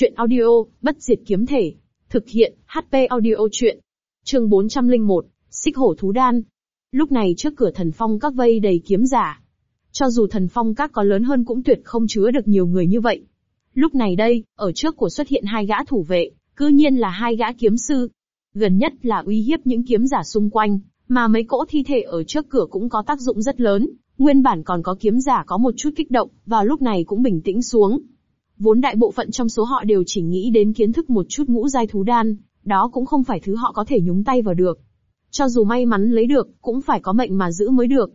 Chuyện audio, bất diệt kiếm thể. Thực hiện, HP audio chuyện. Chương 401, Xích hổ thú đan. Lúc này trước cửa thần phong các vây đầy kiếm giả. Cho dù thần phong các có lớn hơn cũng tuyệt không chứa được nhiều người như vậy. Lúc này đây, ở trước của xuất hiện hai gã thủ vệ, cư nhiên là hai gã kiếm sư. Gần nhất là uy hiếp những kiếm giả xung quanh, mà mấy cỗ thi thể ở trước cửa cũng có tác dụng rất lớn, nguyên bản còn có kiếm giả có một chút kích động, vào lúc này cũng bình tĩnh xuống. Vốn đại bộ phận trong số họ đều chỉ nghĩ đến kiến thức một chút ngũ giai thú đan, đó cũng không phải thứ họ có thể nhúng tay vào được. Cho dù may mắn lấy được, cũng phải có mệnh mà giữ mới được.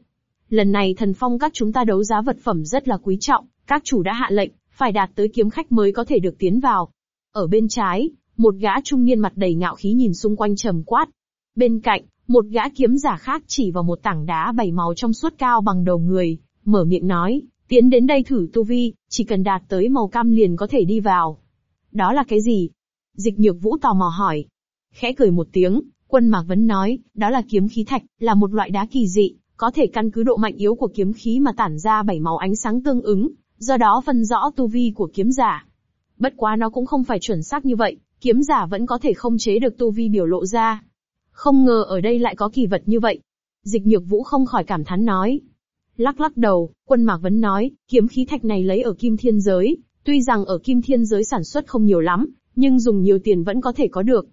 Lần này thần phong các chúng ta đấu giá vật phẩm rất là quý trọng, các chủ đã hạ lệnh, phải đạt tới kiếm khách mới có thể được tiến vào. Ở bên trái, một gã trung niên mặt đầy ngạo khí nhìn xung quanh trầm quát. Bên cạnh, một gã kiếm giả khác chỉ vào một tảng đá bảy màu trong suốt cao bằng đầu người, mở miệng nói, tiến đến đây thử tu vi, chỉ cần đạt tới màu cam liền có thể đi vào. Đó là cái gì? Dịch nhược vũ tò mò hỏi. Khẽ cười một tiếng, quân mạc vấn nói, đó là kiếm khí thạch, là một loại đá kỳ dị, có thể căn cứ độ mạnh yếu của kiếm khí mà tản ra bảy màu ánh sáng tương ứng, do đó phân rõ tu vi của kiếm giả. Bất quá nó cũng không phải chuẩn xác như vậy, kiếm giả vẫn có thể không chế được tu vi biểu lộ ra. Không ngờ ở đây lại có kỳ vật như vậy. Dịch nhược vũ không khỏi cảm thán nói. Lắc lắc đầu, quân mạc vấn nói, kiếm khí thạch này lấy ở kim thiên giới, tuy rằng ở kim thiên giới sản xuất không nhiều lắm, nhưng dùng nhiều tiền vẫn có thể có được.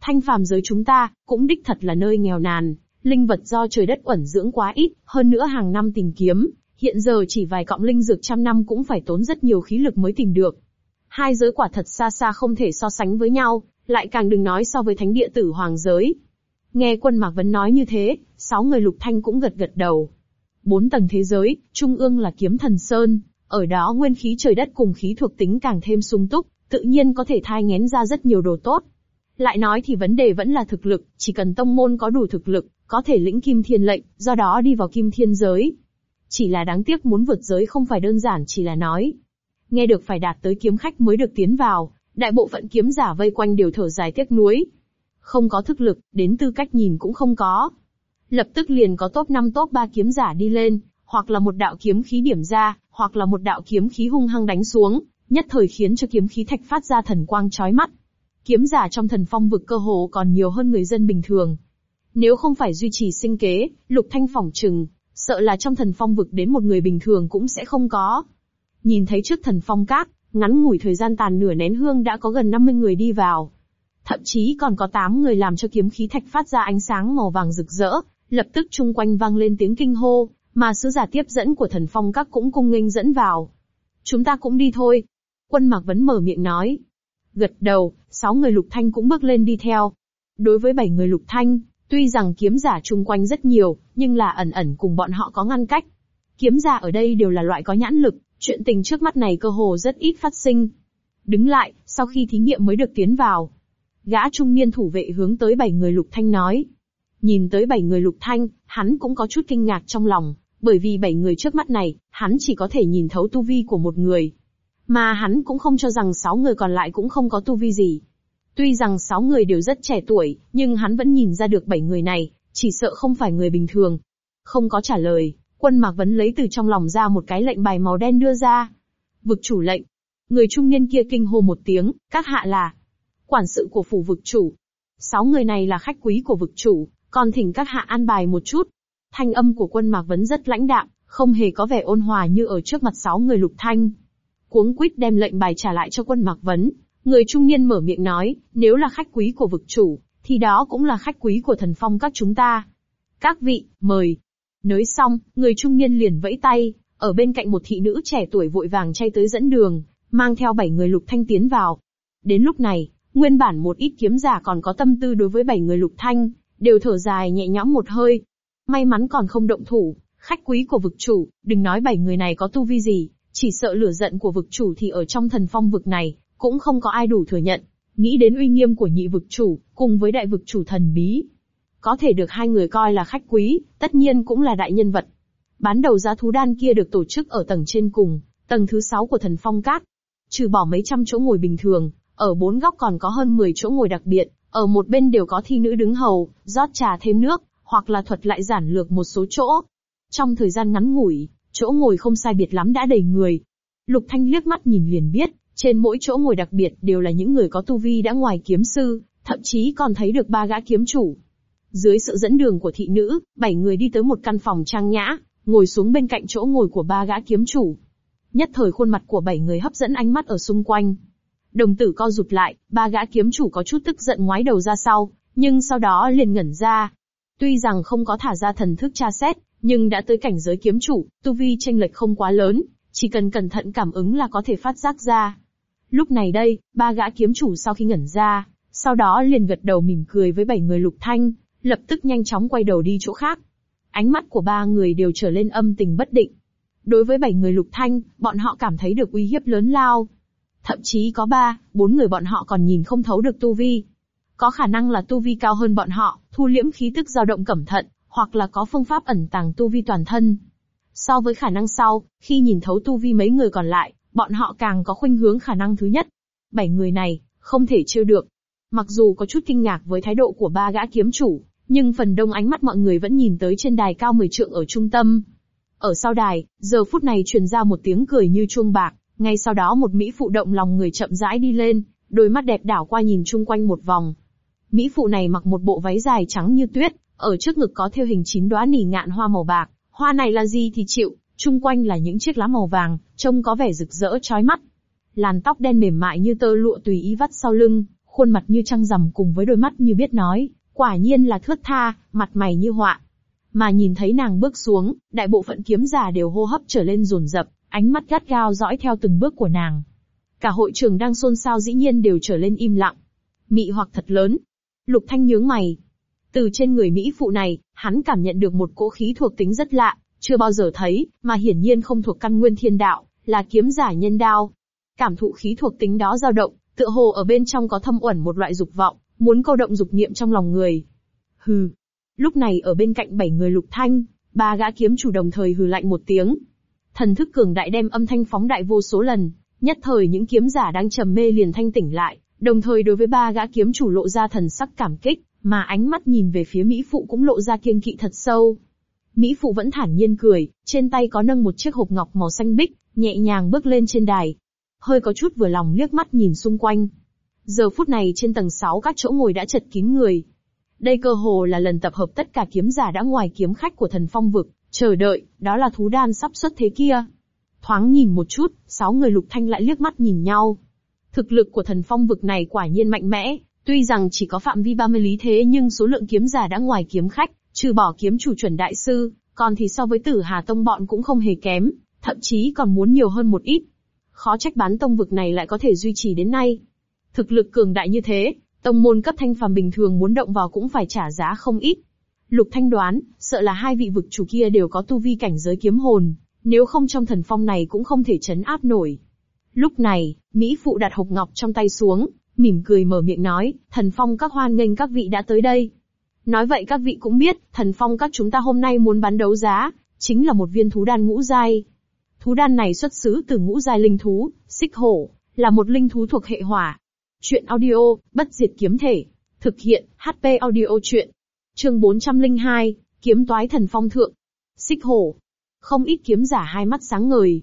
Thanh phàm giới chúng ta, cũng đích thật là nơi nghèo nàn, linh vật do trời đất uẩn dưỡng quá ít, hơn nữa hàng năm tìm kiếm, hiện giờ chỉ vài cọng linh dược trăm năm cũng phải tốn rất nhiều khí lực mới tìm được. Hai giới quả thật xa xa không thể so sánh với nhau, lại càng đừng nói so với thánh địa tử hoàng giới. Nghe quân Mạc Vấn nói như thế, sáu người lục thanh cũng gật gật đầu. Bốn tầng thế giới, trung ương là kiếm thần sơn, ở đó nguyên khí trời đất cùng khí thuộc tính càng thêm sung túc, tự nhiên có thể thai ngén ra rất nhiều đồ tốt. Lại nói thì vấn đề vẫn là thực lực, chỉ cần tông môn có đủ thực lực, có thể lĩnh kim thiên lệnh, do đó đi vào kim thiên giới. Chỉ là đáng tiếc muốn vượt giới không phải đơn giản chỉ là nói. Nghe được phải đạt tới kiếm khách mới được tiến vào, đại bộ phận kiếm giả vây quanh đều thở dài tiếc nuối. Không có thực lực, đến tư cách nhìn cũng không có. Lập tức liền có top 5 top 3 kiếm giả đi lên, hoặc là một đạo kiếm khí điểm ra, hoặc là một đạo kiếm khí hung hăng đánh xuống, nhất thời khiến cho kiếm khí thạch phát ra thần quang chói mắt. Kiếm giả trong thần phong vực cơ hồ còn nhiều hơn người dân bình thường. Nếu không phải duy trì sinh kế, lục thanh phỏng trừng, sợ là trong thần phong vực đến một người bình thường cũng sẽ không có. Nhìn thấy trước thần phong các, ngắn ngủi thời gian tàn nửa nén hương đã có gần 50 người đi vào. Thậm chí còn có 8 người làm cho kiếm khí thạch phát ra ánh sáng màu vàng rực rỡ, lập tức chung quanh vang lên tiếng kinh hô, mà sứ giả tiếp dẫn của thần phong các cũng cung nghênh dẫn vào. Chúng ta cũng đi thôi. Quân Mạc Vấn mở miệng nói. Gật đầu, sáu người lục thanh cũng bước lên đi theo. Đối với bảy người lục thanh, tuy rằng kiếm giả chung quanh rất nhiều, nhưng là ẩn ẩn cùng bọn họ có ngăn cách. Kiếm giả ở đây đều là loại có nhãn lực, chuyện tình trước mắt này cơ hồ rất ít phát sinh. Đứng lại, sau khi thí nghiệm mới được tiến vào. Gã trung niên thủ vệ hướng tới bảy người lục thanh nói. Nhìn tới bảy người lục thanh, hắn cũng có chút kinh ngạc trong lòng, bởi vì bảy người trước mắt này, hắn chỉ có thể nhìn thấu tu vi của một người. Mà hắn cũng không cho rằng sáu người còn lại cũng không có tu vi gì. Tuy rằng sáu người đều rất trẻ tuổi, nhưng hắn vẫn nhìn ra được bảy người này, chỉ sợ không phải người bình thường. Không có trả lời, quân Mạc Vấn lấy từ trong lòng ra một cái lệnh bài màu đen đưa ra. Vực chủ lệnh. Người trung niên kia kinh hô một tiếng, các hạ là quản sự của phủ vực chủ. Sáu người này là khách quý của vực chủ, còn thỉnh các hạ an bài một chút. Thanh âm của quân Mạc Vấn rất lãnh đạm, không hề có vẻ ôn hòa như ở trước mặt sáu người lục thanh. Cuống quýt đem lệnh bài trả lại cho quân Mạc Vấn, người trung niên mở miệng nói, nếu là khách quý của vực chủ, thì đó cũng là khách quý của thần phong các chúng ta. Các vị, mời. nới xong, người trung niên liền vẫy tay, ở bên cạnh một thị nữ trẻ tuổi vội vàng chay tới dẫn đường, mang theo bảy người lục thanh tiến vào. Đến lúc này, nguyên bản một ít kiếm giả còn có tâm tư đối với bảy người lục thanh, đều thở dài nhẹ nhõm một hơi. May mắn còn không động thủ, khách quý của vực chủ, đừng nói bảy người này có tu vi gì, chỉ sợ lửa giận của vực chủ thì ở trong thần phong vực này, cũng không có ai đủ thừa nhận. Nghĩ đến uy nghiêm của nhị vực chủ, cùng với đại vực chủ thần bí. Có thể được hai người coi là khách quý, tất nhiên cũng là đại nhân vật. Bán đầu giá thú đan kia được tổ chức ở tầng trên cùng, tầng thứ sáu của thần phong cát. Trừ bỏ mấy trăm chỗ ngồi bình thường, ở bốn góc còn có hơn 10 chỗ ngồi đặc biệt, ở một bên đều có thi nữ đứng hầu, rót trà thêm nước, hoặc là thuật lại giản lược một số chỗ. Trong thời gian ngắn ngủi, chỗ ngồi không sai biệt lắm đã đầy người. Lục Thanh liếc mắt nhìn liền biết, Trên mỗi chỗ ngồi đặc biệt đều là những người có tu vi đã ngoài kiếm sư, thậm chí còn thấy được ba gã kiếm chủ. Dưới sự dẫn đường của thị nữ, bảy người đi tới một căn phòng trang nhã, ngồi xuống bên cạnh chỗ ngồi của ba gã kiếm chủ. Nhất thời khuôn mặt của bảy người hấp dẫn ánh mắt ở xung quanh. Đồng tử co rụt lại, ba gã kiếm chủ có chút tức giận ngoái đầu ra sau, nhưng sau đó liền ngẩn ra. Tuy rằng không có thả ra thần thức tra xét, nhưng đã tới cảnh giới kiếm chủ, tu vi tranh lệch không quá lớn, chỉ cần cẩn thận cảm ứng là có thể phát giác ra. Lúc này đây, ba gã kiếm chủ sau khi ngẩn ra, sau đó liền gật đầu mỉm cười với bảy người lục thanh, lập tức nhanh chóng quay đầu đi chỗ khác. Ánh mắt của ba người đều trở lên âm tình bất định. Đối với bảy người lục thanh, bọn họ cảm thấy được uy hiếp lớn lao. Thậm chí có ba, bốn người bọn họ còn nhìn không thấu được tu vi. Có khả năng là tu vi cao hơn bọn họ, thu liễm khí tức dao động cẩn thận, hoặc là có phương pháp ẩn tàng tu vi toàn thân. So với khả năng sau, khi nhìn thấu tu vi mấy người còn lại, bọn họ càng có khuynh hướng khả năng thứ nhất. Bảy người này, không thể trêu được. Mặc dù có chút kinh ngạc với thái độ của ba gã kiếm chủ, nhưng phần đông ánh mắt mọi người vẫn nhìn tới trên đài cao mười trượng ở trung tâm. Ở sau đài, giờ phút này truyền ra một tiếng cười như chuông bạc, ngay sau đó một mỹ phụ động lòng người chậm rãi đi lên, đôi mắt đẹp đảo qua nhìn chung quanh một vòng. Mỹ phụ này mặc một bộ váy dài trắng như tuyết, ở trước ngực có theo hình chín đóa nỉ ngạn hoa màu bạc, hoa này là gì thì chịu, chung quanh là những chiếc lá màu vàng, trông có vẻ rực rỡ chói mắt. Làn tóc đen mềm mại như tơ lụa tùy ý vắt sau lưng, khuôn mặt như trăng rằm cùng với đôi mắt như biết nói, quả nhiên là thướt tha, mặt mày như họa. Mà nhìn thấy nàng bước xuống, đại bộ phận kiếm giả đều hô hấp trở lên rồn rập, ánh mắt gắt gao dõi theo từng bước của nàng. Cả hội trường đang xôn xao dĩ nhiên đều trở lên im lặng. Mị hoặc thật lớn. Lục Thanh nhướng mày. Từ trên người Mỹ phụ này, hắn cảm nhận được một cỗ khí thuộc tính rất lạ, chưa bao giờ thấy, mà hiển nhiên không thuộc căn nguyên thiên đạo, là kiếm giả nhân đao. Cảm thụ khí thuộc tính đó dao động, tựa hồ ở bên trong có thâm uẩn một loại dục vọng, muốn câu động dục niệm trong lòng người. Hừ. Lúc này ở bên cạnh bảy người lục thanh, ba gã kiếm chủ đồng thời hừ lạnh một tiếng. Thần thức cường đại đem âm thanh phóng đại vô số lần, nhất thời những kiếm giả đang trầm mê liền thanh tỉnh lại, đồng thời đối với ba gã kiếm chủ lộ ra thần sắc cảm kích, mà ánh mắt nhìn về phía Mỹ Phụ cũng lộ ra kiêng kỵ thật sâu. Mỹ Phụ vẫn thản nhiên cười, trên tay có nâng một chiếc hộp ngọc màu xanh bích, nhẹ nhàng bước lên trên đài. Hơi có chút vừa lòng liếc mắt nhìn xung quanh. Giờ phút này trên tầng 6 các chỗ ngồi đã chật kín người. Đây cơ hồ là lần tập hợp tất cả kiếm giả đã ngoài kiếm khách của thần phong vực, chờ đợi, đó là thú đan sắp xuất thế kia. Thoáng nhìn một chút, sáu người lục thanh lại liếc mắt nhìn nhau. Thực lực của thần phong vực này quả nhiên mạnh mẽ, tuy rằng chỉ có phạm vi 30 lý thế nhưng số lượng kiếm giả đã ngoài kiếm khách, trừ bỏ kiếm chủ chuẩn đại sư, còn thì so với tử Hà Tông bọn cũng không hề kém, thậm chí còn muốn nhiều hơn một ít. Khó trách bán tông vực này lại có thể duy trì đến nay. Thực lực cường đại như thế, tông môn cấp thanh phàm bình thường muốn động vào cũng phải trả giá không ít. Lục Thanh đoán, sợ là hai vị vực chủ kia đều có tu vi cảnh giới kiếm hồn, nếu không trong thần phong này cũng không thể chấn áp nổi. Lúc này, Mỹ Phụ đặt hộp ngọc trong tay xuống, mỉm cười mở miệng nói, thần phong các hoan nghênh các vị đã tới đây. Nói vậy các vị cũng biết, thần phong các chúng ta hôm nay muốn bán đấu giá, chính là một viên thú đan ngũ giai. Thú đan này xuất xứ từ ngũ giai linh thú, xích hổ, là một linh thú thuộc hệ hỏa. Chuyện audio, bất diệt kiếm thể. Thực hiện, HP audio chuyện. Chương 402, kiếm toái thần phong thượng. Xích hổ. Không ít kiếm giả hai mắt sáng ngời.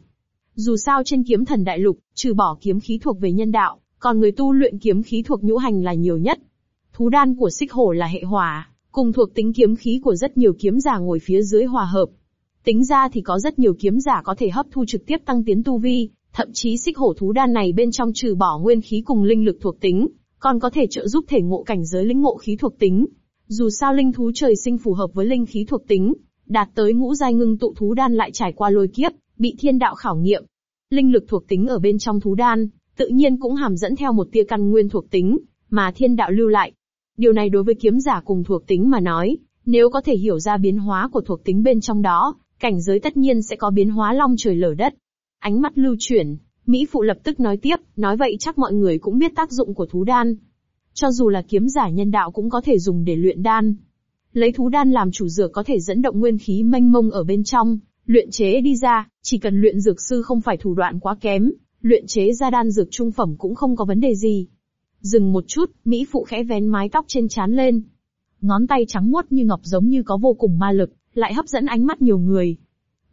Dù sao trên kiếm thần đại lục, trừ bỏ kiếm khí thuộc về nhân đạo, còn người tu luyện kiếm khí thuộc nhũ hành là nhiều nhất. Thú đan của xích hổ là hệ hỏa, cùng thuộc tính kiếm khí của rất nhiều kiếm giả ngồi phía dưới hòa hợp. Tính ra thì có rất nhiều kiếm giả có thể hấp thu trực tiếp tăng tiến tu vi, thậm chí xích hổ thú đan này bên trong trừ bỏ nguyên khí cùng linh lực thuộc tính, còn có thể trợ giúp thể ngộ cảnh giới linh ngộ khí thuộc tính. Dù sao linh thú trời sinh phù hợp với linh khí thuộc tính, đạt tới ngũ giai ngưng tụ thú đan lại trải qua lôi kiếp, bị thiên đạo khảo nghiệm. Linh lực thuộc tính ở bên trong thú đan, tự nhiên cũng hàm dẫn theo một tia căn nguyên thuộc tính, mà thiên đạo lưu lại. Điều này đối với kiếm giả cùng thuộc tính mà nói, nếu có thể hiểu ra biến hóa của thuộc tính bên trong đó, cảnh giới tất nhiên sẽ có biến hóa long trời lở đất. Ánh mắt lưu chuyển, Mỹ Phụ lập tức nói tiếp, nói vậy chắc mọi người cũng biết tác dụng của thú đan. Cho dù là kiếm giả nhân đạo cũng có thể dùng để luyện đan. Lấy thú đan làm chủ dược có thể dẫn động nguyên khí mênh mông ở bên trong, luyện chế đi ra, chỉ cần luyện dược sư không phải thủ đoạn quá kém, luyện chế ra đan dược trung phẩm cũng không có vấn đề gì. Dừng một chút, Mỹ Phụ khẽ vén mái tóc trên trán lên. Ngón tay trắng muốt như ngọc giống như có vô cùng ma lực, lại hấp dẫn ánh mắt nhiều người.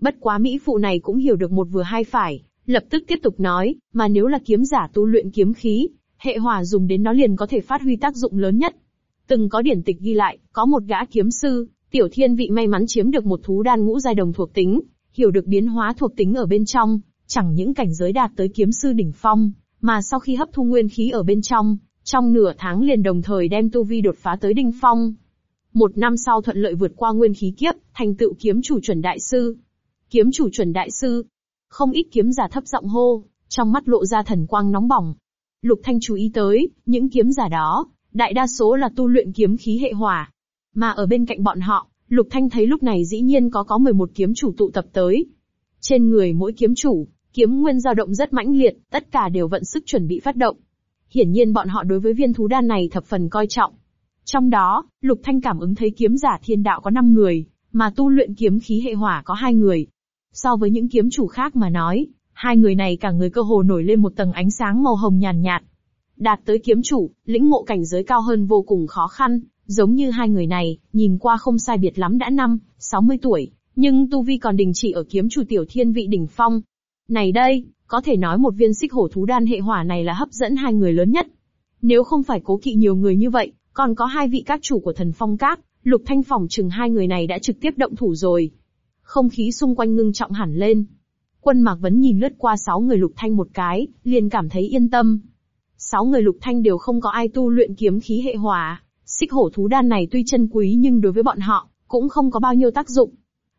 Bất quá Mỹ Phụ này cũng hiểu được một vừa hai phải, Lập tức tiếp tục nói, mà nếu là kiếm giả tu luyện kiếm khí, hệ hỏa dùng đến nó liền có thể phát huy tác dụng lớn nhất. Từng có điển tịch ghi lại, có một gã kiếm sư, tiểu thiên vị may mắn chiếm được một thú đan ngũ giai đồng thuộc tính, hiểu được biến hóa thuộc tính ở bên trong, chẳng những cảnh giới đạt tới kiếm sư đỉnh phong, mà sau khi hấp thu nguyên khí ở bên trong, trong nửa tháng liền đồng thời đem tu vi đột phá tới đỉnh phong. Một năm sau thuận lợi vượt qua nguyên khí kiếp, thành tựu kiếm chủ chuẩn đại sư. Kiếm chủ chuẩn đại sư. Không ít kiếm giả thấp giọng hô, trong mắt lộ ra thần quang nóng bỏng. Lục Thanh chú ý tới, những kiếm giả đó, đại đa số là tu luyện kiếm khí hệ hỏa. Mà ở bên cạnh bọn họ, Lục Thanh thấy lúc này dĩ nhiên có có 11 kiếm chủ tụ tập tới. Trên người mỗi kiếm chủ, kiếm nguyên dao động rất mãnh liệt, tất cả đều vận sức chuẩn bị phát động. Hiển nhiên bọn họ đối với viên thú đan này thập phần coi trọng. Trong đó, Lục Thanh cảm ứng thấy kiếm giả thiên đạo có 5 người, mà tu luyện kiếm khí hệ hỏa có hai người. So với những kiếm chủ khác mà nói, hai người này cả người cơ hồ nổi lên một tầng ánh sáng màu hồng nhàn nhạt, Đạt tới kiếm chủ, lĩnh ngộ cảnh giới cao hơn vô cùng khó khăn, giống như hai người này, nhìn qua không sai biệt lắm đã năm, 60 tuổi, nhưng tu vi còn đình chỉ ở kiếm chủ tiểu thiên vị đỉnh phong. Này đây, có thể nói một viên xích hổ thú đan hệ hỏa này là hấp dẫn hai người lớn nhất. Nếu không phải cố kỵ nhiều người như vậy, còn có hai vị các chủ của thần phong các, lục thanh phòng chừng hai người này đã trực tiếp động thủ rồi. Không khí xung quanh ngưng trọng hẳn lên. Quân Mạc Vấn nhìn lướt qua sáu người lục thanh một cái, liền cảm thấy yên tâm. Sáu người lục thanh đều không có ai tu luyện kiếm khí hệ hỏa. Xích hổ thú đan này tuy chân quý nhưng đối với bọn họ, cũng không có bao nhiêu tác dụng.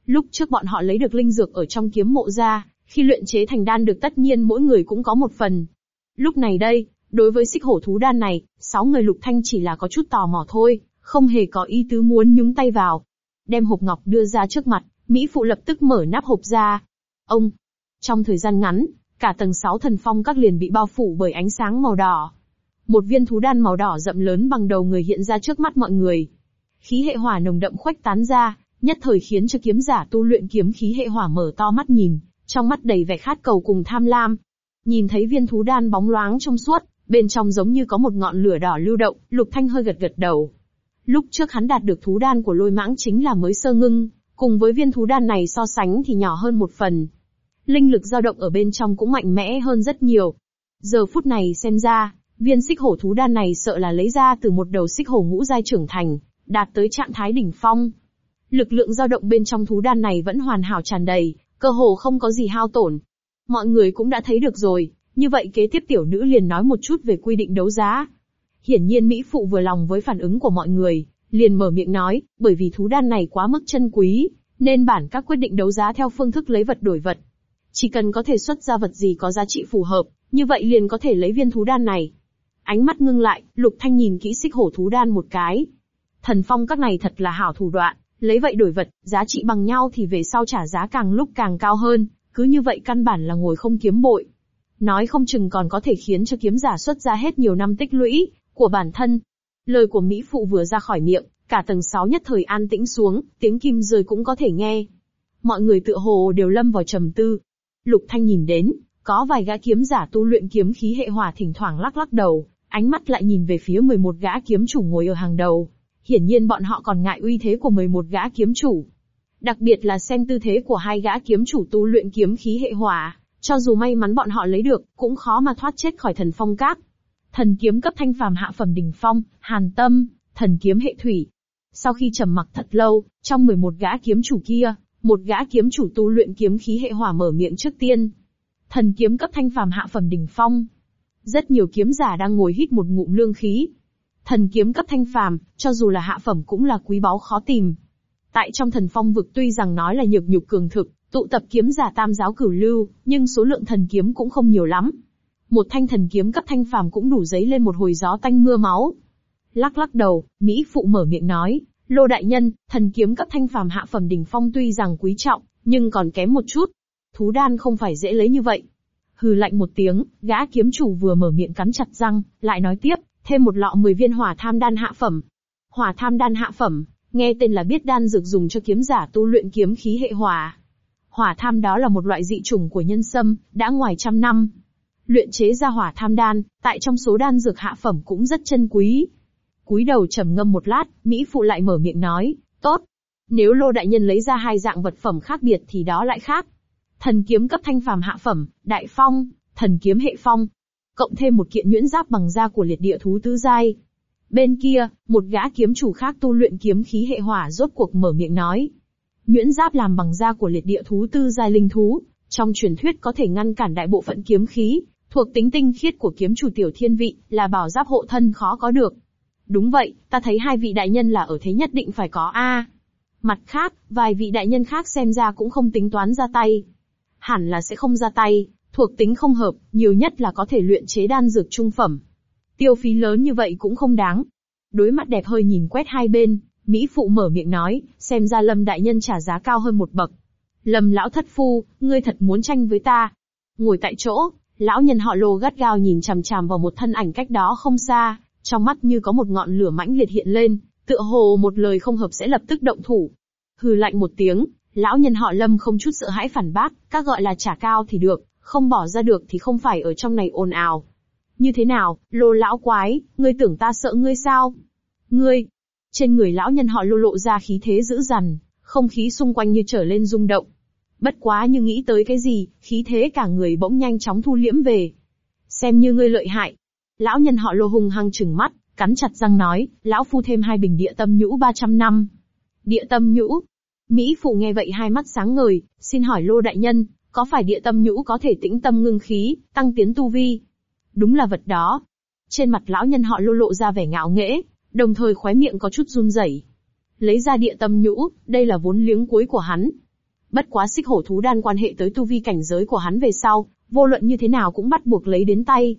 Lúc trước bọn họ lấy được linh dược ở trong kiếm mộ ra, khi luyện chế thành đan được tất nhiên mỗi người cũng có một phần. Lúc này đây, đối với xích hổ thú đan này, sáu người lục thanh chỉ là có chút tò mò thôi, không hề có ý tứ muốn nhúng tay vào. Đem hộp ngọc đưa ra trước mặt, Mỹ Phụ lập tức mở nắp hộp ra. Ông! Trong thời gian ngắn, cả tầng 6 thần phong các liền bị bao phủ bởi ánh sáng màu đỏ. Một viên thú đan màu đỏ rậm lớn bằng đầu người hiện ra trước mắt mọi người. Khí hệ hỏa nồng đậm khuếch tán ra, nhất thời khiến cho kiếm giả tu luyện kiếm khí hệ hỏa mở to mắt nhìn, trong mắt đầy vẻ khát cầu cùng tham lam. Nhìn thấy viên thú đan bóng loáng trong suốt, bên trong giống như có một ngọn lửa đỏ lưu động, Lục Thanh hơi gật gật đầu. Lúc trước hắn đạt được thú đan của lôi mãng chính là mới sơ ngưng, cùng với viên thú đan này so sánh thì nhỏ hơn một phần, linh lực dao động ở bên trong cũng mạnh mẽ hơn rất nhiều. Giờ phút này xem ra, viên xích hổ thú đan này sợ là lấy ra từ một đầu xích hổ ngũ giai trưởng thành, đạt tới trạng thái đỉnh phong. Lực lượng dao động bên trong thú đan này vẫn hoàn hảo tràn đầy, cơ hồ không có gì hao tổn. Mọi người cũng đã thấy được rồi, như vậy kế tiếp tiểu nữ liền nói một chút về quy định đấu giá. Hiển nhiên Mỹ Phụ vừa lòng với phản ứng của mọi người, liền mở miệng nói, bởi vì thú đan này quá mức chân quý, nên bản các quyết định đấu giá theo phương thức lấy vật đổi vật. Chỉ cần có thể xuất ra vật gì có giá trị phù hợp, như vậy liền có thể lấy viên thú đan này. Ánh mắt ngưng lại, Lục Thanh nhìn kỹ xích hổ thú đan một cái. Thần phong các này thật là hảo thủ đoạn, lấy vậy đổi vật, giá trị bằng nhau thì về sau trả giá càng lúc càng cao hơn, cứ như vậy căn bản là ngồi không kiếm bội. Nói không chừng còn có thể khiến cho kiếm giả xuất ra hết nhiều năm tích lũy, của bản thân. Lời của Mỹ Phụ vừa ra khỏi miệng, cả tầng 6 nhất thời an tĩnh xuống, tiếng kim rơi cũng có thể nghe. Mọi người tựa hồ đều lâm vào trầm tư, Lục Thanh nhìn đến, có vài gã kiếm giả tu luyện kiếm khí hệ hỏa thỉnh thoảng lắc lắc đầu, ánh mắt lại nhìn về phía 11 gã kiếm chủ ngồi ở hàng đầu. Hiển nhiên bọn họ còn ngại uy thế của 11 gã kiếm chủ. Đặc biệt là xem tư thế của hai gã kiếm chủ tu luyện kiếm khí hệ hỏa, cho dù may mắn bọn họ lấy được, cũng khó mà thoát chết khỏi thần phong các. Thần kiếm cấp thanh phàm hạ phẩm đỉnh phong, hàn tâm, thần kiếm hệ thủy. Sau khi trầm mặc thật lâu, trong 11 gã kiếm chủ kia, một gã kiếm chủ tu luyện kiếm khí hệ hỏa mở miệng trước tiên. Thần kiếm cấp thanh phàm hạ phẩm đỉnh phong. Rất nhiều kiếm giả đang ngồi hít một ngụm lương khí. Thần kiếm cấp thanh phàm, cho dù là hạ phẩm cũng là quý báu khó tìm. Tại trong thần phong vực tuy rằng nói là nhược nhục cường thực, tụ tập kiếm giả tam giáo cửu lưu, nhưng số lượng thần kiếm cũng không nhiều lắm. Một thanh thần kiếm cấp thanh phàm cũng đủ giấy lên một hồi gió tanh mưa máu. Lắc lắc đầu, Mỹ Phụ mở miệng nói, Lô đại nhân, thần kiếm cấp thanh phàm hạ phẩm đỉnh phong tuy rằng quý trọng, nhưng còn kém một chút. Thú đan không phải dễ lấy như vậy. Hừ lạnh một tiếng, gã kiếm chủ vừa mở miệng cắn chặt răng, lại nói tiếp, thêm một lọ 10 viên hỏa tham đan hạ phẩm. Hỏa tham đan hạ phẩm, nghe tên là biết đan dược dùng cho kiếm giả tu luyện kiếm khí hệ hỏa. Hỏa tham đó là một loại dị chủng của nhân sâm, đã ngoài trăm năm. Luyện chế ra hỏa tham đan, tại trong số đan dược hạ phẩm cũng rất chân quý, cúi đầu trầm ngâm một lát, Mỹ Phụ lại mở miệng nói, tốt. Nếu Lô Đại Nhân lấy ra hai dạng vật phẩm khác biệt thì đó lại khác. Thần kiếm cấp thanh phàm hạ phẩm, đại phong, thần kiếm hệ phong. Cộng thêm một kiện nhuyễn giáp bằng da của liệt địa thú tứ giai. Bên kia, một gã kiếm chủ khác tu luyện kiếm khí hệ hỏa rốt cuộc mở miệng nói. Nhuyễn giáp làm bằng da của liệt địa thú tư giai linh thú, trong truyền thuyết có thể ngăn cản đại bộ phận kiếm khí, thuộc tính tinh khiết của kiếm chủ tiểu thiên vị, là bảo giáp hộ thân khó có được. Đúng vậy, ta thấy hai vị đại nhân là ở thế nhất định phải có A. Mặt khác, vài vị đại nhân khác xem ra cũng không tính toán ra tay. Hẳn là sẽ không ra tay, thuộc tính không hợp, nhiều nhất là có thể luyện chế đan dược trung phẩm. Tiêu phí lớn như vậy cũng không đáng. Đối mặt đẹp hơi nhìn quét hai bên, Mỹ Phụ mở miệng nói, xem ra Lâm đại nhân trả giá cao hơn một bậc. Lâm lão thất phu, ngươi thật muốn tranh với ta. Ngồi tại chỗ, lão nhân họ lô gắt gao nhìn chằm chằm vào một thân ảnh cách đó không xa, trong mắt như có một ngọn lửa mãnh liệt hiện lên, tựa hồ một lời không hợp sẽ lập tức động thủ. Hừ lạnh một tiếng, lão nhân họ Lâm không chút sợ hãi phản bác, các gọi là trả cao thì được, không bỏ ra được thì không phải ở trong này ồn ào. Như thế nào, lô lão quái, ngươi tưởng ta sợ ngươi sao? Ngươi! Trên người lão nhân họ lô lộ ra khí thế dữ dằn, không khí xung quanh như trở lên rung động. Bất quá như nghĩ tới cái gì, khí thế cả người bỗng nhanh chóng thu liễm về. Xem như ngươi lợi hại, Lão nhân họ lô hung hăng chừng mắt, cắn chặt răng nói, lão phu thêm hai bình địa tâm nhũ 300 năm. Địa tâm nhũ. Mỹ phụ nghe vậy hai mắt sáng ngời, xin hỏi lô đại nhân, có phải địa tâm nhũ có thể tĩnh tâm ngưng khí, tăng tiến tu vi? Đúng là vật đó. Trên mặt lão nhân họ lô lộ ra vẻ ngạo nghễ, đồng thời khóe miệng có chút run rẩy. Lấy ra địa tâm nhũ, đây là vốn liếng cuối của hắn. Bất quá xích hổ thú đan quan hệ tới tu vi cảnh giới của hắn về sau, vô luận như thế nào cũng bắt buộc lấy đến tay.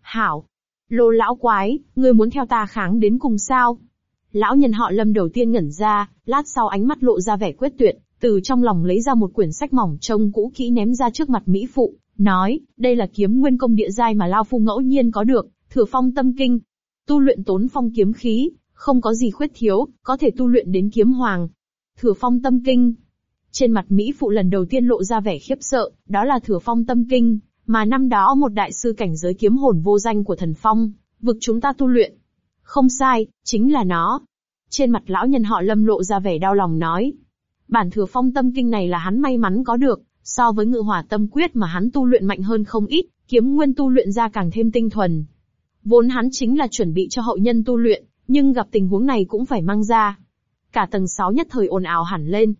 Hảo, Lô lão quái, ngươi muốn theo ta kháng đến cùng sao? Lão nhân họ lâm đầu tiên ngẩn ra, lát sau ánh mắt lộ ra vẻ quyết tuyệt, từ trong lòng lấy ra một quyển sách mỏng trông cũ kỹ ném ra trước mặt Mỹ Phụ, nói, đây là kiếm nguyên công địa giai mà Lao Phu ngẫu nhiên có được, thừa phong tâm kinh. Tu luyện tốn phong kiếm khí, không có gì khuyết thiếu, có thể tu luyện đến kiếm hoàng. Thừa phong tâm kinh. Trên mặt Mỹ Phụ lần đầu tiên lộ ra vẻ khiếp sợ, đó là thừa phong tâm kinh. Mà năm đó một đại sư cảnh giới kiếm hồn vô danh của thần phong, vực chúng ta tu luyện. Không sai, chính là nó. Trên mặt lão nhân họ lâm lộ ra vẻ đau lòng nói. Bản thừa phong tâm kinh này là hắn may mắn có được, so với ngự hỏa tâm quyết mà hắn tu luyện mạnh hơn không ít, kiếm nguyên tu luyện ra càng thêm tinh thuần. Vốn hắn chính là chuẩn bị cho hậu nhân tu luyện, nhưng gặp tình huống này cũng phải mang ra. Cả tầng 6 nhất thời ồn ào hẳn lên.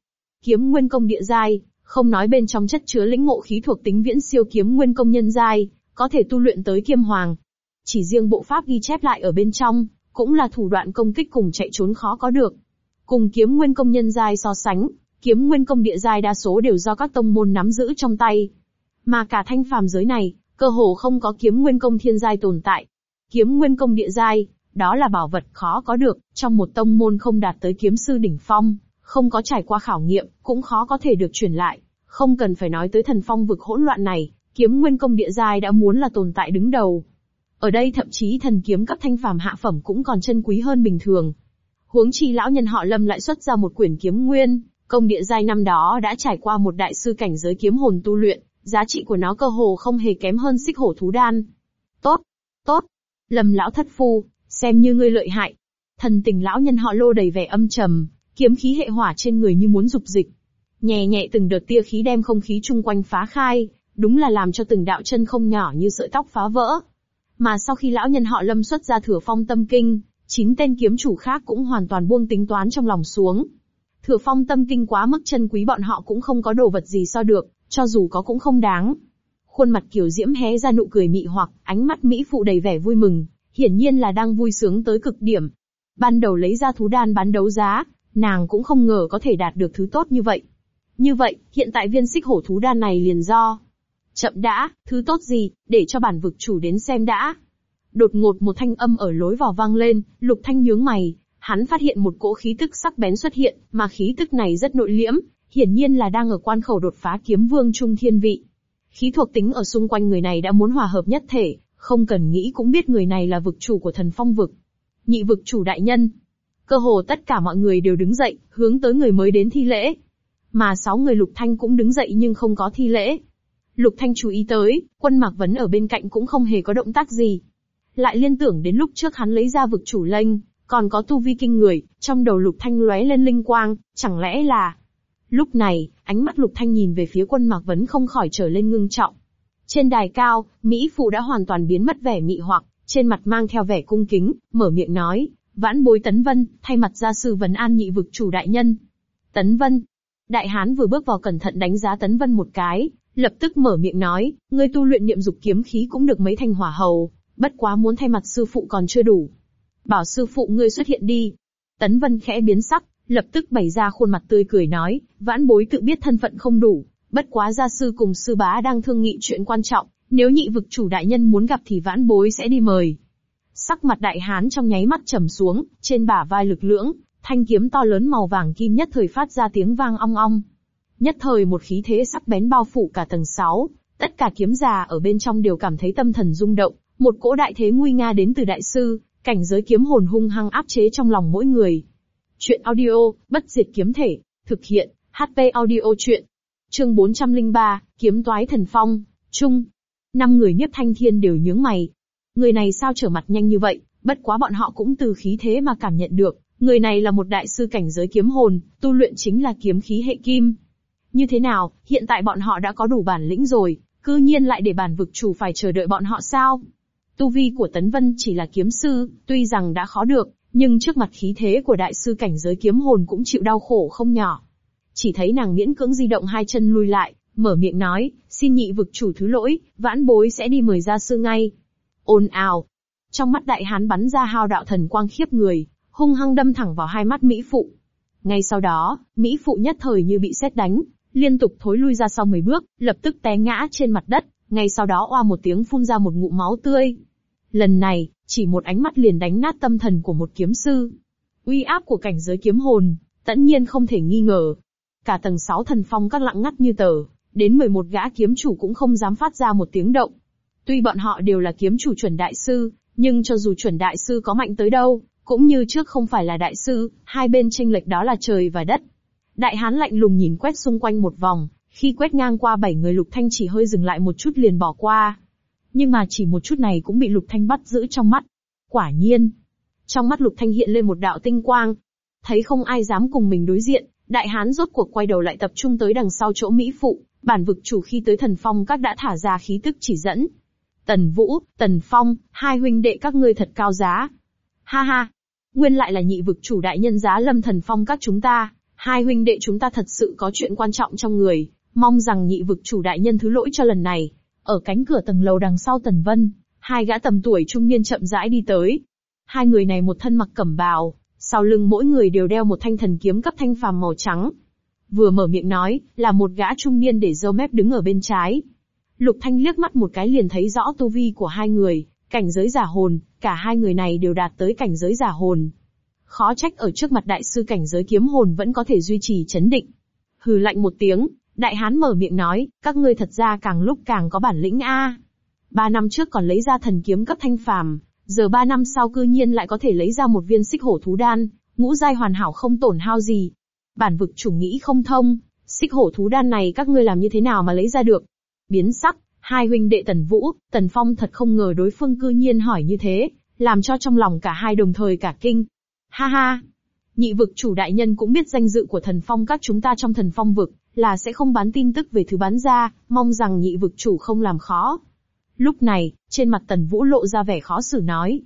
Kiếm nguyên công địa giai, không nói bên trong chất chứa lĩnh ngộ khí thuộc tính viễn siêu kiếm nguyên công nhân giai, có thể tu luyện tới kiêm hoàng. Chỉ riêng bộ pháp ghi chép lại ở bên trong, cũng là thủ đoạn công kích cùng chạy trốn khó có được. Cùng kiếm nguyên công nhân giai so sánh, kiếm nguyên công địa giai đa số đều do các tông môn nắm giữ trong tay. Mà cả thanh phàm giới này, cơ hồ không có kiếm nguyên công thiên giai tồn tại. Kiếm nguyên công địa giai, đó là bảo vật khó có được, trong một tông môn không đạt tới kiếm sư đỉnh phong, không có trải qua khảo nghiệm, cũng khó có thể được truyền lại. Không cần phải nói tới thần phong vực hỗn loạn này, kiếm nguyên công địa giai đã muốn là tồn tại đứng đầu. Ở đây thậm chí thần kiếm cấp thanh phàm hạ phẩm cũng còn chân quý hơn bình thường. Huống chi lão nhân họ Lâm lại xuất ra một quyển kiếm nguyên, công địa giai năm đó đã trải qua một đại sư cảnh giới kiếm hồn tu luyện, giá trị của nó cơ hồ không hề kém hơn xích hổ thú đan. Tốt, tốt. Lâm lão thất phu, xem như ngươi lợi hại. Thần tình lão nhân họ Lô đầy vẻ âm trầm, Kiếm khí hệ hỏa trên người như muốn dục dịch. Nhẹ nhẹ từng đợt tia khí đem không khí chung quanh phá khai, đúng là làm cho từng đạo chân không nhỏ như sợi tóc phá vỡ. Mà sau khi lão nhân họ lâm xuất ra thừa phong tâm kinh, chín tên kiếm chủ khác cũng hoàn toàn buông tính toán trong lòng xuống. Thừa phong tâm kinh quá mức chân quý bọn họ cũng không có đồ vật gì so được, cho dù có cũng không đáng. Khuôn mặt kiểu diễm hé ra nụ cười mị hoặc, ánh mắt Mỹ phụ đầy vẻ vui mừng, hiển nhiên là đang vui sướng tới cực điểm. Ban đầu lấy ra thú đan bán đấu giá, nàng cũng không ngờ có thể đạt được thứ tốt như vậy. Như vậy, hiện tại viên xích hổ thú đan này liền do. Chậm đã, thứ tốt gì, để cho bản vực chủ đến xem đã. Đột ngột một thanh âm ở lối vào vang lên, lục thanh nhướng mày, hắn phát hiện một cỗ khí tức sắc bén xuất hiện, mà khí tức này rất nội liễm, hiển nhiên là đang ở quan khẩu đột phá kiếm vương trung thiên vị. Khí thuộc tính ở xung quanh người này đã muốn hòa hợp nhất thể, không cần nghĩ cũng biết người này là vực chủ của thần phong vực. Nhị vực chủ đại nhân, Cơ hồ tất cả mọi người đều đứng dậy, hướng tới người mới đến thi lễ. Mà sáu người Lục Thanh cũng đứng dậy nhưng không có thi lễ. Lục Thanh chú ý tới, quân Mạc Vấn ở bên cạnh cũng không hề có động tác gì. Lại liên tưởng đến lúc trước hắn lấy ra vực chủ lệnh, còn có tu vi kinh người, trong đầu Lục Thanh lóe lên linh quang, chẳng lẽ là... Lúc này, ánh mắt Lục Thanh nhìn về phía quân Mạc Vấn không khỏi trở lên ngưng trọng. Trên đài cao, Mỹ Phụ đã hoàn toàn biến mất vẻ mị hoặc, trên mặt mang theo vẻ cung kính, mở miệng nói, vãn bối Tấn Vân, thay mặt gia sư vấn an nhị vực chủ đại nhân. Tấn Vân. Đại hán vừa bước vào cẩn thận đánh giá Tấn Vân một cái, lập tức mở miệng nói, ngươi tu luyện niệm dục kiếm khí cũng được mấy thành hỏa hầu, bất quá muốn thay mặt sư phụ còn chưa đủ. Bảo sư phụ ngươi xuất hiện đi. Tấn Vân khẽ biến sắc, lập tức bày ra khuôn mặt tươi cười nói, vãn bối tự biết thân phận không đủ, bất quá gia sư cùng sư bá đang thương nghị chuyện quan trọng, nếu nhị vực chủ đại nhân muốn gặp thì vãn bối sẽ đi mời. Sắc mặt đại hán trong nháy mắt trầm xuống, trên bả vai lực lưỡng, thanh kiếm to lớn màu vàng kim nhất thời phát ra tiếng vang ong ong. Nhất thời một khí thế sắc bén bao phủ cả tầng 6, tất cả kiếm già ở bên trong đều cảm thấy tâm thần rung động, một cỗ đại thế nguy nga đến từ đại sư, cảnh giới kiếm hồn hung hăng áp chế trong lòng mỗi người. Chuyện audio, bất diệt kiếm thể, thực hiện, HP audio chuyện. Chương 403, kiếm toái thần phong, trung. Năm người nhiếp thanh thiên đều nhướng mày. Người này sao trở mặt nhanh như vậy, bất quá bọn họ cũng từ khí thế mà cảm nhận được, người này là một đại sư cảnh giới kiếm hồn, tu luyện chính là kiếm khí hệ kim. Như thế nào, hiện tại bọn họ đã có đủ bản lĩnh rồi, cư nhiên lại để bản vực chủ phải chờ đợi bọn họ sao? Tu vi của Tấn Vân chỉ là kiếm sư, tuy rằng đã khó được, nhưng trước mặt khí thế của đại sư cảnh giới kiếm hồn cũng chịu đau khổ không nhỏ. Chỉ thấy nàng miễn cưỡng di động hai chân lui lại, mở miệng nói, xin nhị vực chủ thứ lỗi, vãn bối sẽ đi mời gia sư ngay. Ôn ào. Trong mắt đại hán bắn ra hao đạo thần quang khiếp người, hung hăng đâm thẳng vào hai mắt Mỹ Phụ. Ngay sau đó, Mỹ Phụ nhất thời như bị xét đánh, liên tục thối lui ra sau mấy bước, lập tức té ngã trên mặt đất, ngay sau đó oa một tiếng phun ra một ngụm máu tươi. Lần này, chỉ một ánh mắt liền đánh nát tâm thần của một kiếm sư. Uy áp của cảnh giới kiếm hồn, tất nhiên không thể nghi ngờ. Cả tầng 6 thần phong các lặng ngắt như tờ, đến 11 gã kiếm chủ cũng không dám phát ra một tiếng động. Tuy bọn họ đều là kiếm chủ chuẩn đại sư, nhưng cho dù chuẩn đại sư có mạnh tới đâu, cũng như trước không phải là đại sư, hai bên tranh lệch đó là trời và đất. Đại hán lạnh lùng nhìn quét xung quanh một vòng, khi quét ngang qua bảy người lục thanh chỉ hơi dừng lại một chút liền bỏ qua. Nhưng mà chỉ một chút này cũng bị lục thanh bắt giữ trong mắt. Quả nhiên, trong mắt lục thanh hiện lên một đạo tinh quang. Thấy không ai dám cùng mình đối diện, đại hán rốt cuộc quay đầu lại tập trung tới đằng sau chỗ Mỹ Phụ, bản vực chủ khi tới thần phong các đã thả ra khí tức chỉ dẫn. Tần Vũ, Tần Phong, hai huynh đệ các ngươi thật cao giá. Ha ha, nguyên lại là nhị vực chủ đại nhân giá lâm thần phong các chúng ta, hai huynh đệ chúng ta thật sự có chuyện quan trọng trong người, mong rằng nhị vực chủ đại nhân thứ lỗi cho lần này. Ở cánh cửa tầng lầu đằng sau Tần Vân, hai gã tầm tuổi trung niên chậm rãi đi tới. Hai người này một thân mặc cẩm bào, sau lưng mỗi người đều đeo một thanh thần kiếm cấp thanh phàm màu trắng. Vừa mở miệng nói, là một gã trung niên để dâu mép đứng ở bên trái. Lục Thanh liếc mắt một cái liền thấy rõ tu vi của hai người, cảnh giới giả hồn, cả hai người này đều đạt tới cảnh giới giả hồn. Khó trách ở trước mặt đại sư cảnh giới kiếm hồn vẫn có thể duy trì chấn định. Hừ lạnh một tiếng, đại hán mở miệng nói, các ngươi thật ra càng lúc càng có bản lĩnh a. Ba năm trước còn lấy ra thần kiếm cấp thanh phàm, giờ ba năm sau cư nhiên lại có thể lấy ra một viên xích hổ thú đan, ngũ giai hoàn hảo không tổn hao gì. Bản vực chủ nghĩ không thông, xích hổ thú đan này các ngươi làm như thế nào mà lấy ra được? Biến sắc, hai huynh đệ Tần Vũ, Tần Phong thật không ngờ đối phương cư nhiên hỏi như thế, làm cho trong lòng cả hai đồng thời cả kinh. Ha ha! Nhị vực chủ đại nhân cũng biết danh dự của thần phong các chúng ta trong thần phong vực, là sẽ không bán tin tức về thứ bán ra, mong rằng nhị vực chủ không làm khó. Lúc này, trên mặt tần vũ lộ ra vẻ khó xử nói.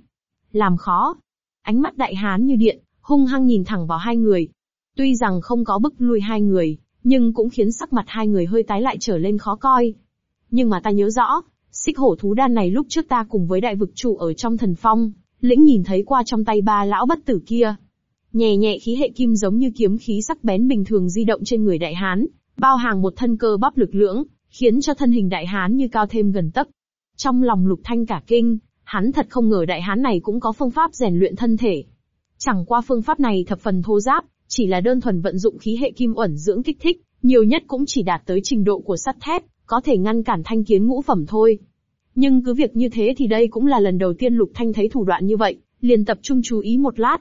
Làm khó. Ánh mắt đại hán như điện, hung hăng nhìn thẳng vào hai người. Tuy rằng không có bức lui hai người, nhưng cũng khiến sắc mặt hai người hơi tái lại trở lên khó coi. Nhưng mà ta nhớ rõ, xích hổ thú đan này lúc trước ta cùng với đại vực chủ ở trong thần phong, lĩnh nhìn thấy qua trong tay ba lão bất tử kia. Nhẹ nhẹ khí hệ kim giống như kiếm khí sắc bén bình thường di động trên người đại hán, bao hàng một thân cơ bắp lực lưỡng, khiến cho thân hình đại hán như cao thêm gần tấc. Trong lòng lục thanh cả kinh, hắn thật không ngờ đại hán này cũng có phương pháp rèn luyện thân thể. Chẳng qua phương pháp này thập phần thô giáp, chỉ là đơn thuần vận dụng khí hệ kim uẩn dưỡng kích thích, nhiều nhất cũng chỉ đạt tới trình độ của sắt thép, có thể ngăn cản thanh kiến ngũ phẩm thôi. Nhưng cứ việc như thế thì đây cũng là lần đầu tiên Lục Thanh thấy thủ đoạn như vậy, liền tập trung chú ý một lát.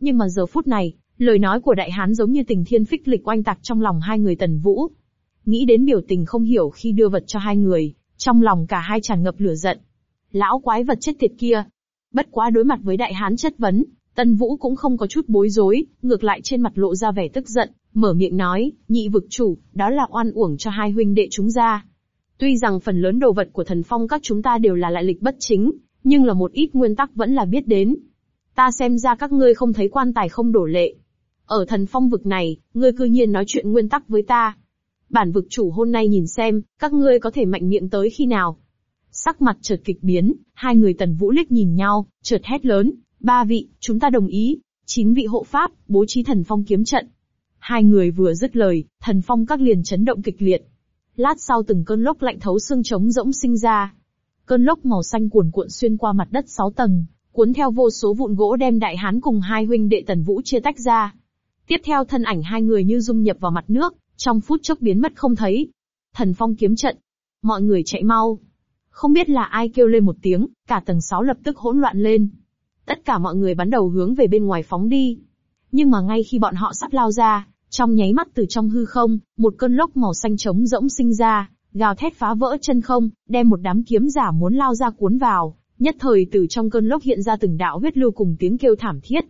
Nhưng mà giờ phút này, lời nói của đại hán giống như tình thiên phích lịch oanh tạc trong lòng hai người tần vũ. Nghĩ đến biểu tình không hiểu khi đưa vật cho hai người, trong lòng cả hai tràn ngập lửa giận. Lão quái vật chết tiệt kia. Bất quá đối mặt với đại hán chất vấn, Tân Vũ cũng không có chút bối rối, ngược lại trên mặt lộ ra vẻ tức giận, mở miệng nói, nhị vực chủ, đó là oan uổng cho hai huynh đệ chúng ra. Tuy rằng phần lớn đồ vật của thần phong các chúng ta đều là lại lịch bất chính, nhưng là một ít nguyên tắc vẫn là biết đến. Ta xem ra các ngươi không thấy quan tài không đổ lệ. Ở thần phong vực này, ngươi cư nhiên nói chuyện nguyên tắc với ta. Bản vực chủ hôm nay nhìn xem, các ngươi có thể mạnh miệng tới khi nào. Sắc mặt chợt kịch biến, hai người tần vũ liếc nhìn nhau, chợt hét lớn, ba vị, chúng ta đồng ý. Chín vị hộ pháp, bố trí thần phong kiếm trận. Hai người vừa dứt lời, thần phong các liền chấn động kịch liệt. Lát sau từng cơn lốc lạnh thấu xương trống rỗng sinh ra. Cơn lốc màu xanh cuồn cuộn xuyên qua mặt đất sáu tầng, cuốn theo vô số vụn gỗ đem đại hán cùng hai huynh đệ tần vũ chia tách ra. Tiếp theo thân ảnh hai người như dung nhập vào mặt nước, trong phút chốc biến mất không thấy. Thần phong kiếm trận. Mọi người chạy mau. Không biết là ai kêu lên một tiếng, cả tầng sáu lập tức hỗn loạn lên. Tất cả mọi người bắn đầu hướng về bên ngoài phóng đi. Nhưng mà ngay khi bọn họ sắp lao ra, trong nháy mắt từ trong hư không, một cơn lốc màu xanh trống rỗng sinh ra, gào thét phá vỡ chân không, đem một đám kiếm giả muốn lao ra cuốn vào, nhất thời từ trong cơn lốc hiện ra từng đạo huyết lưu cùng tiếng kêu thảm thiết.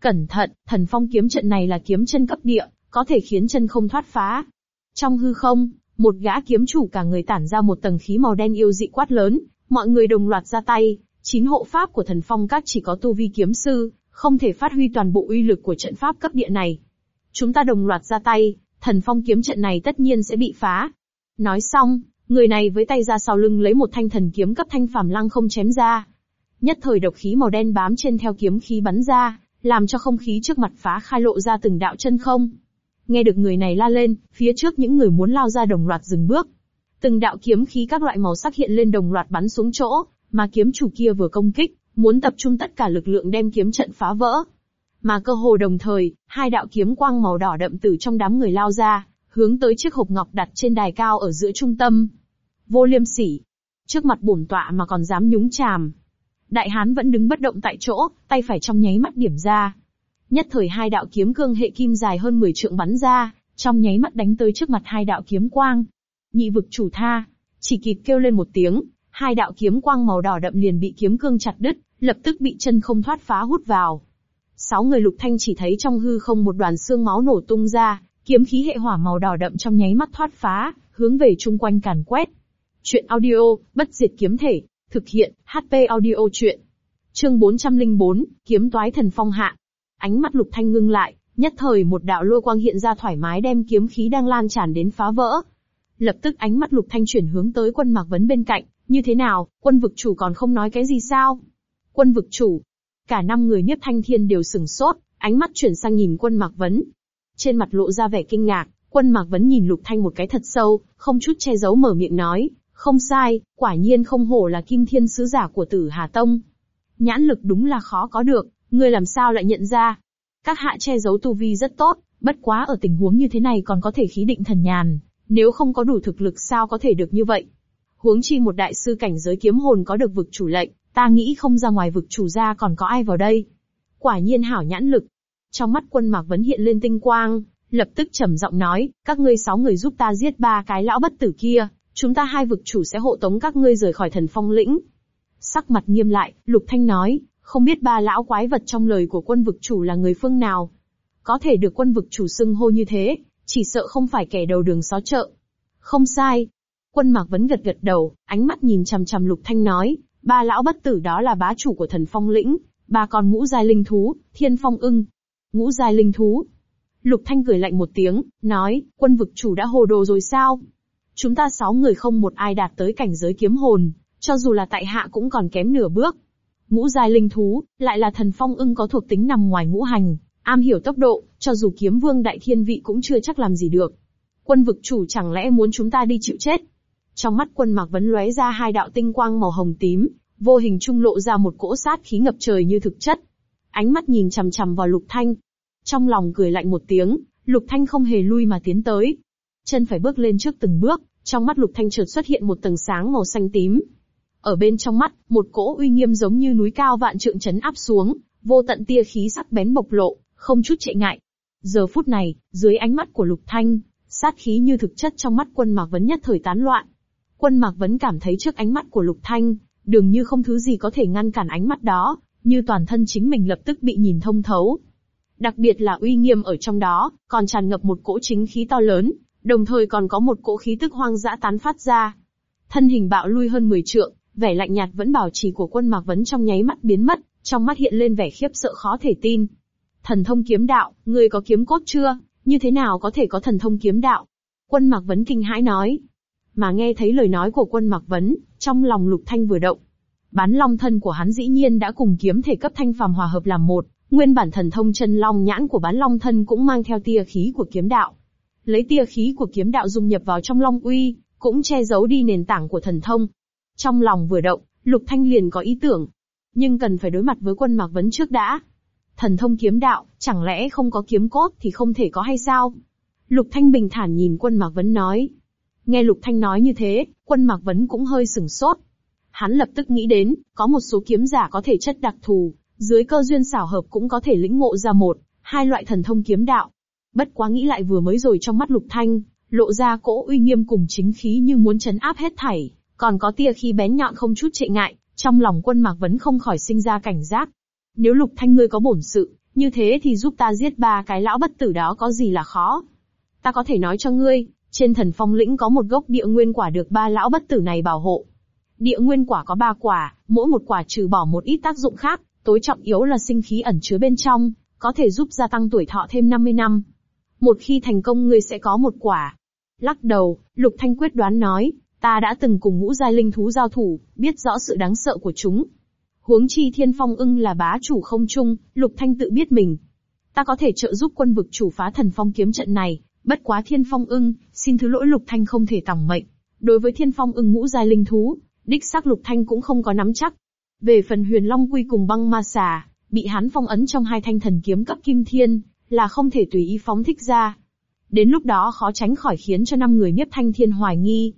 Cẩn thận, thần phong kiếm trận này là kiếm chân cấp địa, có thể khiến chân không thoát phá. Trong hư không, một gã kiếm chủ cả người tản ra một tầng khí màu đen yêu dị quát lớn, mọi người đồng loạt ra tay, chín hộ pháp của thần phong các chỉ có tu vi kiếm sư, không thể phát huy toàn bộ uy lực của trận pháp cấp địa này. Chúng ta đồng loạt ra tay, thần phong kiếm trận này tất nhiên sẽ bị phá. Nói xong, người này với tay ra sau lưng lấy một thanh thần kiếm cấp thanh phàm lăng không chém ra. Nhất thời độc khí màu đen bám trên theo kiếm khí bắn ra, làm cho không khí trước mặt phá khai lộ ra từng đạo chân không. Nghe được người này la lên, phía trước những người muốn lao ra đồng loạt dừng bước. Từng đạo kiếm khí các loại màu sắc hiện lên đồng loạt bắn xuống chỗ, mà kiếm chủ kia vừa công kích, muốn tập trung tất cả lực lượng đem kiếm trận phá vỡ. Mà cơ hồ đồng thời, hai đạo kiếm quang màu đỏ đậm từ trong đám người lao ra, hướng tới chiếc hộp ngọc đặt trên đài cao ở giữa trung tâm. Vô liêm sỉ. Trước mặt bổn tọa mà còn dám nhúng chàm. Đại hán vẫn đứng bất động tại chỗ, tay phải trong nháy mắt điểm ra. Nhất thời hai đạo kiếm cương hệ kim dài hơn 10 trượng bắn ra, trong nháy mắt đánh tới trước mặt hai đạo kiếm quang. Nhị vực chủ tha, chỉ kịp kêu lên một tiếng, hai đạo kiếm quang màu đỏ đậm liền bị kiếm cương chặt đứt, lập tức bị chân không thoát phá hút vào. Sáu người lục thanh chỉ thấy trong hư không một đoàn xương máu nổ tung ra, kiếm khí hệ hỏa màu đỏ đậm trong nháy mắt thoát phá, hướng về chung quanh càn quét. Chuyện audio, bất diệt kiếm thể, thực hiện, HP audio chuyện. Chương 404, kiếm toái thần phong hạ. Ánh mắt lục thanh ngưng lại, nhất thời một đạo lôi quang hiện ra thoải mái đem kiếm khí đang lan tràn đến phá vỡ. Lập tức ánh mắt lục thanh chuyển hướng tới quân mạc vấn bên cạnh, như thế nào, quân vực chủ còn không nói cái gì sao? Quân vực chủ. Cả năm người Niếp Thanh Thiên đều sừng sốt, ánh mắt chuyển sang nhìn quân Mạc Vấn. Trên mặt lộ ra vẻ kinh ngạc, quân Mạc Vấn nhìn Lục Thanh một cái thật sâu, không chút che giấu mở miệng nói, không sai, quả nhiên không hổ là kim thiên sứ giả của tử Hà Tông. Nhãn lực đúng là khó có được, ngươi làm sao lại nhận ra? Các hạ che giấu tu vi rất tốt, bất quá ở tình huống như thế này còn có thể khí định thần nhàn, nếu không có đủ thực lực sao có thể được như vậy? Huống chi một đại sư cảnh giới kiếm hồn có được vực chủ lệnh, ta nghĩ không ra ngoài vực chủ ra còn có ai vào đây. Quả nhiên hảo nhãn lực. Trong mắt quân mạc vấn hiện lên tinh quang, lập tức trầm giọng nói, các ngươi sáu người giúp ta giết ba cái lão bất tử kia, chúng ta hai vực chủ sẽ hộ tống các ngươi rời khỏi thần phong lĩnh. Sắc mặt nghiêm lại, Lục Thanh nói, không biết ba lão quái vật trong lời của quân vực chủ là người phương nào. Có thể được quân vực chủ xưng hô như thế, chỉ sợ không phải kẻ đầu đường xó chợ. Không sai, Quân Mạc Vấn gật gật đầu, ánh mắt nhìn chằm chằm Lục Thanh nói, ba lão bất tử đó là bá chủ của thần phong lĩnh, ba con ngũ giai linh thú, thiên phong ưng. Ngũ giai linh thú. Lục Thanh cười lạnh một tiếng, nói, quân vực chủ đã hồ đồ rồi sao? Chúng ta sáu người không một ai đạt tới cảnh giới kiếm hồn, cho dù là tại hạ cũng còn kém nửa bước. Ngũ giai linh thú, lại là thần phong ưng có thuộc tính nằm ngoài ngũ hành, am hiểu tốc độ, cho dù kiếm vương đại thiên vị cũng chưa chắc làm gì được. Quân vực chủ chẳng lẽ muốn chúng ta đi chịu chết? Trong mắt quân mạc vấn lóe ra hai đạo tinh quang màu hồng tím, vô hình trung lộ ra một cỗ sát khí ngập trời như thực chất. Ánh mắt nhìn chằm chằm vào lục thanh. Trong lòng cười lạnh một tiếng, lục thanh không hề lui mà tiến tới. Chân phải bước lên trước từng bước, trong mắt lục thanh chợt xuất hiện một tầng sáng màu xanh tím. Ở bên trong mắt, một cỗ uy nghiêm giống như núi cao vạn trượng chấn áp xuống, vô tận tia khí sắc bén bộc lộ, không chút chạy ngại. Giờ phút này, dưới ánh mắt của lục thanh, sát khí như thực chất trong mắt quân mạc vấn nhất thời tán loạn. Quân Mạc Vấn cảm thấy trước ánh mắt của Lục Thanh, dường như không thứ gì có thể ngăn cản ánh mắt đó, như toàn thân chính mình lập tức bị nhìn thông thấu. Đặc biệt là uy nghiêm ở trong đó, còn tràn ngập một cỗ chính khí to lớn, đồng thời còn có một cỗ khí tức hoang dã tán phát ra. Thân hình bạo lui hơn 10 trượng, vẻ lạnh nhạt vẫn bảo trì của quân Mạc Vấn trong nháy mắt biến mất, trong mắt hiện lên vẻ khiếp sợ khó thể tin. Thần thông kiếm đạo, ngươi có kiếm cốt chưa? Như thế nào có thể có thần thông kiếm đạo? Quân Mạc Vấn kinh hãi nói. Mà nghe thấy lời nói của quân Mạc Vấn, trong lòng Lục Thanh vừa động. Bán long thân của hắn dĩ nhiên đã cùng kiếm thể cấp thanh phàm hòa hợp làm một, nguyên bản thần thông chân long nhãn của bán long thân cũng mang theo tia khí của kiếm đạo. Lấy tia khí của kiếm đạo dung nhập vào trong long uy, cũng che giấu đi nền tảng của thần thông. Trong lòng vừa động, Lục Thanh liền có ý tưởng. Nhưng cần phải đối mặt với quân Mạc Vấn trước đã. Thần thông kiếm đạo, chẳng lẽ không có kiếm cốt thì không thể có hay sao? Lục Thanh bình thản nhìn quân Mạc Vấn nói. Nghe Lục Thanh nói như thế, quân Mạc Vấn cũng hơi sừng sốt. Hắn lập tức nghĩ đến, có một số kiếm giả có thể chất đặc thù, dưới cơ duyên xảo hợp cũng có thể lĩnh ngộ ra một, hai loại thần thông kiếm đạo. Bất quá nghĩ lại vừa mới rồi trong mắt Lục Thanh, lộ ra cỗ uy nghiêm cùng chính khí như muốn chấn áp hết thảy, còn có tia khí bén nhọn không chút trệ ngại, trong lòng quân Mạc Vấn không khỏi sinh ra cảnh giác. Nếu Lục Thanh ngươi có bổn sự, như thế thì giúp ta giết ba cái lão bất tử đó có gì là khó. Ta có thể nói cho ngươi, trên thần phong lĩnh có một gốc địa nguyên quả được ba lão bất tử này bảo hộ. Địa nguyên quả có ba quả, mỗi một quả trừ bỏ một ít tác dụng khác, tối trọng yếu là sinh khí ẩn chứa bên trong, có thể giúp gia tăng tuổi thọ thêm 50 năm. Một khi thành công ngươi sẽ có một quả. Lắc đầu, Lục Thanh quyết đoán nói, ta đã từng cùng ngũ giai linh thú giao thủ, biết rõ sự đáng sợ của chúng. Huống chi thiên phong ưng là bá chủ không chung, Lục Thanh tự biết mình. Ta có thể trợ giúp quân vực chủ phá thần phong kiếm trận này, bất quá thiên phong ưng, xin thứ lỗi Lục Thanh không thể tòng mệnh. Đối với thiên phong ưng ngũ giai linh thú, đích xác Lục Thanh cũng không có nắm chắc. Về phần huyền long quy cùng băng ma xà, bị hắn phong ấn trong hai thanh thần kiếm cấp kim thiên, là không thể tùy ý phóng thích ra. Đến lúc đó khó tránh khỏi khiến cho năm người nhiếp Thanh Thiên hoài nghi.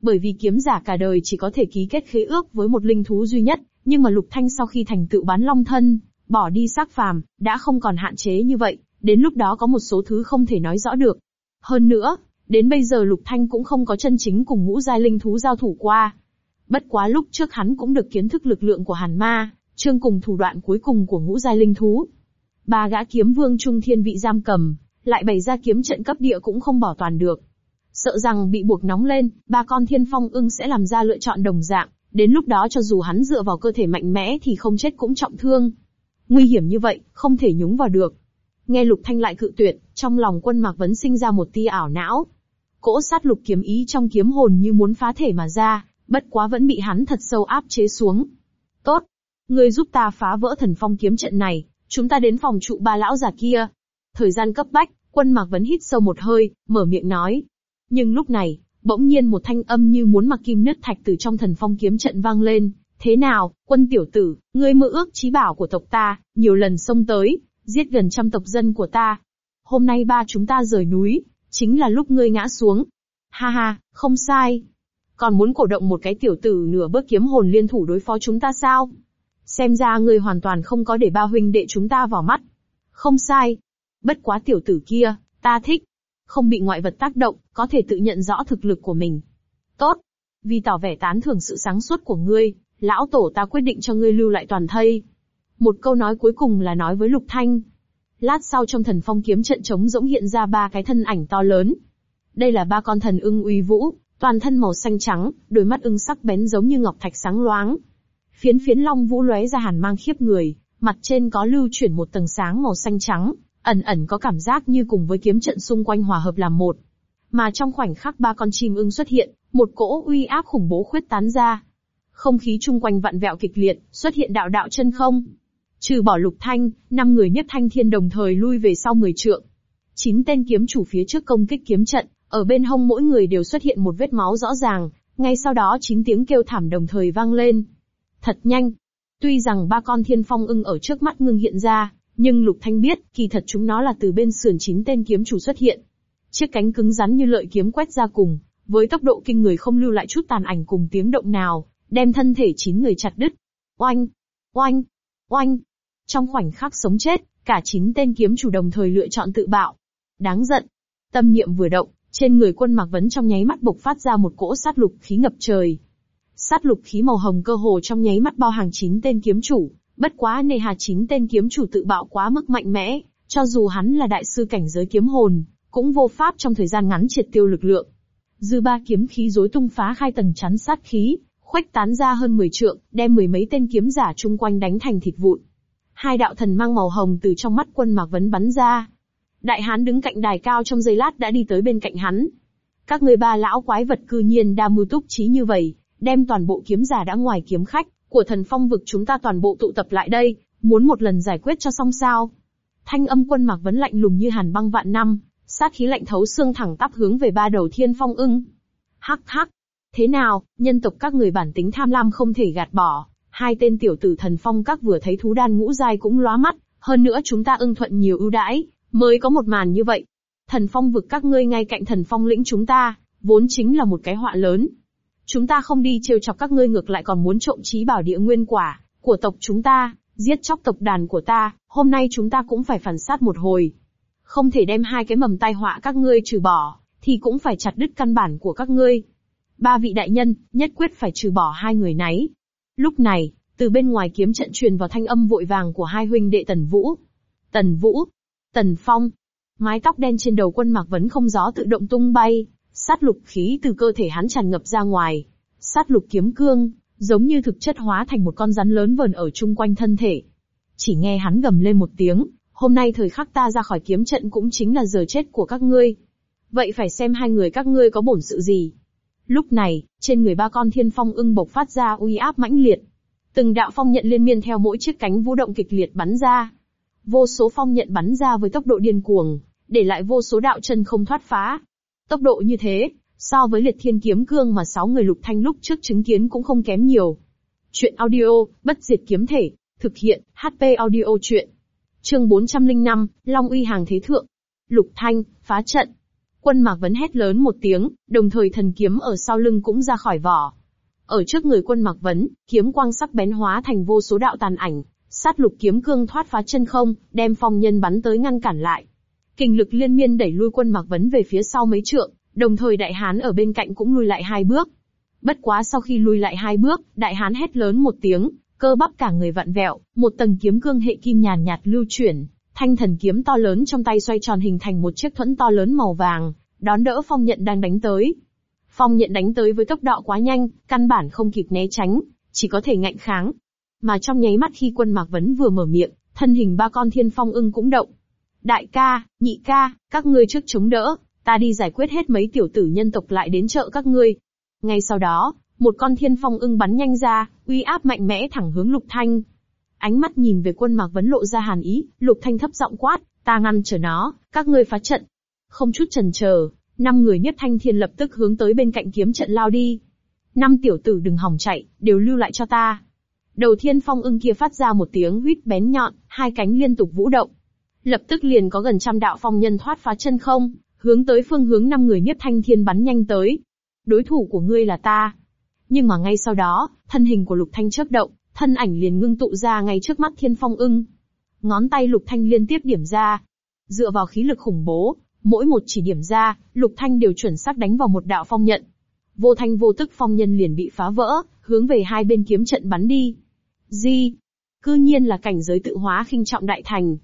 Bởi vì kiếm giả cả đời chỉ có thể ký kết khế ước với một linh thú duy nhất, nhưng mà Lục Thanh sau khi thành tựu bán long thân, bỏ đi xác phàm, đã không còn hạn chế như vậy, đến lúc đó có một số thứ không thể nói rõ được. Hơn nữa, đến bây giờ Lục Thanh cũng không có chân chính cùng ngũ giai linh thú giao thủ qua. Bất quá lúc trước hắn cũng được kiến thức lực lượng của hàn ma, chương cùng thủ đoạn cuối cùng của ngũ giai linh thú. Ba gã kiếm vương trung thiên vị giam cầm, lại bày ra kiếm trận cấp địa cũng không bỏ toàn được. Sợ rằng bị buộc nóng lên, ba con thiên phong ưng sẽ làm ra lựa chọn đồng dạng, đến lúc đó cho dù hắn dựa vào cơ thể mạnh mẽ thì không chết cũng trọng thương. Nguy hiểm như vậy, không thể nhúng vào được. Nghe Lục Thanh lại cự tuyệt, trong lòng quân Mạc Vấn sinh ra một tia ảo não. Cỗ sát lục kiếm ý trong kiếm hồn như muốn phá thể mà ra, bất quá vẫn bị hắn thật sâu áp chế xuống. Tốt, ngươi giúp ta phá vỡ thần phong kiếm trận này, chúng ta đến phòng trụ ba lão già kia. Thời gian cấp bách, quân Mạc Vấn hít sâu một hơi, mở miệng nói. Nhưng lúc này, bỗng nhiên một thanh âm như muốn mặc kim nứt thạch từ trong thần phong kiếm trận vang lên. Thế nào, quân tiểu tử, ngươi mơ ước trí bảo của tộc ta, nhiều lần xông tới, giết gần trăm tộc dân của ta. Hôm nay ba chúng ta rời núi, chính là lúc ngươi ngã xuống. Ha ha, không sai. Còn muốn cổ động một cái tiểu tử nửa bước kiếm hồn liên thủ đối phó chúng ta sao? Xem ra ngươi hoàn toàn không có để ba huynh đệ chúng ta vào mắt. Không sai. Bất quá tiểu tử kia, ta thích. Không bị ngoại vật tác động, có thể tự nhận rõ thực lực của mình. Tốt. Vì tỏ vẻ tán thưởng sự sáng suốt của ngươi, lão tổ ta quyết định cho ngươi lưu lại toàn thây. Một câu nói cuối cùng là nói với Lục Thanh. Lát sau trong thần phong kiếm trận trống rỗng hiện ra ba cái thân ảnh to lớn. Đây là ba con thần ưng uy vũ, toàn thân màu xanh trắng, đôi mắt ưng sắc bén giống như ngọc thạch sáng loáng. Phiến phiến long vũ lóe ra hàn mang khiếp người, mặt trên có lưu chuyển một tầng sáng màu xanh trắng, ẩn ẩn có cảm giác như cùng với kiếm trận xung quanh hòa hợp làm một. Mà trong khoảnh khắc ba con chim ưng xuất hiện, một cỗ uy áp khủng bố khuyết tán ra. Không khí chung quanh vặn vẹo kịch liệt, xuất hiện đạo đạo chân không. Trừ bỏ lục thanh, năm người nhất thanh thiên đồng thời lui về sau 10 trượng. Chín tên kiếm chủ phía trước công kích kiếm trận, ở bên hông mỗi người đều xuất hiện một vết máu rõ ràng, ngay sau đó chín tiếng kêu thảm đồng thời vang lên. Thật nhanh. Tuy rằng ba con thiên phong ưng ở trước mắt ngưng hiện ra, nhưng Lục Thanh biết, kỳ thật chúng nó là từ bên sườn chín tên kiếm chủ xuất hiện. Chiếc cánh cứng rắn như lợi kiếm quét ra cùng, với tốc độ kinh người không lưu lại chút tàn ảnh cùng tiếng động nào, đem thân thể chín người chặt đứt. Oanh! Oanh! Oanh! Trong khoảnh khắc sống chết, cả chín tên kiếm chủ đồng thời lựa chọn tự bạo. Đáng giận. Tâm niệm vừa động, trên người quân Mạc Vấn trong nháy mắt bộc phát ra một cỗ sát lục khí ngập trời. Sát lục khí màu hồng cơ hồ trong nháy mắt bao hàng chín tên kiếm chủ, Bất quá nề hà chín tên kiếm chủ tự bạo quá mức mạnh mẽ, cho dù hắn là đại sư cảnh giới kiếm hồn, cũng vô pháp trong thời gian ngắn triệt tiêu lực lượng. Dư ba kiếm khí rối tung phá khai tầng chắn sát khí, khuếch tán ra hơn 10 trượng, đem mười mấy tên kiếm giả chung quanh đánh thành thịt vụn. Hai đạo thần mang màu hồng từ trong mắt quân Mạc Vấn bắn ra. Đại hán đứng cạnh đài cao trong giây lát đã đi tới bên cạnh hắn. Các người ba lão quái vật cư nhiên đa mưu túc trí như vậy, đem toàn bộ kiếm giả đã ngoài kiếm khách, của thần phong vực chúng ta toàn bộ tụ tập lại đây, muốn một lần giải quyết cho xong sao. Thanh âm quân Mạc Vấn lạnh lùng như hàn băng vạn năm, sát khí lạnh thấu xương thẳng tắp hướng về ba đầu thiên phong ưng. Hắc hắc, Thế nào, nhân tộc các người bản tính tham lam không thể gạt bỏ, hai tên tiểu tử thần phong các vừa thấy thú đan ngũ giai cũng lóa mắt, hơn nữa chúng ta ưng thuận nhiều ưu đãi, mới có một màn như vậy. Thần phong vực các ngươi ngay cạnh thần phong lĩnh chúng ta, vốn chính là một cái họa lớn. Chúng ta không đi trêu chọc các ngươi ngược lại còn muốn trộm trí bảo địa nguyên quả, của tộc chúng ta, giết chóc tộc đàn của ta, hôm nay chúng ta cũng phải phản sát một hồi. Không thể đem hai cái mầm tai họa các ngươi trừ bỏ, thì cũng phải chặt đứt căn bản của các ngươi. Ba vị đại nhân, nhất quyết phải trừ bỏ hai người nấy, Lúc này, từ bên ngoài kiếm trận truyền vào thanh âm vội vàng của hai huynh đệ Tần Vũ. Tần Vũ, Tần Phong. Mái tóc đen trên đầu quân mạc vấn không gió tự động tung bay, sát lục khí từ cơ thể hắn tràn ngập ra ngoài. Sát lục kiếm cương, giống như thực chất hóa thành một con rắn lớn vờn ở chung quanh thân thể. Chỉ nghe hắn gầm lên một tiếng, hôm nay thời khắc ta ra khỏi kiếm trận cũng chính là giờ chết của các ngươi. Vậy phải xem hai người các ngươi có bổn sự gì. Lúc này, trên người ba con thiên phong ưng bộc phát ra uy áp mãnh liệt. Từng đạo phong nhận liên miên theo mỗi chiếc cánh vũ động kịch liệt bắn ra. Vô số phong nhận bắn ra với tốc độ điên cuồng, để lại vô số đạo chân không thoát phá. Tốc độ như thế, so với liệt thiên kiếm cương mà sáu người lục thanh lúc trước chứng kiến cũng không kém nhiều. Chuyện audio, bất diệt kiếm thể, thực hiện, HP audio chuyện. Chương 405, Long uy hàng thế thượng. Lục thanh, phá trận. Quân Mạc Vấn hét lớn một tiếng, đồng thời thần kiếm ở sau lưng cũng ra khỏi vỏ. Ở trước người quân Mạc Vấn, kiếm quang sắc bén hóa thành vô số đạo tàn ảnh, sát lục kiếm cương thoát phá chân không, đem phong nhân bắn tới ngăn cản lại. Kình lực liên miên đẩy lui quân Mạc Vấn về phía sau mấy trượng, đồng thời đại hán ở bên cạnh cũng lui lại hai bước. Bất quá sau khi lui lại hai bước, đại hán hét lớn một tiếng, cơ bắp cả người vặn vẹo, một tầng kiếm cương hệ kim nhàn nhạt lưu chuyển, Thanh thần kiếm to lớn trong tay xoay tròn hình thành một chiếc thuẫn to lớn màu vàng, đón đỡ phong nhận đang đánh tới. Phong nhận đánh tới với tốc độ quá nhanh, căn bản không kịp né tránh, chỉ có thể ngạnh kháng. Mà trong nháy mắt khi quân Mạc Vấn vừa mở miệng, thân hình ba con thiên phong ưng cũng động. Đại ca, nhị ca, các ngươi trước chống đỡ, ta đi giải quyết hết mấy tiểu tử nhân tộc lại đến chợ các ngươi. Ngay sau đó, một con thiên phong ưng bắn nhanh ra, uy áp mạnh mẽ thẳng hướng Lục Thanh. Ánh mắt nhìn về quân Mạc Vấn lộ ra hàn ý, Lục Thanh thấp giọng quát, ta ngăn trở nó, các ngươi phá trận. Không chút chần chờ, năm người nhất thanh thiên lập tức hướng tới bên cạnh kiếm trận lao đi. Năm tiểu tử đừng hỏng chạy, đều lưu lại cho ta. Đầu thiên phong ưng kia phát ra một tiếng huýt bén nhọn, hai cánh liên tục vũ động. Lập tức liền có gần trăm đạo phong nhân thoát phá chân không, hướng tới phương hướng năm người nhất thanh thiên bắn nhanh tới. Đối thủ của ngươi là ta. Nhưng mà ngay sau đó, thân hình của lục thanh chớp động, thân ảnh liền ngưng tụ ra ngay trước mắt thiên phong ưng. Ngón tay lục thanh liên tiếp điểm ra. Dựa vào khí lực khủng bố, mỗi một chỉ điểm ra, lục thanh đều chuẩn xác đánh vào một đạo phong nhận. Vô thanh vô tức phong nhân liền bị phá vỡ, hướng về hai bên kiếm trận bắn đi. Di, cư nhiên là cảnh giới tự hóa khinh trọng đại thành.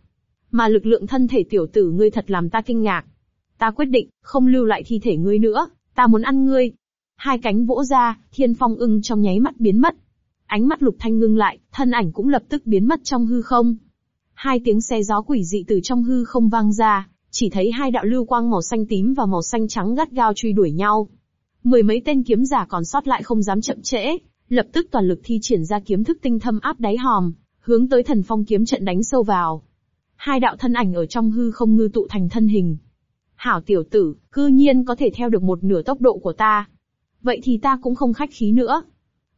Mà lực lượng thân thể tiểu tử ngươi thật làm ta kinh ngạc. Ta quyết định, không lưu lại thi thể ngươi nữa, ta muốn ăn ngươi. Hai cánh vỗ ra, thiên phong ưng trong nháy mắt biến mất, Ánh mắt lục thanh ngưng lại, thân ảnh cũng lập tức biến mất trong hư không. Hai tiếng xe gió quỷ dị từ trong hư không vang ra, chỉ thấy hai đạo lưu quang màu xanh tím và màu xanh trắng gắt gao truy đuổi nhau. Mười mấy tên kiếm giả còn sót lại không dám chậm trễ, lập tức toàn lực thi triển ra kiếm thức tinh thâm áp đáy hòm, hướng tới thần phong kiếm trận đánh sâu vào. Hai đạo thân ảnh ở trong hư không ngư tụ thành thân hình. Hảo tiểu tử, cư nhiên có thể theo được một nửa tốc độ của ta. Vậy thì ta cũng không khách khí nữa,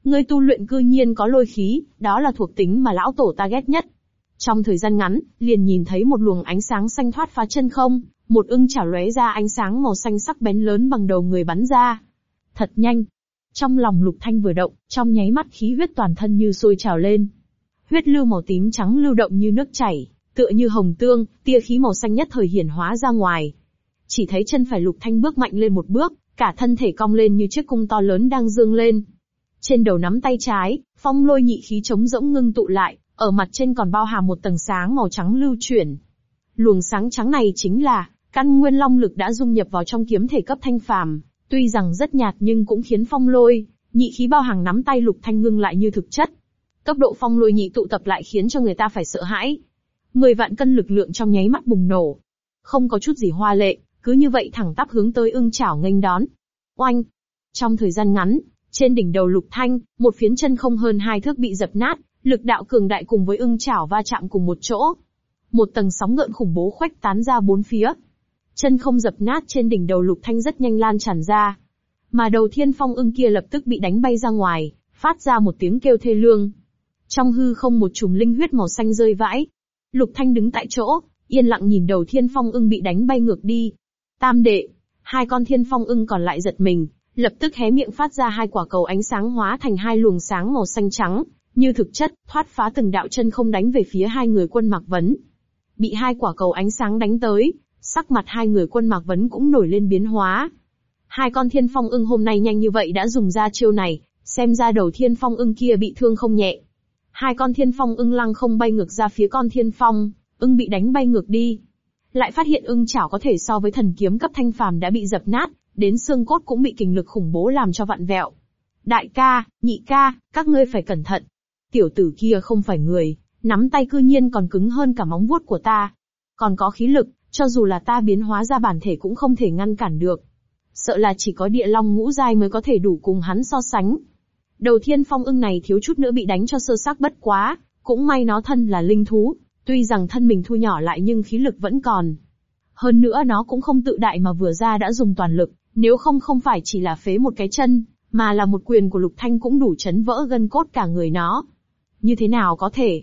Ngươi tu luyện cư nhiên có lôi khí, đó là thuộc tính mà lão tổ ta ghét nhất. Trong thời gian ngắn, liền nhìn thấy một luồng ánh sáng xanh thoát phá chân không, một ưng chảo lóe ra ánh sáng màu xanh sắc bén lớn bằng đầu người bắn ra. Thật nhanh. Trong lòng lục thanh vừa động, trong nháy mắt khí huyết toàn thân như sôi trào lên. Huyết lưu màu tím trắng lưu động như nước chảy, tựa như hồng tương, tia khí màu xanh nhất thời hiển hóa ra ngoài. Chỉ thấy chân phải lục thanh bước mạnh lên một bước, cả thân thể cong lên như chiếc cung to lớn đang dương lên. Trên đầu nắm tay trái, phong lôi nhị khí chống rỗng ngưng tụ lại, ở mặt trên còn bao hàm một tầng sáng màu trắng lưu chuyển. Luồng sáng trắng này chính là căn nguyên long lực đã dung nhập vào trong kiếm thể cấp thanh phàm, tuy rằng rất nhạt nhưng cũng khiến phong lôi, nhị khí bao hàng nắm tay lục thanh ngưng lại như thực chất. Tốc độ phong lôi nhị tụ tập lại khiến cho người ta phải sợ hãi. Mười vạn cân lực lượng trong nháy mắt bùng nổ. Không có chút gì hoa lệ, cứ như vậy thẳng tắp hướng tới ưng chảo nghênh đón. Oanh! Trong thời gian ngắn, trên đỉnh đầu lục thanh, một phiến chân không hơn hai thước bị dập nát, lực đạo cường đại cùng với ưng chảo va chạm cùng một chỗ. Một tầng sóng ngợn khủng bố khoách tán ra bốn phía. Chân không dập nát trên đỉnh đầu lục thanh rất nhanh lan tràn ra. Mà đầu thiên phong ưng kia lập tức bị đánh bay ra ngoài, phát ra một tiếng kêu thê lương. Trong hư không một chùm linh huyết màu xanh rơi vãi. Lục thanh đứng tại chỗ, yên lặng nhìn đầu thiên phong ưng bị đánh bay ngược đi. Tam đệ, hai con thiên phong ưng còn lại giật mình, lập tức hé miệng phát ra hai quả cầu ánh sáng hóa thành hai luồng sáng màu xanh trắng, như thực chất, thoát phá từng đạo chân không đánh về phía hai người quân Mạc Vấn. Bị hai quả cầu ánh sáng đánh tới, sắc mặt hai người quân Mạc Vấn cũng nổi lên biến hóa. Hai con thiên phong ưng hôm nay nhanh như vậy đã dùng ra chiêu này, xem ra đầu thiên phong ưng kia bị thương không nhẹ. Hai con thiên phong ưng lăng không bay ngược ra phía con thiên phong, ưng bị đánh bay ngược đi. Lại phát hiện ưng chảo có thể so với thần kiếm cấp thanh phàm đã bị dập nát, đến xương cốt cũng bị kình lực khủng bố làm cho vặn vẹo. Đại ca, nhị ca, các ngươi phải cẩn thận. Tiểu tử kia không phải người, nắm tay cư nhiên còn cứng hơn cả móng vuốt của ta. Còn có khí lực, cho dù là ta biến hóa ra bản thể cũng không thể ngăn cản được. Sợ là chỉ có địa long ngũ giai mới có thể đủ cùng hắn so sánh. Đầu thiên phong ưng này thiếu chút nữa bị đánh cho sơ xác bất quá, cũng may nó thân là linh thú, tuy rằng thân mình thu nhỏ lại nhưng khí lực vẫn còn. Hơn nữa nó cũng không tự đại mà vừa ra đã dùng toàn lực, nếu không không phải chỉ là phế một cái chân, mà là một quyền của Lục Thanh cũng đủ chấn vỡ gân cốt cả người nó. Như thế nào có thể?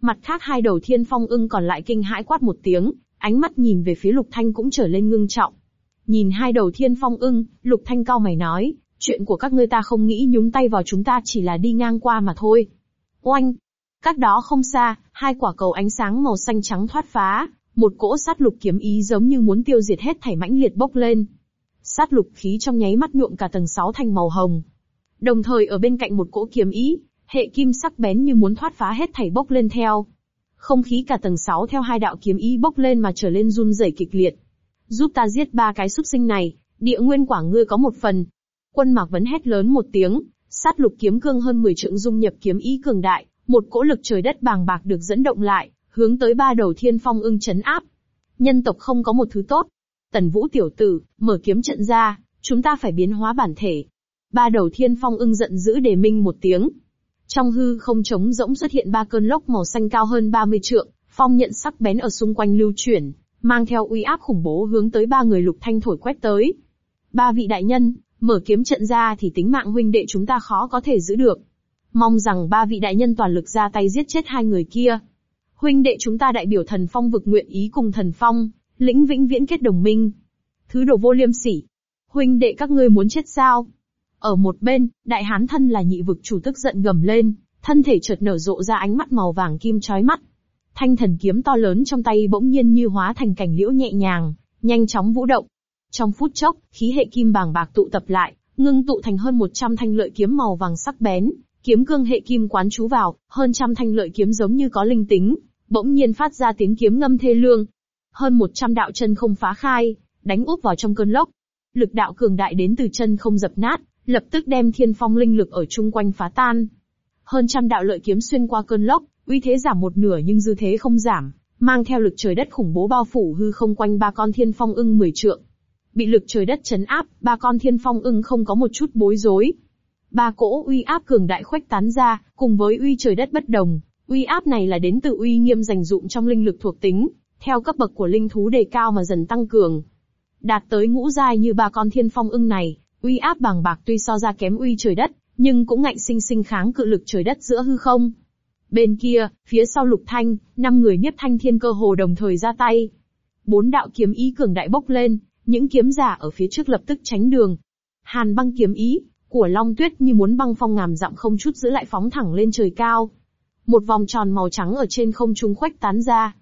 Mặt khác hai đầu thiên phong ưng còn lại kinh hãi quát một tiếng, ánh mắt nhìn về phía Lục Thanh cũng trở lên ngưng trọng. Nhìn hai đầu thiên phong ưng, Lục Thanh cao mày nói, chuyện của các ngươi ta không nghĩ nhúng tay vào chúng ta chỉ là đi ngang qua mà thôi. Oanh! Cách đó không xa, hai quả cầu ánh sáng màu xanh trắng thoát phá, một cỗ sát lục kiếm ý giống như muốn tiêu diệt hết thảy mãnh liệt bốc lên. Sát lục khí trong nháy mắt nhuộm cả tầng 6 thành màu hồng. Đồng thời ở bên cạnh một cỗ kiếm ý, hệ kim sắc bén như muốn thoát phá hết thảy bốc lên theo. Không khí cả tầng 6 theo hai đạo kiếm ý bốc lên mà trở lên run rẩy kịch liệt. Giúp ta giết ba cái xuất sinh này, địa nguyên quả ngươi có một phần. Quân Mạc Vấn hét lớn một tiếng, sát lục kiếm cương hơn 10 trượng dung nhập kiếm ý cường đại, một cỗ lực trời đất bàng bạc được dẫn động lại, hướng tới ba đầu thiên phong ưng chấn áp. Nhân tộc không có một thứ tốt, Tần Vũ tiểu tử, mở kiếm trận ra, chúng ta phải biến hóa bản thể. Ba đầu thiên phong ưng giận dữ đề minh một tiếng. Trong hư không trống rỗng xuất hiện ba cơn lốc màu xanh cao hơn 30 trượng, phong nhận sắc bén ở xung quanh lưu chuyển, mang theo uy áp khủng bố hướng tới ba người lục thanh thổi quét tới. Ba vị đại nhân, mở kiếm trận ra thì tính mạng huynh đệ chúng ta khó có thể giữ được. Mong rằng ba vị đại nhân toàn lực ra tay giết chết hai người kia. Huynh đệ chúng ta đại biểu thần phong vực nguyện ý cùng thần phong, lĩnh vĩnh viễn kết đồng minh. Thứ đồ vô liêm sỉ. Huynh đệ các ngươi muốn chết sao? Ở một bên, đại hán thân là nhị vực chủ tức giận gầm lên, thân thể chợt nở rộ ra ánh mắt màu vàng kim chói mắt. Thanh thần kiếm to lớn trong tay bỗng nhiên như hóa thành cảnh liễu nhẹ nhàng, nhanh chóng vũ động. Trong phút chốc, khí hệ kim bàng bạc tụ tập lại, ngưng tụ thành hơn 100 thanh lợi kiếm màu vàng sắc bén, kiếm cương hệ kim quán chú vào, hơn trăm thanh lợi kiếm giống như có linh tính, bỗng nhiên phát ra tiếng kiếm ngâm thê lương, hơn 100 đạo chân không phá khai, đánh úp vào trong cơn lốc. Lực đạo cường đại đến từ chân không dập nát, lập tức đem thiên phong linh lực ở chung quanh phá tan. Hơn trăm đạo lợi kiếm xuyên qua cơn lốc, uy thế giảm một nửa nhưng dư thế không giảm, mang theo lực trời đất khủng bố bao phủ hư không quanh ba con thiên phong ưng mười trượng. Bị lực trời đất chấn áp, ba con thiên phong ưng không có một chút bối rối. Ba cỗ uy áp cường đại khuếch tán ra, cùng với uy trời đất bất đồng, uy áp này là đến từ uy nghiêm dành dụng trong linh lực thuộc tính, theo cấp bậc của linh thú đề cao mà dần tăng cường. Đạt tới ngũ giai như ba con thiên phong ưng này, uy áp bàng bạc tuy so ra kém uy trời đất, nhưng cũng ngạnh sinh sinh kháng cự lực trời đất giữa hư không. Bên kia, phía sau lục thanh, năm người niếp thanh thiên cơ hồ đồng thời ra tay. Bốn đạo kiếm ý cường đại bốc lên, những kiếm giả ở phía trước lập tức tránh đường. Hàn băng kiếm ý, của Long Tuyết như muốn băng phong ngàm dặm không chút giữ lại phóng thẳng lên trời cao. Một vòng tròn màu trắng ở trên không trung khuếch tán ra,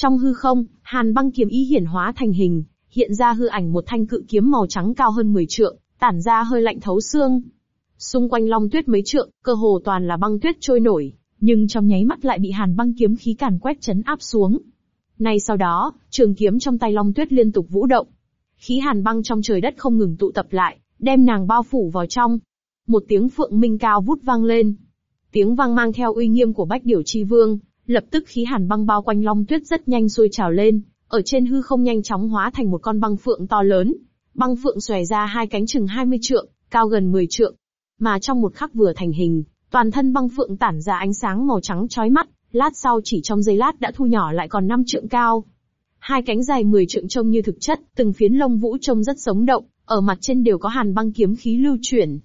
trong hư không, hàn băng kiếm ý hiển hóa thành hình, hiện ra hư ảnh một thanh cự kiếm màu trắng cao hơn 10 trượng, tản ra hơi lạnh thấu xương. Xung quanh long tuyết mấy trượng, cơ hồ toàn là băng tuyết trôi nổi, nhưng trong nháy mắt lại bị hàn băng kiếm khí càn quét chấn áp xuống. Nay sau đó, trường kiếm trong tay Long Tuyết liên tục vũ động. Khí hàn băng trong trời đất không ngừng tụ tập lại, đem nàng bao phủ vào trong. Một tiếng phượng minh cao vút vang lên. Tiếng vang mang theo uy nghiêm của bách điểu chi vương, lập tức khí hàn băng bao quanh Long Tuyết rất nhanh sôi trào lên, ở trên hư không nhanh chóng hóa thành một con băng phượng to lớn. Băng phượng xòe ra hai cánh chừng 20 trượng, cao gần 10 trượng. Mà trong một khắc vừa thành hình, toàn thân băng phượng tản ra ánh sáng màu trắng chói mắt, lát sau chỉ trong giây lát đã thu nhỏ lại còn 5 trượng cao. Hai cánh dài 10 trượng trông như thực chất, từng phiến lông vũ trông rất sống động, ở mặt trên đều có hàn băng kiếm khí lưu chuyển.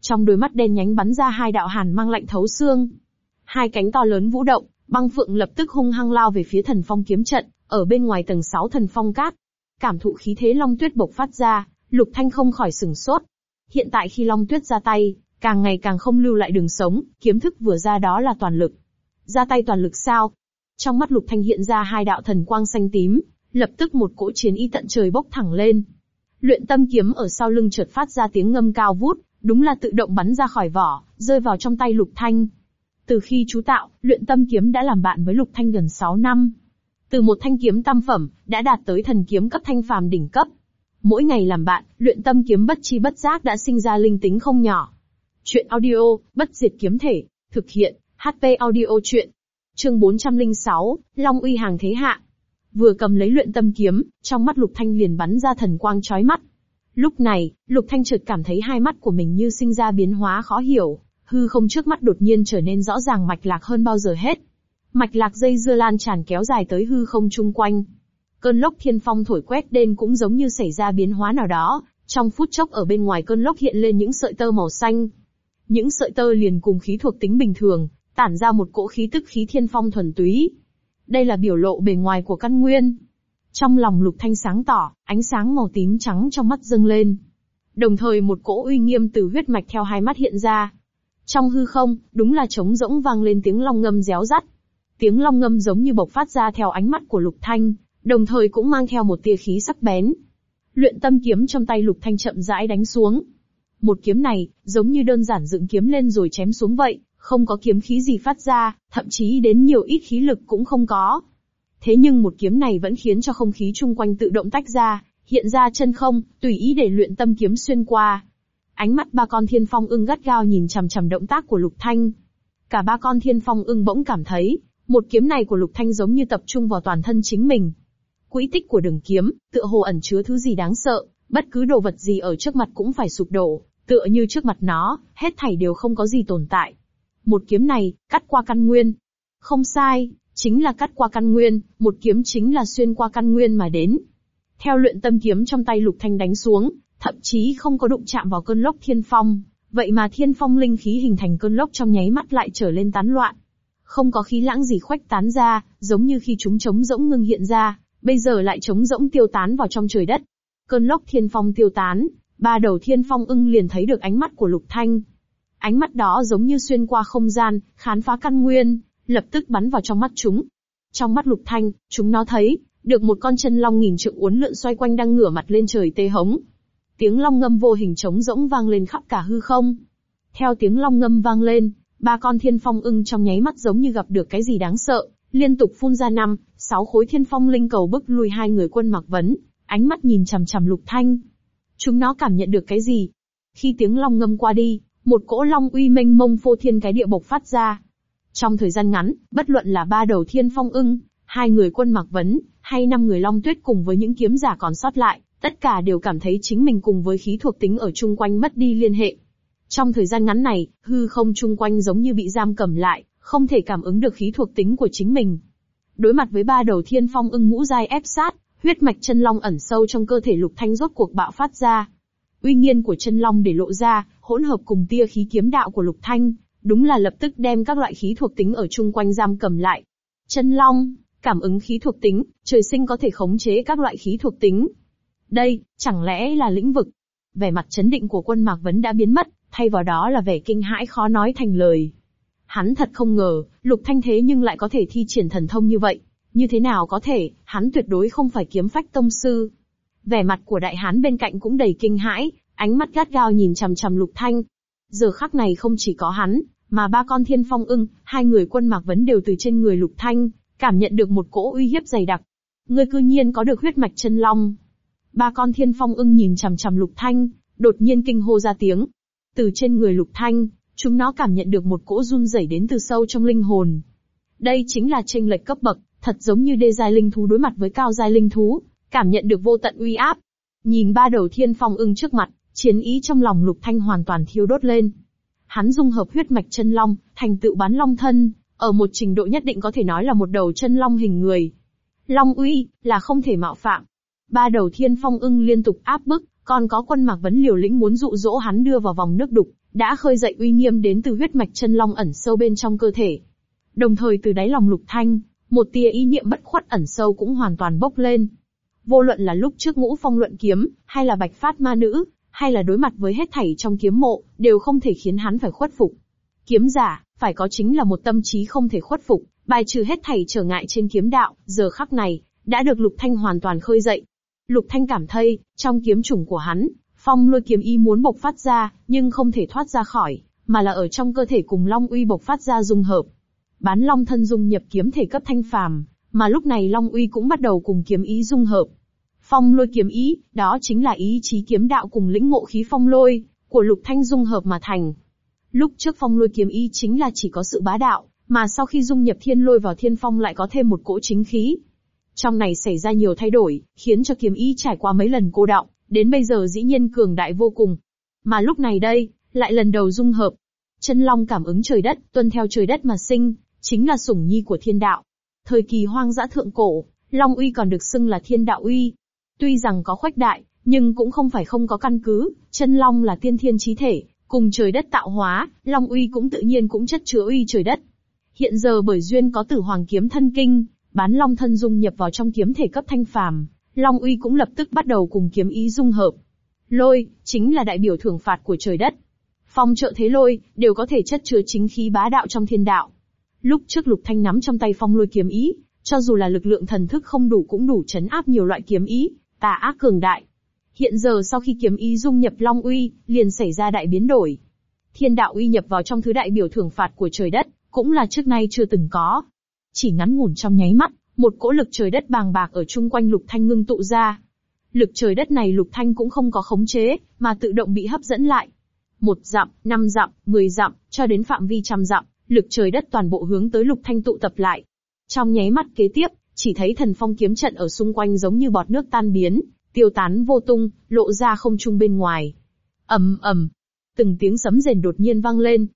Trong đôi mắt đen nhánh bắn ra hai đạo hàn mang lạnh thấu xương. Hai cánh to lớn vũ động, băng phượng lập tức hung hăng lao về phía thần phong kiếm trận, ở bên ngoài tầng 6 thần phong cát. Cảm thụ khí thế long tuyết bộc phát ra, lục thanh không khỏi sừng sốt. Hiện tại khi long tuyết ra tay, càng ngày càng không lưu lại đường sống, kiếm thức vừa ra đó là toàn lực. Ra tay toàn lực sao? Trong mắt lục thanh hiện ra hai đạo thần quang xanh tím, lập tức một cỗ chiến y tận trời bốc thẳng lên. Luyện tâm kiếm ở sau lưng chợt phát ra tiếng ngâm cao vút, đúng là tự động bắn ra khỏi vỏ, rơi vào trong tay lục thanh. Từ khi chú tạo, luyện tâm kiếm đã làm bạn với lục thanh gần 6 năm. Từ một thanh kiếm tam phẩm, đã đạt tới thần kiếm cấp thanh phàm đỉnh cấp. Mỗi ngày làm bạn, luyện tâm kiếm bất chi bất giác đã sinh ra linh tính không nhỏ. Chuyện audio, bất diệt kiếm thể, thực hiện, HP audio chuyện. Chương 406, Long uy hàng thế hạ. Vừa cầm lấy luyện tâm kiếm, trong mắt Lục Thanh liền bắn ra thần quang chói mắt. Lúc này, Lục Thanh chợt cảm thấy hai mắt của mình như sinh ra biến hóa khó hiểu, hư không trước mắt đột nhiên trở nên rõ ràng mạch lạc hơn bao giờ hết. Mạch lạc dây dưa lan tràn kéo dài tới hư không chung quanh. Cơn lốc thiên phong thổi quét đen cũng giống như xảy ra biến hóa nào đó, trong phút chốc ở bên ngoài cơn lốc hiện lên những sợi tơ màu xanh. Những sợi tơ liền cùng khí thuộc tính bình thường, tản ra một cỗ khí tức khí thiên phong thuần túy. Đây là biểu lộ bề ngoài của căn nguyên. Trong lòng lục thanh sáng tỏ, ánh sáng màu tím trắng trong mắt dâng lên. Đồng thời một cỗ uy nghiêm từ huyết mạch theo hai mắt hiện ra. Trong hư không, đúng là trống rỗng vang lên tiếng long ngâm réo rắt. Tiếng long ngâm giống như bộc phát ra theo ánh mắt của lục thanh, đồng thời cũng mang theo một tia khí sắc bén. Luyện tâm kiếm trong tay lục thanh chậm rãi đánh xuống. Một kiếm này, giống như đơn giản dựng kiếm lên rồi chém xuống vậy, không có kiếm khí gì phát ra, thậm chí đến nhiều ít khí lực cũng không có. Thế nhưng một kiếm này vẫn khiến cho không khí chung quanh tự động tách ra, hiện ra chân không, tùy ý để luyện tâm kiếm xuyên qua. Ánh mắt ba con thiên phong ưng gắt gao nhìn chằm chằm động tác của Lục Thanh. Cả ba con thiên phong ưng bỗng cảm thấy, một kiếm này của Lục Thanh giống như tập trung vào toàn thân chính mình. Quỹ tích của đường kiếm, tựa hồ ẩn chứa thứ gì đáng sợ, bất cứ đồ vật gì ở trước mặt cũng phải sụp đổ, tựa như trước mặt nó, hết thảy đều không có gì tồn tại. Một kiếm này, cắt qua căn nguyên. Không sai, chính là cắt qua căn nguyên, một kiếm chính là xuyên qua căn nguyên mà đến. Theo luyện tâm kiếm trong tay Lục Thanh đánh xuống, thậm chí không có đụng chạm vào cơn lốc thiên phong, vậy mà thiên phong linh khí hình thành cơn lốc trong nháy mắt lại trở lên tán loạn. Không có khí lãng gì khoách tán ra, giống như khi chúng trống rỗng ngưng hiện ra, bây giờ lại trống rỗng tiêu tán vào trong trời đất. Cơn lốc thiên phong tiêu tán, ba đầu thiên phong ưng liền thấy được ánh mắt của Lục Thanh. Ánh mắt đó giống như xuyên qua không gian, khán phá căn nguyên, lập tức bắn vào trong mắt chúng. Trong mắt Lục Thanh, chúng nó thấy, được một con chân long nghìn trượng uốn lượn xoay quanh đang ngửa mặt lên trời tê hống. Tiếng long ngâm vô hình trống rỗng vang lên khắp cả hư không. Theo tiếng long ngâm vang lên, ba con thiên phong ưng trong nháy mắt giống như gặp được cái gì đáng sợ, liên tục phun ra năm, sáu khối thiên phong linh cầu bức lùi hai người quân mặc vấn, ánh mắt nhìn chằm chằm lục thanh. Chúng nó cảm nhận được cái gì? Khi tiếng long ngâm qua đi, một cỗ long uy mênh mông phô thiên cái địa bộc phát ra. Trong thời gian ngắn, bất luận là ba đầu thiên phong ưng, hai người quân mặc vấn, hay năm người long tuyết cùng với những kiếm giả còn sót lại, tất cả đều cảm thấy chính mình cùng với khí thuộc tính ở chung quanh mất đi liên hệ. Trong thời gian ngắn này, hư không chung quanh giống như bị giam cầm lại, không thể cảm ứng được khí thuộc tính của chính mình. Đối mặt với ba đầu thiên phong ưng ngũ dai ép sát, huyết mạch chân long ẩn sâu trong cơ thể lục thanh rốt cuộc bạo phát ra. Uy nghiên của chân long để lộ ra, hỗn hợp cùng tia khí kiếm đạo của lục thanh, đúng là lập tức đem các loại khí thuộc tính ở chung quanh giam cầm lại. Chân long, cảm ứng khí thuộc tính, trời sinh có thể khống chế các loại khí thuộc tính. Đây, chẳng lẽ là lĩnh vực? Vẻ mặt chấn định của quân Mạc Vấn đã biến mất, thay vào đó là vẻ kinh hãi khó nói thành lời. Hắn thật không ngờ, lục thanh thế nhưng lại có thể thi triển thần thông như vậy. Như thế nào có thể, hắn tuyệt đối không phải kiếm phách tông sư. Vẻ mặt của đại hán bên cạnh cũng đầy kinh hãi, ánh mắt gắt gao nhìn chằm chằm lục thanh. Giờ khắc này không chỉ có hắn, Mà ba con thiên phong ưng, hai người quân mạc vấn đều từ trên người lục thanh, cảm nhận được một cỗ uy hiếp dày đặc. Ngươi cư nhiên có được huyết mạch chân long. Ba con thiên phong ưng nhìn chằm chằm lục thanh, đột nhiên kinh hô ra tiếng. Từ trên người lục thanh, chúng nó cảm nhận được một cỗ run rẩy đến từ sâu trong linh hồn. Đây chính là tranh lệch cấp bậc, thật giống như đê giai linh thú đối mặt với cao giai linh thú, cảm nhận được vô tận uy áp. Nhìn ba đầu thiên phong ưng trước mặt, chiến ý trong lòng lục thanh hoàn toàn thiêu đốt lên. Hắn dung hợp huyết mạch chân long, thành tựu bán long thân, ở một trình độ nhất định có thể nói là một đầu chân long hình người. Long uy, là không thể mạo phạm. Ba đầu thiên phong ưng liên tục áp bức, còn có quân mạc vấn liều lĩnh muốn dụ dỗ hắn đưa vào vòng nước đục, đã khơi dậy uy nghiêm đến từ huyết mạch chân long ẩn sâu bên trong cơ thể. Đồng thời từ đáy lòng lục thanh, một tia ý niệm bất khuất ẩn sâu cũng hoàn toàn bốc lên. Vô luận là lúc trước ngũ phong luận kiếm, hay là bạch phát ma nữ, hay là đối mặt với hết thảy trong kiếm mộ, đều không thể khiến hắn phải khuất phục. Kiếm giả, phải có chính là một tâm trí không thể khuất phục, bài trừ hết thảy trở ngại trên kiếm đạo, giờ khắc này, đã được Lục Thanh hoàn toàn khơi dậy. Lục Thanh cảm thấy, trong kiếm chủng của hắn, phong lôi kiếm ý muốn bộc phát ra, nhưng không thể thoát ra khỏi, mà là ở trong cơ thể cùng long uy bộc phát ra dung hợp. Bán long thân dung nhập kiếm thể cấp thanh phàm, mà lúc này long uy cũng bắt đầu cùng kiếm ý dung hợp. Phong lôi kiếm ý, đó chính là ý chí kiếm đạo cùng lĩnh ngộ khí phong lôi, của lục thanh dung hợp mà thành. Lúc trước phong lôi kiếm ý chính là chỉ có sự bá đạo, mà sau khi dung nhập thiên lôi vào thiên phong lại có thêm một cỗ chính khí. Trong này xảy ra nhiều thay đổi, khiến cho kiếm ý trải qua mấy lần cô đọng, đến bây giờ dĩ nhiên cường đại vô cùng. Mà lúc này đây, lại lần đầu dung hợp. Chân long cảm ứng trời đất, tuân theo trời đất mà sinh, chính là sủng nhi của thiên đạo. Thời kỳ hoang dã thượng cổ, long uy còn được xưng là thiên đạo uy. Tuy rằng có khoách đại, nhưng cũng không phải không có căn cứ, chân long là tiên thiên trí thể, cùng trời đất tạo hóa, long uy cũng tự nhiên cũng chất chứa uy trời đất. Hiện giờ bởi duyên có tử hoàng kiếm thân kinh, bán long thân dung nhập vào trong kiếm thể cấp thanh phàm, long uy cũng lập tức bắt đầu cùng kiếm ý dung hợp. Lôi, chính là đại biểu thưởng phạt của trời đất. Phong trợ thế lôi, đều có thể chất chứa chính khí bá đạo trong thiên đạo. Lúc trước lục thanh nắm trong tay phong lôi kiếm ý, cho dù là lực lượng thần thức không đủ cũng đủ chấn áp nhiều loại kiếm ý, tà ác cường đại. Hiện giờ sau khi kiếm ý dung nhập long uy, liền xảy ra đại biến đổi. Thiên đạo uy nhập vào trong thứ đại biểu thưởng phạt của trời đất, cũng là trước nay chưa từng có. Chỉ ngắn ngủn trong nháy mắt, một cỗ lực trời đất bàng bạc ở chung quanh lục thanh ngưng tụ ra. Lực trời đất này lục thanh cũng không có khống chế, mà tự động bị hấp dẫn lại. Một dặm, năm dặm, mười dặm, cho đến phạm vi trăm dặm, lực trời đất toàn bộ hướng tới lục thanh tụ tập lại. Trong nháy mắt kế tiếp, chỉ thấy thần phong kiếm trận ở xung quanh giống như bọt nước tan biến, tiêu tán vô tung, lộ ra không trung bên ngoài. ầm ầm, từng tiếng sấm rền đột nhiên vang lên.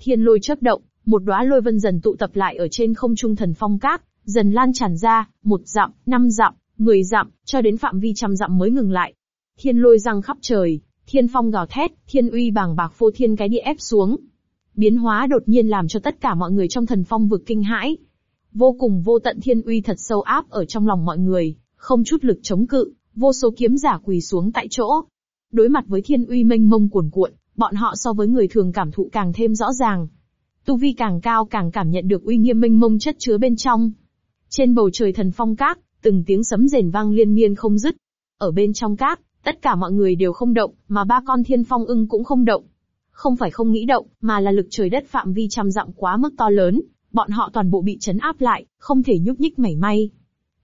Thiên lôi chớp động, một đóa lôi vân dần tụ tập lại ở trên không trung thần phong cát, dần lan tràn ra, một dặm, năm dặm, mười dặm, cho đến phạm vi trăm dặm mới ngừng lại. Thiên lôi răng khắp trời, thiên phong gào thét, thiên uy bàng bạc phô thiên cái địa ép xuống. Biến hóa đột nhiên làm cho tất cả mọi người trong thần phong vực kinh hãi. Vô cùng vô tận thiên uy thật sâu áp ở trong lòng mọi người, không chút lực chống cự, vô số kiếm giả quỳ xuống tại chỗ. Đối mặt với thiên uy mênh mông cuồn cuộn, bọn họ so với người thường cảm thụ càng thêm rõ ràng. Tu vi càng cao càng cảm nhận được uy nghiêm mênh mông chất chứa bên trong. Trên bầu trời thần phong các, từng tiếng sấm rền vang liên miên không dứt. Ở bên trong các, tất cả mọi người đều không động, mà ba con thiên phong ưng cũng không động. Không phải không nghĩ động, mà là lực trời đất phạm vi trăm dặm quá mức to lớn, bọn họ toàn bộ bị chấn áp lại, không thể nhúc nhích mảy may.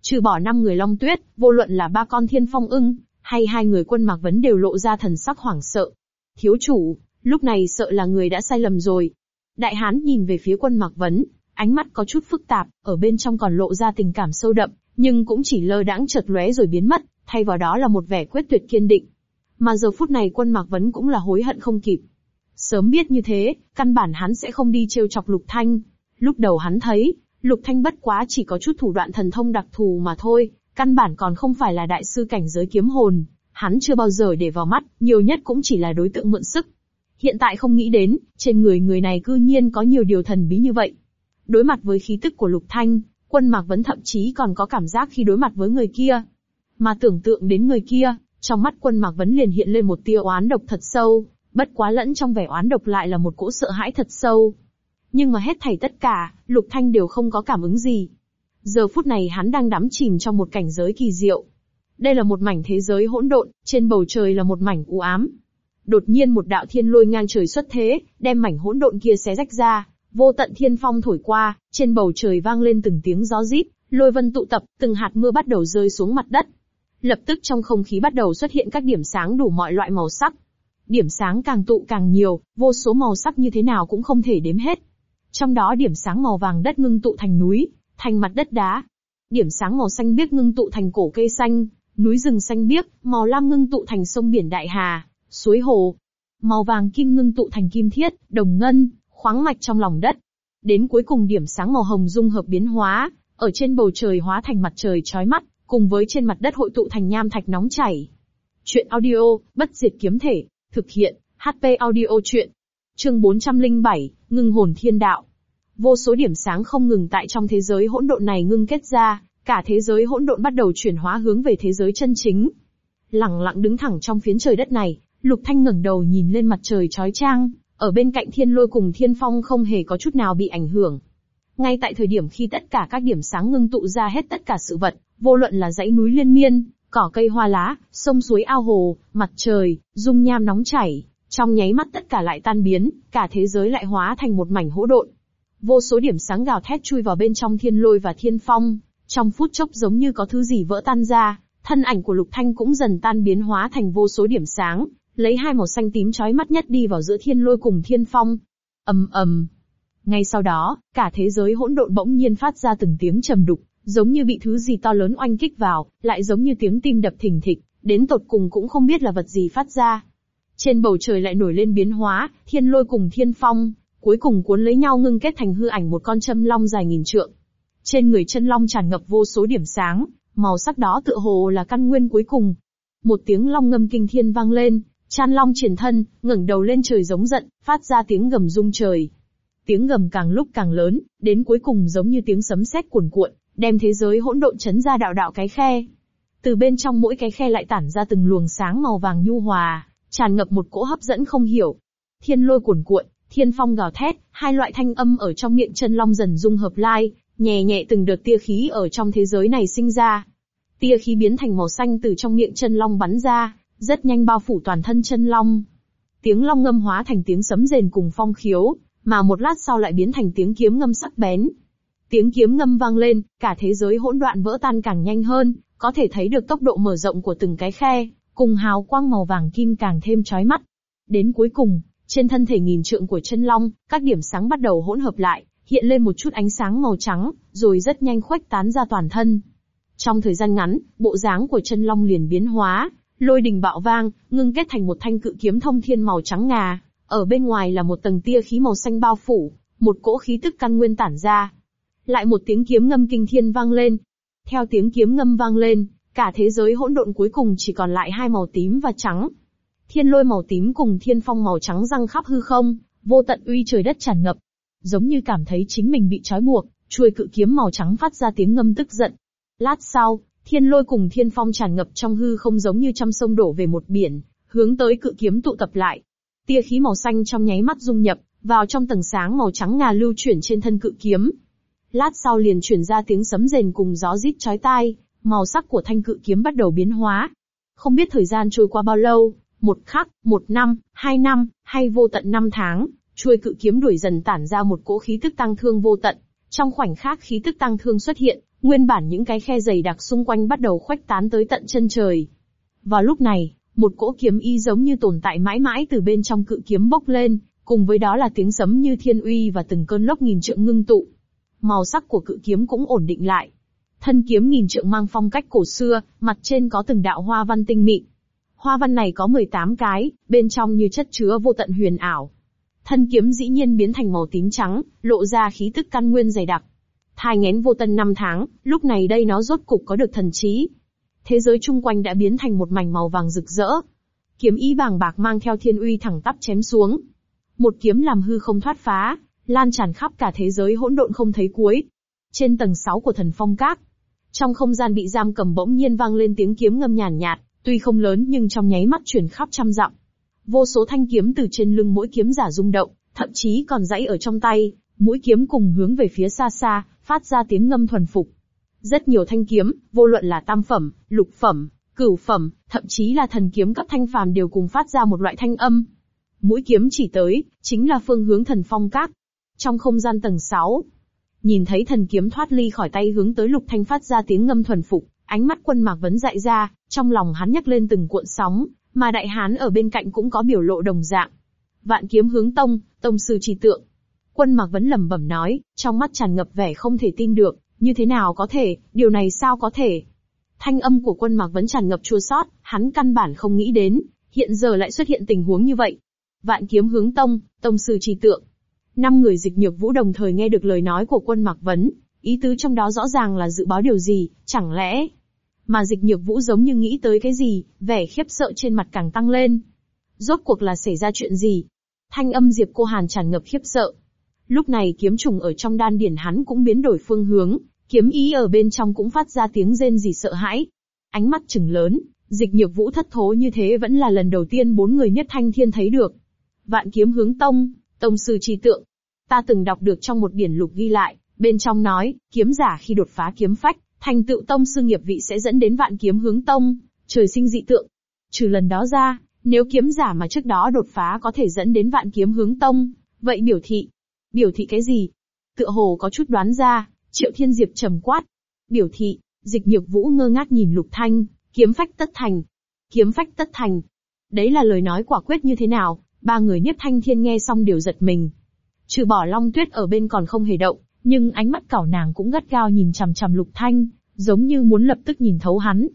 Trừ bỏ năm người long tuyết, vô luận là ba con thiên phong ưng, hay hai người quân mạc vấn đều lộ ra thần sắc hoảng sợ. Thiếu chủ, lúc này sợ là người đã sai lầm rồi. Đại hán nhìn về phía quân mạc vấn, ánh mắt có chút phức tạp, ở bên trong còn lộ ra tình cảm sâu đậm, nhưng cũng chỉ lơ đãng chợt lóe rồi biến mất, thay vào đó là một vẻ quyết tuyệt kiên định. Mà giờ phút này quân mạc vấn cũng là hối hận không kịp. Sớm biết như thế, căn bản hắn sẽ không đi trêu chọc lục thanh. Lúc đầu hắn thấy, lục thanh bất quá chỉ có chút thủ đoạn thần thông đặc thù mà thôi, căn bản còn không phải là đại sư cảnh giới kiếm hồn. Hắn chưa bao giờ để vào mắt, nhiều nhất cũng chỉ là đối tượng mượn sức. Hiện tại không nghĩ đến, trên người người này cư nhiên có nhiều điều thần bí như vậy. Đối mặt với khí tức của Lục Thanh, quân Mạc Vấn thậm chí còn có cảm giác khi đối mặt với người kia. Mà tưởng tượng đến người kia, trong mắt quân Mạc Vấn liền hiện lên một tia oán độc thật sâu, bất quá lẫn trong vẻ oán độc lại là một cỗ sợ hãi thật sâu. Nhưng mà hết thảy tất cả, Lục Thanh đều không có cảm ứng gì. Giờ phút này hắn đang đắm chìm trong một cảnh giới kỳ diệu. Đây là một mảnh thế giới hỗn độn, trên bầu trời là một mảnh u ám đột nhiên một đạo thiên lôi ngang trời xuất thế, đem mảnh hỗn độn kia xé rách ra, vô tận thiên phong thổi qua, trên bầu trời vang lên từng tiếng gió rít, lôi vân tụ tập, từng hạt mưa bắt đầu rơi xuống mặt đất. Lập tức trong không khí bắt đầu xuất hiện các điểm sáng đủ mọi loại màu sắc. Điểm sáng càng tụ càng nhiều, vô số màu sắc như thế nào cũng không thể đếm hết. Trong đó điểm sáng màu vàng đất ngưng tụ thành núi, thành mặt đất đá. Điểm sáng màu xanh biếc ngưng tụ thành cổ cây xanh, núi rừng xanh biếc, màu lam ngưng tụ thành sông biển đại hà, suối hồ. Màu vàng kim ngưng tụ thành kim thiết, đồng ngân, khoáng mạch trong lòng đất. Đến cuối cùng điểm sáng màu hồng dung hợp biến hóa, ở trên bầu trời hóa thành mặt trời chói mắt, cùng với trên mặt đất hội tụ thành nham thạch nóng chảy. Chuyện audio, bất diệt kiếm thể, thực hiện, HP audio chuyện. Chương 407, ngưng hồn thiên đạo. Vô số điểm sáng không ngừng tại trong thế giới hỗn độn này ngưng kết ra, cả thế giới hỗn độn bắt đầu chuyển hóa hướng về thế giới chân chính. Lặng lặng đứng thẳng trong phiến trời đất này, Lục Thanh ngẩng đầu nhìn lên mặt trời chói chang, ở bên cạnh thiên lôi cùng thiên phong không hề có chút nào bị ảnh hưởng. Ngay tại thời điểm khi tất cả các điểm sáng ngưng tụ ra hết tất cả sự vật, vô luận là dãy núi liên miên, cỏ cây hoa lá, sông suối ao hồ, mặt trời, dung nham nóng chảy, trong nháy mắt tất cả lại tan biến, cả thế giới lại hóa thành một mảnh hỗn độn. Vô số điểm sáng gào thét chui vào bên trong thiên lôi và thiên phong, trong phút chốc giống như có thứ gì vỡ tan ra, thân ảnh của Lục Thanh cũng dần tan biến hóa thành vô số điểm sáng, lấy hai màu xanh tím chói mắt nhất đi vào giữa thiên lôi cùng thiên phong. ầm ầm. Ngay sau đó, cả thế giới hỗn độn bỗng nhiên phát ra từng tiếng trầm đục, giống như bị thứ gì to lớn oanh kích vào, lại giống như tiếng tim đập thình thịch, đến tột cùng cũng không biết là vật gì phát ra. Trên bầu trời lại nổi lên biến hóa, thiên lôi cùng thiên phong, cuối cùng cuốn lấy nhau ngưng kết thành hư ảnh một con châm long dài nghìn trượng. Trên người chân long tràn ngập vô số điểm sáng, màu sắc đó tựa hồ là căn nguyên cuối cùng. Một tiếng long ngâm kinh thiên vang lên, Chan Long triển thân, ngẩng đầu lên trời giống giận, phát ra tiếng gầm rung trời. Tiếng gầm càng lúc càng lớn, đến cuối cùng giống như tiếng sấm sét cuồn cuộn, đem thế giới hỗn độn chấn ra đạo đạo cái khe. Từ bên trong mỗi cái khe lại tản ra từng luồng sáng màu vàng nhu hòa, tràn ngập một cỗ hấp dẫn không hiểu. Thiên lôi cuồn cuộn, thiên phong gào thét, hai loại thanh âm ở trong miệng chân long dần dung hợp lai, nhẹ nhẹ từng đợt tia khí ở trong thế giới này sinh ra. Tia khí biến thành màu xanh từ trong miệng chân long bắn ra, rất nhanh bao phủ toàn thân chân long. Tiếng long ngâm hóa thành tiếng sấm rền cùng phong khiếu, mà một lát sau lại biến thành tiếng kiếm ngâm sắc bén. Tiếng kiếm ngâm vang lên, cả thế giới hỗn loạn vỡ tan càng nhanh hơn, có thể thấy được tốc độ mở rộng của từng cái khe, cùng hào quang màu vàng kim càng thêm chói mắt. Đến cuối cùng, trên thân thể nghìn trượng của chân long, các điểm sáng bắt đầu hỗn hợp lại, hiện lên một chút ánh sáng màu trắng, rồi rất nhanh khuếch tán ra toàn thân. Trong thời gian ngắn, bộ dáng của chân long liền biến hóa, Lôi đình bạo vang, ngưng kết thành một thanh cự kiếm thông thiên màu trắng ngà, ở bên ngoài là một tầng tia khí màu xanh bao phủ, một cỗ khí tức căn nguyên tản ra. Lại một tiếng kiếm ngâm kinh thiên vang lên. Theo tiếng kiếm ngâm vang lên, cả thế giới hỗn độn cuối cùng chỉ còn lại hai màu tím và trắng. Thiên lôi màu tím cùng thiên phong màu trắng răng khắp hư không, vô tận uy trời đất tràn ngập. Giống như cảm thấy chính mình bị trói buộc, chuôi cự kiếm màu trắng phát ra tiếng ngâm tức giận. Lát sau, Thiên lôi cùng thiên phong tràn ngập trong hư không giống như trăm sông đổ về một biển, hướng tới cự kiếm tụ tập lại. Tia khí màu xanh trong nháy mắt dung nhập, vào trong tầng sáng màu trắng ngà lưu chuyển trên thân cự kiếm. Lát sau liền chuyển ra tiếng sấm rền cùng gió rít chói tai, màu sắc của thanh cự kiếm bắt đầu biến hóa. Không biết thời gian trôi qua bao lâu, một khắc, một năm, hai năm, hay vô tận năm tháng, chuôi cự kiếm đuổi dần tản ra một cỗ khí tức tăng thương vô tận. Trong khoảnh khắc khí tức tăng thương xuất hiện, Nguyên bản những cái khe dày đặc xung quanh bắt đầu khuếch tán tới tận chân trời. Vào lúc này, một cỗ kiếm y giống như tồn tại mãi mãi từ bên trong cự kiếm bốc lên, cùng với đó là tiếng sấm như thiên uy và từng cơn lốc nghìn trượng ngưng tụ. Màu sắc của cự kiếm cũng ổn định lại. Thân kiếm nghìn trượng mang phong cách cổ xưa, mặt trên có từng đạo hoa văn tinh mịn. Hoa văn này có 18 cái, bên trong như chất chứa vô tận huyền ảo. Thân kiếm dĩ nhiên biến thành màu tím trắng, lộ ra khí tức căn nguyên dày đặc. Thai ngén vô tân năm tháng, lúc này đây nó rốt cục có được thần trí. Thế giới chung quanh đã biến thành một mảnh màu vàng rực rỡ. Kiếm ý vàng bạc mang theo thiên uy thẳng tắp chém xuống. Một kiếm làm hư không thoát phá, lan tràn khắp cả thế giới hỗn độn không thấy cuối. Trên tầng 6 của thần phong các, trong không gian bị giam cầm bỗng nhiên vang lên tiếng kiếm ngâm nhàn nhạt, tuy không lớn nhưng trong nháy mắt chuyển khắp trăm dặm. Vô số thanh kiếm từ trên lưng mỗi kiếm giả rung động, thậm chí còn dãy ở trong tay, mũi kiếm cùng hướng về phía xa xa, phát ra tiếng ngâm thuần phục. Rất nhiều thanh kiếm, vô luận là tam phẩm, lục phẩm, cửu phẩm, thậm chí là thần kiếm cấp thanh phàm đều cùng phát ra một loại thanh âm. Mũi kiếm chỉ tới, chính là phương hướng thần phong các. Trong không gian tầng 6, nhìn thấy thần kiếm thoát ly khỏi tay hướng tới lục thanh phát ra tiếng ngâm thuần phục, ánh mắt quân mạc vấn dại ra, trong lòng hắn nhắc lên từng cuộn sóng, mà đại hán ở bên cạnh cũng có biểu lộ đồng dạng. Vạn kiếm hướng tông, tông sư trì tượng. Quân mạc vấn lẩm bẩm nói, trong mắt tràn ngập vẻ không thể tin được, như thế nào có thể, điều này sao có thể. Thanh âm của quân mạc vấn tràn ngập chua sót, hắn căn bản không nghĩ đến, hiện giờ lại xuất hiện tình huống như vậy. Vạn kiếm hướng tông, tông sư trì tượng. Năm người dịch nhược vũ đồng thời nghe được lời nói của quân mạc vấn, ý tứ trong đó rõ ràng là dự báo điều gì, chẳng lẽ... Mà dịch nhược vũ giống như nghĩ tới cái gì, vẻ khiếp sợ trên mặt càng tăng lên. Rốt cuộc là xảy ra chuyện gì? Thanh âm Diệp Cô Hàn tràn ngập khiếp sợ. Lúc này kiếm trùng ở trong đan điển hắn cũng biến đổi phương hướng, kiếm ý ở bên trong cũng phát ra tiếng rên gì sợ hãi. Ánh mắt trừng lớn, dịch nhược vũ thất thố như thế vẫn là lần đầu tiên bốn người nhất thanh thiên thấy được. Vạn kiếm hướng tông, tông sư trì tượng. Ta từng đọc được trong một điển lục ghi lại, bên trong nói, kiếm giả khi đột phá kiếm phách, thành tựu tông sư nghiệp vị sẽ dẫn đến vạn kiếm hướng tông, trời sinh dị tượng. Trừ lần đó ra, nếu kiếm giả mà trước đó đột phá có thể dẫn đến vạn kiếm hướng tông, vậy biểu thị. Biểu thị cái gì? Tựa hồ có chút đoán ra, triệu thiên diệp trầm quát. Biểu thị, dịch nhược vũ ngơ ngác nhìn lục thanh, kiếm phách tất thành. Kiếm phách tất thành. Đấy là lời nói quả quyết như thế nào, ba người nhiếp thanh thiên nghe xong đều giật mình. Trừ bỏ long tuyết ở bên còn không hề động, nhưng ánh mắt cảo nàng cũng gắt gao nhìn chằm chằm lục thanh, giống như muốn lập tức nhìn thấu hắn.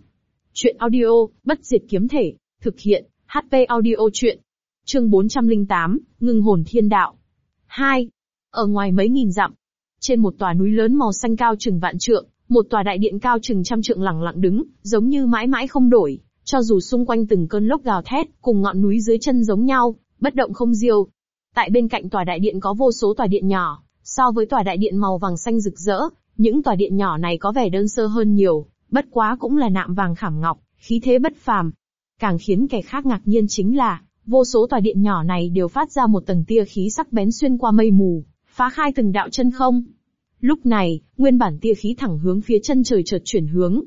Chuyện audio, bất diệt kiếm thể, thực hiện, HP audio chuyện. Chương 408, ngưng hồn thiên đạo. 2. Ở ngoài mấy nghìn dặm, trên một tòa núi lớn màu xanh cao chừng vạn trượng, một tòa đại điện cao chừng trăm trượng lẳng lặng đứng, giống như mãi mãi không đổi, cho dù xung quanh từng cơn lốc gào thét, cùng ngọn núi dưới chân giống nhau, bất động không diêu. Tại bên cạnh tòa đại điện có vô số tòa điện nhỏ, so với tòa đại điện màu vàng xanh rực rỡ, những tòa điện nhỏ này có vẻ đơn sơ hơn nhiều, bất quá cũng là nạm vàng khảm ngọc, khí thế bất phàm. Càng khiến kẻ khác ngạc nhiên chính là, vô số tòa điện nhỏ này đều phát ra một tầng tia khí sắc bén xuyên qua mây mù, phá khai từng đạo chân không. Lúc này, nguyên bản tia khí thẳng hướng phía chân trời chợt chuyển hướng.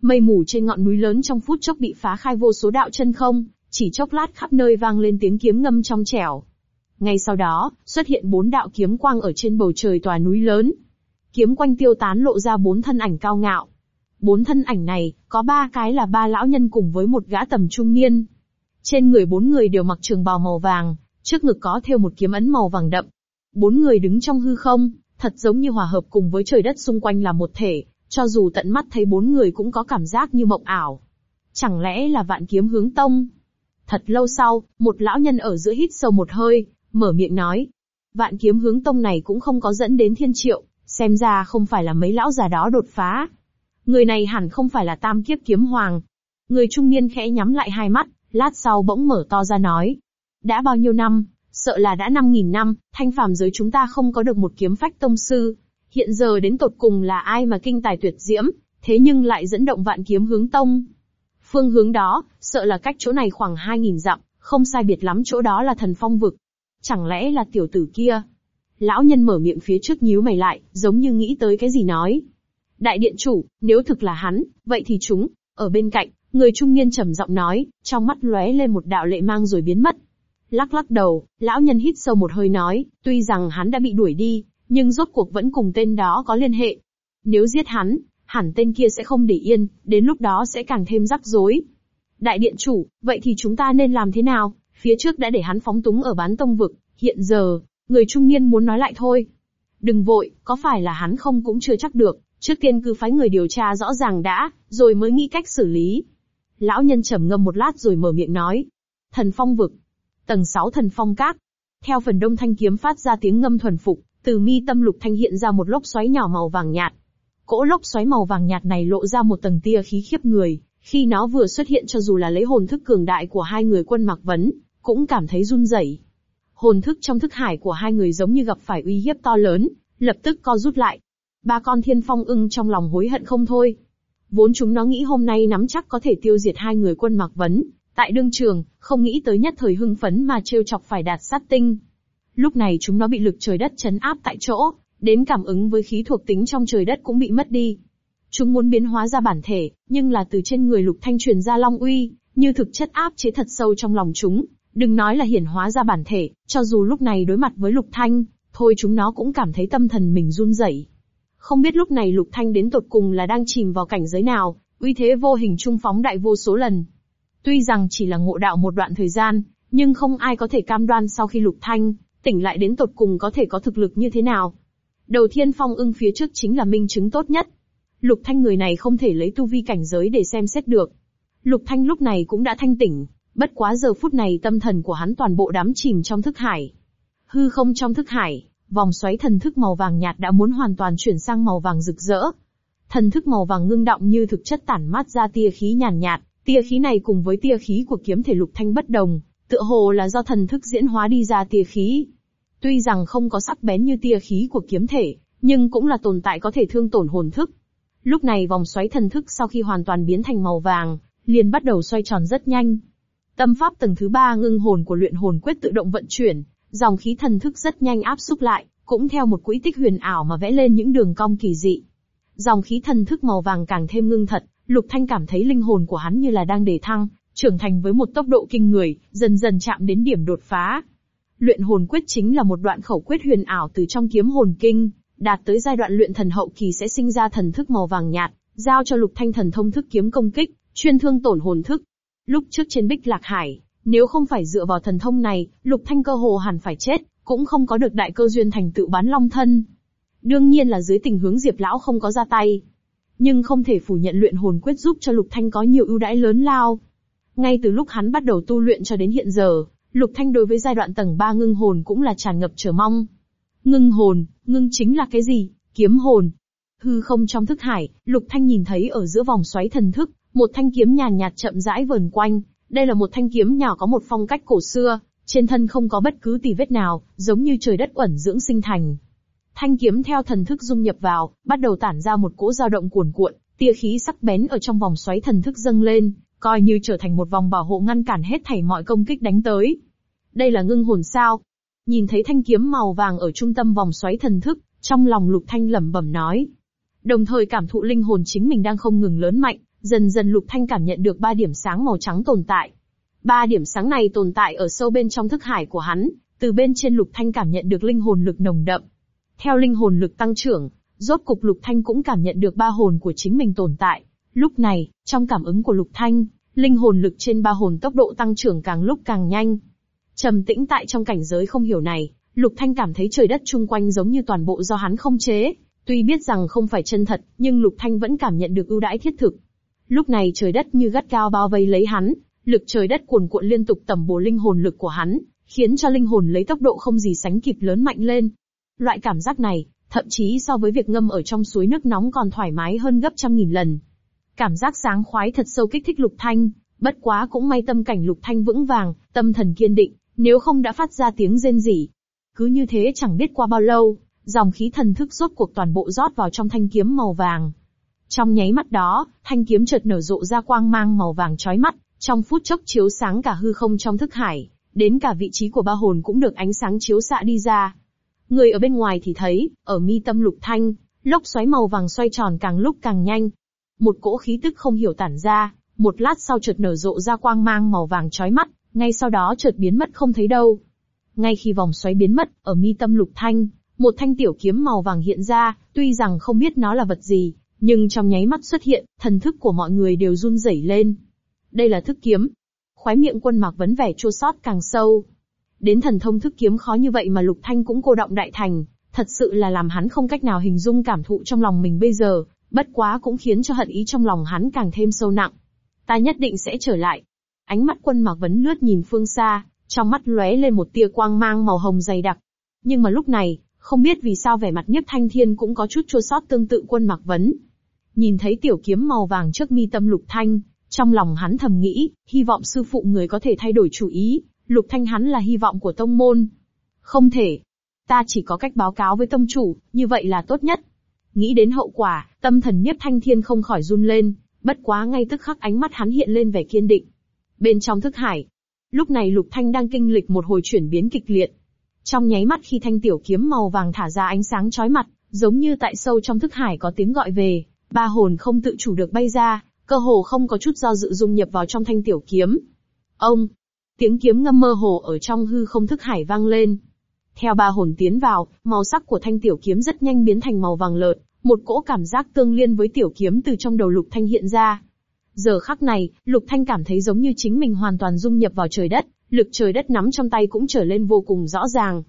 Mây mù trên ngọn núi lớn trong phút chốc bị phá khai vô số đạo chân không, chỉ chốc lát khắp nơi vang lên tiếng kiếm ngâm trong trẻo. Ngay sau đó, xuất hiện bốn đạo kiếm quang ở trên bầu trời tòa núi lớn. Kiếm quanh tiêu tán lộ ra bốn thân ảnh cao ngạo. Bốn thân ảnh này, có ba cái là ba lão nhân cùng với một gã tầm trung niên. Trên người bốn người đều mặc trường bào màu vàng, trước ngực có thêu một kiếm ấn màu vàng đậm. Bốn người đứng trong hư không, thật giống như hòa hợp cùng với trời đất xung quanh là một thể, cho dù tận mắt thấy bốn người cũng có cảm giác như mộng ảo. Chẳng lẽ là vạn kiếm hướng tông? Thật lâu sau, một lão nhân ở giữa hít sâu một hơi, mở miệng nói. Vạn kiếm hướng tông này cũng không có dẫn đến thiên triệu, xem ra không phải là mấy lão già đó đột phá. Người này hẳn không phải là tam kiếp kiếm hoàng. Người trung niên khẽ nhắm lại hai mắt, lát sau bỗng mở to ra nói. Đã bao nhiêu năm, sợ là đã năm nghìn năm, thanh phàm giới chúng ta không có được một kiếm phách tông sư. Hiện giờ đến tột cùng là ai mà kinh tài tuyệt diễm, thế nhưng lại dẫn động vạn kiếm hướng tông. Phương hướng đó, sợ là cách chỗ này khoảng hai nghìn dặm, không sai biệt lắm chỗ đó là thần phong vực. Chẳng lẽ là tiểu tử kia? Lão nhân mở miệng phía trước nhíu mày lại, giống như nghĩ tới cái gì nói. Đại điện chủ, nếu thực là hắn, vậy thì chúng, ở bên cạnh, người trung niên trầm giọng nói, trong mắt lóe lên một đạo lệ mang rồi biến mất. Lắc lắc đầu, lão nhân hít sâu một hơi nói, tuy rằng hắn đã bị đuổi đi, nhưng rốt cuộc vẫn cùng tên đó có liên hệ. Nếu giết hắn, hẳn tên kia sẽ không để yên, đến lúc đó sẽ càng thêm rắc rối. Đại điện chủ, vậy thì chúng ta nên làm thế nào? Phía trước đã để hắn phóng túng ở bán tông vực, hiện giờ, người trung niên muốn nói lại thôi. Đừng vội, có phải là hắn không cũng chưa chắc được, trước tiên cứ phái người điều tra rõ ràng đã, rồi mới nghĩ cách xử lý. Lão nhân trầm ngâm một lát rồi mở miệng nói. Thần phong vực. Tầng 6 thần phong các. Theo phần đông thanh kiếm phát ra tiếng ngâm thuần phục, từ mi tâm lục thanh hiện ra một lốc xoáy nhỏ màu vàng nhạt. Cỗ lốc xoáy màu vàng nhạt này lộ ra một tầng tia khí khiếp người, khi nó vừa xuất hiện cho dù là lấy hồn thức cường đại của hai người quân mặc vấn, cũng cảm thấy run rẩy. Hồn thức trong thức hải của hai người giống như gặp phải uy hiếp to lớn, lập tức co rút lại. Ba con thiên phong ưng trong lòng hối hận không thôi. Vốn chúng nó nghĩ hôm nay nắm chắc có thể tiêu diệt hai người quân mặc vấn, tại đương trường, không nghĩ tới nhất thời hưng phấn mà trêu chọc phải đạt sát tinh. Lúc này chúng nó bị lực trời đất chấn áp tại chỗ, đến cảm ứng với khí thuộc tính trong trời đất cũng bị mất đi. Chúng muốn biến hóa ra bản thể, nhưng là từ trên người Lục Thanh truyền ra long uy, như thực chất áp chế thật sâu trong lòng chúng. Đừng nói là hiển hóa ra bản thể, cho dù lúc này đối mặt với Lục Thanh, thôi chúng nó cũng cảm thấy tâm thần mình run rẩy. Không biết lúc này Lục Thanh đến tột cùng là đang chìm vào cảnh giới nào, uy thế vô hình trung phóng đại vô số lần. Tuy rằng chỉ là ngộ đạo một đoạn thời gian, nhưng không ai có thể cam đoan sau khi Lục Thanh tỉnh lại đến tột cùng có thể có thực lực như thế nào. Đầu Thiên Phong ưng phía trước chính là minh chứng tốt nhất. Lục Thanh người này không thể lấy tu vi cảnh giới để xem xét được. Lục Thanh lúc này cũng đã thanh tỉnh, bất quá giờ phút này tâm thần của hắn toàn bộ đắm chìm trong thức hải. Hư không trong thức hải, vòng xoáy thần thức màu vàng nhạt đã muốn hoàn toàn chuyển sang màu vàng rực rỡ. Thần thức màu vàng ngưng động như thực chất tản mát ra tia khí nhàn nhạt, tia khí này cùng với tia khí của kiếm thể lục thanh bất đồng, tựa hồ là do thần thức diễn hóa đi ra tia khí. Tuy rằng không có sắc bén như tia khí của kiếm thể, nhưng cũng là tồn tại có thể thương tổn hồn thức. Lúc này vòng xoáy thần thức sau khi hoàn toàn biến thành màu vàng, liền bắt đầu xoay tròn rất nhanh. Tâm pháp tầng thứ ba ngưng hồn của luyện hồn quyết tự động vận chuyển, dòng khí thần thức rất nhanh áp xúc lại, cũng theo một quỹ tích huyền ảo mà vẽ lên những đường cong kỳ dị. Dòng khí thần thức màu vàng càng thêm ngưng thật, Lục Thanh cảm thấy linh hồn của hắn như là đang đề thăng, trưởng thành với một tốc độ kinh người, dần dần chạm đến điểm đột phá. Luyện hồn quyết chính là một đoạn khẩu quyết huyền ảo từ trong kiếm hồn kinh, đạt tới giai đoạn luyện thần hậu kỳ sẽ sinh ra thần thức màu vàng nhạt, giao cho Lục Thanh thần thông thức kiếm công kích, chuyên thương tổn hồn thức. Lúc trước trên Bích Lạc Hải, nếu không phải dựa vào thần thông này, Lục Thanh cơ hồ hẳn phải chết, cũng không có được đại cơ duyên thành tựu bán long thân. Đương nhiên là dưới tình huống Diệp Lão không có ra tay. Nhưng không thể phủ nhận luyện hồn quyết giúp cho Lục Thanh có nhiều ưu đãi lớn lao. Ngay từ lúc hắn bắt đầu tu luyện cho đến hiện giờ, Lục Thanh đối với giai đoạn tầng 3 ngưng hồn cũng là tràn ngập chờ mong. Ngưng hồn, ngưng chính là cái gì? Kiếm hồn. Hư không trong thức hải, Lục Thanh nhìn thấy ở giữa vòng xoáy thần thức, một thanh kiếm nhàn nhạt chậm rãi vờn quanh. Đây là một thanh kiếm nhỏ có một phong cách cổ xưa, trên thân không có bất cứ tì vết nào, giống như trời đất ẩn dưỡng sinh thành. Thanh kiếm theo thần thức dung nhập vào, bắt đầu tản ra một cỗ dao động cuồn cuộn, tia khí sắc bén ở trong vòng xoáy thần thức dâng lên, coi như trở thành một vòng bảo hộ ngăn cản hết thảy mọi công kích đánh tới. Đây là ngưng hồn sao? Nhìn thấy thanh kiếm màu vàng ở trung tâm vòng xoáy thần thức, trong lòng Lục Thanh lẩm bẩm nói. Đồng thời cảm thụ linh hồn chính mình đang không ngừng lớn mạnh, dần dần Lục Thanh cảm nhận được ba điểm sáng màu trắng tồn tại. Ba điểm sáng này tồn tại ở sâu bên trong thức hải của hắn, từ bên trên Lục Thanh cảm nhận được linh hồn lực nồng đậm. Theo linh hồn lực tăng trưởng, rốt cục Lục Thanh cũng cảm nhận được ba hồn của chính mình tồn tại. Lúc này, trong cảm ứng của Lục Thanh, linh hồn lực trên ba hồn tốc độ tăng trưởng càng lúc càng nhanh. Trầm tĩnh tại trong cảnh giới không hiểu này, Lục Thanh cảm thấy trời đất chung quanh giống như toàn bộ do hắn không chế. Tuy biết rằng không phải chân thật, nhưng Lục Thanh vẫn cảm nhận được ưu đãi thiết thực. Lúc này trời đất như gắt cao bao vây lấy hắn, lực trời đất cuồn cuộn liên tục tầm bổ linh hồn lực của hắn, khiến cho linh hồn lấy tốc độ không gì sánh kịp lớn mạnh lên. Loại cảm giác này, thậm chí so với việc ngâm ở trong suối nước nóng còn thoải mái hơn gấp trăm nghìn lần. Cảm giác sáng khoái thật sâu kích thích Lục Thanh, bất quá cũng may tâm cảnh Lục Thanh vững vàng, tâm thần kiên định, nếu không đã phát ra tiếng rên rỉ. Cứ như thế chẳng biết qua bao lâu, dòng khí thần thức rốt cuộc toàn bộ rót vào trong thanh kiếm màu vàng. Trong nháy mắt đó, thanh kiếm chợt nở rộ ra quang mang màu vàng chói mắt, trong phút chốc chiếu sáng cả hư không trong thức hải, đến cả vị trí của ba hồn cũng được ánh sáng chiếu xạ đi ra. Người ở bên ngoài thì thấy, ở mi tâm lục thanh, lốc xoáy màu vàng xoay tròn càng lúc càng nhanh. Một cỗ khí tức không hiểu tản ra, một lát sau chợt nở rộ ra quang mang màu vàng chói mắt, ngay sau đó chợt biến mất không thấy đâu. Ngay khi vòng xoáy biến mất, ở mi tâm lục thanh, một thanh tiểu kiếm màu vàng hiện ra, tuy rằng không biết nó là vật gì, nhưng trong nháy mắt xuất hiện, thần thức của mọi người đều run rẩy lên. Đây là thức kiếm. Khóe miệng quân mạc vấn vẻ chua sót càng sâu. Đến thần thông thức kiếm khó như vậy mà Lục Thanh cũng cô động đại thành, thật sự là làm hắn không cách nào hình dung cảm thụ trong lòng mình bây giờ, bất quá cũng khiến cho hận ý trong lòng hắn càng thêm sâu nặng. Ta nhất định sẽ trở lại. Ánh mắt quân mạc vấn lướt nhìn phương xa, trong mắt lóe lên một tia quang mang màu hồng dày đặc. Nhưng mà lúc này, không biết vì sao vẻ mặt nhất thanh thiên cũng có chút chua sót tương tự quân mạc vấn. Nhìn thấy tiểu kiếm màu vàng trước mi tâm lục thanh, trong lòng hắn thầm nghĩ, hy vọng sư phụ người có thể thay đổi chủ ý, lục thanh hắn là hy vọng của tông môn. Không thể. Ta chỉ có cách báo cáo với tông chủ, như vậy là tốt nhất. Nghĩ đến hậu quả, tâm thần Niếp Thanh Thiên không khỏi run lên, bất quá ngay tức khắc ánh mắt hắn hiện lên vẻ kiên định. Bên trong thức hải, lúc này Lục Thanh đang kinh lịch một hồi chuyển biến kịch liệt. Trong nháy mắt khi thanh tiểu kiếm màu vàng thả ra ánh sáng chói mặt, giống như tại sâu trong thức hải có tiếng gọi về, Ba hồn không tự chủ được bay ra, cơ hồ không có chút do dự dung nhập vào trong thanh tiểu kiếm. Ông, tiếng kiếm ngâm mơ hồ ở trong hư không thức hải vang lên. Theo ba hồn tiến vào, màu sắc của thanh tiểu kiếm rất nhanh biến thành màu vàng lợt, một cỗ cảm giác tương liên với tiểu kiếm từ trong đầu Lục Thanh hiện ra. Giờ khắc này, Lục Thanh cảm thấy giống như chính mình hoàn toàn dung nhập vào trời đất, lực trời đất nắm trong tay cũng trở lên vô cùng rõ ràng.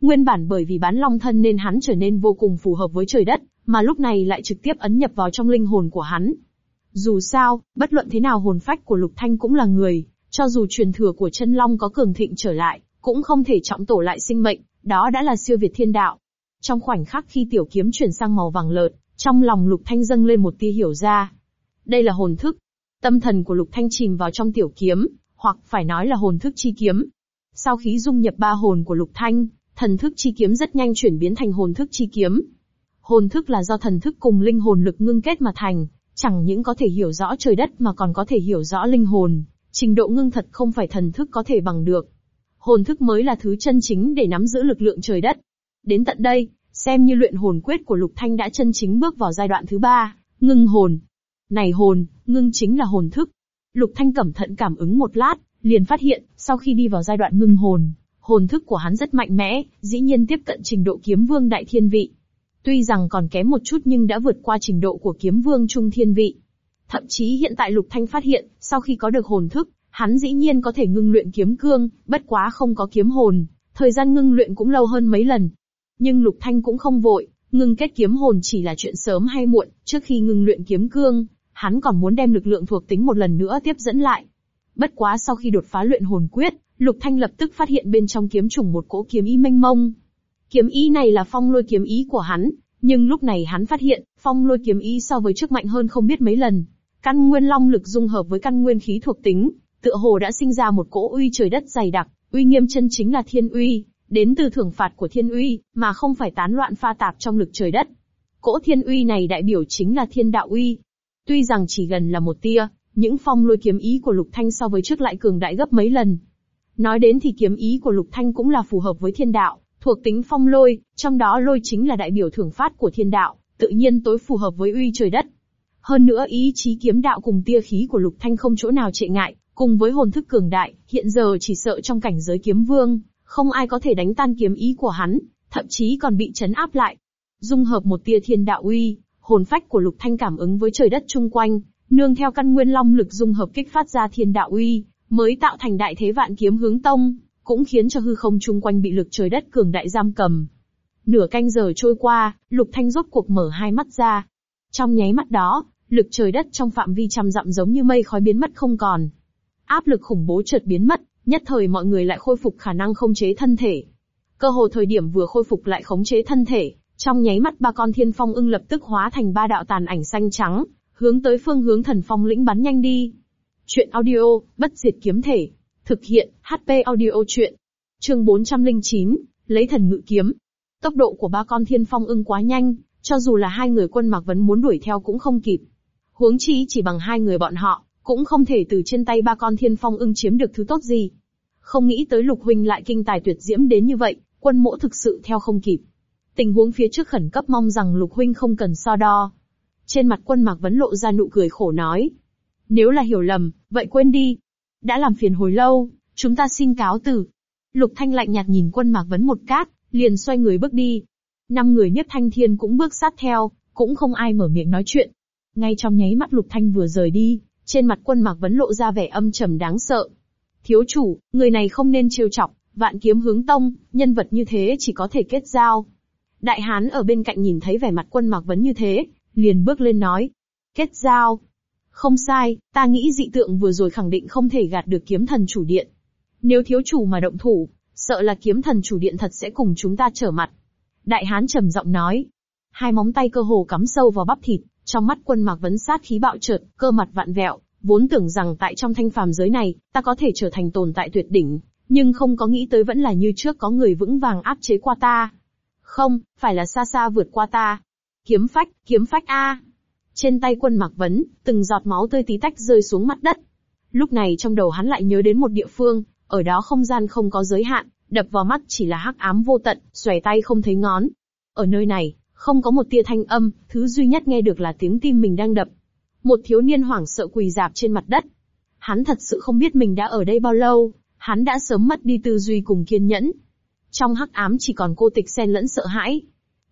Nguyên bản bởi vì bán long thân nên hắn trở nên vô cùng phù hợp với trời đất, mà lúc này lại trực tiếp ấn nhập vào trong linh hồn của hắn. Dù sao, bất luận thế nào hồn phách của Lục Thanh cũng là người, cho dù truyền thừa của chân long có cường thịnh trở lại, cũng không thể trọng tổ lại sinh mệnh, đó đã là siêu việt thiên đạo. Trong khoảnh khắc khi tiểu kiếm chuyển sang màu vàng lợt, trong lòng Lục Thanh dâng lên một tia hiểu ra. Đây là hồn thức. Tâm thần của Lục Thanh chìm vào trong tiểu kiếm, hoặc phải nói là hồn thức chi kiếm. Sau khi dung nhập ba hồn của Lục Thanh, thần thức chi kiếm rất nhanh chuyển biến thành hồn thức chi kiếm. Hồn thức là do thần thức cùng linh hồn lực ngưng kết mà thành, chẳng những có thể hiểu rõ trời đất mà còn có thể hiểu rõ linh hồn, trình độ ngưng thật không phải thần thức có thể bằng được. Hồn thức mới là thứ chân chính để nắm giữ lực lượng trời đất. Đến tận đây, xem như luyện hồn quyết của Lục Thanh đã chân chính bước vào giai đoạn thứ ba, ngưng hồn. Này hồn, ngưng chính là hồn thức. Lục Thanh cẩn thận cảm ứng một lát, liền phát hiện, sau khi đi vào giai đoạn ngưng hồn, hồn thức của hắn rất mạnh mẽ, dĩ nhiên tiếp cận trình độ kiếm vương đại thiên vị. Tuy rằng còn kém một chút nhưng đã vượt qua trình độ của kiếm vương trung thiên vị. Thậm chí hiện tại Lục Thanh phát hiện, sau khi có được hồn thức, hắn dĩ nhiên có thể ngưng luyện kiếm cương, bất quá không có kiếm hồn, thời gian ngưng luyện cũng lâu hơn mấy lần. Nhưng Lục Thanh cũng không vội, ngưng kết kiếm hồn chỉ là chuyện sớm hay muộn, trước khi ngưng luyện kiếm cương, hắn còn muốn đem lực lượng thuộc tính một lần nữa tiếp dẫn lại. Bất quá sau khi đột phá luyện hồn quyết, Lục Thanh lập tức phát hiện bên trong kiếm trùng một cỗ kiếm ý mênh mông. Kiếm ý này là phong lôi kiếm ý của hắn, nhưng lúc này hắn phát hiện, phong lôi kiếm ý so với trước mạnh hơn không biết mấy lần. Căn nguyên long lực dung hợp với căn nguyên khí thuộc tính, tựa hồ đã sinh ra một cỗ uy trời đất dày đặc, uy nghiêm chân chính là thiên uy, đến từ thưởng phạt của thiên uy, mà không phải tán loạn pha tạp trong lực trời đất. Cỗ thiên uy này đại biểu chính là thiên đạo uy. Tuy rằng chỉ gần là một tia, những phong lôi kiếm ý của Lục Thanh so với trước lại cường đại gấp mấy lần. Nói đến thì kiếm ý của Lục Thanh cũng là phù hợp với thiên đạo, thuộc tính phong lôi, trong đó lôi chính là đại biểu thưởng phát của thiên đạo, tự nhiên tối phù hợp với uy trời đất. Hơn nữa ý chí kiếm đạo cùng tia khí của Lục Thanh không chỗ nào trệ ngại, cùng với hồn thức cường đại, hiện giờ chỉ sợ trong cảnh giới kiếm vương, không ai có thể đánh tan kiếm ý của hắn, thậm chí còn bị chấn áp lại. Dung hợp một tia thiên đạo uy, hồn phách của Lục Thanh cảm ứng với trời đất chung quanh, nương theo căn nguyên long lực dung hợp kích phát ra thiên đạo uy, mới tạo thành đại thế vạn kiếm hướng tông, cũng khiến cho hư không chung quanh bị lực trời đất cường đại giam cầm. Nửa canh giờ trôi qua, Lục Thanh rốt cuộc mở hai mắt ra. Trong nháy mắt đó, lực trời đất trong phạm vi trăm dặm giống như mây khói biến mất không còn. Áp lực khủng bố chợt biến mất, nhất thời mọi người lại khôi phục khả năng khống chế thân thể. Cơ hồ thời điểm vừa khôi phục lại khống chế thân thể, trong nháy mắt ba con thiên phong ưng lập tức hóa thành ba đạo tàn ảnh xanh trắng, hướng tới phương hướng thần phong lĩnh bắn nhanh đi. Chuyện audio, bất diệt kiếm thể. Thực hiện, HP audio chuyện. Chương 409, lấy thần ngự kiếm. Tốc độ của ba con thiên phong ưng quá nhanh, cho dù là hai người quân mặc vấn muốn đuổi theo cũng không kịp. Huống chi chỉ bằng hai người bọn họ, cũng không thể từ trên tay ba con thiên phong ưng chiếm được thứ tốt gì. Không nghĩ tới lục huynh lại kinh tài tuyệt diễm đến như vậy, quân mỗ thực sự theo không kịp. Tình huống phía trước khẩn cấp mong rằng lục huynh không cần so đo. Trên mặt quân mạc vấn lộ ra nụ cười khổ nói. Nếu là hiểu lầm, vậy quên đi. Đã làm phiền hồi lâu, chúng ta xin cáo từ. Lục thanh lạnh nhạt nhìn quân mạc vấn một cát, liền xoay người bước đi. Năm người nhất thanh thiên cũng bước sát theo, cũng không ai mở miệng nói chuyện. Ngay trong nháy mắt lục thanh vừa rời đi, trên mặt quân mạc vấn lộ ra vẻ âm trầm đáng sợ. Thiếu chủ, người này không nên trêu chọc, vạn kiếm hướng tông, nhân vật như thế chỉ có thể kết giao. Đại hán ở bên cạnh nhìn thấy vẻ mặt quân mạc vấn như thế, liền bước lên nói. Kết giao. Không sai, ta nghĩ dị tượng vừa rồi khẳng định không thể gạt được kiếm thần chủ điện. Nếu thiếu chủ mà động thủ, sợ là kiếm thần chủ điện thật sẽ cùng chúng ta trở mặt. Đại hán trầm giọng nói. Hai móng tay cơ hồ cắm sâu vào bắp thịt, trong mắt quân mạc vấn sát khí bạo trợt, cơ mặt vạn vẹo, vốn tưởng rằng tại trong thanh phàm giới này, ta có thể trở thành tồn tại tuyệt đỉnh, nhưng không có nghĩ tới vẫn là như trước có người vững vàng áp chế qua ta. Không, phải là xa xa vượt qua ta. Kiếm phách, kiếm phách A. Trên tay quân mạc vấn, từng giọt máu tươi tí tách rơi xuống mặt đất. Lúc này trong đầu hắn lại nhớ đến một địa phương, ở đó không gian không có giới hạn, đập vào mắt chỉ là hắc ám vô tận, xòe tay không thấy ngón. Ở nơi này, không có một tia thanh âm, thứ duy nhất nghe được là tiếng tim mình đang đập. Một thiếu niên hoảng sợ quỳ dạp trên mặt đất. Hắn thật sự không biết mình đã ở đây bao lâu, hắn đã sớm mất đi tư duy cùng kiên nhẫn. Trong hắc ám chỉ còn cô tịch xen lẫn sợ hãi.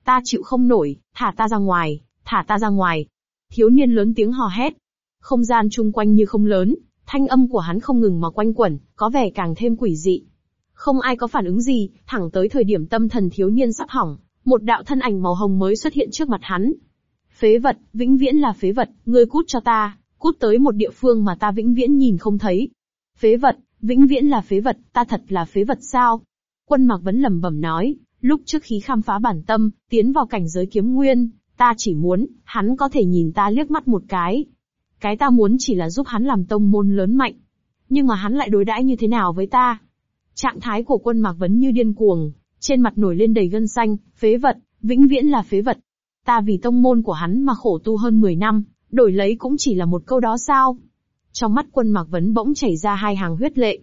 Ta chịu không nổi, thả ta ra ngoài, thả ta ra ngoài. Thiếu niên lớn tiếng hò hét. Không gian chung quanh như không lớn, thanh âm của hắn không ngừng mà quanh quẩn, có vẻ càng thêm quỷ dị. Không ai có phản ứng gì, thẳng tới thời điểm tâm thần thiếu niên sắp hỏng, một đạo thân ảnh màu hồng mới xuất hiện trước mặt hắn. Phế vật, vĩnh viễn là phế vật, ngươi cút cho ta, cút tới một địa phương mà ta vĩnh viễn nhìn không thấy. Phế vật, vĩnh viễn là phế vật, ta thật là phế vật sao? Quân Mạc Vấn lẩm bẩm nói, lúc trước khi khám phá bản tâm, tiến vào cảnh giới kiếm nguyên, ta chỉ muốn, hắn có thể nhìn ta liếc mắt một cái. Cái ta muốn chỉ là giúp hắn làm tông môn lớn mạnh. Nhưng mà hắn lại đối đãi như thế nào với ta? Trạng thái của quân Mạc Vấn như điên cuồng, trên mặt nổi lên đầy gân xanh, phế vật, vĩnh viễn là phế vật. Ta vì tông môn của hắn mà khổ tu hơn 10 năm, đổi lấy cũng chỉ là một câu đó sao? Trong mắt quân Mạc Vấn bỗng chảy ra hai hàng huyết lệ.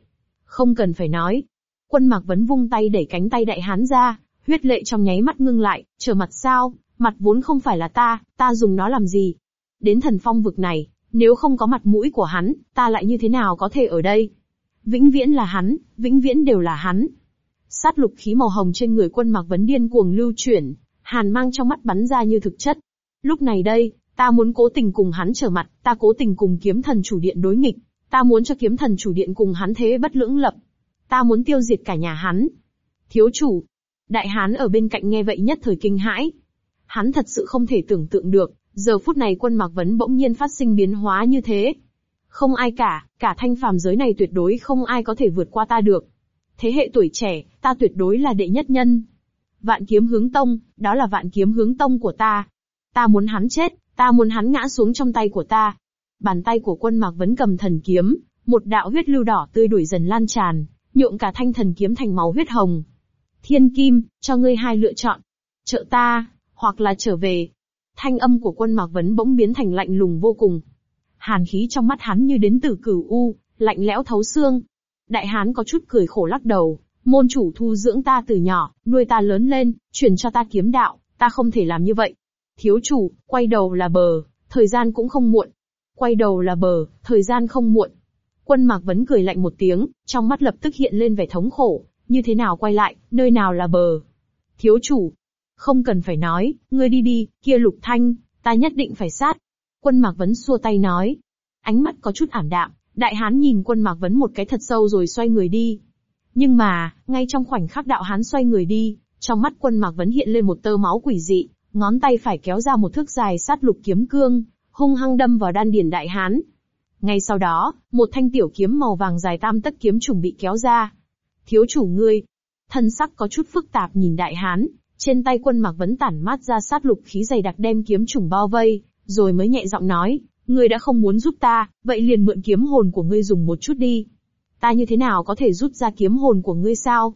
Không cần phải nói. Quân Mạc Vấn vung tay đẩy cánh tay đại hán ra, huyết lệ trong nháy mắt ngưng lại, trở mặt sao, mặt vốn không phải là ta, ta dùng nó làm gì? Đến thần phong vực này, nếu không có mặt mũi của hắn, ta lại như thế nào có thể ở đây? Vĩnh viễn là hắn, vĩnh viễn đều là hắn. Sát lục khí màu hồng trên người quân mặc Vấn điên cuồng lưu chuyển, hàn mang trong mắt bắn ra như thực chất. Lúc này đây, ta muốn cố tình cùng hắn trở mặt, ta cố tình cùng kiếm thần chủ điện đối nghịch, ta muốn cho kiếm thần chủ điện cùng hắn thế bất lưỡng lập. Ta muốn tiêu diệt cả nhà hắn. Thiếu chủ. Đại hán ở bên cạnh nghe vậy nhất thời kinh hãi. Hắn thật sự không thể tưởng tượng được, giờ phút này quân Mạc Vấn bỗng nhiên phát sinh biến hóa như thế. Không ai cả, cả thanh phàm giới này tuyệt đối không ai có thể vượt qua ta được. Thế hệ tuổi trẻ, ta tuyệt đối là đệ nhất nhân. Vạn kiếm hướng tông, đó là vạn kiếm hướng tông của ta. Ta muốn hắn chết, ta muốn hắn ngã xuống trong tay của ta. Bàn tay của quân mạc vấn cầm thần kiếm, một đạo huyết lưu đỏ tươi đuổi dần lan tràn, nhuộm cả thanh thần kiếm thành máu huyết hồng. Thiên kim, cho ngươi hai lựa chọn. Trợ ta, hoặc là trở về. Thanh âm của quân mạc vấn bỗng biến thành lạnh lùng vô cùng. Hàn khí trong mắt hắn như đến từ cửu u, lạnh lẽo thấu xương. Đại hán có chút cười khổ lắc đầu, môn chủ thu dưỡng ta từ nhỏ, nuôi ta lớn lên, truyền cho ta kiếm đạo, ta không thể làm như vậy. Thiếu chủ, quay đầu là bờ, thời gian cũng không muộn. Quay đầu là bờ, thời gian không muộn. Quân Mạc Vấn cười lạnh một tiếng, trong mắt lập tức hiện lên vẻ thống khổ, như thế nào quay lại, nơi nào là bờ. Thiếu chủ, không cần phải nói, ngươi đi đi, kia lục thanh, ta nhất định phải sát. Quân Mạc Vấn xua tay nói. Ánh mắt có chút ảm đạm, đại hán nhìn quân Mạc Vấn một cái thật sâu rồi xoay người đi. Nhưng mà, ngay trong khoảnh khắc đạo hán xoay người đi, trong mắt quân Mạc Vấn hiện lên một tơ máu quỷ dị, ngón tay phải kéo ra một thước dài sát lục kiếm cương, hung hăng đâm vào đan điền đại hán. Ngay sau đó, một thanh tiểu kiếm màu vàng dài tam tấc kiếm trùng bị kéo ra. Thiếu chủ ngươi, thân sắc có chút phức tạp nhìn đại hán, trên tay quân Mạc Vấn tản mát ra sát lục khí dày đặc đem kiếm trùng bao vây, rồi mới nhẹ giọng nói, ngươi đã không muốn giúp ta, vậy liền mượn kiếm hồn của ngươi dùng một chút đi. Ta như thế nào có thể rút ra kiếm hồn của ngươi sao?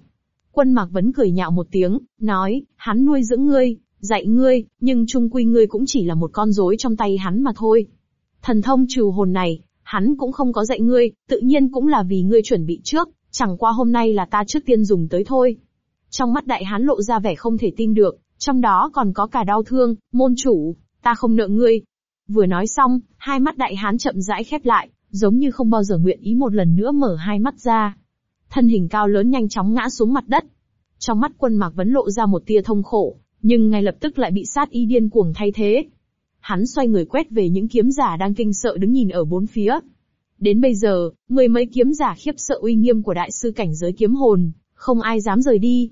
Quân Mạc Vấn cười nhạo một tiếng, nói, hắn nuôi dưỡng ngươi, dạy ngươi, nhưng trung quy ngươi cũng chỉ là một con rối trong tay hắn mà thôi. Thần thông trừ hồn này, hắn cũng không có dạy ngươi, tự nhiên cũng là vì ngươi chuẩn bị trước, chẳng qua hôm nay là ta trước tiên dùng tới thôi. Trong mắt đại hán lộ ra vẻ không thể tin được, trong đó còn có cả đau thương, môn chủ, ta không nợ ngươi. Vừa nói xong, hai mắt đại hán chậm rãi khép lại, giống như không bao giờ nguyện ý một lần nữa mở hai mắt ra. Thân hình cao lớn nhanh chóng ngã xuống mặt đất. Trong mắt quân mạc vấn lộ ra một tia thông khổ, nhưng ngay lập tức lại bị sát y điên cuồng thay thế. Hắn xoay người quét về những kiếm giả đang kinh sợ đứng nhìn ở bốn phía. Đến bây giờ, mười mấy kiếm giả khiếp sợ uy nghiêm của đại sư cảnh giới kiếm hồn, không ai dám rời đi.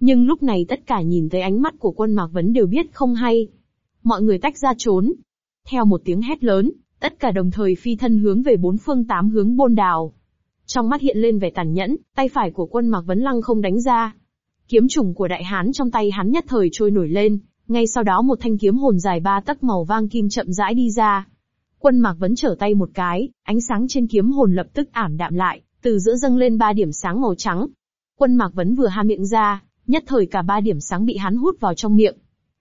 Nhưng lúc này tất cả nhìn thấy ánh mắt của quân Mạc Vấn đều biết không hay. Mọi người tách ra trốn. Theo một tiếng hét lớn, tất cả đồng thời phi thân hướng về bốn phương tám hướng bôn đào. Trong mắt hiện lên vẻ tàn nhẫn, tay phải của quân Mạc Vấn lăng không đánh ra. Kiếm trùng của đại hán trong tay hắn nhất thời trôi nổi lên, ngay sau đó một thanh kiếm hồn dài ba tấc màu vang kim chậm rãi đi ra. Quân Mạc Vấn trở tay một cái, ánh sáng trên kiếm hồn lập tức ảm đạm lại, từ giữa dâng lên ba điểm sáng màu trắng. Quân Mạc Vấn vừa ha miệng ra, nhất thời cả ba điểm sáng bị hắn hút vào trong miệng.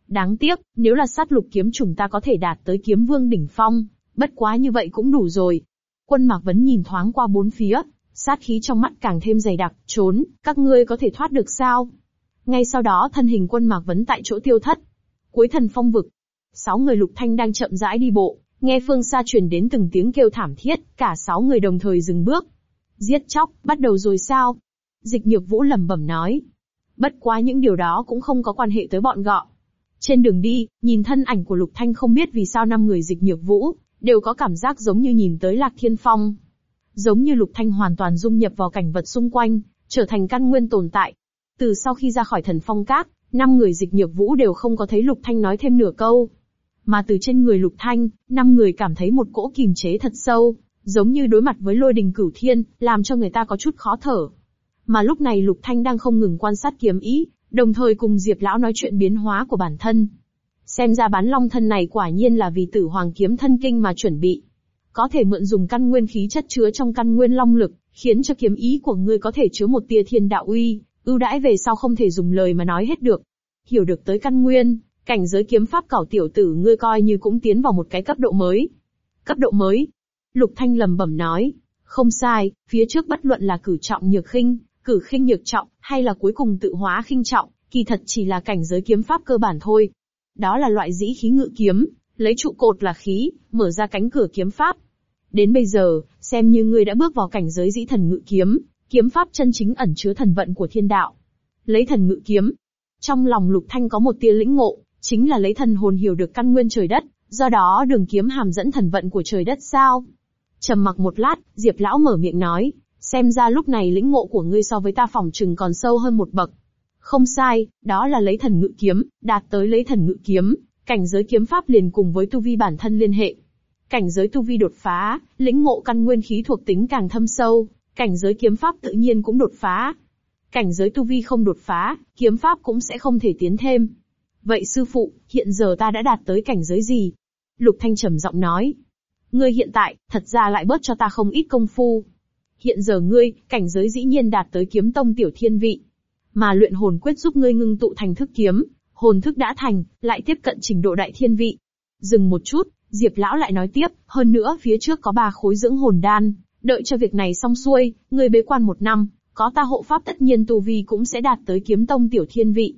Đáng tiếc, nếu là sát lục kiếm trùng ta có thể đạt tới kiếm vương đỉnh phong, bất quá như vậy cũng đủ rồi. Quân Mạc Vấn nhìn thoáng qua bốn phía, sát khí trong mắt càng thêm dày đặc, trốn, các ngươi có thể thoát được sao? Ngay sau đó thân hình quân Mạc Vấn tại chỗ tiêu thất. Cuối thần phong vực, sáu người lục thanh đang chậm rãi đi bộ, nghe phương xa truyền đến từng tiếng kêu thảm thiết, cả sáu người đồng thời dừng bước. Giết chóc, bắt đầu rồi sao? Dịch nhược vũ lẩm bẩm nói. Bất quá những điều đó cũng không có quan hệ tới bọn gọ. Trên đường đi, nhìn thân ảnh của Lục Thanh không biết vì sao năm người dịch nhược vũ, đều có cảm giác giống như nhìn tới Lạc Thiên Phong. Giống như Lục Thanh hoàn toàn dung nhập vào cảnh vật xung quanh, trở thành căn nguyên tồn tại. Từ sau khi ra khỏi thần phong cát, năm người dịch nhược vũ đều không có thấy Lục Thanh nói thêm nửa câu. Mà từ trên người Lục Thanh, năm người cảm thấy một cỗ kìm chế thật sâu, giống như đối mặt với lôi đình cửu thiên, làm cho người ta có chút khó thở. Mà lúc này Lục Thanh đang không ngừng quan sát kiếm ý, đồng thời cùng Diệp Lão nói chuyện biến hóa của bản thân. Xem ra bán long thân này quả nhiên là vì tử hoàng kiếm thân kinh mà chuẩn bị. Có thể mượn dùng căn nguyên khí chất chứa trong căn nguyên long lực, khiến cho kiếm ý của ngươi có thể chứa một tia thiên đạo uy, ưu đãi về sau không thể dùng lời mà nói hết được. Hiểu được tới căn nguyên, cảnh giới kiếm pháp cảo tiểu tử ngươi coi như cũng tiến vào một cái cấp độ mới. Cấp độ mới? Lục Thanh lầm bẩm nói. Không sai, phía trước bất luận là cử trọng nhược khinh, cử khinh nhược trọng, hay là cuối cùng tự hóa khinh trọng, kỳ thật chỉ là cảnh giới kiếm pháp cơ bản thôi. Đó là loại dĩ khí ngự kiếm, lấy trụ cột là khí, mở ra cánh cửa kiếm pháp. Đến bây giờ, xem như ngươi đã bước vào cảnh giới dĩ thần ngự kiếm, kiếm pháp chân chính ẩn chứa thần vận của thiên đạo. Lấy thần ngự kiếm. Trong lòng lục thanh có một tia lĩnh ngộ, chính là lấy thần hồn hiểu được căn nguyên trời đất, do đó đường kiếm hàm dẫn thần vận của trời đất sao. Trầm mặc một lát, Diệp lão mở miệng nói, xem ra lúc này lĩnh ngộ của ngươi so với ta phỏng chừng còn sâu hơn một bậc. Không sai, đó là lấy thần ngự kiếm, đạt tới lấy thần ngự kiếm, cảnh giới kiếm pháp liền cùng với tu vi bản thân liên hệ. Cảnh giới tu vi đột phá, lĩnh ngộ căn nguyên khí thuộc tính càng thâm sâu, cảnh giới kiếm pháp tự nhiên cũng đột phá. Cảnh giới tu vi không đột phá, kiếm pháp cũng sẽ không thể tiến thêm. Vậy sư phụ, hiện giờ ta đã đạt tới cảnh giới gì? Lục Thanh trầm giọng nói. Ngươi hiện tại, thật ra lại bớt cho ta không ít công phu. Hiện giờ ngươi, cảnh giới dĩ nhiên đạt tới kiếm tông tiểu thiên vị. Mà luyện hồn quyết giúp ngươi ngưng tụ thành thức kiếm, hồn thức đã thành, lại tiếp cận trình độ đại thiên vị. Dừng một chút, Diệp lão lại nói tiếp, hơn nữa phía trước có ba khối dưỡng hồn đan, đợi cho việc này xong xuôi, ngươi bế quan một năm, có ta hộ pháp tất nhiên tu vi cũng sẽ đạt tới kiếm tông tiểu thiên vị.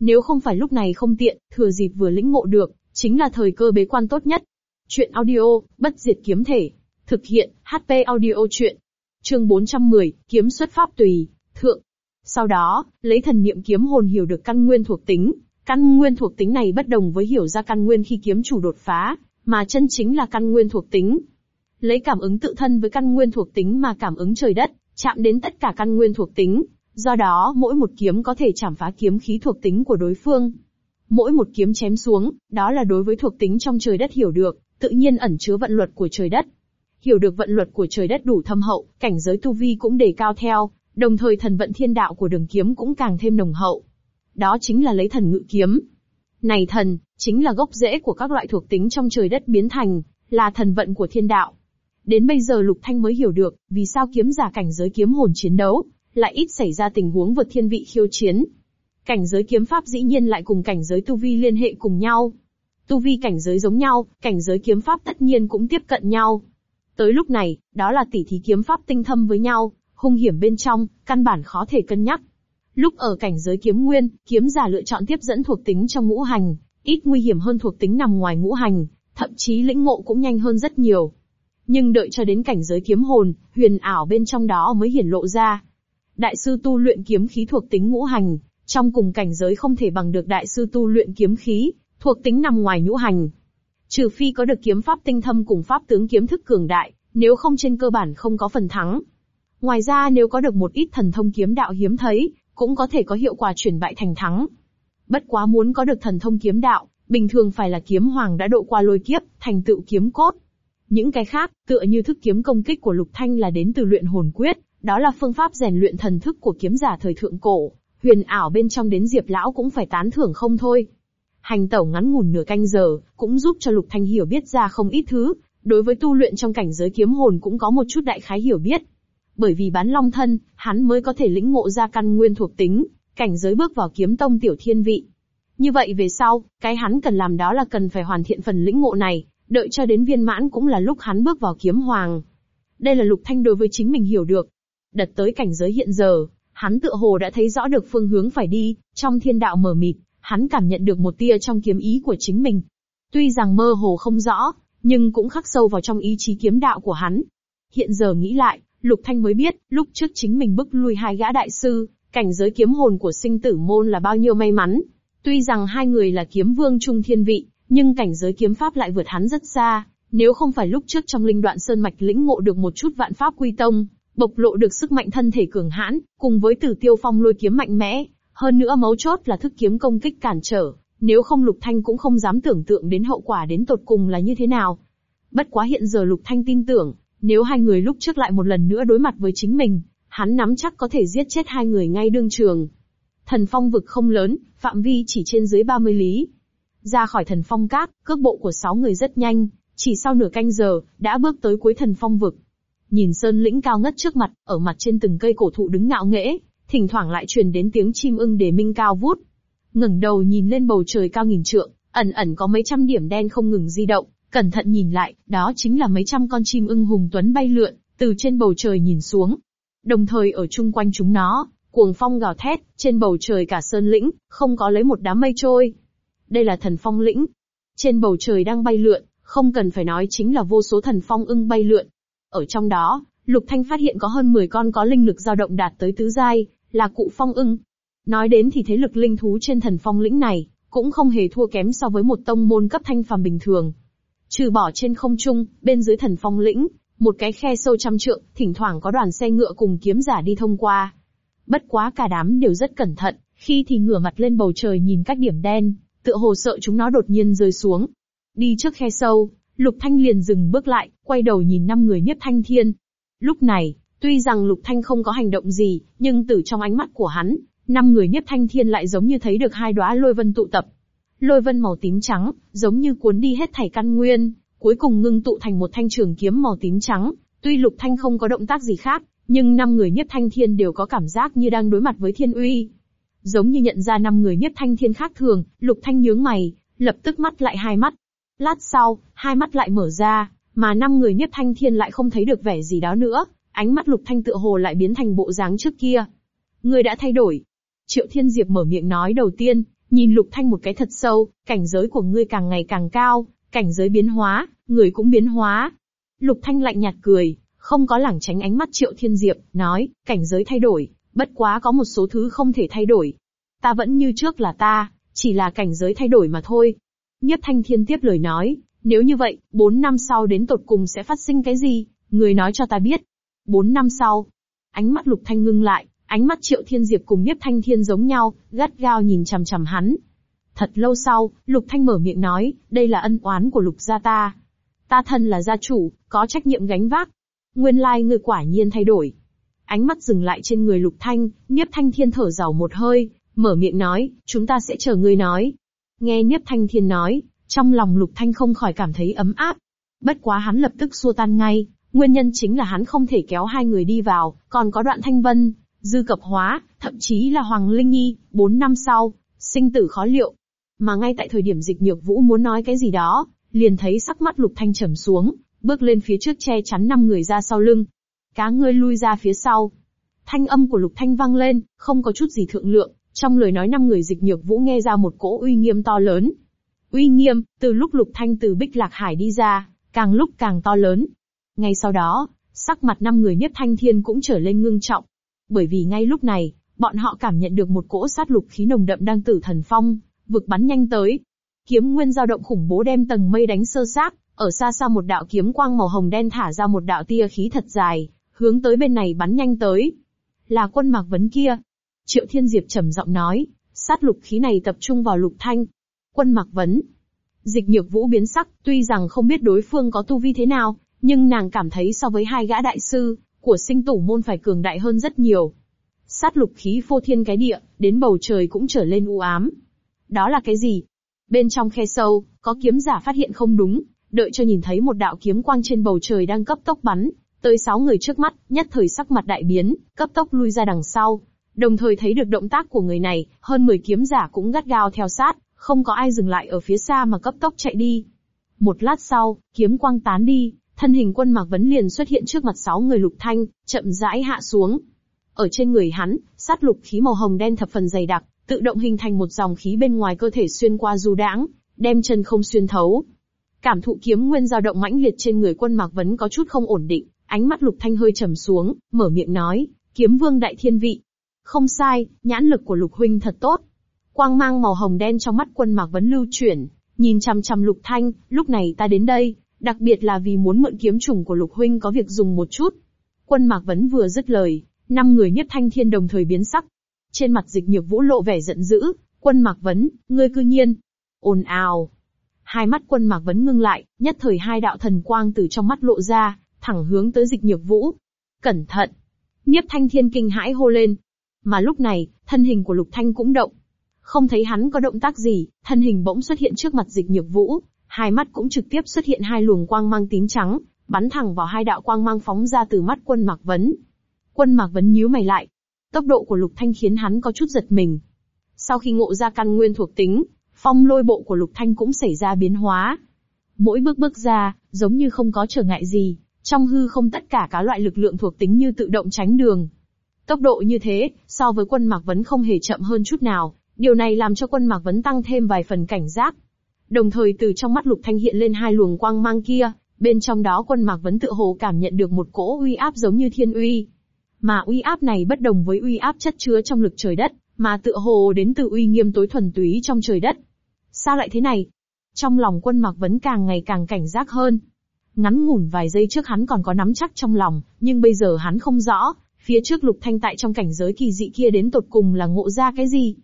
Nếu không phải lúc này không tiện, thừa dịp vừa lĩnh ngộ được, chính là thời cơ bế quan tốt nhất. Chuyện audio, bất diệt kiếm thể. Thực hiện, HP audio chuyện. Chương 410, kiếm xuất pháp tùy, thượng. Sau đó, lấy thần niệm kiếm hồn hiểu được căn nguyên thuộc tính. Căn nguyên thuộc tính này bất đồng với hiểu ra căn nguyên khi kiếm chủ đột phá, mà chân chính là căn nguyên thuộc tính. Lấy cảm ứng tự thân với căn nguyên thuộc tính mà cảm ứng trời đất, chạm đến tất cả căn nguyên thuộc tính, do đó mỗi một kiếm có thể chảm phá kiếm khí thuộc tính của đối phương. Mỗi một kiếm chém xuống, đó là đối với thuộc tính trong trời đất hiểu được, tự nhiên ẩn chứa vận luật của trời đất. Hiểu được vận luật của trời đất đủ thâm hậu, cảnh giới tu vi cũng đề cao theo, đồng thời thần vận thiên đạo của đường kiếm cũng càng thêm nồng hậu. Đó chính là lấy thần ngự kiếm. Này thần, chính là gốc rễ của các loại thuộc tính trong trời đất biến thành, là thần vận của thiên đạo. Đến bây giờ Lục Thanh mới hiểu được, vì sao kiếm giả cảnh giới kiếm hồn chiến đấu, lại ít xảy ra tình huống vượt thiên vị khiêu chiến. Cảnh giới kiếm pháp dĩ nhiên lại cùng cảnh giới tu vi liên hệ cùng nhau. Tu vi cảnh giới giống nhau, cảnh giới kiếm pháp tất nhiên cũng tiếp cận nhau. Tới lúc này, đó là tỷ thí kiếm pháp tinh thâm với nhau, hung hiểm bên trong, căn bản khó thể cân nhắc. Lúc ở cảnh giới kiếm nguyên, kiếm giả lựa chọn tiếp dẫn thuộc tính trong ngũ hành, ít nguy hiểm hơn thuộc tính nằm ngoài ngũ hành, thậm chí lĩnh ngộ cũng nhanh hơn rất nhiều. Nhưng đợi cho đến cảnh giới kiếm hồn, huyền ảo bên trong đó mới hiển lộ ra. Đại sư tu luyện kiếm khí thuộc tính ngũ hành, trong cùng cảnh giới không thể bằng được đại sư tu luyện kiếm khí, thuộc tính nằm ngoài ngũ hành. Trừ phi có được kiếm pháp tinh thâm cùng pháp tướng kiếm thức cường đại, nếu không trên cơ bản không có phần thắng. Ngoài ra nếu có được một ít thần thông kiếm đạo hiếm thấy, cũng có thể có hiệu quả chuyển bại thành thắng. Bất quá muốn có được thần thông kiếm đạo, bình thường phải là kiếm hoàng đã độ qua lôi kiếp, thành tựu kiếm cốt. Những cái khác, tựa như thức kiếm công kích của Lục Thanh là đến từ luyện hồn quyết, đó là phương pháp rèn luyện thần thức của kiếm giả thời thượng cổ, huyền ảo bên trong đến Diệp lão cũng phải tán thưởng không thôi. Hành tẩu ngắn ngủn nửa canh giờ, cũng giúp cho Lục Thanh hiểu biết ra không ít thứ, đối với tu luyện trong cảnh giới kiếm hồn cũng có một chút đại khái hiểu biết. Bởi vì bán long thân, hắn mới có thể lĩnh ngộ ra căn nguyên thuộc tính, cảnh giới bước vào kiếm tông tiểu thiên vị. Như vậy về sau, cái hắn cần làm đó là cần phải hoàn thiện phần lĩnh ngộ này, đợi cho đến viên mãn cũng là lúc hắn bước vào kiếm hoàng. Đây là lục thanh đối với chính mình hiểu được. Đợt tới cảnh giới hiện giờ, hắn tựa hồ đã thấy rõ được phương hướng phải đi, trong thiên đạo mở mịt, hắn cảm nhận được một tia trong kiếm ý của chính mình. Tuy rằng mơ hồ không rõ, nhưng cũng khắc sâu vào trong ý chí kiếm đạo của hắn. Hiện giờ nghĩ lại, Lục Thanh mới biết, lúc trước chính mình bức lui hai gã đại sư, cảnh giới kiếm hồn của sinh tử môn là bao nhiêu may mắn. Tuy rằng hai người là kiếm vương trung thiên vị, nhưng cảnh giới kiếm pháp lại vượt hắn rất xa. Nếu không phải lúc trước trong linh đoạn sơn mạch lĩnh ngộ được một chút vạn pháp quy tông, bộc lộ được sức mạnh thân thể cường hãn, cùng với tử tiêu phong lôi kiếm mạnh mẽ, hơn nữa mấu chốt là thức kiếm công kích cản trở, nếu không Lục Thanh cũng không dám tưởng tượng đến hậu quả đến tột cùng là như thế nào. Bất quá hiện giờ Lục Thanh tin tưởng, nếu hai người lúc trước lại một lần nữa đối mặt với chính mình, hắn nắm chắc có thể giết chết hai người ngay đương trường. Thần phong vực không lớn, phạm vi chỉ trên dưới 30 lý. Ra khỏi thần phong các, cước bộ của sáu người rất nhanh, chỉ sau nửa canh giờ, đã bước tới cuối thần phong vực. Nhìn sơn lĩnh cao ngất trước mặt, ở mặt trên từng cây cổ thụ đứng ngạo nghễ, thỉnh thoảng lại truyền đến tiếng chim ưng đề minh cao vút. ngẩng đầu nhìn lên bầu trời cao nghìn trượng, ẩn ẩn có mấy trăm điểm đen không ngừng di động, cẩn thận nhìn lại, đó chính là mấy trăm con chim ưng hùng tuấn bay lượn, từ trên bầu trời nhìn xuống. Đồng thời ở chung quanh chúng nó, cuồng phong gào thét, trên bầu trời cả sơn lĩnh, không có lấy một đám mây trôi. Đây là thần phong lĩnh. Trên bầu trời đang bay lượn, không cần phải nói chính là vô số thần phong ưng bay lượn. Ở trong đó, Lục Thanh phát hiện có hơn 10 con có linh lực dao động đạt tới tứ giai, là cụ phong ưng. Nói đến thì thế lực linh thú trên thần phong lĩnh này, cũng không hề thua kém so với một tông môn cấp thanh phàm bình thường. Trừ bỏ trên không trung, bên dưới thần phong lĩnh, một cái khe sâu trăm trượng, thỉnh thoảng có đoàn xe ngựa cùng kiếm giả đi thông qua. Bất quá cả đám đều rất cẩn thận, khi thì ngửa mặt lên bầu trời nhìn các điểm đen, tựa hồ sợ chúng nó đột nhiên rơi xuống. Đi trước khe sâu, Lục Thanh liền dừng bước lại, quay đầu nhìn năm người nhất thanh thiên. Lúc này, tuy rằng Lục Thanh không có hành động gì, nhưng từ trong ánh mắt của hắn, năm người nhất thanh thiên lại giống như thấy được hai đóa lôi vân tụ tập. Lôi vân màu tím trắng, giống như cuốn đi hết thảy căn nguyên, cuối cùng ngưng tụ thành một thanh trường kiếm màu tím trắng. Tuy Lục Thanh không có động tác gì khác, nhưng năm người nhất thanh thiên đều có cảm giác như đang đối mặt với thiên uy. Giống như nhận ra năm người nhất thanh thiên khác thường, Lục Thanh nhướng mày, lập tức mắt lại hai mắt. Lát sau, hai mắt lại mở ra, mà năm người nhất thanh thiên lại không thấy được vẻ gì đó nữa, ánh mắt Lục Thanh tựa hồ lại biến thành bộ dáng trước kia. Người đã thay đổi. Triệu Thiên Diệp mở miệng nói đầu tiên, nhìn Lục Thanh một cái thật sâu, cảnh giới của ngươi càng ngày càng cao, cảnh giới biến hóa, người cũng biến hóa. Lục Thanh lạnh nhạt cười, không có lảng tránh ánh mắt Triệu Thiên Diệp, nói, cảnh giới thay đổi, bất quá có một số thứ không thể thay đổi. Ta vẫn như trước là ta, chỉ là cảnh giới thay đổi mà thôi. Nhất Thanh Thiên tiếp lời nói, nếu như vậy, bốn năm sau đến tột cùng sẽ phát sinh cái gì, người nói cho ta biết. Bốn năm sau, ánh mắt Lục Thanh ngưng lại, ánh mắt Triệu Thiên Diệp cùng nhiếp Thanh Thiên giống nhau, gắt gao nhìn chằm chằm hắn. Thật lâu sau, Lục Thanh mở miệng nói, đây là ân oán của Lục gia ta. Ta thân là gia chủ, có trách nhiệm gánh vác. Nguyên lai ngươi quả nhiên thay đổi. Ánh mắt dừng lại trên người Lục Thanh, Nhiếp Thanh Thiên thở dào một hơi, mở miệng nói, chúng ta sẽ chờ ngươi nói. Nghe Nhiếp Thanh Thiên nói, trong lòng Lục Thanh không khỏi cảm thấy ấm áp. Bất quá hắn lập tức xua tan ngay, nguyên nhân chính là hắn không thể kéo hai người đi vào, còn có đoạn thanh vân, dư cập hóa, thậm chí là Hoàng Linh Nhi, bốn năm sau, sinh tử khó liệu. Mà ngay tại thời điểm dịch nhược vũ muốn nói cái gì đó, liền thấy sắc mắt Lục Thanh trầm xuống, bước lên phía trước che chắn năm người ra sau lưng. Cá ngươi lui ra phía sau. Thanh âm của Lục Thanh vang lên, không có chút gì thượng lượng, trong lời nói năm người dịch nhược vũ nghe ra một cỗ uy nghiêm to lớn. Uy nghiêm, từ lúc Lục Thanh từ Bích Lạc Hải đi ra, càng lúc càng to lớn. Ngay sau đó, sắc mặt năm người nhất thanh thiên cũng trở lên ngưng trọng. Bởi vì ngay lúc này, bọn họ cảm nhận được một cỗ sát lục khí nồng đậm đang tử thần phong, vực bắn nhanh tới. Kiếm nguyên dao động khủng bố đem tầng mây đánh sơ xác, ở xa xa một đạo kiếm quang màu hồng đen thả ra một đạo tia khí thật dài, hướng tới bên này bắn nhanh tới. Là quân mạc vấn kia. Triệu Thiên Diệp trầm giọng nói, sát lục khí này tập trung vào lục thanh. Quân mạc vấn. Dịch nhược vũ biến sắc, tuy rằng không biết đối phương có tu vi thế nào, nhưng nàng cảm thấy so với hai gã đại sư, của sinh tử môn phải cường đại hơn rất nhiều. Sát lục khí phô thiên cái địa, đến bầu trời cũng trở lên u ám. Đó là cái gì? Bên trong khe sâu, có kiếm giả phát hiện không đúng, đợi cho nhìn thấy một đạo kiếm quang trên bầu trời đang cấp tốc bắn, tới sáu người trước mắt, nhất thời sắc mặt đại biến, cấp tốc lui ra đằng sau. Đồng thời thấy được động tác của người này, hơn 10 kiếm giả cũng gắt gao theo sát, không có ai dừng lại ở phía xa mà cấp tốc chạy đi. Một lát sau, kiếm quang tán đi, thân hình quân Mạc Vấn liền xuất hiện trước mặt sáu người lục thanh, chậm rãi hạ xuống. Ở trên người hắn, sát lục khí màu hồng đen thập phần dày đặc, tự động hình thành một dòng khí bên ngoài cơ thể xuyên qua du đãng, đem chân không xuyên thấu. Cảm thụ kiếm nguyên dao động mãnh liệt trên người quân Mạc Vấn có chút không ổn định, ánh mắt Lục Thanh hơi trầm xuống, mở miệng nói, kiếm vương đại thiên vị. Không sai, nhãn lực của Lục Huynh thật tốt. Quang mang màu hồng đen trong mắt quân Mạc Vấn lưu chuyển, nhìn chăm chăm Lục Thanh, lúc này ta đến đây, đặc biệt là vì muốn mượn kiếm trùng của Lục Huynh có việc dùng một chút. Quân Mạc Vấn vừa dứt lời, năm người nhất thanh thiên đồng thời biến sắc. Trên mặt dịch nhược vũ lộ vẻ giận dữ, quân Mạc Vấn, ngươi cư nhiên. ồn ào. Hai mắt quân Mạc Vấn ngưng lại, nhất thời hai đạo thần quang từ trong mắt lộ ra, thẳng hướng tới dịch nhược vũ. Cẩn thận! Nhiếp thanh thiên kinh hãi hô lên. Mà lúc này, thân hình của lục thanh cũng động. Không thấy hắn có động tác gì, thân hình bỗng xuất hiện trước mặt dịch nhược vũ, hai mắt cũng trực tiếp xuất hiện hai luồng quang mang tím trắng, bắn thẳng vào hai đạo quang mang phóng ra từ mắt quân Mạc Vấn. Quân Mạc Vấn nhíu mày lại. Tốc độ của Lục Thanh khiến hắn có chút giật mình. Sau khi ngộ ra căn nguyên thuộc tính, phong lôi bộ của Lục Thanh cũng xảy ra biến hóa. Mỗi bước bước ra, giống như không có trở ngại gì, trong hư không tất cả các loại lực lượng thuộc tính như tự động tránh đường. Tốc độ như thế, so với quân Mạc Vấn không hề chậm hơn chút nào, điều này làm cho quân Mạc Vấn tăng thêm vài phần cảnh giác. Đồng thời từ trong mắt Lục Thanh hiện lên hai luồng quang mang kia, bên trong đó quân Mạc Vấn tự hồ cảm nhận được một cỗ uy áp giống như thiên uy. Mà uy áp này bất đồng với uy áp chất chứa trong lực trời đất, mà tự hồ đến từ uy nghiêm tối thuần túy trong trời đất. Sao lại thế này? Trong lòng quân Mạc Vấn càng ngày càng cảnh giác hơn. Ngắn ngủn vài giây trước hắn còn có nắm chắc trong lòng, nhưng bây giờ hắn không rõ, phía trước lục thanh tại trong cảnh giới kỳ dị kia đến tột cùng là ngộ ra cái gì.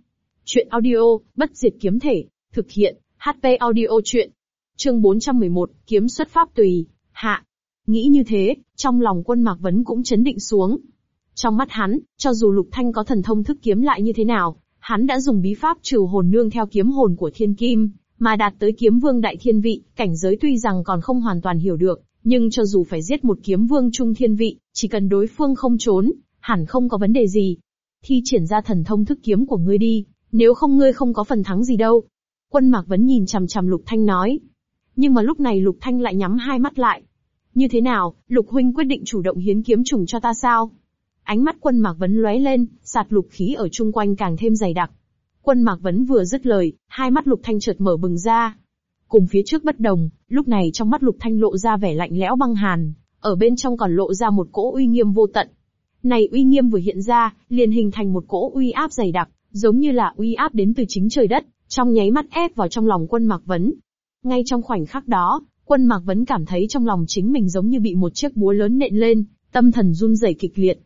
Chuyện audio, bất diệt kiếm thể, thực hiện, HP audio chuyện. Chương 411, kiếm xuất pháp tùy, hạ. Nghĩ như thế, trong lòng quân Mạc Vấn cũng chấn định xuống. Trong mắt hắn, cho dù Lục Thanh có thần thông thức kiếm lại như thế nào, hắn đã dùng bí pháp trừ hồn nương theo kiếm hồn của thiên kim, mà đạt tới kiếm vương đại thiên vị, cảnh giới tuy rằng còn không hoàn toàn hiểu được, nhưng cho dù phải giết một kiếm vương trung thiên vị, chỉ cần đối phương không trốn, hẳn không có vấn đề gì. Thi triển ra thần thông thức kiếm của ngươi đi, nếu không ngươi không có phần thắng gì đâu. Quân Mạc Vấn nhìn chằm chằm Lục Thanh nói. Nhưng mà lúc này Lục Thanh lại nhắm hai mắt lại. Như thế nào, Lục Huynh quyết định chủ động hiến kiếm trùng cho ta sao? Ánh mắt quân Mạc Vấn lóe lên, sạt lục khí ở chung quanh càng thêm dày đặc. Quân Mạc Vấn vừa dứt lời, hai mắt Lục Thanh chợt mở bừng ra. Cùng phía trước bất đồng, lúc này trong mắt Lục Thanh lộ ra vẻ lạnh lẽo băng hàn, ở bên trong còn lộ ra một cỗ uy nghiêm vô tận. Này uy nghiêm vừa hiện ra, liền hình thành một cỗ uy áp dày đặc, giống như là uy áp đến từ chính trời đất, trong nháy mắt ép vào trong lòng quân Mạc Vấn. Ngay trong khoảnh khắc đó, quân Mạc Vấn cảm thấy trong lòng chính mình giống như bị một chiếc búa lớn nện lên, tâm thần run rẩy kịch liệt.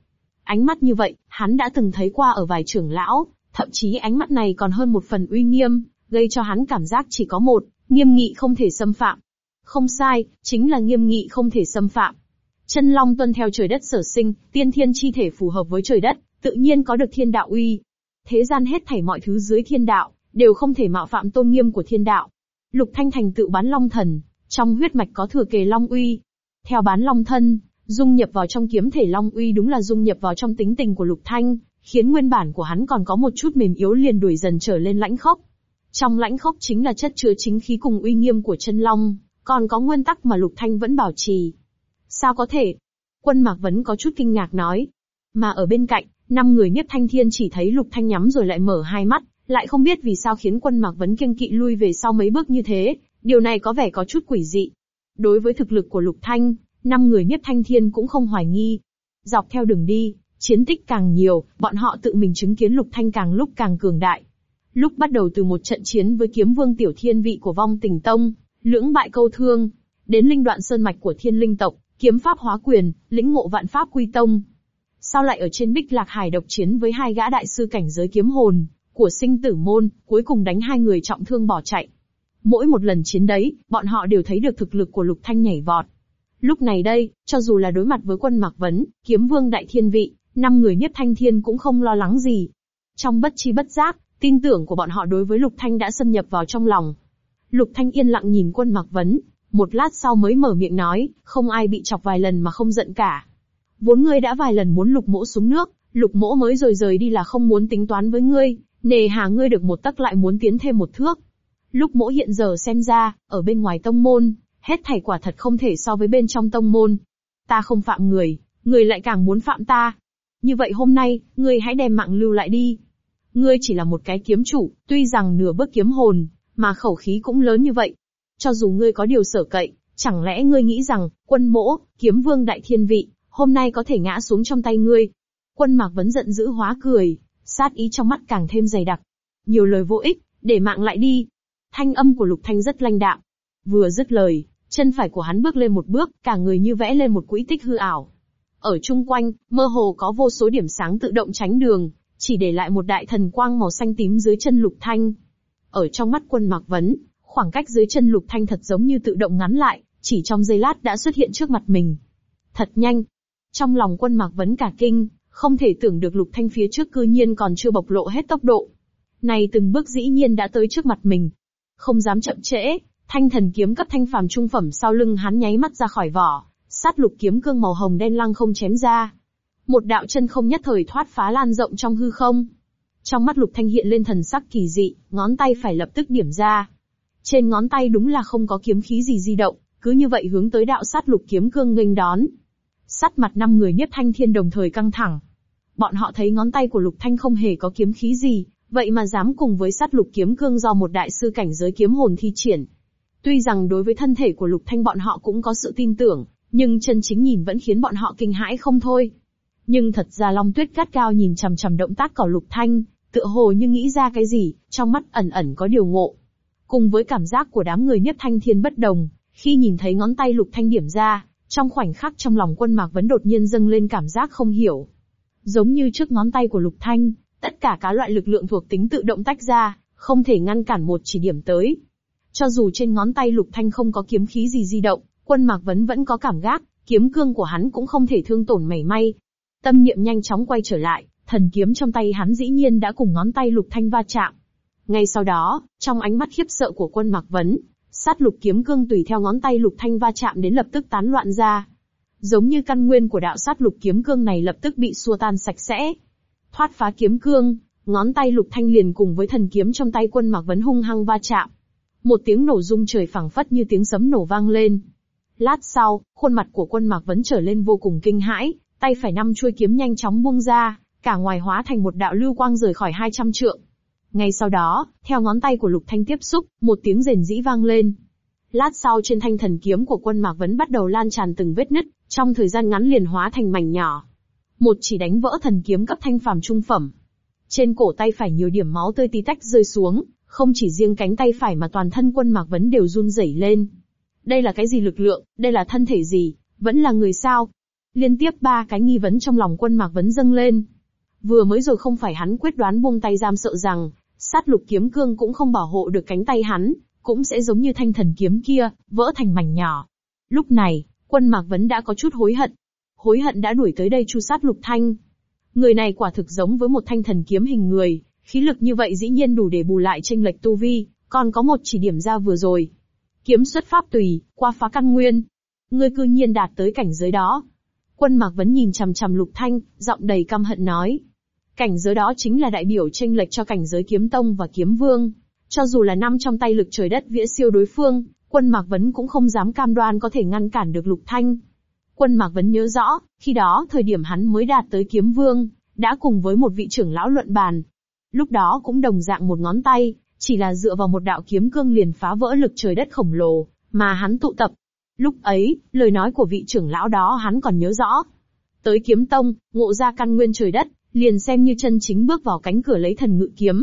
Ánh mắt như vậy, hắn đã từng thấy qua ở vài trưởng lão, thậm chí ánh mắt này còn hơn một phần uy nghiêm, gây cho hắn cảm giác chỉ có một, nghiêm nghị không thể xâm phạm. Không sai, chính là nghiêm nghị không thể xâm phạm. Chân long tuân theo trời đất sở sinh, tiên thiên chi thể phù hợp với trời đất, tự nhiên có được thiên đạo uy. Thế gian hết thảy mọi thứ dưới thiên đạo, đều không thể mạo phạm tôn nghiêm của thiên đạo. Lục Thanh thành tự bán long thần, trong huyết mạch có thừa kề long uy. Theo bán long thân, dung nhập vào trong kiếm thể long uy đúng là dung nhập vào trong tính tình của Lục Thanh, khiến nguyên bản của hắn còn có một chút mềm yếu liền đuổi dần trở lên lãnh khốc. Trong lãnh khốc chính là chất chứa chính khí cùng uy nghiêm của chân long, còn có nguyên tắc mà Lục Thanh vẫn bảo trì. Sao có thể? Quân Mạc Vấn có chút kinh ngạc nói. Mà ở bên cạnh, năm người nhất thanh thiên chỉ thấy Lục Thanh nhắm rồi lại mở hai mắt, lại không biết vì sao khiến quân Mạc Vấn kiêng kỵ lui về sau mấy bước như thế, điều này có vẻ có chút quỷ dị. Đối với thực lực của Lục Thanh, năm người Niếp thanh thiên cũng không hoài nghi. Dọc theo đường đi, chiến tích càng nhiều, bọn họ tự mình chứng kiến Lục Thanh càng lúc càng cường đại. Lúc bắt đầu từ một trận chiến với kiếm vương tiểu thiên vị của vong tình tông, lưỡng bại câu thương, đến linh đoạn sơn mạch của thiên linh tộc, kiếm pháp hóa quyền, lĩnh ngộ vạn pháp quy tông. Sau lại ở trên bích lạc hải độc chiến với hai gã đại sư cảnh giới kiếm hồn, của sinh tử môn, cuối cùng đánh hai người trọng thương bỏ chạy. Mỗi một lần chiến đấy, bọn họ đều thấy được thực lực của Lục Thanh nhảy vọt. Lúc này đây, cho dù là đối mặt với quân Mạc Vấn, kiếm vương đại thiên vị, năm người nhất thanh thiên cũng không lo lắng gì. Trong bất chi bất giác, tin tưởng của bọn họ đối với Lục Thanh đã xâm nhập vào trong lòng. Lục Thanh yên lặng nhìn quân Mạc Vấn, một lát sau mới mở miệng nói, không ai bị chọc vài lần mà không giận cả. Vốn ngươi đã vài lần muốn lục mỗ xuống nước, lục mỗ mới rồi rời đi là không muốn tính toán với ngươi, nề hà ngươi được một tấc lại muốn tiến thêm một thước. Lúc mỗ hiện giờ xem ra, ở bên ngoài tông môn, hết thảy quả thật không thể so với bên trong tông môn. Ta không phạm người, người lại càng muốn phạm ta. Như vậy hôm nay, ngươi hãy đem mạng lưu lại đi. Ngươi chỉ là một cái kiếm chủ, tuy rằng nửa bước kiếm hồn, mà khẩu khí cũng lớn như vậy. Cho dù ngươi có điều sở cậy, chẳng lẽ ngươi nghĩ rằng, quân mỗ, kiếm vương đại thiên vị, hôm nay có thể ngã xuống trong tay ngươi. Quân mạc vấn giận dữ hóa cười, sát ý trong mắt càng thêm dày đặc. Nhiều lời vô ích, để mạng lại đi. Thanh âm của lục thanh rất lanh đạm. Vừa dứt lời, chân phải của hắn bước lên một bước, cả người như vẽ lên một quỹ tích hư ảo. Ở chung quanh, mơ hồ có vô số điểm sáng tự động tránh đường, chỉ để lại một đại thần quang màu xanh tím dưới chân lục thanh. Ở trong mắt quân mạc vấn, khoảng cách dưới chân lục thanh thật giống như tự động ngắn lại, chỉ trong giây lát đã xuất hiện trước mặt mình. Thật nhanh. Trong lòng quân mạc vấn cả kinh, không thể tưởng được lục thanh phía trước cư nhiên còn chưa bộc lộ hết tốc độ. Này từng bước dĩ nhiên đã tới trước mặt mình. Không dám chậm trễ, thanh thần kiếm cấp thanh phàm trung phẩm sau lưng hắn nháy mắt ra khỏi vỏ, sát lục kiếm cương màu hồng đen lăng không chém ra. Một đạo chân không nhất thời thoát phá lan rộng trong hư không. Trong mắt lục thanh hiện lên thần sắc kỳ dị, ngón tay phải lập tức điểm ra. Trên ngón tay đúng là không có kiếm khí gì di động, cứ như vậy hướng tới đạo sát lục kiếm cương nghênh đón. Sát mặt năm người nhất thanh thiên đồng thời căng thẳng. Bọn họ thấy ngón tay của lục thanh không hề có kiếm khí gì, vậy mà dám cùng với sát lục kiếm cương do một đại sư cảnh giới kiếm hồn thi triển. Tuy rằng đối với thân thể của lục thanh bọn họ cũng có sự tin tưởng, nhưng chân chính nhìn vẫn khiến bọn họ kinh hãi không thôi. Nhưng thật ra Long Tuyết gắt cao nhìn chằm chằm động tác của Lục Thanh, tựa hồ như nghĩ ra cái gì, trong mắt ẩn ẩn có điều ngộ. Cùng với cảm giác của đám người Niếp Thanh Thiên bất đồng, khi nhìn thấy ngón tay Lục Thanh điểm ra, trong khoảnh khắc trong lòng quân mạc vẫn đột nhiên dâng lên cảm giác không hiểu. Giống như trước ngón tay của Lục Thanh, tất cả các loại lực lượng thuộc tính tự động tách ra, không thể ngăn cản một chỉ điểm tới. Cho dù trên ngón tay Lục Thanh không có kiếm khí gì di động, quân mạc vấn vẫn có cảm giác, kiếm cương của hắn cũng không thể thương tổn mảy may. Tâm niệm nhanh chóng quay trở lại, thần kiếm trong tay hắn dĩ nhiên đã cùng ngón tay Lục Thanh va chạm. Ngay sau đó, trong ánh mắt khiếp sợ của quân mạc vấn, sát lục kiếm cương tùy theo ngón tay Lục Thanh va chạm đến lập tức tán loạn ra. Giống như căn nguyên của đạo sát lục kiếm cương này lập tức bị xua tan sạch sẽ. Thoát phá kiếm cương, ngón tay Lục Thanh liền cùng với thần kiếm trong tay quân mạc vấn hung hăng va chạm. Một tiếng nổ rung trời phẳng phất như tiếng sấm nổ vang lên. Lát sau, khuôn mặt của quân mạc vấn trở lên vô cùng kinh hãi, tay phải năm chuôi kiếm nhanh chóng buông ra, cả ngoài hóa thành một đạo lưu quang rời khỏi 200 trượng. Ngay sau đó, theo ngón tay của Lục Thanh tiếp xúc, một tiếng rền rĩ vang lên. Lát sau trên thanh thần kiếm của quân Mạc Vấn bắt đầu lan tràn từng vết nứt, trong thời gian ngắn liền hóa thành mảnh nhỏ. Một chỉ đánh vỡ thần kiếm cấp thanh phàm trung phẩm. Trên cổ tay phải nhiều điểm máu tươi tí tách rơi xuống, không chỉ riêng cánh tay phải mà toàn thân quân Mạc Vấn đều run rẩy lên. Đây là cái gì lực lượng, đây là thân thể gì, vẫn là người sao? Liên tiếp ba cái nghi vấn trong lòng quân Mạc Vấn dâng lên. Vừa mới rồi không phải hắn quyết đoán buông tay giam sợ rằng, sát lục kiếm cương cũng không bảo hộ được cánh tay hắn, cũng sẽ giống như thanh thần kiếm kia, vỡ thành mảnh nhỏ. Lúc này, quân Mạc Vấn đã có chút hối hận. Hối hận đã đuổi tới đây chu sát lục thanh. Người này quả thực giống với một thanh thần kiếm hình người, khí lực như vậy dĩ nhiên đủ để bù lại tranh lệch tu vi, còn có một chỉ điểm ra vừa rồi. Kiếm xuất pháp tùy, qua phá căn nguyên. Ngươi cư nhiên đạt tới cảnh giới đó. Quân Mạc Vấn nhìn chằm chằm Lục Thanh, giọng đầy căm hận nói. Cảnh giới đó chính là đại biểu tranh lệch cho cảnh giới kiếm tông và kiếm vương. Cho dù là năm trong tay lực trời đất vĩa siêu đối phương, quân Mạc Vấn cũng không dám cam đoan có thể ngăn cản được Lục Thanh. Quân Mạc Vấn nhớ rõ, khi đó thời điểm hắn mới đạt tới kiếm vương, đã cùng với một vị trưởng lão luận bàn. Lúc đó cũng đồng dạng một ngón tay, chỉ là dựa vào một đạo kiếm cương liền phá vỡ lực trời đất khổng lồ, mà hắn tụ tập. Lúc ấy, lời nói của vị trưởng lão đó hắn còn nhớ rõ. Tới kiếm tông, ngộ ra căn nguyên trời đất, liền xem như chân chính bước vào cánh cửa lấy thần ngự kiếm.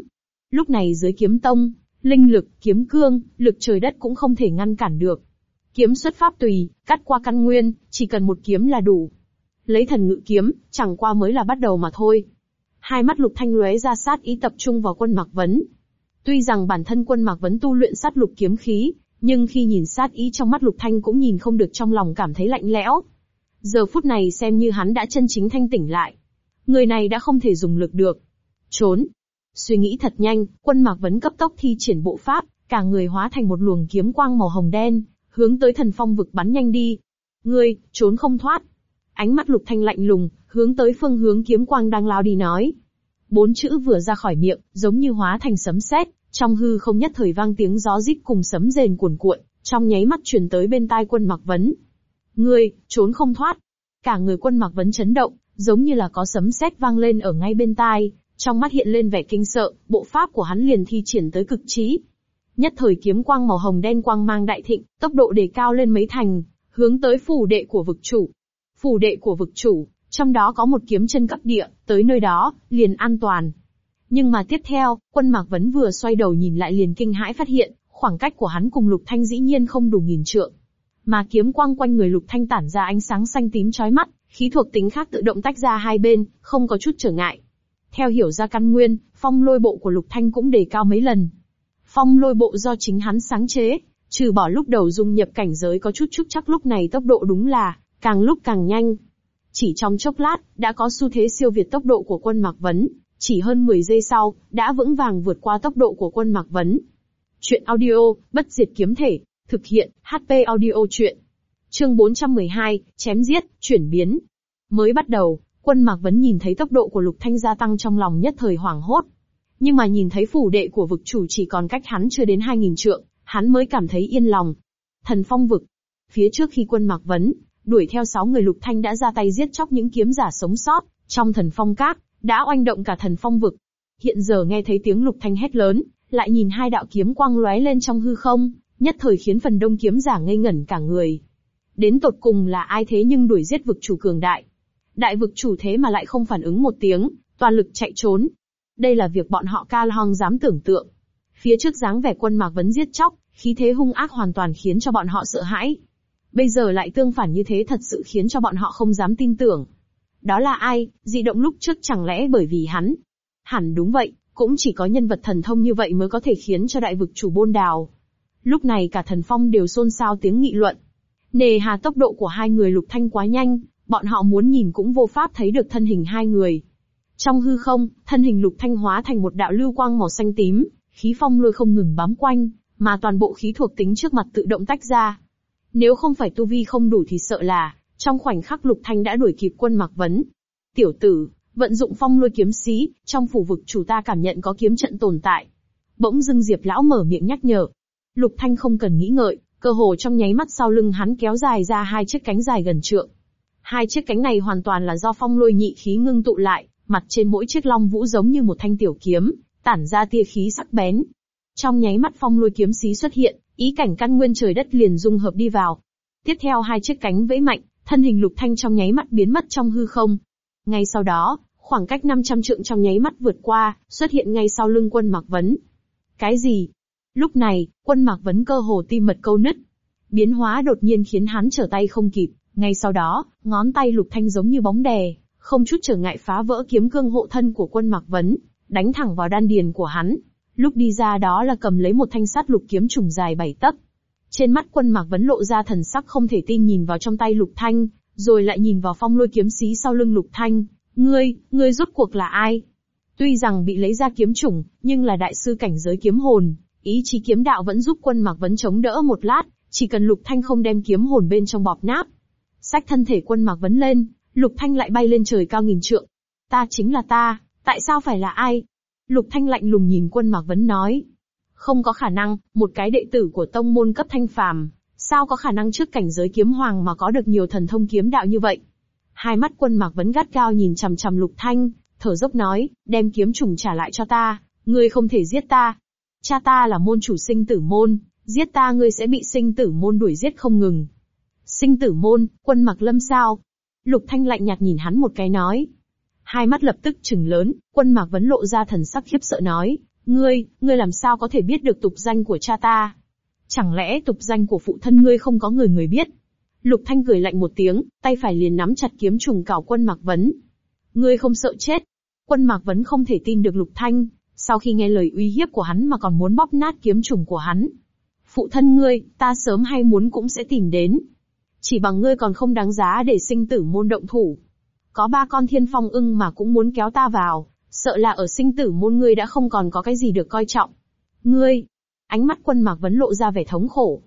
Lúc này dưới kiếm tông, linh lực, kiếm cương, lực trời đất cũng không thể ngăn cản được. Kiếm xuất pháp tùy, cắt qua căn nguyên, chỉ cần một kiếm là đủ. Lấy thần ngự kiếm, chẳng qua mới là bắt đầu mà thôi. Hai mắt lục thanh lóe ra sát ý tập trung vào quân mạc vấn. Tuy rằng bản thân quân mạc vấn tu luyện sát lục kiếm khí, nhưng khi nhìn sát ý trong mắt lục thanh cũng nhìn không được trong lòng cảm thấy lạnh lẽo. Giờ phút này xem như hắn đã chân chính thanh tỉnh lại. Người này đã không thể dùng lực được. Trốn. Suy nghĩ thật nhanh, quân mạc vấn cấp tốc thi triển bộ pháp, cả người hóa thành một luồng kiếm quang màu hồng đen, hướng tới thần phong vực bắn nhanh đi. Ngươi, trốn không thoát. Ánh mắt lục thanh lạnh lùng, hướng tới phương hướng kiếm quang đang lao đi nói. Bốn chữ vừa ra khỏi miệng, giống như hóa thành sấm sét, trong hư không nhất thời vang tiếng gió rít cùng sấm rền cuồn cuộn, trong nháy mắt truyền tới bên tai quân Mạc Vấn. Ngươi, trốn không thoát. Cả người quân Mạc Vấn chấn động, giống như là có sấm sét vang lên ở ngay bên tai, trong mắt hiện lên vẻ kinh sợ, bộ pháp của hắn liền thi triển tới cực trí. Nhất thời kiếm quang màu hồng đen quang mang đại thịnh, tốc độ đề cao lên mấy thành, hướng tới phủ đệ của vực chủ. Phủ đệ của vực chủ, trong đó có một kiếm chân cấp địa, tới nơi đó, liền an toàn. Nhưng mà tiếp theo, quân Mạc Vấn vừa xoay đầu nhìn lại liền kinh hãi phát hiện, khoảng cách của hắn cùng Lục Thanh dĩ nhiên không đủ nghìn trượng. Mà kiếm quang quanh người Lục Thanh tản ra ánh sáng xanh tím chói mắt, khí thuộc tính khác tự động tách ra hai bên, không có chút trở ngại. Theo hiểu ra căn nguyên, phong lôi bộ của Lục Thanh cũng đề cao mấy lần. Phong lôi bộ do chính hắn sáng chế, trừ bỏ lúc đầu dung nhập cảnh giới có chút chút chắc lúc này tốc độ đúng là, càng lúc càng nhanh. Chỉ trong chốc lát, đã có xu thế siêu việt tốc độ của quân Mạc Vấn, chỉ hơn 10 giây sau, đã vững vàng vượt qua tốc độ của quân Mạc Vấn. Chuyện audio, bất diệt kiếm thể, thực hiện, HP audio chuyện. Chương 412, chém giết, chuyển biến. Mới bắt đầu, quân Mạc Vấn nhìn thấy tốc độ của Lục Thanh gia tăng trong lòng nhất thời hoảng hốt. Nhưng mà nhìn thấy phủ đệ của vực chủ chỉ còn cách hắn chưa đến 2.000 trượng, hắn mới cảm thấy yên lòng. Thần phong vực. Phía trước khi quân Mạc Vấn, đuổi theo sáu người Lục Thanh đã ra tay giết chóc những kiếm giả sống sót, trong thần phong các, đã oanh động cả thần phong vực. Hiện giờ nghe thấy tiếng Lục Thanh hét lớn, lại nhìn hai đạo kiếm quang lóe lên trong hư không, nhất thời khiến phần đông kiếm giả ngây ngẩn cả người. Đến tột cùng là ai thế nhưng đuổi giết vực chủ cường đại. Đại vực chủ thế mà lại không phản ứng một tiếng, toàn lực chạy trốn. Đây là việc bọn họ ca hong dám tưởng tượng. Phía trước dáng vẻ quân mạc vấn giết chóc, khí thế hung ác hoàn toàn khiến cho bọn họ sợ hãi. Bây giờ lại tương phản như thế thật sự khiến cho bọn họ không dám tin tưởng. Đó là ai, dị động lúc trước chẳng lẽ bởi vì hắn? Hẳn đúng vậy, cũng chỉ có nhân vật thần thông như vậy mới có thể khiến cho đại vực chủ bôn đào. Lúc này cả thần phong đều xôn xao tiếng nghị luận. Nề hà tốc độ của hai người lục thanh quá nhanh, bọn họ muốn nhìn cũng vô pháp thấy được thân hình hai người. Trong hư không, thân hình lục thanh hóa thành một đạo lưu quang màu xanh tím, khí phong lôi không ngừng bám quanh, mà toàn bộ khí thuộc tính trước mặt tự động tách ra. Nếu không phải tu vi không đủ thì sợ là, trong khoảnh khắc lục thanh đã đuổi kịp quân mặc vấn. Tiểu tử, vận dụng phong lôi kiếm sĩ, trong phủ vực chủ ta cảm nhận có kiếm trận tồn tại. Bỗng dưng Diệp lão mở miệng nhắc nhở. Lục thanh không cần nghĩ ngợi, cơ hồ trong nháy mắt sau lưng hắn kéo dài ra hai chiếc cánh dài gần trượng. Hai chiếc cánh này hoàn toàn là do phong lôi nhị khí ngưng tụ lại, mặt trên mỗi chiếc long vũ giống như một thanh tiểu kiếm, tản ra tia khí sắc bén. Trong nháy mắt phong lôi kiếm xí xuất hiện, ý cảnh căn nguyên trời đất liền dung hợp đi vào. Tiếp theo hai chiếc cánh vẫy mạnh, thân hình lục thanh trong nháy mắt biến mất trong hư không. Ngay sau đó, khoảng cách 500 trượng trong nháy mắt vượt qua, xuất hiện ngay sau lưng quân Mạc Vấn. Cái gì? Lúc này, quân Mạc Vấn cơ hồ tim mật câu nứt. Biến hóa đột nhiên khiến hắn trở tay không kịp, ngay sau đó, ngón tay lục thanh giống như bóng đè, không chút trở ngại phá vỡ kiếm cương hộ thân của quân Mạc Vấn, đánh thẳng vào đan điền của hắn. Lúc đi ra đó là cầm lấy một thanh sắt lục kiếm trùng dài bảy tấc. Trên mắt quân Mạc Vấn lộ ra thần sắc không thể tin nhìn vào trong tay lục thanh, rồi lại nhìn vào phong lôi kiếm xí sau lưng lục thanh. Ngươi, ngươi rốt cuộc là ai? Tuy rằng bị lấy ra kiếm trùng, nhưng là đại sư cảnh giới kiếm hồn, ý chí kiếm đạo vẫn giúp quân Mạc Vấn chống đỡ một lát, chỉ cần lục thanh không đem kiếm hồn bên trong bọt nát. Sách thân thể quân Mạc Vấn lên, lục thanh lại bay lên trời cao nghìn trượng. Ta chính là ta, tại sao phải là ai? Lục Thanh lạnh lùng nhìn quân Mạc Vấn nói. Không có khả năng, một cái đệ tử của tông môn cấp thanh phàm, sao có khả năng trước cảnh giới kiếm hoàng mà có được nhiều thần thông kiếm đạo như vậy? Hai mắt quân Mạc Vấn gắt cao nhìn chằm chằm Lục Thanh, thở dốc nói, đem kiếm trùng trả lại cho ta, ngươi không thể giết ta. Cha ta là môn chủ sinh tử môn, giết ta ngươi sẽ bị sinh tử môn đuổi giết không ngừng. Sinh tử môn, quân mặc Lâm sao? Lục Thanh lạnh nhạt nhìn hắn một cái nói, Hai mắt lập tức trừng lớn, quân mạc vấn lộ ra thần sắc khiếp sợ nói, ngươi, ngươi làm sao có thể biết được tục danh của cha ta? Chẳng lẽ tục danh của phụ thân ngươi không có người người biết? Lục Thanh cười lạnh một tiếng, tay phải liền nắm chặt kiếm trùng cào quân mạc vấn. Ngươi không sợ chết? Quân mạc vấn không thể tin được Lục Thanh, sau khi nghe lời uy hiếp của hắn mà còn muốn bóp nát kiếm trùng của hắn. Phụ thân ngươi, ta sớm hay muốn cũng sẽ tìm đến. Chỉ bằng ngươi còn không đáng giá để sinh tử môn động thủ. Có ba con thiên phong ưng mà cũng muốn kéo ta vào, sợ là ở sinh tử môn ngươi đã không còn có cái gì được coi trọng. Ngươi! Ánh mắt quân mạc vấn lộ ra vẻ thống khổ.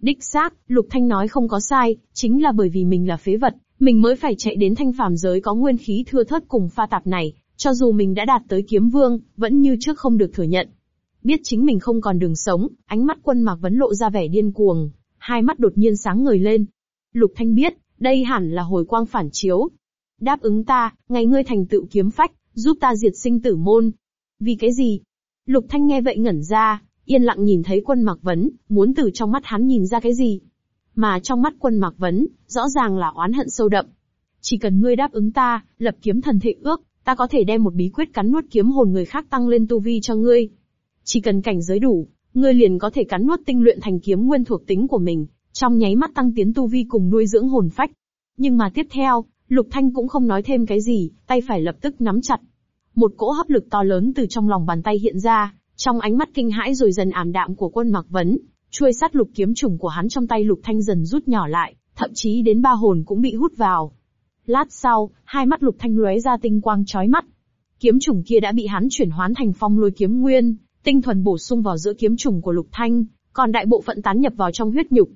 Đích xác, Lục Thanh nói không có sai, chính là bởi vì mình là phế vật, mình mới phải chạy đến thanh phàm giới có nguyên khí thưa thớt cùng pha tạp này, cho dù mình đã đạt tới kiếm vương, vẫn như trước không được thừa nhận. Biết chính mình không còn đường sống, ánh mắt quân mạc vấn lộ ra vẻ điên cuồng, hai mắt đột nhiên sáng ngời lên. Lục Thanh biết, đây hẳn là hồi quang phản chiếu, Đáp ứng ta, ngày ngươi thành tựu kiếm phách, giúp ta diệt sinh tử môn. Vì cái gì? Lục Thanh nghe vậy ngẩn ra, yên lặng nhìn thấy quân Mạc Vấn, muốn từ trong mắt hắn nhìn ra cái gì. Mà trong mắt quân Mạc Vấn, rõ ràng là oán hận sâu đậm. Chỉ cần ngươi đáp ứng ta, lập kiếm thần thệ ước, ta có thể đem một bí quyết cắn nuốt kiếm hồn người khác tăng lên tu vi cho ngươi. Chỉ cần cảnh giới đủ, ngươi liền có thể cắn nuốt tinh luyện thành kiếm nguyên thuộc tính của mình, trong nháy mắt tăng tiến tu vi cùng nuôi dưỡng hồn phách. Nhưng mà tiếp theo, Lục Thanh cũng không nói thêm cái gì, tay phải lập tức nắm chặt. Một cỗ hấp lực to lớn từ trong lòng bàn tay hiện ra, trong ánh mắt kinh hãi rồi dần ảm đạm của quân Mạc Vấn, chuôi sát lục kiếm trùng của hắn trong tay Lục Thanh dần rút nhỏ lại, thậm chí đến ba hồn cũng bị hút vào. Lát sau, hai mắt Lục Thanh lóe ra tinh quang chói mắt. Kiếm trùng kia đã bị hắn chuyển hoán thành phong lôi kiếm nguyên, tinh thuần bổ sung vào giữa kiếm trùng của Lục Thanh, còn đại bộ phận tán nhập vào trong huyết nhục.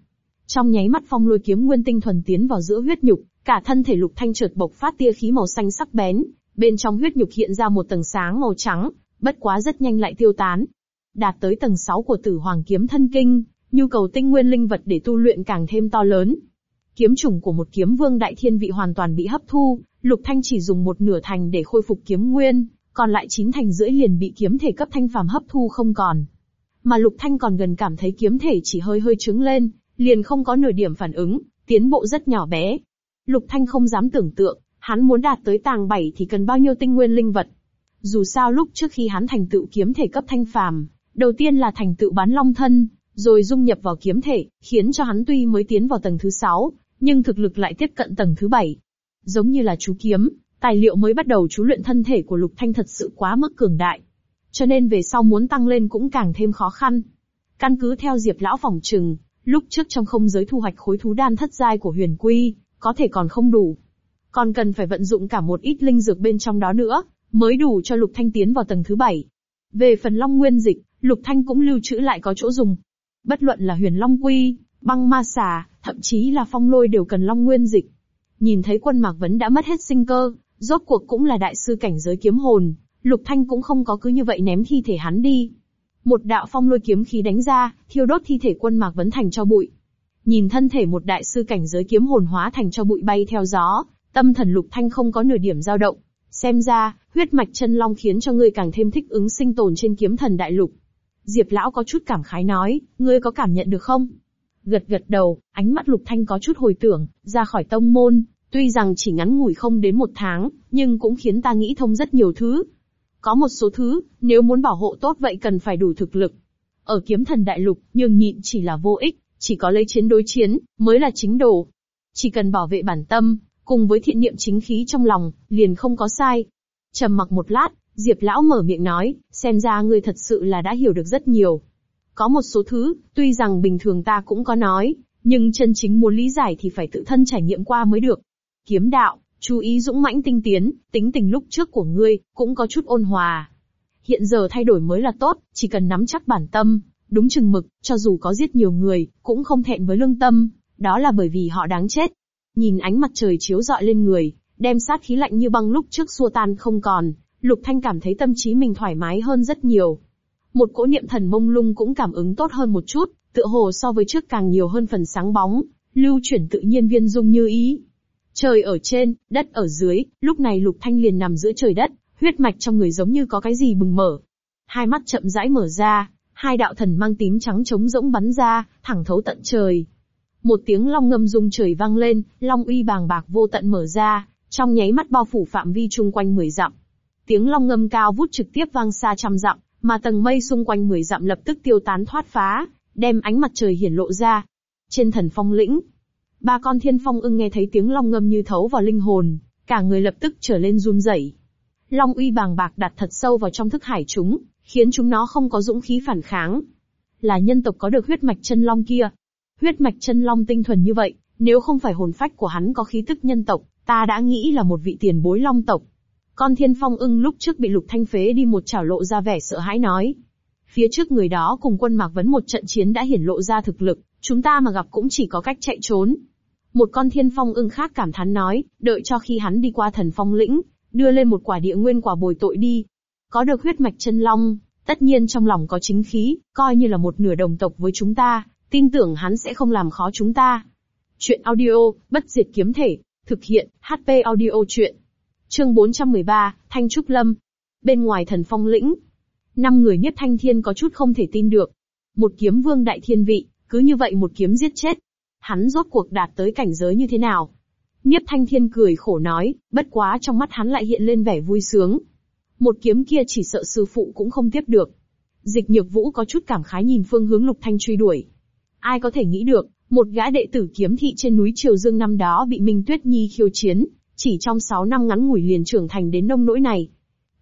Trong nháy mắt phong lôi kiếm nguyên tinh thuần tiến vào giữa huyết nhục, cả thân thể Lục Thanh trượt bộc phát tia khí màu xanh sắc bén, bên trong huyết nhục hiện ra một tầng sáng màu trắng, bất quá rất nhanh lại tiêu tán. Đạt tới tầng 6 của Tử Hoàng kiếm thân kinh, nhu cầu tinh nguyên linh vật để tu luyện càng thêm to lớn. Kiếm trùng của một kiếm vương đại thiên vị hoàn toàn bị hấp thu, Lục Thanh chỉ dùng một nửa thành để khôi phục kiếm nguyên, còn lại chín thành rưỡi liền bị kiếm thể cấp thanh phàm hấp thu không còn. Mà Lục Thanh còn gần cảm thấy kiếm thể chỉ hơi hơi trứng lên, liền không có nửa điểm phản ứng, tiến bộ rất nhỏ bé. Lục Thanh không dám tưởng tượng, hắn muốn đạt tới tàng 7 thì cần bao nhiêu tinh nguyên linh vật. Dù sao lúc trước khi hắn thành tựu kiếm thể cấp thanh phàm, đầu tiên là thành tựu bán long thân, rồi dung nhập vào kiếm thể, khiến cho hắn tuy mới tiến vào tầng thứ 6, nhưng thực lực lại tiếp cận tầng thứ 7. Giống như là chú kiếm, tài liệu mới bắt đầu chú luyện thân thể của Lục Thanh thật sự quá mức cường đại. Cho nên về sau muốn tăng lên cũng càng thêm khó khăn. Căn cứ theo Diệp Lão phỏng trừng, lúc trước trong không giới thu hoạch khối thú đan thất giai của huyền quy, có thể còn không đủ. Còn cần phải vận dụng cả một ít linh dược bên trong đó nữa, mới đủ cho Lục Thanh tiến vào tầng thứ bảy. Về phần Long Nguyên Dịch, Lục Thanh cũng lưu trữ lại có chỗ dùng. Bất luận là huyền Long Quy, băng ma xà, thậm chí là phong lôi đều cần Long Nguyên Dịch. Nhìn thấy quân Mạc Vấn đã mất hết sinh cơ, rốt cuộc cũng là đại sư cảnh giới kiếm hồn, Lục Thanh cũng không có cứ như vậy ném thi thể hắn đi. Một đạo phong lôi kiếm khí đánh ra, thiêu đốt thi thể quân Mạc Vấn thành cho bụi. Nhìn thân thể một đại sư cảnh giới kiếm hồn hóa thành cho bụi bay theo gió, tâm thần Lục Thanh không có nửa điểm dao động. Xem ra, huyết mạch chân long khiến cho ngươi càng thêm thích ứng sinh tồn trên kiếm thần đại lục. Diệp lão có chút cảm khái nói, ngươi có cảm nhận được không? Gật gật đầu, ánh mắt Lục Thanh có chút hồi tưởng, ra khỏi tông môn, tuy rằng chỉ ngắn ngủi không đến một tháng, nhưng cũng khiến ta nghĩ thông rất nhiều thứ. Có một số thứ, nếu muốn bảo hộ tốt vậy cần phải đủ thực lực. Ở kiếm thần đại lục, nhường nhịn chỉ là vô ích, chỉ có lấy chiến đối chiến, mới là chính đồ. Chỉ cần bảo vệ bản tâm, cùng với thiện niệm chính khí trong lòng, liền không có sai. Trầm mặc một lát, Diệp lão mở miệng nói, xem ra ngươi thật sự là đã hiểu được rất nhiều. Có một số thứ, tuy rằng bình thường ta cũng có nói, nhưng chân chính muốn lý giải thì phải tự thân trải nghiệm qua mới được. Kiếm đạo, chú ý dũng mãnh tinh tiến, tính tình lúc trước của ngươi, cũng có chút ôn hòa. Hiện giờ thay đổi mới là tốt, chỉ cần nắm chắc bản tâm, đúng chừng mực, cho dù có giết nhiều người, cũng không thẹn với lương tâm, đó là bởi vì họ đáng chết. Nhìn ánh mặt trời chiếu rọi lên người, đem sát khí lạnh như băng lúc trước xua tan không còn, Lục Thanh cảm thấy tâm trí mình thoải mái hơn rất nhiều. Một cỗ niệm thần mông lung cũng cảm ứng tốt hơn một chút, tựa hồ so với trước càng nhiều hơn phần sáng bóng, lưu chuyển tự nhiên viên dung như ý. Trời ở trên, đất ở dưới, lúc này Lục Thanh liền nằm giữa trời đất, huyết mạch trong người giống như có cái gì bừng mở. Hai mắt chậm rãi mở ra, hai đạo thần mang tím trắng trống rỗng bắn ra, thẳng thấu tận trời. Một tiếng long ngâm rung trời vang lên, long uy bàng bạc vô tận mở ra, trong nháy mắt bao phủ phạm vi chung quanh mười dặm. Tiếng long ngâm cao vút trực tiếp vang xa trăm dặm, mà tầng mây xung quanh mười dặm lập tức tiêu tán thoát phá, đem ánh mặt trời hiển lộ ra. Trên thần phong lĩnh, ba con thiên phong ưng nghe thấy tiếng long ngâm như thấu vào linh hồn, cả người lập tức trở lên run rẩy. Long uy bàng bạc đặt thật sâu vào trong thức hải chúng, khiến chúng nó không có dũng khí phản kháng. Là nhân tộc có được huyết mạch chân long kia. Huyết mạch chân long tinh thuần như vậy, nếu không phải hồn phách của hắn có khí tức nhân tộc, ta đã nghĩ là một vị tiền bối long tộc. Con thiên phong ưng lúc trước bị lục thanh phế đi một chảo lộ ra vẻ sợ hãi nói. Phía trước người đó cùng quân mạc vấn một trận chiến đã hiển lộ ra thực lực, chúng ta mà gặp cũng chỉ có cách chạy trốn. Một con thiên phong ưng khác cảm thán nói, đợi cho khi hắn đi qua thần phong lĩnh, đưa lên một quả địa nguyên quả bồi tội đi. Có được huyết mạch chân long, tất nhiên trong lòng có chính khí, coi như là một nửa đồng tộc với chúng ta, tin tưởng hắn sẽ không làm khó chúng ta. Chuyện audio, bất diệt kiếm thể, thực hiện, HP audio chuyện. Chương 413, Thanh Trúc Lâm. Bên ngoài thần phong lĩnh, năm người nhất thanh thiên có chút không thể tin được. Một kiếm vương đại thiên vị, cứ như vậy một kiếm giết chết. Hắn rốt cuộc đạt tới cảnh giới như thế nào? Nhiếp thanh thiên cười khổ nói, bất quá trong mắt hắn lại hiện lên vẻ vui sướng. Một kiếm kia chỉ sợ sư phụ cũng không tiếp được. Dịch nhược vũ có chút cảm khái nhìn phương hướng lục thanh truy đuổi. Ai có thể nghĩ được, một gã đệ tử kiếm thị trên núi Triều Dương năm đó bị Minh Tuyết Nhi khiêu chiến, chỉ trong 6 năm ngắn ngủi liền trưởng thành đến nông nỗi này.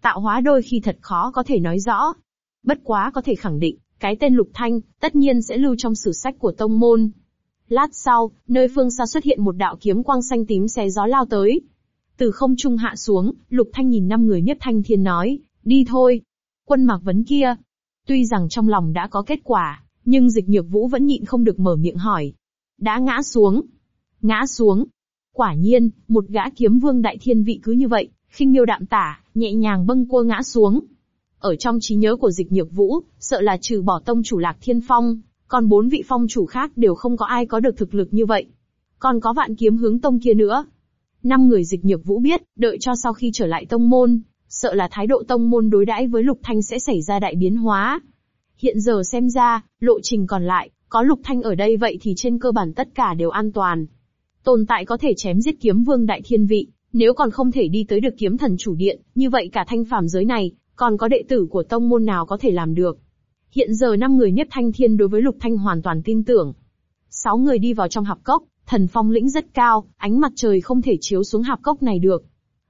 Tạo hóa đôi khi thật khó có thể nói rõ. Bất quá có thể khẳng định, cái tên Lục Thanh, tất nhiên sẽ lưu trong sử sách của tông môn. Lát sau, nơi phương xa xuất hiện một đạo kiếm quang xanh tím xé gió lao tới. Từ không trung hạ xuống, Lục Thanh nhìn năm người nhất thanh thiên nói, đi thôi. Quân mạc vấn kia. Tuy rằng trong lòng đã có kết quả, nhưng dịch nhược vũ vẫn nhịn không được mở miệng hỏi. Đã ngã xuống. Ngã xuống. Quả nhiên, một gã kiếm vương đại thiên vị cứ như vậy, khinh miêu đạm tả, nhẹ nhàng bâng cua ngã xuống. Ở trong trí nhớ của dịch nhược vũ, sợ là trừ bỏ tông chủ lạc thiên phong, còn bốn vị phong chủ khác đều không có ai có được thực lực như vậy. Còn có vạn kiếm hướng tông kia nữa. Năm người dịch nhược vũ biết, đợi cho sau khi trở lại tông môn, sợ là thái độ tông môn đối đãi với Lục Thanh sẽ xảy ra đại biến hóa. Hiện giờ xem ra, lộ trình còn lại, có Lục Thanh ở đây vậy thì trên cơ bản tất cả đều an toàn. Tồn tại có thể chém giết kiếm vương đại thiên vị, nếu còn không thể đi tới được kiếm thần chủ điện, như vậy cả thanh phàm giới này, còn có đệ tử của tông môn nào có thể làm được. Hiện giờ năm người nhất thanh thiên đối với lục thanh hoàn toàn tin tưởng. Sáu người đi vào trong hạp cốc, thần phong lĩnh rất cao, ánh mặt trời không thể chiếu xuống hạp cốc này được.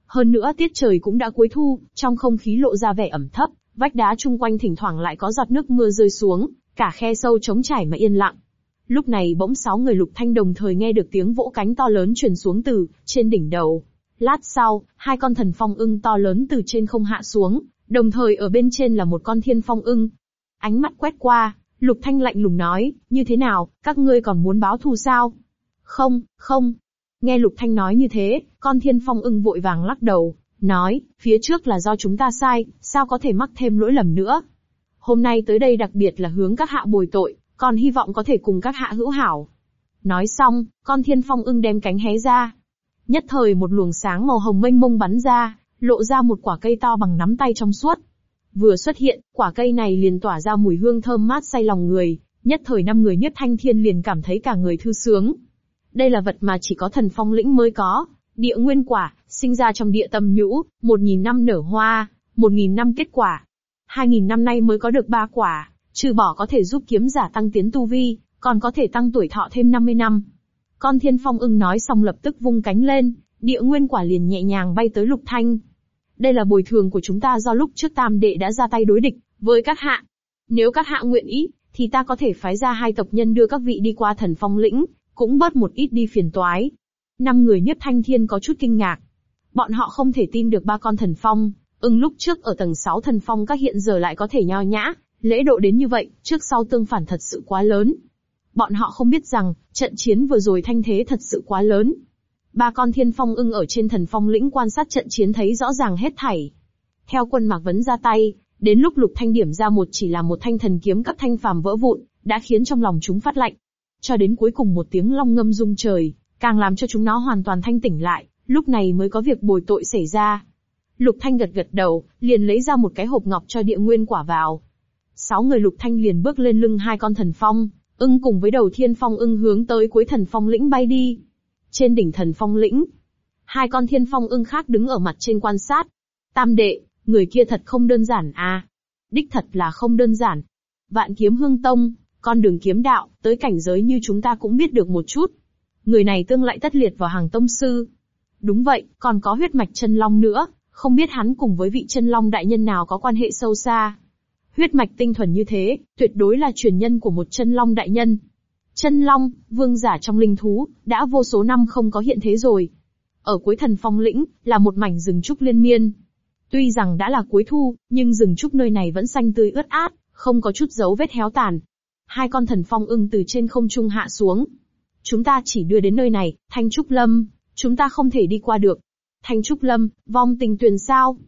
Hơn nữa tiết trời cũng đã cuối thu, trong không khí lộ ra vẻ ẩm thấp, vách đá chung quanh thỉnh thoảng lại có giọt nước mưa rơi xuống, cả khe sâu trống trải mà yên lặng. Lúc này bỗng sáu người lục thanh đồng thời nghe được tiếng vỗ cánh to lớn truyền xuống từ trên đỉnh đầu. Lát sau, hai con thần phong ưng to lớn từ trên không hạ xuống, đồng thời ở bên trên là một con thiên phong ưng. Ánh mắt quét qua, lục thanh lạnh lùng nói, như thế nào, các ngươi còn muốn báo thù sao? Không, không. Nghe lục thanh nói như thế, con thiên phong ưng vội vàng lắc đầu, nói, phía trước là do chúng ta sai, sao có thể mắc thêm lỗi lầm nữa. Hôm nay tới đây đặc biệt là hướng các hạ bồi tội, còn hy vọng có thể cùng các hạ hữu hảo. Nói xong, con thiên phong ưng đem cánh hé ra. Nhất thời một luồng sáng màu hồng mênh mông bắn ra, lộ ra một quả cây to bằng nắm tay trong suốt. Vừa xuất hiện, quả cây này liền tỏa ra mùi hương thơm mát say lòng người, nhất thời năm người nhất thanh thiên liền cảm thấy cả người thư sướng. Đây là vật mà chỉ có thần phong lĩnh mới có, địa nguyên quả, sinh ra trong địa tâm nhũ, một nghìn năm nở hoa, một nghìn năm kết quả. Hai nghìn năm nay mới có được ba quả, Trừ bỏ có thể giúp kiếm giả tăng tiến tu vi, còn có thể tăng tuổi thọ thêm 50 năm. Con thiên phong ưng nói xong lập tức vung cánh lên, địa nguyên quả liền nhẹ nhàng bay tới lục thanh. Đây là bồi thường của chúng ta do lúc trước tam đệ đã ra tay đối địch, với các hạ. Nếu các hạ nguyện ý, thì ta có thể phái ra hai tộc nhân đưa các vị đi qua thần phong lĩnh, cũng bớt một ít đi phiền toái. Năm người nhất thanh thiên có chút kinh ngạc. Bọn họ không thể tin được ba con thần phong, ưng lúc trước ở tầng 6 thần phong các hiện giờ lại có thể nho nhã, Lễ độ đến như vậy, trước sau tương phản thật sự quá lớn. Bọn họ không biết rằng, trận chiến vừa rồi thanh thế thật sự quá lớn. Ba con thiên phong ưng ở trên thần phong lĩnh quan sát trận chiến thấy rõ ràng hết thảy. Theo quân mạc vấn ra tay, đến lúc lục thanh điểm ra một chỉ là một thanh thần kiếm cấp thanh phàm vỡ vụn, đã khiến trong lòng chúng phát lạnh. Cho đến cuối cùng một tiếng long ngâm rung trời, càng làm cho chúng nó hoàn toàn thanh tỉnh lại, lúc này mới có việc bồi tội xảy ra. Lục Thanh gật gật đầu, liền lấy ra một cái hộp ngọc cho địa nguyên quả vào, Sáu người lục thanh liền bước lên lưng hai con thần phong, ưng cùng với đầu thiên phong ưng hướng tới cuối thần phong lĩnh bay đi. Trên đỉnh thần phong lĩnh, hai con thiên phong ưng khác đứng ở mặt trên quan sát. Tam đệ, người kia thật không đơn giản à. Đích thật là không đơn giản. Vạn kiếm hương tông, con đường kiếm đạo, tới cảnh giới như chúng ta cũng biết được một chút. Người này tương lại tất liệt vào hàng tông sư. Đúng vậy, còn có huyết mạch chân long nữa, không biết hắn cùng với vị chân long đại nhân nào có quan hệ sâu xa. Huyết mạch tinh thuần như thế, tuyệt đối là truyền nhân của một chân long đại nhân. Chân long, vương giả trong linh thú, đã vô số năm không có hiện thế rồi. Ở cuối thần phong lĩnh, là một mảnh rừng trúc liên miên. Tuy rằng đã là cuối thu, nhưng rừng trúc nơi này vẫn xanh tươi ướt át, không có chút dấu vết héo tàn. Hai con thần phong ưng từ trên không trung hạ xuống. Chúng ta chỉ đưa đến nơi này, Thanh Trúc Lâm, chúng ta không thể đi qua được. Thanh Trúc Lâm, vong tình tuyền sao?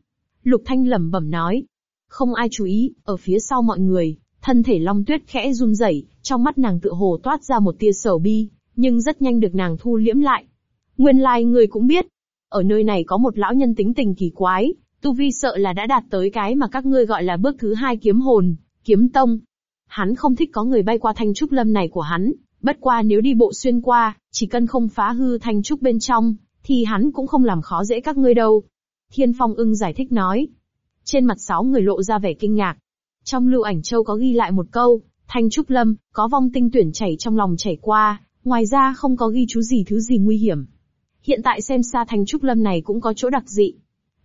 Lục Thanh lẩm bẩm nói, không ai chú ý, ở phía sau mọi người, thân thể Long Tuyết khẽ run rẩy, trong mắt nàng tựa hồ toát ra một tia sầu bi, nhưng rất nhanh được nàng thu liễm lại. Nguyên lai like người cũng biết. Ở nơi này có một lão nhân tính tình kỳ quái, tu vi sợ là đã đạt tới cái mà các ngươi gọi là bước thứ hai kiếm hồn, kiếm tông. Hắn không thích có người bay qua thanh trúc lâm này của hắn, bất qua nếu đi bộ xuyên qua, chỉ cần không phá hư thanh trúc bên trong, thì hắn cũng không làm khó dễ các ngươi đâu. Thiên Phong ưng giải thích nói. Trên mặt sáu người lộ ra vẻ kinh ngạc. Trong lưu ảnh châu có ghi lại một câu, Thanh Trúc Lâm, có vong tinh tuyển chảy trong lòng chảy qua, ngoài ra không có ghi chú gì thứ gì nguy hiểm. Hiện tại xem xa Thanh Trúc Lâm này cũng có chỗ đặc dị.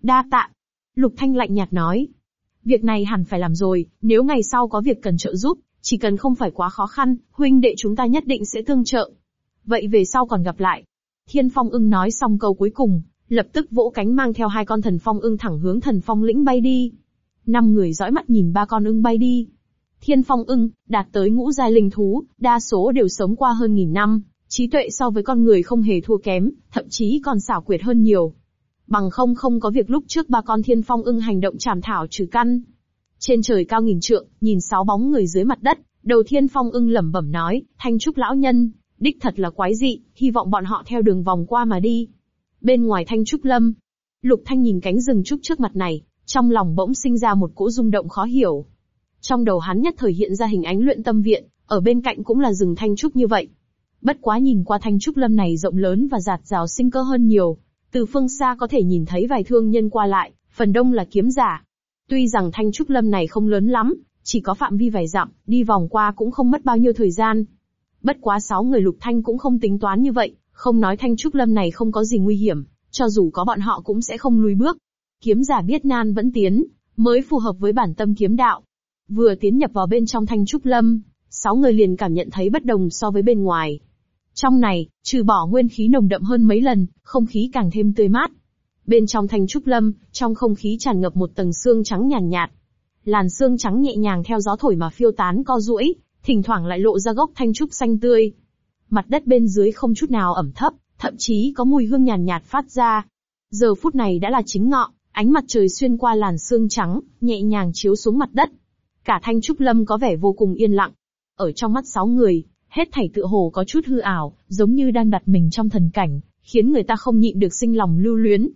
Đa tạ. Lục Thanh lạnh nhạt nói. Việc này hẳn phải làm rồi, nếu ngày sau có việc cần trợ giúp, chỉ cần không phải quá khó khăn, huynh đệ chúng ta nhất định sẽ tương trợ. Vậy về sau còn gặp lại. Thiên Phong ưng nói xong câu cuối cùng, lập tức vỗ cánh mang theo hai con thần phong ưng thẳng hướng thần phong lĩnh bay đi. Năm người dõi mắt nhìn ba con ưng bay đi. Thiên phong ưng, đạt tới ngũ giai linh thú, đa số đều sống qua hơn nghìn năm, trí tuệ so với con người không hề thua kém, thậm chí còn xảo quyệt hơn nhiều. Bằng không không có việc lúc trước ba con thiên phong ưng hành động trảm thảo trừ căn. Trên trời cao nghìn trượng, nhìn sáu bóng người dưới mặt đất, đầu thiên phong ưng lẩm bẩm nói, thanh trúc lão nhân, đích thật là quái dị, hy vọng bọn họ theo đường vòng qua mà đi. Bên ngoài thanh trúc lâm, lục thanh nhìn cánh rừng trúc trước mặt này, trong lòng bỗng sinh ra một cỗ rung động khó hiểu. Trong đầu hắn nhất thời hiện ra hình ánh luyện tâm viện, ở bên cạnh cũng là rừng thanh trúc như vậy. Bất quá nhìn qua thanh trúc lâm này rộng lớn và giạt rào sinh cơ hơn nhiều, từ phương xa có thể nhìn thấy vài thương nhân qua lại, phần đông là kiếm giả. Tuy rằng thanh trúc lâm này không lớn lắm, chỉ có phạm vi vài dặm, đi vòng qua cũng không mất bao nhiêu thời gian. Bất quá sáu người lục thanh cũng không tính toán như vậy, không nói thanh trúc lâm này không có gì nguy hiểm, cho dù có bọn họ cũng sẽ không lùi bước. Kiếm giả biết nan vẫn tiến, mới phù hợp với bản tâm kiếm đạo. Vừa tiến nhập vào bên trong thanh trúc lâm, sáu người liền cảm nhận thấy bất đồng so với bên ngoài. Trong này, trừ bỏ nguyên khí nồng đậm hơn mấy lần, không khí càng thêm tươi mát. Bên trong thanh trúc lâm, trong không khí tràn ngập một tầng xương trắng nhàn nhạt, nhạt. Làn xương trắng nhẹ nhàng theo gió thổi mà phiêu tán co duỗi, thỉnh thoảng lại lộ ra gốc thanh trúc xanh tươi. Mặt đất bên dưới không chút nào ẩm thấp, thậm chí có mùi hương nhàn nhạt phát ra. Giờ phút này đã là chính ngọ, ánh mặt trời xuyên qua làn xương trắng, nhẹ nhàng chiếu xuống mặt đất. Cả thanh trúc lâm có vẻ vô cùng yên lặng. Ở trong mắt sáu người, hết thảy tựa hồ có chút hư ảo, giống như đang đặt mình trong thần cảnh, khiến người ta không nhịn được sinh lòng lưu luyến.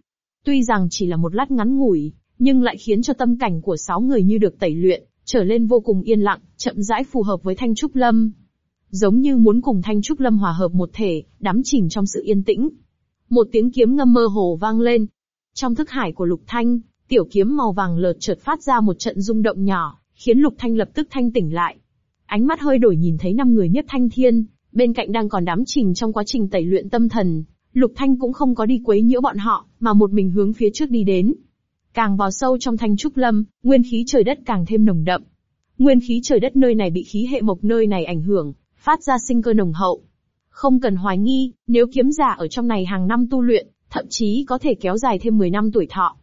Tuy rằng chỉ là một lát ngắn ngủi, nhưng lại khiến cho tâm cảnh của sáu người như được tẩy luyện, trở lên vô cùng yên lặng, chậm rãi phù hợp với Thanh Trúc Lâm. Giống như muốn cùng Thanh Trúc Lâm hòa hợp một thể, đắm chìm trong sự yên tĩnh. Một tiếng kiếm ngâm mơ hồ vang lên. Trong thức hải của Lục Thanh, tiểu kiếm màu vàng lợt chợt phát ra một trận rung động nhỏ, khiến Lục Thanh lập tức thanh tỉnh lại. Ánh mắt hơi đổi nhìn thấy năm người nhất thanh thiên, bên cạnh đang còn đắm chìm trong quá trình tẩy luyện tâm thần, Lục Thanh cũng không có đi quấy nhiễu bọn họ, mà một mình hướng phía trước đi đến. Càng vào sâu trong thanh trúc lâm, nguyên khí trời đất càng thêm nồng đậm. Nguyên khí trời đất nơi này bị khí hệ mộc nơi này ảnh hưởng, phát ra sinh cơ nồng hậu. Không cần hoài nghi, nếu kiếm giả ở trong này hàng năm tu luyện, thậm chí có thể kéo dài thêm 10 năm tuổi thọ.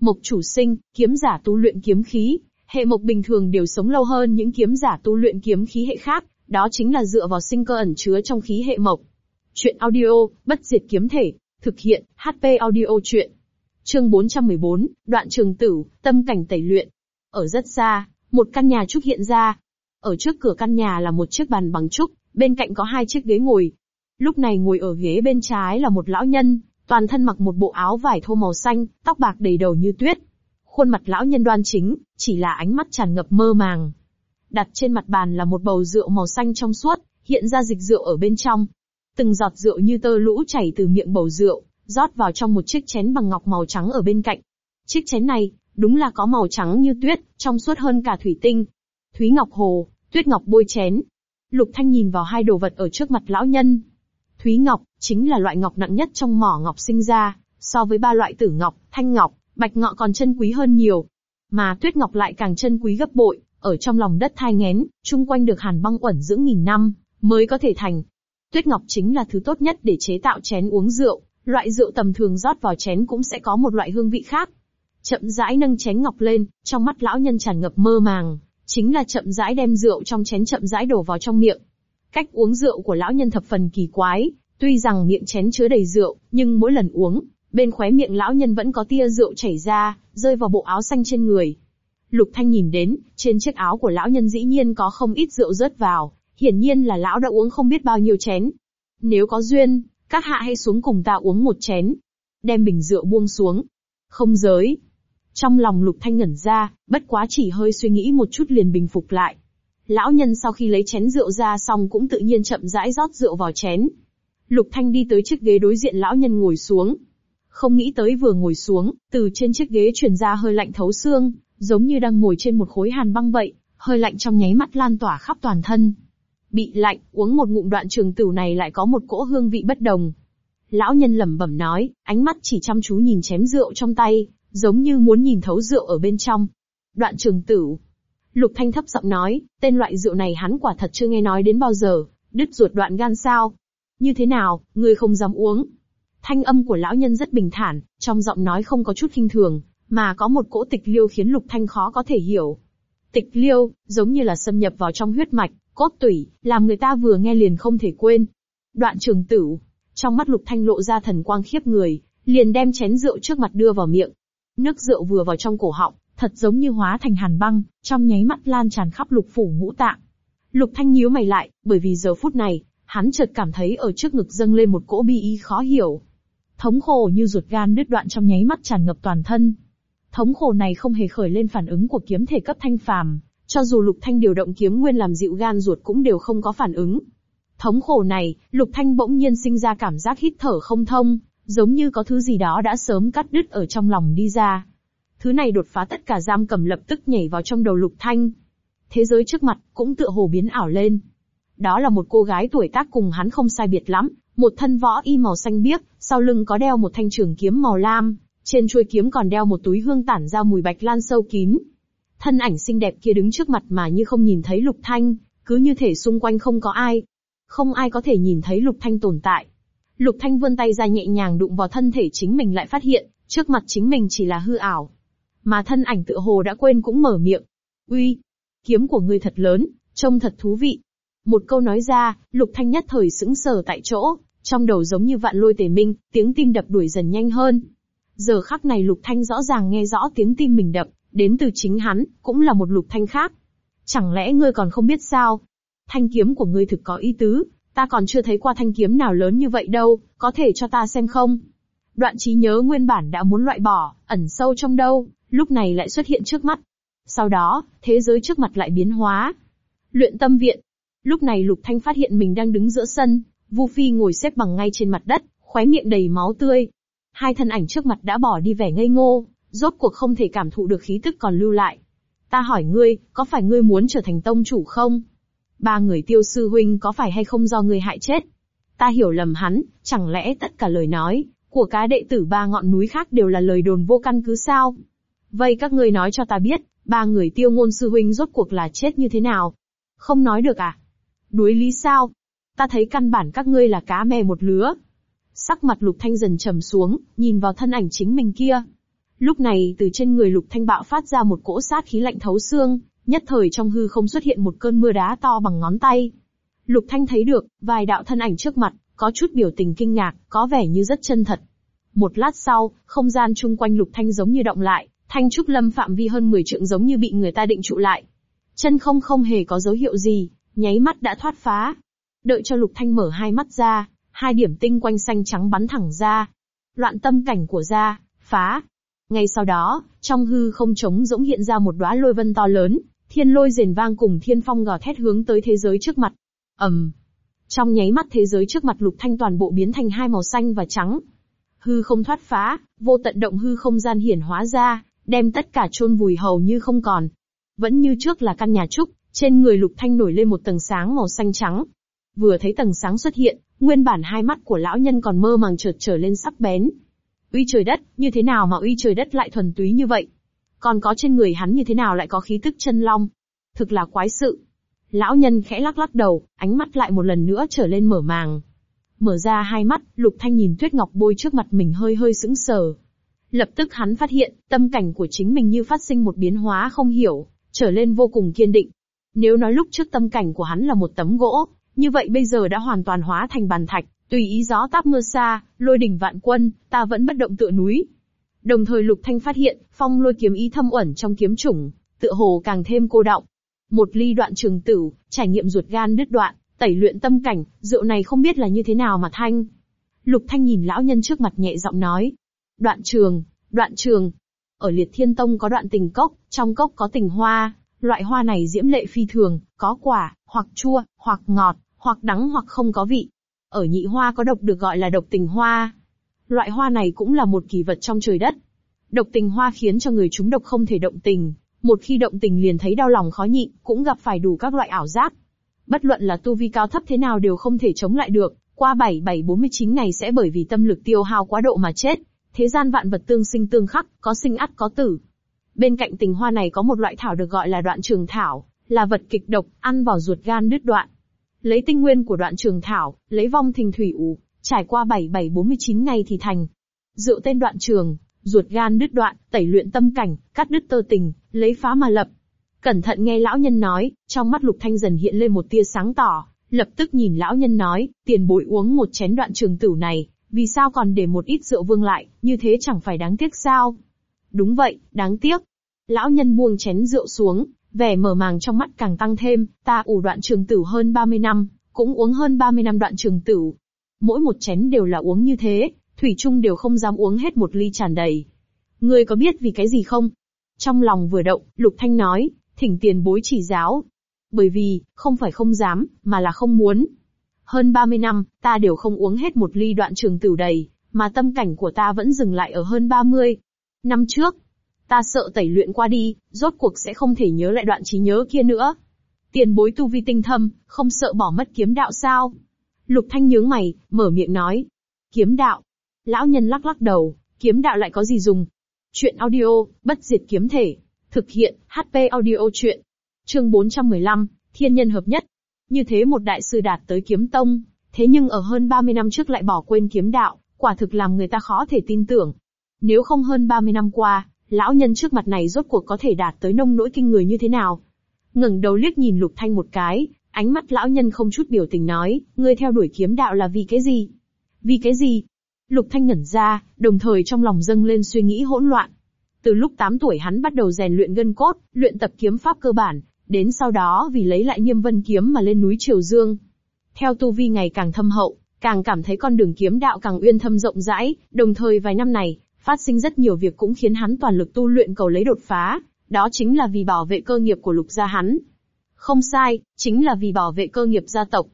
Mộc chủ sinh, kiếm giả tu luyện kiếm khí, hệ mộc bình thường đều sống lâu hơn những kiếm giả tu luyện kiếm khí hệ khác, đó chính là dựa vào sinh cơ ẩn chứa trong khí hệ mộc. Chuyện audio, bất diệt kiếm thể, thực hiện, HP audio chuyện. Chương 414, đoạn trường tử, tâm cảnh tẩy luyện. Ở rất xa, một căn nhà trúc hiện ra. Ở trước cửa căn nhà là một chiếc bàn bằng trúc, bên cạnh có hai chiếc ghế ngồi. Lúc này ngồi ở ghế bên trái là một lão nhân, toàn thân mặc một bộ áo vải thô màu xanh, tóc bạc đầy đầu như tuyết. Khuôn mặt lão nhân đoan chính, chỉ là ánh mắt tràn ngập mơ màng. Đặt trên mặt bàn là một bầu rượu màu xanh trong suốt, hiện ra dịch rượu ở bên trong. Từng giọt rượu như tơ lũ chảy từ miệng bầu rượu, rót vào trong một chiếc chén bằng ngọc màu trắng ở bên cạnh. Chiếc chén này, đúng là có màu trắng như tuyết, trong suốt hơn cả thủy tinh. Thúy ngọc hồ, tuyết ngọc bôi chén. Lục Thanh nhìn vào hai đồ vật ở trước mặt lão nhân. Thúy ngọc, chính là loại ngọc nặng nhất trong mỏ ngọc sinh ra, so với ba loại tử ngọc, thanh ngọc, bạch ngọ còn chân quý hơn nhiều. Mà tuyết ngọc lại càng chân quý gấp bội, ở trong lòng đất thai ngén, chung quanh được hàn băng uẩn dưỡng nghìn năm, mới có thể thành. Tuyết ngọc chính là thứ tốt nhất để chế tạo chén uống rượu, Loại rượu tầm thường rót vào chén cũng sẽ có một loại hương vị khác. Chậm rãi nâng chén ngọc lên, trong mắt lão nhân tràn ngập mơ màng, chính là chậm rãi đem rượu trong chén chậm rãi đổ vào trong miệng. Cách uống rượu của lão nhân thập phần kỳ quái, tuy rằng miệng chén chứa đầy rượu, nhưng mỗi lần uống, bên khóe miệng lão nhân vẫn có tia rượu chảy ra, rơi vào bộ áo xanh trên người. Lục Thanh nhìn đến, trên chiếc áo của lão nhân dĩ nhiên có không ít rượu rớt vào, hiển nhiên là lão đã uống không biết bao nhiêu chén. Nếu có duyên, các hạ hãy xuống cùng ta uống một chén. đem bình rượu buông xuống. Không giới. Trong lòng Lục Thanh ngẩn ra, bất quá chỉ hơi suy nghĩ một chút liền bình phục lại. Lão nhân sau khi lấy chén rượu ra xong cũng tự nhiên chậm rãi rót rượu vào chén. Lục Thanh đi tới chiếc ghế đối diện lão nhân ngồi xuống. Không nghĩ tới vừa ngồi xuống, từ trên chiếc ghế truyền ra hơi lạnh thấu xương, giống như đang ngồi trên một khối hàn băng vậy, hơi lạnh trong nháy mắt lan tỏa khắp toàn thân. Bị lạnh, uống một ngụm đoạn trường tử này lại có một cỗ hương vị bất đồng. Lão nhân lẩm bẩm nói, ánh mắt chỉ chăm chú nhìn chém rượu trong tay, giống như muốn nhìn thấu rượu ở bên trong. Đoạn trường tử. Lục Thanh thấp giọng nói, tên loại rượu này hắn quả thật chưa nghe nói đến bao giờ, đứt ruột đoạn gan sao. Như thế nào, ngươi không dám uống. Thanh âm của lão nhân rất bình thản, trong giọng nói không có chút khinh thường, mà có một cỗ tịch liêu khiến Lục Thanh khó có thể hiểu. Tịch liêu, giống như là xâm nhập vào trong huyết mạch, cốt tủy, làm người ta vừa nghe liền không thể quên. Đoạn trường tử, trong mắt Lục Thanh lộ ra thần quang khiếp người, liền đem chén rượu trước mặt đưa vào miệng. Nước rượu vừa vào trong cổ họng, thật giống như hóa thành hàn băng, trong nháy mắt lan tràn khắp lục phủ ngũ tạng. Lục Thanh nhíu mày lại, bởi vì giờ phút này, hắn chợt cảm thấy ở trước ngực dâng lên một cỗ bi ý khó hiểu. Thống khổ như ruột gan đứt đoạn trong nháy mắt tràn ngập toàn thân. Thống khổ này không hề khởi lên phản ứng của kiếm thể cấp thanh phàm, cho dù Lục Thanh điều động kiếm nguyên làm dịu gan ruột cũng đều không có phản ứng. Thống khổ này, Lục Thanh bỗng nhiên sinh ra cảm giác hít thở không thông, giống như có thứ gì đó đã sớm cắt đứt ở trong lòng đi ra. Thứ này đột phá tất cả giam cầm lập tức nhảy vào trong đầu Lục Thanh. Thế giới trước mặt cũng tựa hồ biến ảo lên. Đó là một cô gái tuổi tác cùng hắn không sai biệt lắm, một thân võ y màu xanh biếc, sau lưng có đeo một thanh trường kiếm màu lam, trên chuôi kiếm còn đeo một túi hương tản ra mùi bạch lan sâu kín. Thân ảnh xinh đẹp kia đứng trước mặt mà như không nhìn thấy Lục Thanh, cứ như thể xung quanh không có ai. Không ai có thể nhìn thấy Lục Thanh tồn tại. Lục Thanh vươn tay ra nhẹ nhàng đụng vào thân thể chính mình lại phát hiện, trước mặt chính mình chỉ là hư ảo. Mà thân ảnh tựa hồ đã quên cũng mở miệng. Uy, kiếm của ngươi thật lớn, trông thật thú vị. Một câu nói ra, Lục Thanh nhất thời sững sờ tại chỗ, trong đầu giống như vạn lôi tề minh, tiếng tim đập đuổi dần nhanh hơn. Giờ khắc này Lục Thanh rõ ràng nghe rõ tiếng tim mình đập, đến từ chính hắn, cũng là một Lục Thanh khác. Chẳng lẽ ngươi còn không biết sao? Thanh kiếm của ngươi thực có ý tứ, ta còn chưa thấy qua thanh kiếm nào lớn như vậy đâu, có thể cho ta xem không? Đoạn trí nhớ nguyên bản đã muốn loại bỏ, ẩn sâu trong đâu, lúc này lại xuất hiện trước mắt. Sau đó, thế giới trước mặt lại biến hóa. Luyện tâm viện. Lúc này Lục Thanh phát hiện mình đang đứng giữa sân, Vu Phi ngồi xếp bằng ngay trên mặt đất, khóe miệng đầy máu tươi. Hai thân ảnh trước mặt đã bỏ đi vẻ ngây ngô, rốt cuộc không thể cảm thụ được khí tức còn lưu lại. Ta hỏi ngươi, có phải ngươi muốn trở thành tông chủ không? Ba người tiêu sư huynh có phải hay không do ngươi hại chết? Ta hiểu lầm hắn, chẳng lẽ tất cả lời nói của cá đệ tử ba ngọn núi khác đều là lời đồn vô căn cứ sao? Vậy các ngươi nói cho ta biết, ba người tiêu ngôn sư huynh rốt cuộc là chết như thế nào? Không nói được à? Đuối lý sao? Ta thấy căn bản các ngươi là cá mè một lứa. Sắc mặt lục thanh dần trầm xuống, nhìn vào thân ảnh chính mình kia. Lúc này từ trên người lục thanh bạo phát ra một cỗ sát khí lạnh thấu xương, nhất thời trong hư không xuất hiện một cơn mưa đá to bằng ngón tay. Lục thanh thấy được, vài đạo thân ảnh trước mặt, có chút biểu tình kinh ngạc, có vẻ như rất chân thật. Một lát sau, không gian chung quanh lục thanh giống như động lại, thanh trúc lâm phạm vi hơn 10 trượng giống như bị người ta định trụ lại. Chân không không hề có dấu hiệu gì, nháy mắt đã thoát phá. Đợi cho lục thanh mở hai mắt ra, hai điểm tinh quanh xanh trắng bắn thẳng ra. Loạn tâm cảnh của ra, phá, ngay sau đó, trong hư không trống rỗng hiện ra một đóa lôi vân to lớn, thiên lôi rền vang cùng thiên phong gào thét hướng tới thế giới trước mặt. ầm, um. Trong nháy mắt thế giới trước mặt lục thanh toàn bộ biến thành hai màu xanh và trắng. Hư không thoát phá, vô tận động hư không gian hiển hóa ra, đem tất cả chôn vùi hầu như không còn. Vẫn như trước là căn nhà trúc, trên người lục thanh nổi lên một tầng sáng màu xanh trắng. Vừa thấy tầng sáng xuất hiện, nguyên bản hai mắt của lão nhân còn mơ màng chợt trở lên sắc bén, Uy trời đất, như thế nào mà uy trời đất lại thuần túy như vậy? Còn có trên người hắn như thế nào lại có khí tức chân long? Thực là quái sự. Lão nhân khẽ lắc lắc đầu, ánh mắt lại một lần nữa trở lên mở màng. Mở ra hai mắt, Lục Thanh nhìn Tuyết Ngọc bôi trước mặt mình hơi hơi sững sờ. Lập tức hắn phát hiện, tâm cảnh của chính mình như phát sinh một biến hóa không hiểu, trở lên vô cùng kiên định. Nếu nói lúc trước tâm cảnh của hắn là một tấm gỗ, như vậy bây giờ đã hoàn toàn hóa thành bàn thạch, Tùy ý gió táp mưa xa, lôi đỉnh vạn quân, ta vẫn bất động tựa núi. Đồng thời Lục Thanh phát hiện, phong lôi kiếm ý thâm uẩn trong kiếm chủng, tựa hồ càng thêm cô động. Một ly đoạn trường tử, trải nghiệm ruột gan đứt đoạn, tẩy luyện tâm cảnh, rượu này không biết là như thế nào mà Thanh. Lục Thanh nhìn lão nhân trước mặt nhẹ giọng nói, Đoạn trường, đoạn trường. Ở liệt thiên tông có đoạn tình cốc, trong cốc có tình hoa, loại hoa này diễm lệ phi thường, có quả, hoặc chua, hoặc ngọt, hoặc đắng hoặc không có vị. Ở nhị hoa có độc được gọi là độc tình hoa. Loại hoa này cũng là một kỳ vật trong trời đất. Độc tình hoa khiến cho người chúng độc không thể động tình, một khi động tình liền thấy đau lòng khó nhịn, cũng gặp phải đủ các loại ảo giác. Bất luận là tu vi cao thấp thế nào đều không thể chống lại được, qua 7749 ngày sẽ bởi vì tâm lực tiêu hao quá độ mà chết. Thế gian vạn vật tương sinh tương khắc, có sinh ắt có tử. Bên cạnh tình hoa này có một loại thảo được gọi là đoạn trường thảo, là vật kịch độc, ăn vào ruột gan đứt đoạn. Lấy tinh nguyên của đoạn trường thảo, lấy vong thình thủy ủ, trải qua 7749 ngày thì thành. Rượu tên đoạn trường, ruột gan đứt đoạn, tẩy luyện tâm cảnh, cắt đứt tơ tình, lấy phá mà lập. Cẩn thận nghe lão nhân nói, trong mắt lục thanh dần hiện lên một tia sáng tỏ, lập tức nhìn lão nhân nói, tiền bối uống một chén đoạn trường tử này, vì sao còn để một ít rượu vương lại, như thế chẳng phải đáng tiếc sao? Đúng vậy, đáng tiếc. Lão nhân buông chén rượu xuống, vẻ mở màng trong mắt càng tăng thêm, ta ủ đoạn trường tử hơn 30 năm, cũng uống hơn 30 năm đoạn trường tử. Mỗi một chén đều là uống như thế, Thủy Trung đều không dám uống hết một ly tràn đầy. Ngươi có biết vì cái gì không? Trong lòng vừa động, Lục Thanh nói, thỉnh tiền bối chỉ giáo. Bởi vì, không phải không dám, mà là không muốn. Hơn 30 năm, ta đều không uống hết một ly đoạn trường tử đầy, mà tâm cảnh của ta vẫn dừng lại ở hơn 30. Năm trước, ta sợ tẩy luyện qua đi, rốt cuộc sẽ không thể nhớ lại đoạn trí nhớ kia nữa. Tiền bối tu vi tinh thâm, không sợ bỏ mất kiếm đạo sao? Lục Thanh nhướng mày, mở miệng nói. Kiếm đạo. Lão nhân lắc lắc đầu, kiếm đạo lại có gì dùng? Chuyện audio, bất diệt kiếm thể. Thực hiện, HP audio chuyện. Chương 415, Thiên nhân hợp nhất. Như thế một đại sư đạt tới kiếm tông, thế nhưng ở hơn 30 năm trước lại bỏ quên kiếm đạo, quả thực làm người ta khó thể tin tưởng. Nếu không hơn 30 năm qua, lão nhân trước mặt này rốt cuộc có thể đạt tới nông nỗi kinh người như thế nào? ngẩng đầu liếc nhìn Lục Thanh một cái, ánh mắt lão nhân không chút biểu tình nói, ngươi theo đuổi kiếm đạo là vì cái gì? Vì cái gì? Lục Thanh ngẩn ra, đồng thời trong lòng dâng lên suy nghĩ hỗn loạn. Từ lúc 8 tuổi hắn bắt đầu rèn luyện gân cốt, luyện tập kiếm pháp cơ bản, đến sau đó vì lấy lại Nghiêm Vân kiếm mà lên núi Triều Dương. Theo tu vi ngày càng thâm hậu, càng cảm thấy con đường kiếm đạo càng uyên thâm rộng rãi, đồng thời vài năm này, phát sinh rất nhiều việc cũng khiến hắn toàn lực tu luyện cầu lấy đột phá, đó chính là vì bảo vệ cơ nghiệp của lục gia hắn. Không sai, chính là vì bảo vệ cơ nghiệp gia tộc.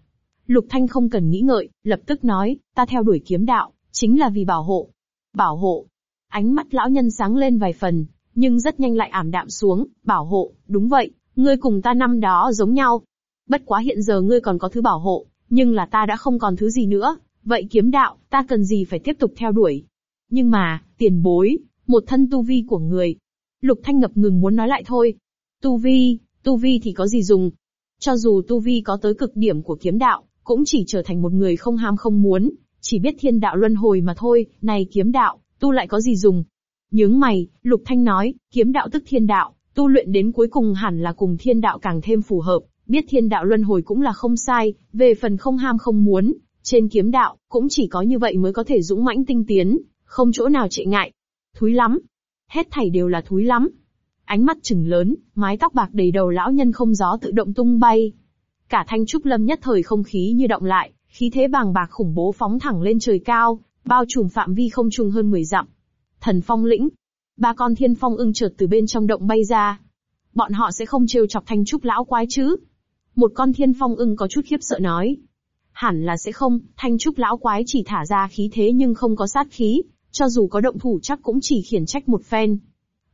Lục Thanh không cần nghĩ ngợi, lập tức nói, ta theo đuổi kiếm đạo, chính là vì bảo hộ. Bảo hộ. Ánh mắt lão nhân sáng lên vài phần, nhưng rất nhanh lại ảm đạm xuống, bảo hộ, đúng vậy, ngươi cùng ta năm đó giống nhau. Bất quá hiện giờ ngươi còn có thứ bảo hộ, nhưng là ta đã không còn thứ gì nữa, vậy kiếm đạo, ta cần gì phải tiếp tục theo đuổi. Nhưng mà, tiền bối, một thân tu vi của người. Lục Thanh ngập ngừng muốn nói lại thôi. Tu vi, tu vi thì có gì dùng? Cho dù tu vi có tới cực điểm của kiếm đạo, cũng chỉ trở thành một người không ham không muốn, chỉ biết thiên đạo luân hồi mà thôi, này kiếm đạo, tu lại có gì dùng? Nhướng mày, Lục Thanh nói, kiếm đạo tức thiên đạo, tu luyện đến cuối cùng hẳn là cùng thiên đạo càng thêm phù hợp, biết thiên đạo luân hồi cũng là không sai, về phần không ham không muốn, trên kiếm đạo, cũng chỉ có như vậy mới có thể dũng mãnh tinh tiến, không chỗ nào trệ ngại. Thúi lắm. Hết thảy đều là thúi lắm. Ánh mắt trừng lớn, mái tóc bạc đầy đầu lão nhân không gió tự động tung bay. Cả thanh trúc lâm nhất thời không khí như động lại, khí thế bàng bạc khủng bố phóng thẳng lên trời cao, bao trùm phạm vi không trung hơn 10 dặm. Thần phong lĩnh. Ba con thiên phong ưng trượt từ bên trong động bay ra. Bọn họ sẽ không trêu chọc thanh trúc lão quái chứ? Một con thiên phong ưng có chút khiếp sợ nói. Hẳn là sẽ không, thanh trúc lão quái chỉ thả ra khí thế nhưng không có sát khí, cho dù có động thủ chắc cũng chỉ khiển trách một phen.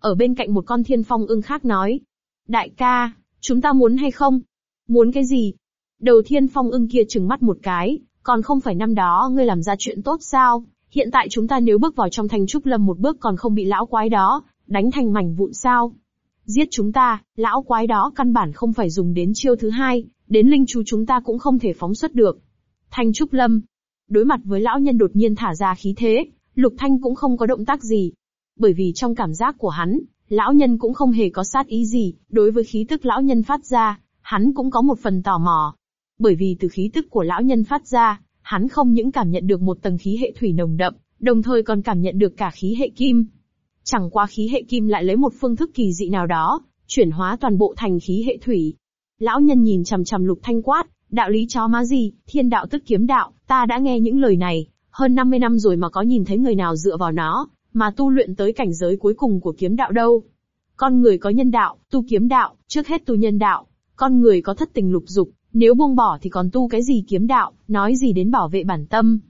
Ở bên cạnh một con thiên phong ưng khác nói. Đại ca, chúng ta muốn hay không? Muốn cái gì? Đầu thiên phong ưng kia trừng mắt một cái, còn không phải năm đó ngươi làm ra chuyện tốt sao? Hiện tại chúng ta nếu bước vào trong thành trúc lâm một bước còn không bị lão quái đó, đánh thành mảnh vụn sao? Giết chúng ta, lão quái đó căn bản không phải dùng đến chiêu thứ hai, đến linh chú chúng ta cũng không thể phóng xuất được. Thanh trúc lâm. Đối mặt với lão nhân đột nhiên thả ra khí thế, Lục Thanh cũng không có động tác gì. Bởi vì trong cảm giác của hắn, lão nhân cũng không hề có sát ý gì, đối với khí tức lão nhân phát ra, hắn cũng có một phần tò mò. Bởi vì từ khí tức của lão nhân phát ra, hắn không những cảm nhận được một tầng khí hệ thủy nồng đậm, đồng thời còn cảm nhận được cả khí hệ kim. Chẳng qua khí hệ kim lại lấy một phương thức kỳ dị nào đó, chuyển hóa toàn bộ thành khí hệ thủy. Lão nhân nhìn chằm chằm lục thanh quát, đạo lý chó má gì, thiên đạo tức kiếm đạo, ta đã nghe những lời này, hơn 50 năm rồi mà có nhìn thấy người nào dựa vào nó, mà tu luyện tới cảnh giới cuối cùng của kiếm đạo đâu. Con người có nhân đạo, tu kiếm đạo, trước hết tu nhân đạo. Con người có thất tình lục dục, nếu buông bỏ thì còn tu cái gì kiếm đạo, nói gì đến bảo vệ bản tâm.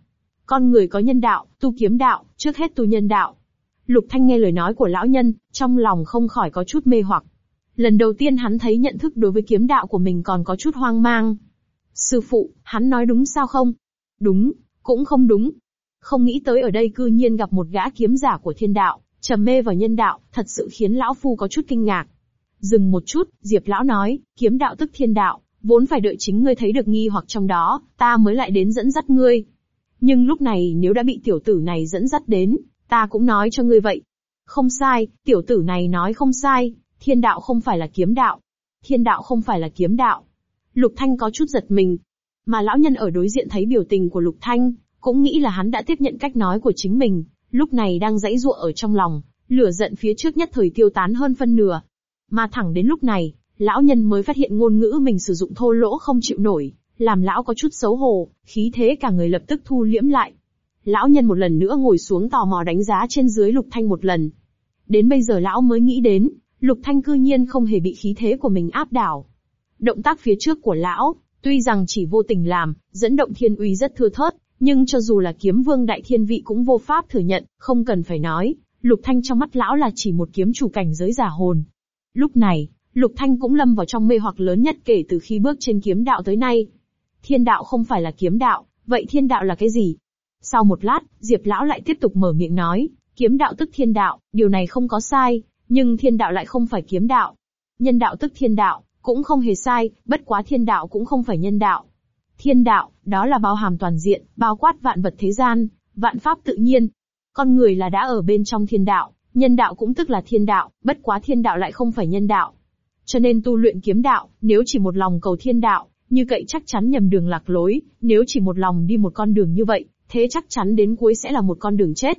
Con người có nhân đạo, tu kiếm đạo, trước hết tu nhân đạo. Lục Thanh nghe lời nói của lão nhân, trong lòng không khỏi có chút mê hoặc. Lần đầu tiên hắn thấy nhận thức đối với kiếm đạo của mình còn có chút hoang mang. Sư phụ, hắn nói đúng sao không? Đúng, cũng không đúng. Không nghĩ tới ở đây cư nhiên gặp một gã kiếm giả của thiên đạo, trầm mê vào nhân đạo, thật sự khiến lão phu có chút kinh ngạc. Dừng một chút, Diệp lão nói, kiếm đạo tức thiên đạo, vốn phải đợi chính ngươi thấy được nghi hoặc trong đó, ta mới lại đến dẫn dắt ngươi. Nhưng lúc này nếu đã bị tiểu tử này dẫn dắt đến, ta cũng nói cho ngươi vậy. Không sai, tiểu tử này nói không sai, thiên đạo không phải là kiếm đạo. Thiên đạo không phải là kiếm đạo. Lục Thanh có chút giật mình. Mà lão nhân ở đối diện thấy biểu tình của Lục Thanh, cũng nghĩ là hắn đã tiếp nhận cách nói của chính mình, lúc này đang dãy ruộng ở trong lòng, lửa giận phía trước nhất thời tiêu tán hơn phân nửa. Mà thẳng đến lúc này, lão nhân mới phát hiện ngôn ngữ mình sử dụng thô lỗ không chịu nổi, làm lão có chút xấu hổ, khí thế cả người lập tức thu liễm lại. Lão nhân một lần nữa ngồi xuống tò mò đánh giá trên dưới Lục Thanh một lần. Đến bây giờ lão mới nghĩ đến, Lục Thanh cư nhiên không hề bị khí thế của mình áp đảo. Động tác phía trước của lão, tuy rằng chỉ vô tình làm, dẫn động thiên uy rất thưa thớt, nhưng cho dù là kiếm vương đại thiên vị cũng vô pháp thừa nhận, không cần phải nói, Lục Thanh trong mắt lão là chỉ một kiếm chủ cảnh giới giả hồn. Lúc này, Lục Thanh cũng lâm vào trong mê hoặc lớn nhất kể từ khi bước trên kiếm đạo tới nay. Thiên đạo không phải là kiếm đạo, vậy thiên đạo là cái gì? Sau một lát, Diệp lão lại tiếp tục mở miệng nói, kiếm đạo tức thiên đạo, điều này không có sai, nhưng thiên đạo lại không phải kiếm đạo. Nhân đạo tức thiên đạo, cũng không hề sai, bất quá thiên đạo cũng không phải nhân đạo. Thiên đạo, đó là bao hàm toàn diện, bao quát vạn vật thế gian, vạn pháp tự nhiên. Con người là đã ở bên trong thiên đạo, nhân đạo cũng tức là thiên đạo, bất quá thiên đạo lại không phải nhân đạo. Cho nên tu luyện kiếm đạo, nếu chỉ một lòng cầu thiên đạo, như cậy chắc chắn nhầm đường lạc lối, nếu chỉ một lòng đi một con đường như vậy, thế chắc chắn đến cuối sẽ là một con đường chết.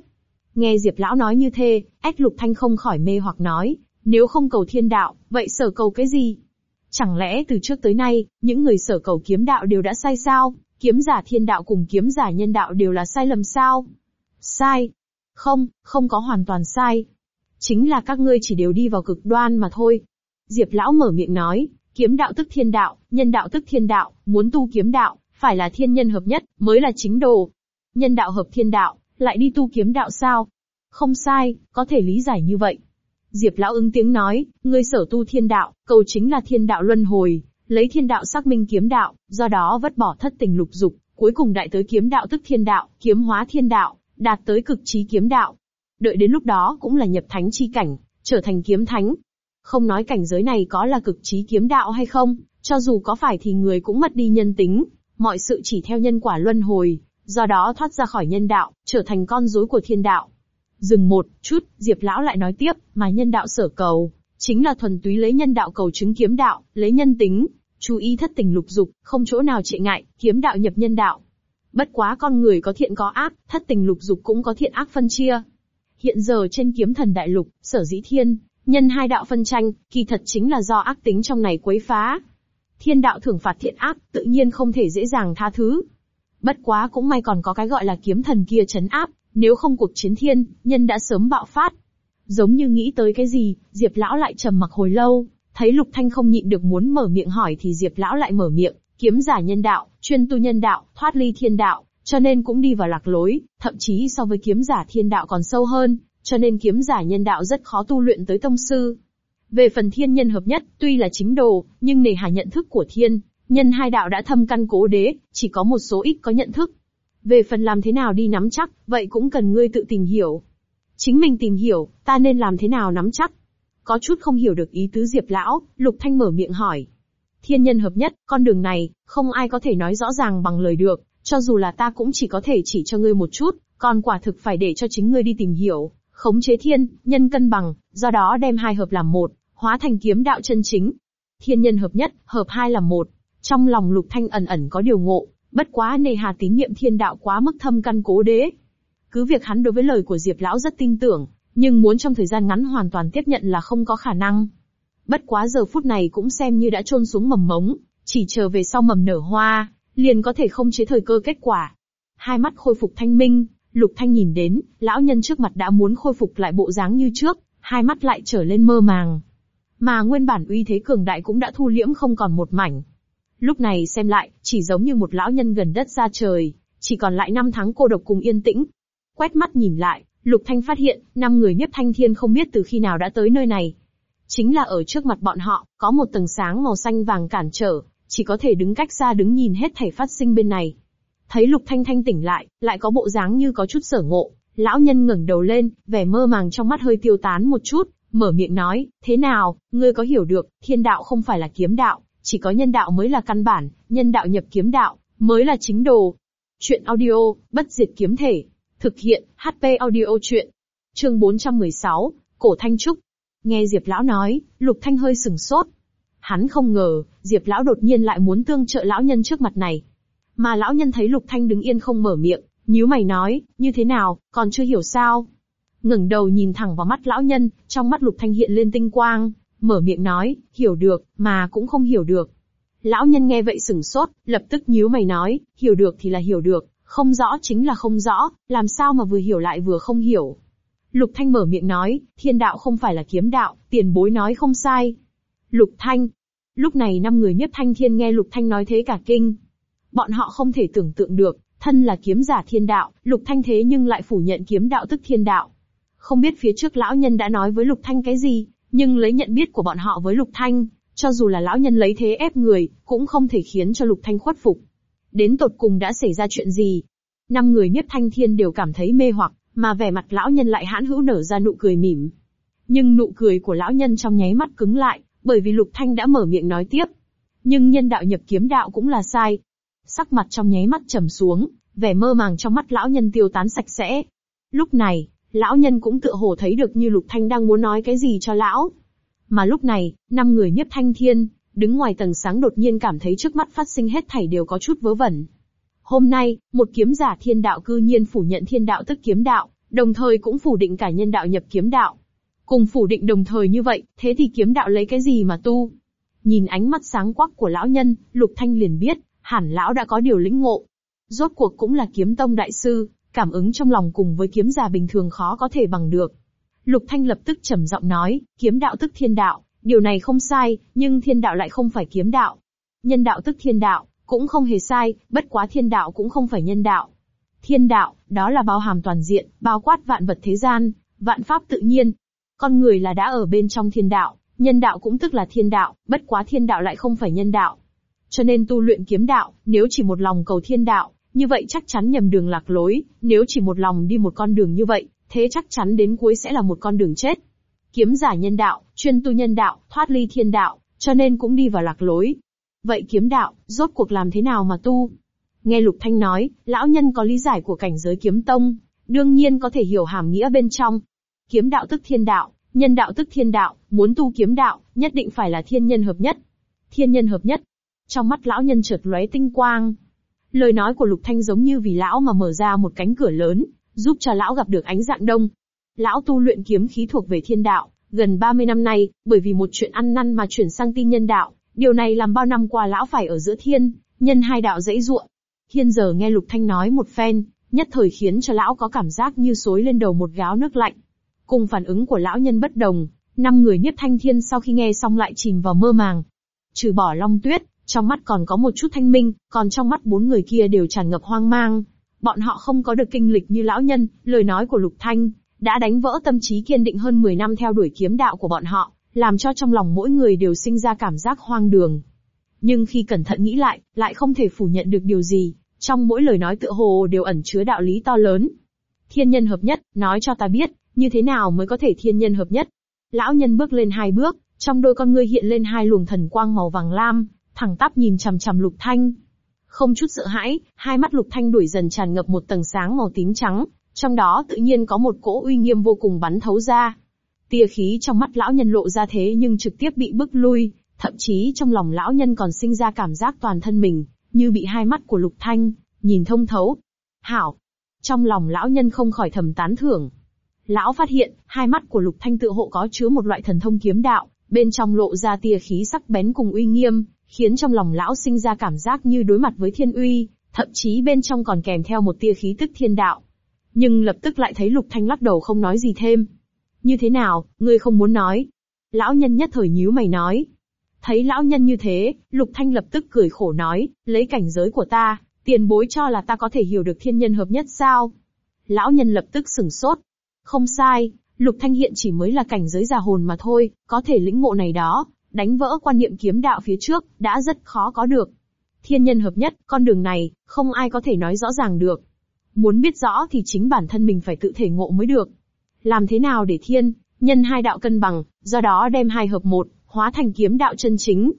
Nghe Diệp Lão nói như thế, Ách Lục Thanh không khỏi mê hoặc nói, nếu không cầu thiên đạo, vậy sở cầu cái gì? Chẳng lẽ từ trước tới nay, những người sở cầu kiếm đạo đều đã sai sao? Kiếm giả thiên đạo cùng kiếm giả nhân đạo đều là sai lầm sao? Sai. Không, không có hoàn toàn sai. Chính là các ngươi chỉ đều đi vào cực đoan mà thôi. Diệp lão mở miệng nói, kiếm đạo tức thiên đạo, nhân đạo tức thiên đạo, muốn tu kiếm đạo, phải là thiên nhân hợp nhất, mới là chính đồ. Nhân đạo hợp thiên đạo, lại đi tu kiếm đạo sao? Không sai, có thể lý giải như vậy. Diệp lão ứng tiếng nói, ngươi sở tu thiên đạo, cầu chính là thiên đạo luân hồi, lấy thiên đạo xác minh kiếm đạo, do đó vứt bỏ thất tình lục dục, cuối cùng đại tới kiếm đạo tức thiên đạo, kiếm hóa thiên đạo, đạt tới cực trí kiếm đạo. Đợi đến lúc đó cũng là nhập thánh chi cảnh, trở thành kiếm thánh. Không nói cảnh giới này có là cực trí kiếm đạo hay không, cho dù có phải thì người cũng mất đi nhân tính, mọi sự chỉ theo nhân quả luân hồi, do đó thoát ra khỏi nhân đạo, trở thành con rối của thiên đạo. Dừng một chút, Diệp Lão lại nói tiếp, mà nhân đạo sở cầu, chính là thuần túy lấy nhân đạo cầu chứng kiếm đạo, lấy nhân tính, chú ý thất tình lục dục, không chỗ nào trệ ngại, kiếm đạo nhập nhân đạo. Bất quá con người có thiện có ác, thất tình lục dục cũng có thiện ác phân chia. Hiện giờ trên kiếm thần đại lục, sở dĩ thiên, nhân hai đạo phân tranh, kỳ thật chính là do ác tính trong này quấy phá. Thiên đạo thưởng phạt thiện ác, tự nhiên không thể dễ dàng tha thứ. Bất quá cũng may còn có cái gọi là kiếm thần kia chấn áp, nếu không cuộc chiến thiên, nhân đã sớm bạo phát. Giống như nghĩ tới cái gì, Diệp Lão lại trầm mặc hồi lâu, thấy Lục Thanh không nhịn được muốn mở miệng hỏi thì Diệp Lão lại mở miệng, kiếm giả nhân đạo, chuyên tu nhân đạo, thoát ly thiên đạo, cho nên cũng đi vào lạc lối, thậm chí so với kiếm giả thiên đạo còn sâu hơn, cho nên kiếm giả nhân đạo rất khó tu luyện tới tông sư. Về phần thiên nhân hợp nhất, tuy là chính đồ, nhưng nề hà nhận thức của thiên, nhân hai đạo đã thâm căn cố đế, chỉ có một số ít có nhận thức, về phần làm thế nào đi nắm chắc, vậy cũng cần ngươi tự tìm hiểu. Chính mình tìm hiểu, ta nên làm thế nào nắm chắc. Có chút không hiểu được ý tứ Diệp Lão, Lục Thanh mở miệng hỏi. Thiên nhân hợp nhất, con đường này, không ai có thể nói rõ ràng bằng lời được, cho dù là ta cũng chỉ có thể chỉ cho ngươi một chút, còn quả thực phải để cho chính ngươi đi tìm hiểu, khống chế thiên, nhân cân bằng, do đó đem hai hợp làm một, hóa thành kiếm đạo chân chính. Thiên nhân hợp nhất, hợp hai làm một. Trong lòng Lục Thanh ẩn ẩn có điều ngộ, Bất quá nề hà tín nhiệm thiên đạo quá mức thâm căn cố đế. Cứ việc hắn đối với lời của Diệp Lão rất tin tưởng, nhưng muốn trong thời gian ngắn hoàn toàn tiếp nhận là không có khả năng. Bất quá giờ phút này cũng xem như đã trôn xuống mầm mống, chỉ chờ về sau mầm nở hoa, liền có thể không chế thời cơ kết quả. Hai mắt khôi phục thanh minh, Lục Thanh nhìn đến, lão nhân trước mặt đã muốn khôi phục lại bộ dáng như trước, hai mắt lại trở lên mơ màng. Mà nguyên bản uy thế cường đại cũng đã thu liễm không còn một mảnh. Lúc này xem lại, chỉ giống như một lão nhân gần đất ra trời, chỉ còn lại năm tháng cô độc cùng yên tĩnh. Quét mắt nhìn lại, Lục Thanh phát hiện, năm người Niếp Thanh Thiên không biết từ khi nào đã tới nơi này. Chính là ở trước mặt bọn họ, có một tầng sáng màu xanh vàng cản trở, chỉ có thể đứng cách xa đứng nhìn hết thảy phát sinh bên này. Thấy Lục Thanh Thanh tỉnh lại, lại có bộ dáng như có chút sở ngộ, lão nhân ngẩng đầu lên, vẻ mơ màng trong mắt hơi tiêu tán một chút, mở miệng nói, thế nào, ngươi có hiểu được, thiên đạo không phải là kiếm đạo, chỉ có nhân đạo mới là căn bản, nhân đạo nhập kiếm đạo, mới là chính đồ. Chuyện audio, bất diệt kiếm thể. Thực hiện, HP audio chuyện. Chương 416, Cổ Thanh Trúc. Nghe Diệp Lão nói, Lục Thanh hơi sừng sốt. Hắn không ngờ, Diệp Lão đột nhiên lại muốn tương trợ lão nhân trước mặt này. Mà lão nhân thấy Lục Thanh đứng yên không mở miệng, nhíu mày nói, như thế nào, còn chưa hiểu sao? ngẩng đầu nhìn thẳng vào mắt lão nhân, trong mắt Lục Thanh hiện lên tinh quang, mở miệng nói, hiểu được, mà cũng không hiểu được. Lão nhân nghe vậy sửng sốt, lập tức nhíu mày nói, hiểu được thì là hiểu được, không rõ chính là không rõ, làm sao mà vừa hiểu lại vừa không hiểu. Lục Thanh mở miệng nói, thiên đạo không phải là kiếm đạo, tiền bối nói không sai. Lục Thanh. Lúc này năm người nhất thanh thiên nghe Lục Thanh nói thế cả kinh. Bọn họ không thể tưởng tượng được, thân là kiếm giả thiên đạo, Lục Thanh thế nhưng lại phủ nhận kiếm đạo tức thiên đạo. Không biết phía trước lão nhân đã nói với Lục Thanh cái gì, nhưng lấy nhận biết của bọn họ với Lục Thanh, cho dù là lão nhân lấy thế ép người, cũng không thể khiến cho Lục Thanh khuất phục. Đến tột cùng đã xảy ra chuyện gì? Năm người nhất thanh thiên đều cảm thấy mê hoặc, mà vẻ mặt lão nhân lại hãn hữu nở ra nụ cười mỉm. Nhưng nụ cười của lão nhân trong nháy mắt cứng lại, bởi vì Lục Thanh đã mở miệng nói tiếp. Nhưng nhân đạo nhập kiếm đạo cũng là sai. Sắc mặt trong nháy mắt trầm xuống, vẻ mơ màng trong mắt lão nhân tiêu tán sạch sẽ. Lúc này, lão nhân cũng tựa hồ thấy được như Lục Thanh đang muốn nói cái gì cho lão. Mà lúc này, năm người nhiếp thanh thiên, đứng ngoài tầng sáng đột nhiên cảm thấy trước mắt phát sinh hết thảy đều có chút vớ vẩn. Hôm nay, một kiếm giả thiên đạo cư nhiên phủ nhận thiên đạo tức kiếm đạo, đồng thời cũng phủ định cả nhân đạo nhập kiếm đạo. Cùng phủ định đồng thời như vậy, thế thì kiếm đạo lấy cái gì mà tu? Nhìn ánh mắt sáng quắc của lão nhân, Lục Thanh liền biết, hẳn lão đã có điều lĩnh ngộ. Rốt cuộc cũng là kiếm tông đại sư, cảm ứng trong lòng cùng với kiếm giả bình thường khó có thể bằng được. Lục Thanh lập tức trầm giọng nói, kiếm đạo tức thiên đạo, điều này không sai, nhưng thiên đạo lại không phải kiếm đạo. Nhân đạo tức thiên đạo, cũng không hề sai, bất quá thiên đạo cũng không phải nhân đạo. Thiên đạo, đó là bao hàm toàn diện, bao quát vạn vật thế gian, vạn pháp tự nhiên. Con người là đã ở bên trong thiên đạo, nhân đạo cũng tức là thiên đạo, bất quá thiên đạo lại không phải nhân đạo. Cho nên tu luyện kiếm đạo, nếu chỉ một lòng cầu thiên đạo, như vậy chắc chắn nhầm đường lạc lối, nếu chỉ một lòng đi một con đường như vậy, thế chắc chắn đến cuối sẽ là một con đường chết. Kiếm giả nhân đạo, chuyên tu nhân đạo, thoát ly thiên đạo, cho nên cũng đi vào lạc lối. Vậy kiếm đạo, rốt cuộc làm thế nào mà tu? Nghe Lục Thanh nói, lão nhân có lý giải của cảnh giới kiếm tông, đương nhiên có thể hiểu hàm nghĩa bên trong. Kiếm đạo tức thiên đạo, nhân đạo tức thiên đạo, muốn tu kiếm đạo, nhất định phải là thiên nhân hợp nhất. Thiên nhân hợp nhất. Trong mắt lão nhân chợt lóe tinh quang, Lời nói của Lục Thanh giống như vì lão mà mở ra một cánh cửa lớn, giúp cho lão gặp được ánh dạng đông. Lão tu luyện kiếm khí thuộc về thiên đạo, gần 30 năm nay, bởi vì một chuyện ăn năn mà chuyển sang tin nhân đạo, điều này làm bao năm qua lão phải ở giữa thiên, nhân hai đạo dãy ruộng. Thiên giờ nghe Lục Thanh nói một phen, nhất thời khiến cho lão có cảm giác như xối lên đầu một gáo nước lạnh. Cùng phản ứng của lão nhân bất đồng, năm người nhất thanh thiên sau khi nghe xong lại chìm vào mơ màng. Trừ bỏ long tuyết, trong mắt còn có một chút thanh minh, còn trong mắt bốn người kia đều tràn ngập hoang mang. Bọn họ không có được kinh lịch như lão nhân, lời nói của Lục Thanh, đã đánh vỡ tâm trí kiên định hơn 10 năm theo đuổi kiếm đạo của bọn họ, làm cho trong lòng mỗi người đều sinh ra cảm giác hoang đường. Nhưng khi cẩn thận nghĩ lại, lại không thể phủ nhận được điều gì, trong mỗi lời nói tựa hồ đều ẩn chứa đạo lý to lớn. Thiên nhân hợp nhất, nói cho ta biết, như thế nào mới có thể thiên nhân hợp nhất. Lão nhân bước lên hai bước, trong đôi con ngươi hiện lên hai luồng thần quang màu vàng lam, thẳng tắp nhìn chằm chằm Lục Thanh. Không chút sợ hãi, hai mắt Lục Thanh đuổi dần tràn ngập một tầng sáng màu tím trắng, trong đó tự nhiên có một cỗ uy nghiêm vô cùng bắn thấu ra. Tia khí trong mắt lão nhân lộ ra thế nhưng trực tiếp bị bức lui, thậm chí trong lòng lão nhân còn sinh ra cảm giác toàn thân mình, như bị hai mắt của Lục Thanh, nhìn thông thấu. Hảo! Trong lòng lão nhân không khỏi thầm tán thưởng. Lão phát hiện, hai mắt của Lục Thanh tự hộ có chứa một loại thần thông kiếm đạo, bên trong lộ ra tia khí sắc bén cùng uy nghiêm, khiến trong lòng lão sinh ra cảm giác như đối mặt với thiên uy, thậm chí bên trong còn kèm theo một tia khí tức thiên đạo. Nhưng lập tức lại thấy Lục Thanh lắc đầu không nói gì thêm. Như thế nào, ngươi không muốn nói? Lão nhân nhất thời nhíu mày nói. Thấy lão nhân như thế, Lục Thanh lập tức cười khổ nói, lấy cảnh giới của ta, tiền bối cho là ta có thể hiểu được thiên nhân hợp nhất sao? Lão nhân lập tức sừng sốt. Không sai, Lục Thanh hiện chỉ mới là cảnh giới già hồn mà thôi, có thể lĩnh ngộ này đó, đánh vỡ quan niệm kiếm đạo phía trước, đã rất khó có được. Thiên nhân hợp nhất, con đường này, không ai có thể nói rõ ràng được. Muốn biết rõ thì chính bản thân mình phải tự thể ngộ mới được. Làm thế nào để thiên, nhân hai đạo cân bằng, do đó đem hai hợp một, hóa thành kiếm đạo chân chính.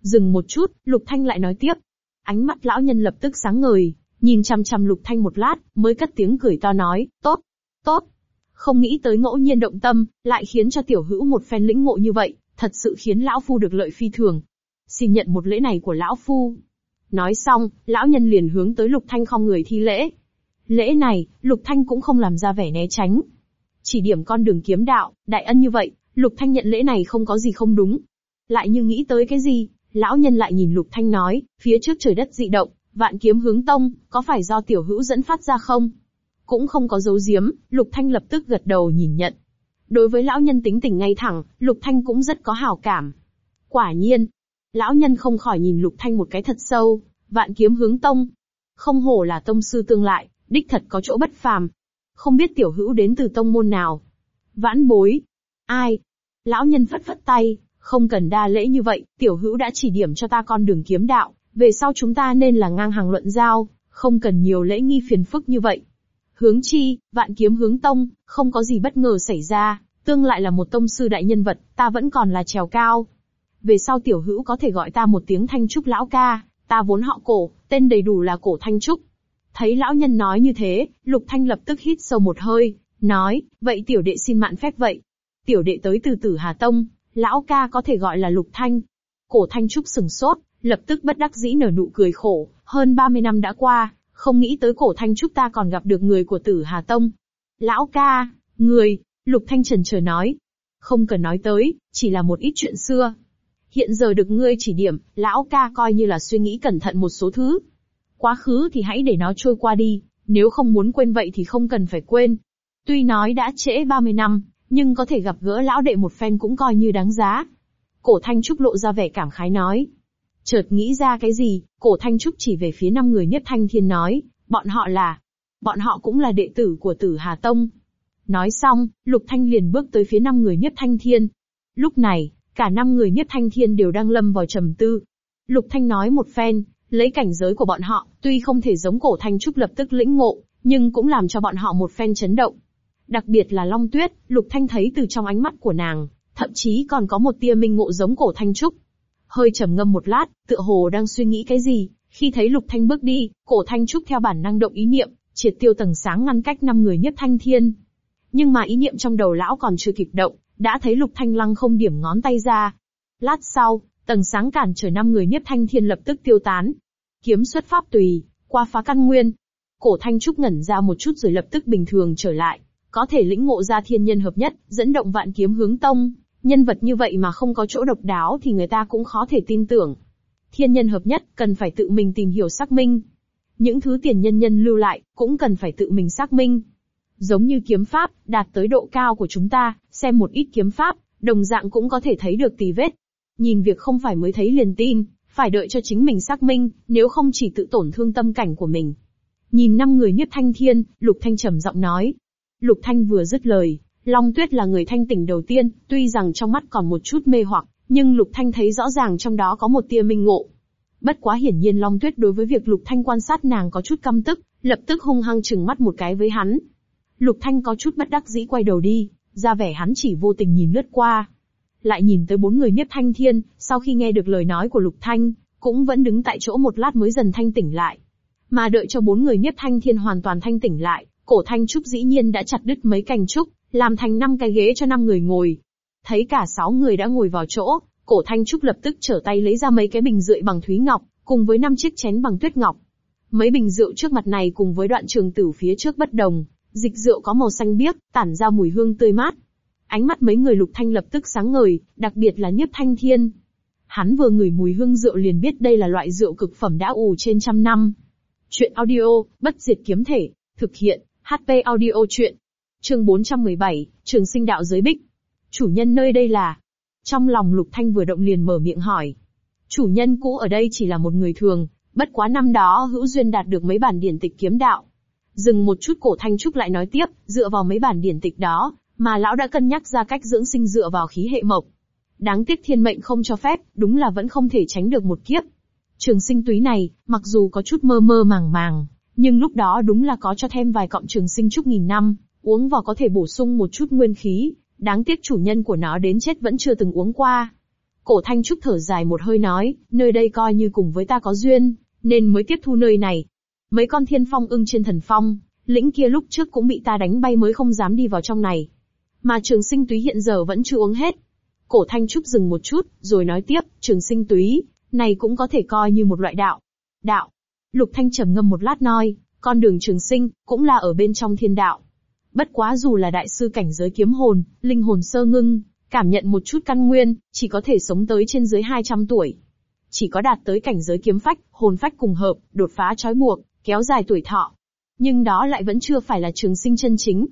Dừng một chút, Lục Thanh lại nói tiếp. Ánh mắt lão nhân lập tức sáng ngời, nhìn chăm chăm Lục Thanh một lát, mới cất tiếng cười to nói, tốt, tốt. Không nghĩ tới ngẫu nhiên động tâm, lại khiến cho tiểu hữu một phen lĩnh ngộ như vậy, thật sự khiến lão phu được lợi phi thường. Xin nhận một lễ này của lão phu. Nói xong, lão nhân liền hướng tới Lục Thanh không người thi lễ. Lễ này, Lục Thanh cũng không làm ra vẻ né tránh. Chỉ điểm con đường kiếm đạo, đại ân như vậy, Lục Thanh nhận lễ này không có gì không đúng. Lại như nghĩ tới cái gì, lão nhân lại nhìn Lục Thanh nói, phía trước trời đất dị động, vạn kiếm hướng tông, có phải do tiểu hữu dẫn phát ra không? Cũng không có dấu giếm, Lục Thanh lập tức gật đầu nhìn nhận. Đối với lão nhân tính tình ngay thẳng, Lục Thanh cũng rất có hảo cảm. Quả nhiên, lão nhân không khỏi nhìn Lục Thanh một cái thật sâu, vạn kiếm hướng tông. Không hổ là tông sư tương lại, đích thật có chỗ bất phàm. Không biết tiểu hữu đến từ tông môn nào. Vãn bối. Ai? Lão nhân phất phất tay, không cần đa lễ như vậy, tiểu hữu đã chỉ điểm cho ta con đường kiếm đạo, về sau chúng ta nên là ngang hàng luận giao, không cần nhiều lễ nghi phiền phức như vậy. Hướng chi, vạn kiếm hướng tông, không có gì bất ngờ xảy ra, tương lại là một tông sư đại nhân vật, ta vẫn còn là trèo cao. Về sau tiểu hữu có thể gọi ta một tiếng thanh trúc lão ca, ta vốn họ cổ, tên đầy đủ là cổ thanh trúc. Thấy lão nhân nói như thế, lục thanh lập tức hít sâu một hơi, nói, vậy tiểu đệ xin mạn phép vậy. Tiểu đệ tới từ tử Hà Tông, lão ca có thể gọi là lục thanh. Cổ thanh trúc sừng sốt, lập tức bất đắc dĩ nở nụ cười khổ, hơn 30 năm đã qua, không nghĩ tới cổ thanh trúc ta còn gặp được người của tử Hà Tông. Lão ca, người, Lục Thanh Trần chờ nói. Không cần nói tới, chỉ là một ít chuyện xưa. Hiện giờ được ngươi chỉ điểm, lão ca coi như là suy nghĩ cẩn thận một số thứ. Quá khứ thì hãy để nó trôi qua đi, nếu không muốn quên vậy thì không cần phải quên. Tuy nói đã trễ 30 năm, nhưng có thể gặp gỡ lão đệ một phen cũng coi như đáng giá. Cổ Thanh Trúc lộ ra vẻ cảm khái nói. Chợt nghĩ ra cái gì, cổ Thanh Trúc chỉ về phía năm người nhất Thanh Thiên nói, bọn họ là, bọn họ cũng là đệ tử của tử Hà Tông. Nói xong, Lục Thanh liền bước tới phía năm người nhất Thanh Thiên. Lúc này, cả năm người nhất Thanh Thiên đều đang lâm vào trầm tư. Lục Thanh nói một phen, lấy cảnh giới của bọn họ, tuy không thể giống cổ Thanh Trúc lập tức lĩnh ngộ, nhưng cũng làm cho bọn họ một phen chấn động. Đặc biệt là Long Tuyết, Lục Thanh thấy từ trong ánh mắt của nàng, thậm chí còn có một tia minh ngộ giống cổ Thanh Trúc. Hơi trầm ngâm một lát, tựa hồ đang suy nghĩ cái gì, khi thấy Lục Thanh bước đi, cổ Thanh Trúc theo bản năng động ý niệm, triệt tiêu tầng sáng ngăn cách năm người nhất thanh thiên. Nhưng mà ý niệm trong đầu lão còn chưa kịp động, đã thấy Lục Thanh Lăng không điểm ngón tay ra. Lát sau, tầng sáng cản trở năm người nhất Thanh Thiên lập tức tiêu tán. Kiếm xuất pháp tùy, qua phá căn nguyên. Cổ Thanh Trúc ngẩn ra một chút rồi lập tức bình thường trở lại, có thể lĩnh ngộ ra thiên nhân hợp nhất, dẫn động vạn kiếm hướng tông. Nhân vật như vậy mà không có chỗ độc đáo thì người ta cũng khó thể tin tưởng. Thiên nhân hợp nhất, cần phải tự mình tìm hiểu xác minh. Những thứ tiền nhân nhân lưu lại, cũng cần phải tự mình xác minh. Giống như kiếm pháp, đạt tới độ cao của chúng ta, xem một ít kiếm pháp, đồng dạng cũng có thể thấy được tì vết. Nhìn việc không phải mới thấy liền tin, phải đợi cho chính mình xác minh, nếu không chỉ tự tổn thương tâm cảnh của mình. Nhìn năm người Niếp Thanh Thiên, Lục Thanh trầm giọng nói. Lục Thanh vừa dứt lời, Long Tuyết là người thanh tỉnh đầu tiên, tuy rằng trong mắt còn một chút mê hoặc, nhưng Lục Thanh thấy rõ ràng trong đó có một tia minh ngộ. Bất quá hiển nhiên Long Tuyết đối với việc Lục Thanh quan sát nàng có chút căm tức, lập tức hung hăng chừng mắt một cái với hắn, Lục Thanh có chút bất đắc dĩ quay đầu đi, ra vẻ hắn chỉ vô tình nhìn lướt qua. Lại nhìn tới bốn người Niếp Thanh Thiên, sau khi nghe được lời nói của Lục Thanh, cũng vẫn đứng tại chỗ một lát mới dần thanh tỉnh lại. Mà đợi cho bốn người Niếp Thanh Thiên hoàn toàn thanh tỉnh lại, cổ Thanh Trúc dĩ nhiên đã chặt đứt mấy cành trúc, làm thành năm cái ghế cho năm người ngồi. Thấy cả sáu người đã ngồi vào chỗ, cổ Thanh Trúc lập tức trở tay lấy ra mấy cái bình rượu bằng thúy ngọc, cùng với năm chiếc chén bằng tuyết ngọc. Mấy bình rượu trước mặt này cùng với đoạn trường tử phía trước bất đồng, Dịch rượu có màu xanh biếc, tản ra mùi hương tươi mát. Ánh mắt mấy người lục thanh lập tức sáng ngời, đặc biệt là nhiếp thanh thiên. Hắn vừa ngửi mùi hương rượu liền biết đây là loại rượu cực phẩm đã ủ trên trăm năm. Chuyện audio, bất diệt kiếm thể, thực hiện, HP audio chuyện. Chương 417, Trường sinh đạo giới bích. Chủ nhân nơi đây là? Trong lòng Lục Thanh vừa động liền mở miệng hỏi. Chủ nhân cũ ở đây chỉ là một người thường, bất quá năm đó hữu duyên đạt được mấy bản điển tịch kiếm đạo. Dừng một chút cổ Thanh Trúc lại nói tiếp, dựa vào mấy bản điển tịch đó, mà lão đã cân nhắc ra cách dưỡng sinh dựa vào khí hệ mộc. Đáng tiếc thiên mệnh không cho phép, đúng là vẫn không thể tránh được một kiếp. Trường sinh túy này, mặc dù có chút mơ mơ màng màng, nhưng lúc đó đúng là có cho thêm vài cọng trường sinh trúc nghìn năm, uống vào có thể bổ sung một chút nguyên khí, đáng tiếc chủ nhân của nó đến chết vẫn chưa từng uống qua. Cổ Thanh Trúc thở dài một hơi nói, nơi đây coi như cùng với ta có duyên, nên mới tiếp thu nơi này. Mấy con thiên phong ưng trên thần phong, lĩnh kia lúc trước cũng bị ta đánh bay mới không dám đi vào trong này. Mà trường sinh túy hiện giờ vẫn chưa uống hết. Cổ Thanh Trúc dừng một chút, rồi nói tiếp, trường sinh túy, này cũng có thể coi như một loại đạo. Đạo. Lục Thanh trầm ngâm một lát nói, con đường trường sinh, cũng là ở bên trong thiên đạo. Bất quá dù là đại sư cảnh giới kiếm hồn, linh hồn sơ ngưng, cảm nhận một chút căn nguyên, chỉ có thể sống tới trên dưới 200 tuổi. Chỉ có đạt tới cảnh giới kiếm phách, hồn phách cùng hợp, đột phá trói buộc, kéo dài tuổi thọ. Nhưng đó lại vẫn chưa phải là trường sinh chân chính.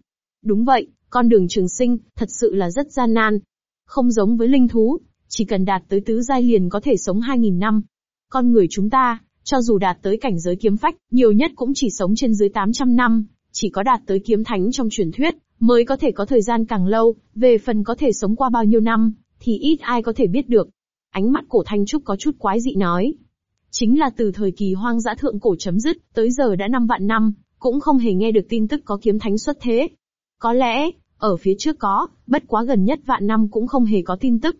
Đúng vậy, con đường trường sinh, thật sự là rất gian nan. Không giống với linh thú, chỉ cần đạt tới tứ giai liền có thể sống 2.000 năm. Con người chúng ta, cho dù đạt tới cảnh giới kiếm phách, nhiều nhất cũng chỉ sống trên dưới 800 năm, chỉ có đạt tới kiếm thánh trong truyền thuyết, mới có thể có thời gian càng lâu, về phần có thể sống qua bao nhiêu năm, thì ít ai có thể biết được. Ánh mắt cổ Thanh Trúc có chút quái dị nói. Chính là từ thời kỳ hoang dã thượng cổ chấm dứt, tới giờ đã năm vạn năm, cũng không hề nghe được tin tức có kiếm thánh xuất thế. Có lẽ, ở phía trước có, bất quá gần nhất vạn năm cũng không hề có tin tức.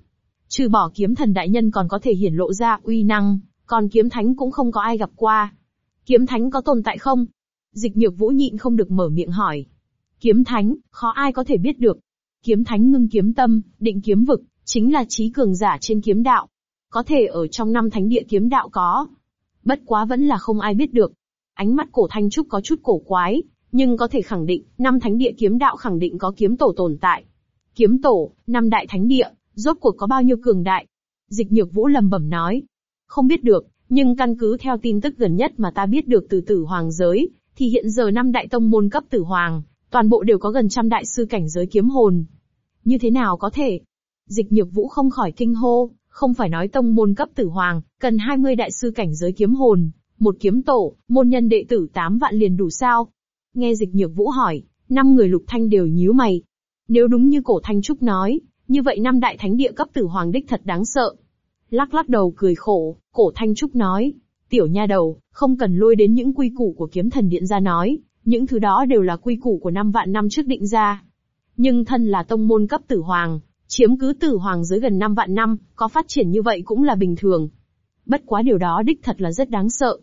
Trừ bỏ kiếm thần đại nhân còn có thể hiển lộ ra uy năng, còn kiếm thánh cũng không có ai gặp qua. Kiếm thánh có tồn tại không? Dịch nhược vũ nhịn không được mở miệng hỏi. Kiếm thánh, khó ai có thể biết được. Kiếm thánh ngưng kiếm tâm, định kiếm vực, chính là trí cường giả trên kiếm đạo. Có thể ở trong năm thánh địa kiếm đạo có. Bất quá vẫn là không ai biết được. Ánh mắt cổ thanh trúc có chút cổ quái, nhưng có thể khẳng định, năm thánh địa kiếm đạo khẳng định có kiếm tổ tồn tại. Kiếm tổ, năm đại thánh địa, rốt cuộc có bao nhiêu cường đại? Dịch nhược vũ lầm bẩm nói. Không biết được, nhưng căn cứ theo tin tức gần nhất mà ta biết được từ tử hoàng giới, thì hiện giờ năm đại tông môn cấp tử hoàng, toàn bộ đều có gần trăm đại sư cảnh giới kiếm hồn. Như thế nào có thể? Dịch nhược vũ không khỏi kinh hô, không phải nói tông môn cấp tử hoàng, cần 20 đại sư cảnh giới kiếm hồn, một kiếm tổ, môn nhân đệ tử 8 vạn liền đủ sao? Nghe dịch nhược vũ hỏi, năm người lục thanh đều nhíu mày. Nếu đúng như cổ thanh trúc nói, như vậy năm đại thánh địa cấp tử hoàng đích thật đáng sợ. Lắc lắc đầu cười khổ, cổ thanh trúc nói, tiểu nha đầu, không cần lôi đến những quy củ của kiếm thần điện ra nói, những thứ đó đều là quy củ của năm vạn năm trước định ra. Nhưng thân là tông môn cấp tử hoàng, chiếm cứ tử hoàng dưới gần năm vạn năm, có phát triển như vậy cũng là bình thường. Bất quá điều đó đích thật là rất đáng sợ.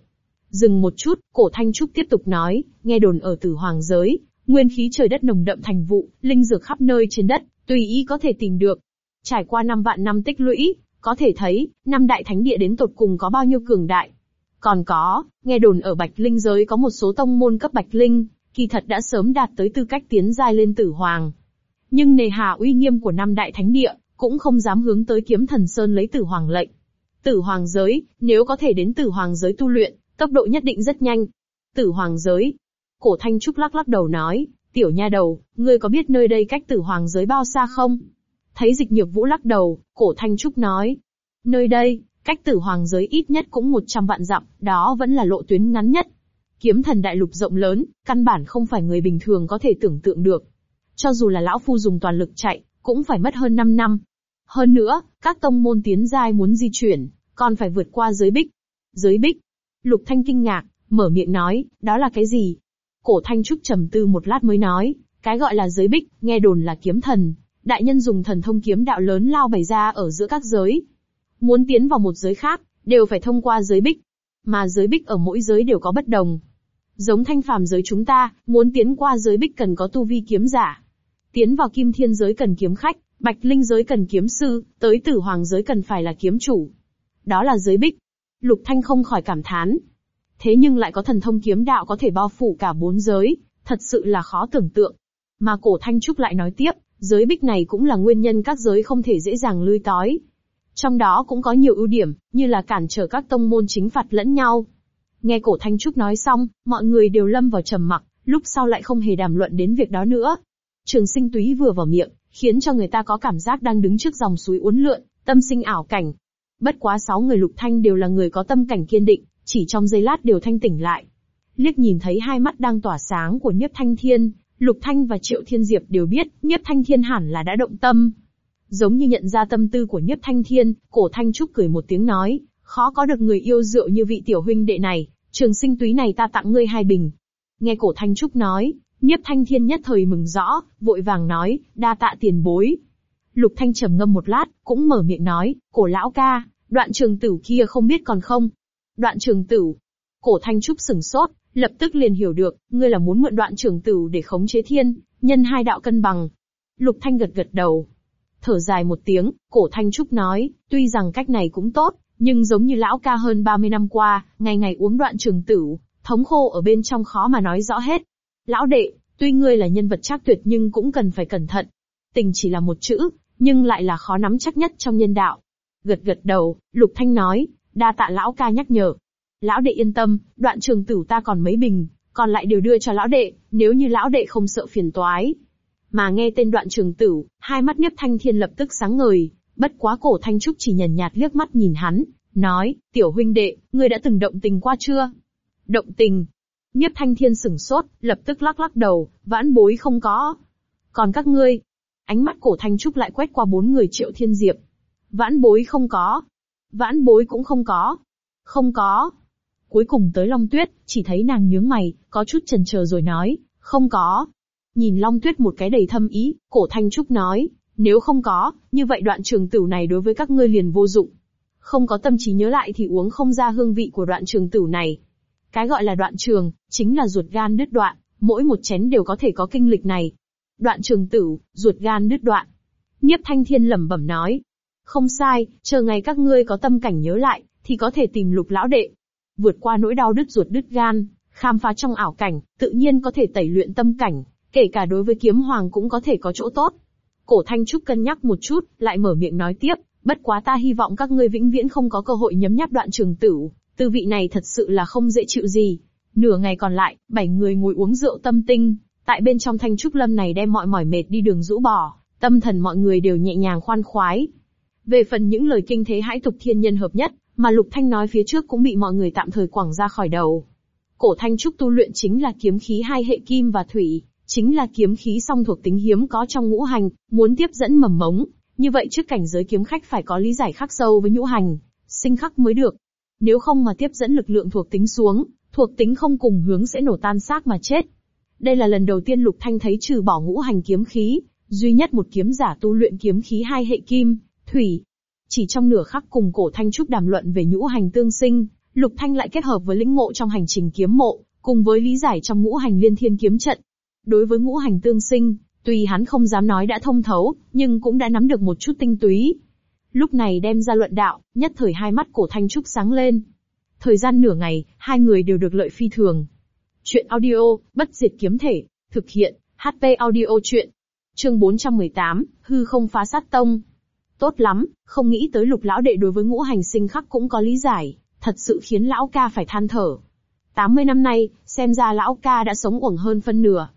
Dừng một chút, cổ thanh trúc tiếp tục nói, nghe đồn ở tử hoàng giới, nguyên khí trời đất nồng đậm thành vụ, linh dược khắp nơi trên đất, tùy ý có thể tìm được. Trải qua năm vạn năm tích lũy, có thể thấy, năm đại thánh địa đến tột cùng có bao nhiêu cường đại. Còn có, nghe đồn ở Bạch Linh giới có một số tông môn cấp Bạch Linh, kỳ thật đã sớm đạt tới tư cách tiến giai lên tử hoàng. Nhưng nề hà uy nghiêm của năm đại thánh địa, cũng không dám hướng tới kiếm thần sơn lấy tử hoàng lệnh. Tử hoàng giới, nếu có thể đến tử hoàng giới tu luyện, tốc độ nhất định rất nhanh. Tử hoàng giới. Cổ thanh trúc lắc lắc đầu nói, tiểu nha đầu, ngươi có biết nơi đây cách tử hoàng giới bao xa không? Thấy dịch nhược vũ lắc đầu, cổ thanh trúc nói. Nơi đây, cách tử hoàng giới ít nhất cũng 100 vạn dặm, đó vẫn là lộ tuyến ngắn nhất. Kiếm thần đại lục rộng lớn, căn bản không phải người bình thường có thể tưởng tượng được. Cho dù là lão phu dùng toàn lực chạy, cũng phải mất hơn 5 năm. Hơn nữa, các tông môn tiến giai muốn di chuyển, còn phải vượt qua giới bích. Giới bích. Lục Thanh kinh ngạc, mở miệng nói, đó là cái gì? Cổ Thanh Trúc trầm tư một lát mới nói, cái gọi là giới bích, nghe đồn là kiếm thần. Đại nhân dùng thần thông kiếm đạo lớn lao bày ra ở giữa các giới. Muốn tiến vào một giới khác, đều phải thông qua giới bích. Mà giới bích ở mỗi giới đều có bất đồng. Giống thanh phàm giới chúng ta, muốn tiến qua giới bích cần có tu vi kiếm giả. Tiến vào kim thiên giới cần kiếm khách, bạch linh giới cần kiếm sư, tới tử hoàng giới cần phải là kiếm chủ. Đó là giới bích. Lục Thanh không khỏi cảm thán. Thế nhưng lại có thần thông kiếm đạo có thể bao phủ cả bốn giới, thật sự là khó tưởng tượng. Mà cổ Thanh Trúc lại nói tiếp, giới bích này cũng là nguyên nhân các giới không thể dễ dàng lui tói. Trong đó cũng có nhiều ưu điểm, như là cản trở các tông môn chính phạt lẫn nhau. Nghe cổ Thanh Trúc nói xong, mọi người đều lâm vào trầm mặc, lúc sau lại không hề đàm luận đến việc đó nữa. Trường sinh túy vừa vào miệng, khiến cho người ta có cảm giác đang đứng trước dòng suối uốn lượn, tâm sinh ảo cảnh. Bất quá sáu người lục thanh đều là người có tâm cảnh kiên định, chỉ trong giây lát đều thanh tỉnh lại. Liếc nhìn thấy hai mắt đang tỏa sáng của Nhiếp Thanh Thiên, Lục Thanh và Triệu Thiên Diệp đều biết, Nhiếp Thanh Thiên hẳn là đã động tâm. Giống như nhận ra tâm tư của Nhiếp Thanh Thiên, cổ Thanh Trúc cười một tiếng nói, khó có được người yêu rượu như vị tiểu huynh đệ này, trường sinh túy này ta tặng ngươi hai bình. Nghe cổ Thanh Trúc nói, Nhiếp Thanh Thiên nhất thời mừng rõ, vội vàng nói, đa tạ tiền bối. Lục Thanh trầm ngâm một lát, cũng mở miệng nói, cổ lão ca, đoạn trường tử kia không biết còn không? Đoạn trường tử. Cổ Thanh Trúc sừng sốt, lập tức liền hiểu được, ngươi là muốn mượn đoạn trường tử để khống chế thiên, nhân hai đạo cân bằng. Lục Thanh gật gật đầu. Thở dài một tiếng, cổ Thanh Trúc nói, tuy rằng cách này cũng tốt, nhưng giống như lão ca hơn 30 năm qua, ngày ngày uống đoạn trường tử, thống khô ở bên trong khó mà nói rõ hết. Lão đệ, tuy ngươi là nhân vật chắc tuyệt nhưng cũng cần phải cẩn thận. Tình chỉ là một chữ, nhưng lại là khó nắm chắc nhất trong nhân đạo. Gật gật đầu, Lục Thanh nói, đa tạ lão ca nhắc nhở. Lão đệ yên tâm, đoạn trường tử ta còn mấy bình, còn lại đều đưa cho lão đệ, nếu như lão đệ không sợ phiền toái. Mà nghe tên đoạn trường tử, hai mắt Niếp Thanh Thiên lập tức sáng ngời, bất quá cổ Thanh Trúc chỉ nhàn nhạt liếc mắt nhìn hắn, nói, tiểu huynh đệ, ngươi đã từng động tình qua chưa? Động tình. Niếp Thanh Thiên sửng sốt, lập tức lắc lắc đầu, vãn bối không có. Còn các ngươi? Ánh mắt cổ Thanh Trúc lại quét qua bốn người triệu thiên diệp. Vãn bối không có. Vãn bối cũng không có. Không có. Cuối cùng tới Long Tuyết, chỉ thấy nàng nhướng mày, có chút chần chờ rồi nói, không có. Nhìn Long Tuyết một cái đầy thâm ý, cổ Thanh Trúc nói, nếu không có, như vậy đoạn trường tử này đối với các ngươi liền vô dụng. Không có tâm trí nhớ lại thì uống không ra hương vị của đoạn trường tử này. Cái gọi là đoạn trường, chính là ruột gan đứt đoạn, mỗi một chén đều có thể có kinh lịch này. Đoạn trường tử, ruột gan đứt đoạn. Nhiếp thanh thiên lẩm bẩm nói. Không sai, chờ ngày các ngươi có tâm cảnh nhớ lại, thì có thể tìm lục lão đệ. Vượt qua nỗi đau đứt ruột đứt gan, khám phá trong ảo cảnh, tự nhiên có thể tẩy luyện tâm cảnh, kể cả đối với kiếm hoàng cũng có thể có chỗ tốt. Cổ Thanh Trúc cân nhắc một chút, lại mở miệng nói tiếp, bất quá ta hy vọng các ngươi vĩnh viễn không có cơ hội nhấm nháp đoạn trường tử, tư vị này thật sự là không dễ chịu gì. Nửa ngày còn lại, bảy người ngồi uống rượu tâm tinh, tại bên trong Thanh Trúc Lâm này đem mọi mỏi mệt đi đường rũ bỏ, tâm thần mọi người đều nhẹ nhàng khoan khoái. Về phần những lời kinh thế hãi tục thiên nhân hợp nhất, mà Lục Thanh nói phía trước cũng bị mọi người tạm thời quẳng ra khỏi đầu. Cổ Thanh Trúc tu luyện chính là kiếm khí hai hệ kim và thủy, chính là kiếm khí song thuộc tính hiếm có trong ngũ hành, muốn tiếp dẫn mầm mống, như vậy trước cảnh giới kiếm khách phải có lý giải khắc sâu với ngũ hành, sinh khắc mới được. Nếu không mà tiếp dẫn lực lượng thuộc tính xuống, thuộc tính không cùng hướng sẽ nổ tan xác mà chết. Đây là lần đầu tiên Lục Thanh thấy trừ bỏ ngũ hành kiếm khí, duy nhất một kiếm giả tu luyện kiếm khí hai hệ kim, thủy. Chỉ trong nửa khắc cùng cổ Thanh Trúc đàm luận về ngũ hành tương sinh, Lục Thanh lại kết hợp với lĩnh ngộ trong hành trình kiếm mộ, cùng với lý giải trong ngũ hành liên thiên kiếm trận, Đối với ngũ hành tương sinh, tuy hắn không dám nói đã thông thấu, nhưng cũng đã nắm được một chút tinh túy. Lúc này đem ra luận đạo, nhất thời hai mắt cổ thanh trúc sáng lên. Thời gian nửa ngày, hai người đều được lợi phi thường. Chuyện audio, bất diệt kiếm thể, thực hiện, HP audio chuyện. Chương 418, hư không phá sát tông. Tốt lắm, không nghĩ tới lục lão đệ đối với ngũ hành sinh khắc cũng có lý giải, thật sự khiến lão ca phải than thở. 80 năm nay, xem ra lão ca đã sống uổng hơn phân nửa.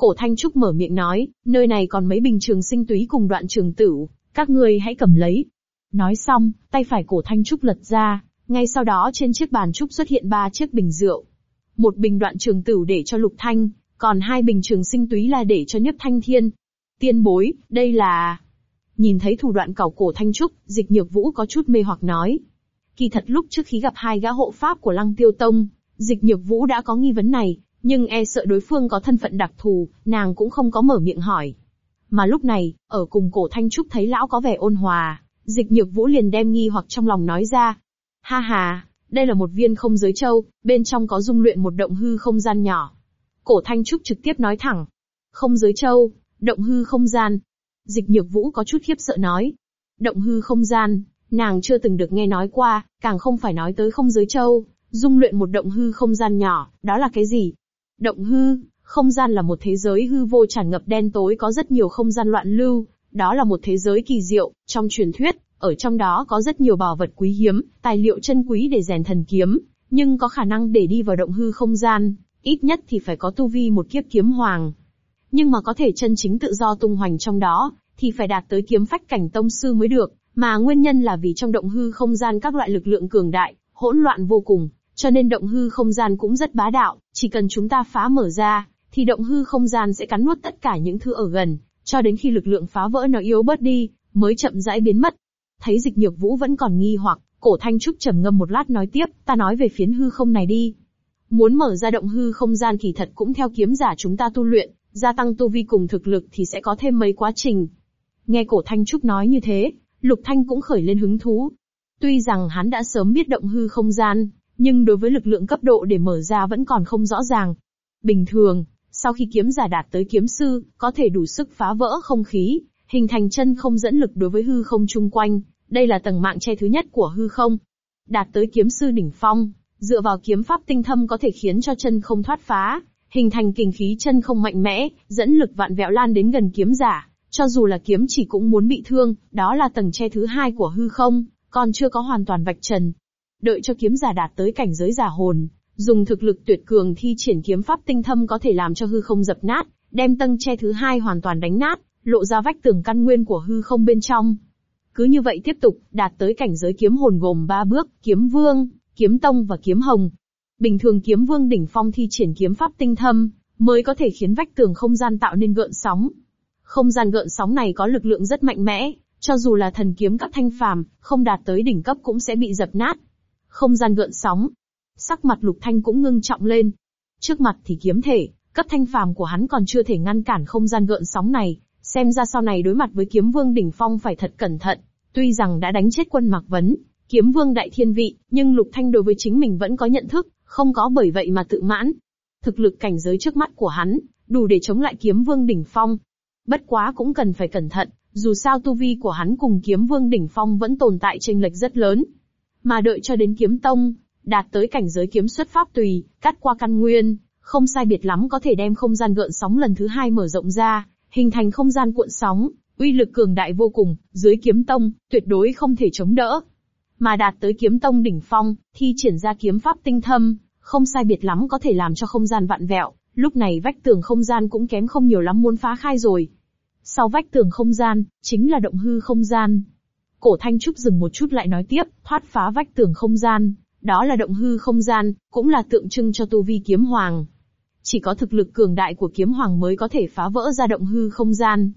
Cổ Thanh Trúc mở miệng nói, nơi này còn mấy bình trường sinh túy cùng đoạn trường tử, các ngươi hãy cầm lấy. Nói xong, tay phải cổ Thanh Trúc lật ra, ngay sau đó trên chiếc bàn trúc xuất hiện ba chiếc bình rượu. Một bình đoạn trường tử để cho Lục Thanh, còn hai bình trường sinh túy là để cho Nhất Thanh Thiên. Tiên bối, đây là... Nhìn thấy thủ đoạn cảo cổ Thanh Trúc, dịch nhược vũ có chút mê hoặc nói. Kỳ thật lúc trước khi gặp hai gã hộ pháp của Lăng Tiêu Tông, dịch nhược vũ đã có nghi vấn này, nhưng e sợ đối phương có thân phận đặc thù, nàng cũng không có mở miệng hỏi. Mà lúc này, ở cùng cổ Thanh Trúc thấy lão có vẻ ôn hòa, dịch nhược vũ liền đem nghi hoặc trong lòng nói ra. Ha ha, đây là một viên không giới châu, bên trong có dung luyện một động hư không gian nhỏ. Cổ Thanh Trúc trực tiếp nói thẳng. Không giới châu, động hư không gian. Dịch nhược vũ có chút khiếp sợ nói. Động hư không gian, nàng chưa từng được nghe nói qua, càng không phải nói tới không giới châu, dung luyện một động hư không gian nhỏ, đó là cái gì? Động hư, không gian là một thế giới hư vô tràn ngập đen tối có rất nhiều không gian loạn lưu, đó là một thế giới kỳ diệu, trong truyền thuyết, ở trong đó có rất nhiều bảo vật quý hiếm, tài liệu chân quý để rèn thần kiếm, nhưng có khả năng để đi vào động hư không gian, ít nhất thì phải có tu vi một kiếp kiếm hoàng. Nhưng mà có thể chân chính tự do tung hoành trong đó, thì phải đạt tới kiếm phách cảnh tông sư mới được, mà nguyên nhân là vì trong động hư không gian các loại lực lượng cường đại, hỗn loạn vô cùng, cho nên động hư không gian cũng rất bá đạo, chỉ cần chúng ta phá mở ra, thì động hư không gian sẽ cắn nuốt tất cả những thứ ở gần, cho đến khi lực lượng phá vỡ nó yếu bớt đi, mới chậm rãi biến mất. Thấy dịch nhược vũ vẫn còn nghi hoặc, cổ thanh trúc trầm ngâm một lát nói tiếp, ta nói về phiến hư không này đi. Muốn mở ra động hư không gian kỳ thật cũng theo kiếm giả chúng ta tu luyện, gia tăng tu vi cùng thực lực thì sẽ có thêm mấy quá trình. Nghe cổ thanh trúc nói như thế, lục thanh cũng khởi lên hứng thú. Tuy rằng hắn đã sớm biết động hư không gian, nhưng đối với lực lượng cấp độ để mở ra vẫn còn không rõ ràng. Bình thường, sau khi kiếm giả đạt tới kiếm sư, có thể đủ sức phá vỡ không khí, hình thành chân không dẫn lực đối với hư không chung quanh, đây là tầng mạng che thứ nhất của hư không. Đạt tới kiếm sư đỉnh phong, dựa vào kiếm pháp tinh thâm có thể khiến cho chân không thoát phá, hình thành kình khí chân không mạnh mẽ, dẫn lực vạn vẹo lan đến gần kiếm giả, cho dù là kiếm chỉ cũng muốn bị thương, đó là tầng che thứ hai của hư không, còn chưa có hoàn toàn vạch trần. Đợi cho kiếm giả đạt tới cảnh giới giả hồn, dùng thực lực tuyệt cường thi triển kiếm pháp tinh thâm có thể làm cho hư không dập nát, đem tầng che thứ hai hoàn toàn đánh nát, lộ ra vách tường căn nguyên của hư không bên trong. Cứ như vậy tiếp tục, đạt tới cảnh giới kiếm hồn gồm ba bước, kiếm vương, kiếm tông và kiếm hồng. Bình thường kiếm vương đỉnh phong thi triển kiếm pháp tinh thâm, mới có thể khiến vách tường không gian tạo nên gợn sóng. Không gian gợn sóng này có lực lượng rất mạnh mẽ, cho dù là thần kiếm các thanh phàm, không đạt tới đỉnh cấp cũng sẽ bị dập nát. Không gian gợn sóng. Sắc mặt lục thanh cũng ngưng trọng lên. Trước mặt thì kiếm thể, cấp thanh phàm của hắn còn chưa thể ngăn cản không gian gợn sóng này, xem ra sau này đối mặt với kiếm vương đỉnh phong phải thật cẩn thận. Tuy rằng đã đánh chết quân Mạc Vấn, kiếm vương đại thiên vị, nhưng Lục Thanh đối với chính mình vẫn có nhận thức, không có bởi vậy mà tự mãn. Thực lực cảnh giới trước mắt của hắn, đủ để chống lại kiếm vương đỉnh phong. Bất quá cũng cần phải cẩn thận, dù sao tu vi của hắn cùng kiếm vương đỉnh phong vẫn tồn tại chênh lệch rất lớn. Mà đợi cho đến kiếm tông, đạt tới cảnh giới kiếm xuất pháp tùy, cắt qua căn nguyên, không sai biệt lắm có thể đem không gian gợn sóng lần thứ hai mở rộng ra, hình thành không gian cuộn sóng, uy lực cường đại vô cùng, dưới kiếm tông, tuyệt đối không thể chống đỡ. Mà đạt tới kiếm tông đỉnh phong, thi triển ra kiếm pháp tinh thâm, không sai biệt lắm có thể làm cho không gian vạn vẹo, lúc này vách tường không gian cũng kém không nhiều lắm muốn phá khai rồi. Sau vách tường không gian, chính là động hư không gian. Cổ Thanh Trúc dừng một chút lại nói tiếp, thoát phá vách tường không gian, đó là động hư không gian, cũng là tượng trưng cho tu vi kiếm hoàng. Chỉ có thực lực cường đại của kiếm hoàng mới có thể phá vỡ ra động hư không gian.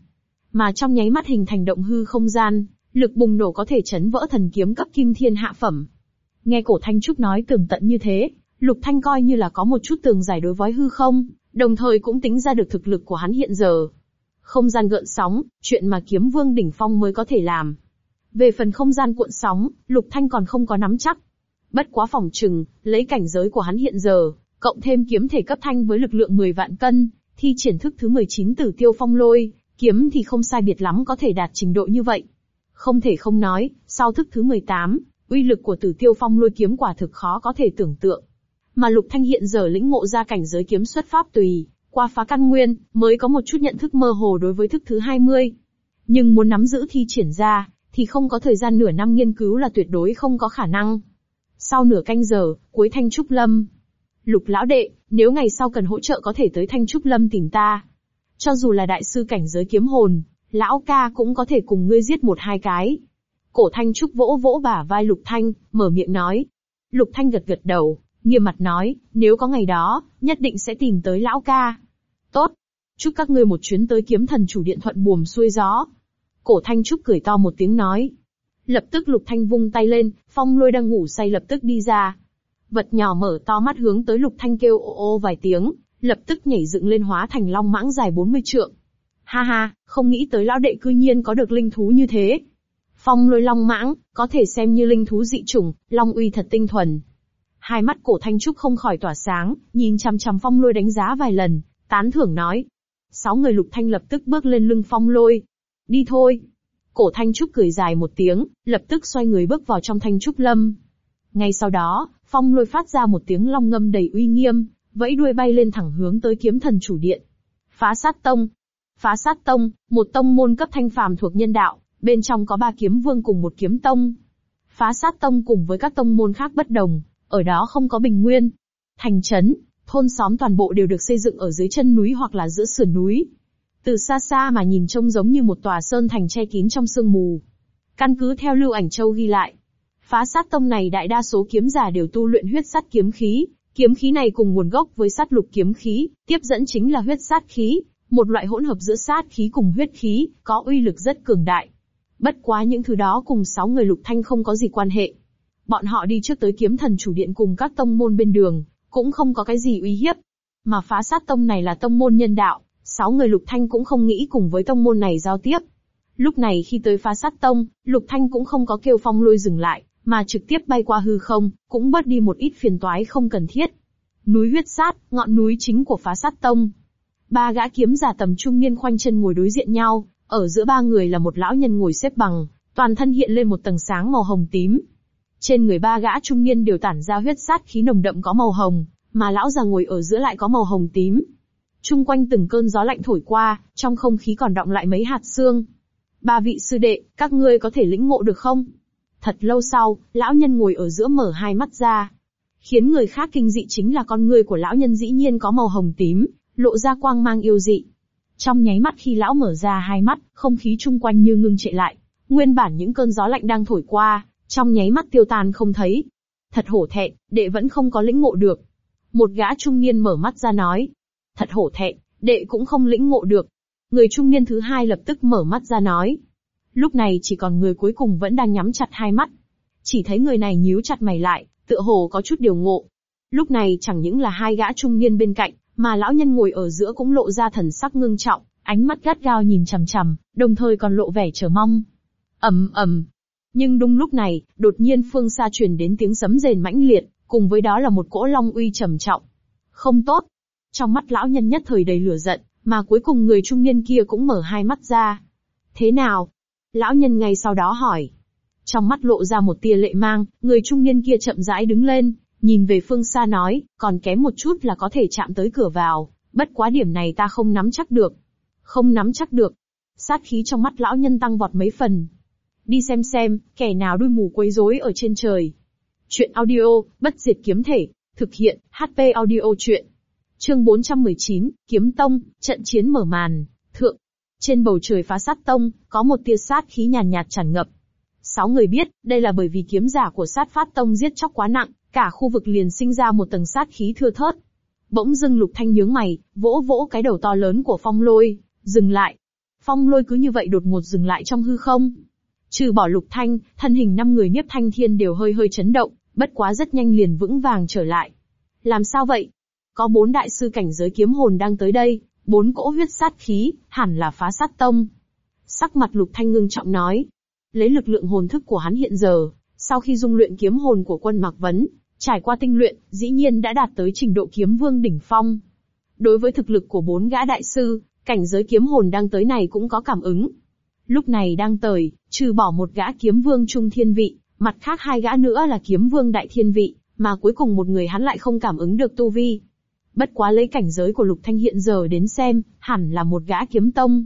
Mà trong nháy mắt hình thành động hư không gian, lực bùng nổ có thể chấn vỡ thần kiếm cấp kim thiên hạ phẩm. Nghe cổ Thanh Trúc nói tường tận như thế, Lục Thanh coi như là có một chút tường giải đối với hư không, đồng thời cũng tính ra được thực lực của hắn hiện giờ. Không gian gợn sóng, chuyện mà kiếm vương đỉnh phong mới có thể làm. Về phần không gian cuộn sóng, Lục Thanh còn không có nắm chắc. Bất quá phòng trừng, lấy cảnh giới của hắn hiện giờ, cộng thêm kiếm thể cấp thanh với lực lượng 10 vạn cân, thi triển thức thứ 19 tử tiêu phong lôi, kiếm thì không sai biệt lắm có thể đạt trình độ như vậy. Không thể không nói, sau thức thứ 18, uy lực của tử tiêu phong lôi kiếm quả thực khó có thể tưởng tượng. Mà Lục Thanh hiện giờ lĩnh ngộ ra cảnh giới kiếm xuất pháp tùy, qua phá căn nguyên, mới có một chút nhận thức mơ hồ đối với thức thứ 20. Nhưng muốn nắm giữ thi triển ra, thì không có thời gian nửa năm nghiên cứu là tuyệt đối không có khả năng. Sau nửa canh giờ, cuối thanh trúc lâm, Lục lão đệ, nếu ngày sau cần hỗ trợ có thể tới Thanh Trúc Lâm tìm ta. Cho dù là đại sư cảnh giới kiếm hồn, lão ca cũng có thể cùng ngươi giết một hai cái. Cổ Thanh Trúc vỗ vỗ bả vai Lục Thanh, mở miệng nói. Lục Thanh gật gật đầu, nghiêm mặt nói, nếu có ngày đó, nhất định sẽ tìm tới lão ca. Tốt. Chúc các ngươi một chuyến tới kiếm thần chủ điện thuận buồm xuôi gió. Cổ Thanh Trúc cười to một tiếng nói. Lập tức Lục Thanh vung tay lên, phong lôi đang ngủ say lập tức đi ra, Vật nhỏ mở to mắt hướng tới Lục Thanh kêu ô ô vài tiếng, lập tức nhảy dựng lên hóa thành long mãng dài 40 trượng. Ha ha, không nghĩ tới lão đệ cư nhiên có được linh thú như thế. Phong lôi long mãng, có thể xem như linh thú dị chủng, long uy thật tinh thuần. Hai mắt cổ thanh trúc không khỏi tỏa sáng, nhìn chăm chăm phong lôi đánh giá vài lần, tán thưởng nói. Sáu người lục thanh lập tức bước lên lưng phong lôi. Đi thôi. Cổ thanh trúc cười dài một tiếng, lập tức xoay người bước vào trong thanh trúc lâm. Ngay sau đó, Phong lôi phát ra một tiếng long ngâm đầy uy nghiêm, vẫy đuôi bay lên thẳng hướng tới kiếm thần chủ điện. Phá sát tông. Phá sát tông, một tông môn cấp thanh phàm thuộc nhân đạo, bên trong có ba kiếm vương cùng một kiếm tông. Phá sát tông cùng với các tông môn khác bất đồng, ở đó không có bình nguyên. Thành trấn, Thôn xóm toàn bộ đều được xây dựng ở dưới chân núi hoặc là giữa sườn núi. Từ xa xa mà nhìn trông giống như một tòa sơn thành che kín trong sương mù. Căn cứ theo Lưu Ảnh Châu ghi lại, phá sát tông này đại đa số kiếm giả đều tu luyện huyết sát kiếm khí, kiếm khí này cùng nguồn gốc với sát lục kiếm khí, tiếp dẫn chính là huyết sát khí, một loại hỗn hợp giữa sát khí cùng huyết khí, có uy lực rất cường đại. Bất quá những thứ đó cùng sáu người lục thanh không có gì quan hệ. Bọn họ đi trước tới kiếm thần chủ điện cùng các tông môn bên đường, cũng không có cái gì uy hiếp. Mà phá sát tông này là tông môn nhân đạo, sáu người lục thanh cũng không nghĩ cùng với tông môn này giao tiếp. Lúc này khi tới phá sát tông, lục thanh cũng không có kêu phong lôi dừng lại, mà trực tiếp bay qua hư không, cũng bớt đi một ít phiền toái không cần thiết. Núi huyết sát, ngọn núi chính của phá sát tông. Ba gã kiếm giả tầm trung niên khoanh chân ngồi đối diện nhau, ở giữa ba người là một lão nhân ngồi xếp bằng, toàn thân hiện lên một tầng sáng màu hồng tím. Trên người ba gã trung niên đều tản ra huyết sát khí nồng đậm có màu hồng, mà lão già ngồi ở giữa lại có màu hồng tím. Trung quanh từng cơn gió lạnh thổi qua, trong không khí còn động lại mấy hạt xương. Ba vị sư đệ, các ngươi có thể lĩnh ngộ được không? Thật lâu sau, lão nhân ngồi ở giữa mở hai mắt ra. Khiến người khác kinh dị chính là con người của lão nhân dĩ nhiên có màu hồng tím, lộ ra quang mang yêu dị. Trong nháy mắt khi lão mở ra hai mắt, không khí chung quanh như ngưng trệ lại. Nguyên bản những cơn gió lạnh đang thổi qua, trong nháy mắt tiêu tan không thấy. Thật hổ thẹn, đệ vẫn không có lĩnh ngộ được. Một gã trung niên mở mắt ra nói. Thật hổ thẹn, đệ cũng không lĩnh ngộ được. Người trung niên thứ hai lập tức mở mắt ra nói. Lúc này chỉ còn người cuối cùng vẫn đang nhắm chặt hai mắt. Chỉ thấy người này nhíu chặt mày lại, tựa hồ có chút điều ngộ. Lúc này chẳng những là hai gã trung niên bên cạnh, mà lão nhân ngồi ở giữa cũng lộ ra thần sắc ngưng trọng, ánh mắt gắt gao nhìn chằm chằm, đồng thời còn lộ vẻ chờ mong. ầm ầm. Nhưng đúng lúc này, đột nhiên phương xa truyền đến tiếng sấm rền mãnh liệt, cùng với đó là một cỗ long uy trầm trọng. Không tốt. Trong mắt lão nhân nhất thời đầy lửa giận, mà cuối cùng người trung niên kia cũng mở hai mắt ra. Thế nào? Lão nhân ngay sau đó hỏi. Trong mắt lộ ra một tia lệ mang, người trung niên kia chậm rãi đứng lên, nhìn về phương xa nói, còn kém một chút là có thể chạm tới cửa vào, bất quá điểm này ta không nắm chắc được. Không nắm chắc được. Sát khí trong mắt lão nhân tăng vọt mấy phần. Đi xem xem, kẻ nào đuôi mù quấy rối ở trên trời. Chuyện audio, bất diệt kiếm thể, thực hiện, HP audio chuyện. Chương 419, Kiếm Tông, trận chiến mở màn, thượng. Trên bầu trời phá sát tông, có một tia sát khí nhàn nhạt, nhạt tràn ngập. Sáu người biết, đây là bởi vì kiếm giả của sát phát tông giết chóc quá nặng, cả khu vực liền sinh ra một tầng sát khí thưa thớt. Bỗng dưng lục thanh nhướng mày, vỗ vỗ cái đầu to lớn của phong lôi, dừng lại. Phong lôi cứ như vậy đột ngột dừng lại trong hư không. Trừ bỏ lục thanh, thân hình năm người nhiếp thanh thiên đều hơi hơi chấn động, bất quá rất nhanh liền vững vàng trở lại. Làm sao vậy? Có bốn đại sư cảnh giới kiếm hồn đang tới đây, bốn cỗ huyết sát khí, hẳn là phá sát tông. Sắc mặt lục thanh ngưng trọng nói. Lấy lực lượng hồn thức của hắn hiện giờ, sau khi dung luyện kiếm hồn của quân Mạc Vấn, trải qua tinh luyện, dĩ nhiên đã đạt tới trình độ kiếm vương đỉnh phong. Đối với thực lực của bốn gã đại sư, cảnh giới kiếm hồn đang tới này cũng có cảm ứng. Lúc này đang tới, trừ bỏ một gã kiếm vương trung thiên vị, mặt khác hai gã nữa là kiếm vương đại thiên vị, mà cuối cùng một người hắn lại không cảm ứng được tu vi. Bất quá lấy cảnh giới của Lục Thanh hiện giờ đến xem, hẳn là một gã kiếm tông.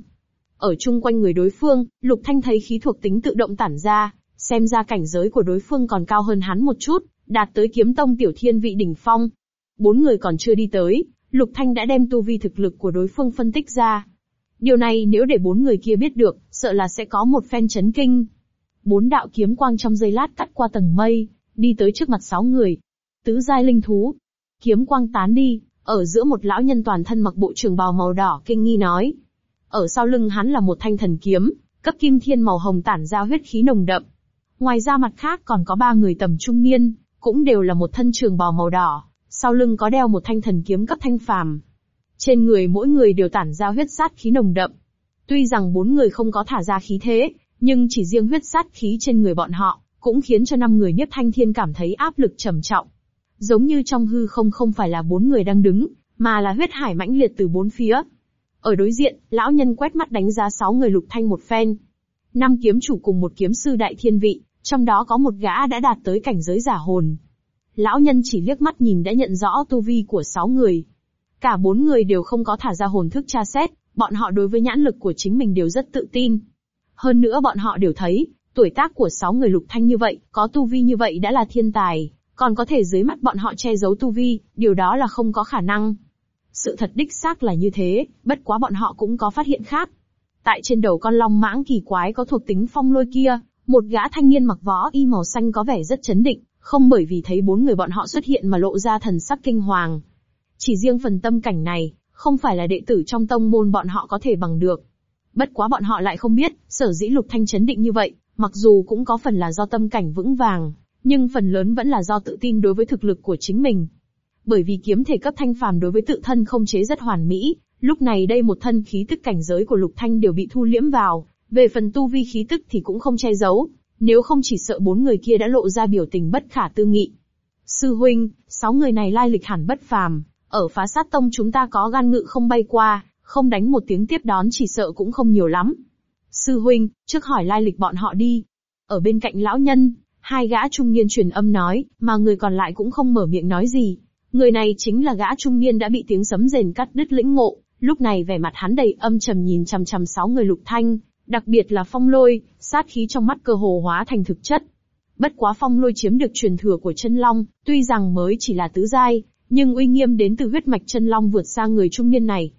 Ở chung quanh người đối phương, Lục Thanh thấy khí thuộc tính tự động tản ra, xem ra cảnh giới của đối phương còn cao hơn hắn một chút, đạt tới kiếm tông tiểu thiên vị đỉnh phong. Bốn người còn chưa đi tới, Lục Thanh đã đem tu vi thực lực của đối phương phân tích ra. Điều này nếu để bốn người kia biết được, sợ là sẽ có một phen chấn kinh. Bốn đạo kiếm quang trong giây lát cắt qua tầng mây, đi tới trước mặt sáu người. Tứ giai linh thú. Kiếm quang tán đi, ở giữa một lão nhân toàn thân mặc bộ trường bào màu đỏ kinh nghi nói. Ở sau lưng hắn là một thanh thần kiếm, cấp kim thiên màu hồng tản ra huyết khí nồng đậm. Ngoài ra mặt khác còn có ba người tầm trung niên, cũng đều là một thân trường bào màu đỏ, sau lưng có đeo một thanh thần kiếm cấp thanh phàm. Trên người mỗi người đều tản ra huyết sát khí nồng đậm. Tuy rằng bốn người không có thả ra khí thế, nhưng chỉ riêng huyết sát khí trên người bọn họ, cũng khiến cho năm người nhất thanh thiên cảm thấy áp lực trầm trọng. Giống như trong hư không không phải là bốn người đang đứng, mà là huyết hải mãnh liệt từ bốn phía. Ở đối diện, lão nhân quét mắt đánh giá sáu người lục thanh một phen. Năm kiếm chủ cùng một kiếm sư đại thiên vị, trong đó có một gã đã đạt tới cảnh giới giả hồn. Lão nhân chỉ liếc mắt nhìn đã nhận rõ tu vi của sáu người. Cả bốn người đều không có thả ra hồn thức tra xét, bọn họ đối với nhãn lực của chính mình đều rất tự tin. Hơn nữa bọn họ đều thấy, tuổi tác của sáu người lục thanh như vậy, có tu vi như vậy đã là thiên tài, còn có thể dưới mắt bọn họ che giấu tu vi, điều đó là không có khả năng. Sự thật đích xác là như thế, bất quá bọn họ cũng có phát hiện khác. Tại trên đầu con long mãng kỳ quái có thuộc tính phong lôi kia, một gã thanh niên mặc võ y màu xanh có vẻ rất chấn định, không bởi vì thấy bốn người bọn họ xuất hiện mà lộ ra thần sắc kinh hoàng. Chỉ riêng phần tâm cảnh này, không phải là đệ tử trong tông môn bọn họ có thể bằng được. Bất quá bọn họ lại không biết, sở dĩ lục thanh chấn định như vậy, mặc dù cũng có phần là do tâm cảnh vững vàng, nhưng phần lớn vẫn là do tự tin đối với thực lực của chính mình. Bởi vì kiếm thể cấp thanh phàm đối với tự thân không chế rất hoàn mỹ, lúc này đây một thân khí tức cảnh giới của lục thanh đều bị thu liễm vào, về phần tu vi khí tức thì cũng không che giấu, nếu không chỉ sợ bốn người kia đã lộ ra biểu tình bất khả tư nghị. Sư huynh, sáu người này lai lịch hẳn bất phàm, ở phá sát tông chúng ta có gan ngự không bay qua, không đánh một tiếng tiếp đón chỉ sợ cũng không nhiều lắm. Sư huynh, trước hỏi lai lịch bọn họ đi. Ở bên cạnh lão nhân, hai gã trung niên truyền âm nói, mà người còn lại cũng không mở miệng nói gì. Người này chính là gã trung niên đã bị tiếng sấm rền cắt đứt lĩnh ngộ, lúc này vẻ mặt hắn đầy âm trầm nhìn chằm chằm sáu người lục thanh, đặc biệt là phong lôi, sát khí trong mắt cơ hồ hóa thành thực chất. Bất quá phong lôi chiếm được truyền thừa của chân long, tuy rằng mới chỉ là tứ giai, nhưng uy nghiêm đến từ huyết mạch chân long vượt xa người trung niên này.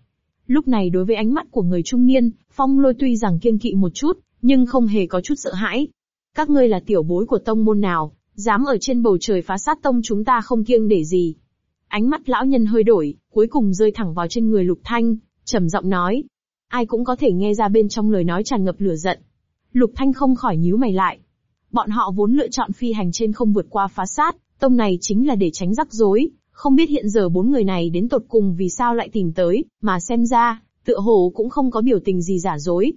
Lúc này đối với ánh mắt của người trung niên, phong lôi tuy rằng kiên kỵ một chút, nhưng không hề có chút sợ hãi. Các ngươi là tiểu bối của tông môn nào, dám ở trên bầu trời phá sát tông chúng ta không kiêng để gì. Ánh mắt lão nhân hơi đổi, cuối cùng rơi thẳng vào trên người lục thanh, trầm giọng nói. Ai cũng có thể nghe ra bên trong lời nói tràn ngập lửa giận. Lục thanh không khỏi nhíu mày lại. Bọn họ vốn lựa chọn phi hành trên không vượt qua phá sát, tông này chính là để tránh rắc rối, không biết hiện giờ bốn người này đến tột cùng vì sao lại tìm tới, mà xem ra, tựa hồ cũng không có biểu tình gì giả dối.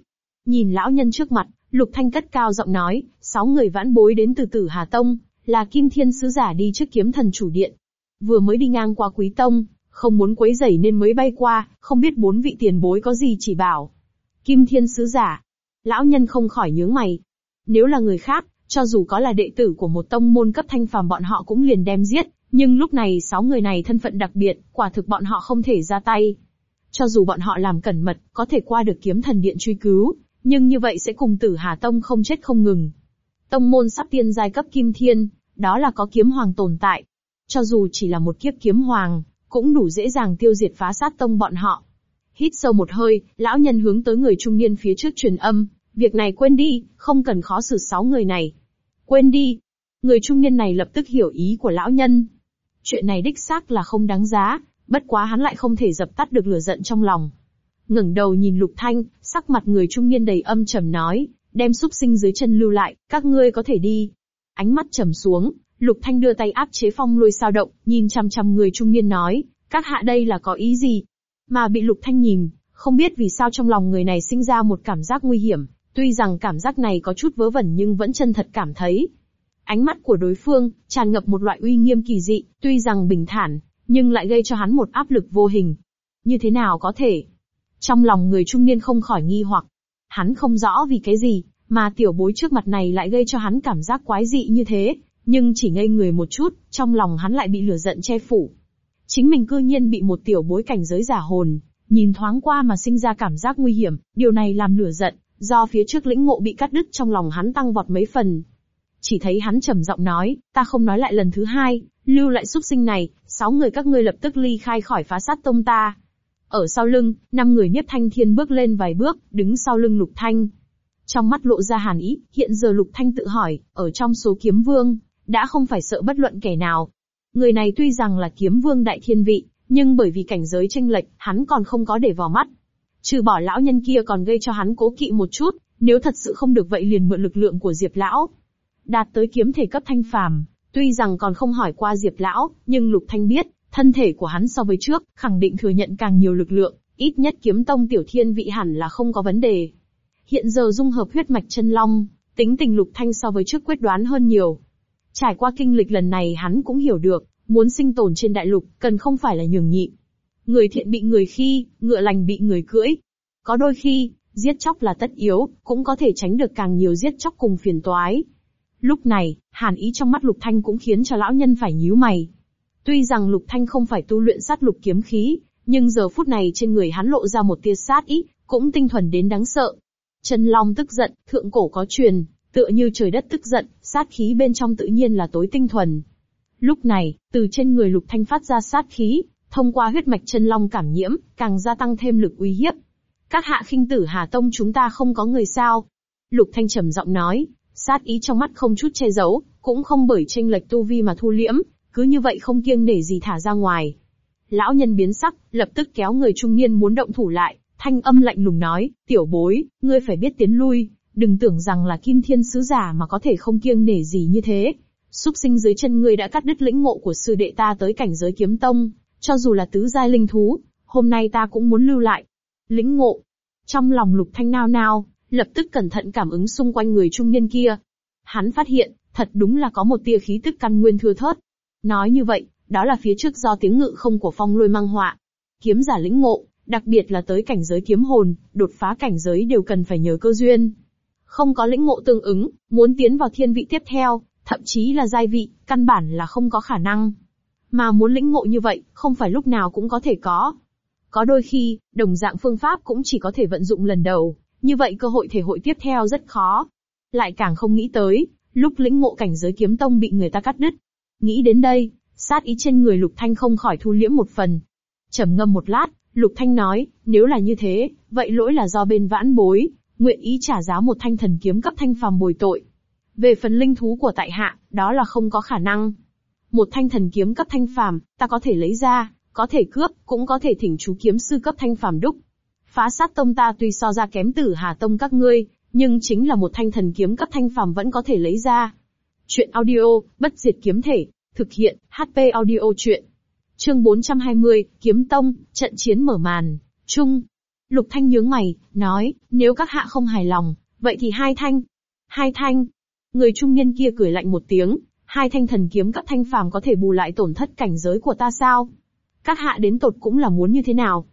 Nhìn lão nhân trước mặt, Lục Thanh cất cao giọng nói, sáu người vãn bối đến từ Tử Hà Tông, là Kim Thiên Sứ Giả đi trước kiếm thần chủ điện. Vừa mới đi ngang qua Quý Tông, không muốn quấy rầy nên mới bay qua, không biết bốn vị tiền bối có gì chỉ bảo. Kim Thiên Sứ Giả. Lão nhân không khỏi nhướng mày. Nếu là người khác, cho dù có là đệ tử của một tông môn cấp thanh phàm bọn họ cũng liền đem giết, nhưng lúc này sáu người này thân phận đặc biệt, quả thực bọn họ không thể ra tay. Cho dù bọn họ làm cẩn mật, có thể qua được kiếm thần điện truy cứu, nhưng như vậy sẽ cùng tử Hà Tông không chết không ngừng. Tông môn sắp tiên giai cấp kim thiên, đó là có kiếm hoàng tồn tại. Cho dù chỉ là một kiếp kiếm hoàng, cũng đủ dễ dàng tiêu diệt phá sát tông bọn họ. Hít sâu một hơi, lão nhân hướng tới người trung niên phía trước truyền âm, việc này quên đi, không cần khó xử sáu người này. Quên đi. Người trung niên này lập tức hiểu ý của lão nhân, Chuyện này đích xác là không đáng giá, bất quá hắn lại không thể dập tắt được lửa giận trong lòng. ngẩng đầu nhìn Lục Thanh, sắc mặt người trung niên đầy âm trầm nói, đem súc sinh dưới chân lưu lại, các ngươi có thể đi. Ánh mắt trầm xuống, Lục Thanh đưa tay áp chế phong lôi sao động, nhìn chăm chăm người trung niên nói, các hạ đây là có ý gì? Mà bị Lục Thanh nhìn, không biết vì sao trong lòng người này sinh ra một cảm giác nguy hiểm, tuy rằng cảm giác này có chút vớ vẩn nhưng vẫn chân thật cảm thấy, Ánh mắt của đối phương, tràn ngập một loại uy nghiêm kỳ dị, tuy rằng bình thản, nhưng lại gây cho hắn một áp lực vô hình. Như thế nào có thể? Trong lòng người trung niên không khỏi nghi hoặc. Hắn không rõ vì cái gì, mà tiểu bối trước mặt này lại gây cho hắn cảm giác quái dị như thế, nhưng chỉ ngây người một chút, trong lòng hắn lại bị lửa giận che phủ. Chính mình cư nhiên bị một tiểu bối cảnh giới giả hồn, nhìn thoáng qua mà sinh ra cảm giác nguy hiểm, điều này làm lửa giận, do phía trước lĩnh ngộ bị cắt đứt trong lòng hắn tăng vọt mấy phần, chỉ thấy hắn trầm giọng nói, ta không nói lại lần thứ hai, lưu lại xúc sinh này, sáu người các ngươi lập tức ly khai khỏi phá sát tông ta. Ở sau lưng, năm người nhiếp thanh thiên bước lên vài bước, đứng sau lưng lục thanh. Trong mắt lộ ra hàn ý, hiện giờ lục thanh tự hỏi, ở trong số kiếm vương, đã không phải sợ bất luận kẻ nào. Người này tuy rằng là kiếm vương đại thiên vị, nhưng bởi vì cảnh giới tranh lệch, hắn còn không có để vào mắt. Trừ bỏ lão nhân kia còn gây cho hắn cố kỵ một chút, nếu thật sự không được vậy liền mượn lực lượng của Diệp lão, đạt tới kiếm thể cấp thanh phàm. Tuy rằng còn không hỏi qua Diệp Lão, nhưng Lục Thanh biết, thân thể của hắn so với trước, khẳng định thừa nhận càng nhiều lực lượng, ít nhất kiếm tông tiểu thiên vị hẳn là không có vấn đề. Hiện giờ dung hợp huyết mạch chân long, tính tình Lục Thanh so với trước quyết đoán hơn nhiều. Trải qua kinh lịch lần này hắn cũng hiểu được, muốn sinh tồn trên đại lục, cần không phải là nhường nhịn. Người thiện bị người khi, ngựa lành bị người cưỡi. Có đôi khi, giết chóc là tất yếu, cũng có thể tránh được càng nhiều giết chóc cùng phiền toái. Lúc này, hàn ý trong mắt Lục Thanh cũng khiến cho lão nhân phải nhíu mày. Tuy rằng Lục Thanh không phải tu luyện sát lục kiếm khí, nhưng giờ phút này trên người hắn lộ ra một tia sát ý, cũng tinh thuần đến đáng sợ. Chân Long tức giận, thượng cổ có truyền, tựa như trời đất tức giận, sát khí bên trong tự nhiên là tối tinh thuần. Lúc này, từ trên người Lục Thanh phát ra sát khí, thông qua huyết mạch chân long cảm nhiễm, càng gia tăng thêm lực uy hiếp. Các hạ khinh tử Hà Tông chúng ta không có người sao? Lục Thanh trầm giọng nói, sát ý trong mắt không chút che giấu, cũng không bởi tranh lệch tu vi mà thu liễm, cứ như vậy không kiêng nể gì thả ra ngoài. Lão nhân biến sắc, lập tức kéo người trung niên muốn động thủ lại, thanh âm lạnh lùng nói, tiểu bối, ngươi phải biết tiến lui, đừng tưởng rằng là kim thiên sứ giả mà có thể không kiêng nể gì như thế. Súc sinh dưới chân ngươi đã cắt đứt lĩnh ngộ của sư đệ ta tới cảnh giới kiếm tông, cho dù là tứ giai linh thú, hôm nay ta cũng muốn lưu lại. Lĩnh ngộ. Trong lòng lục thanh nao nao, lập tức cẩn thận cảm ứng xung quanh người trung niên kia. Hắn phát hiện, thật đúng là có một tia khí tức căn nguyên thưa thớt. Nói như vậy, đó là phía trước do tiếng ngự không của phong lôi mang họa. Kiếm giả lĩnh ngộ, đặc biệt là tới cảnh giới kiếm hồn, đột phá cảnh giới đều cần phải nhờ cơ duyên. Không có lĩnh ngộ tương ứng, muốn tiến vào thiên vị tiếp theo, thậm chí là giai vị, căn bản là không có khả năng. Mà muốn lĩnh ngộ như vậy, không phải lúc nào cũng có thể có. Có đôi khi, đồng dạng phương pháp cũng chỉ có thể vận dụng lần đầu, như vậy cơ hội thể hội tiếp theo rất khó. Lại càng không nghĩ tới, lúc lĩnh ngộ cảnh giới kiếm tông bị người ta cắt đứt. Nghĩ đến đây, sát ý trên người Lục Thanh không khỏi thu liễm một phần. trầm ngâm một lát, Lục Thanh nói, nếu là như thế, vậy lỗi là do bên vãn bối, nguyện ý trả giá một thanh thần kiếm cấp thanh phàm bồi tội. Về phần linh thú của tại hạ, đó là không có khả năng. Một thanh thần kiếm cấp thanh phàm, ta có thể lấy ra, có thể cướp, cũng có thể thỉnh chú kiếm sư cấp thanh phàm đúc. Phá sát tông ta tuy so ra kém tử hà tông các ngươi, nhưng chính là một thanh thần kiếm cấp thanh phàm vẫn có thể lấy ra. Chuyện audio, bất diệt kiếm thể, thực hiện, HP audio chuyện. Chương 420, Kiếm Tông, trận chiến mở màn, chung. Lục Thanh nhướng mày, nói, nếu các hạ không hài lòng, vậy thì hai thanh. Hai thanh. Người trung niên kia cười lạnh một tiếng, hai thanh thần kiếm các thanh phàm có thể bù lại tổn thất cảnh giới của ta sao? Các hạ đến tột cũng là muốn như thế nào?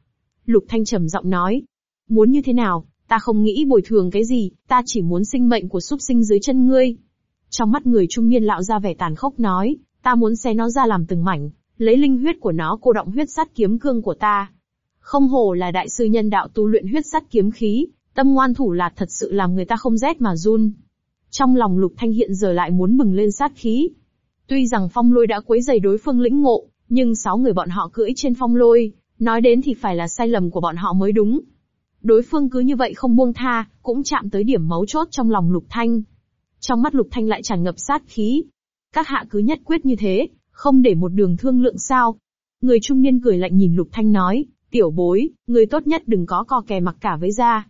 Lục Thanh trầm giọng nói. Muốn như thế nào, ta không nghĩ bồi thường cái gì, ta chỉ muốn sinh mệnh của súc sinh dưới chân ngươi. Trong mắt người trung niên lão ra vẻ tàn khốc nói, ta muốn xé nó ra làm từng mảnh, lấy linh huyết của nó cô động huyết sắt kiếm cương của ta. Không hồ là đại sư nhân đạo tu luyện huyết sắt kiếm khí, tâm ngoan thủ lạt thật sự làm người ta không rét mà run. Trong lòng lục thanh hiện giờ lại muốn bừng lên sát khí. Tuy rằng phong lôi đã quấy giày đối phương lĩnh ngộ, nhưng sáu người bọn họ cưỡi trên phong lôi, nói đến thì phải là sai lầm của bọn họ mới đúng. Đối phương cứ như vậy không buông tha, cũng chạm tới điểm mấu chốt trong lòng lục thanh. Trong mắt lục thanh lại tràn ngập sát khí. Các hạ cứ nhất quyết như thế, không để một đường thương lượng sao. Người trung niên cười lạnh nhìn lục thanh nói, tiểu bối, người tốt nhất đừng có co kè mặc cả với gia.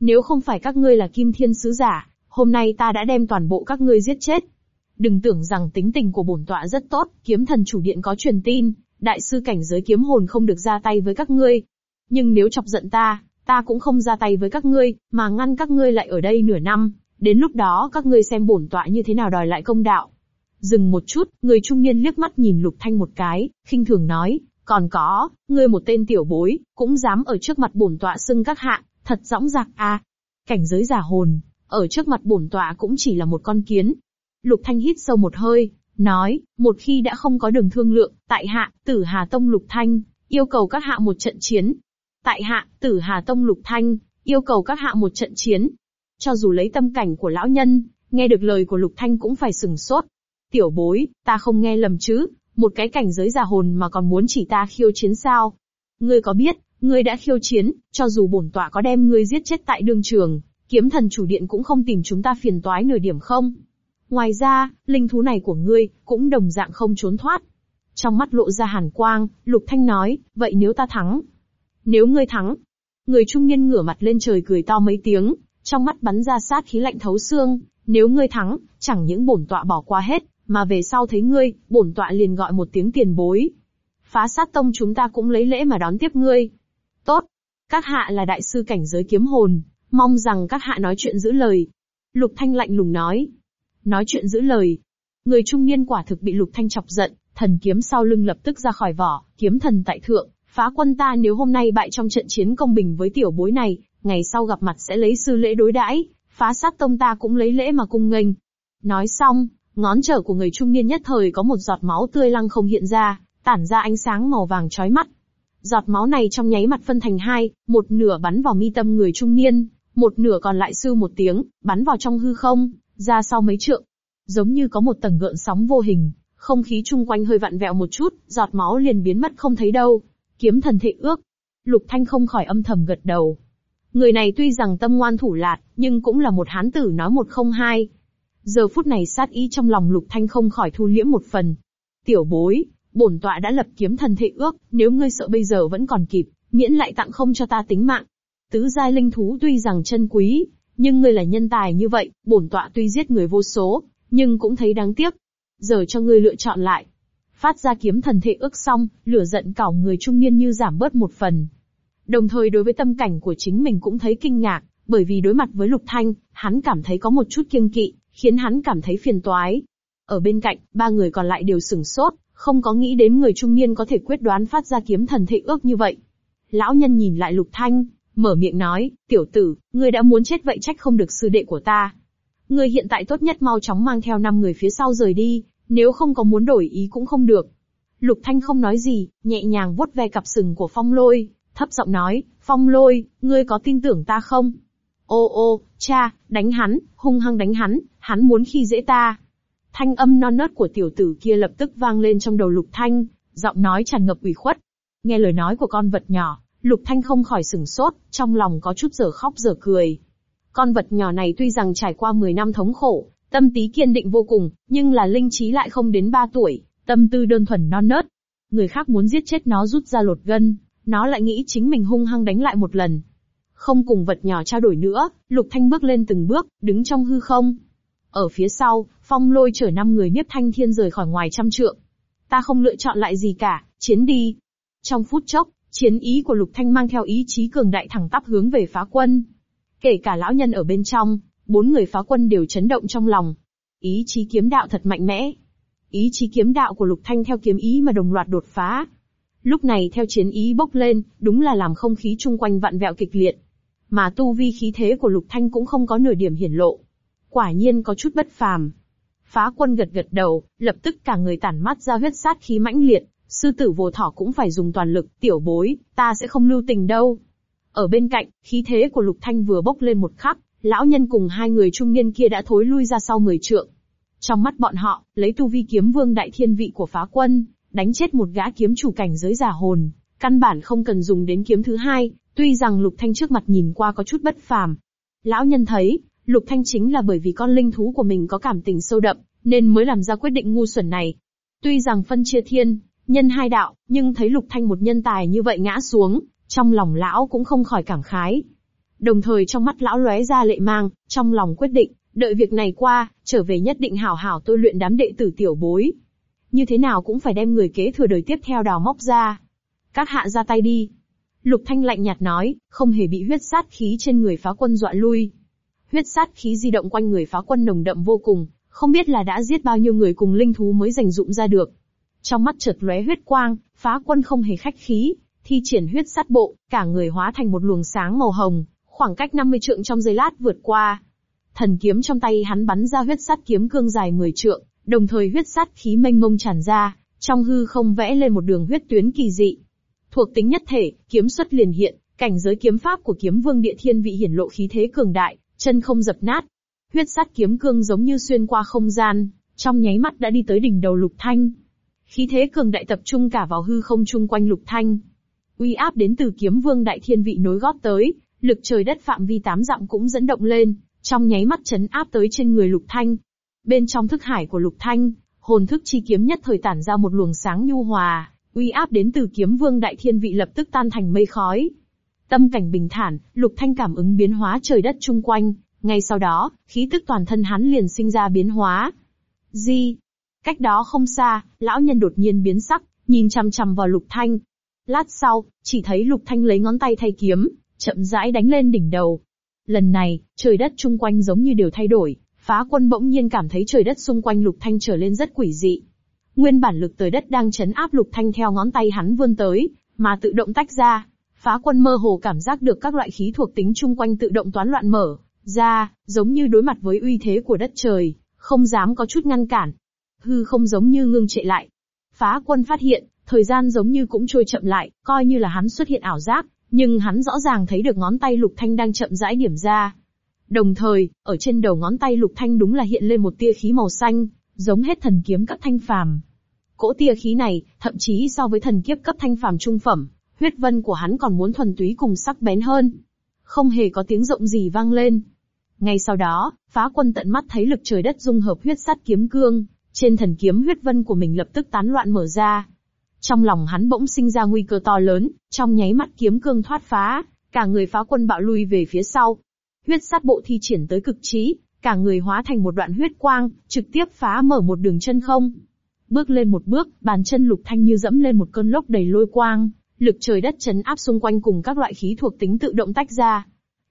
Nếu không phải các ngươi là kim thiên sứ giả, hôm nay ta đã đem toàn bộ các ngươi giết chết. Đừng tưởng rằng tính tình của bổn tọa rất tốt, kiếm thần chủ điện có truyền tin, đại sư cảnh giới kiếm hồn không được ra tay với các ngươi. Nhưng nếu chọc giận ta, ta cũng không ra tay với các ngươi, mà ngăn các ngươi lại ở đây nửa năm, đến lúc đó các ngươi xem bổn tọa như thế nào đòi lại công đạo. Dừng một chút, người trung niên liếc mắt nhìn Lục Thanh một cái, khinh thường nói, còn có, ngươi một tên tiểu bối, cũng dám ở trước mặt bổn tọa xưng các hạ, thật dõng dạc à. Cảnh giới giả hồn, ở trước mặt bổn tọa cũng chỉ là một con kiến. Lục Thanh hít sâu một hơi, nói, một khi đã không có đường thương lượng, tại hạ, tử Hà Tông Lục Thanh, yêu cầu các hạ một trận chiến. Tại hạ, tử Hà Tông Lục Thanh, yêu cầu các hạ một trận chiến. Cho dù lấy tâm cảnh của lão nhân, nghe được lời của Lục Thanh cũng phải sừng sốt. Tiểu bối, ta không nghe lầm chứ, một cái cảnh giới giả hồn mà còn muốn chỉ ta khiêu chiến sao? Ngươi có biết, ngươi đã khiêu chiến, cho dù bổn tọa có đem ngươi giết chết tại đường trường, kiếm thần chủ điện cũng không tìm chúng ta phiền toái nửa điểm không? Ngoài ra, linh thú này của ngươi, cũng đồng dạng không trốn thoát. Trong mắt lộ ra hàn quang, Lục Thanh nói, vậy nếu ta thắng? Nếu ngươi thắng? Người trung niên ngửa mặt lên trời cười to mấy tiếng, trong mắt bắn ra sát khí lạnh thấu xương, nếu ngươi thắng, chẳng những bổn tọa bỏ qua hết, mà về sau thấy ngươi, bổn tọa liền gọi một tiếng tiền bối. Phá sát tông chúng ta cũng lấy lễ mà đón tiếp ngươi. Tốt. Các hạ là đại sư cảnh giới kiếm hồn, mong rằng các hạ nói chuyện giữ lời. Lục Thanh lạnh lùng nói. Nói chuyện giữ lời. Người trung niên quả thực bị Lục Thanh chọc giận, thần kiếm sau lưng lập tức ra khỏi vỏ, kiếm thần tại thượng, phá quân ta nếu hôm nay bại trong trận chiến công bình với tiểu bối này, ngày sau gặp mặt sẽ lấy sư lễ đối đãi, phá sát tông ta cũng lấy lễ mà cung nghênh. Nói xong, Ngón trở của người trung niên nhất thời có một giọt máu tươi lăng không hiện ra, tản ra ánh sáng màu vàng chói mắt. Giọt máu này trong nháy mặt phân thành hai, một nửa bắn vào mi tâm người trung niên, một nửa còn lại sư một tiếng, bắn vào trong hư không, ra sau mấy trượng. Giống như có một tầng gợn sóng vô hình, Không khí chung quanh hơi vặn vẹo một chút, giọt máu liền biến mất không thấy đâu. Kiếm thần thệ ước. Lục Thanh không khỏi âm thầm gật đầu. Người này tuy rằng tâm ngoan thủ lạt, nhưng cũng là một hán tử nói một không hai. Giờ phút này sát ý trong lòng Lục Thanh không khỏi thu liễm một phần. Tiểu bối, bổn tọa đã lập kiếm thần thệ ước, nếu ngươi sợ bây giờ vẫn còn kịp, miễn lại tặng không cho ta tính mạng. Tứ giai linh thú tuy rằng chân quý, nhưng ngươi là nhân tài như vậy, bổn tọa tuy giết người vô số, nhưng cũng thấy đáng tiếc. Giờ cho ngươi lựa chọn lại. Phát ra kiếm thần thệ ước xong, lửa giận cảo người trung niên như giảm bớt một phần. Đồng thời đối với tâm cảnh của chính mình cũng thấy kinh ngạc, bởi vì đối mặt với Lục Thanh, hắn cảm thấy có một chút kiêng kỵ, khiến hắn cảm thấy phiền toái. Ở bên cạnh, ba người còn lại đều sửng sốt, không có nghĩ đến người trung niên có thể quyết đoán phát ra kiếm thần thệ ước như vậy. Lão nhân nhìn lại Lục Thanh, mở miệng nói, tiểu tử, ngươi đã muốn chết vậy trách không được sư đệ của ta. Ngươi hiện tại tốt nhất mau chóng mang theo năm người phía sau rời đi, nếu không có muốn đổi ý cũng không được. Lục Thanh không nói gì, nhẹ nhàng vuốt ve cặp sừng của Phong Lôi, thấp giọng nói, Phong Lôi, ngươi có tin tưởng ta không? Ô ô, cha, đánh hắn, hung hăng đánh hắn, hắn muốn khi dễ ta. Thanh âm non nớt của tiểu tử kia lập tức vang lên trong đầu Lục Thanh, giọng nói tràn ngập ủy khuất. Nghe lời nói của con vật nhỏ, Lục Thanh không khỏi sửng sốt, trong lòng có chút giờ khóc giờ cười. Con vật nhỏ này tuy rằng trải qua 10 năm thống khổ, tâm tí kiên định vô cùng, nhưng là linh trí lại không đến 3 tuổi, tâm tư đơn thuần non nớt. Người khác muốn giết chết nó rút ra lột gân, nó lại nghĩ chính mình hung hăng đánh lại một lần. Không cùng vật nhỏ trao đổi nữa, Lục Thanh bước lên từng bước, đứng trong hư không. Ở phía sau, phong lôi chở năm người Niếp Thanh Thiên rời khỏi ngoài trăm trượng. Ta không lựa chọn lại gì cả, chiến đi. Trong phút chốc, chiến ý của Lục Thanh mang theo ý chí cường đại thẳng tắp hướng về phá quân. Kể cả lão nhân ở bên trong, bốn người phá quân đều chấn động trong lòng. Ý chí kiếm đạo thật mạnh mẽ. Ý chí kiếm đạo của Lục Thanh theo kiếm ý mà đồng loạt đột phá. Lúc này theo chiến ý bốc lên, đúng là làm không khí chung quanh vặn vẹo kịch liệt. Mà tu vi khí thế của Lục Thanh cũng không có nửa điểm hiển lộ. Quả nhiên có chút bất phàm. Phá quân gật gật đầu, lập tức cả người tản mắt ra huyết sát khí mãnh liệt, sư tử vô thỏ cũng phải dùng toàn lực, tiểu bối, ta sẽ không lưu tình đâu. Ở bên cạnh, khí thế của Lục Thanh vừa bốc lên một khắc, lão nhân cùng hai người trung niên kia đã thối lui ra sau người trượng. Trong mắt bọn họ, lấy tu vi kiếm vương đại thiên vị của phá quân, đánh chết một gã kiếm chủ cảnh giới giả hồn, căn bản không cần dùng đến kiếm thứ hai, tuy rằng Lục Thanh trước mặt nhìn qua có chút bất phàm. Lão nhân thấy, Lục Thanh chính là bởi vì con linh thú của mình có cảm tình sâu đậm, nên mới làm ra quyết định ngu xuẩn này. Tuy rằng phân chia thiên, nhân hai đạo, nhưng thấy Lục Thanh một nhân tài như vậy ngã xuống, trong lòng lão cũng không khỏi cảm khái. Đồng thời trong mắt lão lóe ra lệ mang, trong lòng quyết định, đợi việc này qua, trở về nhất định hảo hảo tôi luyện đám đệ tử tiểu bối. Như thế nào cũng phải đem người kế thừa đời tiếp theo đào móc ra. Các hạ ra tay đi. Lục Thanh lạnh nhạt nói, không hề bị huyết sát khí trên người phá quân dọa lui. Huyết sát khí di động quanh người phá quân nồng đậm vô cùng, không biết là đã giết bao nhiêu người cùng linh thú mới giành dụng ra được. Trong mắt chợt lóe huyết quang, phá quân không hề khách khí, thi triển huyết sát bộ, cả người hóa thành một luồng sáng màu hồng, khoảng cách 50 trượng trong giây lát vượt qua. Thần kiếm trong tay hắn bắn ra huyết sát kiếm cương dài 10 trượng, đồng thời huyết sát khí mênh mông tràn ra, trong hư không vẽ lên một đường huyết tuyến kỳ dị. Thuộc tính nhất thể, kiếm xuất liền hiện, cảnh giới kiếm pháp của kiếm vương địa thiên vị hiển lộ khí thế cường đại, chân không dập nát. Huyết sát kiếm cương giống như xuyên qua không gian, trong nháy mắt đã đi tới đỉnh đầu lục thanh. Khí thế cường đại tập trung cả vào hư không chung quanh lục thanh. Uy áp đến từ kiếm vương đại thiên vị nối gót tới, lực trời đất phạm vi tám dặm cũng dẫn động lên, trong nháy mắt chấn áp tới trên người lục thanh. Bên trong thức hải của lục thanh, hồn thức chi kiếm nhất thời tản ra một luồng sáng nhu hòa, uy áp đến từ kiếm vương đại thiên vị lập tức tan thành mây khói. Tâm cảnh bình thản, lục thanh cảm ứng biến hóa trời đất chung quanh, ngay sau đó, khí tức toàn thân hắn liền sinh ra biến hóa. Di, Cách đó không xa, lão nhân đột nhiên biến sắc, nhìn chằm chằm vào Lục Thanh. Lát sau, chỉ thấy Lục Thanh lấy ngón tay thay kiếm, chậm rãi đánh lên đỉnh đầu. Lần này, trời đất chung quanh giống như đều thay đổi, phá quân bỗng nhiên cảm thấy trời đất xung quanh Lục Thanh trở lên rất quỷ dị. Nguyên bản lực tới đất đang chấn áp Lục Thanh theo ngón tay hắn vươn tới, mà tự động tách ra. Phá quân mơ hồ cảm giác được các loại khí thuộc tính chung quanh tự động toán loạn mở ra, giống như đối mặt với uy thế của đất trời, không dám có chút ngăn cản, hư không giống như ngưng trệ lại. Phá quân phát hiện, thời gian giống như cũng trôi chậm lại, coi như là hắn xuất hiện ảo giác, nhưng hắn rõ ràng thấy được ngón tay lục thanh đang chậm rãi điểm ra. Đồng thời, ở trên đầu ngón tay lục thanh đúng là hiện lên một tia khí màu xanh, giống hết thần kiếm các thanh phàm. Cỗ tia khí này, thậm chí so với thần kiếp cấp thanh phàm trung phẩm, huyết vân của hắn còn muốn thuần túy cùng sắc bén hơn. Không hề có tiếng rộng gì vang lên. Ngay sau đó, phá quân tận mắt thấy lực trời đất dung hợp huyết sát kiếm cương, trên thần kiếm huyết vân của mình lập tức tán loạn mở ra. Trong lòng hắn bỗng sinh ra nguy cơ to lớn, trong nháy mắt kiếm cương thoát phá, cả người phá quân bạo lui về phía sau. Huyết sát bộ thi triển tới cực trí, cả người hóa thành một đoạn huyết quang, trực tiếp phá mở một đường chân không. Bước lên một bước, bàn chân lục thanh như dẫm lên một cơn lốc đầy lôi quang, lực trời đất chấn áp xung quanh cùng các loại khí thuộc tính tự động tách ra.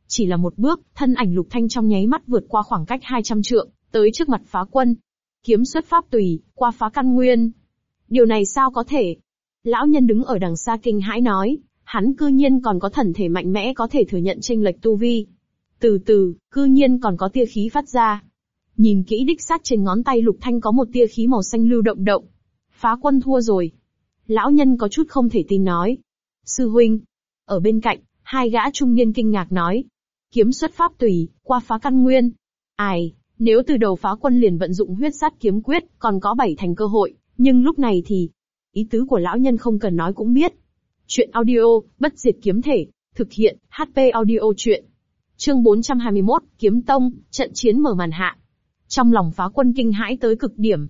Chỉ là một bước, thân ảnh lục thanh trong nháy mắt vượt qua khoảng cách 200 trượng, tới trước mặt phá quân. Kiếm xuất pháp tùy, qua phá căn nguyên. Điều này sao có thể? Lão nhân đứng ở đằng xa kinh hãi nói, hắn cư nhiên còn có thần thể mạnh mẽ có thể thừa nhận tranh lệch tu vi. Từ từ, cư nhiên còn có tia khí phát ra. Nhìn kỹ đích sát trên ngón tay lục thanh có một tia khí màu xanh lưu động động. Phá quân thua rồi. Lão nhân có chút không thể tin nói. Sư huynh. Ở bên cạnh, hai gã trung niên kinh ngạc nói. Kiếm xuất pháp tùy, qua phá căn nguyên. Ai, nếu từ đầu phá quân liền vận dụng huyết sát kiếm quyết, còn có bảy thành cơ hội, nhưng lúc này thì... Ý tứ của lão nhân không cần nói cũng biết. Chuyện audio, bất diệt kiếm thể, thực hiện, HP audio chuyện. Chương 421, Kiếm Tông, trận chiến mở màn hạ. Trong lòng phá quân kinh hãi tới cực điểm.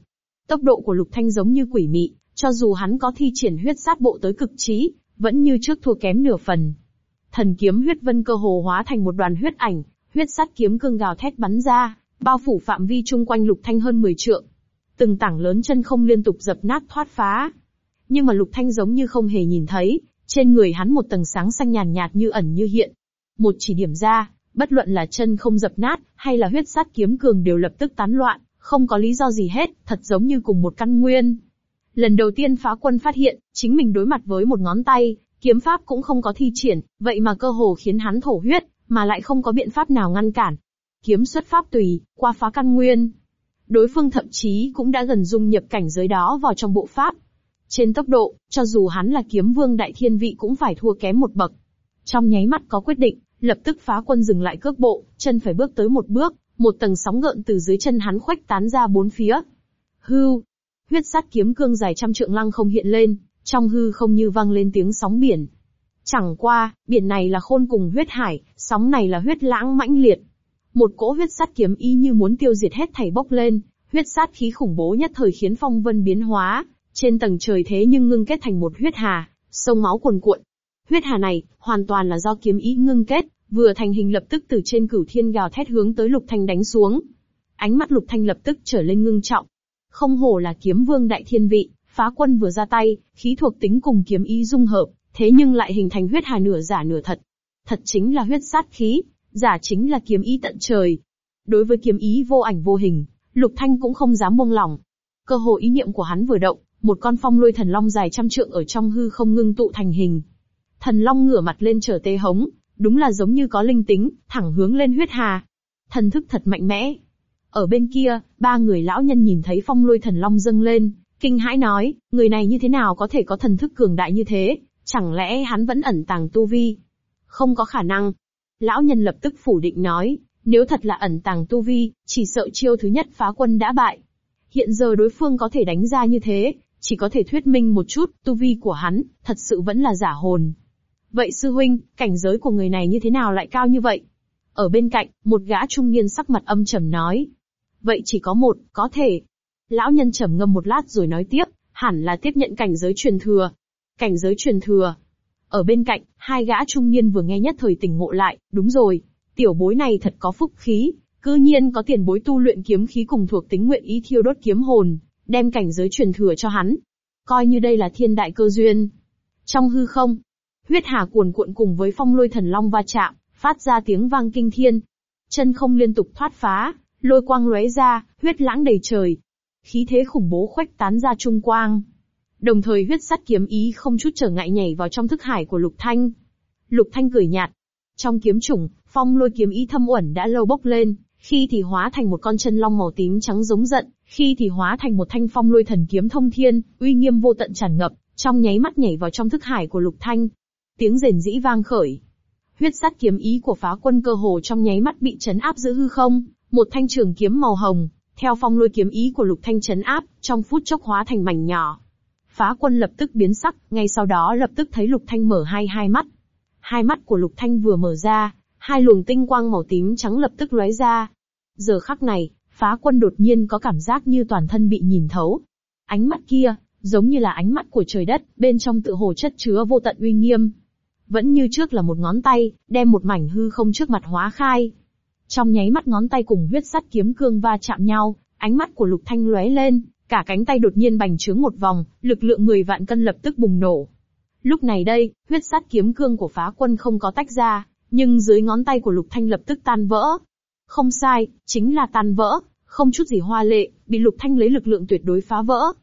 Tốc độ của Lục Thanh giống như quỷ mị, cho dù hắn có thi triển huyết sát bộ tới cực trí, vẫn như trước thua kém nửa phần. Thần kiếm huyết vân cơ hồ hóa thành một đoàn huyết ảnh, huyết sát kiếm cương gào thét bắn ra, bao phủ phạm vi chung quanh Lục Thanh hơn 10 trượng. Từng tảng lớn chân không liên tục dập nát thoát phá. Nhưng mà Lục Thanh giống như không hề nhìn thấy, trên người hắn một tầng sáng xanh nhàn nhạt như ẩn như hiện. Một chỉ điểm ra, bất luận là chân không dập nát, hay là huyết sát kiếm cường đều lập tức tán loạn, không có lý do gì hết, thật giống như cùng một căn nguyên. Lần đầu tiên phá quân phát hiện, chính mình đối mặt với một ngón tay, kiếm pháp cũng không có thi triển, vậy mà cơ hồ khiến hắn thổ huyết, mà lại không có biện pháp nào ngăn cản. Kiếm xuất pháp tùy, qua phá căn nguyên. Đối phương thậm chí cũng đã gần dung nhập cảnh giới đó vào trong bộ pháp. Trên tốc độ, cho dù hắn là kiếm vương đại thiên vị cũng phải thua kém một bậc. Trong nháy mắt có quyết định, lập tức phá quân dừng lại cước bộ, chân phải bước tới một bước, một tầng sóng gợn từ dưới chân hắn khuếch tán ra bốn phía. Hưu, huyết sát kiếm cương dài trăm trượng lăng không hiện lên, trong hư không như vang lên tiếng sóng biển. Chẳng qua, biển này là khôn cùng huyết hải, sóng này là huyết lãng mãnh liệt. Một cỗ huyết sát kiếm y như muốn tiêu diệt hết thảy bốc lên, huyết sát khí khủng bố nhất thời khiến phong vân biến hóa, trên tầng trời thế nhưng ngưng kết thành một huyết hà, sông máu cuồn cuộn. Huyết hà này, hoàn toàn là do kiếm ý ngưng kết, vừa thành hình lập tức từ trên cửu thiên gào thét hướng tới Lục Thanh đánh xuống. Ánh mắt Lục Thanh lập tức trở lên ngưng trọng. Không hổ là kiếm vương đại thiên vị, phá quân vừa ra tay, khí thuộc tính cùng kiếm ý dung hợp, thế nhưng lại hình thành huyết hà nửa giả nửa thật. Thật chính là huyết sát khí, giả chính là kiếm ý tận trời. Đối với kiếm ý vô ảnh vô hình, Lục Thanh cũng không dám buông lỏng. Cơ hồ ý niệm của hắn vừa động, một con phong lôi thần long dài trăm trượng ở trong hư không ngưng tụ thành hình. Thần long ngửa mặt lên trở tê hống, đúng là giống như có linh tính, thẳng hướng lên huyết hà. Thần thức thật mạnh mẽ. Ở bên kia, ba người lão nhân nhìn thấy phong lôi thần long dâng lên, kinh hãi nói, người này như thế nào có thể có thần thức cường đại như thế, chẳng lẽ hắn vẫn ẩn tàng tu vi? Không có khả năng. Lão nhân lập tức phủ định nói, nếu thật là ẩn tàng tu vi, chỉ sợ chiêu thứ nhất phá quân đã bại. Hiện giờ đối phương có thể đánh ra như thế, chỉ có thể thuyết minh một chút, tu vi của hắn, thật sự vẫn là giả hồn. Vậy sư huynh, cảnh giới của người này như thế nào lại cao như vậy? Ở bên cạnh, một gã trung niên sắc mặt âm trầm nói. Vậy chỉ có một, có thể. Lão nhân trầm ngâm một lát rồi nói tiếp, hẳn là tiếp nhận cảnh giới truyền thừa. Cảnh giới truyền thừa. Ở bên cạnh, hai gã trung niên vừa nghe nhất thời tỉnh ngộ lại, đúng rồi, tiểu bối này thật có phúc khí, cư nhiên có tiền bối tu luyện kiếm khí cùng thuộc tính nguyện ý thiêu đốt kiếm hồn, đem cảnh giới truyền thừa cho hắn. Coi như đây là thiên đại cơ duyên. Trong hư không, huyết hà cuồn cuộn cùng với phong lôi thần long va chạm, phát ra tiếng vang kinh thiên. Chân không liên tục thoát phá, lôi quang lóe ra, huyết lãng đầy trời. Khí thế khủng bố khuếch tán ra trung quang. Đồng thời huyết sắt kiếm ý không chút trở ngại nhảy vào trong thức hải của Lục Thanh. Lục Thanh cười nhạt. Trong kiếm chủng, phong lôi kiếm ý thâm uẩn đã lâu bốc lên, khi thì hóa thành một con chân long màu tím trắng giống giận, khi thì hóa thành một thanh phong lôi thần kiếm thông thiên, uy nghiêm vô tận tràn ngập, trong nháy mắt nhảy vào trong thức hải của Lục Thanh. Tiếng rền rĩ vang khởi. Huyết sát kiếm ý của phá quân cơ hồ trong nháy mắt bị chấn áp giữa hư không, một thanh trường kiếm màu hồng, theo phong lôi kiếm ý của Lục Thanh chấn áp, trong phút chốc hóa thành mảnh nhỏ. Phá quân lập tức biến sắc, ngay sau đó lập tức thấy Lục Thanh mở hai hai mắt. Hai mắt của Lục Thanh vừa mở ra, hai luồng tinh quang màu tím trắng lập tức lóe ra. Giờ khắc này, phá quân đột nhiên có cảm giác như toàn thân bị nhìn thấu. Ánh mắt kia, giống như là ánh mắt của trời đất, bên trong tự hồ chất chứa vô tận uy nghiêm. Vẫn như trước là một ngón tay, đem một mảnh hư không trước mặt hóa khai. Trong nháy mắt ngón tay cùng huyết sắt kiếm cương va chạm nhau, ánh mắt của Lục Thanh lóe lên, cả cánh tay đột nhiên bành trướng một vòng, lực lượng 10 vạn cân lập tức bùng nổ. Lúc này đây, huyết sắt kiếm cương của phá quân không có tách ra, nhưng dưới ngón tay của Lục Thanh lập tức tan vỡ. Không sai, chính là tan vỡ, không chút gì hoa lệ, bị Lục Thanh lấy lực lượng tuyệt đối phá vỡ.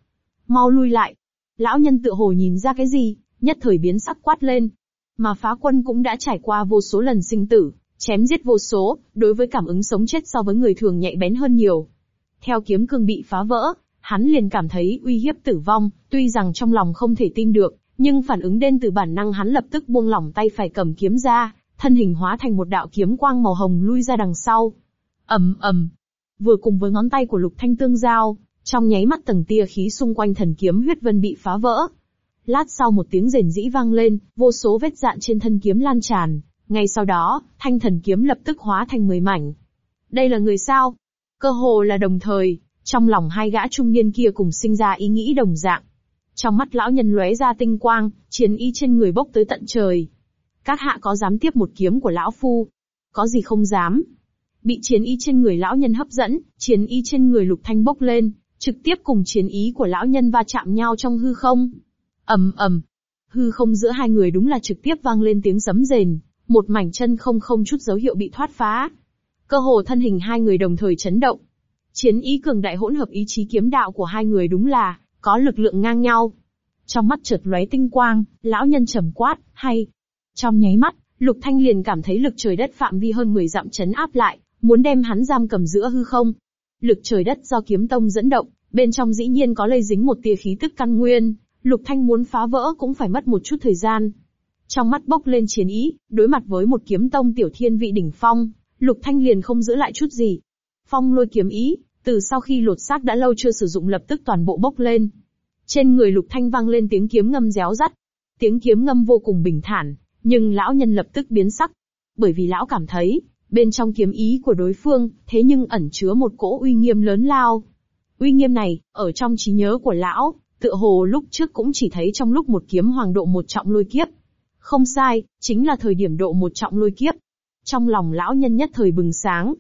Mau lui lại. Lão nhân tự hồ nhìn ra cái gì, nhất thời biến sắc quát lên. Mà phá quân cũng đã trải qua vô số lần sinh tử, chém giết vô số, đối với cảm ứng sống chết so với người thường nhạy bén hơn nhiều. Theo kiếm cương bị phá vỡ, hắn liền cảm thấy uy hiếp tử vong, tuy rằng trong lòng không thể tin được, nhưng phản ứng đến từ bản năng hắn lập tức buông lỏng tay phải cầm kiếm ra, thân hình hóa thành một đạo kiếm quang màu hồng lui ra đằng sau. ầm ầm, vừa cùng với ngón tay của Lục Thanh tương giao, trong nháy mắt tầng tia khí xung quanh thần kiếm huyết vân bị phá vỡ. Lát sau một tiếng rền rĩ vang lên, vô số vết dạn trên thân kiếm lan tràn, ngay sau đó, thanh thần kiếm lập tức hóa thành mười mảnh. Đây là người sao? Cơ hồ là đồng thời, trong lòng hai gã trung niên kia cùng sinh ra ý nghĩ đồng dạng. Trong mắt lão nhân lóe ra tinh quang, chiến ý trên người bốc tới tận trời. Các hạ có dám tiếp một kiếm của lão phu? Có gì không dám? Bị chiến ý trên người lão nhân hấp dẫn, chiến ý trên người lục thanh bốc lên, trực tiếp cùng chiến ý của lão nhân va chạm nhau trong hư không ầm ầm, hư không giữa hai người đúng là trực tiếp vang lên tiếng sấm rền, một mảnh chân không không chút dấu hiệu bị thoát phá. Cơ hồ thân hình hai người đồng thời chấn động. Chiến ý cường đại hỗn hợp ý chí kiếm đạo của hai người đúng là có lực lượng ngang nhau. Trong mắt chợt lóe tinh quang, lão nhân trầm quát, hay. Trong nháy mắt, Lục Thanh liền cảm thấy lực trời đất phạm vi hơn 10 dặm chấn áp lại, muốn đem hắn giam cầm giữa hư không. Lực trời đất do kiếm tông dẫn động, bên trong dĩ nhiên có lây dính một tia khí tức căn nguyên, Lục Thanh muốn phá vỡ cũng phải mất một chút thời gian. Trong mắt bốc lên chiến ý, đối mặt với một kiếm tông tiểu thiên vị đỉnh phong, Lục Thanh liền không giữ lại chút gì. Phong lôi kiếm ý, từ sau khi lột xác đã lâu chưa sử dụng lập tức toàn bộ bốc lên. Trên người Lục Thanh vang lên tiếng kiếm ngâm réo rắt. Tiếng kiếm ngâm vô cùng bình thản, nhưng lão nhân lập tức biến sắc. Bởi vì lão cảm thấy, bên trong kiếm ý của đối phương, thế nhưng ẩn chứa một cỗ uy nghiêm lớn lao. Uy nghiêm này, ở trong trí nhớ của lão, tựa hồ lúc trước cũng chỉ thấy trong lúc một kiếm hoàng độ một trọng lôi kiếp. Không sai, chính là thời điểm độ một trọng lôi kiếp. Trong lòng lão nhân nhất thời bừng sáng.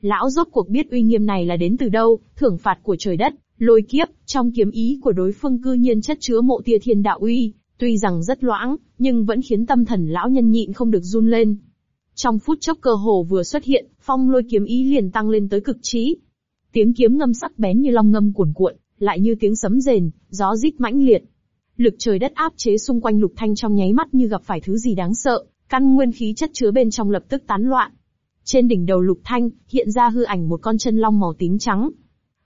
Lão rốt cuộc biết uy nghiêm này là đến từ đâu, thưởng phạt của trời đất, lôi kiếp, trong kiếm ý của đối phương cư nhiên chất chứa mộ tia thiên đạo uy, tuy rằng rất loãng, nhưng vẫn khiến tâm thần lão nhân nhịn không được run lên. Trong phút chốc cơ hồ vừa xuất hiện, phong lôi kiếm ý liền tăng lên tới cực trí. Tiếng kiếm ngâm sắc bén như long ngâm cuồn cuộn, lại như tiếng sấm rền, gió rít mãnh liệt. Lực trời đất áp chế xung quanh lục thanh trong nháy mắt như gặp phải thứ gì đáng sợ, căn nguyên khí chất chứa bên trong lập tức tán loạn. Trên đỉnh đầu lục thanh, hiện ra hư ảnh một con chân long màu tím trắng.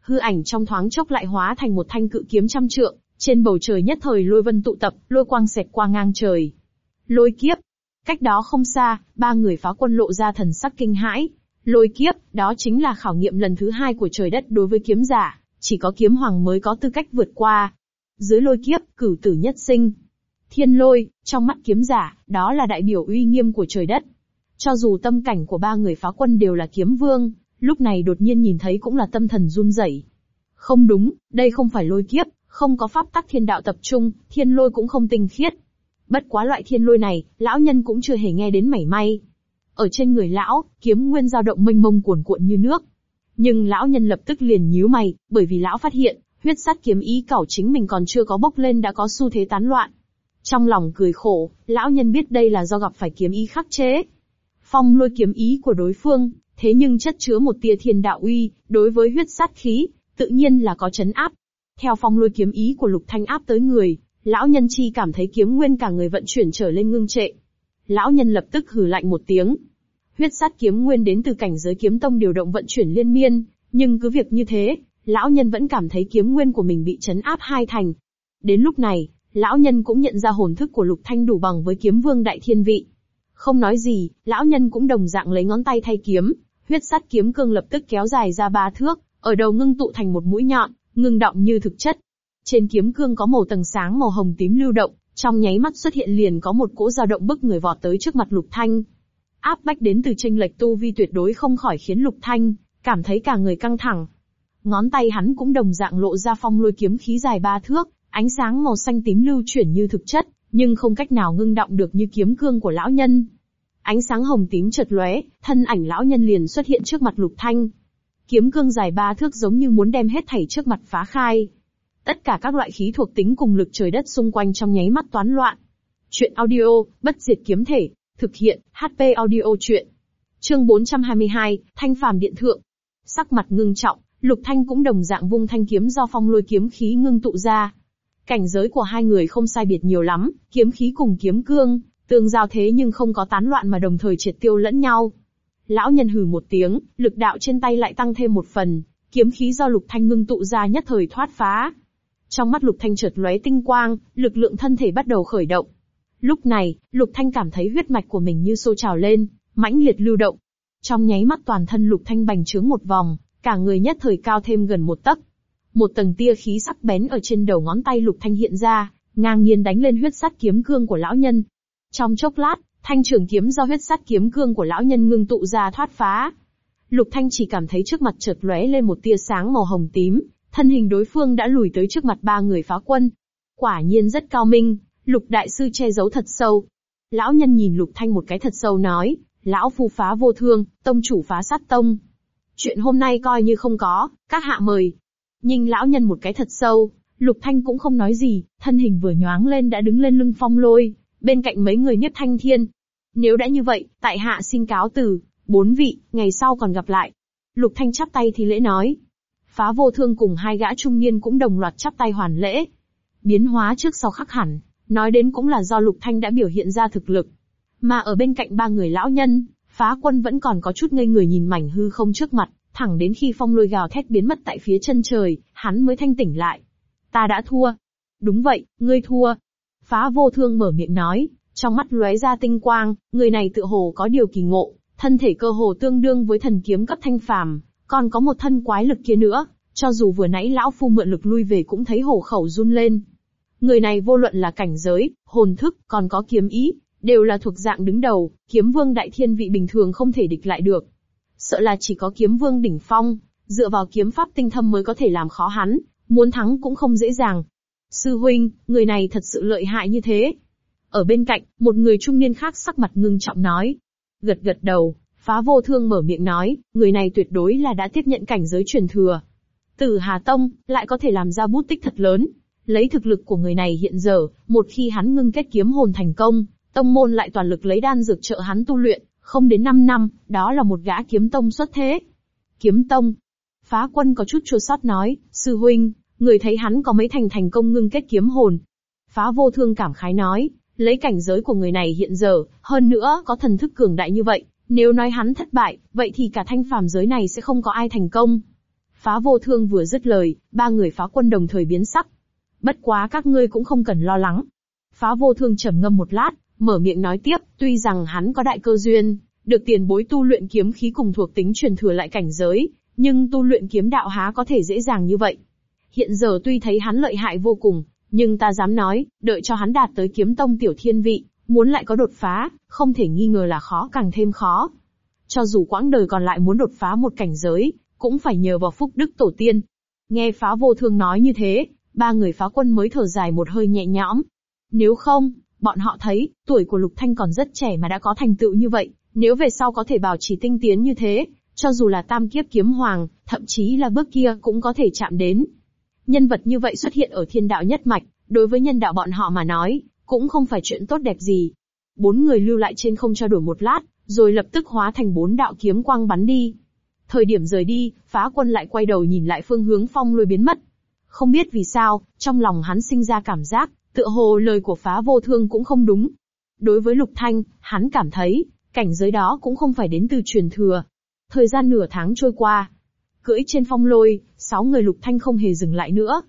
Hư ảnh trong thoáng chốc lại hóa thành một thanh cự kiếm trăm trượng, trên bầu trời nhất thời lôi vân tụ tập, lôi quang xẹt qua ngang trời. Lôi kiếp. Cách đó không xa, ba người phá quân lộ ra thần sắc kinh hãi. Lôi kiếp, đó chính là khảo nghiệm lần thứ hai của trời đất đối với kiếm giả, chỉ có kiếm hoàng mới có tư cách vượt qua. Dưới lôi kiếp, cửu tử nhất sinh. Thiên lôi, trong mắt kiếm giả, đó là đại biểu uy nghiêm của trời đất. Cho dù tâm cảnh của ba người phá quân đều là kiếm vương, lúc này đột nhiên nhìn thấy cũng là tâm thần run rẩy. Không đúng, đây không phải lôi kiếp, không có pháp tắc thiên đạo tập trung, thiên lôi cũng không tinh khiết. Bất quá loại thiên lôi này, lão nhân cũng chưa hề nghe đến mảy may. Ở trên người lão, kiếm nguyên dao động mênh mông cuồn cuộn như nước. Nhưng lão nhân lập tức liền nhíu mày, bởi vì lão phát hiện, huyết sát kiếm ý cẩu chính mình còn chưa có bốc lên đã có xu thế tán loạn. Trong lòng cười khổ, lão nhân biết đây là do gặp phải kiếm ý khắc chế. Phong lôi kiếm ý của đối phương, thế nhưng chất chứa một tia thiên đạo uy, đối với huyết sát khí, tự nhiên là có chấn áp. Theo phong lôi kiếm ý của lục thanh áp tới người, lão nhân chi cảm thấy kiếm nguyên cả người vận chuyển trở lên ngưng trệ. Lão nhân lập tức hừ lạnh một tiếng. Huyết sát kiếm nguyên đến từ cảnh giới kiếm tông điều động vận chuyển liên miên, nhưng cứ việc như thế, lão nhân vẫn cảm thấy kiếm nguyên của mình bị chấn áp hai thành. Đến lúc này, lão nhân cũng nhận ra hồn thức của lục thanh đủ bằng với kiếm vương đại thiên vị. Không nói gì, lão nhân cũng đồng dạng lấy ngón tay thay kiếm, huyết sắt kiếm cương lập tức kéo dài ra ba thước, ở đầu ngưng tụ thành một mũi nhọn, ngưng động như thực chất. Trên kiếm cương có màu tầng sáng màu hồng tím lưu động, trong nháy mắt xuất hiện liền có một cỗ dao động bức người vọt tới trước mặt Lục Thanh. Áp bách đến từ tranh lệch tu vi tuyệt đối không khỏi khiến Lục Thanh cảm thấy cả người căng thẳng. Ngón tay hắn cũng đồng dạng lộ ra phong lôi kiếm khí dài ba thước, ánh sáng màu xanh tím lưu chuyển như thực chất, nhưng không cách nào ngưng động được như kiếm cương của lão nhân. Ánh sáng hồng tím chợt lóe, thân ảnh lão nhân liền xuất hiện trước mặt Lục Thanh. Kiếm cương dài ba thước giống như muốn đem hết thảy trước mặt phá khai. Tất cả các loại khí thuộc tính cùng lực trời đất xung quanh trong nháy mắt toán loạn. Chuyện audio, bất diệt kiếm thể, thực hiện, HP audio chuyện. Chương 422, Thanh phàm điện thượng. Sắc mặt ngưng trọng, Lục Thanh cũng đồng dạng vung thanh kiếm do phong lôi kiếm khí ngưng tụ ra. Cảnh giới của hai người không sai biệt nhiều lắm, kiếm khí cùng kiếm cương, tương giao thế nhưng không có tán loạn mà đồng thời triệt tiêu lẫn nhau. Lão nhân hừ một tiếng, lực đạo trên tay lại tăng thêm một phần, kiếm khí do Lục Thanh ngưng tụ ra nhất thời thoát phá. Trong mắt Lục Thanh chợt lóe tinh quang, lực lượng thân thể bắt đầu khởi động. Lúc này, Lục Thanh cảm thấy huyết mạch của mình như sôi trào lên, mãnh liệt lưu động. Trong nháy mắt toàn thân Lục Thanh bành trướng một vòng, cả người nhất thời cao thêm gần một tấc. Một tầng tia khí sắc bén ở trên đầu ngón tay Lục Thanh hiện ra, ngang nhiên đánh lên huyết sắt kiếm cương của lão nhân. Trong chốc lát, thanh trường kiếm do huyết sắt kiếm cương của lão nhân ngưng tụ ra thoát phá. Lục Thanh chỉ cảm thấy trước mặt chợt lóe lên một tia sáng màu hồng tím, thân hình đối phương đã lùi tới trước mặt ba người phá quân. Quả nhiên rất cao minh, Lục đại sư che giấu thật sâu. Lão nhân nhìn Lục Thanh một cái thật sâu nói, lão phu phá vô thương, tông chủ phá sát tông. Chuyện hôm nay coi như không có, các hạ mời. Nhưng lão nhân một cái thật sâu, Lục Thanh cũng không nói gì, thân hình vừa nhoáng lên đã đứng lên lưng phong lôi, bên cạnh mấy người nhất thanh thiên. Nếu đã như vậy, tại hạ xin cáo từ, bốn vị, ngày sau còn gặp lại. Lục Thanh chắp tay thì lễ nói. Phá vô thương cùng hai gã trung niên cũng đồng loạt chắp tay hoàn lễ. Biến hóa trước sau khắc hẳn, nói đến cũng là do Lục Thanh đã biểu hiện ra thực lực. Mà ở bên cạnh ba người lão nhân, phá quân vẫn còn có chút ngây người nhìn mảnh hư không trước mặt, thẳng đến khi phong lôi gào thét biến mất tại phía chân trời, hắn mới thanh tỉnh lại. Ta đã thua. Đúng vậy, ngươi thua. Phá vô thương mở miệng nói, trong mắt lóe ra tinh quang, người này tự hồ có điều kỳ ngộ, thân thể cơ hồ tương đương với thần kiếm cấp thanh phàm, còn có một thân quái lực kia nữa, cho dù vừa nãy lão phu mượn lực lui về cũng thấy hổ khẩu run lên. Người này vô luận là cảnh giới, hồn thức, còn có kiếm ý, đều là thuộc dạng đứng đầu, kiếm vương đại thiên vị bình thường không thể địch lại được. Sợ là chỉ có kiếm vương đỉnh phong, dựa vào kiếm pháp tinh thâm mới có thể làm khó hắn, muốn thắng cũng không dễ dàng. Sư huynh, người này thật sự lợi hại như thế. Ở bên cạnh, một người trung niên khác sắc mặt ngưng trọng nói. Gật gật đầu, phá vô thương mở miệng nói, người này tuyệt đối là đã tiếp nhận cảnh giới truyền thừa. Từ Hà Tông, lại có thể làm ra bút tích thật lớn. Lấy thực lực của người này hiện giờ, một khi hắn ngưng kết kiếm hồn thành công, tông môn lại toàn lực lấy đan dược trợ hắn tu luyện, không đến 5 năm, đó là một gã kiếm tông xuất thế. Kiếm tông. Phá quân có chút chua sót nói, sư huynh, người thấy hắn có mấy thành thành công ngưng kết kiếm hồn. Phá vô thương cảm khái nói, lấy cảnh giới của người này hiện giờ, hơn nữa có thần thức cường đại như vậy, nếu nói hắn thất bại, vậy thì cả thanh phàm giới này sẽ không có ai thành công. Phá vô thương vừa dứt lời, ba người phá quân đồng thời biến sắc. Bất quá các ngươi cũng không cần lo lắng. Phá vô thương trầm ngâm một lát, mở miệng nói tiếp, tuy rằng hắn có đại cơ duyên, được tiền bối tu luyện kiếm khí cùng thuộc tính truyền thừa lại cảnh giới, nhưng tu luyện kiếm đạo há có thể dễ dàng như vậy. Hiện giờ tuy thấy hắn lợi hại vô cùng, nhưng ta dám nói, đợi cho hắn đạt tới kiếm tông tiểu thiên vị, muốn lại có đột phá, không thể nghi ngờ là khó càng thêm khó. Cho dù quãng đời còn lại muốn đột phá một cảnh giới, cũng phải nhờ vào phúc đức tổ tiên. Nghe phá vô thương nói như thế, ba người phá quân mới thở dài một hơi nhẹ nhõm. Nếu không, bọn họ thấy, tuổi của Lục Thanh còn rất trẻ mà đã có thành tựu như vậy, nếu về sau có thể bảo trì tinh tiến như thế, cho dù là tam kiếp kiếm hoàng, thậm chí là bước kia cũng có thể chạm đến. Nhân vật như vậy xuất hiện ở thiên đạo nhất mạch, đối với nhân đạo bọn họ mà nói, cũng không phải chuyện tốt đẹp gì. Bốn người lưu lại trên không trao đổi một lát, rồi lập tức hóa thành bốn đạo kiếm quang bắn đi. Thời điểm rời đi, phá quân lại quay đầu nhìn lại phương hướng phong lôi biến mất. Không biết vì sao, trong lòng hắn sinh ra cảm giác, tựa hồ lời của phá vô thương cũng không đúng. Đối với Lục Thanh, hắn cảm thấy, cảnh giới đó cũng không phải đến từ truyền thừa. Thời gian nửa tháng trôi qua. Cưỡi trên phong lôi, sáu người Lục Thanh không hề dừng lại nữa.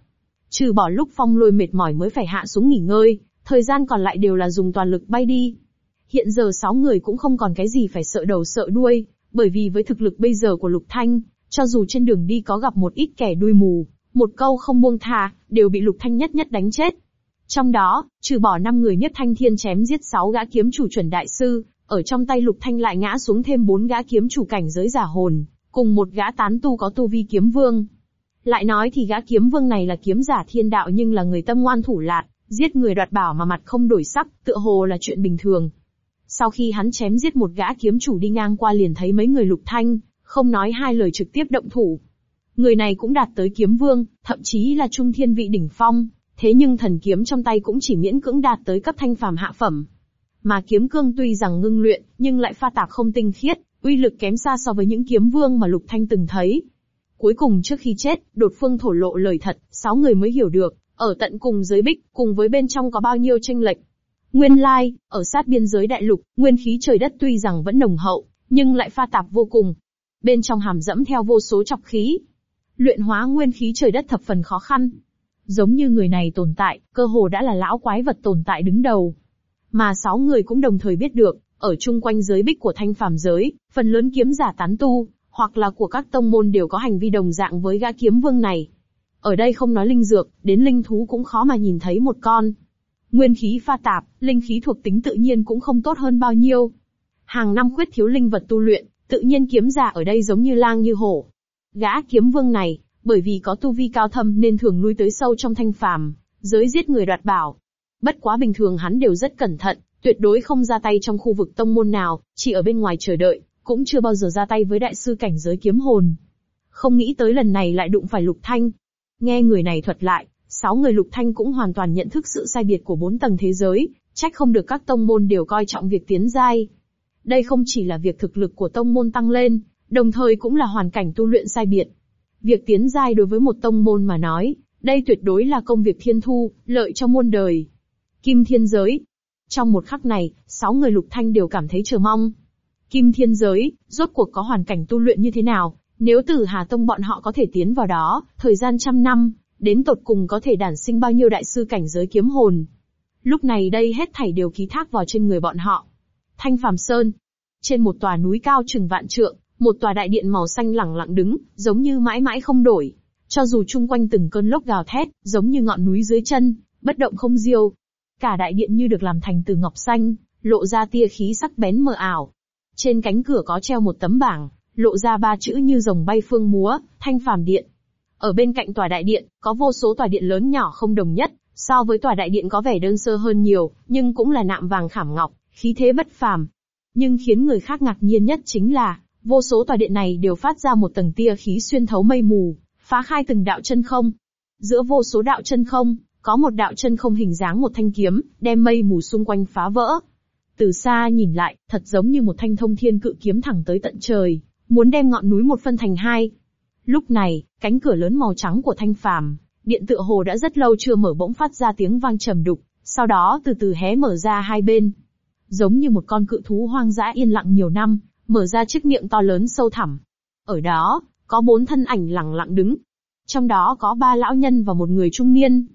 Trừ bỏ lúc phong lôi mệt mỏi mới phải hạ xuống nghỉ ngơi, thời gian còn lại đều là dùng toàn lực bay đi. Hiện giờ sáu người cũng không còn cái gì phải sợ đầu sợ đuôi, bởi vì với thực lực bây giờ của Lục Thanh, cho dù trên đường đi có gặp một ít kẻ đuôi mù, một câu không buông thà, đều bị Lục Thanh nhất nhất đánh chết. Trong đó, trừ bỏ năm người nhất thanh thiên chém giết sáu gã kiếm chủ chuẩn đại sư, ở trong tay Lục Thanh lại ngã xuống thêm bốn gã kiếm chủ cảnh giới giả hồn, cùng một gã tán tu có tu vi kiếm vương. Lại nói thì gã kiếm vương này là kiếm giả thiên đạo nhưng là người tâm ngoan thủ lạn, giết người đoạt bảo mà mặt không đổi sắc, tựa hồ là chuyện bình thường. Sau khi hắn chém giết một gã kiếm chủ đi ngang qua liền thấy mấy người lục thanh, không nói hai lời trực tiếp động thủ. Người này cũng đạt tới kiếm vương, thậm chí là trung thiên vị đỉnh phong, thế nhưng thần kiếm trong tay cũng chỉ miễn cưỡng đạt tới cấp thanh phàm hạ phẩm. Mà kiếm cương tuy rằng ngưng luyện, nhưng lại pha tạp không tinh khiết, uy lực kém xa so với những kiếm vương mà Lục Thanh từng thấy. Cuối cùng trước khi chết, đột phương thổ lộ lời thật, sáu người mới hiểu được, ở tận cùng giới bích, cùng với bên trong có bao nhiêu tranh lệch. Nguyên lai, ở sát biên giới đại lục, nguyên khí trời đất tuy rằng vẫn nồng hậu, nhưng lại pha tạp vô cùng. Bên trong hàm dẫm theo vô số chọc khí. Luyện hóa nguyên khí trời đất thập phần khó khăn. Giống như người này tồn tại, cơ hồ đã là lão quái vật tồn tại đứng đầu. Mà sáu người cũng đồng thời biết được, ở chung quanh giới bích của thanh phàm giới, phần lớn kiếm giả tán tu, hoặc là của các tông môn đều có hành vi đồng dạng với gã kiếm vương này. Ở đây không nói linh dược, đến linh thú cũng khó mà nhìn thấy một con. Nguyên khí pha tạp, linh khí thuộc tính tự nhiên cũng không tốt hơn bao nhiêu. Hàng năm quyết thiếu linh vật tu luyện, tự nhiên kiếm giả ở đây giống như lang như hổ. Gã kiếm vương này, bởi vì có tu vi cao thâm nên thường lui tới sâu trong thanh phàm, giới giết người đoạt bảo. Bất quá bình thường hắn đều rất cẩn thận, tuyệt đối không ra tay trong khu vực tông môn nào, chỉ ở bên ngoài chờ đợi, cũng chưa bao giờ ra tay với đại sư cảnh giới kiếm hồn. Không nghĩ tới lần này lại đụng phải Lục Thanh. Nghe người này thuật lại, sáu người Lục Thanh cũng hoàn toàn nhận thức sự sai biệt của bốn tầng thế giới, trách không được các tông môn đều coi trọng việc tiến giai. Đây không chỉ là việc thực lực của tông môn tăng lên, đồng thời cũng là hoàn cảnh tu luyện sai biệt. Việc tiến giai đối với một tông môn mà nói, đây tuyệt đối là công việc thiên thu, lợi cho muôn đời. Kim thiên giới. Trong một khắc này, sáu người lục thanh đều cảm thấy chờ mong. Kim thiên giới, rốt cuộc có hoàn cảnh tu luyện như thế nào, nếu từ Hà Tông bọn họ có thể tiến vào đó, thời gian trăm năm, đến tột cùng có thể đản sinh bao nhiêu đại sư cảnh giới kiếm hồn. Lúc này đây hết thảy đều ký thác vào trên người bọn họ. Thanh Phàm Sơn. Trên một tòa núi cao chừng vạn trượng, một tòa đại điện màu xanh lẳng lặng đứng, giống như mãi mãi không đổi. Cho dù chung quanh từng cơn lốc gào thét, giống như ngọn núi dưới chân, bất động không diêu. Cả đại điện như được làm thành từ ngọc xanh, lộ ra tia khí sắc bén mờ ảo. Trên cánh cửa có treo một tấm bảng, lộ ra ba chữ như rồng bay phương múa, thanh phàm điện. Ở bên cạnh tòa đại điện, có vô số tòa điện lớn nhỏ không đồng nhất, so với tòa đại điện có vẻ đơn sơ hơn nhiều, nhưng cũng là nạm vàng khảm ngọc, khí thế bất phàm. Nhưng khiến người khác ngạc nhiên nhất chính là, vô số tòa điện này đều phát ra một tầng tia khí xuyên thấu mây mù, phá khai từng đạo chân không. Giữa vô số đạo chân không, có một đạo chân không hình dáng một thanh kiếm, đem mây mù xung quanh phá vỡ. Từ xa nhìn lại, thật giống như một thanh thông thiên cự kiếm thẳng tới tận trời, muốn đem ngọn núi một phân thành hai. Lúc này, cánh cửa lớn màu trắng của thanh phàm, điện tựa hồ đã rất lâu chưa mở bỗng phát ra tiếng vang trầm đục, sau đó từ từ hé mở ra hai bên. Giống như một con cự thú hoang dã yên lặng nhiều năm, mở ra chiếc miệng to lớn sâu thẳm. Ở đó, có bốn thân ảnh lặng lặng đứng. Trong đó có ba lão nhân và một người trung niên.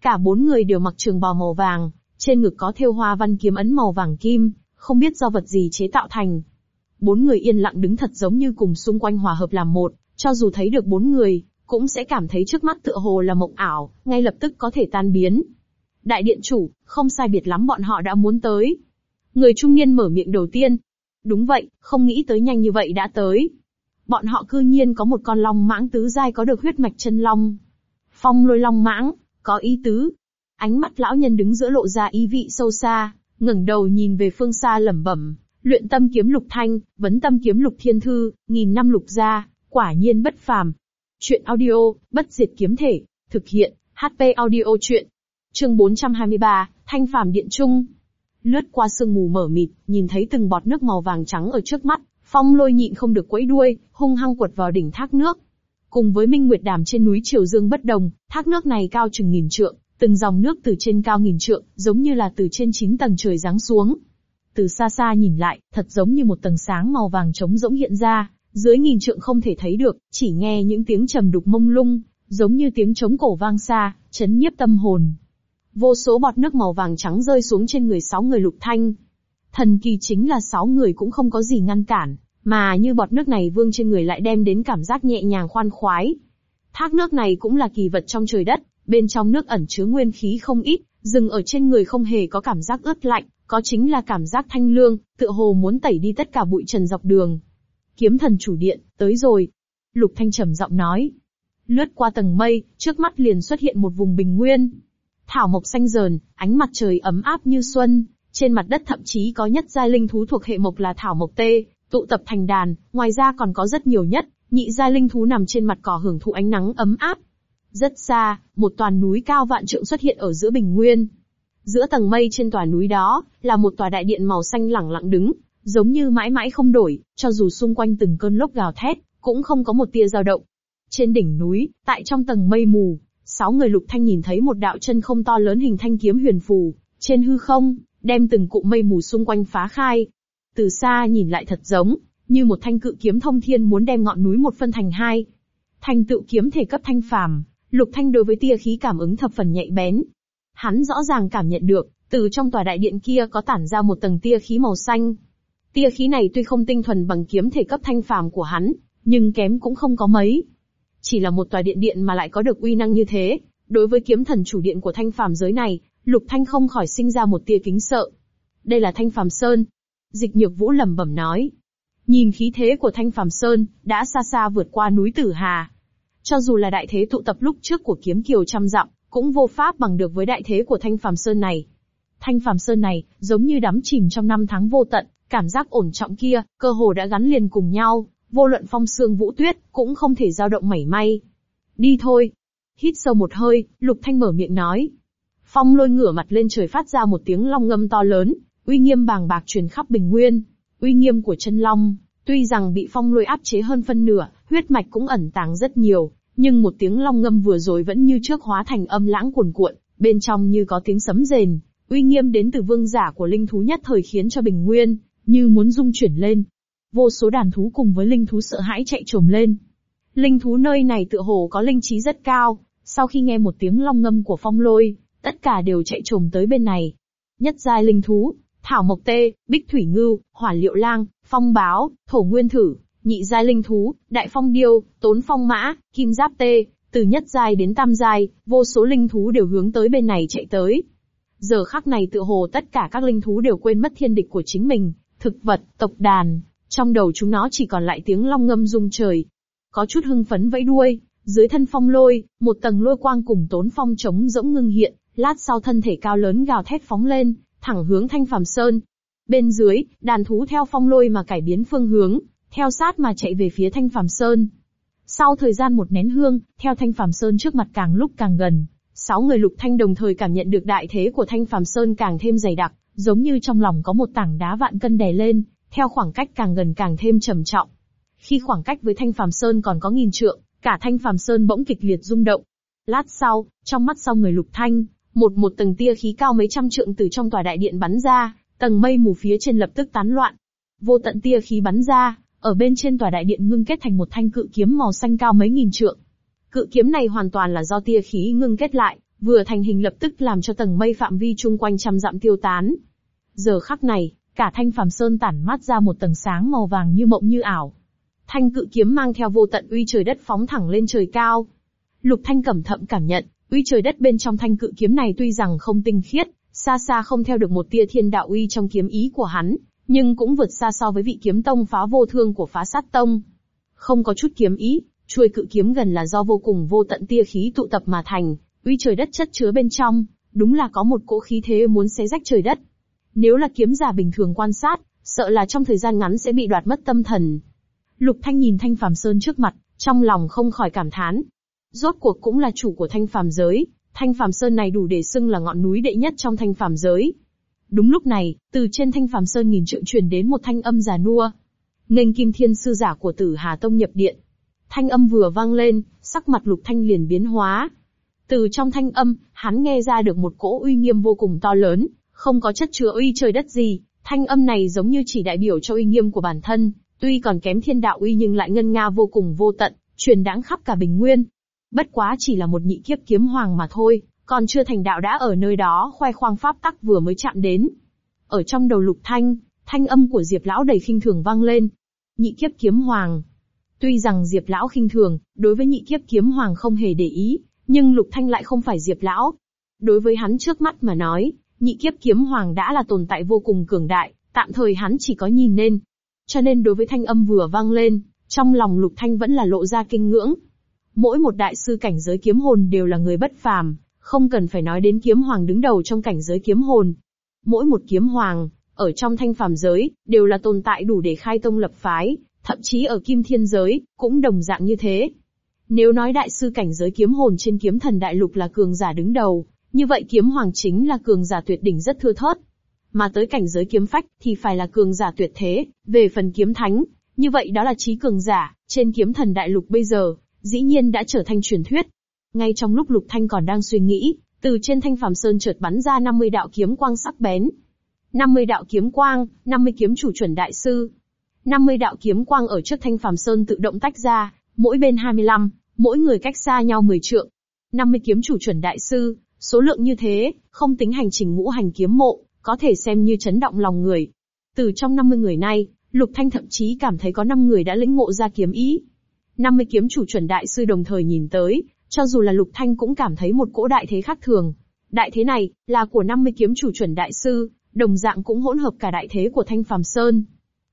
Cả bốn người đều mặc trường bào màu vàng, trên ngực có thêu hoa văn kiếm ấn màu vàng kim, không biết do vật gì chế tạo thành. Bốn người yên lặng đứng thật giống như cùng xung quanh hòa hợp làm một, cho dù thấy được bốn người, cũng sẽ cảm thấy trước mắt tựa hồ là mộng ảo, ngay lập tức có thể tan biến. Đại điện chủ, không sai biệt lắm bọn họ đã muốn tới. Người trung niên mở miệng đầu tiên. Đúng vậy, không nghĩ tới nhanh như vậy đã tới. Bọn họ cư nhiên có một con long mãng tứ giai có được huyết mạch chân long. Phong lôi long mãng, có ý tứ. Ánh mắt lão nhân đứng giữa lộ ra ý vị sâu xa, ngẩng đầu nhìn về phương xa lẩm bẩm, luyện tâm kiếm lục thanh, vấn tâm kiếm lục thiên thư, nghìn năm lục gia, quả nhiên bất phàm. Chuyện audio, bất diệt kiếm thể, thực hiện, HP audio chuyện. Chương 423, Thanh phàm điện trung. Lướt qua sương mù mở mịt, nhìn thấy từng bọt nước màu vàng trắng ở trước mắt, phong lôi nhịn không được quẫy đuôi, hung hăng quật vào đỉnh thác nước. Cùng với Minh Nguyệt Đàm trên núi Triều Dương bất đồng, thác nước này cao chừng nghìn trượng, từng dòng nước từ trên cao nghìn trượng, giống như là từ trên chín tầng trời giáng xuống. Từ xa xa nhìn lại, thật giống như một tầng sáng màu vàng trống rỗng hiện ra, dưới nghìn trượng không thể thấy được, chỉ nghe những tiếng trầm đục mông lung, giống như tiếng trống cổ vang xa, chấn nhiếp tâm hồn. Vô số bọt nước màu vàng trắng rơi xuống trên người sáu người lục thanh. Thần kỳ chính là sáu người cũng không có gì ngăn cản, mà như bọt nước này vương trên người lại đem đến cảm giác nhẹ nhàng khoan khoái. Thác nước này cũng là kỳ vật trong trời đất, bên trong nước ẩn chứa nguyên khí không ít, dừng ở trên người không hề có cảm giác ướt lạnh, có chính là cảm giác thanh lương, tựa hồ muốn tẩy đi tất cả bụi trần dọc đường. Kiếm thần chủ điện, tới rồi. Lục Thanh trầm giọng nói. Lướt qua tầng mây, trước mắt liền xuất hiện một vùng bình nguyên. Thảo mộc xanh dờn, ánh mặt trời ấm áp như xuân, trên mặt đất thậm chí có nhất giai linh thú thuộc hệ mộc là thảo mộc tê, tụ tập thành đàn, ngoài ra còn có rất nhiều nhất, nhị giai linh thú nằm trên mặt cỏ hưởng thụ ánh nắng ấm áp. Rất xa, một toàn núi cao vạn trượng xuất hiện ở giữa bình nguyên. Giữa tầng mây trên tòa núi đó, là một tòa đại điện màu xanh lẳng lặng đứng, giống như mãi mãi không đổi, cho dù xung quanh từng cơn lốc gào thét, cũng không có một tia dao động. Trên đỉnh núi, tại trong tầng mây mù, sáu người lục thanh nhìn thấy một đạo chân không to lớn hình thanh kiếm huyền phù, trên hư không, đem từng cụm mây mù xung quanh phá khai. Từ xa nhìn lại thật giống, như một thanh cự kiếm thông thiên muốn đem ngọn núi một phân thành hai. Thanh tự kiếm thể cấp thanh phàm, lục thanh đối với tia khí cảm ứng thập phần nhạy bén. Hắn rõ ràng cảm nhận được, từ trong tòa đại điện kia có tản ra một tầng tia khí màu xanh. Tia khí này tuy không tinh thuần bằng kiếm thể cấp thanh phàm của hắn, nhưng kém cũng không có mấy. Chỉ là một tòa điện điện mà lại có được uy năng như thế, đối với kiếm thần chủ điện của thanh phàm giới này, Lục Thanh không khỏi sinh ra một tia kính sợ. Đây là Thanh Phàm Sơn. Dịch Nhược Vũ lẩm bẩm nói. Nhìn khí thế của Thanh Phàm Sơn, đã xa xa vượt qua núi Tử Hà. Cho dù là đại thế tụ tập lúc trước của kiếm kiều trăm dặm, cũng vô pháp bằng được với đại thế của Thanh Phàm Sơn này. Thanh Phàm Sơn này, giống như đắm chìm trong năm tháng vô tận, cảm giác ổn trọng kia, cơ hồ đã gắn liền cùng nhau, vô luận phong sương vũ tuyết, cũng không thể dao động mảy may. Đi thôi. Hít sâu một hơi, Lục Thanh mở miệng nói. Phong lôi ngửa mặt lên trời phát ra một tiếng long ngâm to lớn, uy nghiêm bàng bạc truyền khắp bình nguyên. Uy nghiêm của chân long, tuy rằng bị phong lôi áp chế hơn phân nửa, huyết mạch cũng ẩn tàng rất nhiều, nhưng một tiếng long ngâm vừa rồi vẫn như trước hóa thành âm lãng cuồn cuộn, bên trong như có tiếng sấm rền, uy nghiêm đến từ vương giả của linh thú nhất thời khiến cho bình nguyên, như muốn rung chuyển lên. Vô số đàn thú cùng với linh thú sợ hãi chạy trồm lên. Linh thú nơi này tựa hồ có linh trí rất cao, sau khi nghe một tiếng long ngâm của phong lôi, tất cả đều chạy trồm tới bên này. Nhất giai linh thú, thảo mộc tê, bích thủy ngưu, hỏa liệu lang, phong báo, thổ nguyên thử, nhị giai linh thú, đại phong điêu, tốn phong mã, kim giáp tê, từ nhất giai đến tam giai, vô số linh thú đều hướng tới bên này chạy tới. Giờ khắc này tựa hồ tất cả các linh thú đều quên mất thiên địch của chính mình, thực vật, tộc đàn, trong đầu chúng nó chỉ còn lại tiếng long ngâm rung trời. Có chút hưng phấn vẫy đuôi, dưới thân phong lôi, một tầng lôi quang cùng tốn phong chống rỗng ngưng hiện, lát sau thân thể cao lớn gào thét phóng lên, thẳng hướng thanh phàm sơn. Bên dưới, đàn thú theo phong lôi mà cải biến phương hướng, theo sát mà chạy về phía thanh phàm sơn. Sau thời gian một nén hương, theo thanh phàm sơn trước mặt càng lúc càng gần, sáu người lục thanh đồng thời cảm nhận được đại thế của thanh phàm sơn càng thêm dày đặc, giống như trong lòng có một tảng đá vạn cân đè lên, theo khoảng cách càng gần càng thêm trầm trọng. Khi khoảng cách với thanh phàm sơn còn có nghìn trượng, cả thanh phàm sơn bỗng kịch liệt rung động. Lát sau, trong mắt sau người lục thanh, một một tầng tia khí cao mấy trăm trượng từ trong tòa đại điện bắn ra, tầng mây mù phía trên lập tức tán loạn. Vô tận tia khí bắn ra, ở bên trên tòa đại điện ngưng kết thành một thanh cự kiếm màu xanh cao mấy nghìn trượng. Cự kiếm này hoàn toàn là do tia khí ngưng kết lại, vừa thành hình lập tức làm cho tầng mây phạm vi chung quanh trăm dặm tiêu tán. Giờ khắc này, cả thanh phàm sơn tản mát ra một tầng sáng màu vàng như mộng như ảo. Thanh cự kiếm mang theo vô tận uy trời đất phóng thẳng lên trời cao. Lục Thanh cẩm thậm cảm nhận, Uy trời đất bên trong thanh cự kiếm này tuy rằng không tinh khiết, xa xa không theo được một tia thiên đạo uy trong kiếm ý của hắn, nhưng cũng vượt xa so với vị kiếm tông phá vô thương của phá sát tông. Không có chút kiếm ý, chuôi cự kiếm gần là do vô cùng vô tận tia khí tụ tập mà thành, uy trời đất chất chứa bên trong, đúng là có một cỗ khí thế muốn xé rách trời đất. Nếu là kiếm giả bình thường quan sát, sợ là trong thời gian ngắn sẽ bị đoạt mất tâm thần. Lục Thanh nhìn Thanh Phàm Sơn trước mặt, trong lòng không khỏi cảm thán, Rốt cuộc cũng là chủ của thanh phàm giới, thanh phàm sơn này đủ để xưng là ngọn núi đệ nhất trong thanh phàm giới. Đúng lúc này, từ trên thanh phàm sơn nghìn trượng truyền đến một thanh âm già nua. Nghênh kim thiên sư giả của tử Hà Tông nhập điện. Thanh âm vừa vang lên, sắc mặt lục thanh liền biến hóa. Từ trong thanh âm, hắn nghe ra được một cỗ uy nghiêm vô cùng to lớn, không có chất chứa uy trời đất gì, thanh âm này giống như chỉ đại biểu cho uy nghiêm của bản thân, tuy còn kém thiên đạo uy nhưng lại ngân nga vô cùng vô tận, truyền đáng khắp cả bình nguyên. Bất quá chỉ là một nhị kiếp kiếm hoàng mà thôi, còn chưa thành đạo đã ở nơi đó khoe khoang pháp tắc vừa mới chạm đến. Ở trong đầu lục thanh, thanh âm của Diệp lão đầy khinh thường vang lên. Nhị kiếp kiếm hoàng. Tuy rằng Diệp Lão khinh thường, đối với nhị kiếp kiếm hoàng không hề để ý, nhưng Lục Thanh lại không phải Diệp Lão. Đối với hắn trước mắt mà nói, nhị kiếp kiếm hoàng đã là tồn tại vô cùng cường đại, tạm thời hắn chỉ có nhìn nên. Cho nên đối với thanh âm vừa vang lên, trong lòng Lục Thanh vẫn là lộ ra kinh ngưỡng. Mỗi một đại sư cảnh giới kiếm hồn đều là người bất phàm, không cần phải nói đến kiếm hoàng đứng đầu trong cảnh giới kiếm hồn. Mỗi một kiếm hoàng, ở trong thanh phàm giới, đều là tồn tại đủ để khai tông lập phái, thậm chí ở kim thiên giới, cũng đồng dạng như thế. Nếu nói đại sư cảnh giới kiếm hồn trên kiếm thần đại lục là cường giả đứng đầu, như vậy kiếm hoàng chính là cường giả tuyệt đỉnh rất thưa thớt. Mà tới cảnh giới kiếm phách thì phải là cường giả tuyệt thế, về phần kiếm thánh, như vậy đó là trí cường giả, trên kiếm thần đại lục bây giờ, dĩ nhiên đã trở thành truyền thuyết. Ngay trong lúc Lục Thanh còn đang suy nghĩ, từ trên thanh phàm sơn chợt bắn ra 50 đạo kiếm quang sắc bén. 50 đạo kiếm quang, 50 kiếm chủ chuẩn đại sư. 50 đạo kiếm quang ở trước thanh phàm sơn tự động tách ra, mỗi bên 25, mỗi người cách xa nhau 10 trượng. 50 kiếm chủ chuẩn đại sư, số lượng như thế, không tính hành trình ngũ hành kiếm mộ, có thể xem như chấn động lòng người. Từ trong 50 người này, Lục Thanh thậm chí cảm thấy có 5 người đã lĩnh ngộ ra kiếm ý. 50 kiếm chủ chuẩn đại sư đồng thời nhìn tới, cho dù là Lục Thanh cũng cảm thấy một cỗ đại thế khác thường. Đại thế này, là của 50 kiếm chủ chuẩn đại sư, đồng dạng cũng hỗn hợp cả đại thế của Thanh Phàm Sơn.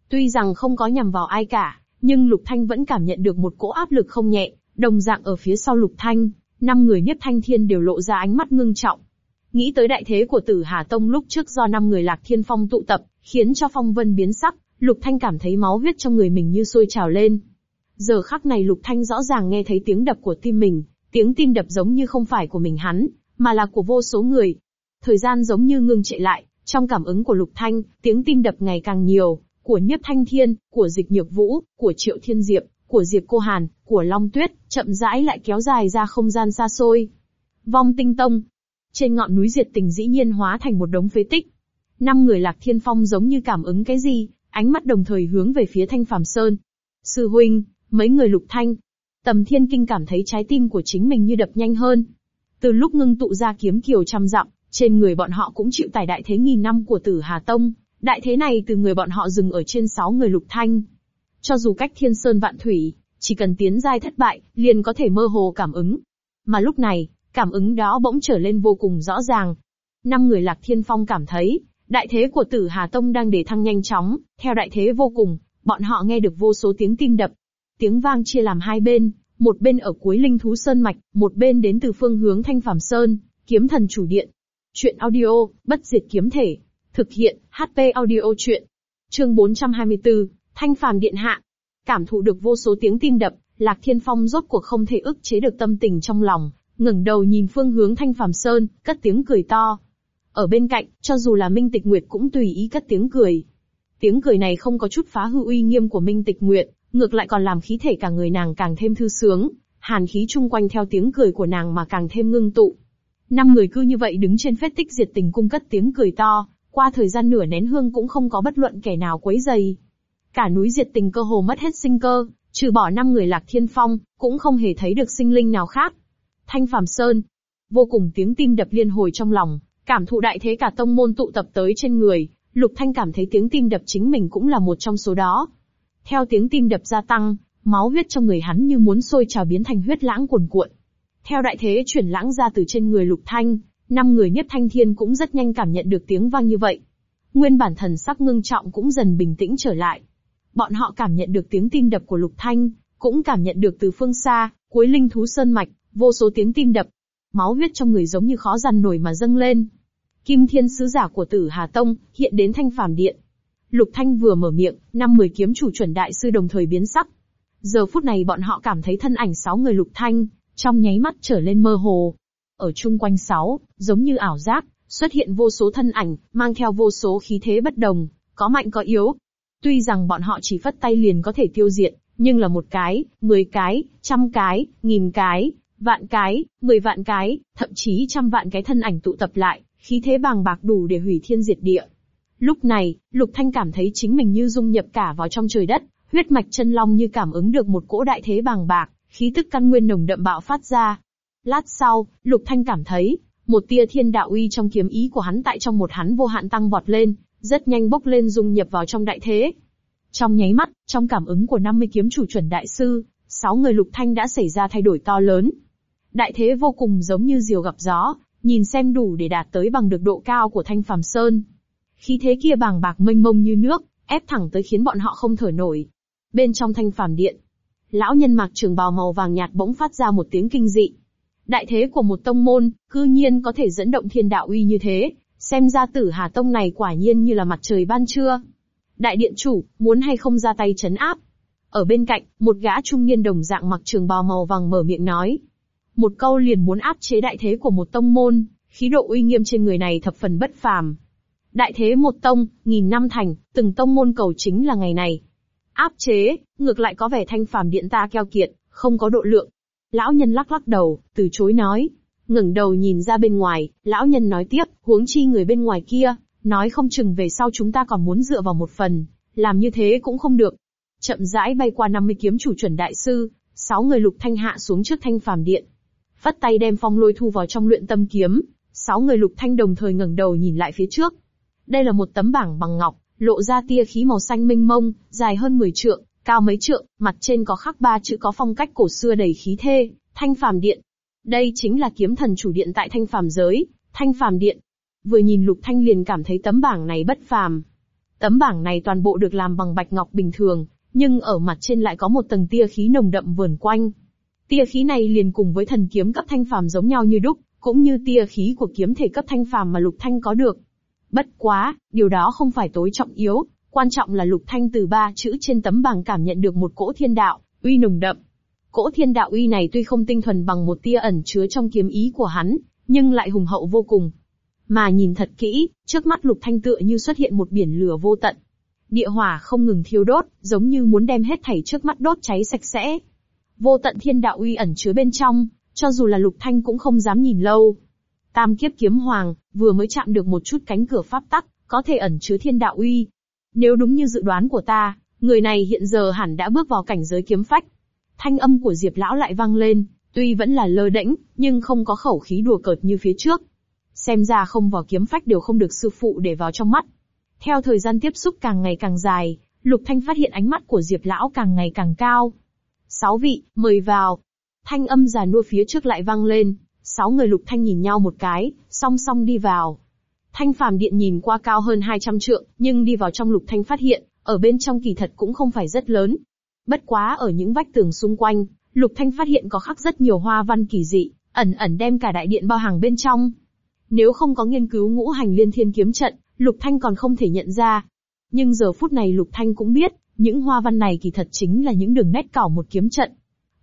Tuy rằng không có nhằm vào ai cả, nhưng Lục Thanh vẫn cảm nhận được một cỗ áp lực không nhẹ, đồng dạng ở phía sau Lục Thanh, năm người nhất Thanh Thiên đều lộ ra ánh mắt ngưng trọng. Nghĩ tới đại thế của Tử Hà Tông lúc trước do năm người Lạc Thiên Phong tụ tập, khiến cho phong vân biến sắc, Lục Thanh cảm thấy máu huyết trong người mình như sôi trào lên. Giờ khắc này Lục Thanh rõ ràng nghe thấy tiếng đập của tim mình, tiếng tim đập giống như không phải của mình hắn, mà là của vô số người. Thời gian giống như ngưng chạy lại, trong cảm ứng của Lục Thanh, tiếng tim đập ngày càng nhiều, của nhất Thanh Thiên, của Dịch Nhược Vũ, của Triệu Thiên Diệp, của Diệp Cô Hàn, của Long Tuyết, chậm rãi lại kéo dài ra không gian xa xôi. Vong Tinh Tông. Trên ngọn núi diệt tình dĩ nhiên hóa thành một đống phế tích. Năm người Lạc Thiên Phong giống như cảm ứng cái gì, ánh mắt đồng thời hướng về phía Thanh Phàm Sơn. Sư huynh, mấy người Lục Thanh. Tầm Thiên Kinh cảm thấy trái tim của chính mình như đập nhanh hơn. Từ lúc ngưng tụ ra kiếm kiều trăm dặm, trên người bọn họ cũng chịu tải đại thế nghìn năm của Tử Hà Tông, đại thế này từ người bọn họ dừng ở trên sáu người Lục Thanh. Cho dù cách thiên sơn vạn thủy, chỉ cần tiến giai thất bại, liền có thể mơ hồ cảm ứng. Mà lúc này, cảm ứng đó bỗng trở lên vô cùng rõ ràng. Năm người Lạc Thiên Phong cảm thấy, đại thế của Tử Hà Tông đang để thăng nhanh chóng, theo đại thế vô cùng, bọn họ nghe được vô số tiếng tim đập. Tiếng vang chia làm hai bên, một bên ở cuối Linh Thú Sơn Mạch, một bên đến từ phương hướng Thanh Phàm Sơn, kiếm thần chủ điện. Chuyện audio, bất diệt kiếm thể. Thực hiện, HP audio chuyện. Chương 424, Thanh Phàm Điện Hạ. Cảm thụ được vô số tiếng tim đập, Lạc Thiên Phong rốt cuộc không thể ức chế được tâm tình trong lòng, ngẩng đầu nhìn phương hướng Thanh Phàm Sơn, cất tiếng cười to. Ở bên cạnh, cho dù là Minh Tịch Nguyệt cũng tùy ý cất tiếng cười. Tiếng cười này không có chút phá hư uy nghiêm của Minh Tịch Nguyệt, ngược lại còn làm khí thể cả người nàng càng thêm thư sướng, hàn khí chung quanh theo tiếng cười của nàng mà càng thêm ngưng tụ. Năm người cư như vậy đứng trên phết tích diệt tình cung cất tiếng cười to, qua thời gian nửa nén hương cũng không có bất luận kẻ nào quấy dày. Cả núi diệt tình cơ hồ mất hết sinh cơ, trừ bỏ năm người lạc thiên phong, cũng không hề thấy được sinh linh nào khác. Thanh Phàm Sơn, vô cùng tiếng tim đập liên hồi trong lòng, cảm thụ đại thế cả tông môn tụ tập tới trên người, Lục Thanh cảm thấy tiếng tim đập chính mình cũng là một trong số đó. Theo tiếng tim đập gia tăng, máu huyết trong người hắn như muốn sôi trào biến thành huyết lãng cuồn cuộn. Theo đại thế chuyển lãng ra từ trên người Lục Thanh, năm người nhất thanh thiên cũng rất nhanh cảm nhận được tiếng vang như vậy. Nguyên bản thần sắc ngưng trọng cũng dần bình tĩnh trở lại. Bọn họ cảm nhận được tiếng tim đập của Lục Thanh, cũng cảm nhận được từ phương xa, cuối linh thú sơn mạch, vô số tiếng tim đập. Máu huyết trong người giống như khó dằn nổi mà dâng lên. Kim Thiên sứ giả của Tử Hà Tông hiện đến Thanh Phàm Điện. Lục Thanh vừa mở miệng, năm mười kiếm chủ chuẩn đại sư đồng thời biến sắc. Giờ phút này bọn họ cảm thấy thân ảnh sáu người Lục Thanh, trong nháy mắt trở lên mơ hồ. Ở chung quanh sáu, giống như ảo giác, xuất hiện vô số thân ảnh, mang theo vô số khí thế bất đồng, có mạnh có yếu. Tuy rằng bọn họ chỉ phất tay liền có thể tiêu diệt, nhưng là một cái, mười cái, trăm cái, nghìn cái, vạn cái, mười vạn cái, thậm chí trăm vạn cái thân ảnh tụ tập lại, khí thế bàng bạc đủ để hủy thiên diệt địa. Lúc này, Lục Thanh cảm thấy chính mình như dung nhập cả vào trong trời đất, huyết mạch chân long như cảm ứng được một cỗ đại thế bàng bạc, khí tức căn nguyên nồng đậm bạo phát ra. Lát sau, Lục Thanh cảm thấy, một tia thiên đạo uy trong kiếm ý của hắn tại trong một hắn vô hạn tăng vọt lên, rất nhanh bốc lên dung nhập vào trong đại thế. Trong nháy mắt, trong cảm ứng của 50 kiếm chủ chuẩn đại sư, 6 người lục thanh đã xảy ra thay đổi to lớn. Đại thế vô cùng giống như diều gặp gió, nhìn xem đủ để đạt tới bằng được độ cao của thanh phàm sơn. Khí thế kia bàng bạc mênh mông như nước, ép thẳng tới khiến bọn họ không thở nổi. Bên trong thanh phàm điện, lão nhân mặc trường bào màu vàng nhạt bỗng phát ra một tiếng kinh dị. Đại thế của một tông môn, cư nhiên có thể dẫn động thiên đạo uy như thế, xem ra tử Hà Tông này quả nhiên như là mặt trời ban trưa. Đại điện chủ, muốn hay không ra tay chấn áp? Ở bên cạnh, một gã trung niên đồng dạng mặc trường bào màu vàng mở miệng nói. Một câu liền muốn áp chế đại thế của một tông môn, khí độ uy nghiêm trên người này thập phần bất phàm. Đại thế một tông, nghìn năm thành, từng tông môn cầu chính là ngày này. Áp chế, ngược lại có vẻ thanh phàm điện ta keo kiệt, không có độ lượng. Lão nhân lắc lắc đầu, từ chối nói ngẩng đầu nhìn ra bên ngoài, lão nhân nói tiếp, huống chi người bên ngoài kia, nói không chừng về sau chúng ta còn muốn dựa vào một phần, làm như thế cũng không được. Chậm rãi bay qua 50 kiếm chủ chuẩn đại sư, sáu người lục thanh hạ xuống trước thanh phàm điện. Phất tay đem phong lôi thu vào trong luyện tâm kiếm, sáu người lục thanh đồng thời ngẩng đầu nhìn lại phía trước. Đây là một tấm bảng bằng ngọc, lộ ra tia khí màu xanh minh mông, dài hơn 10 trượng, cao mấy trượng, mặt trên có khắc ba chữ có phong cách cổ xưa đầy khí thê, Thanh Phàm Điện. Đây chính là kiếm thần chủ điện tại Thanh Phàm giới, Thanh Phàm Điện. Vừa nhìn Lục Thanh liền cảm thấy tấm bảng này bất phàm. Tấm bảng này toàn bộ được làm bằng bạch ngọc bình thường, nhưng ở mặt trên lại có một tầng tia khí nồng đậm vườn quanh. Tia khí này liền cùng với thần kiếm cấp thanh phàm giống nhau như đúc, cũng như tia khí của kiếm thể cấp thanh phàm mà Lục Thanh có được. Bất quá, điều đó không phải tối trọng yếu, quan trọng là Lục Thanh từ ba chữ trên tấm bảng cảm nhận được một cỗ thiên đạo, uy nồng đậm. Cỗ thiên đạo uy này tuy không tinh thuần bằng một tia ẩn chứa trong kiếm ý của hắn, nhưng lại hùng hậu vô cùng. Mà nhìn thật kỹ, trước mắt Lục Thanh tựa như xuất hiện một biển lửa vô tận. Địa hỏa không ngừng thiêu đốt, giống như muốn đem hết thảy trước mắt đốt cháy sạch sẽ. Vô tận thiên đạo uy ẩn chứa bên trong, cho dù là Lục Thanh cũng không dám nhìn lâu. Tam kiếp kiếm hoàng, vừa mới chạm được một chút cánh cửa pháp tắc, có thể ẩn chứa thiên đạo uy. Nếu đúng như dự đoán của ta, người này hiện giờ hẳn đã bước vào cảnh giới kiếm phách. Thanh âm của Diệp Lão lại vang lên, tuy vẫn là lơ đễnh, nhưng không có khẩu khí đùa cợt như phía trước. Xem ra không vào kiếm phách đều không được sư phụ để vào trong mắt. Theo thời gian tiếp xúc càng ngày càng dài, Lục Thanh phát hiện ánh mắt của Diệp Lão càng ngày càng cao. Sáu vị, mời vào. Thanh âm già nua phía trước lại vang lên, sáu người Lục Thanh nhìn nhau một cái, song song đi vào. Thanh phàm điện nhìn qua cao hơn 200 trượng, nhưng đi vào trong Lục Thanh phát hiện, ở bên trong kỳ thật cũng không phải rất lớn. Bất quá ở những vách tường xung quanh, Lục Thanh phát hiện có khắc rất nhiều hoa văn kỳ dị, ẩn ẩn đem cả đại điện bao hàng bên trong. Nếu không có nghiên cứu ngũ hành liên thiên kiếm trận, Lục Thanh còn không thể nhận ra. Nhưng giờ phút này Lục Thanh cũng biết, những hoa văn này kỳ thật chính là những đường nét cỏ một kiếm trận.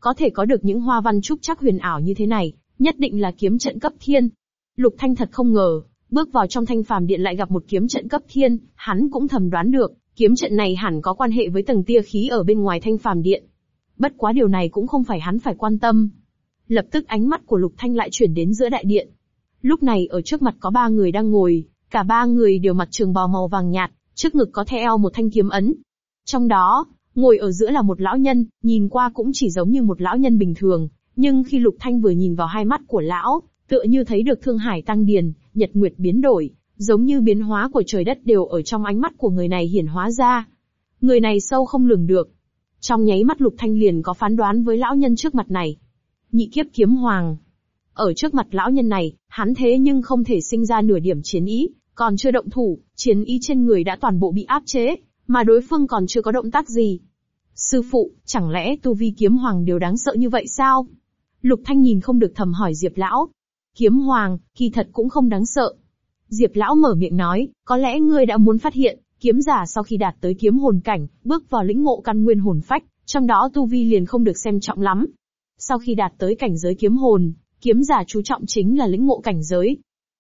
Có thể có được những hoa văn trúc chắc huyền ảo như thế này, nhất định là kiếm trận cấp thiên. Lục Thanh thật không ngờ, bước vào trong thanh phàm điện lại gặp một kiếm trận cấp thiên, hắn cũng thầm đoán được, kiếm trận này hẳn có quan hệ với tầng tia khí ở bên ngoài thanh phàm điện. Bất quá điều này cũng không phải hắn phải quan tâm. Lập tức ánh mắt của Lục Thanh lại chuyển đến giữa đại điện. Lúc này ở trước mặt có ba người đang ngồi, cả ba người đều mặc trường bào màu vàng nhạt, trước ngực có theo một thanh kiếm ấn. Trong đó, ngồi ở giữa là một lão nhân, nhìn qua cũng chỉ giống như một lão nhân bình thường, nhưng khi Lục Thanh vừa nhìn vào hai mắt của lão, tựa như thấy được thương hải tăng điền, nhật nguyệt biến đổi, giống như biến hóa của trời đất đều ở trong ánh mắt của người này hiển hóa ra. Người này sâu không lường được. Trong nháy mắt Lục Thanh liền có phán đoán với lão nhân trước mặt này. Nhị kiếp kiếm hoàng. Ở trước mặt lão nhân này, hắn thế nhưng không thể sinh ra nửa điểm chiến ý, còn chưa động thủ, chiến ý trên người đã toàn bộ bị áp chế, mà đối phương còn chưa có động tác gì. Sư phụ, chẳng lẽ tu vi kiếm hoàng đều đáng sợ như vậy sao? Lục Thanh nhìn không được thầm hỏi Diệp Lão. Kiếm hoàng, kỳ thật cũng không đáng sợ. Diệp Lão mở miệng nói, có lẽ ngươi đã muốn phát hiện, kiếm giả sau khi đạt tới kiếm hồn cảnh, bước vào lĩnh ngộ căn nguyên hồn phách, trong đó tu vi liền không được xem trọng lắm. Sau khi đạt tới cảnh giới kiếm hồn, kiếm giả chú trọng chính là lĩnh ngộ cảnh giới.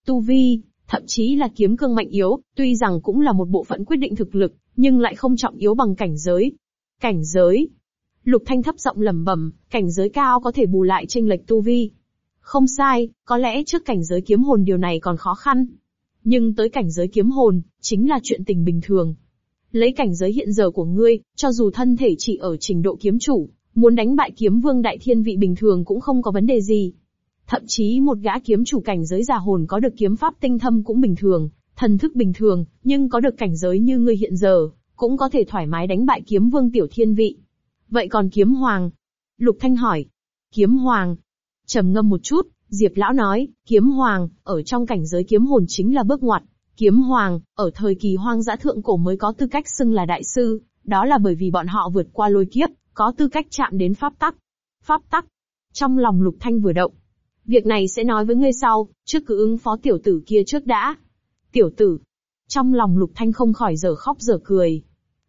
Tu vi, thậm chí là kiếm cương mạnh yếu, tuy rằng cũng là một bộ phận quyết định thực lực, nhưng lại không trọng yếu bằng cảnh giới. Cảnh giới, Lục Thanh thấp giọng lẩm bẩm, cảnh giới cao có thể bù lại tranh lệch tu vi. Không sai, có lẽ trước cảnh giới kiếm hồn điều này còn khó khăn. Nhưng tới cảnh giới kiếm hồn, chính là chuyện tình bình thường. Lấy cảnh giới hiện giờ của ngươi, cho dù thân thể chỉ ở trình độ kiếm chủ, muốn đánh bại kiếm vương đại thiên vị bình thường cũng không có vấn đề gì. Thậm chí một gã kiếm chủ cảnh giới già hồn có được kiếm pháp tinh thâm cũng bình thường, thần thức bình thường, nhưng có được cảnh giới như ngươi hiện giờ, cũng có thể thoải mái đánh bại kiếm vương tiểu thiên vị. Vậy còn kiếm hoàng? Lục Thanh hỏi. Kiếm hoàng? trầm ngâm một chút, Diệp lão nói, kiếm hoàng, ở trong cảnh giới kiếm hồn chính là bước ngoặt. Kiếm hoàng, ở thời kỳ hoang dã thượng cổ mới có tư cách xưng là đại sư, đó là bởi vì bọn họ vượt qua lôi kiếp, có tư cách chạm đến pháp tắc. Pháp tắc. Trong lòng Lục Thanh vừa động. Việc này sẽ nói với ngươi sau, trước cứ ứng phó tiểu tử kia trước đã. Tiểu tử. Trong lòng Lục Thanh không khỏi giờ khóc giờ cười.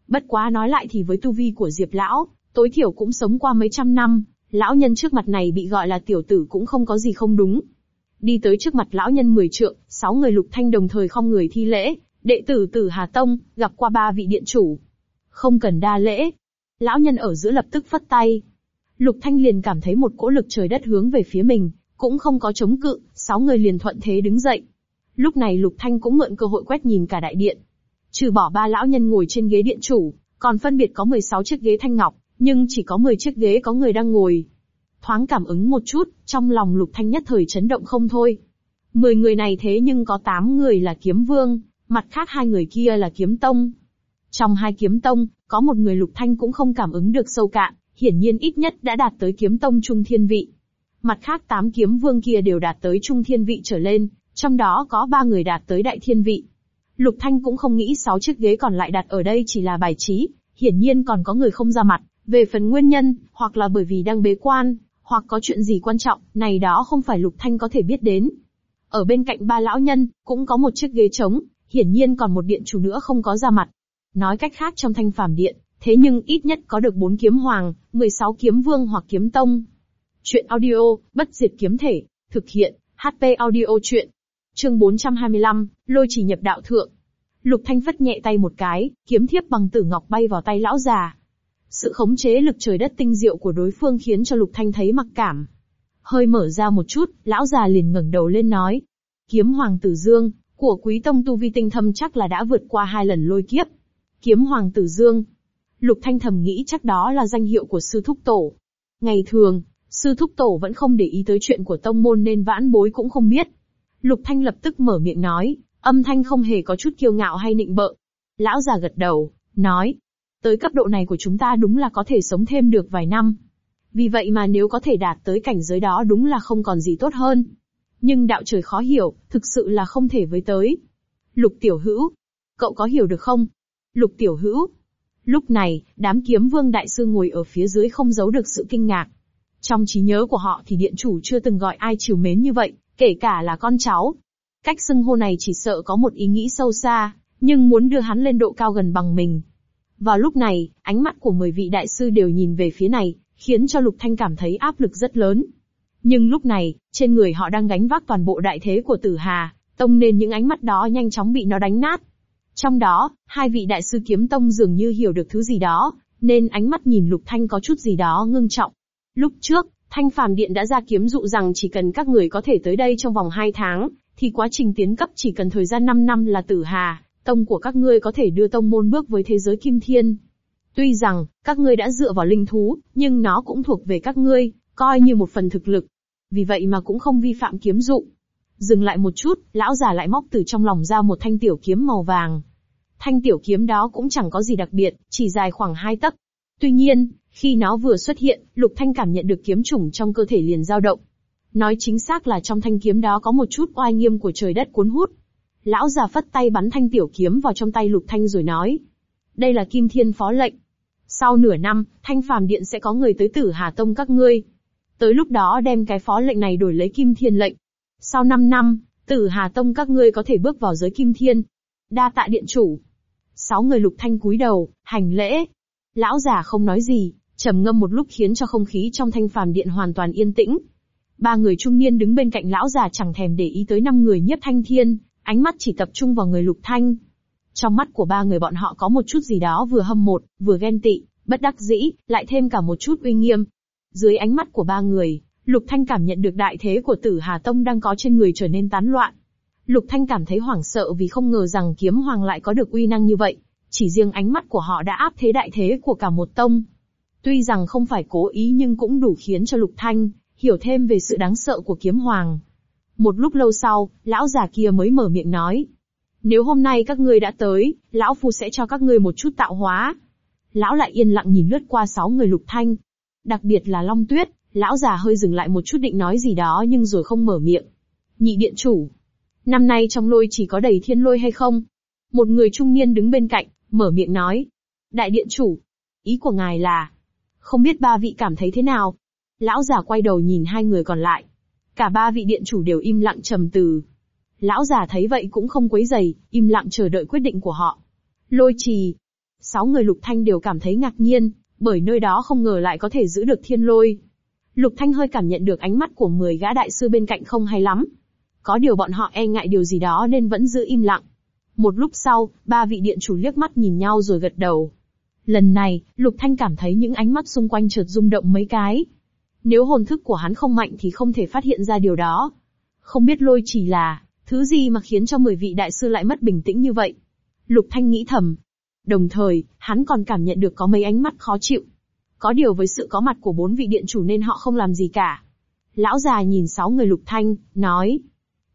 Bất quá nói lại thì với tu vi của Diệp lão, tối thiểu cũng sống qua mấy trăm năm, lão nhân trước mặt này bị gọi là tiểu tử cũng không có gì không đúng. Đi tới trước mặt lão nhân mười trượng, sáu người lục thanh đồng thời không người thi lễ, đệ tử tử Hà Tông, gặp qua ba vị điện chủ. Không cần đa lễ. Lão nhân ở giữa lập tức phất tay. Lục thanh liền cảm thấy một cỗ lực trời đất hướng về phía mình, cũng không có chống cự, sáu người liền thuận thế đứng dậy. Lúc này lục thanh cũng mượn cơ hội quét nhìn cả đại điện. Trừ bỏ ba lão nhân ngồi trên ghế điện chủ, còn phân biệt có 16 chiếc ghế thanh ngọc, nhưng chỉ có 10 chiếc ghế có người đang ngồi. Thoáng cảm ứng một chút, trong lòng lục thanh nhất thời chấn động không thôi. 10 người này thế nhưng có 8 người là kiếm vương, mặt khác hai người kia là kiếm tông. Trong hai kiếm tông, có một người lục thanh cũng không cảm ứng được sâu cạn, hiển nhiên ít nhất đã đạt tới kiếm tông trung thiên vị. Mặt khác 8 kiếm vương kia đều đạt tới trung thiên vị trở lên, trong đó có 3 người đạt tới đại thiên vị. Lục Thanh cũng không nghĩ 6 chiếc ghế còn lại đặt ở đây chỉ là bài trí, hiển nhiên còn có người không ra mặt. Về phần nguyên nhân, hoặc là bởi vì đang bế quan, hoặc có chuyện gì quan trọng, này đó không phải Lục Thanh có thể biết đến. Ở bên cạnh ba lão nhân, cũng có một chiếc ghế trống, hiển nhiên còn một điện chủ nữa không có ra mặt. Nói cách khác trong thanh phàm điện, thế nhưng ít nhất có được 4 kiếm hoàng, 16 kiếm vương hoặc kiếm tông. Chuyện audio, bất diệt kiếm thể, thực hiện, HP audio chuyện. Chương 425, lôi chỉ nhập đạo thượng. Lục Thanh vất nhẹ tay một cái, kiếm thiếp bằng tử ngọc bay vào tay lão già. Sự khống chế lực trời đất tinh diệu của đối phương khiến cho Lục Thanh thấy mặc cảm. Hơi mở ra một chút, lão già liền ngẩng đầu lên nói. Kiếm Hoàng Tử Dương, của quý tông tu vi tinh thâm chắc là đã vượt qua hai lần lôi kiếp. Kiếm Hoàng Tử Dương. Lục Thanh thầm nghĩ chắc đó là danh hiệu của sư thúc tổ. Ngày thường, sư thúc tổ vẫn không để ý tới chuyện của tông môn nên vãn bối cũng không biết. Lục Thanh lập tức mở miệng nói, âm thanh không hề có chút kiêu ngạo hay nịnh bợ. Lão già gật đầu, nói, Tới cấp độ này của chúng ta đúng là có thể sống thêm được vài năm. Vì vậy mà nếu có thể đạt tới cảnh giới đó đúng là không còn gì tốt hơn. Nhưng đạo trời khó hiểu, thực sự là không thể với tới. Lục tiểu hữu. Cậu có hiểu được không? Lục tiểu hữu. Lúc này, đám kiếm vương đại sư ngồi ở phía dưới không giấu được sự kinh ngạc. Trong trí nhớ của họ thì điện chủ chưa từng gọi ai chiều mến như vậy, kể cả là con cháu. Cách xưng hô này chỉ sợ có một ý nghĩ sâu xa, nhưng muốn đưa hắn lên độ cao gần bằng mình, vào lúc này, ánh mắt của 10 vị đại sư đều nhìn về phía này, khiến cho Lục Thanh cảm thấy áp lực rất lớn. Nhưng lúc này, trên người họ đang gánh vác toàn bộ đại thế của Tử Hà, tông nên những ánh mắt đó nhanh chóng bị nó đánh nát. Trong đó, hai vị đại sư kiếm tông dường như hiểu được thứ gì đó, nên ánh mắt nhìn Lục Thanh có chút gì đó ngưng trọng. Lúc trước, Thanh Phàm Điện đã ra kiếm dụ rằng chỉ cần các người có thể tới đây trong vòng 2 tháng, thì quá trình tiến cấp chỉ cần thời gian 5 năm là Tử Hà, tông của các ngươi có thể đưa tông môn bước với thế giới kim thiên. Tuy rằng, các ngươi đã dựa vào linh thú, nhưng nó cũng thuộc về các ngươi, coi như một phần thực lực. Vì vậy mà cũng không vi phạm kiếm dụ. Dừng lại một chút, lão già lại móc từ trong lòng ra một thanh tiểu kiếm màu vàng. Thanh tiểu kiếm đó cũng chẳng có gì đặc biệt, chỉ dài khoảng hai tấc. Tuy nhiên, khi nó vừa xuất hiện, Lục Thanh cảm nhận được kiếm chủng trong cơ thể liền dao động. Nói chính xác là trong thanh kiếm đó có một chút oai nghiêm của trời đất cuốn hút. Lão già phất tay bắn thanh tiểu kiếm vào trong tay lục thanh rồi nói. Đây là kim thiên phó lệnh. Sau nửa năm, thanh phàm điện sẽ có người tới tử Hà Tông các ngươi. Tới lúc đó đem cái phó lệnh này đổi lấy kim thiên lệnh. Sau 5 năm, tử Hà Tông các ngươi có thể bước vào giới kim thiên. Đa tạ điện chủ. Sáu người lục thanh cúi đầu, hành lễ. Lão già không nói gì, trầm ngâm một lúc khiến cho không khí trong thanh phàm điện hoàn toàn yên tĩnh. Ba người trung niên đứng bên cạnh lão già chẳng thèm để ý tới năm người nhất thanh thiên, Ánh mắt chỉ tập trung vào người Lục Thanh. Trong mắt của ba người bọn họ có một chút gì đó vừa hâm mộ, vừa ghen tị, bất đắc dĩ, lại thêm cả một chút uy nghiêm. Dưới ánh mắt của ba người, Lục Thanh cảm nhận được đại thế của Tử Hà Tông đang có trên người trở nên tán loạn. Lục Thanh cảm thấy hoảng sợ vì không ngờ rằng kiếm hoàng lại có được uy năng như vậy. Chỉ riêng ánh mắt của họ đã áp thế đại thế của cả một tông. Tuy rằng không phải cố ý nhưng cũng đủ khiến cho Lục Thanh hiểu thêm về sự đáng sợ của kiếm hoàng. Một lúc lâu sau, lão già kia mới mở miệng nói. Nếu hôm nay các ngươi đã tới, lão phu sẽ cho các ngươi một chút tạo hóa. Lão lại yên lặng nhìn lướt qua sáu người lục thanh. Đặc biệt là Long Tuyết, lão già hơi dừng lại một chút định nói gì đó nhưng rồi không mở miệng. Nhị điện chủ. Năm nay trong lôi chỉ có đầy thiên lôi hay không? Một người trung niên đứng bên cạnh, mở miệng nói. Đại điện chủ. Ý của ngài là. Không biết ba vị cảm thấy thế nào? Lão già quay đầu nhìn hai người còn lại. Cả ba vị điện chủ đều im lặng trầm từ. Lão già thấy vậy cũng không quấy giày, im lặng chờ đợi quyết định của họ. Lôi trì. Sáu người lục thanh đều cảm thấy ngạc nhiên, bởi nơi đó không ngờ lại có thể giữ được thiên lôi. Lục thanh hơi cảm nhận được ánh mắt của 10 gã đại sư bên cạnh không hay lắm. Có điều bọn họ e ngại điều gì đó nên vẫn giữ im lặng. Một lúc sau, ba vị điện chủ liếc mắt nhìn nhau rồi gật đầu. Lần này, Lục Thanh cảm thấy những ánh mắt xung quanh chợt rung động mấy cái. Nếu hồn thức của hắn không mạnh thì không thể phát hiện ra điều đó. Không biết lôi chỉ là, thứ gì mà khiến cho mười vị đại sư lại mất bình tĩnh như vậy. Lục Thanh nghĩ thầm. Đồng thời, hắn còn cảm nhận được có mấy ánh mắt khó chịu. Có điều với sự có mặt của bốn vị điện chủ nên họ không làm gì cả. Lão già nhìn sáu người Lục Thanh, nói.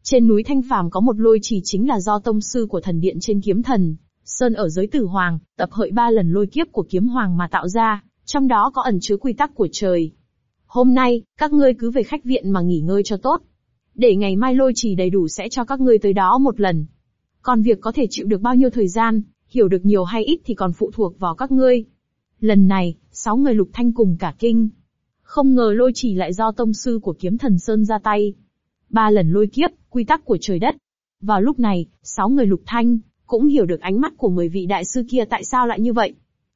Trên núi Thanh Phàm có một lôi chỉ chính là do tông sư của thần điện trên kiếm thần, Sơn ở giới tử hoàng, tập hợi ba lần lôi kiếp của kiếm hoàng mà tạo ra, trong đó có ẩn chứa quy tắc của trời. Hôm nay, các ngươi cứ về khách viện mà nghỉ ngơi cho tốt. Để ngày mai lôi trì đầy đủ sẽ cho các ngươi tới đó một lần. Còn việc có thể chịu được bao nhiêu thời gian, hiểu được nhiều hay ít thì còn phụ thuộc vào các ngươi. Lần này, sáu người lục thanh cùng cả kinh. Không ngờ lôi trì lại do tông sư của kiếm thần Sơn ra tay. Ba lần lôi kiếp, quy tắc của trời đất. Vào lúc này, sáu người lục thanh, cũng hiểu được ánh mắt của mười vị đại sư kia tại sao lại như vậy.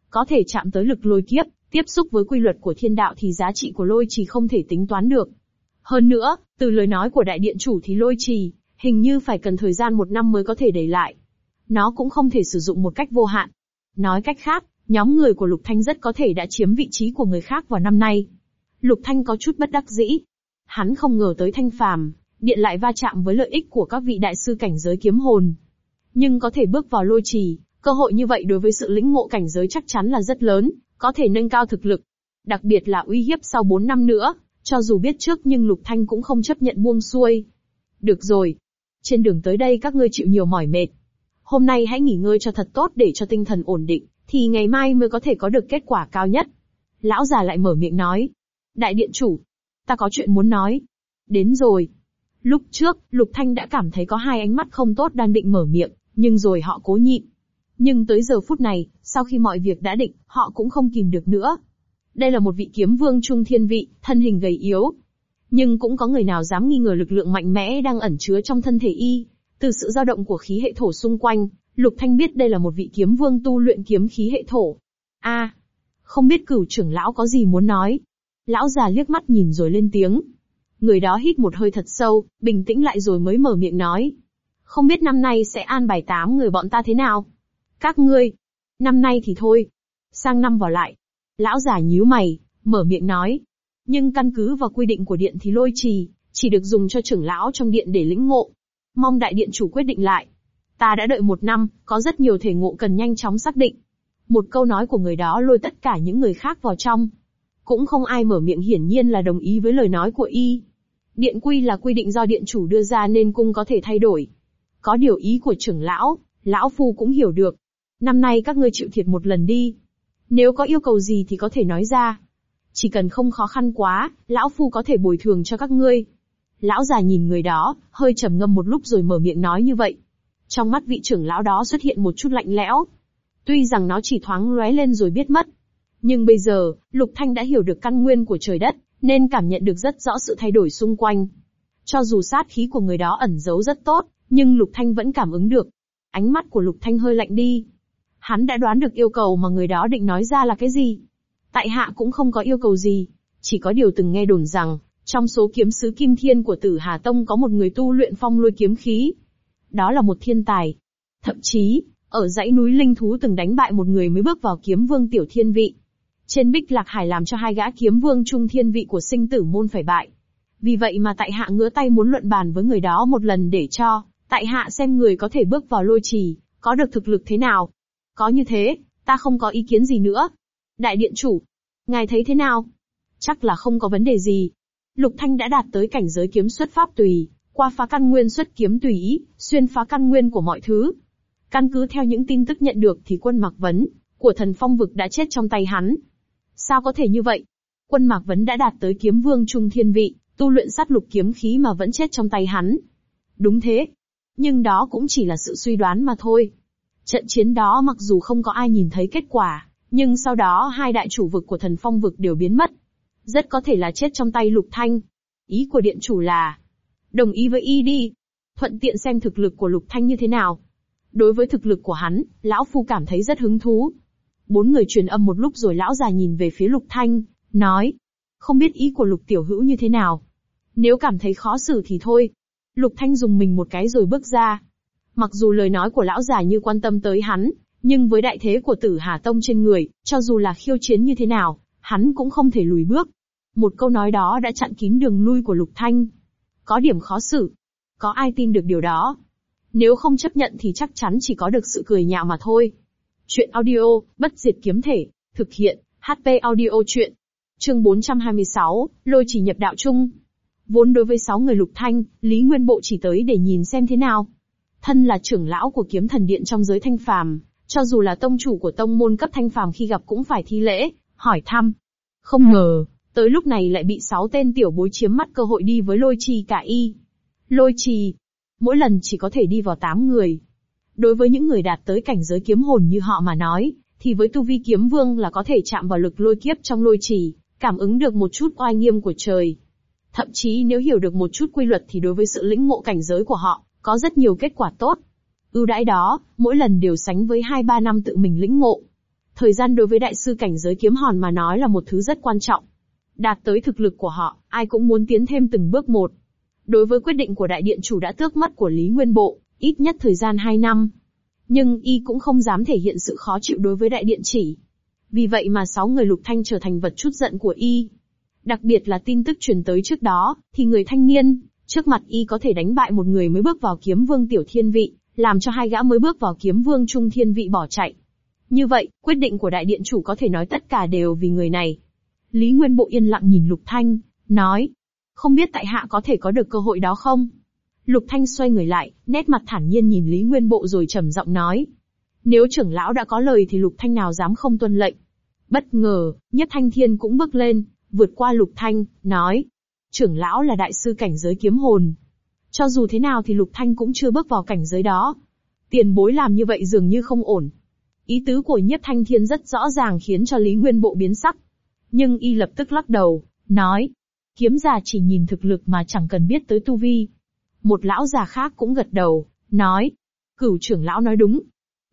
Có thể chạm tới lực lôi kiếp, tiếp xúc với quy luật của thiên đạo thì giá trị của lôi trì không thể tính toán được. Hơn nữa, từ lời nói của đại điện chủ thì lôi trì, hình như phải cần thời gian một năm mới có thể đẩy lại. Nó cũng không thể sử dụng một cách vô hạn. Nói cách khác, nhóm người của Lục Thanh rất có thể đã chiếm vị trí của người khác vào năm nay. Lục Thanh có chút bất đắc dĩ. Hắn không ngờ tới Thanh Phàm, điện lại va chạm với lợi ích của các vị đại sư cảnh giới kiếm hồn. Nhưng có thể bước vào lôi trì, cơ hội như vậy đối với sự lĩnh ngộ cảnh giới chắc chắn là rất lớn, có thể nâng cao thực lực. Đặc biệt là uy hiếp sau 4 năm nữa, cho dù biết trước nhưng Lục Thanh cũng không chấp nhận buông xuôi. Được rồi. Trên đường tới đây các ngươi chịu nhiều mỏi mệt. Hôm nay hãy nghỉ ngơi cho thật tốt để cho tinh thần ổn định, thì ngày mai mới có thể có được kết quả cao nhất. Lão già lại mở miệng nói. Đại điện chủ, ta có chuyện muốn nói. Đến rồi. Lúc trước, Lục Thanh đã cảm thấy có hai ánh mắt không tốt đang định mở miệng, nhưng rồi họ cố nhịn. Nhưng tới giờ phút này, sau khi mọi việc đã định, họ cũng không kìm được nữa. Đây là một vị kiếm vương trung thiên vị, thân hình gầy yếu. Nhưng cũng có người nào dám nghi ngờ lực lượng mạnh mẽ đang ẩn chứa trong thân thể y. Từ sự dao động của khí hệ thổ xung quanh, Lục Thanh biết đây là một vị kiếm vương tu luyện kiếm khí hệ thổ. A, không biết cửu trưởng lão có gì muốn nói. Lão già liếc mắt nhìn rồi lên tiếng. Người đó hít một hơi thật sâu, bình tĩnh lại rồi mới mở miệng nói. Không biết năm nay sẽ an bài tám người bọn ta thế nào? Các ngươi, năm nay thì thôi. Sang năm vào lại. Lão già nhíu mày, mở miệng nói. Nhưng căn cứ vào quy định của điện thì lôi trì, chỉ được dùng cho trưởng lão trong điện để lĩnh ngộ. Mong đại điện chủ quyết định lại. Ta đã đợi một năm, có rất nhiều thể ngộ cần nhanh chóng xác định. Một câu nói của người đó lôi tất cả những người khác vào trong. Cũng không ai mở miệng hiển nhiên là đồng ý với lời nói của y. Điện quy là quy định do điện chủ đưa ra nên cung có thể thay đổi. Có điều ý của trưởng lão, lão phu cũng hiểu được. Năm nay các ngươi chịu thiệt một lần đi. Nếu có yêu cầu gì thì có thể nói ra. Chỉ cần không khó khăn quá, lão phu có thể bồi thường cho các ngươi. Lão già nhìn người đó, hơi trầm ngâm một lúc rồi mở miệng nói như vậy. Trong mắt vị trưởng lão đó xuất hiện một chút lạnh lẽo. Tuy rằng nó chỉ thoáng lóe lên rồi biết mất. Nhưng bây giờ, Lục Thanh đã hiểu được căn nguyên của trời đất, nên cảm nhận được rất rõ sự thay đổi xung quanh. Cho dù sát khí của người đó ẩn giấu rất tốt, nhưng Lục Thanh vẫn cảm ứng được. Ánh mắt của Lục Thanh hơi lạnh đi. Hắn đã đoán được yêu cầu mà người đó định nói ra là cái gì. Tại hạ cũng không có yêu cầu gì, chỉ có điều từng nghe đồn rằng, trong số kiếm sứ Kim Thiên của Tử Hà Tông có một người tu luyện phong lôi kiếm khí. Đó là một thiên tài. Thậm chí, ở dãy núi Linh Thú từng đánh bại một người mới bước vào kiếm vương tiểu thiên vị. Trên Bích Lạc Hải làm cho hai gã kiếm vương trung thiên vị của sinh tử môn phải bại. Vì vậy mà tại hạ ngứa tay muốn luận bàn với người đó một lần để cho, tại hạ xem người có thể bước vào lôi trì, có được thực lực thế nào. Có như thế, ta không có ý kiến gì nữa. Đại điện chủ, ngài thấy thế nào? Chắc là không có vấn đề gì. Lục Thanh đã đạt tới cảnh giới kiếm xuất pháp tùy, qua phá căn nguyên xuất kiếm tùy ý, xuyên phá căn nguyên của mọi thứ. Căn cứ theo những tin tức nhận được thì quân Mạc Vấn, của thần phong vực đã chết trong tay hắn. Sao có thể như vậy? Quân Mạc Vấn đã đạt tới kiếm vương trung thiên vị, tu luyện sát lục kiếm khí mà vẫn chết trong tay hắn. Đúng thế. Nhưng đó cũng chỉ là sự suy đoán mà thôi. Trận chiến đó mặc dù không có ai nhìn thấy kết quả, nhưng sau đó hai đại chủ vực của thần phong vực đều biến mất. Rất có thể là chết trong tay lục thanh. Ý của điện chủ là, đồng ý với y đi. Thuận tiện xem thực lực của lục thanh như thế nào. Đối với thực lực của hắn, lão phu cảm thấy rất hứng thú. Bốn người truyền âm một lúc rồi lão già nhìn về phía lục thanh, nói. Không biết ý của lục tiểu hữu như thế nào. Nếu cảm thấy khó xử thì thôi. Lục thanh dùng mình một cái rồi bước ra. Mặc dù lời nói của lão già như quan tâm tới hắn, nhưng với đại thế của tử Hà Tông trên người, cho dù là khiêu chiến như thế nào, hắn cũng không thể lùi bước. Một câu nói đó đã chặn kín đường lui của Lục Thanh. Có điểm khó xử. Có ai tin được điều đó? Nếu không chấp nhận thì chắc chắn chỉ có được sự cười nhạo mà thôi. Chuyện audio, bất diệt kiếm thể, thực hiện, HP audio chuyện. Chương 426, lôi chỉ nhập đạo chung. Vốn đối với sáu người lục thanh, Lý Nguyên Bộ chỉ tới để nhìn xem thế nào. Thân là trưởng lão của kiếm thần điện trong giới thanh phàm, cho dù là tông chủ của tông môn cấp thanh phàm khi gặp cũng phải thi lễ, hỏi thăm. Không ngờ, tới lúc này lại bị sáu tên tiểu bối chiếm mắt cơ hội đi với lôi trì cả y. Lôi trì, mỗi lần chỉ có thể đi vào tám người. Đối với những người đạt tới cảnh giới kiếm hồn như họ mà nói, thì với tu vi kiếm vương là có thể chạm vào lực lôi kiếp trong lôi trì, cảm ứng được một chút oai nghiêm của trời. Thậm chí nếu hiểu được một chút quy luật thì đối với sự lĩnh ngộ cảnh giới của họ, có rất nhiều kết quả tốt. Ưu đãi đó, mỗi lần đều sánh với 2-3 năm tự mình lĩnh ngộ. Thời gian đối với đại sư cảnh giới kiếm hòn mà nói là một thứ rất quan trọng. Đạt tới thực lực của họ, ai cũng muốn tiến thêm từng bước một. Đối với quyết định của đại điện chủ đã tước mất của Lý Nguyên Bộ, ít nhất thời gian 2 năm. Nhưng y cũng không dám thể hiện sự khó chịu đối với đại điện chỉ. Vì vậy mà sáu người lục thanh trở thành vật chút giận của y. Đặc biệt là tin tức truyền tới trước đó, thì người thanh niên, trước mặt y có thể đánh bại một người mới bước vào kiếm vương tiểu thiên vị, làm cho hai gã mới bước vào kiếm vương trung thiên vị bỏ chạy. Như vậy, quyết định của đại điện chủ có thể nói tất cả đều vì người này. Lý Nguyên Bộ yên lặng nhìn Lục Thanh, nói. Không biết tại hạ có thể có được cơ hội đó không? Lục Thanh xoay người lại, nét mặt thản nhiên nhìn Lý Nguyên Bộ rồi trầm giọng nói. Nếu trưởng lão đã có lời thì Lục Thanh nào dám không tuân lệnh. Bất ngờ, Nhất Thanh Thiên cũng bước lên, vượt qua Lục Thanh, nói. Trưởng lão là đại sư cảnh giới kiếm hồn, cho dù thế nào thì Lục Thanh cũng chưa bước vào cảnh giới đó. Tiền bối làm như vậy dường như không ổn. Ý tứ của Nhất Thanh Thiên rất rõ ràng khiến cho Lý Nguyên Bộ biến sắc. Nhưng y lập tức lắc đầu, nói. Kiếm già chỉ nhìn thực lực mà chẳng cần biết tới tu vi. Một lão già khác cũng gật đầu, nói. Cửu trưởng lão nói đúng.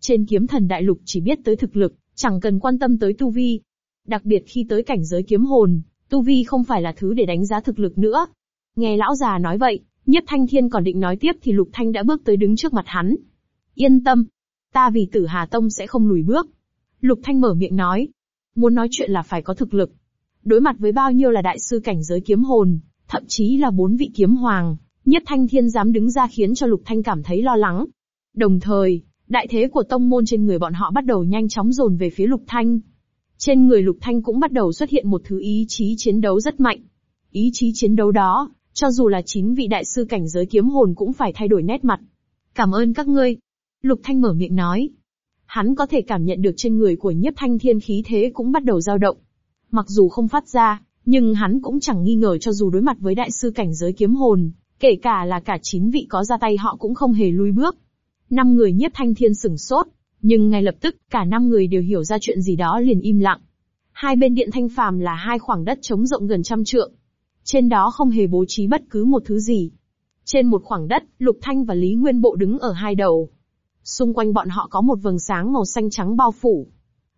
Trên kiếm thần đại lục chỉ biết tới thực lực, chẳng cần quan tâm tới tu vi. Đặc biệt khi tới cảnh giới kiếm hồn, tu vi không phải là thứ để đánh giá thực lực nữa. Nghe lão già nói vậy, Nhiếp Thanh Thiên còn định nói tiếp thì Lục Thanh đã bước tới đứng trước mặt hắn. Yên tâm, ta vì Tử Hà Tông sẽ không lùi bước. Lục Thanh mở miệng nói, muốn nói chuyện là phải có thực lực. Đối mặt với bao nhiêu là đại sư cảnh giới kiếm hồn, thậm chí là bốn vị kiếm hoàng, Nhiếp Thanh Thiên dám đứng ra khiến cho Lục Thanh cảm thấy lo lắng. Đồng thời, đại thế của tông môn trên người bọn họ bắt đầu nhanh chóng dồn về phía Lục Thanh. Trên người Lục Thanh cũng bắt đầu xuất hiện một thứ ý chí chiến đấu rất mạnh. Ý chí chiến đấu đó, cho dù là chín vị đại sư cảnh giới kiếm hồn cũng phải thay đổi nét mặt. Cảm ơn các ngươi. Lục Thanh mở miệng nói. Hắn có thể cảm nhận được trên người của nhiếp thanh thiên khí thế cũng bắt đầu dao động. Mặc dù không phát ra, nhưng hắn cũng chẳng nghi ngờ cho dù đối mặt với đại sư cảnh giới kiếm hồn, kể cả là cả chín vị có ra tay họ cũng không hề lui bước. Năm người nhiếp thanh thiên sửng sốt, nhưng ngay lập tức cả năm người đều hiểu ra chuyện gì đó liền im lặng. Hai bên điện thanh phàm là hai khoảng đất trống rộng gần trăm trượng, trên đó không hề bố trí bất cứ một thứ gì. Trên một khoảng đất, Lục Thanh và Lý Nguyên Bộ đứng ở hai đầu. Xung quanh bọn họ có một vầng sáng màu xanh trắng bao phủ.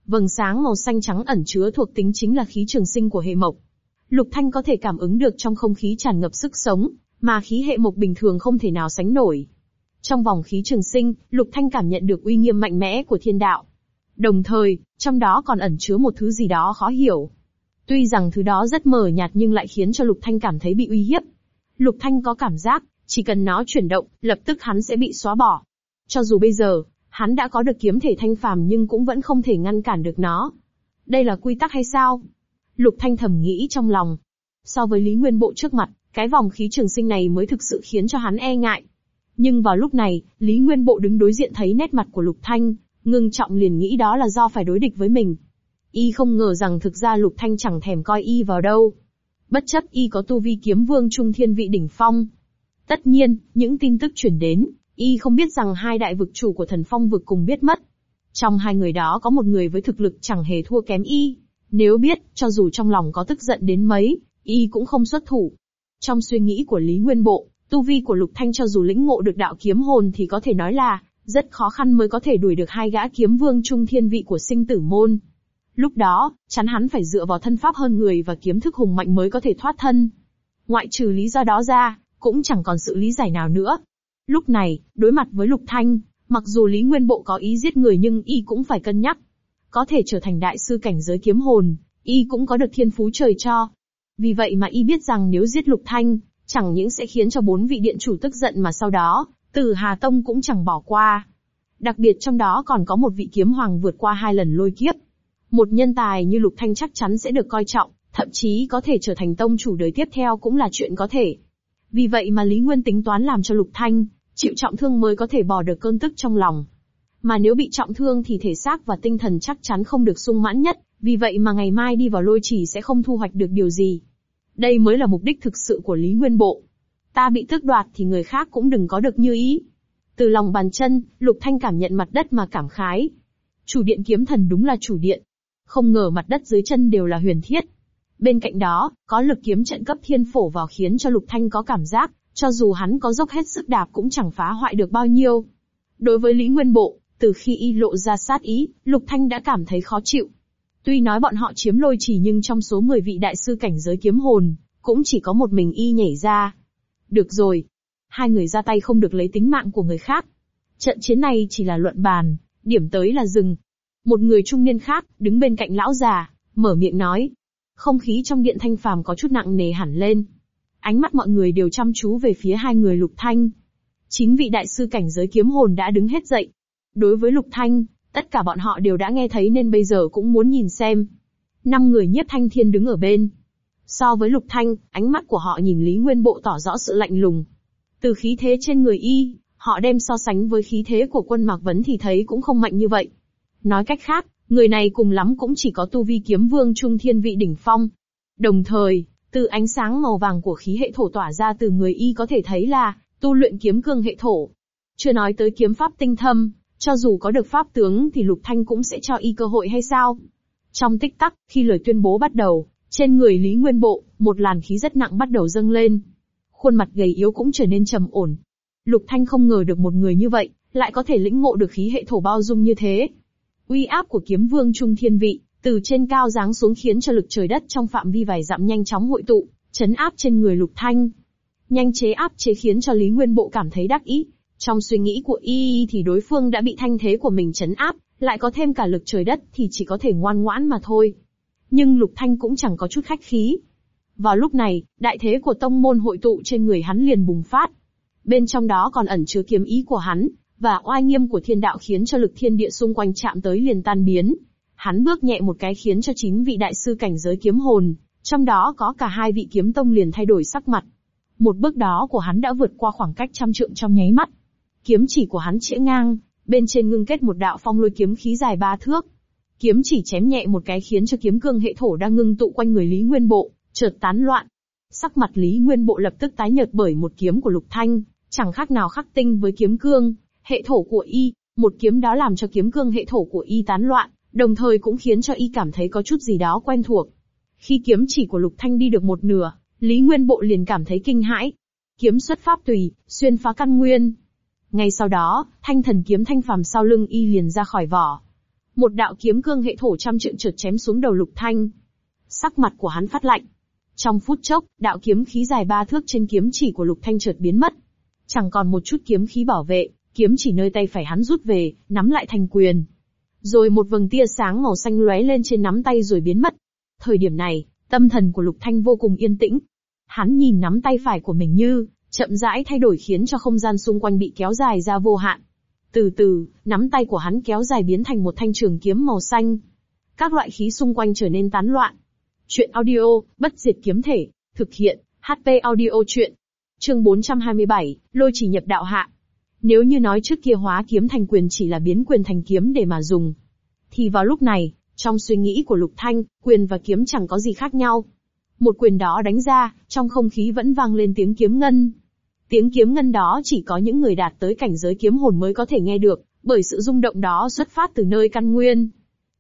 Vầng sáng màu xanh trắng ẩn chứa thuộc tính chính là khí trường sinh của hệ mộc. Lục Thanh có thể cảm ứng được trong không khí tràn ngập sức sống, mà khí hệ mộc bình thường không thể nào sánh nổi. Trong vòng khí trường sinh, Lục Thanh cảm nhận được uy nghiêm mạnh mẽ của thiên đạo. Đồng thời, trong đó còn ẩn chứa một thứ gì đó khó hiểu. Tuy rằng thứ đó rất mờ nhạt nhưng lại khiến cho Lục Thanh cảm thấy bị uy hiếp. Lục Thanh có cảm giác, chỉ cần nó chuyển động, lập tức hắn sẽ bị xóa bỏ. Cho dù bây giờ, hắn đã có được kiếm thể thanh phàm nhưng cũng vẫn không thể ngăn cản được nó. Đây là quy tắc hay sao? Lục Thanh thầm nghĩ trong lòng. So với Lý Nguyên Bộ trước mặt, Cái vòng khí trường sinh này mới thực sự khiến cho hắn e ngại. Nhưng vào lúc này, Lý Nguyên Bộ đứng đối diện thấy nét mặt của Lục Thanh, ngưng trọng liền nghĩ đó là do phải đối địch với mình. Y không ngờ rằng thực ra Lục Thanh chẳng thèm coi Y vào đâu. Bất chấp Y có tu vi kiếm vương trung thiên vị đỉnh phong. Tất nhiên, những tin tức chuyển đến, Y không biết rằng hai đại vực chủ của thần phong vực cùng biết mất. Trong hai người đó có một người với thực lực chẳng hề thua kém Y. Nếu biết, cho dù trong lòng có tức giận đến mấy, Y cũng không xuất thủ. Trong suy nghĩ của Lý Nguyên Bộ, tu vi của Lục Thanh cho dù lĩnh ngộ được đạo kiếm hồn thì có thể nói là rất khó khăn mới có thể đuổi được hai gã kiếm vương trung thiên vị của sinh tử môn. Lúc đó, chắn hắn phải dựa vào thân pháp hơn người và kiếm thức hùng mạnh mới có thể thoát thân. Ngoại trừ lý do đó ra, cũng chẳng còn sự lý giải nào nữa. Lúc này, đối mặt với Lục Thanh, mặc dù Lý Nguyên Bộ có ý giết người nhưng y cũng phải cân nhắc. Có thể trở thành đại sư cảnh giới kiếm hồn, y cũng có được thiên phú trời cho. Vì vậy mà y biết rằng nếu giết Lục Thanh, chẳng những sẽ khiến cho bốn vị điện chủ tức giận mà sau đó, Tử Hà Tông cũng chẳng bỏ qua. Đặc biệt trong đó còn có một vị kiếm hoàng vượt qua hai lần lôi kiếp. Một nhân tài như Lục Thanh chắc chắn sẽ được coi trọng, thậm chí có thể trở thành tông chủ đời tiếp theo cũng là chuyện có thể. Vì vậy mà Lý Nguyên tính toán làm cho Lục Thanh, chịu trọng thương mới có thể bỏ được cơn tức trong lòng. Mà nếu bị trọng thương thì thể xác và tinh thần chắc chắn không được sung mãn nhất, vì vậy mà ngày mai đi vào lôi chỉ sẽ không thu hoạch được điều gì. Đây mới là mục đích thực sự của Lý Nguyên Bộ. Ta bị tước đoạt thì người khác cũng đừng có được như ý. Từ lòng bàn chân, Lục Thanh cảm nhận mặt đất mà cảm khái. Chủ điện kiếm thần đúng là chủ điện. Không ngờ mặt đất dưới chân đều là huyền thiết. Bên cạnh đó, có lực kiếm trận cấp thiên phổ vào khiến cho Lục Thanh có cảm giác, cho dù hắn có dốc hết sức đạp cũng chẳng phá hoại được bao nhiêu. Đối với Lý Nguyên Bộ, từ khi y lộ ra sát ý, Lục Thanh đã cảm thấy khó chịu. Tuy nói bọn họ chiếm lôi chỉ nhưng trong số 10 vị đại sư cảnh giới kiếm hồn, cũng chỉ có một mình y nhảy ra. Được rồi. Hai người ra tay không được lấy tính mạng của người khác. Trận chiến này chỉ là luận bàn, điểm tới là dừng. Một người trung niên khác, đứng bên cạnh lão già, mở miệng nói. Không khí trong điện thanh phàm có chút nặng nề hẳn lên. Ánh mắt mọi người đều chăm chú về phía hai người lục thanh. Chính vị đại sư cảnh giới kiếm hồn đã đứng hết dậy. Đối với lục thanh, tất cả bọn họ đều đã nghe thấy nên bây giờ cũng muốn nhìn xem. Năm người nhiếp thanh thiên đứng ở bên, So với Lục Thanh, ánh mắt của họ nhìn Lý Nguyên Bộ tỏ rõ sự lạnh lùng. Từ khí thế trên người y, họ đem so sánh với khí thế của quân Mạc Vấn thì thấy cũng không mạnh như vậy. Nói cách khác, người này cùng lắm cũng chỉ có tu vi kiếm vương trung thiên vị đỉnh phong. Đồng thời, từ ánh sáng màu vàng của khí hệ thổ tỏa ra từ người y có thể thấy là tu luyện kiếm cương hệ thổ. Chưa nói tới kiếm pháp tinh thâm, cho dù có được pháp tướng thì Lục Thanh cũng sẽ cho y cơ hội hay sao? Trong tích tắc, khi lời tuyên bố bắt đầu, trên người Lý Nguyên Bộ, một làn khí rất nặng bắt đầu dâng lên. Khuôn mặt gầy yếu cũng trở nên trầm ổn. Lục Thanh không ngờ được một người như vậy, lại có thể lĩnh ngộ được khí hệ thổ bao dung như thế. Uy áp của kiếm vương trung thiên vị, từ trên cao giáng xuống khiến cho lực trời đất trong phạm vi vài dặm nhanh chóng hội tụ, chấn áp trên người Lục Thanh. Nhanh chế áp chế khiến cho Lý Nguyên Bộ cảm thấy đắc ý. Trong suy nghĩ của y thì đối phương đã bị thanh thế của mình chấn áp, lại có thêm cả lực trời đất thì chỉ có thể ngoan ngoãn mà thôi. Nhưng Lục Thanh cũng chẳng có chút khách khí. Vào lúc này, đại thế của tông môn hội tụ trên người hắn liền bùng phát. Bên trong đó còn ẩn chứa kiếm ý của hắn, và oai nghiêm của thiên đạo khiến cho lực thiên địa xung quanh chạm tới liền tan biến. Hắn bước nhẹ một cái khiến cho chín vị đại sư cảnh giới kiếm hồn, trong đó có cả hai vị kiếm tông liền thay đổi sắc mặt. Một bước đó của hắn đã vượt qua khoảng cách trăm trượng trong nháy mắt. Kiếm chỉ của hắn chĩa ngang, bên trên ngưng kết một đạo phong lôi kiếm khí dài ba thước. Kiếm chỉ chém nhẹ một cái khiến cho kiếm cương hệ thổ đang ngưng tụ quanh người Lý Nguyên Bộ, chợt tán loạn. Sắc mặt Lý Nguyên Bộ lập tức tái nhợt bởi một kiếm của Lục Thanh, chẳng khác nào khắc tinh với kiếm cương, hệ thổ của y, một kiếm đó làm cho kiếm cương hệ thổ của y tán loạn, đồng thời cũng khiến cho y cảm thấy có chút gì đó quen thuộc. Khi kiếm chỉ của Lục Thanh đi được một nửa, Lý Nguyên Bộ liền cảm thấy kinh hãi. Kiếm xuất pháp tùy, xuyên phá căn nguyên. Ngay sau đó, thanh thần kiếm thanh phàm sau lưng y liền ra khỏi vỏ, một đạo kiếm cương hệ thổ trăm trượng trượt chém xuống đầu lục thanh. Sắc mặt của hắn phát lạnh. Trong phút chốc, đạo kiếm khí dài ba thước trên kiếm chỉ của lục thanh trượt biến mất. Chẳng còn một chút kiếm khí bảo vệ, kiếm chỉ nơi tay phải hắn rút về, nắm lại thành quyền. Rồi một vầng tia sáng màu xanh lóe lên trên nắm tay rồi biến mất. Thời điểm này, tâm thần của lục thanh vô cùng yên tĩnh. Hắn nhìn nắm tay phải của mình như, chậm rãi thay đổi khiến cho không gian xung quanh bị kéo dài ra vô hạn. Từ từ, nắm tay của hắn kéo dài biến thành một thanh trường kiếm màu xanh. Các loại khí xung quanh trở nên tán loạn. Chuyện audio, bất diệt kiếm thể, thực hiện, HP audio chuyện. Chương 427, lôi chỉ nhập đạo hạ. Nếu như nói trước kia hóa kiếm thành quyền chỉ là biến quyền thành kiếm để mà dùng. Thì vào lúc này, trong suy nghĩ của Lục Thanh, quyền và kiếm chẳng có gì khác nhau. Một quyền đó đánh ra, trong không khí vẫn vang lên tiếng kiếm ngân. Tiếng kiếm ngân đó chỉ có những người đạt tới cảnh giới kiếm hồn mới có thể nghe được, bởi sự rung động đó xuất phát từ nơi căn nguyên.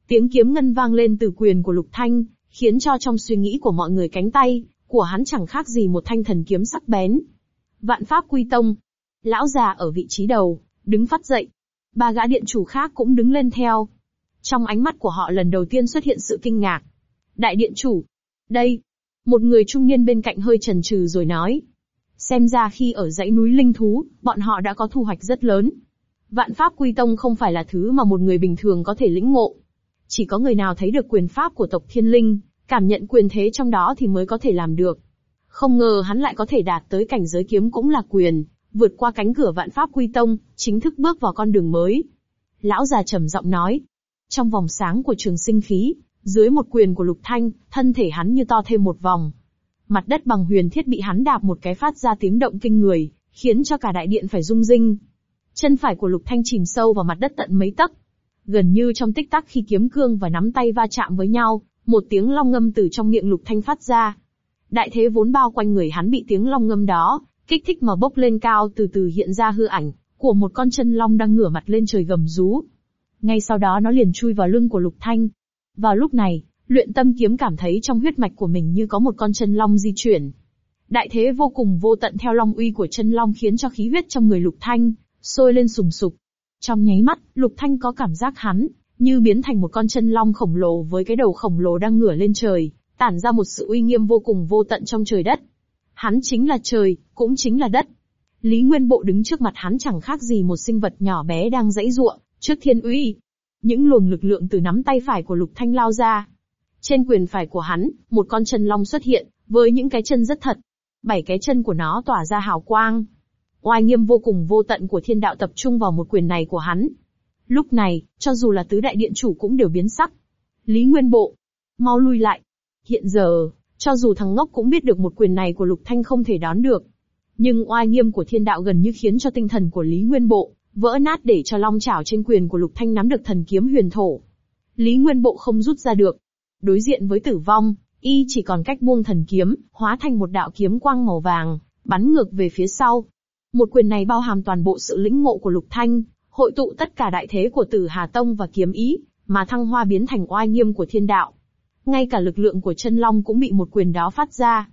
Tiếng kiếm ngân vang lên từ quyền của Lục Thanh, khiến cho trong suy nghĩ của mọi người cánh tay của hắn chẳng khác gì một thanh thần kiếm sắc bén. Vạn pháp quy tông. Lão già ở vị trí đầu, đứng phát dậy. Ba gã điện chủ khác cũng đứng lên theo. Trong ánh mắt của họ lần đầu tiên xuất hiện sự kinh ngạc. Đại điện chủ. Đây. Một người trung niên bên cạnh hơi chần chừ rồi nói. Xem ra khi ở dãy núi linh thú, bọn họ đã có thu hoạch rất lớn. Vạn pháp quy tông không phải là thứ mà một người bình thường có thể lĩnh ngộ. Chỉ có người nào thấy được quyền pháp của tộc thiên linh, cảm nhận quyền thế trong đó thì mới có thể làm được. Không ngờ hắn lại có thể đạt tới cảnh giới kiếm cũng là quyền, vượt qua cánh cửa vạn pháp quy tông, chính thức bước vào con đường mới. Lão già trầm giọng nói. Trong vòng sáng của trường sinh khí, dưới một quyền của lục thanh, thân thể hắn như to thêm một vòng. Mặt đất bằng huyền thiết bị hắn đạp một cái phát ra tiếng động kinh người, khiến cho cả đại điện phải rung rinh. Chân phải của lục thanh chìm sâu vào mặt đất tận mấy tấc. Gần như trong tích tắc khi kiếm cương và nắm tay va chạm với nhau, một tiếng long ngâm từ trong miệng lục thanh phát ra. Đại thế vốn bao quanh người hắn bị tiếng long ngâm đó, kích thích mà bốc lên cao từ từ hiện ra hư ảnh, của một con chân long đang ngửa mặt lên trời gầm rú. Ngay sau đó nó liền chui vào lưng của lục thanh. Vào lúc này, luyện tâm kiếm cảm thấy trong huyết mạch của mình như có một con chân long di chuyển. Đại thế vô cùng vô tận theo long uy của chân long khiến cho khí huyết trong người lục thanh, sôi lên sùng sục. Trong nháy mắt, lục thanh có cảm giác hắn, như biến thành một con chân long khổng lồ với cái đầu khổng lồ đang ngửa lên trời, tản ra một sự uy nghiêm vô cùng vô tận trong trời đất. Hắn chính là trời, cũng chính là đất. Lý Nguyên Bộ đứng trước mặt hắn chẳng khác gì một sinh vật nhỏ bé đang dãy ruộng, trước thiên uy. Những luồng lực lượng từ nắm tay phải của Lục Thanh lao ra. Trên quyền phải của hắn, một con chân long xuất hiện, với những cái chân rất thật. Bảy cái chân của nó tỏa ra hào quang. Oai nghiêm vô cùng vô tận của thiên đạo tập trung vào một quyền này của hắn, Lúc này, cho dù là tứ đại điện chủ cũng đều biến sắc. Lý Nguyên Bộ, mau lui lại. Hiện giờ, cho dù thằng ngốc cũng biết được một quyền này của Lục Thanh không thể đón được. Nhưng oai nghiêm của thiên đạo gần như khiến cho tinh thần của Lý Nguyên Bộ, vỡ nát để cho long chảo trên quyền của Lục Thanh nắm được thần kiếm huyền thổ. Lý Nguyên Bộ không rút ra được. Đối diện với tử vong, y chỉ còn cách buông thần kiếm, hóa thành một đạo kiếm quang màu vàng, bắn ngược về phía sau. Một quyền này bao hàm toàn bộ sự lĩnh ngộ của Lục Thanh, hội tụ tất cả đại thế của Tử Hà Tông và kiếm ý, mà thăng hoa biến thành oai nghiêm của thiên đạo. Ngay cả lực lượng của chân long cũng bị một quyền đó phát ra.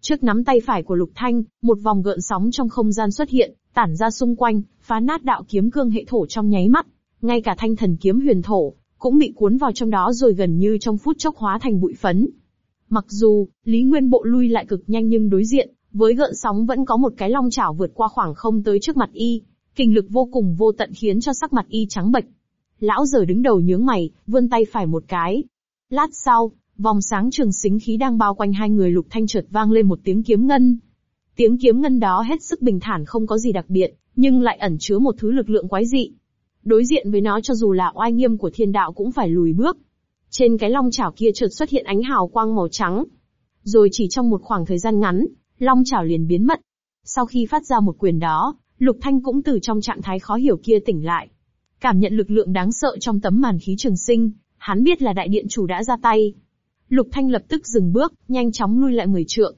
Trước nắm tay phải của Lục Thanh, một vòng gợn sóng trong không gian xuất hiện, tản ra xung quanh, phá nát đạo kiếm cương hệ thổ trong nháy mắt. Ngay cả thanh thần kiếm huyền thổ, cũng bị cuốn vào trong đó rồi gần như trong phút chốc hóa thành bụi phấn. Mặc dù, Lý Nguyên Bộ lui lại cực nhanh nhưng đối diện, với gợn sóng vẫn có một cái long chảo vượt qua khoảng không tới trước mặt y, Kinh lực vô cùng vô tận khiến cho sắc mặt y trắng bệch. Lão giờ đứng đầu nhướng mày, vươn tay phải một cái. Lát sau, vòng sáng trường xính khí đang bao quanh hai người lục thanh chợt vang lên một tiếng kiếm ngân. Tiếng kiếm ngân đó hết sức bình thản không có gì đặc biệt, nhưng lại ẩn chứa một thứ lực lượng quái dị. Đối diện với nó cho dù là oai nghiêm của thiên đạo cũng phải lùi bước. Trên cái long chảo kia chợt xuất hiện ánh hào quang màu trắng. Rồi chỉ trong một khoảng thời gian ngắn, long chảo liền biến mất. Sau khi phát ra một quyền đó, Lục Thanh cũng từ trong trạng thái khó hiểu kia tỉnh lại. Cảm nhận lực lượng đáng sợ trong tấm màn khí trường sinh, hắn biết là đại điện chủ đã ra tay. Lục Thanh lập tức dừng bước, nhanh chóng lui lại mười trượng.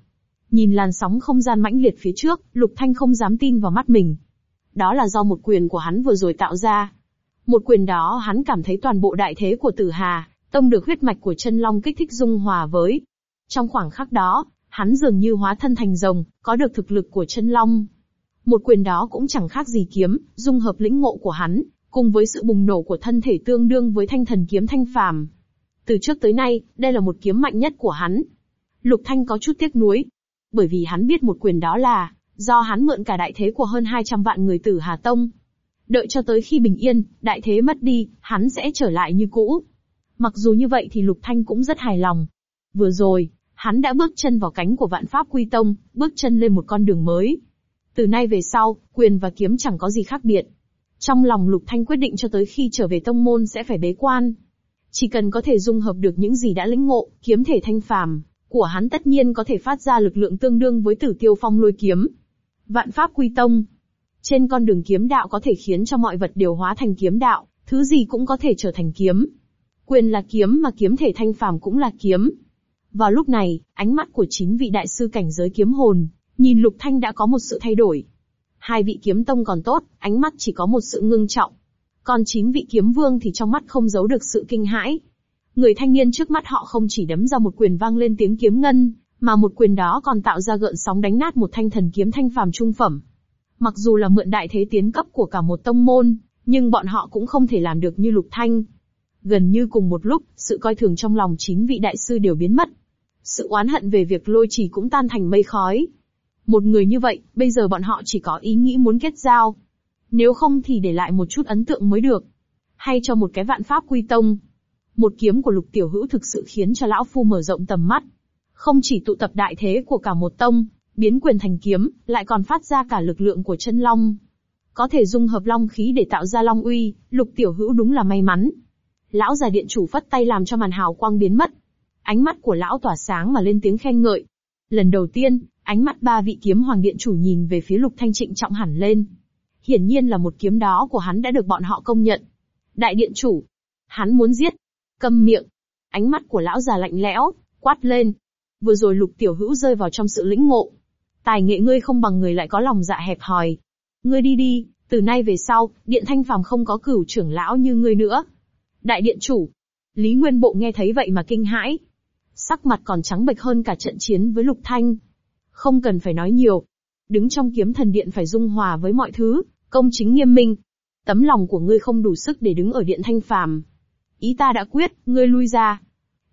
Nhìn làn sóng không gian mãnh liệt phía trước, Lục Thanh không dám tin vào mắt mình. Đó là do một quyền của hắn vừa rồi tạo ra. Một quyền đó hắn cảm thấy toàn bộ đại thế của Tử Hà, tông được huyết mạch của chân long kích thích dung hòa với. Trong khoảng khắc đó, hắn dường như hóa thân thành rồng, có được thực lực của chân long. Một quyền đó cũng chẳng khác gì kiếm, dung hợp lĩnh ngộ của hắn, cùng với sự bùng nổ của thân thể tương đương với thanh thần kiếm thanh phàm. Từ trước tới nay, đây là một kiếm mạnh nhất của hắn. Lục Thanh có chút tiếc nuối, bởi vì hắn biết một quyền đó là do hắn mượn cả đại thế của hơn 200 vạn người tử Hà Tông. Đợi cho tới khi bình yên, đại thế mất đi, hắn sẽ trở lại như cũ. Mặc dù như vậy thì Lục Thanh cũng rất hài lòng. Vừa rồi, hắn đã bước chân vào cánh của vạn pháp quy tông, bước chân lên một con đường mới. Từ nay về sau, quyền và kiếm chẳng có gì khác biệt. Trong lòng Lục Thanh quyết định cho tới khi trở về tông môn sẽ phải bế quan. Chỉ cần có thể dung hợp được những gì đã lĩnh ngộ, kiếm thể thanh phàm, của hắn tất nhiên có thể phát ra lực lượng tương đương với tử tiêu phong lôi kiếm. Vạn pháp quy tông. Trên con đường kiếm đạo có thể khiến cho mọi vật đều hóa thành kiếm đạo, thứ gì cũng có thể trở thành kiếm. Quyền là kiếm mà kiếm thể thanh phàm cũng là kiếm. Vào lúc này, ánh mắt của chính vị đại sư cảnh giới kiếm hồn, nhìn Lục Thanh đã có một sự thay đổi. Hai vị kiếm tông còn tốt, ánh mắt chỉ có một sự ngưng trọng. Còn chín vị kiếm vương thì trong mắt không giấu được sự kinh hãi. Người thanh niên trước mắt họ không chỉ đấm ra một quyền vang lên tiếng kiếm ngân, mà một quyền đó còn tạo ra gợn sóng đánh nát một thanh thần kiếm thanh phàm trung phẩm. Mặc dù là mượn đại thế tiến cấp của cả một tông môn, nhưng bọn họ cũng không thể làm được như Lục Thanh. Gần như cùng một lúc, sự coi thường trong lòng chín vị đại sư đều biến mất. Sự oán hận về việc lôi chỉ cũng tan thành mây khói. Một người như vậy, bây giờ bọn họ chỉ có ý nghĩ muốn kết giao. Nếu không thì để lại một chút ấn tượng mới được. Hay cho một cái vạn pháp quy tông. Một kiếm của lục tiểu hữu thực sự khiến cho lão phu mở rộng tầm mắt. Không chỉ tụ tập đại thế của cả một tông, biến quyền thành kiếm, lại còn phát ra cả lực lượng của chân long. Có thể dung hợp long khí để tạo ra long uy, lục tiểu hữu đúng là may mắn. Lão già điện chủ phất tay làm cho màn hào quang biến mất. Ánh mắt của lão tỏa sáng mà lên tiếng khen ngợi. Lần đầu tiên, ánh mắt ba vị kiếm hoàng điện chủ nhìn về phía lục thanh trịnh trọng hẳn lên. Hiển nhiên là một kiếm đó của hắn đã được bọn họ công nhận. Đại điện chủ. Hắn muốn giết. Câm miệng. Ánh mắt của lão già lạnh lẽo, quát lên. Vừa rồi lục tiểu hữu rơi vào trong sự lĩnh ngộ. Tài nghệ ngươi không bằng người lại có lòng dạ hẹp hòi. Ngươi đi đi, từ nay về sau, điện thanh phàm không có cửu trưởng lão như ngươi nữa. Đại điện chủ. Lý Nguyên Bộ nghe thấy vậy mà kinh hãi. Sắc mặt còn trắng bệch hơn cả trận chiến với Lục Thanh. Không cần phải nói nhiều. Đứng trong kiếm thần điện phải dung hòa với mọi thứ, công chính nghiêm minh. Tấm lòng của ngươi không đủ sức để đứng ở điện thanh phàm. Ý ta đã quyết, ngươi lui ra.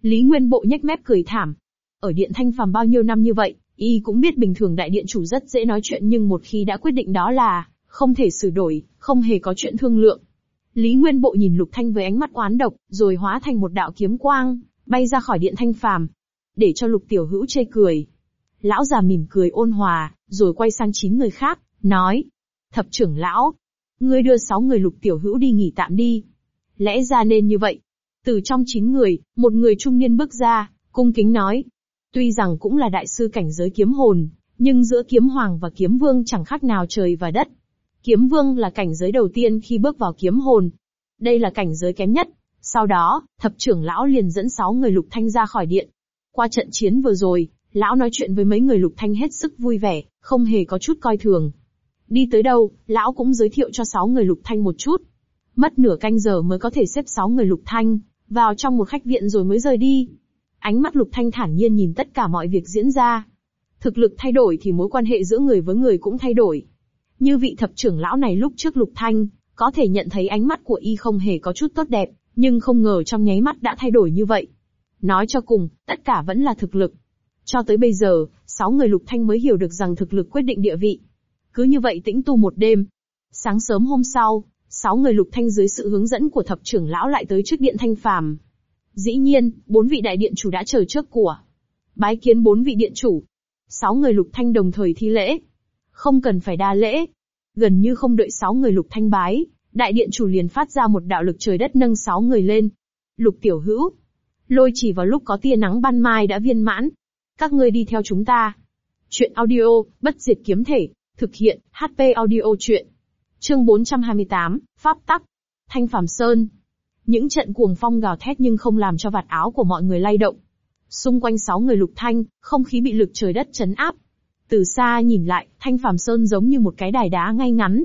Lý Nguyên Bộ nhếch mép cười thảm. Ở điện thanh phàm bao nhiêu năm như vậy, y cũng biết bình thường đại điện chủ rất dễ nói chuyện nhưng một khi đã quyết định đó là, không thể sửa đổi, không hề có chuyện thương lượng. Lý Nguyên Bộ nhìn Lục Thanh với ánh mắt oán độc, rồi hóa thành một đạo kiếm quang, bay ra khỏi điện thanh phàm. Để cho Lục Tiểu Hữu chê cười. Lão già mỉm cười ôn hòa, rồi quay sang chín người khác, nói. Thập trưởng lão, ngươi đưa sáu người Lục Tiểu Hữu đi nghỉ tạm đi. Lẽ ra nên như vậy. Từ trong chín người, một người trung niên bước ra, cung kính nói. Tuy rằng cũng là đại sư cảnh giới kiếm hồn, nhưng giữa kiếm hoàng và kiếm vương chẳng khác nào trời và đất. Kiếm vương là cảnh giới đầu tiên khi bước vào kiếm hồn. Đây là cảnh giới kém nhất. Sau đó, thập trưởng lão liền dẫn sáu người lục thanh ra khỏi điện. Qua trận chiến vừa rồi, lão nói chuyện với mấy người lục thanh hết sức vui vẻ, không hề có chút coi thường. Đi tới đâu, lão cũng giới thiệu cho sáu người lục thanh một chút. Mất nửa canh giờ mới có thể xếp sáu người lục thanh, vào trong một khách viện rồi mới rời đi. Ánh mắt lục thanh thản nhiên nhìn tất cả mọi việc diễn ra. Thực lực thay đổi thì mối quan hệ giữa người với người cũng thay đổi. Như vị thập trưởng lão này lúc trước lục thanh, có thể nhận thấy ánh mắt của y không hề có chút tốt đẹp, nhưng không ngờ trong nháy mắt đã thay đổi như vậy. Nói cho cùng, tất cả vẫn là thực lực. Cho tới bây giờ, sáu người lục thanh mới hiểu được rằng thực lực quyết định địa vị. Cứ như vậy tĩnh tu một đêm. Sáng sớm hôm sau, sáu người lục thanh dưới sự hướng dẫn của thập trưởng lão lại tới trước điện thanh phàm. Dĩ nhiên, bốn vị đại điện chủ đã chờ trước của. Bái kiến bốn vị điện chủ. Sáu người lục thanh đồng thời thi lễ. Không cần phải đa lễ. Gần như không đợi sáu người lục thanh bái, đại điện chủ liền phát ra một đạo lực trời đất nâng sáu người lên. Lục tiểu hữu. Lôi chỉ vào lúc có tia nắng ban mai đã viên mãn. Các ngươi đi theo chúng ta. Chuyện audio, bất diệt kiếm thể, thực hiện, HP audio chuyện. Chương 428, Pháp tắc. Thanh Phàm Sơn. Những trận cuồng phong gào thét nhưng không làm cho vạt áo của mọi người lay động. Xung quanh sáu người lục thanh, không khí bị lực trời đất chấn áp, từ xa nhìn lại, Thanh Phàm Sơn giống như một cái đài đá ngay ngắn.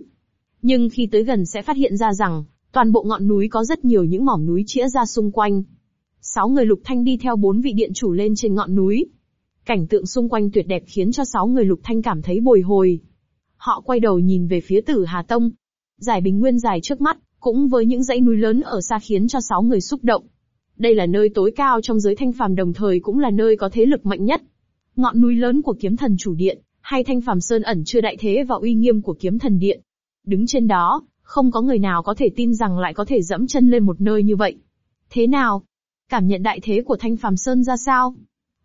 Nhưng khi tới gần sẽ phát hiện ra rằng, toàn bộ ngọn núi có rất nhiều những mỏm núi chĩa ra xung quanh. Sáu người lục thanh đi theo bốn vị điện chủ lên trên ngọn núi. Cảnh tượng xung quanh tuyệt đẹp khiến cho sáu người lục thanh cảm thấy bồi hồi. Họ quay đầu nhìn về phía tử Hà Tông. Giải bình nguyên dài trước mắt, cũng với những dãy núi lớn ở xa khiến cho sáu người xúc động. Đây là nơi tối cao trong giới thanh phàm đồng thời cũng là nơi có thế lực mạnh nhất. Ngọn núi lớn của kiếm thần chủ điện, hay thanh phàm sơn ẩn chưa đại thế và uy nghiêm của kiếm thần điện. Đứng trên đó, không có người nào có thể tin rằng lại có thể dẫm chân lên một nơi như vậy. Thế nào? Cảm nhận đại thế của thanh phàm sơn ra sao?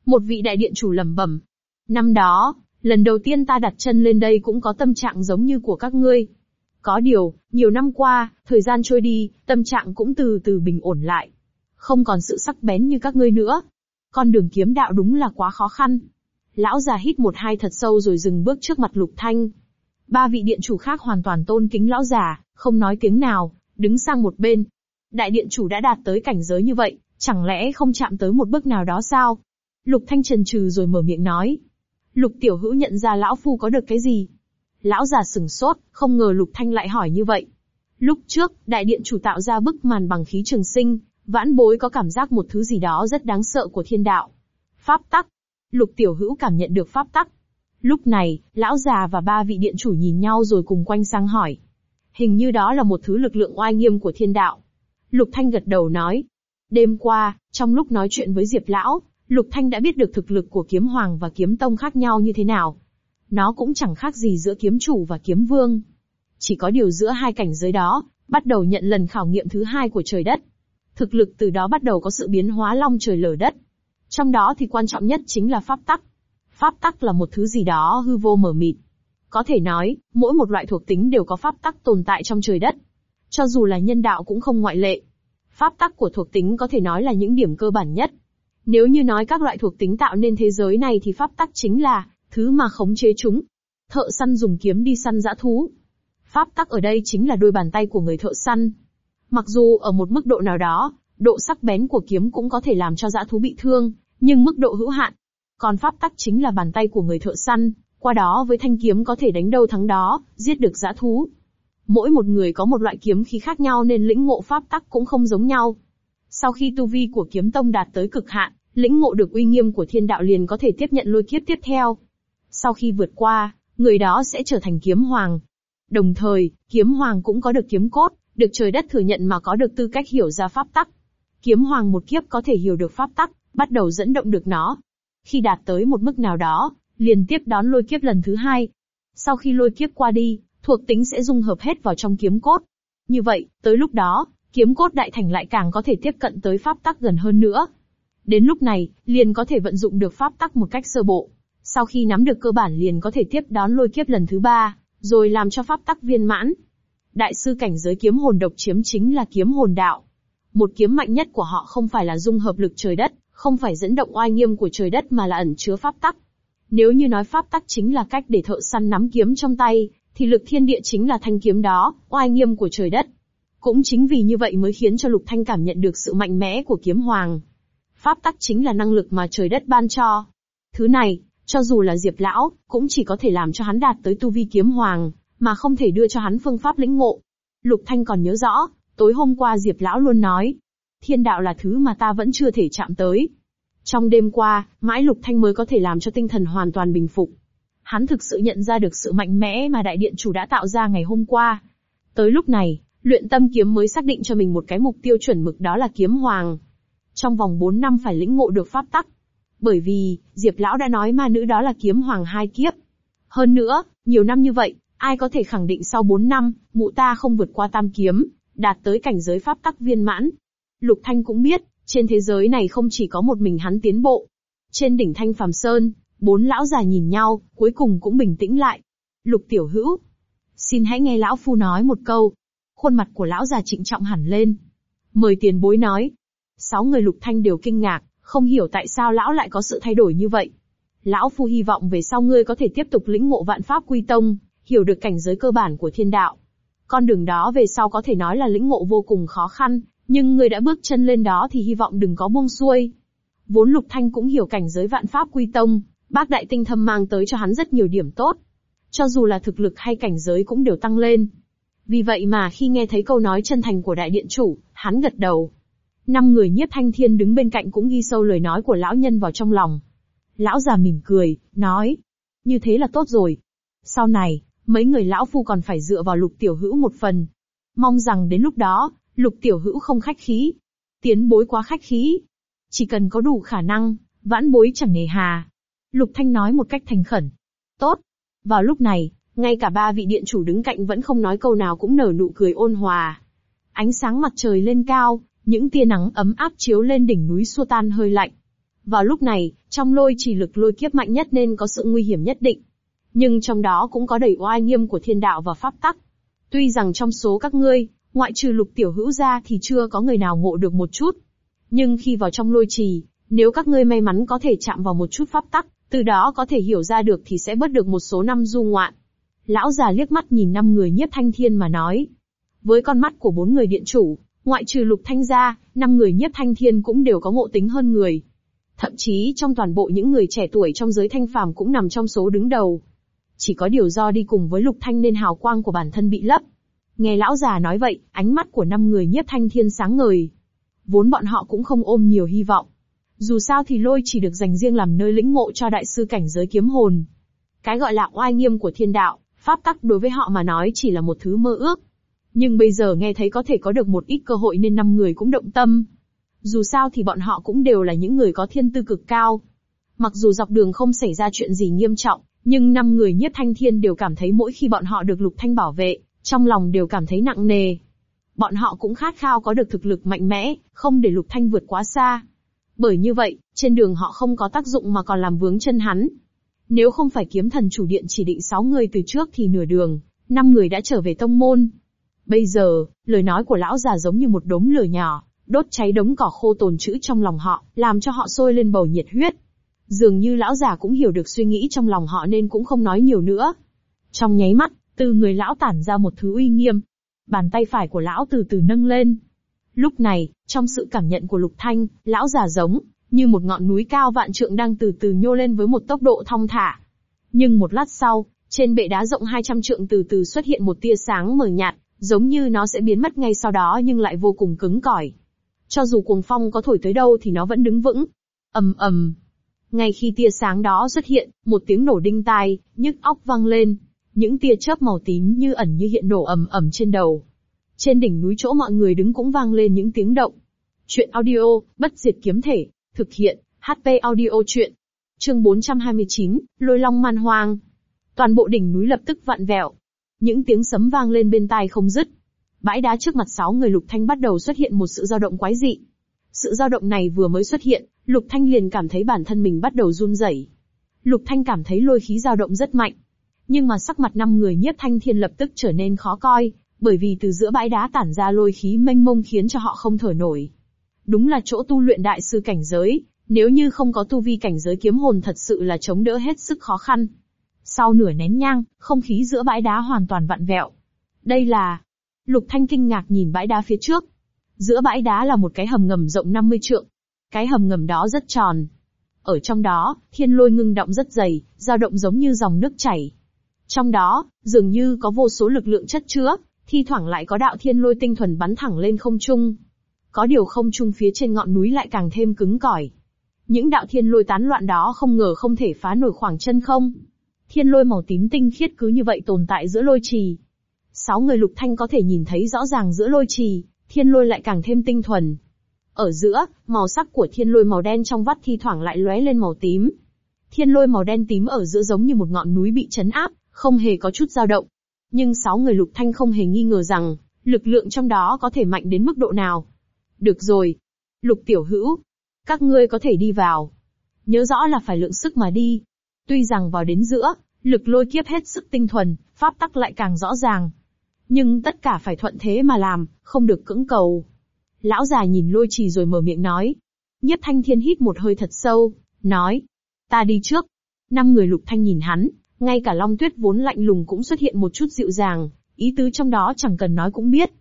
Một vị đại điện chủ lẩm bẩm. Năm đó, lần đầu tiên ta đặt chân lên đây cũng có tâm trạng giống như của các ngươi. Có điều, nhiều năm qua, thời gian trôi đi, tâm trạng cũng từ từ bình ổn lại. Không còn sự sắc bén như các ngươi nữa. Con đường kiếm đạo đúng là quá khó khăn. Lão già hít một hai thật sâu rồi dừng bước trước mặt Lục Thanh. Ba vị điện chủ khác hoàn toàn tôn kính lão già, không nói tiếng nào, đứng sang một bên. Đại điện chủ đã đạt tới cảnh giới như vậy, chẳng lẽ không chạm tới một bước nào đó sao? Lục Thanh trần trừ rồi mở miệng nói. Lục Tiểu Hữu nhận ra lão phu có được cái gì? Lão già sừng sốt, không ngờ Lục Thanh lại hỏi như vậy. Lúc trước, đại điện chủ tạo ra bức màn bằng khí trường sinh, vãn bối có cảm giác một thứ gì đó rất đáng sợ của thiên đạo. Pháp tắc. Lục Tiểu Hữu cảm nhận được pháp tắc. Lúc này, lão già và ba vị điện chủ nhìn nhau rồi cùng quanh sang hỏi. Hình như đó là một thứ lực lượng oai nghiêm của thiên đạo. Lục Thanh gật đầu nói. Đêm qua, trong lúc nói chuyện với Diệp Lão, Lục Thanh đã biết được thực lực của kiếm hoàng và kiếm tông khác nhau như thế nào. Nó cũng chẳng khác gì giữa kiếm chủ và kiếm vương. Chỉ có điều giữa hai cảnh giới đó, bắt đầu nhận lần khảo nghiệm thứ hai của trời đất. Thực lực từ đó bắt đầu có sự biến hóa long trời lở đất. Trong đó thì quan trọng nhất chính là pháp tắc. Pháp tắc là một thứ gì đó hư vô mở mịt. Có thể nói, mỗi một loại thuộc tính đều có pháp tắc tồn tại trong trời đất. Cho dù là nhân đạo cũng không ngoại lệ. Pháp tắc của thuộc tính có thể nói là những điểm cơ bản nhất. Nếu như nói các loại thuộc tính tạo nên thế giới này thì pháp tắc chính là thứ mà khống chế chúng. Thợ săn dùng kiếm đi săn dã thú. Pháp tắc ở đây chính là đôi bàn tay của người thợ săn. Mặc dù ở một mức độ nào đó, độ sắc bén của kiếm cũng có thể làm cho dã thú bị thương, nhưng mức độ hữu hạn. Còn pháp tắc chính là bàn tay của người thợ săn, qua đó với thanh kiếm có thể đánh đâu thắng đó, giết được dã thú. Mỗi một người có một loại kiếm khí khác nhau nên lĩnh ngộ pháp tắc cũng không giống nhau. Sau khi tu vi của kiếm tông đạt tới cực hạn, lĩnh ngộ được uy nghiêm của thiên đạo liền có thể tiếp nhận lôi kiếp tiếp theo. Sau khi vượt qua, người đó sẽ trở thành kiếm hoàng. Đồng thời, kiếm hoàng cũng có được kiếm cốt, được trời đất thừa nhận mà có được tư cách hiểu ra pháp tắc. Kiếm hoàng một kiếp có thể hiểu được pháp tắc, bắt đầu dẫn động được nó. Khi đạt tới một mức nào đó, liền tiếp đón lôi kiếp lần thứ hai. Sau khi lôi kiếp qua đi, thuộc tính sẽ dung hợp hết vào trong kiếm cốt. Như vậy, tới lúc đó, kiếm cốt đại thành lại càng có thể tiếp cận tới pháp tắc gần hơn nữa. Đến lúc này, liền có thể vận dụng được pháp tắc một cách sơ bộ. Sau khi nắm được cơ bản liền có thể tiếp đón lôi kiếp lần thứ ba, rồi làm cho pháp tắc viên mãn. Đại sư cảnh giới kiếm hồn độc chiếm chính là kiếm hồn đạo. Một kiếm mạnh nhất của họ không phải là dung hợp lực trời đất, không phải dẫn động oai nghiêm của trời đất mà là ẩn chứa pháp tắc. Nếu như nói pháp tắc chính là cách để thợ săn nắm kiếm trong tay, thì lực thiên địa chính là thanh kiếm đó, oai nghiêm của trời đất. Cũng chính vì như vậy mới khiến cho Lục Thanh cảm nhận được sự mạnh mẽ của kiếm hoàng. Pháp tắc chính là năng lực mà trời đất ban cho. Thứ này, cho dù là Diệp Lão, cũng chỉ có thể làm cho hắn đạt tới tu vi kiếm hoàng, mà không thể đưa cho hắn phương pháp lĩnh ngộ. Lục Thanh còn nhớ rõ, tối hôm qua Diệp Lão luôn nói, thiên đạo là thứ mà ta vẫn chưa thể chạm tới. Trong đêm qua, mãi Lục Thanh mới có thể làm cho tinh thần hoàn toàn bình phục. Hắn thực sự nhận ra được sự mạnh mẽ mà đại điện chủ đã tạo ra ngày hôm qua. Tới lúc này, luyện tâm kiếm mới xác định cho mình một cái mục tiêu chuẩn mực đó là kiếm hoàng. Trong vòng 4 năm phải lĩnh ngộ được pháp tắc. Bởi vì, Diệp Lão đã nói ma nữ đó là kiếm hoàng hai kiếp. Hơn nữa, nhiều năm như vậy, ai có thể khẳng định sau 4 năm, mụ ta không vượt qua tam kiếm, đạt tới cảnh giới pháp tắc viên mãn. Lục Thanh cũng biết, trên thế giới này không chỉ có một mình hắn tiến bộ. Trên đỉnh Thanh Phàm Sơn, bốn lão già nhìn nhau, cuối cùng cũng bình tĩnh lại. Lục Tiểu Hữu, xin hãy nghe lão phu nói một câu. Khuôn mặt của lão già trịnh trọng hẳn lên. Mời tiền bối nói. Sáu người Lục Thanh đều kinh ngạc, không hiểu tại sao lão lại có sự thay đổi như vậy. Lão phu hy vọng về sau ngươi có thể tiếp tục lĩnh ngộ vạn pháp quy tông, hiểu được cảnh giới cơ bản của thiên đạo. Con đường đó về sau có thể nói là lĩnh ngộ vô cùng khó khăn, nhưng ngươi đã bước chân lên đó thì hy vọng đừng có buông xuôi. Vốn Lục Thanh cũng hiểu cảnh giới vạn pháp quy tông, bác đại tinh thâm mang tới cho hắn rất nhiều điểm tốt. Cho dù là thực lực hay cảnh giới cũng đều tăng lên. Vì vậy mà khi nghe thấy câu nói chân thành của đại điện chủ, hắn gật đầu. Năm người nhiếp thanh thiên đứng bên cạnh cũng ghi sâu lời nói của lão nhân vào trong lòng. Lão già mỉm cười, nói. Như thế là tốt rồi. Sau này, mấy người lão phu còn phải dựa vào lục tiểu hữu một phần. Mong rằng đến lúc đó, lục tiểu hữu không khách khí. Tiến bối quá khách khí. Chỉ cần có đủ khả năng, vãn bối chẳng nề hà. Lục Thanh nói một cách thành khẩn. Tốt. Vào lúc này, ngay cả ba vị điện chủ đứng cạnh vẫn không nói câu nào cũng nở nụ cười ôn hòa. Ánh sáng mặt trời lên cao, những tia nắng ấm áp chiếu lên đỉnh núi xua tan hơi lạnh. Vào lúc này, trong lôi chỉ lực lôi kiếp mạnh nhất nên có sự nguy hiểm nhất định. Nhưng trong đó cũng có đầy oai nghiêm của thiên đạo và pháp tắc. Tuy rằng trong số các ngươi, ngoại trừ lục tiểu hữu ra thì chưa có người nào ngộ được một chút. Nhưng khi vào trong lôi trì, Nếu các ngươi may mắn có thể chạm vào một chút pháp tắc, từ đó có thể hiểu ra được thì sẽ bớt được một số năm du ngoạn. Lão già liếc mắt nhìn năm người nhiếp thanh thiên mà nói. Với con mắt của bốn người điện chủ, ngoại trừ lục thanh ra, năm người nhiếp thanh thiên cũng đều có ngộ tính hơn người. Thậm chí trong toàn bộ những người trẻ tuổi trong giới thanh phàm cũng nằm trong số đứng đầu. Chỉ có điều do đi cùng với lục thanh nên hào quang của bản thân bị lấp. Nghe lão già nói vậy, ánh mắt của năm người nhiếp thanh thiên sáng ngời. Vốn bọn họ cũng không ôm nhiều hy vọng. Dù sao thì lôi chỉ được dành riêng làm nơi lĩnh ngộ cho đại sư cảnh giới kiếm hồn. Cái gọi là oai nghiêm của thiên đạo, pháp tắc đối với họ mà nói chỉ là một thứ mơ ước. Nhưng bây giờ nghe thấy có thể có được một ít cơ hội nên năm người cũng động tâm. Dù sao thì bọn họ cũng đều là những người có thiên tư cực cao. Mặc dù dọc đường không xảy ra chuyện gì nghiêm trọng, nhưng năm người nhất thanh thiên đều cảm thấy mỗi khi bọn họ được lục thanh bảo vệ, trong lòng đều cảm thấy nặng nề. Bọn họ cũng khát khao có được thực lực mạnh mẽ, không để lục thanh vượt quá xa. Bởi như vậy, trên đường họ không có tác dụng mà còn làm vướng chân hắn. Nếu không phải kiếm thần chủ điện chỉ định 6 người từ trước thì nửa đường, 5 người đã trở về tông môn. Bây giờ, lời nói của lão già giống như một đống lửa nhỏ, đốt cháy đống cỏ khô tồn trữ trong lòng họ, làm cho họ sôi lên bầu nhiệt huyết. Dường như lão già cũng hiểu được suy nghĩ trong lòng họ nên cũng không nói nhiều nữa. Trong nháy mắt, từ người lão tản ra một thứ uy nghiêm. Bàn tay phải của lão từ từ nâng lên. Lúc này, trong sự cảm nhận của Lục Thanh, lão già giống, như một ngọn núi cao vạn trượng đang từ từ nhô lên với một tốc độ thong thả. Nhưng một lát sau, trên bệ đá rộng 200 trượng từ từ xuất hiện một tia sáng mờ nhạt, giống như nó sẽ biến mất ngay sau đó nhưng lại vô cùng cứng cỏi. Cho dù cuồng phong có thổi tới đâu thì nó vẫn đứng vững. ầm ầm. Ngay khi tia sáng đó xuất hiện, một tiếng nổ đinh tai, nhức óc vang lên. Những tia chớp màu tím như ẩn như hiện nổ ầm ầm trên đầu. Trên đỉnh núi chỗ mọi người đứng cũng vang lên những tiếng động. Chuyện audio, bất diệt kiếm thể, thực hiện, HP audio chuyện. Chương 429, Lôi Long Man Hoang. Toàn bộ đỉnh núi lập tức vặn vẹo. Những tiếng sấm vang lên bên tai không dứt. Bãi đá trước mặt sáu người Lục Thanh bắt đầu xuất hiện một sự dao động quái dị. Sự dao động này vừa mới xuất hiện, Lục Thanh liền cảm thấy bản thân mình bắt đầu run rẩy. Lục Thanh cảm thấy lôi khí dao động rất mạnh. Nhưng mà sắc mặt năm người nhiếp thanh thiên lập tức trở nên khó coi, bởi vì từ giữa bãi đá tản ra lôi khí mênh mông khiến cho họ không thở nổi. Đúng là chỗ tu luyện đại sư cảnh giới, nếu như không có tu vi cảnh giới kiếm hồn thật sự là chống đỡ hết sức khó khăn. Sau nửa nén nhang, không khí giữa bãi đá hoàn toàn vặn vẹo. Đây là... Lục Thanh kinh ngạc nhìn bãi đá phía trước. Giữa bãi đá là một cái hầm ngầm rộng 50 trượng. Cái hầm ngầm đó rất tròn. Ở trong đó, thiên lôi ngưng động rất dày, dao động giống như dòng nước chảy. Trong đó, dường như có vô số lực lượng chất chứa, thi thoảng lại có đạo thiên lôi tinh thuần bắn thẳng lên không trung. Có điều không trung phía trên ngọn núi lại càng thêm cứng cỏi. Những đạo thiên lôi tán loạn đó không ngờ không thể phá nổi khoảng chân không. Thiên lôi màu tím tinh khiết cứ như vậy tồn tại giữa lôi trì. Sáu người lục thanh có thể nhìn thấy rõ ràng giữa lôi trì, thiên lôi lại càng thêm tinh thuần. Ở giữa, màu sắc của thiên lôi màu đen trong vắt thi thoảng lại lóe lên màu tím. Thiên lôi màu đen tím ở giữa giống như một ngọn núi bị chấn áp, không hề có chút dao động. Nhưng sáu người lục thanh không hề nghi ngờ rằng, lực lượng trong đó có thể mạnh đến mức độ nào. Được rồi. Lục tiểu hữu. Các ngươi có thể đi vào. Nhớ rõ là phải lượng sức mà đi. Tuy rằng vào đến giữa, lực lôi kiếp hết sức tinh thuần, pháp tắc lại càng rõ ràng. Nhưng tất cả phải thuận thế mà làm, không được cưỡng cầu. Lão già nhìn lôi trì rồi mở miệng nói. Nhất thanh thiên hít một hơi thật sâu, nói. Ta đi trước. Năm người lục thanh nhìn hắn, ngay cả long tuyết vốn lạnh lùng cũng xuất hiện một chút dịu dàng, ý tứ trong đó chẳng cần nói cũng biết.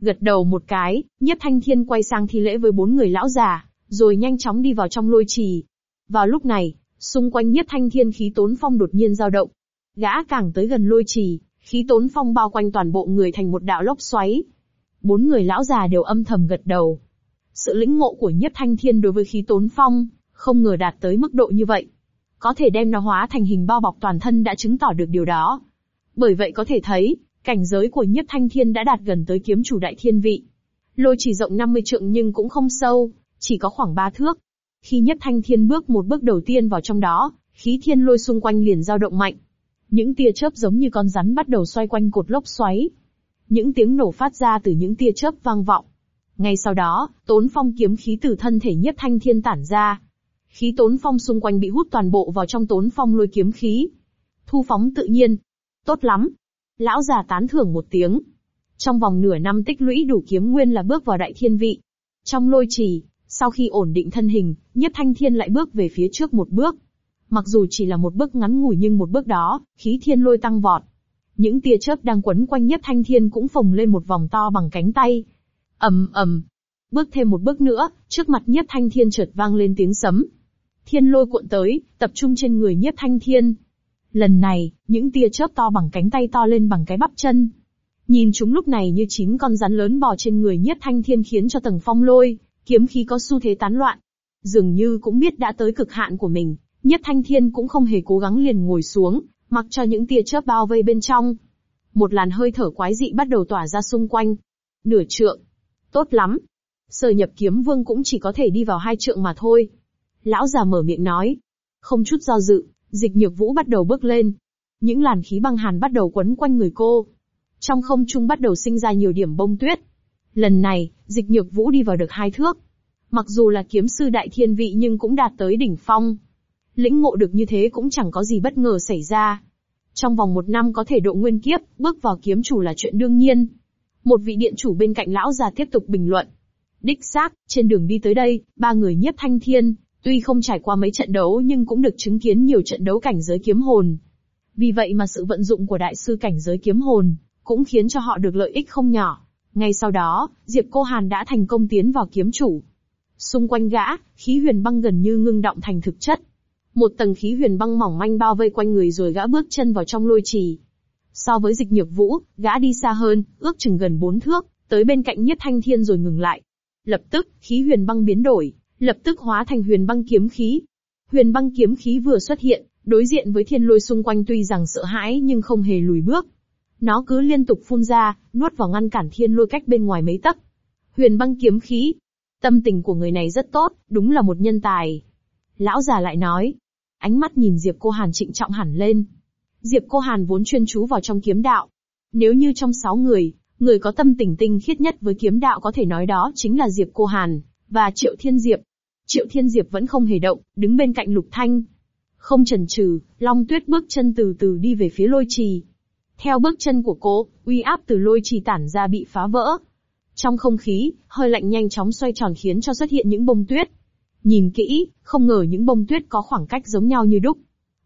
Gật đầu một cái, Nhất Thanh Thiên quay sang thi lễ với bốn người lão già, rồi nhanh chóng đi vào trong lôi trì. Vào lúc này, xung quanh Nhất Thanh Thiên khí tốn phong đột nhiên dao động. Gã càng tới gần lôi trì, khí tốn phong bao quanh toàn bộ người thành một đạo lốc xoáy. Bốn người lão già đều âm thầm gật đầu. Sự lĩnh ngộ của Nhất Thanh Thiên đối với khí tốn phong, không ngờ đạt tới mức độ như vậy. Có thể đem nó hóa thành hình bao bọc toàn thân đã chứng tỏ được điều đó. Bởi vậy có thể thấy, cảnh giới của Nhất Thanh Thiên đã đạt gần tới kiếm chủ đại thiên vị. Lôi chỉ rộng 50 trượng nhưng cũng không sâu, chỉ có khoảng 3 thước. Khi Nhất Thanh Thiên bước một bước đầu tiên vào trong đó, khí thiên lôi xung quanh liền dao động mạnh. Những tia chớp giống như con rắn bắt đầu xoay quanh cột lốc xoáy. Những tiếng nổ phát ra từ những tia chớp vang vọng. Ngay sau đó, tốn phong kiếm khí từ thân thể Nhất Thanh Thiên tản ra. Khí tốn phong xung quanh bị hút toàn bộ vào trong tốn phong lôi kiếm khí. Thu phóng tự nhiên. Tốt lắm. Lão già tán thưởng một tiếng. Trong vòng nửa năm tích lũy đủ kiếm nguyên là bước vào đại thiên vị. Trong lôi trì, sau khi ổn định thân hình, Nhiếp Thanh Thiên lại bước về phía trước một bước. Mặc dù chỉ là một bước ngắn ngủi nhưng một bước đó, khí thiên lôi tăng vọt. Những tia chớp đang quấn quanh Nhiếp Thanh Thiên cũng phồng lên một vòng to bằng cánh tay. ầm ầm, bước thêm một bước nữa, trước mặt Nhiếp Thanh Thiên chợt vang lên tiếng sấm. Thiên lôi cuộn tới, tập trung trên người Nhiếp Thanh Thiên. Lần này, những tia chớp to bằng cánh tay to lên bằng cái bắp chân. Nhìn chúng lúc này như chín con rắn lớn bò trên người Nhiếp Thanh Thiên khiến cho tầng phong lôi, kiếm khí có xu thế tán loạn. Dường như cũng biết đã tới cực hạn của mình, Nhất Thanh Thiên cũng không hề cố gắng liền ngồi xuống, mặc cho những tia chớp bao vây bên trong. Một làn hơi thở quái dị bắt đầu tỏa ra xung quanh. Nửa trượng. Tốt lắm. Sở nhập kiếm vương cũng chỉ có thể đi vào hai trượng mà thôi. Lão già mở miệng nói. Không chút do dự, dịch nhược vũ bắt đầu bước lên. Những làn khí băng hàn bắt đầu quấn quanh người cô. Trong không trung bắt đầu sinh ra nhiều điểm bông tuyết. Lần này, dịch nhược vũ đi vào được hai thước. Mặc dù là kiếm sư đại thiên vị nhưng cũng đạt tới đỉnh phong. Lĩnh ngộ được như thế cũng chẳng có gì bất ngờ xảy ra. Trong vòng một năm có thể độ nguyên kiếp, bước vào kiếm chủ là chuyện đương nhiên. Một vị điện chủ bên cạnh lão già tiếp tục bình luận. Đích xác, trên đường đi tới đây, ba người nhiếp thanh thiên, tuy không trải qua mấy trận đấu nhưng cũng được chứng kiến nhiều trận đấu cảnh giới kiếm hồn. Vì vậy mà sự vận dụng của đại sư cảnh giới kiếm hồn, cũng khiến cho họ được lợi ích không nhỏ. Ngay sau đó, Diệp Cô Hàn đã thành công tiến vào kiếm chủ. Xung quanh gã, khí huyền băng gần như ngưng động thành thực chất. Một tầng khí huyền băng mỏng manh bao vây quanh người rồi gã bước chân vào trong lôi trì. So với dịch nhược vũ, gã đi xa hơn, ước chừng gần bốn thước, tới bên cạnh nhất thanh thiên rồi ngừng lại. Lập tức, khí huyền băng biến đổi, lập tức hóa thành huyền băng kiếm khí. Huyền băng kiếm khí vừa xuất hiện, đối diện với thiên lôi xung quanh tuy rằng sợ hãi nhưng không hề lùi bước. Nó cứ liên tục phun ra, nuốt vào ngăn cản thiên lôi cách bên ngoài mấy tấc. Huyền băng kiếm khí. Tâm tình của người này rất tốt, đúng là một nhân tài. Lão già lại nói. Ánh mắt nhìn Diệp Cô Hàn trịnh trọng hẳn lên. Diệp Cô Hàn vốn chuyên chú vào trong kiếm đạo. Nếu như trong sáu người, người có tâm tình tinh khiết nhất với kiếm đạo có thể nói đó chính là Diệp Cô Hàn, và Triệu Thiên Diệp. Triệu Thiên Diệp vẫn không hề động, đứng bên cạnh Lục Thanh. Không chần chừ, Long Tuyết bước chân từ từ đi về phía lôi trì. Theo bước chân của cô, uy áp từ lôi trì tản ra bị phá vỡ. Trong không khí, hơi lạnh nhanh chóng xoay tròn khiến cho xuất hiện những bông tuyết. Nhìn kỹ, không ngờ những bông tuyết có khoảng cách giống nhau như đúc.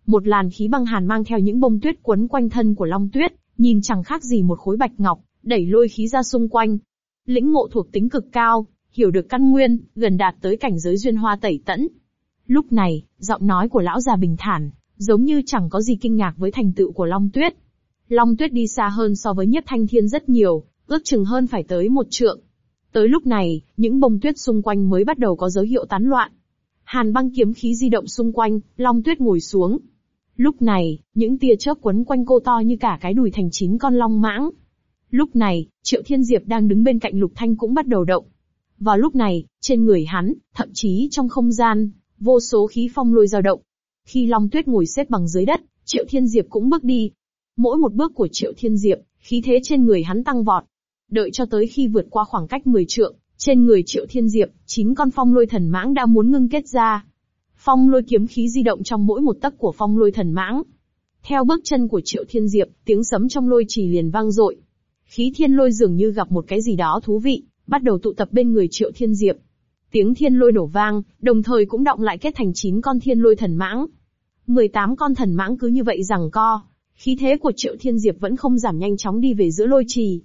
Một làn khí băng hàn mang theo những bông tuyết quấn quanh thân của Long Tuyết, nhìn chẳng khác gì một khối bạch ngọc, đẩy lôi khí ra xung quanh. Lĩnh ngộ thuộc tính cực cao, hiểu được căn nguyên, gần đạt tới cảnh giới duyên hoa tẩy tẫn. Lúc này, giọng nói của lão già bình thản, giống như chẳng có gì kinh ngạc với thành tựu của Long Tuyết. Long Tuyết đi xa hơn so với Nhất Thanh Thiên rất nhiều, ước chừng hơn phải tới một trượng. Tới lúc này, những bông tuyết xung quanh mới bắt đầu có dấu hiệu tán loạn. Hàn băng kiếm khí di động xung quanh, Long Tuyết ngồi xuống. Lúc này, những tia chớp quấn quanh cô to như cả cái đùi thành chín con long mãng. Lúc này, Triệu Thiên Diệp đang đứng bên cạnh Lục Thanh cũng bắt đầu động. Vào lúc này, trên người hắn, thậm chí trong không gian, vô số khí phong lôi dao động. Khi Long Tuyết ngồi xếp bằng dưới đất, Triệu Thiên Diệp cũng bước đi. Mỗi một bước của Triệu Thiên Diệp, khí thế trên người hắn tăng vọt. Đợi cho tới khi vượt qua khoảng cách 10 trượng, trên người Triệu Thiên Diệp, chín con phong lôi thần mãng đã muốn ngưng kết ra. Phong lôi kiếm khí di động trong mỗi một tấc của phong lôi thần mãng. Theo bước chân của Triệu Thiên Diệp, tiếng sấm trong lôi trì liền vang dội. Khí thiên lôi dường như gặp một cái gì đó thú vị, bắt đầu tụ tập bên người Triệu Thiên Diệp. Tiếng thiên lôi nổ vang, đồng thời cũng động lại kết thành 9 con thiên lôi thần mãng. 18 con thần mãng cứ như vậy rằng co, khí thế của Triệu Thiên Diệp vẫn không giảm nhanh chóng đi về giữa lôi trì.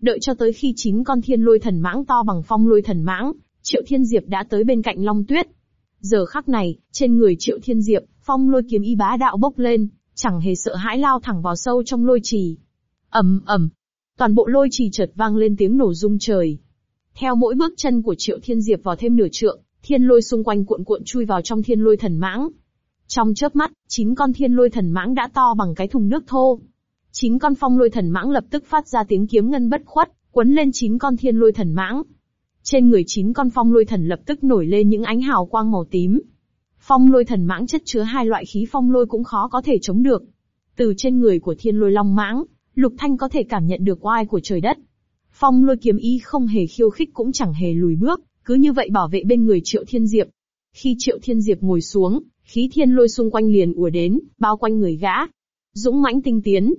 Đợi cho tới khi chín con thiên lôi thần mãng to bằng phong lôi thần mãng, Triệu Thiên Diệp đã tới bên cạnh Long Tuyết. Giờ khắc này, trên người Triệu Thiên Diệp, phong lôi kiếm y bá đạo bốc lên, chẳng hề sợ hãi lao thẳng vào sâu trong lôi trì. ầm ầm, toàn bộ lôi trì chợt vang lên tiếng nổ rung trời. Theo mỗi bước chân của Triệu Thiên Diệp vào thêm nửa trượng, thiên lôi xung quanh cuộn cuộn chui vào trong thiên lôi thần mãng. Trong chớp mắt, chín con thiên lôi thần mãng đã to bằng cái thùng nước thô. Chín con phong lôi thần mãng lập tức phát ra tiếng kiếm ngân bất khuất, quấn lên chín con thiên lôi thần mãng. Trên người chín con phong lôi thần lập tức nổi lên những ánh hào quang màu tím. Phong lôi thần mãng chất chứa hai loại khí phong lôi cũng khó có thể chống được. Từ trên người của thiên lôi long mãng, Lục Thanh có thể cảm nhận được oai của trời đất. Phong lôi kiếm y không hề khiêu khích cũng chẳng hề lùi bước, cứ như vậy bảo vệ bên người Triệu Thiên Diệp. Khi Triệu Thiên Diệp ngồi xuống, khí thiên lôi xung quanh liền ùa đến, bao quanh người gã. Dũng mãnh tinh tiến.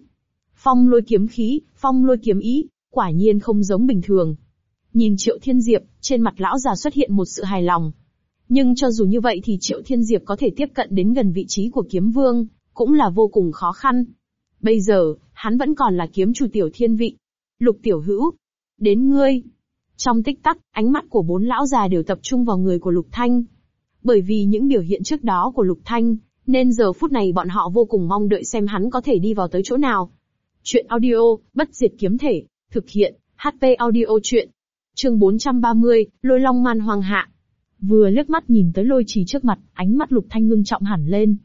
Phong lôi kiếm khí, phong lôi kiếm ý, quả nhiên không giống bình thường. Nhìn Triệu Thiên Diệp, trên mặt lão già xuất hiện một sự hài lòng. Nhưng cho dù như vậy thì Triệu Thiên Diệp có thể tiếp cận đến gần vị trí của kiếm vương, cũng là vô cùng khó khăn. Bây giờ, hắn vẫn còn là kiếm chủ tiểu thiên vị. Lục tiểu hữu. Đến ngươi. Trong tích tắc, ánh mắt của bốn lão già đều tập trung vào người của Lục Thanh. Bởi vì những biểu hiện trước đó của Lục Thanh, nên giờ phút này bọn họ vô cùng mong đợi xem hắn có thể đi vào tới chỗ nào. Chuyện audio, bất diệt kiếm thể, thực hiện, HP audio chuyện. Chương 430, Lôi Long Man Hoàng Hạ. Vừa liếc mắt nhìn tới lôi trì trước mặt, ánh mắt Lục Thanh ngưng trọng hẳn lên.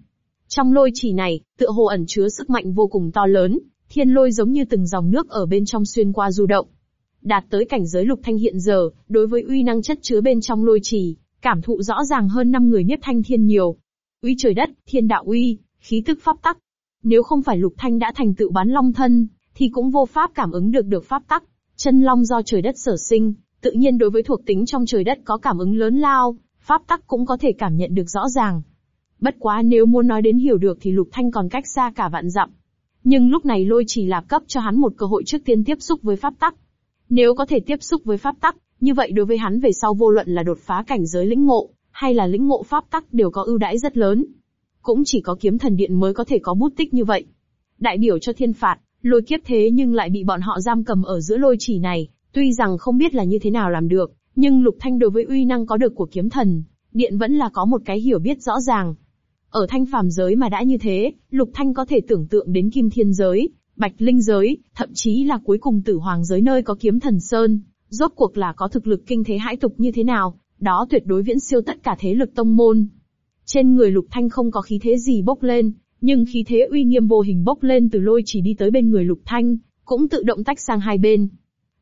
Trong lôi trì này, tựa hồ ẩn chứa sức mạnh vô cùng to lớn, thiên lôi giống như từng dòng nước ở bên trong xuyên qua du động. Đạt tới cảnh giới Lục Thanh hiện giờ, đối với uy năng chất chứa bên trong lôi trì, cảm thụ rõ ràng hơn năm người nhất thanh thiên nhiều. Uy trời đất, thiên đạo uy, khí tức pháp tắc. Nếu không phải Lục Thanh đã thành tựu bán long thân, thì cũng vô pháp cảm ứng được được pháp tắc. Chân long do trời đất sở sinh, tự nhiên đối với thuộc tính trong trời đất có cảm ứng lớn lao, pháp tắc cũng có thể cảm nhận được rõ ràng. Bất quá nếu muốn nói đến hiểu được thì Lục Thanh còn cách xa cả vạn dặm. Nhưng lúc này lôi chỉ là cấp cho hắn một cơ hội trước tiên tiếp xúc với pháp tắc. Nếu có thể tiếp xúc với pháp tắc, như vậy đối với hắn về sau vô luận là đột phá cảnh giới lĩnh ngộ, hay là lĩnh ngộ pháp tắc đều có ưu đãi rất lớn. Cũng chỉ có kiếm thần điện mới có thể có bút tích như vậy. Đại biểu cho thiên phạt, lôi kiếp thế nhưng lại bị bọn họ giam cầm ở giữa lôi chỉ này, tuy rằng không biết là như thế nào làm được, nhưng Lục Thanh đối với uy năng có được của kiếm thần, điện vẫn là có một cái hiểu biết rõ ràng. Ở thanh phàm giới mà đã như thế, Lục Thanh có thể tưởng tượng đến kim thiên giới, bạch linh giới, thậm chí là cuối cùng tử hoàng giới nơi có kiếm thần sơn, rốt cuộc là có thực lực kinh thế hãi tục như thế nào, đó tuyệt đối viễn siêu tất cả thế lực tông môn. Trên người Lục Thanh không có khí thế gì bốc lên, nhưng khí thế uy nghiêm vô hình bốc lên từ lôi chỉ đi tới bên người Lục Thanh, cũng tự động tách sang hai bên.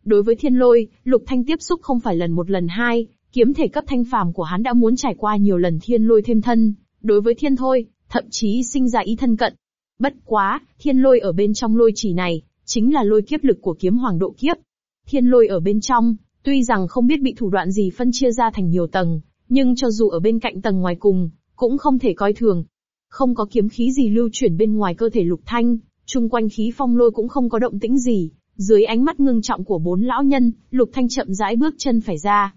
Đối với thiên lôi, Lục Thanh tiếp xúc không phải lần một lần hai, kiếm thể cấp thanh phàm của hắn đã muốn trải qua nhiều lần thiên lôi thêm thân. Đối với thiên thôi, thậm chí sinh ra ý thân cận. Bất quá, thiên lôi ở bên trong lôi chỉ này, chính là lôi kiếp lực của kiếm hoàng độ kiếp. Thiên lôi ở bên trong, tuy rằng không biết bị thủ đoạn gì phân chia ra thành nhiều tầng, nhưng cho dù ở bên cạnh tầng ngoài cùng, cũng không thể coi thường. Không có kiếm khí gì lưu chuyển bên ngoài cơ thể lục thanh, chung quanh khí phong lôi cũng không có động tĩnh gì. Dưới ánh mắt ngưng trọng của bốn lão nhân, lục thanh chậm rãi bước chân phải ra.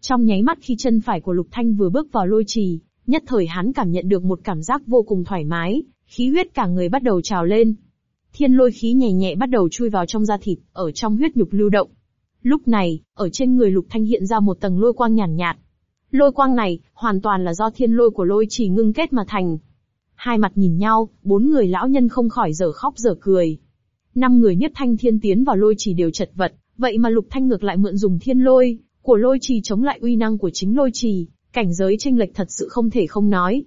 Trong nháy mắt khi chân phải của lục thanh vừa bước vào lôi trì, nhất thời hắn cảm nhận được một cảm giác vô cùng thoải mái, khí huyết cả người bắt đầu trào lên. Thiên lôi khí nhẹ nhẹ bắt đầu chui vào trong da thịt, ở trong huyết nhục lưu động. Lúc này, ở trên người Lục Thanh hiện ra một tầng lôi quang nhàn nhạt, nhạt. Lôi quang này, hoàn toàn là do thiên lôi của lôi chỉ ngưng kết mà thành. Hai mặt nhìn nhau, bốn người lão nhân không khỏi dở khóc dở cười. Năm người nhất thanh thiên tiến vào lôi chỉ đều chật vật, vậy mà Lục Thanh ngược lại mượn dùng thiên lôi, của lôi trì chống lại uy năng của chính lôi trì, cảnh giới tranh lệch thật sự không thể không nói.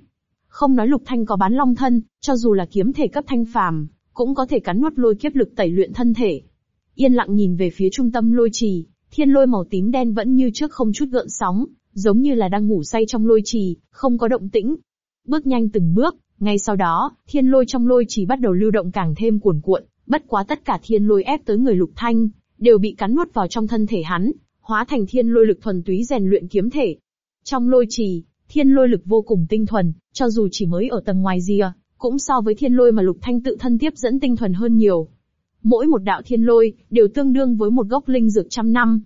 Không nói Lục Thanh có bán long thân, cho dù là kiếm thể cấp thanh phàm, cũng có thể cắn nuốt lôi kiếp lực tẩy luyện thân thể. Yên lặng nhìn về phía trung tâm lôi trì, thiên lôi màu tím đen vẫn như trước không chút gợn sóng, giống như là đang ngủ say trong lôi trì, không có động tĩnh. Bước nhanh từng bước, ngay sau đó, thiên lôi trong lôi trì bắt đầu lưu động càng thêm cuồn cuộn, bất quá tất cả thiên lôi ép tới người lục thanh, đều bị cắn nuốt vào trong thân thể hắn, hóa thành thiên lôi lực thuần túy rèn luyện kiếm thể. Trong lôi trì, thiên lôi lực vô cùng tinh thuần, cho dù chỉ mới ở tầng ngoài rìa, cũng so với thiên lôi mà lục thanh tự thân tiếp dẫn tinh thuần hơn nhiều. Mỗi một đạo thiên lôi, đều tương đương với một gốc linh dược trăm năm.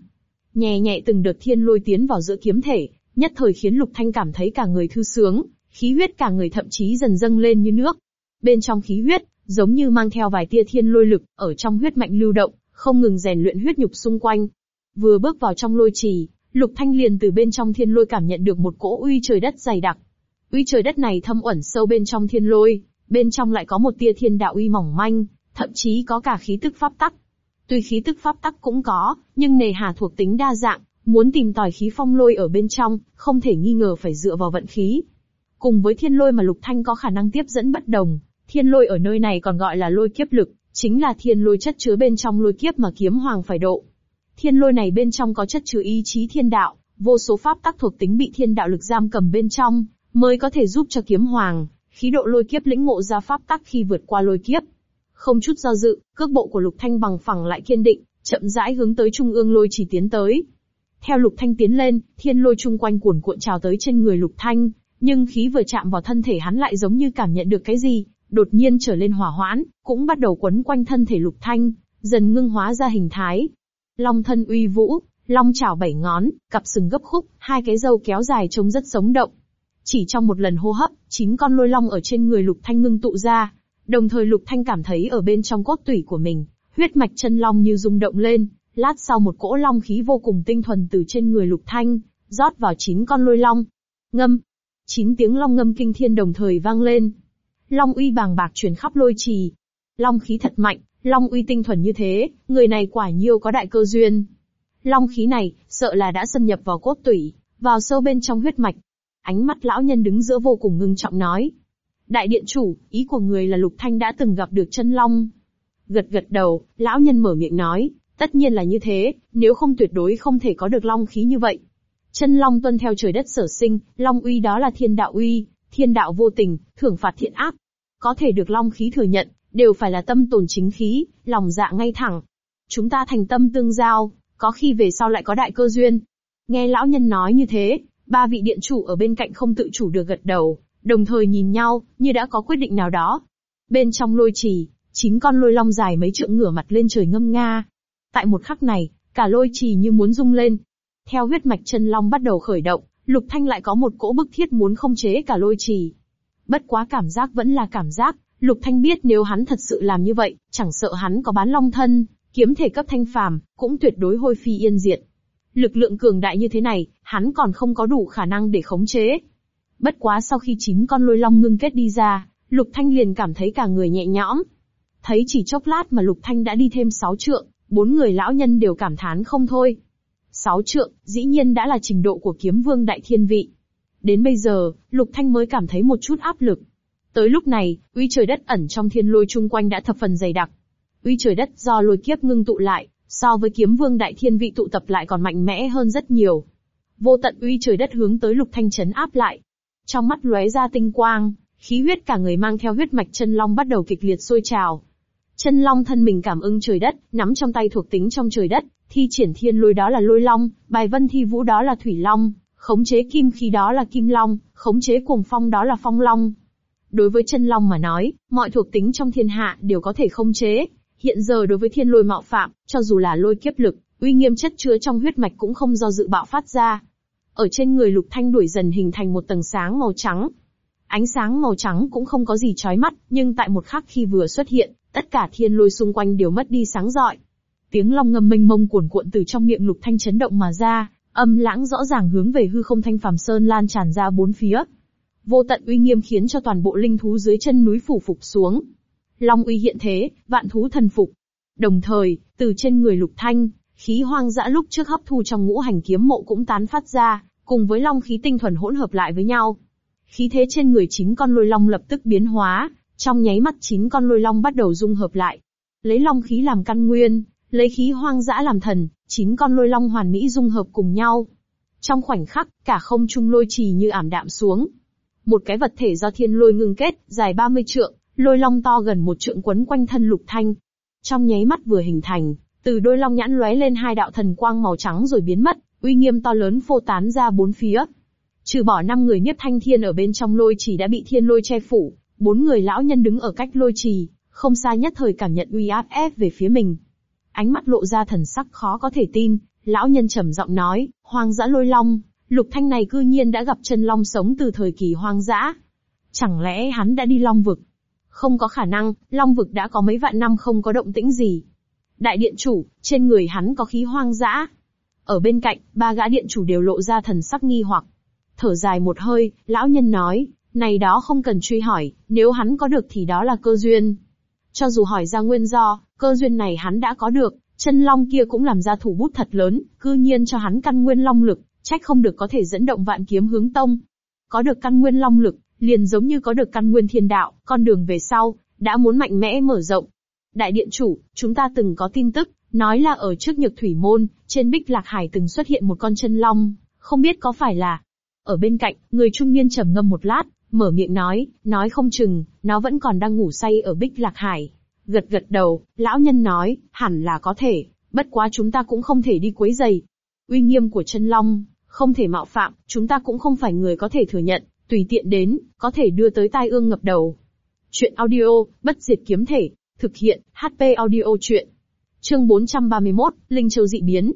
Nhẹ nhẹ từng đợt thiên lôi tiến vào giữa kiếm thể, nhất thời khiến lục thanh cảm thấy cả người thư sướng, khí huyết cả người thậm chí dần dâng lên như nước. Bên trong khí huyết, giống như mang theo vài tia thiên lôi lực, ở trong huyết mạnh lưu động, không ngừng rèn luyện huyết nhục xung quanh. Vừa bước vào trong lôi trì, Lục Thanh liền từ bên trong thiên lôi cảm nhận được một cỗ uy trời đất dày đặc. Uy trời đất này thâm uẩn sâu bên trong thiên lôi, bên trong lại có một tia thiên đạo uy mỏng manh, thậm chí có cả khí tức pháp tắc. Tuy khí tức pháp tắc cũng có, nhưng nề hà thuộc tính đa dạng, muốn tìm tòi khí phong lôi ở bên trong, không thể nghi ngờ phải dựa vào vận khí. Cùng với thiên lôi mà Lục Thanh có khả năng tiếp dẫn bất đồng, thiên lôi ở nơi này còn gọi là lôi kiếp lực, chính là thiên lôi chất chứa bên trong lôi kiếp mà kiếm hoàng phải độ. Thiên lôi này bên trong có chất chứa ý chí thiên đạo, vô số pháp tắc thuộc tính bị thiên đạo lực giam cầm bên trong, mới có thể giúp cho kiếm hoàng, khí độ lôi kiếp lĩnh ngộ ra pháp tắc khi vượt qua lôi kiếp. Không chút do dự, cước bộ của Lục Thanh bằng phẳng lại kiên định, chậm rãi hướng tới trung ương lôi chỉ tiến tới. Theo Lục Thanh tiến lên, thiên lôi chung quanh cuồn cuộn trào tới trên người Lục Thanh, nhưng khí vừa chạm vào thân thể hắn lại giống như cảm nhận được cái gì, đột nhiên trở lên hỏa hoãn, cũng bắt đầu quấn quanh thân thể Lục Thanh, dần ngưng hóa ra hình thái. Long thân uy vũ, Long chảo bảy ngón, cặp sừng gấp khúc, hai cái râu kéo dài trông rất sống động. Chỉ trong một lần hô hấp, chín con lôi long ở trên người Lục Thanh ngưng tụ ra. Đồng thời Lục Thanh cảm thấy ở bên trong cốt tủy của mình, huyết mạch chân long như rung động lên, lát sau một cỗ long khí vô cùng tinh thuần từ trên người Lục Thanh, rót vào chín con lôi long. Ngâm. Chín tiếng long ngâm kinh thiên đồng thời vang lên. Long uy bàng bạc truyền khắp lôi trì. Long khí thật mạnh, long uy tinh thuần như thế, người này quả nhiêu có đại cơ duyên. Long khí này, sợ là đã xâm nhập vào cốt tủy, vào sâu bên trong huyết mạch. Ánh mắt lão nhân đứng giữa vô cùng ngưng trọng nói. Đại điện chủ, ý của người là Lục Thanh đã từng gặp được chân long. Gật gật đầu, lão nhân mở miệng nói, tất nhiên là như thế, nếu không tuyệt đối không thể có được long khí như vậy. Chân long tuân theo trời đất sở sinh, long uy đó là thiên đạo uy, thiên đạo vô tình, thưởng phạt thiện ác. Có thể được long khí thừa nhận, đều phải là tâm tồn chính khí, lòng dạ ngay thẳng. Chúng ta thành tâm tương giao, có khi về sau lại có đại cơ duyên. Nghe lão nhân nói như thế, ba vị điện chủ ở bên cạnh không tự chủ được gật đầu, đồng thời nhìn nhau, như đã có quyết định nào đó. Bên trong lôi trì, chín con lôi long dài mấy trượng ngửa mặt lên trời ngâm nga. Tại một khắc này, cả lôi trì như muốn rung lên. Theo huyết mạch chân long bắt đầu khởi động, Lục Thanh lại có một cỗ bức thiết muốn không chế cả lôi trì. Bất quá cảm giác vẫn là cảm giác, Lục Thanh biết nếu hắn thật sự làm như vậy, chẳng sợ hắn có bán long thân, kiếm thể cấp thanh phàm, cũng tuyệt đối hôi phi yên diệt. Lực lượng cường đại như thế này, hắn còn không có đủ khả năng để khống chế. Bất quá sau khi chín con lôi long ngưng kết đi ra, Lục Thanh liền cảm thấy cả người nhẹ nhõm. Thấy chỉ chốc lát mà Lục Thanh đã đi thêm sáu trượng, bốn người lão nhân đều cảm thán không thôi. Sáu trượng, dĩ nhiên đã là trình độ của kiếm vương đại thiên vị. Đến bây giờ, Lục Thanh mới cảm thấy một chút áp lực. Tới lúc này, uy trời đất ẩn trong thiên lôi chung quanh đã thập phần dày đặc. Uy trời đất do lôi kiếp ngưng tụ lại, so với kiếm vương đại thiên vị tụ tập lại còn mạnh mẽ hơn rất nhiều. Vô tận uy trời đất hướng tới lục thanh chấn áp lại. Trong mắt lóe ra tinh quang, khí huyết cả người mang theo huyết mạch chân long bắt đầu kịch liệt sôi trào. Chân long thân mình cảm ứng trời đất, nắm trong tay thuộc tính trong trời đất, thi triển thiên lôi đó là lôi long, bài vân thi vũ đó là thủy long, khống chế kim khí đó là kim long, khống chế cuồng phong đó là phong long. Đối với chân long mà nói, mọi thuộc tính trong thiên hạ đều có thể khống chế, Hiện giờ đối với thiên lôi mạo phạm, cho dù là lôi kiếp lực, uy nghiêm chất chứa trong huyết mạch cũng không do dự bạo phát ra. Ở trên người lục thanh đuổi dần hình thành một tầng sáng màu trắng. Ánh sáng màu trắng cũng không có gì chói mắt, nhưng tại một khắc khi vừa xuất hiện, tất cả thiên lôi xung quanh đều mất đi sáng rọi. Tiếng long ngâm mênh mông cuồn cuộn từ trong miệng lục thanh chấn động mà ra, âm lãng rõ ràng hướng về hư không thanh phàm sơn lan tràn ra bốn phía. Vô tận uy nghiêm khiến cho toàn bộ linh thú dưới chân núi phủ phục xuống. Long uy hiện thế, vạn thú thần phục. Đồng thời, từ trên người lục thanh, khí hoang dã lúc trước hấp thu trong ngũ hành kiếm mộ cũng tán phát ra, cùng với long khí tinh thuần hỗn hợp lại với nhau. Khí thế trên người chín con lôi long lập tức biến hóa, trong nháy mắt chín con lôi long bắt đầu dung hợp lại. Lấy long khí làm căn nguyên, lấy khí hoang dã làm thần, chín con lôi long hoàn mỹ dung hợp cùng nhau. Trong khoảnh khắc, cả không trung lôi trì như ảm đạm xuống. Một cái vật thể do thiên lôi ngưng kết, dài 30 trượng, Lôi long to gần một trượng quấn quanh thân lục thanh. Trong nháy mắt vừa hình thành, từ đôi long nhãn lóe lên hai đạo thần quang màu trắng rồi biến mất, uy nghiêm to lớn phô tán ra bốn phía. Trừ bỏ năm người nhất thanh thiên ở bên trong lôi chỉ đã bị thiên lôi che phủ, bốn người lão nhân đứng ở cách lôi trì, không xa nhất thời cảm nhận uy áp ép về phía mình. Ánh mắt lộ ra thần sắc khó có thể tin, lão nhân trầm giọng nói, hoang dã lôi long, lục thanh này cư nhiên đã gặp chân long sống từ thời kỳ hoang dã. Chẳng lẽ hắn đã đi long vực? Không có khả năng, Long vực đã có mấy vạn năm không có động tĩnh gì. Đại điện chủ, trên người hắn có khí hoang dã. Ở bên cạnh, ba gã điện chủ đều lộ ra thần sắc nghi hoặc. Thở dài một hơi, lão nhân nói, này đó không cần truy hỏi, nếu hắn có được thì đó là cơ duyên. Cho dù hỏi ra nguyên do, cơ duyên này hắn đã có được, chân long kia cũng làm ra thủ bút thật lớn, cư nhiên cho hắn căn nguyên long lực, trách không được có thể dẫn động vạn kiếm hướng tông. Có được căn nguyên long lực, liền giống như có được căn nguyên thiên đạo, con đường về sau, đã muốn mạnh mẽ mở rộng. Đại điện chủ, chúng ta từng có tin tức, nói là ở trước nhược thủy môn, trên bích lạc hải từng xuất hiện một con chân long, không biết có phải là. Ở bên cạnh, người trung niên trầm ngâm một lát, mở miệng nói, nói không chừng, nó vẫn còn đang ngủ say ở bích lạc hải. Gật gật đầu, lão nhân nói, hẳn là có thể, bất quá chúng ta cũng không thể đi quấy giày. Uy nghiêm của chân long, không thể mạo phạm, chúng ta cũng không phải người có thể thừa nhận, tùy tiện đến, có thể đưa tới tai ương ngập đầu. Chuyện audio, bất diệt kiếm thể, thực hiện, HP audio chuyện. Chương 431, Linh Châu dị biến.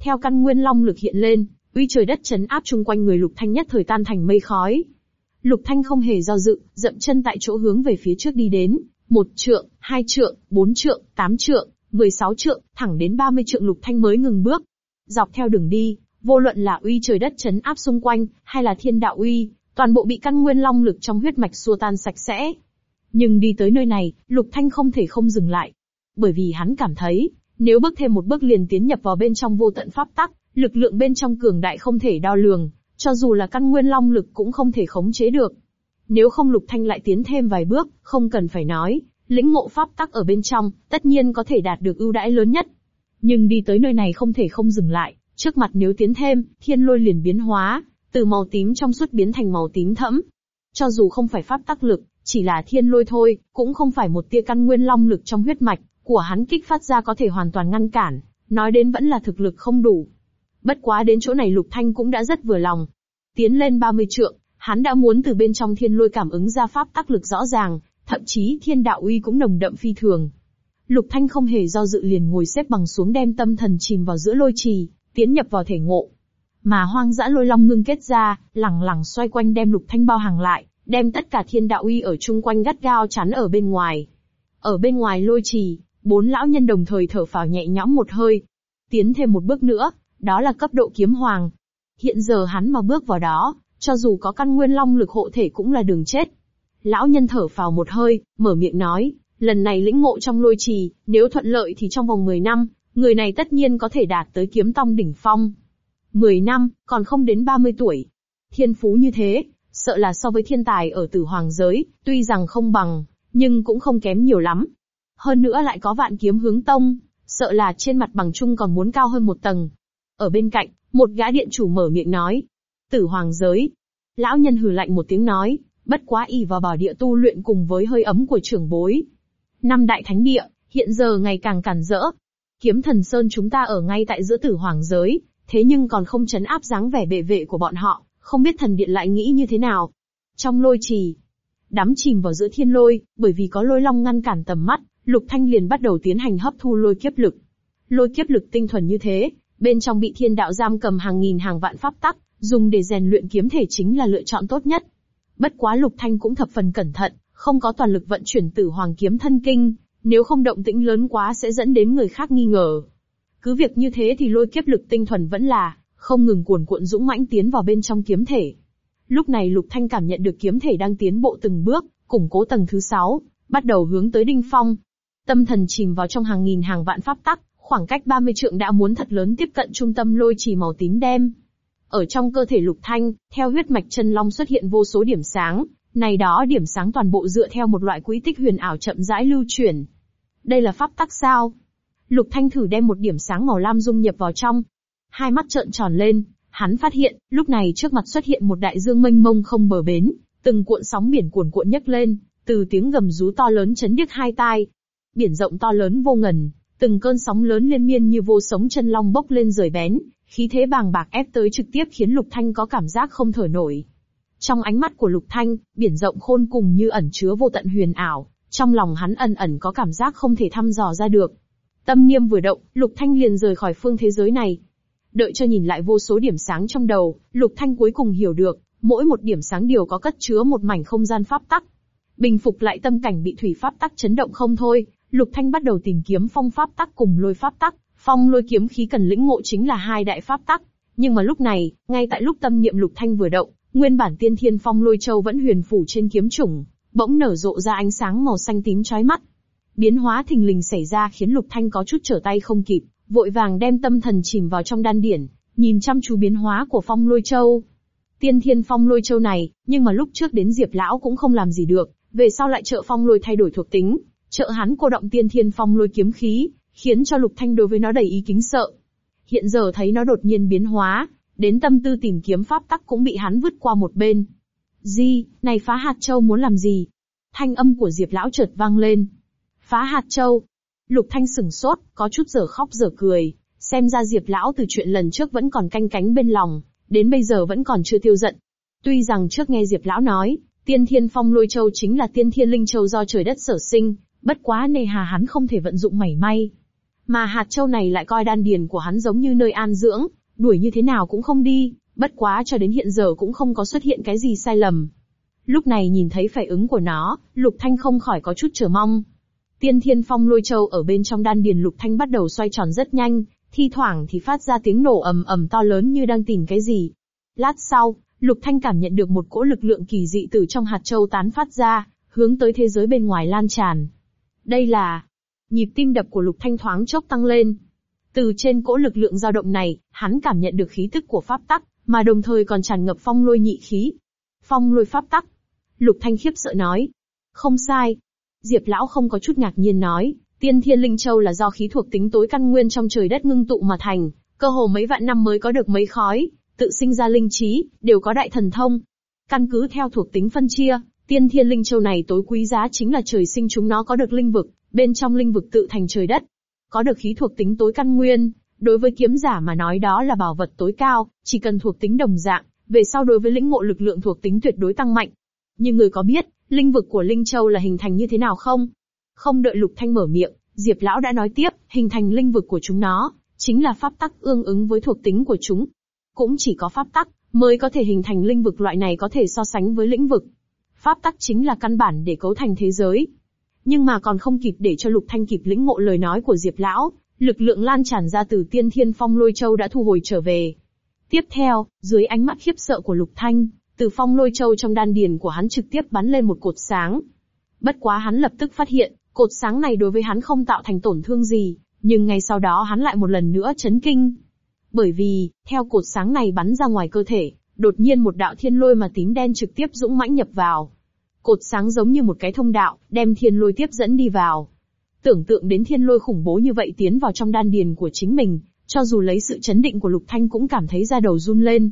Theo căn nguyên long lực hiện lên, uy trời đất chấn áp chung quanh người Lục Thanh nhất thời tan thành mây khói. Lục Thanh không hề do dự, dậm chân tại chỗ hướng về phía trước đi đến, một trượng, hai trượng, bốn trượng, tám trượng, mười sáu trượng, thẳng đến ba mươi trượng Lục Thanh mới ngừng bước. Dọc theo đường đi, vô luận là uy trời đất chấn áp xung quanh, hay là thiên đạo uy, toàn bộ bị căn nguyên long lực trong huyết mạch xua tan sạch sẽ. Nhưng đi tới nơi này, Lục Thanh không thể không dừng lại. Bởi vì hắn cảm thấy, nếu bước thêm một bước liền tiến nhập vào bên trong vô tận pháp tắc, lực lượng bên trong cường đại không thể đo lường, cho dù là căn nguyên long lực cũng không thể khống chế được. Nếu không Lục Thanh lại tiến thêm vài bước, không cần phải nói, lĩnh ngộ pháp tắc ở bên trong, tất nhiên có thể đạt được ưu đãi lớn nhất. Nhưng đi tới nơi này không thể không dừng lại, trước mặt nếu tiến thêm, thiên lôi liền biến hóa, từ màu tím trong suốt biến thành màu tím thẫm. Cho dù không phải pháp tắc lực, chỉ là thiên lôi thôi, cũng không phải một tia căn nguyên long lực trong huyết mạch của hắn kích phát ra có thể hoàn toàn ngăn cản, nói đến vẫn là thực lực không đủ. Bất quá đến chỗ này Lục Thanh cũng đã rất vừa lòng. Tiến lên 30 trượng, hắn đã muốn từ bên trong thiên lôi cảm ứng ra pháp tắc lực rõ ràng, thậm chí thiên đạo uy cũng nồng đậm phi thường. Lục Thanh không hề do dự liền ngồi xếp bằng xuống đem tâm thần chìm vào giữa lôi trì, tiến nhập vào thể ngộ. Mà hoang dã lôi long ngưng kết ra, lẳng lẳng xoay quanh đem Lục Thanh bao hàng lại, đem tất cả thiên đạo uy ở chung quanh gắt gao chắn ở bên ngoài. Ở bên ngoài lôi trì, bốn lão nhân đồng thời thở phào nhẹ nhõm một hơi. Tiến thêm một bước nữa, đó là cấp độ kiếm hoàng. Hiện giờ hắn mà bước vào đó, cho dù có căn nguyên long lực hộ thể cũng là đường chết. Lão nhân thở phào một hơi, mở miệng nói, lần này lĩnh ngộ trong lôi trì, nếu thuận lợi thì trong vòng 10 năm, người này tất nhiên có thể đạt tới kiếm tông đỉnh phong. 10 năm, còn không đến 30 tuổi. Thiên phú như thế, sợ là so với thiên tài ở tử hoàng giới, tuy rằng không bằng, nhưng cũng không kém nhiều lắm. Hơn nữa lại có vạn kiếm hướng tông, sợ là trên mặt bằng chung còn muốn cao hơn một tầng. Ở bên cạnh, một gã điện chủ mở miệng nói. Tử hoàng giới. Lão nhân hừ lạnh một tiếng nói, bất quá y vào bảo địa tu luyện cùng với hơi ấm của trưởng bối. Năm đại thánh địa, hiện giờ ngày càng cản rỡ. Kiếm thần Sơn chúng ta ở ngay tại giữa tử hoàng giới, thế nhưng còn không chấn áp dáng vẻ bệ vệ của bọn họ, không biết thần điện lại nghĩ như thế nào. Trong lôi trì, đắm chìm vào giữa thiên lôi, bởi vì có lôi long ngăn cản tầm mắt, Lục Thanh liền bắt đầu tiến hành hấp thu lôi kiếp lực. Lôi kiếp lực tinh thuần như thế, bên trong bị thiên đạo giam cầm hàng nghìn hàng vạn pháp tắc, dùng để rèn luyện kiếm thể chính là lựa chọn tốt nhất. Bất quá Lục Thanh cũng thập phần cẩn thận, không có toàn lực vận chuyển tử hoàng kiếm thân kinh, nếu không động tĩnh lớn quá sẽ dẫn đến người khác nghi ngờ. Cứ việc như thế thì lôi kiếp lực tinh thuần vẫn là, không ngừng cuồn cuộn dũng mãnh tiến vào bên trong kiếm thể. Lúc này Lục Thanh cảm nhận được kiếm thể đang tiến bộ từng bước, củng cố tầng thứ 6, bắt đầu hướng tới đinh phong. Tâm thần chìm vào trong hàng nghìn hàng vạn pháp tắc, khoảng cách 30 trượng đã muốn thật lớn tiếp cận trung tâm lôi trì màu tím đen. Ở trong cơ thể Lục Thanh, theo huyết mạch chân long xuất hiện vô số điểm sáng, này đó điểm sáng toàn bộ dựa theo một loại quỹ tích huyền ảo chậm rãi lưu chuyển. Đây là pháp tắc sao? Lục Thanh thử đem một điểm sáng màu lam dung nhập vào trong. Hai mắt trợn tròn lên, hắn phát hiện, lúc này trước mặt xuất hiện một đại dương mênh mông không bờ bến, từng cuộn sóng biển cuồn cuộn nhấc lên, từ tiếng gầm rú to lớn chấn điếc hai tai. Biển rộng to lớn vô ngần, từng cơn sóng lớn liên miên như vô sống chân long bốc lên rời bén, khí thế bàng bạc ép tới trực tiếp khiến Lục Thanh có cảm giác không thở nổi. Trong ánh mắt của Lục Thanh, biển rộng khôn cùng như ẩn chứa vô tận huyền ảo, trong lòng hắn ẩn ẩn có cảm giác không thể thăm dò ra được. Tâm niệm vừa động, Lục Thanh liền rời khỏi phương thế giới này. Đợi cho nhìn lại vô số điểm sáng trong đầu, Lục Thanh cuối cùng hiểu được, mỗi một điểm sáng đều có cất chứa một mảnh không gian pháp tắc. Bình phục lại tâm cảnh bị thủy pháp tắc chấn động không thôi, Lục Thanh bắt đầu tìm kiếm phong pháp tắc cùng lôi pháp tắc. Phong lôi kiếm khí cần lĩnh ngộ chính là hai đại pháp tắc. Nhưng mà lúc này, ngay tại lúc tâm niệm Lục Thanh vừa động, nguyên bản tiên thiên phong lôi châu vẫn huyền phủ trên kiếm chủng, bỗng nở rộ ra ánh sáng màu xanh tím chói mắt. Biến hóa thình lình xảy ra khiến Lục Thanh có chút trở tay không kịp, vội vàng đem tâm thần chìm vào trong đan điển, nhìn chăm chú biến hóa của phong lôi châu. Tiên thiên phong lôi châu này, nhưng mà lúc trước đến Diệp Lão cũng không làm gì được, về sau lại trợ phong lôi thay đổi thuộc tính, trợ hắn cô động tiên thiên phong lôi kiếm khí, khiến cho Lục Thanh đối với nó đầy ý kính sợ. Hiện giờ thấy nó đột nhiên biến hóa, đến tâm tư tìm kiếm pháp tắc cũng bị hắn vứt qua một bên. Di, này phá hạt châu muốn làm gì? Thanh âm của Diệp Lão chợt vang lên. Phá hạt châu. Lục Thanh sừng sốt, có chút giờ khóc giờ cười, xem ra Diệp Lão từ chuyện lần trước vẫn còn canh cánh bên lòng, đến bây giờ vẫn còn chưa tiêu giận. Tuy rằng trước nghe Diệp Lão nói, tiên thiên phong lôi châu chính là tiên thiên linh châu do trời đất sở sinh, bất quá nề hà hắn không thể vận dụng mảy may. Mà hạt châu này lại coi đan điền của hắn giống như nơi an dưỡng, đuổi như thế nào cũng không đi, bất quá cho đến hiện giờ cũng không có xuất hiện cái gì sai lầm. Lúc này nhìn thấy phản ứng của nó, Lục Thanh không khỏi có chút chờ mong. Tiên Thiên Phong Lôi Châu ở bên trong đan điền Lục Thanh bắt đầu xoay tròn rất nhanh, thi thoảng thì phát ra tiếng nổ ầm ầm to lớn như đang tìm cái gì. Lát sau, Lục Thanh cảm nhận được một cỗ lực lượng kỳ dị từ trong hạt châu tán phát ra, hướng tới thế giới bên ngoài lan tràn. Đây là... Nhịp tim đập của Lục Thanh thoáng chốc tăng lên. Từ trên cỗ lực lượng dao động này, hắn cảm nhận được khí tức của pháp tắc, mà đồng thời còn tràn ngập phong lôi nhị khí. Phong lôi pháp tắc. Lục Thanh khiếp sợ nói. Không sai. Diệp Lão không có chút ngạc nhiên nói, tiên thiên linh châu là do khí thuộc tính tối căn nguyên trong trời đất ngưng tụ mà thành, cơ hồ mấy vạn năm mới có được mấy khói, tự sinh ra linh trí, đều có đại thần thông. Căn cứ theo thuộc tính phân chia, tiên thiên linh châu này tối quý giá chính là trời sinh chúng nó có được linh vực, bên trong linh vực tự thành trời đất. Có được khí thuộc tính tối căn nguyên, đối với kiếm giả mà nói đó là bảo vật tối cao, chỉ cần thuộc tính đồng dạng, về sau đối với lĩnh ngộ lực lượng thuộc tính tuyệt đối tăng mạnh. Nhưng người có biết, linh vực của Linh Châu là hình thành như thế nào không? Không đợi Lục Thanh mở miệng, Diệp Lão đã nói tiếp, hình thành linh vực của chúng nó, chính là pháp tắc ương ứng với thuộc tính của chúng. Cũng chỉ có pháp tắc, mới có thể hình thành linh vực loại này có thể so sánh với lĩnh vực. Pháp tắc chính là căn bản để cấu thành thế giới. Nhưng mà còn không kịp để cho Lục Thanh kịp lĩnh ngộ lời nói của Diệp Lão, lực lượng lan tràn ra từ tiên thiên phong lôi châu đã thu hồi trở về. Tiếp theo, dưới ánh mắt khiếp sợ của Lục Thanh, từ phong lôi châu trong đan điền của hắn trực tiếp bắn lên một cột sáng. Bất quá hắn lập tức phát hiện, cột sáng này đối với hắn không tạo thành tổn thương gì, nhưng ngay sau đó hắn lại một lần nữa chấn kinh. Bởi vì, theo cột sáng này bắn ra ngoài cơ thể, đột nhiên một đạo thiên lôi mà tím đen trực tiếp dũng mãnh nhập vào. Cột sáng giống như một cái thông đạo, đem thiên lôi tiếp dẫn đi vào. Tưởng tượng đến thiên lôi khủng bố như vậy tiến vào trong đan điền của chính mình, cho dù lấy sự chấn định của Lục Thanh cũng cảm thấy da đầu run lên.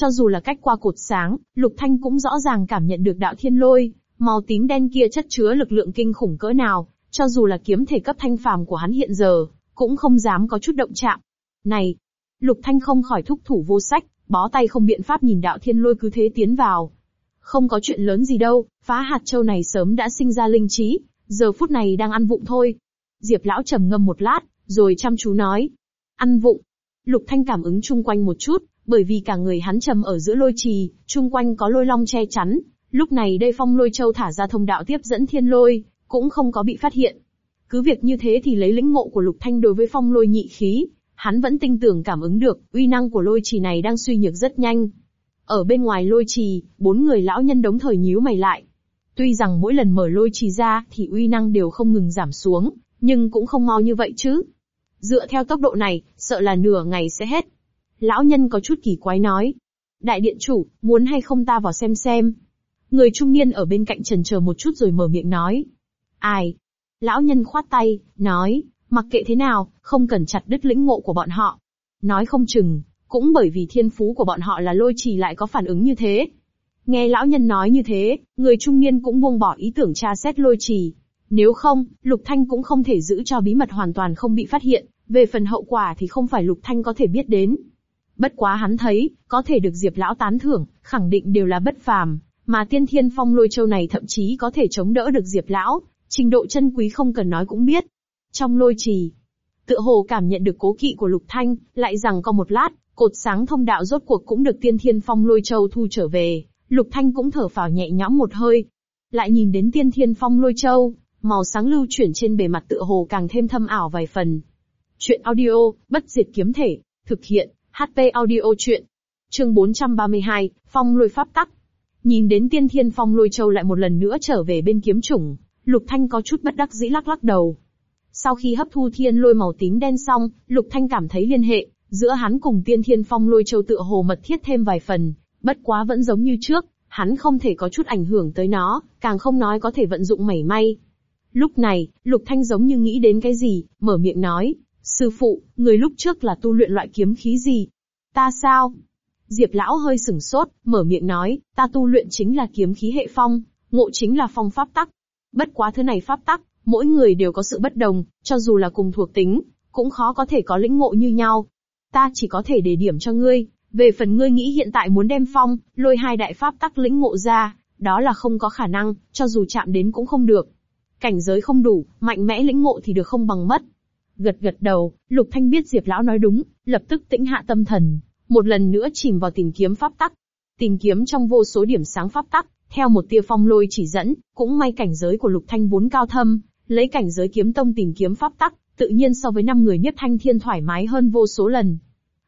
Cho dù là cách qua cột sáng, Lục Thanh cũng rõ ràng cảm nhận được đạo thiên lôi, màu tím đen kia chất chứa lực lượng kinh khủng cỡ nào, cho dù là kiếm thể cấp thanh phàm của hắn hiện giờ, cũng không dám có chút động chạm. Này! Lục Thanh không khỏi thúc thủ vô sách, bó tay không biện pháp nhìn đạo thiên lôi cứ thế tiến vào. Không có chuyện lớn gì đâu, phá hạt châu này sớm đã sinh ra linh trí, giờ phút này đang ăn vụng thôi. Diệp lão trầm ngâm một lát, rồi chăm chú nói. Ăn vụng. Lục Thanh cảm ứng chung quanh một chút, bởi vì cả người hắn trầm ở giữa lôi trì, chung quanh có lôi long che chắn. Lúc này đây phong lôi châu thả ra thông đạo tiếp dẫn thiên lôi, cũng không có bị phát hiện. Cứ việc như thế thì lấy lĩnh ngộ của Lục Thanh đối với phong lôi nhị khí, hắn vẫn tinh tưởng cảm ứng được, uy năng của lôi trì này đang suy nhược rất nhanh. Ở bên ngoài lôi trì, bốn người lão nhân đống thời nhíu mày lại. Tuy rằng mỗi lần mở lôi trì ra thì uy năng đều không ngừng giảm xuống, nhưng cũng không mau như vậy chứ. Dựa theo tốc độ này, sợ là nửa ngày sẽ hết. Lão nhân có chút kỳ quái nói. Đại điện chủ, muốn hay không ta vào xem xem. Người trung niên ở bên cạnh trần chờ một chút rồi mở miệng nói. Ai? Lão nhân khoát tay, nói, mặc kệ thế nào, không cần chặt đứt lĩnh ngộ của bọn họ. Nói không chừng, cũng bởi vì thiên phú của bọn họ là lôi trì lại có phản ứng như thế. Nghe lão nhân nói như thế, người trung niên cũng buông bỏ ý tưởng tra xét lôi trì. Nếu không, Lục Thanh cũng không thể giữ cho bí mật hoàn toàn không bị phát hiện, về phần hậu quả thì không phải Lục Thanh có thể biết đến. Bất quá hắn thấy, có thể được Diệp Lão tán thưởng, khẳng định đều là bất phàm, mà tiên thiên phong lôi châu này thậm chí có thể chống đỡ được Diệp Lão, trình độ chân quý không cần nói cũng biết. Trong lôi trì, tựa hồ cảm nhận được cố kỵ của Lục Thanh, lại rằng có một lát, cột sáng thông đạo rốt cuộc cũng được tiên thiên phong lôi châu thu trở về, Lục Thanh cũng thở phào nhẹ nhõm một hơi. Lại nhìn đến tiên thiên phong lôi châu, màu sáng lưu chuyển trên bề mặt tựa hồ càng thêm thâm ảo vài phần. Chuyện audio, bất diệt kiếm thể, thực hiện, HP audio chuyện. Chương 432, phong lôi pháp tắc. Nhìn đến tiên thiên phong lôi châu lại một lần nữa trở về bên kiếm chủng, Lục Thanh có chút bất đắc dĩ lắc lắc đầu. Sau khi hấp thu thiên lôi màu tím đen xong, Lục Thanh cảm thấy liên hệ, giữa hắn cùng tiên thiên phong lôi châu tựa hồ mật thiết thêm vài phần, bất quá vẫn giống như trước, hắn không thể có chút ảnh hưởng tới nó, càng không nói có thể vận dụng mảy may. Lúc này, Lục Thanh giống như nghĩ đến cái gì, mở miệng nói, sư phụ, người lúc trước là tu luyện loại kiếm khí gì? Ta sao? Diệp lão hơi sửng sốt, mở miệng nói, ta tu luyện chính là kiếm khí hệ phong, ngộ chính là phong pháp tắc. Bất quá thứ này pháp tắc, mỗi người đều có sự bất đồng, cho dù là cùng thuộc tính, cũng khó có thể có lĩnh ngộ như nhau. Ta chỉ có thể để điểm cho ngươi, về phần ngươi nghĩ hiện tại muốn đem phong, lôi hai đại pháp tắc lĩnh ngộ ra, đó là không có khả năng, cho dù chạm đến cũng không được. Cảnh giới không đủ, mạnh mẽ lĩnh ngộ thì được không bằng mất. Gật gật đầu, Lục Thanh biết Diệp Lão nói đúng, lập tức tĩnh hạ tâm thần, một lần nữa chìm vào tìm kiếm pháp tắc. Tìm kiếm trong vô số điểm sáng pháp tắc, theo một tia phong lôi chỉ dẫn, cũng may cảnh giới của Lục Thanh vốn cao thâm, lấy cảnh giới kiếm tông tìm kiếm pháp tắc, tự nhiên so với năm người nhất thanh thiên thoải mái hơn vô số lần.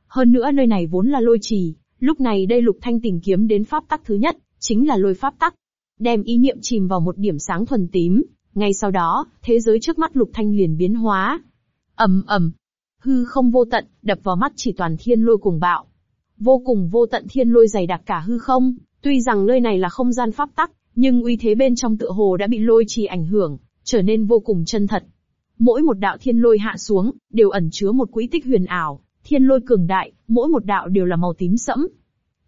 Hơn nữa nơi này vốn là lôi trì, lúc này đây Lục Thanh tìm kiếm đến pháp tắc thứ nhất, chính là lôi pháp tắc. Đem ý niệm chìm vào một điểm sáng thuần tím, ngay sau đó, thế giới trước mắt Lục Thanh liền biến hóa ầm ầm, hư không vô tận, đập vào mắt chỉ toàn thiên lôi cùng bạo. Vô cùng vô tận thiên lôi dày đặc cả hư không, tuy rằng nơi này là không gian pháp tắc, nhưng uy thế bên trong tựa hồ đã bị lôi trì ảnh hưởng, trở nên vô cùng chân thật. Mỗi một đạo thiên lôi hạ xuống, đều ẩn chứa một quỹ tích huyền ảo, thiên lôi cường đại, mỗi một đạo đều là màu tím sẫm.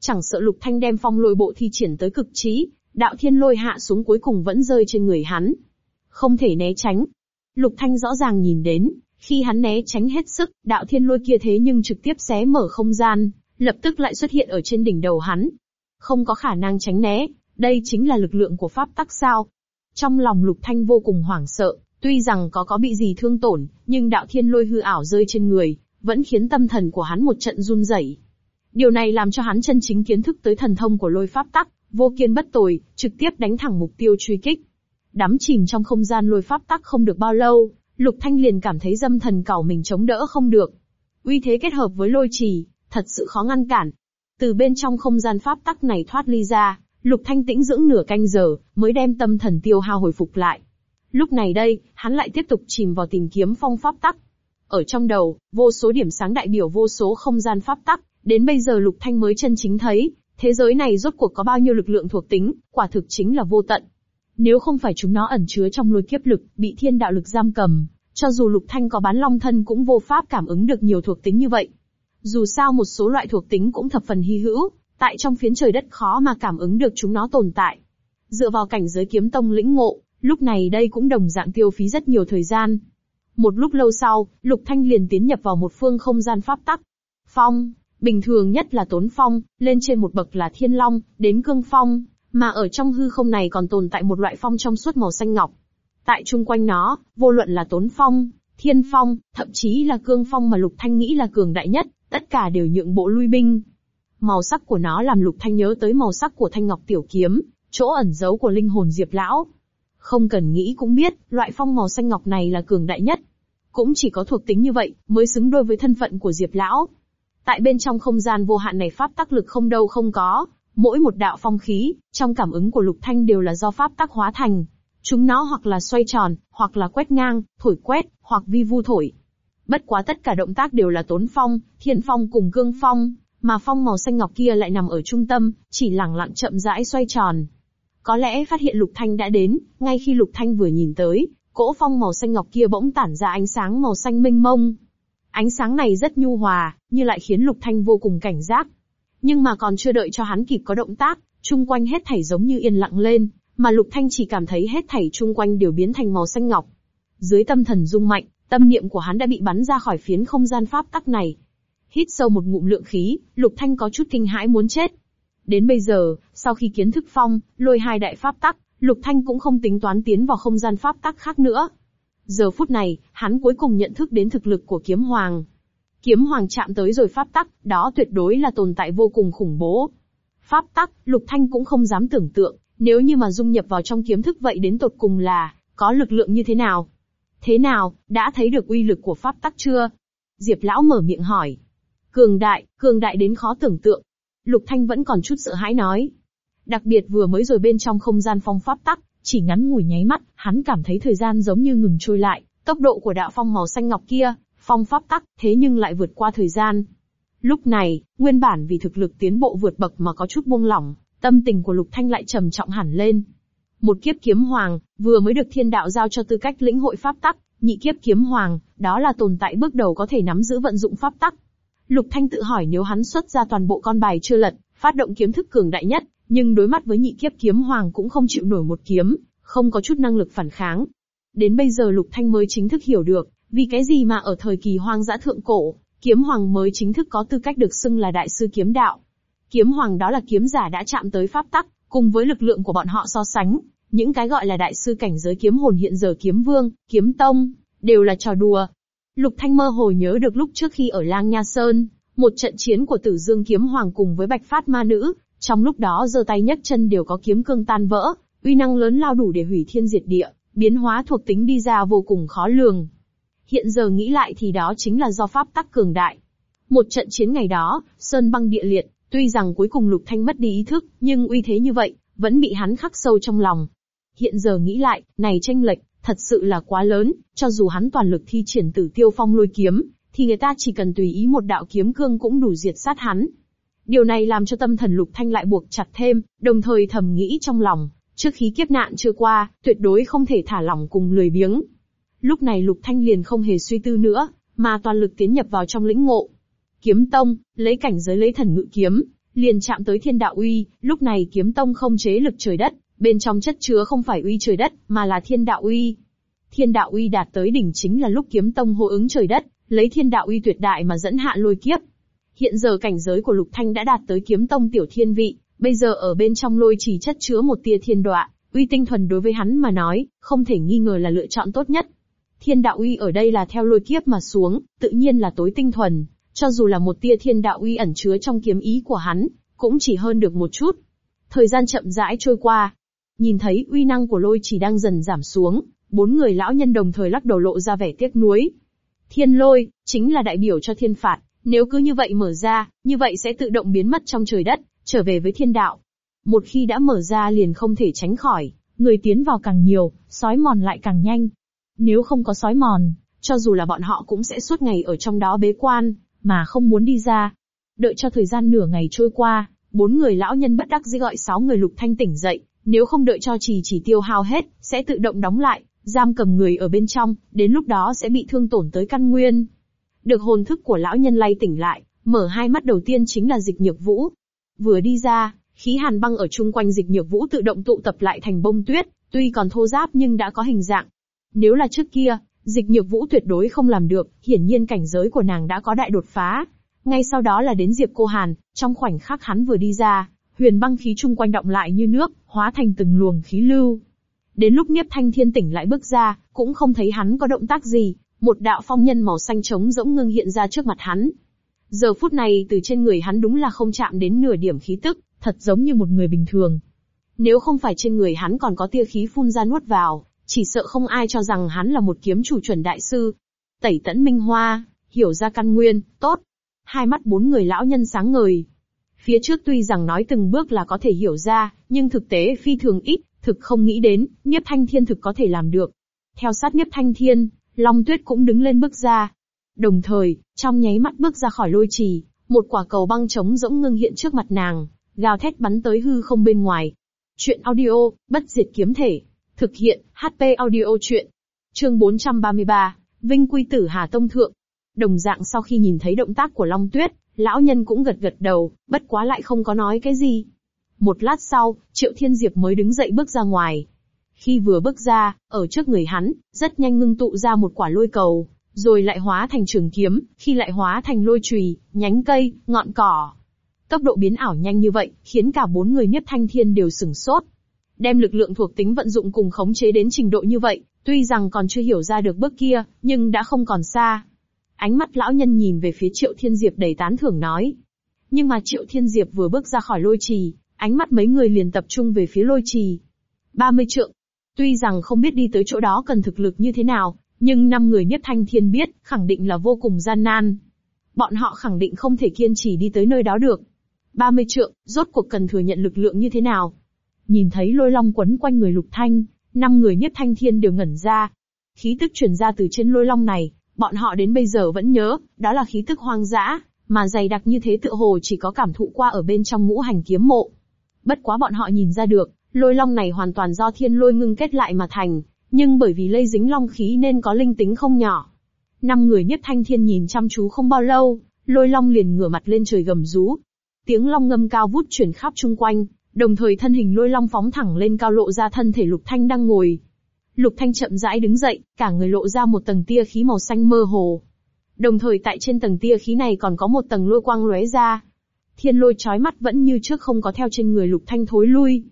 Chẳng sợ lục thanh đem phong lôi bộ thi triển tới cực trí, đạo thiên lôi hạ xuống cuối cùng vẫn rơi trên người hắn. Không thể né tránh. Lục thanh rõ ràng nhìn đến, khi hắn né tránh hết sức, đạo thiên lôi kia thế nhưng trực tiếp xé mở không gian, lập tức lại xuất hiện ở trên đỉnh đầu hắn. Không có khả năng tránh né, đây chính là lực lượng của pháp tắc sao. Trong lòng lục thanh vô cùng hoảng sợ, tuy rằng có có bị gì thương tổn, nhưng đạo thiên lôi hư ảo rơi trên người, vẫn khiến tâm thần của hắn một trận run rẩy. Điều này làm cho hắn chân chính kiến thức tới thần thông của lôi pháp tắc, vô kiên bất tồi, trực tiếp đánh thẳng mục tiêu truy kích. Đắm chìm trong không gian lôi pháp tắc không được bao lâu, Lục Thanh liền cảm thấy dâm thần cầu mình chống đỡ không được. Uy thế kết hợp với lôi trì, thật sự khó ngăn cản. Từ bên trong không gian pháp tắc này thoát ly ra, Lục Thanh tĩnh dưỡng nửa canh giờ, mới đem tâm thần tiêu hao hồi phục lại. Lúc này đây, hắn lại tiếp tục chìm vào tìm kiếm phong pháp tắc. Ở trong đầu, vô số điểm sáng đại biểu vô số không gian pháp tắc, đến bây giờ Lục Thanh mới chân chính thấy, thế giới này rốt cuộc có bao nhiêu lực lượng thuộc tính, quả thực chính là vô tận. Nếu không phải chúng nó ẩn chứa trong lôi kiếp lực, bị thiên đạo lực giam cầm, cho dù Lục Thanh có bán long thân cũng vô pháp cảm ứng được nhiều thuộc tính như vậy. Dù sao một số loại thuộc tính cũng thập phần hy hữu, tại trong phiến trời đất khó mà cảm ứng được chúng nó tồn tại. Dựa vào cảnh giới kiếm tông lĩnh ngộ, lúc này đây cũng đồng dạng tiêu phí rất nhiều thời gian. Một lúc lâu sau, Lục Thanh liền tiến nhập vào một phương không gian pháp tắc. Phong, bình thường nhất là tốn phong, lên trên một bậc là thiên long, đến cương phong, mà ở trong hư không này còn tồn tại một loại phong trong suốt màu xanh ngọc. Tại chung quanh nó, vô luận là tốn phong, thiên phong, thậm chí là cương phong mà Lục Thanh nghĩ là cường đại nhất, tất cả đều nhượng bộ lui binh. Màu sắc của nó làm Lục Thanh nhớ tới màu sắc của thanh ngọc tiểu kiếm, chỗ ẩn giấu của linh hồn Diệp Lão. Không cần nghĩ cũng biết, loại phong màu xanh ngọc này là cường đại nhất. Cũng chỉ có thuộc tính như vậy, mới xứng đôi với thân phận của Diệp Lão. Tại bên trong không gian vô hạn này pháp tắc lực không đâu không có, mỗi một đạo phong khí, trong cảm ứng của Lục Thanh đều là do pháp tắc hóa thành. Chúng nó hoặc là xoay tròn, hoặc là quét ngang, thổi quét, hoặc vi vu thổi. Bất quá tất cả động tác đều là tốn phong, thiên phong cùng cương phong, mà phong màu xanh ngọc kia lại nằm ở trung tâm, chỉ lẳng lặng chậm rãi xoay tròn. Có lẽ phát hiện Lục Thanh đã đến, ngay khi Lục Thanh vừa nhìn tới, cỗ phong màu xanh ngọc kia bỗng tản ra ánh sáng màu xanh mênh mông. Ánh sáng này rất nhu hòa, nhưng lại khiến Lục Thanh vô cùng cảnh giác. Nhưng mà còn chưa đợi cho hắn kịp có động tác, chung quanh hết thảy giống như yên lặng lên, mà Lục Thanh chỉ cảm thấy hết thảy chung quanh đều biến thành màu xanh ngọc. Dưới tâm thần rung mạnh, tâm niệm của hắn đã bị bắn ra khỏi phiến không gian pháp tắc này. Hít sâu một ngụm lượng khí, Lục Thanh có chút kinh hãi muốn chết. Đến bây giờ, sau khi kiến thức phong, lôi hai đại pháp tắc, Lục Thanh cũng không tính toán tiến vào không gian pháp tắc khác nữa. Giờ phút này, hắn cuối cùng nhận thức đến thực lực của kiếm hoàng. Kiếm hoàng chạm tới rồi pháp tắc, đó tuyệt đối là tồn tại vô cùng khủng bố. Pháp tắc, Lục Thanh cũng không dám tưởng tượng, nếu như mà dung nhập vào trong kiếm thức vậy đến tột cùng là, có lực lượng như thế nào? Thế nào, đã thấy được uy lực của pháp tắc chưa? Diệp lão mở miệng hỏi. Cường đại, cường đại đến khó tưởng tượng. Lục Thanh vẫn còn chút sợ hãi nói. Đặc biệt vừa mới rồi bên trong không gian phong pháp tắc, chỉ ngắn ngủi nháy mắt, hắn cảm thấy thời gian giống như ngừng trôi lại, tốc độ của đạo phong màu xanh ngọc kia, phong pháp tắc, thế nhưng lại vượt qua thời gian. Lúc này, nguyên bản vì thực lực tiến bộ vượt bậc mà có chút buông lỏng, tâm tình của Lục Thanh lại trầm trọng hẳn lên. Một kiếp kiếm hoàng, vừa mới được thiên đạo giao cho tư cách lĩnh hội pháp tắc, nhị kiếp kiếm hoàng, đó là tồn tại bước đầu có thể nắm giữ vận dụng pháp tắc. Lục Thanh tự hỏi nếu hắn xuất ra toàn bộ con bài chưa lật, phát động kiếm thức cường đại nhất, nhưng đối mặt với nhị kiếp kiếm hoàng cũng không chịu nổi một kiếm, không có chút năng lực phản kháng. Đến bây giờ Lục Thanh mới chính thức hiểu được, vì cái gì mà ở thời kỳ hoang dã thượng cổ, kiếm hoàng mới chính thức có tư cách được xưng là đại sư kiếm đạo. Kiếm hoàng đó là kiếm giả đã chạm tới pháp tắc, cùng với lực lượng của bọn họ so sánh, những cái gọi là đại sư cảnh giới kiếm hồn hiện giờ kiếm vương, kiếm tông, đều là trò đùa. Lục Thanh mơ hồ nhớ được lúc trước khi ở Lang Nha Sơn, một trận chiến của Tử Dương Kiếm Hoàng cùng với Bạch Phát Ma Nữ, trong lúc đó giơ tay nhấc chân đều có kiếm cương tan vỡ, uy năng lớn lao đủ để hủy thiên diệt địa, biến hóa thuộc tính đi ra vô cùng khó lường. Hiện giờ nghĩ lại thì đó chính là do pháp tắc cường đại. Một trận chiến ngày đó, sơn băng địa liệt, tuy rằng cuối cùng Lục Thanh mất đi ý thức, nhưng uy thế như vậy, vẫn bị hắn khắc sâu trong lòng. Hiện giờ nghĩ lại, này tranh lệch, thật sự là quá lớn, cho dù hắn toàn lực thi triển tử tiêu phong lôi kiếm, thì người ta chỉ cần tùy ý một đạo kiếm cương cũng đủ diệt sát hắn. Điều này làm cho tâm thần Lục Thanh lại buộc chặt thêm, đồng thời thầm nghĩ trong lòng, trước khi kiếp nạn chưa qua, tuyệt đối không thể thả lỏng cùng lười biếng. Lúc này Lục Thanh liền không hề suy tư nữa, mà toàn lực tiến nhập vào trong lĩnh ngộ. Kiếm tông, lấy cảnh giới lấy thần ngự kiếm, liền chạm tới thiên đạo uy, lúc này kiếm tông không chế lực trời đất, bên trong chất chứa không phải uy trời đất, mà là thiên đạo uy. Thiên đạo uy đạt tới đỉnh chính là lúc kiếm tông hô ứng trời đất, lấy thiên đạo uy tuyệt đại mà dẫn hạ lôi kiếp. Hiện giờ cảnh giới của Lục Thanh đã đạt tới kiếm tông tiểu thiên vị, bây giờ ở bên trong lôi chỉ chất chứa một tia thiên đọa, uy tinh thuần đối với hắn mà nói, không thể nghi ngờ là lựa chọn tốt nhất. Thiên đạo uy ở đây là theo lôi kiếp mà xuống, tự nhiên là tối tinh thuần, cho dù là một tia thiên đạo uy ẩn chứa trong kiếm ý của hắn, cũng chỉ hơn được một chút. Thời gian chậm rãi trôi qua, nhìn thấy uy năng của lôi chỉ đang dần giảm xuống, bốn người lão nhân đồng thời lắc đầu lộ ra vẻ tiếc nuối. Thiên lôi, chính là đại biểu cho thiên phạt, nếu cứ như vậy mở ra, như vậy sẽ tự động biến mất trong trời đất, trở về với thiên đạo. Một khi đã mở ra liền không thể tránh khỏi, người tiến vào càng nhiều, sói mòn lại càng nhanh. Nếu không có sói mòn, cho dù là bọn họ cũng sẽ suốt ngày ở trong đó bế quan, mà không muốn đi ra. Đợi cho thời gian nửa ngày trôi qua, bốn người lão nhân bất đắc dĩ gọi sáu người lục thanh tỉnh dậy, nếu không đợi cho trì chỉ tiêu hao hết, sẽ tự động đóng lại, giam cầm người ở bên trong, đến lúc đó sẽ bị thương tổn tới căn nguyên. Được hồn thức của lão nhân lay tỉnh lại, mở hai mắt đầu tiên chính là dịch nhược vũ. Vừa đi ra, khí hàn băng ở chung quanh dịch nhược vũ tự động tụ tập lại thành bông tuyết, tuy còn thô giáp nhưng đã có hình dạng. Nếu là trước kia, dịch nhược vũ tuyệt đối không làm được, hiển nhiên cảnh giới của nàng đã có đại đột phá. Ngay sau đó là đến Diệp Cô Hàn, trong khoảnh khắc hắn vừa đi ra, huyền băng khí chung quanh động lại như nước, hóa thành từng luồng khí lưu. Đến lúc Niếp Thanh Thiên tỉnh lại bước ra, cũng không thấy hắn có động tác gì, một đạo phong nhân màu xanh trống rỗng ngưng hiện ra trước mặt hắn. Giờ phút này từ trên người hắn đúng là không chạm đến nửa điểm khí tức, thật giống như một người bình thường. Nếu không phải trên người hắn còn có tia khí phun ra nuốt vào, chỉ sợ không ai cho rằng hắn là một kiếm chủ chuẩn đại sư. Tẩy tẫn minh hoa, hiểu ra căn nguyên, tốt. Hai mắt bốn người lão nhân sáng ngời. Phía trước tuy rằng nói từng bước là có thể hiểu ra, nhưng thực tế phi thường ít, thực không nghĩ đến, Niếp Thanh Thiên thực có thể làm được. Theo sát Niếp Thanh Thiên, Long Tuyết cũng đứng lên bước ra. Đồng thời, trong nháy mắt bước ra khỏi lôi trì, một quả cầu băng trống rỗng ngưng hiện trước mặt nàng, gào thét bắn tới hư không bên ngoài. Chuyện audio, bất diệt kiếm thể. Thực hiện, HP audio chuyện. Chương 433, Vinh Quy Tử Hà Tông Thượng. Đồng dạng sau khi nhìn thấy động tác của Long Tuyết, lão nhân cũng gật gật đầu, bất quá lại không có nói cái gì. Một lát sau, Triệu Thiên Diệp mới đứng dậy bước ra ngoài. Khi vừa bước ra, ở trước người hắn, rất nhanh ngưng tụ ra một quả lôi cầu, rồi lại hóa thành trường kiếm, khi lại hóa thành lôi chùy, nhánh cây, ngọn cỏ. Tốc độ biến ảo nhanh như vậy, khiến cả bốn người nhất thanh thiên đều sửng sốt. Đem lực lượng thuộc tính vận dụng cùng khống chế đến trình độ như vậy, tuy rằng còn chưa hiểu ra được bước kia, nhưng đã không còn xa. Ánh mắt lão nhân nhìn về phía Triệu Thiên Diệp đầy tán thưởng nói. Nhưng mà Triệu Thiên Diệp vừa bước ra khỏi lôi trì, ánh mắt mấy người liền tập trung về phía lôi trì. 30 trượng. Tuy rằng không biết đi tới chỗ đó cần thực lực như thế nào, nhưng năm người nhất thanh thiên biết, khẳng định là vô cùng gian nan. Bọn họ khẳng định không thể kiên trì đi tới nơi đó được. 30 trượng, rốt cuộc cần thừa nhận lực lượng như thế nào? Nhìn thấy lôi long quấn quanh người lục thanh, năm người nhất thanh thiên đều ngẩn ra. Khí tức truyền ra từ trên lôi long này, bọn họ đến bây giờ vẫn nhớ, đó là khí tức hoang dã, mà dày đặc như thế tựa hồ chỉ có cảm thụ qua ở bên trong ngũ hành kiếm mộ. Bất quá bọn họ nhìn ra được, lôi long này hoàn toàn do thiên lôi ngưng kết lại mà thành, nhưng bởi vì lây dính long khí nên có linh tính không nhỏ. Năm người nhất thanh thiên nhìn chăm chú không bao lâu, lôi long liền ngửa mặt lên trời gầm rú. Tiếng long ngâm cao vút chuyển khắp chung quanh, đồng thời thân hình lôi long phóng thẳng lên cao lộ ra thân thể lục thanh đang ngồi. Lục thanh chậm rãi đứng dậy, cả người lộ ra một tầng tia khí màu xanh mơ hồ. Đồng thời tại trên tầng tia khí này còn có một tầng lôi quang lóe ra. Thiên lôi chói mắt vẫn như trước không có theo trên người lục thanh thối lui.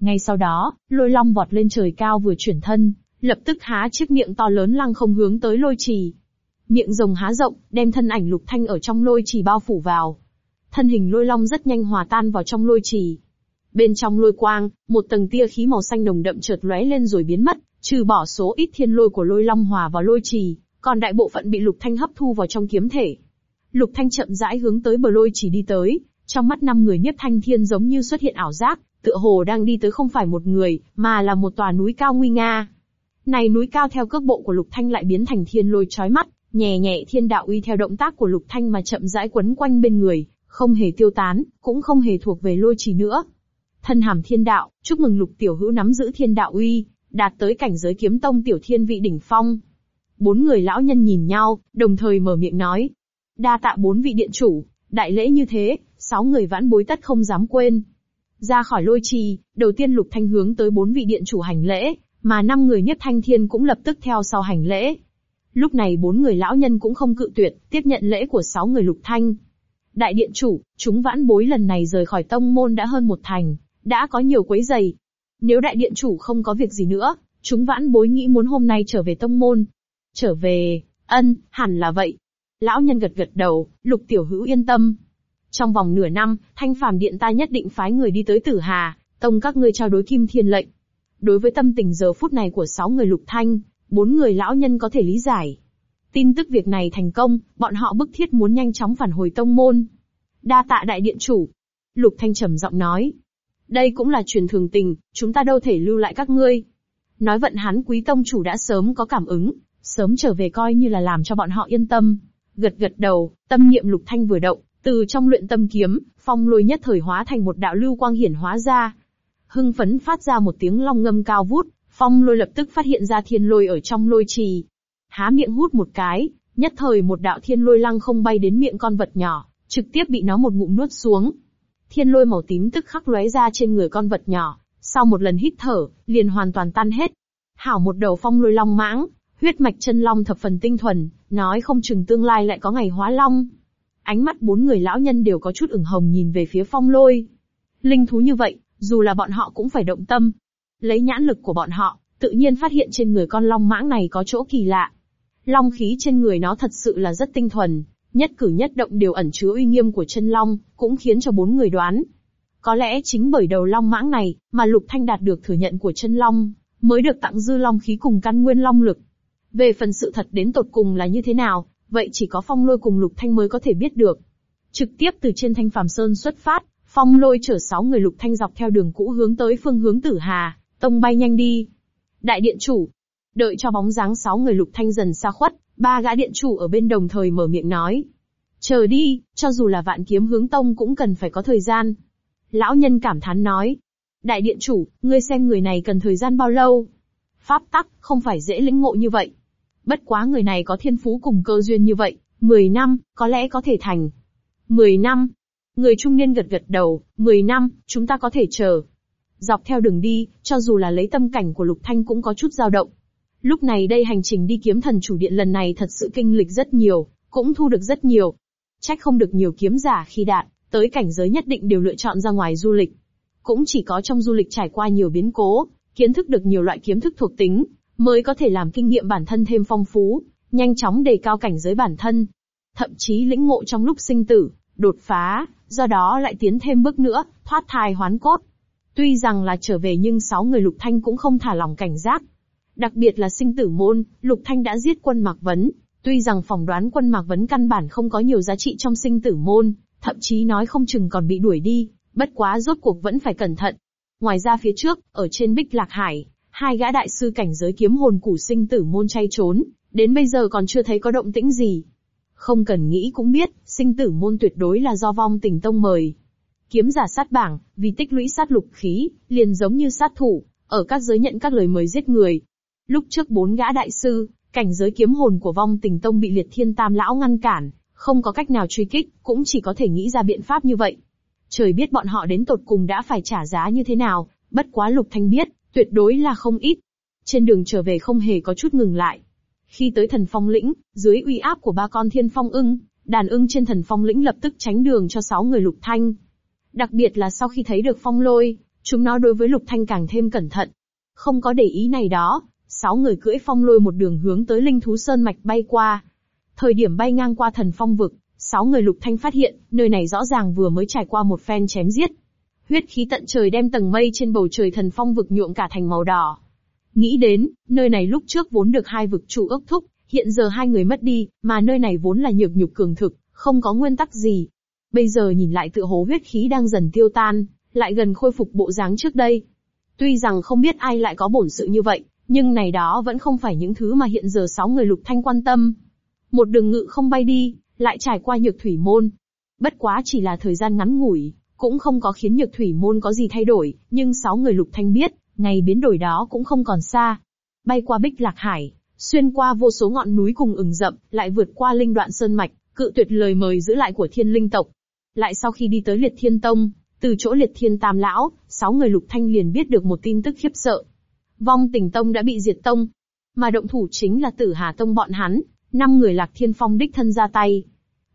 Ngay sau đó, lôi long vọt lên trời cao vừa chuyển thân, lập tức há chiếc miệng to lớn lăng không hướng tới lôi trì. Miệng rồng há rộng, đem thân ảnh lục thanh ở trong lôi trì bao phủ vào. Thân hình lôi long rất nhanh hòa tan vào trong lôi trì. Bên trong lôi quang, một tầng tia khí màu xanh nồng đậm chợt lóe lên rồi biến mất, trừ bỏ số ít thiên lôi của lôi long hòa vào lôi trì, còn đại bộ phận bị lục thanh hấp thu vào trong kiếm thể. Lục thanh chậm rãi hướng tới bờ lôi trì đi tới, trong mắt năm người nhất thanh thiên giống như xuất hiện ảo giác, tựa hồ đang đi tới không phải một người, mà là một tòa núi cao nguy nga. Này núi cao theo cước bộ của Lục Thanh lại biến thành thiên lôi chói mắt, nhẹ nhẹ thiên đạo uy theo động tác của Lục Thanh mà chậm rãi quấn quanh bên người, không hề tiêu tán, cũng không hề thuộc về lôi trì nữa. Thân hàm thiên đạo, chúc mừng Lục Tiểu Hữu nắm giữ thiên đạo uy, đạt tới cảnh giới kiếm tông tiểu thiên vị đỉnh phong. Bốn người lão nhân nhìn nhau, đồng thời mở miệng nói. Đa tạ bốn vị điện chủ, đại lễ như thế, sáu người vãn bối tất không dám quên. Ra khỏi lôi trì, đầu tiên Lục Thanh hướng tới bốn vị điện chủ hành lễ, mà năm người nhất thanh thiên cũng lập tức theo sau hành lễ. Lúc này bốn người lão nhân cũng không cự tuyệt, tiếp nhận lễ của sáu người Lục Thanh. Đại điện chủ, chúng vãn bối lần này rời khỏi tông môn đã hơn một thành, đã có nhiều quấy giày. Nếu đại điện chủ không có việc gì nữa, chúng vãn bối nghĩ muốn hôm nay trở về tông môn. Trở về, ân, hẳn là vậy. Lão nhân gật gật đầu, lục tiểu hữu yên tâm. Trong vòng nửa năm, thanh phàm điện ta nhất định phái người đi tới tử hà, tông các ngươi trao đối kim thiên lệnh. Đối với tâm tình giờ phút này của sáu người lục thanh, bốn người lão nhân có thể lý giải. Tin tức việc này thành công, bọn họ bức thiết muốn nhanh chóng phản hồi tông môn. Đa tạ đại điện chủ. Lục thanh trầm giọng nói. Đây cũng là truyền thường tình, chúng ta đâu thể lưu lại các ngươi. Nói vận hắn quý tông chủ đã sớm có cảm ứng, sớm trở về coi như là làm cho bọn họ yên tâm. Gật gật đầu, tâm niệm lục thanh vừa động, từ trong luyện tâm kiếm, phong lôi nhất thời hóa thành một đạo lưu quang hiển hóa ra. Hưng phấn phát ra một tiếng long ngâm cao vút, phong lôi lập tức phát hiện ra thiên lôi ở trong lôi trì. Há miệng hút một cái, nhất thời một đạo thiên lôi lăng không bay đến miệng con vật nhỏ, trực tiếp bị nó một ngụm nuốt xuống. Thiên lôi màu tím tức khắc lóe ra trên người con vật nhỏ, sau một lần hít thở, liền hoàn toàn tan hết. Hảo một đầu phong lôi long mãng, huyết mạch chân long thập phần tinh thuần, nói không chừng tương lai lại có ngày hóa long. Ánh mắt bốn người lão nhân đều có chút ửng hồng nhìn về phía phong lôi. Linh thú như vậy, dù là bọn họ cũng phải động tâm. Lấy nhãn lực của bọn họ, tự nhiên phát hiện trên người con long mãng này có chỗ kỳ lạ. Long khí trên người nó thật sự là rất tinh thuần, nhất cử nhất động đều ẩn chứa uy nghiêm của chân long, cũng khiến cho bốn người đoán. Có lẽ chính bởi đầu long mãng này, mà Lục Thanh đạt được thừa nhận của chân long, mới được tặng dư long khí cùng căn nguyên long lực. Về phần sự thật đến tột cùng là như thế nào, vậy chỉ có phong lôi cùng lục thanh mới có thể biết được. Trực tiếp từ trên thanh phàm sơn xuất phát, phong lôi chở sáu người lục thanh dọc theo đường cũ hướng tới phương hướng tử hà, tông bay nhanh đi. Đại điện chủ, đợi cho bóng dáng sáu người lục thanh dần xa khuất, ba gã điện chủ ở bên đồng thời mở miệng nói. Chờ đi, cho dù là vạn kiếm hướng tông cũng cần phải có thời gian. Lão nhân cảm thán nói. Đại điện chủ, ngươi xem người này cần thời gian bao lâu? Pháp tắc, không phải dễ lĩnh ngộ như vậy. Bất quá người này có thiên phú cùng cơ duyên như vậy, 10 năm, có lẽ có thể thành. 10 năm. Người trung niên gật gật đầu, 10 năm, chúng ta có thể chờ. Dọc theo đường đi, cho dù là lấy tâm cảnh của Lục Thanh cũng có chút dao động. Lúc này đây hành trình đi kiếm thần chủ điện lần này thật sự kinh lịch rất nhiều, cũng thu được rất nhiều. Trách không được nhiều kiếm giả khi đạt, tới cảnh giới nhất định đều lựa chọn ra ngoài du lịch. Cũng chỉ có trong du lịch trải qua nhiều biến cố, kiến thức được nhiều loại kiếm thức thuộc tính, mới có thể làm kinh nghiệm bản thân thêm phong phú, nhanh chóng đề cao cảnh giới bản thân. Thậm chí lĩnh ngộ trong lúc sinh tử, đột phá, do đó lại tiến thêm bước nữa, thoát thai hoán cốt. Tuy rằng là trở về nhưng sáu người Lục Thanh cũng không thả lòng cảnh giác. Đặc biệt là sinh tử môn, Lục Thanh đã giết quân Mạc Vấn. Tuy rằng phỏng đoán quân Mạc Vấn căn bản không có nhiều giá trị trong sinh tử môn, thậm chí nói không chừng còn bị đuổi đi, bất quá rốt cuộc vẫn phải cẩn thận. Ngoài ra phía trước, ở trên Bích Lạc Hải, hai gã đại sư cảnh giới kiếm hồn củ sinh tử môn chay trốn, đến bây giờ còn chưa thấy có động tĩnh gì. Không cần nghĩ cũng biết, sinh tử môn tuyệt đối là do vong tình tông mời. Kiếm giả sát bảng, vì tích lũy sát lục khí, liền giống như sát thủ, ở các giới nhận các lời mời giết người. Lúc trước bốn gã đại sư, cảnh giới kiếm hồn của vong tình tông bị liệt thiên tam lão ngăn cản, không có cách nào truy kích, cũng chỉ có thể nghĩ ra biện pháp như vậy. Trời biết bọn họ đến tột cùng đã phải trả giá như thế nào, bất quá lục thanh biết, Tuyệt đối là không ít. Trên đường trở về không hề có chút ngừng lại. Khi tới thần phong lĩnh, dưới uy áp của ba con thiên phong ưng, đàn ưng trên thần phong lĩnh lập tức tránh đường cho sáu người lục thanh. Đặc biệt là sau khi thấy được phong lôi, chúng nó đối với lục thanh càng thêm cẩn thận. Không có để ý này đó, sáu người cưỡi phong lôi một đường hướng tới linh thú sơn mạch bay qua. Thời điểm bay ngang qua thần phong vực, sáu người lục thanh phát hiện, nơi này rõ ràng vừa mới trải qua một phen chém giết. Huyết khí tận trời đem tầng mây trên bầu trời thần phong vực nhuộm cả thành màu đỏ. Nghĩ đến, nơi này lúc trước vốn được hai vực chủ ước thúc, hiện giờ hai người mất đi, mà nơi này vốn là nhược nhục cường thực, không có nguyên tắc gì. Bây giờ nhìn lại tựa hồ huyết khí đang dần tiêu tan, lại gần khôi phục bộ dáng trước đây. Tuy rằng không biết ai lại có bổn sự như vậy, nhưng này đó vẫn không phải những thứ mà hiện giờ sáu người lục thanh quan tâm. Một đường ngự không bay đi, lại trải qua nhược thủy môn. Bất quá chỉ là thời gian ngắn ngủi, cũng không có khiến nhược thủy môn có gì thay đổi, nhưng sáu người lục thanh biết, ngày biến đổi đó cũng không còn xa. Bay qua bích lạc hải, xuyên qua vô số ngọn núi cùng ửng rậm, lại vượt qua linh đoạn sơn mạch, cự tuyệt lời mời giữ lại của thiên linh tộc. Lại sau khi đi tới liệt thiên tông, từ chỗ liệt thiên tam lão, sáu người lục thanh liền biết được một tin tức khiếp sợ. Vong tình tông đã bị diệt tông. Mà động thủ chính là tử hà tông bọn hắn, năm người lạc thiên phong đích thân ra tay.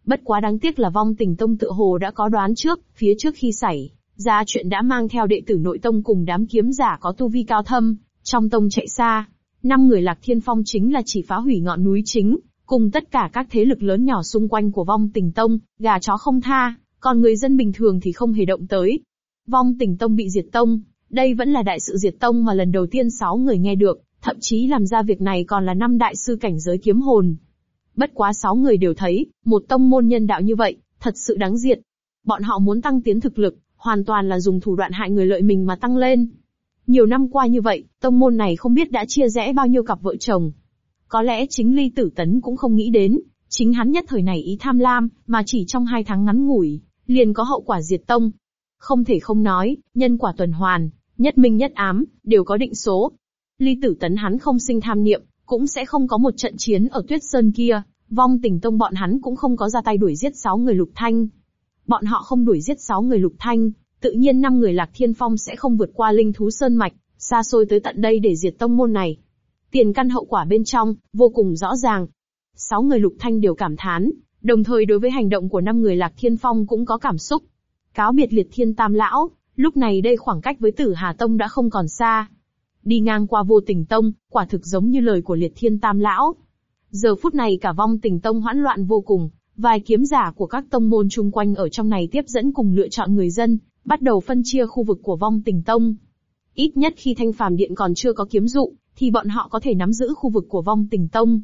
Bất quá đáng tiếc là vong tình tông tự hồ đã có đoán trước, phía trước khi xảy ra chuyện đã mang theo đệ tử nội tông cùng đám kiếm giả có tu vi cao thâm, trong tông chạy xa. Năm người lạc thiên phong chính là chỉ phá hủy ngọn núi chính, cùng tất cả các thế lực lớn nhỏ xung quanh của vong tình tông, gà chó không tha, còn người dân bình thường thì không hề động tới. Vong tình tông bị diệt tông, đây vẫn là đại sự diệt tông mà lần đầu tiên sáu người nghe được, thậm chí làm ra việc này còn là năm đại sư cảnh giới kiếm hồn. Bất quá sáu người đều thấy, một tông môn nhân đạo như vậy, thật sự đáng diệt. Bọn họ muốn tăng tiến thực lực, hoàn toàn là dùng thủ đoạn hại người lợi mình mà tăng lên. Nhiều năm qua như vậy, tông môn này không biết đã chia rẽ bao nhiêu cặp vợ chồng. Có lẽ chính Ly Tử Tấn cũng không nghĩ đến, chính hắn nhất thời này ý tham lam, mà chỉ trong hai tháng ngắn ngủi, liền có hậu quả diệt tông. Không thể không nói, nhân quả tuần hoàn, nhất minh nhất ám, đều có định số. Ly Tử Tấn hắn không sinh tham niệm, cũng sẽ không có một trận chiến ở Tuyết Sơn kia, vong tình tông bọn hắn cũng không có ra tay đuổi giết sáu người lục thanh. Bọn họ không đuổi giết sáu người lục thanh, tự nhiên năm người lạc thiên phong sẽ không vượt qua linh thú sơn mạch, xa xôi tới tận đây để diệt tông môn này. Tiền căn hậu quả bên trong, vô cùng rõ ràng. Sáu người lục thanh đều cảm thán, đồng thời đối với hành động của năm người lạc thiên phong cũng có cảm xúc. Cáo biệt liệt thiên tam lão, lúc này đây khoảng cách với tử Hà Tông đã không còn xa. Đi ngang qua vô tình tông, quả thực giống như lời của liệt thiên tam lão. Giờ phút này cả vong tình tông hoãn loạn vô cùng, vài kiếm giả của các tông môn chung quanh ở trong này tiếp dẫn cùng lựa chọn người dân, bắt đầu phân chia khu vực của vong tình tông. Ít nhất khi thanh phàm điện còn chưa có kiếm dụ, thì bọn họ có thể nắm giữ khu vực của vong tình tông.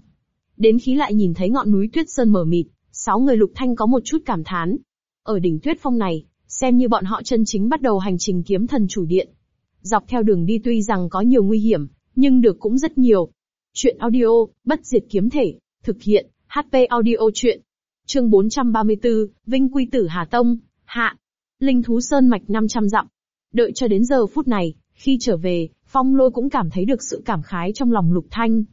Đến khi lại nhìn thấy ngọn núi tuyết sơn mở mịt, sáu người lục thanh có một chút cảm thán. Ở đỉnh tuyết phong này, xem như bọn họ chân chính bắt đầu hành trình kiếm thần chủ điện. Dọc theo đường đi tuy rằng có nhiều nguy hiểm, nhưng được cũng rất nhiều. Chuyện audio, bất diệt kiếm thể, thực hiện, HP audio chuyện. Chương 434, Vinh Quy Tử Hà Tông, Hạ. Linh Thú Sơn Mạch 500 dặm. Đợi cho đến giờ phút này, khi trở về, Phong Lôi cũng cảm thấy được sự cảm khái trong lòng Lục Thanh.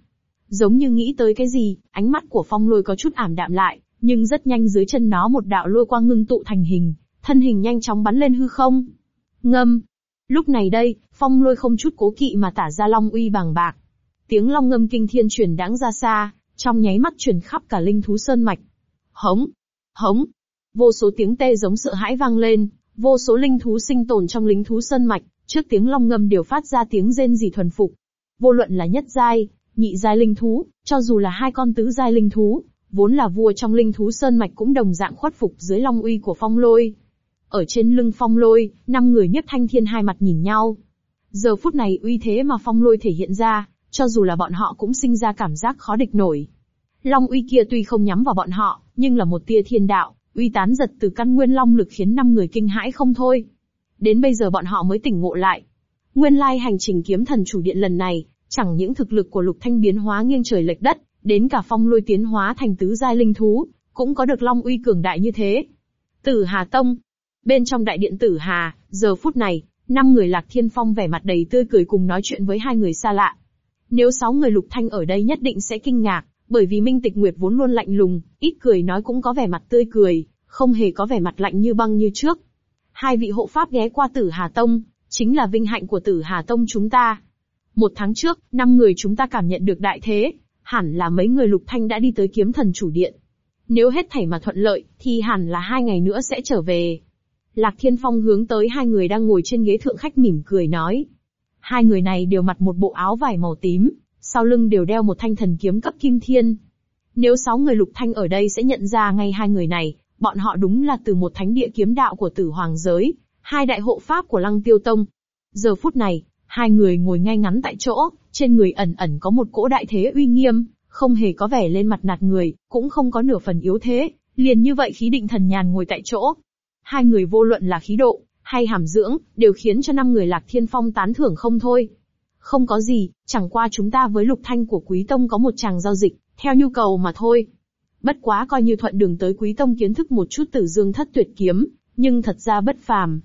Giống như nghĩ tới cái gì, ánh mắt của Phong Lôi có chút ảm đạm lại, nhưng rất nhanh dưới chân nó một đạo lôi quang ngưng tụ thành hình, thân hình nhanh chóng bắn lên hư không. Ngâm. Lúc này đây, Phong Lôi không chút cố kỵ mà tả ra long uy bàng bạc. Tiếng long ngâm kinh thiên truyền đáng ra xa, trong nháy mắt truyền khắp cả linh thú sơn mạch. Hống, hống, vô số tiếng tê giống sợ hãi vang lên, vô số linh thú sinh tồn trong linh thú sơn mạch, trước tiếng long ngâm đều phát ra tiếng rên rỉ thuần phục. Vô luận là nhất giai, nhị giai linh thú, cho dù là hai con tứ giai linh thú, vốn là vua trong linh thú sơn mạch cũng đồng dạng khuất phục dưới long uy của phong lôi. Ở trên lưng phong lôi, năm người nhất thanh thiên hai mặt nhìn nhau. Giờ phút này uy thế mà phong lôi thể hiện ra, cho dù là bọn họ cũng sinh ra cảm giác khó địch nổi. Long uy kia tuy không nhắm vào bọn họ, nhưng là một tia thiên đạo, uy tán giật từ căn nguyên long lực khiến năm người kinh hãi không thôi. Đến bây giờ bọn họ mới tỉnh ngộ lại. Nguyên lai hành trình kiếm thần chủ điện lần này, chẳng những thực lực của lục thanh biến hóa nghiêng trời lệch đất, đến cả phong lôi tiến hóa thành tứ giai linh thú, cũng có được long uy cường đại như thế. Tử Hà Tông. Bên trong đại điện Tử Hà, giờ phút này, năm người lạc thiên phong vẻ mặt đầy tươi cười cùng nói chuyện với hai người xa lạ. Nếu sáu người lục thanh ở đây nhất định sẽ kinh ngạc, bởi vì Minh Tịch Nguyệt vốn luôn lạnh lùng, ít cười nói cũng có vẻ mặt tươi cười, không hề có vẻ mặt lạnh như băng như trước. Hai vị hộ pháp ghé qua Tử Hà Tông, chính là vinh hạnh của Tử Hà Tông chúng ta. Một tháng trước, năm người chúng ta cảm nhận được đại thế, hẳn là mấy người lục thanh đã đi tới kiếm thần chủ điện. Nếu hết thảy mà thuận lợi, thì hẳn là hai ngày nữa sẽ trở về. Lạc Thiên Phong hướng tới hai người đang ngồi trên ghế thượng khách mỉm cười nói. Hai người này đều mặc một bộ áo vải màu tím, sau lưng đều đeo một thanh thần kiếm cấp kim thiên. Nếu sáu người lục thanh ở đây sẽ nhận ra ngay hai người này, bọn họ đúng là từ một thánh địa kiếm đạo của tử hoàng giới, hai đại hộ pháp của lăng tiêu tông. Giờ phút này, hai người ngồi ngay ngắn tại chỗ, trên người ẩn ẩn có một cỗ đại thế uy nghiêm, không hề có vẻ lên mặt nạt người, cũng không có nửa phần yếu thế, liền như vậy khí định thần nhàn ngồi tại chỗ. Hai người vô luận là khí độ, hay hàm dưỡng, đều khiến cho năm người lạc thiên phong tán thưởng không thôi. Không có gì, chẳng qua chúng ta với lục thanh của quý tông có một chàng giao dịch, theo nhu cầu mà thôi. Bất quá coi như thuận đường tới quý tông kiến thức một chút tử dương thất tuyệt kiếm, nhưng thật ra bất phàm.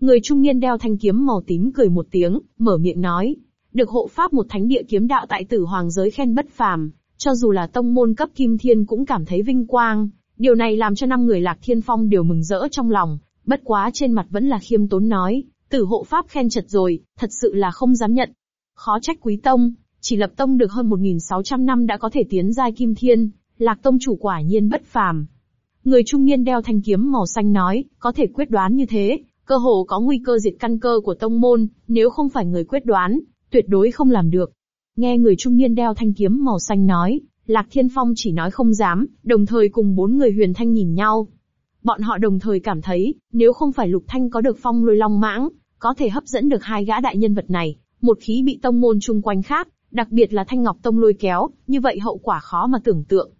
Người trung niên đeo thanh kiếm màu tím cười một tiếng, mở miệng nói. Được hộ pháp một thánh địa kiếm đạo tại tử hoàng giới khen bất phàm, cho dù là tông môn cấp kim thiên cũng cảm thấy vinh quang. Điều này làm cho năm người lạc thiên phong đều mừng rỡ trong lòng, bất quá trên mặt vẫn là khiêm tốn nói, tử hộ pháp khen chật rồi, thật sự là không dám nhận. Khó trách quý tông, chỉ lập tông được hơn 1.600 năm đã có thể tiến giai kim thiên, lạc tông chủ quả nhiên bất phàm. Người trung niên đeo thanh kiếm màu xanh nói, có thể quyết đoán như thế, cơ hồ có nguy cơ diệt căn cơ của tông môn, nếu không phải người quyết đoán, tuyệt đối không làm được. Nghe người trung niên đeo thanh kiếm màu xanh nói, Lạc Thiên Phong chỉ nói không dám, đồng thời cùng bốn người huyền thanh nhìn nhau. Bọn họ đồng thời cảm thấy, nếu không phải Lục Thanh có được phong lôi long mãng, có thể hấp dẫn được hai gã đại nhân vật này, một khí bị tông môn chung quanh khác, đặc biệt là Thanh Ngọc Tông lôi kéo, như vậy hậu quả khó mà tưởng tượng.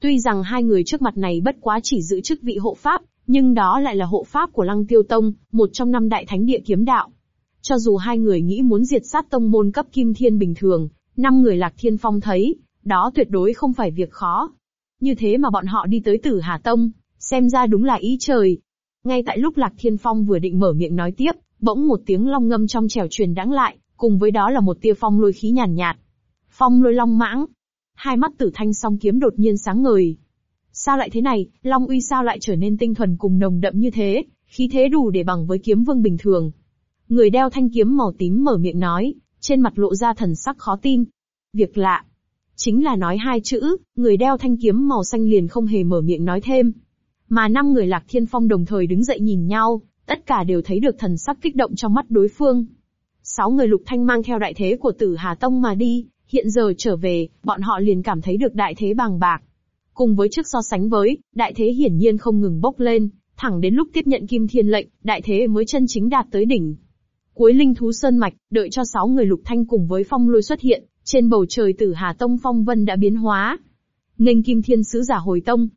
Tuy rằng hai người trước mặt này bất quá chỉ giữ chức vị hộ pháp, nhưng đó lại là hộ pháp của Lăng Tiêu Tông, một trong năm đại thánh địa kiếm đạo. Cho dù hai người nghĩ muốn diệt sát tông môn cấp kim thiên bình thường, năm người Lạc Thiên Phong thấy, đó tuyệt đối không phải việc khó. Như thế mà bọn họ đi tới Tử Hà Tông, xem ra đúng là ý trời. Ngay tại lúc Lạc Thiên Phong vừa định mở miệng nói tiếp, bỗng một tiếng long ngâm trong trèo truyền đãng lại, cùng với đó là một tia phong lôi khí nhàn nhạt, Phong lôi long mãng. Hai mắt tử thanh song kiếm đột nhiên sáng ngời. Sao lại thế này, long uy sao lại trở nên tinh thuần cùng nồng đậm như thế, khí thế đủ để bằng với kiếm vương bình thường. Người đeo thanh kiếm màu tím mở miệng nói, trên mặt lộ ra thần sắc khó tin. Việc lạ. Chính là nói hai chữ, người đeo thanh kiếm màu xanh liền không hề mở miệng nói thêm. Mà năm người lạc thiên phong đồng thời đứng dậy nhìn nhau, tất cả đều thấy được thần sắc kích động trong mắt đối phương. Sáu người lục thanh mang theo đại thế của tử Hà Tông mà đi, hiện giờ trở về, bọn họ liền cảm thấy được đại thế bằng bạc. Cùng với trước so sánh với, đại thế hiển nhiên không ngừng bốc lên, thẳng đến lúc tiếp nhận kim thiên lệnh, đại thế mới chân chính đạt tới đỉnh. Cuối linh thú sơn mạch, đợi cho sáu người lục thanh cùng với phong lôi xuất hiện, trên bầu trời tử Hà Tông phong vân đã biến hóa. Nghênh kim thiên sứ giả hồi tông.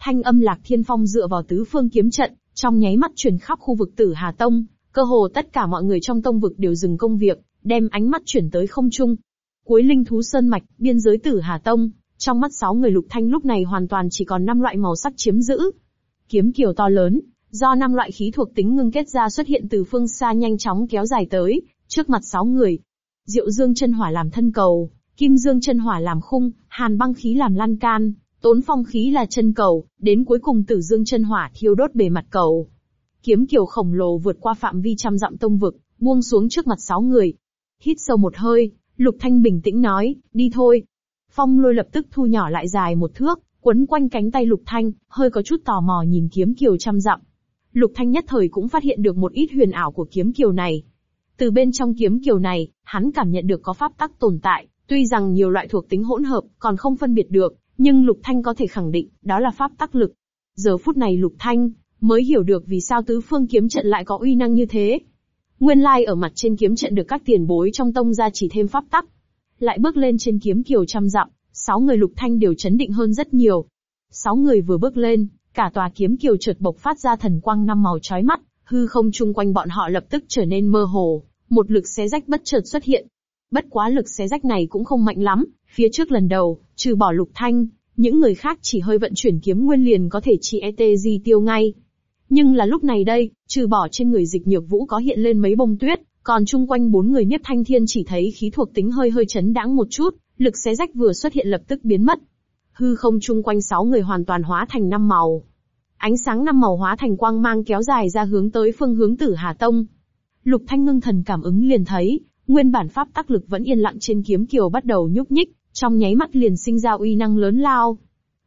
Thanh âm lạc thiên phong dựa vào tứ phương kiếm trận, trong nháy mắt truyền khắp khu vực tử Hà Tông, cơ hồ tất cả mọi người trong tông vực đều dừng công việc, đem ánh mắt chuyển tới không trung. Cuối linh thú sơn mạch, biên giới tử Hà Tông, trong mắt sáu người lục thanh lúc này hoàn toàn chỉ còn năm loại màu sắc chiếm giữ. Kiếm kiều to lớn, do năm loại khí thuộc tính ngưng kết ra xuất hiện từ phương xa nhanh chóng kéo dài tới, trước mặt sáu người. Diệu dương chân hỏa làm thân cầu, kim dương chân hỏa làm khung, hàn băng khí làm lan can, tốn phong khí là chân cầu, đến cuối cùng tử dương chân hỏa thiêu đốt bề mặt cầu. Kiếm kiều khổng lồ vượt qua phạm vi trăm dặm tông vực, buông xuống trước mặt sáu người. Hít sâu một hơi, Lục Thanh bình tĩnh nói, đi thôi. Phong lôi lập tức thu nhỏ lại dài một thước, quấn quanh cánh tay Lục Thanh, hơi có chút tò mò nhìn kiếm kiều trăm dặm. Lục Thanh nhất thời cũng phát hiện được một ít huyền ảo của kiếm kiều này. Từ bên trong kiếm kiều này, hắn cảm nhận được có pháp tắc tồn tại, tuy rằng nhiều loại thuộc tính hỗn hợp, còn không phân biệt được, nhưng Lục Thanh có thể khẳng định, đó là pháp tắc lực. Giờ phút này Lục Thanh, mới hiểu được vì sao tứ phương kiếm trận lại có uy năng như thế. Nguyên lai ở mặt trên kiếm trận được các tiền bối trong tông gia chỉ thêm pháp tắc. Lại bước lên trên kiếm kiều trăm dặm, sáu người lục thanh đều chấn định hơn rất nhiều. Sáu người vừa bước lên, cả tòa kiếm kiều chợt bộc phát ra thần quang năm màu chói mắt, hư không chung quanh bọn họ lập tức trở nên mơ hồ, một lực xé rách bất chợt xuất hiện. Bất quá lực xé rách này cũng không mạnh lắm, phía trước lần đầu, trừ bỏ lục thanh, những người khác chỉ hơi vận chuyển kiếm nguyên liền có thể chỉ ETG tiêu ngay. Nhưng là lúc này đây, trừ bỏ trên người dịch nhược vũ có hiện lên mấy bông tuyết, còn chung quanh bốn người Niếp Thanh Thiên chỉ thấy khí thuộc tính hơi hơi chấn đãng một chút, lực xé rách vừa xuất hiện lập tức biến mất. Hư không chung quanh sáu người hoàn toàn hóa thành năm màu. Ánh sáng năm màu hóa thành quang mang kéo dài ra hướng tới phương hướng Tử Hà Tông. Lục Thanh ngưng thần cảm ứng liền thấy, nguyên bản pháp tắc lực vẫn yên lặng trên kiếm kiều bắt đầu nhúc nhích, trong nháy mắt liền sinh ra uy năng lớn lao.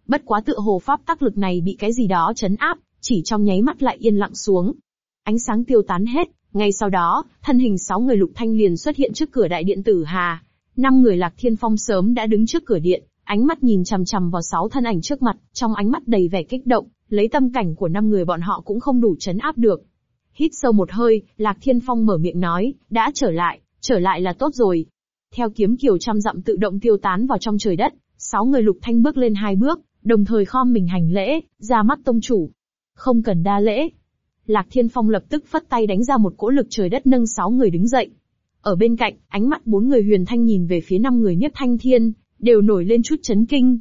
Bất quá tựa hồ pháp tắc lực này bị cái gì đó chấn áp, chỉ trong nháy mắt lại yên lặng xuống. Ánh sáng tiêu tán hết, ngay sau đó, thân hình sáu người lục thanh liền xuất hiện trước cửa đại điện tử Hà. Năm người lạc thiên phong sớm đã đứng trước cửa điện, ánh mắt nhìn chằm chằm vào sáu thân ảnh trước mặt, trong ánh mắt đầy vẻ kích động, lấy tâm cảnh của năm người bọn họ cũng không đủ chấn áp được. Hít sâu một hơi, Lạc Thiên Phong mở miệng nói, đã trở lại, trở lại là tốt rồi. Theo kiếm kiều trăm dặm tự động tiêu tán vào trong trời đất, sáu người lục thanh bước lên hai bước, đồng thời khom mình hành lễ, ra mắt tông chủ. Không cần đa lễ. Lạc Thiên Phong lập tức phất tay đánh ra một cỗ lực trời đất nâng sáu người đứng dậy. Ở bên cạnh, ánh mắt bốn người huyền thanh nhìn về phía năm người nhất thanh thiên, đều nổi lên chút chấn kinh.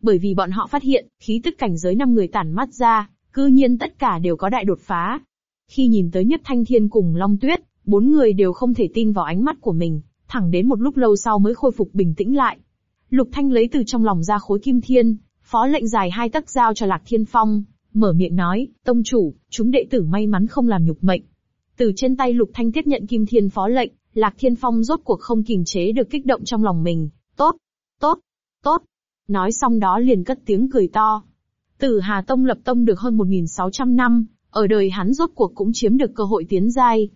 Bởi vì bọn họ phát hiện, khí tức cảnh giới năm người tản mắt ra, cư nhiên tất cả đều có đại đột phá. Khi nhìn tới nhất thanh thiên cùng Long Tuyết, bốn người đều không thể tin vào ánh mắt của mình, thẳng đến một lúc lâu sau mới khôi phục bình tĩnh lại. Lục Thanh lấy từ trong lòng ra khối kim thiên, phó lệnh dài hai tấc giao cho Lạc Thiên Phong, mở miệng nói, tông chủ, chúng đệ tử may mắn không làm nhục mệnh. Từ trên tay Lục Thanh tiếp nhận kim thiên phó lệnh, Lạc Thiên Phong rốt cuộc không kìm chế được kích động trong lòng mình, tốt, tốt, tốt. Nói xong đó liền cất tiếng cười to. Tử Hà Tông lập tông được hơn 1.600 năm, ở đời hắn rốt cuộc cũng chiếm được cơ hội tiến giai.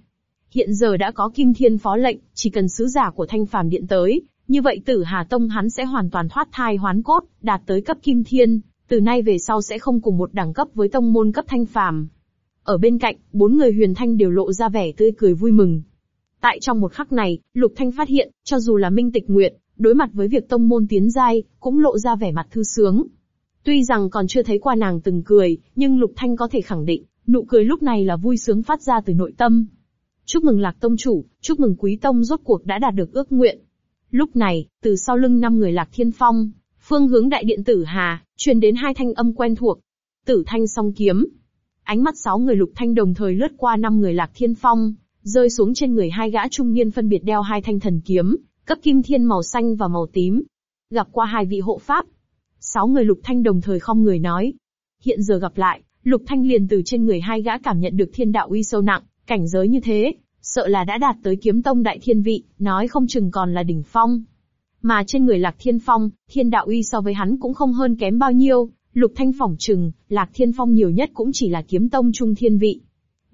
Hiện giờ đã có Kim Thiên phó lệnh, chỉ cần sứ giả của Thanh Phàm Điện tới, như vậy Tử Hà Tông hắn sẽ hoàn toàn thoát thai hoán cốt, đạt tới cấp Kim Thiên, từ nay về sau sẽ không cùng một đẳng cấp với tông môn cấp Thanh Phàm. Ở bên cạnh, bốn người huyền thanh đều lộ ra vẻ tươi cười vui mừng. Tại trong một khắc này, Lục Thanh phát hiện, cho dù là Minh Tịch Nguyệt, đối mặt với việc tông môn tiến giai, cũng lộ ra vẻ mặt thư sướng. Tuy rằng còn chưa thấy qua nàng từng cười, nhưng Lục Thanh có thể khẳng định, nụ cười lúc này là vui sướng phát ra từ nội tâm. Chúc mừng Lạc Tông chủ, chúc mừng Quý Tông rốt cuộc đã đạt được ước nguyện. Lúc này, từ sau lưng năm người Lạc Thiên Phong, phương hướng đại điện Tử Hà, truyền đến hai thanh âm quen thuộc. Tử Thanh song kiếm. Ánh mắt sáu người Lục Thanh đồng thời lướt qua năm người Lạc Thiên Phong, rơi xuống trên người hai gã trung niên phân biệt đeo hai thanh thần kiếm, cấp kim thiên màu xanh và màu tím. Gặp qua hai vị hộ pháp. Sáu người Lục Thanh đồng thời không người nói. Hiện giờ gặp lại, Lục Thanh liền từ trên người hai gã cảm nhận được thiên đạo uy sâu nặng, cảnh giới như thế, sợ là đã đạt tới kiếm tông đại thiên vị, nói không chừng còn là đỉnh phong. Mà trên người Lạc Thiên Phong, thiên đạo uy so với hắn cũng không hơn kém bao nhiêu, Lục Thanh phỏng chừng, Lạc Thiên Phong nhiều nhất cũng chỉ là kiếm tông trung thiên vị.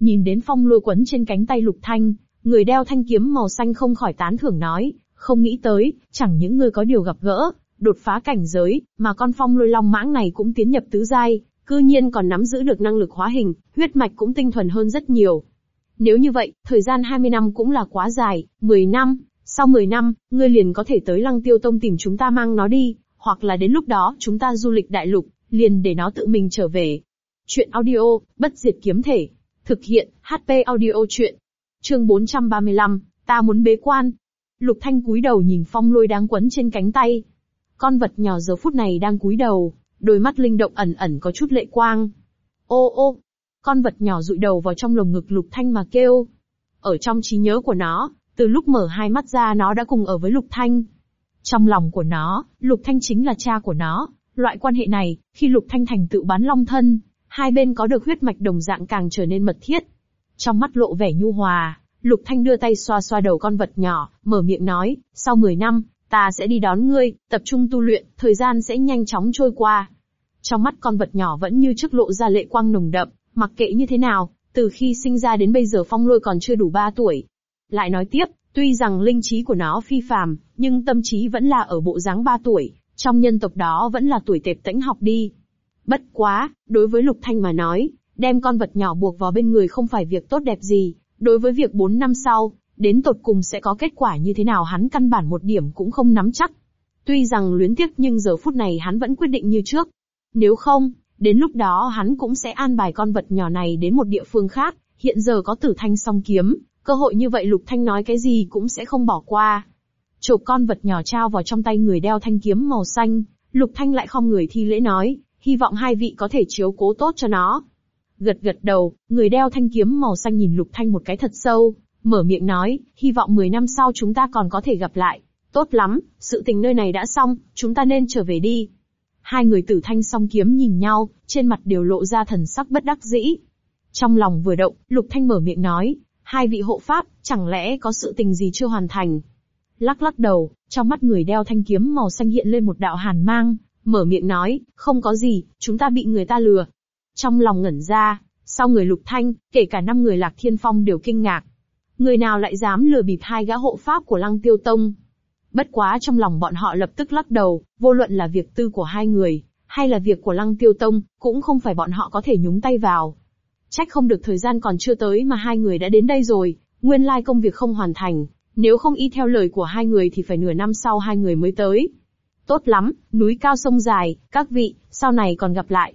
Nhìn đến phong lôi quấn trên cánh tay Lục Thanh, người đeo thanh kiếm màu xanh không khỏi tán thưởng nói, không nghĩ tới, chẳng những người có điều gặp gỡ, đột phá cảnh giới, mà con phong lôi long mãng này cũng tiến nhập tứ giai, cư nhiên còn nắm giữ được năng lực hóa hình, huyết mạch cũng tinh thuần hơn rất nhiều. Nếu như vậy, thời gian 20 năm cũng là quá dài, 10 năm, sau 10 năm, ngươi liền có thể tới Lăng Tiêu Tông tìm chúng ta mang nó đi, hoặc là đến lúc đó chúng ta du lịch đại lục, liền để nó tự mình trở về. Chuyện audio, bất diệt kiếm thể. Thực hiện, HP audio chuyện. Chương 435, ta muốn bế quan. Lục Thanh cúi đầu nhìn phong lôi đang quấn trên cánh tay. Con vật nhỏ giờ phút này đang cúi đầu, đôi mắt linh động ẩn ẩn có chút lệ quang. Ô ô, con vật nhỏ rụi đầu vào trong lồng ngực Lục Thanh mà kêu. Ở trong trí nhớ của nó, từ lúc mở hai mắt ra nó đã cùng ở với Lục Thanh. Trong lòng của nó, Lục Thanh chính là cha của nó. Loại quan hệ này, khi Lục Thanh thành tựu bán long thân, hai bên có được huyết mạch đồng dạng càng trở nên mật thiết. Trong mắt lộ vẻ nhu hòa, Lục Thanh đưa tay xoa xoa đầu con vật nhỏ, mở miệng nói, sau 10 năm, ta sẽ đi đón ngươi, tập trung tu luyện, thời gian sẽ nhanh chóng trôi qua. Trong mắt con vật nhỏ vẫn như trước lộ ra lệ quang nồng đậm, mặc kệ như thế nào, từ khi sinh ra đến bây giờ phong lôi còn chưa đủ 3 tuổi. Lại nói tiếp, tuy rằng linh trí của nó phi phàm, nhưng tâm trí vẫn là ở bộ dáng 3 tuổi, trong nhân tộc đó vẫn là tuổi tệp tĩnh học đi. Bất quá, đối với Lục Thanh mà nói, đem con vật nhỏ buộc vào bên người không phải việc tốt đẹp gì, đối với việc 4 năm sau, đến tột cùng sẽ có kết quả như thế nào hắn căn bản một điểm cũng không nắm chắc. Tuy rằng luyến tiếc nhưng giờ phút này hắn vẫn quyết định như trước. Nếu không, đến lúc đó hắn cũng sẽ an bài con vật nhỏ này đến một địa phương khác, hiện giờ có tử thanh song kiếm, cơ hội như vậy Lục Thanh nói cái gì cũng sẽ không bỏ qua. Chộp con vật nhỏ trao vào trong tay người đeo thanh kiếm màu xanh, Lục Thanh lại không người thi lễ nói, hy vọng hai vị có thể chiếu cố tốt cho nó. Gật gật đầu, người đeo thanh kiếm màu xanh nhìn Lục Thanh một cái thật sâu, mở miệng nói, hy vọng 10 năm sau chúng ta còn có thể gặp lại. Tốt lắm, sự tình nơi này đã xong, chúng ta nên trở về đi. Hai người tử thanh song kiếm nhìn nhau, trên mặt đều lộ ra thần sắc bất đắc dĩ. Trong lòng vừa động, Lục Thanh mở miệng nói, hai vị hộ pháp, chẳng lẽ có sự tình gì chưa hoàn thành? Lắc lắc đầu, trong mắt người đeo thanh kiếm màu xanh hiện lên một đạo hàn mang, mở miệng nói, không có gì, chúng ta bị người ta lừa. Trong lòng ngẩn ra, sau người lục thanh, kể cả năm người lạc thiên phong đều kinh ngạc. Người nào lại dám lừa bịp hai gã hộ pháp của lăng tiêu tông? Bất quá trong lòng bọn họ lập tức lắc đầu, vô luận là việc tư của hai người, hay là việc của Lăng Tiêu Tông, cũng không phải bọn họ có thể nhúng tay vào. Trách không được thời gian còn chưa tới mà hai người đã đến đây rồi, nguyên lai công việc không hoàn thành, nếu không y theo lời của hai người thì phải nửa năm sau hai người mới tới. Tốt lắm, núi cao sông dài, các vị, sau này còn gặp lại.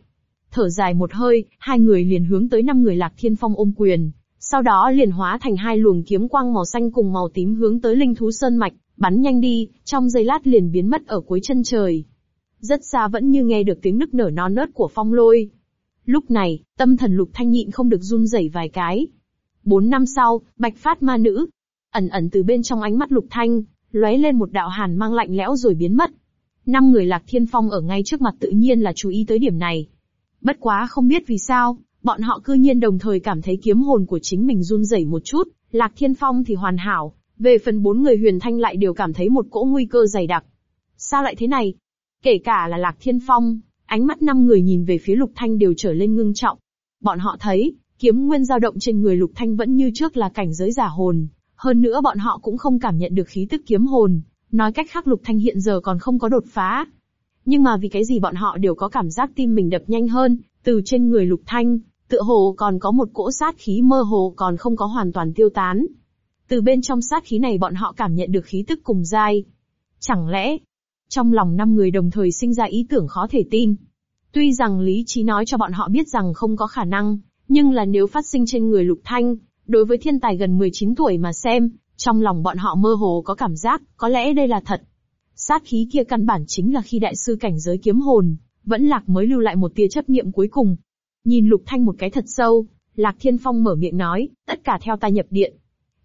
Thở dài một hơi, hai người liền hướng tới năm người lạc thiên phong ôm quyền, sau đó liền hóa thành hai luồng kiếm quang màu xanh cùng màu tím hướng tới linh thú sơn mạch, bắn nhanh đi, trong giây lát liền biến mất ở cuối chân trời. Rất xa vẫn như nghe được tiếng nức nở non nớt của phong lôi. Lúc này, tâm thần lục thanh nhịn không được run rẩy vài cái. Bốn năm sau, bạch phát ma nữ. Ẩn ẩn từ bên trong ánh mắt lục thanh, lóe lên một đạo hàn mang lạnh lẽo rồi biến mất. Năm người lạc thiên phong ở ngay trước mặt tự nhiên là chú ý tới điểm này. Bất quá không biết vì sao, bọn họ cư nhiên đồng thời cảm thấy kiếm hồn của chính mình run rẩy một chút, lạc thiên phong thì hoàn hảo, về phần bốn người huyền thanh lại đều cảm thấy một cỗ nguy cơ dày đặc. Sao lại thế này? Kể cả là lạc thiên phong, ánh mắt năm người nhìn về phía lục thanh đều trở lên ngưng trọng. Bọn họ thấy, kiếm nguyên dao động trên người lục thanh vẫn như trước là cảnh giới giả hồn, hơn nữa bọn họ cũng không cảm nhận được khí tức kiếm hồn, nói cách khác lục thanh hiện giờ còn không có đột phá. Nhưng mà vì cái gì bọn họ đều có cảm giác tim mình đập nhanh hơn, từ trên người lục thanh, tựa hồ còn có một cỗ sát khí mơ hồ còn không có hoàn toàn tiêu tán. Từ bên trong sát khí này bọn họ cảm nhận được khí tức cùng dai. Chẳng lẽ, trong lòng năm người đồng thời sinh ra ý tưởng khó thể tin. Tuy rằng lý trí nói cho bọn họ biết rằng không có khả năng, nhưng là nếu phát sinh trên người lục thanh, đối với thiên tài gần 19 tuổi mà xem, trong lòng bọn họ mơ hồ có cảm giác, có lẽ đây là thật. Sát khí kia căn bản chính là khi đại sư cảnh giới kiếm hồn, vẫn lạc mới lưu lại một tia chấp niệm cuối cùng. Nhìn lục thanh một cái thật sâu, lạc thiên phong mở miệng nói, tất cả theo ta nhập điện.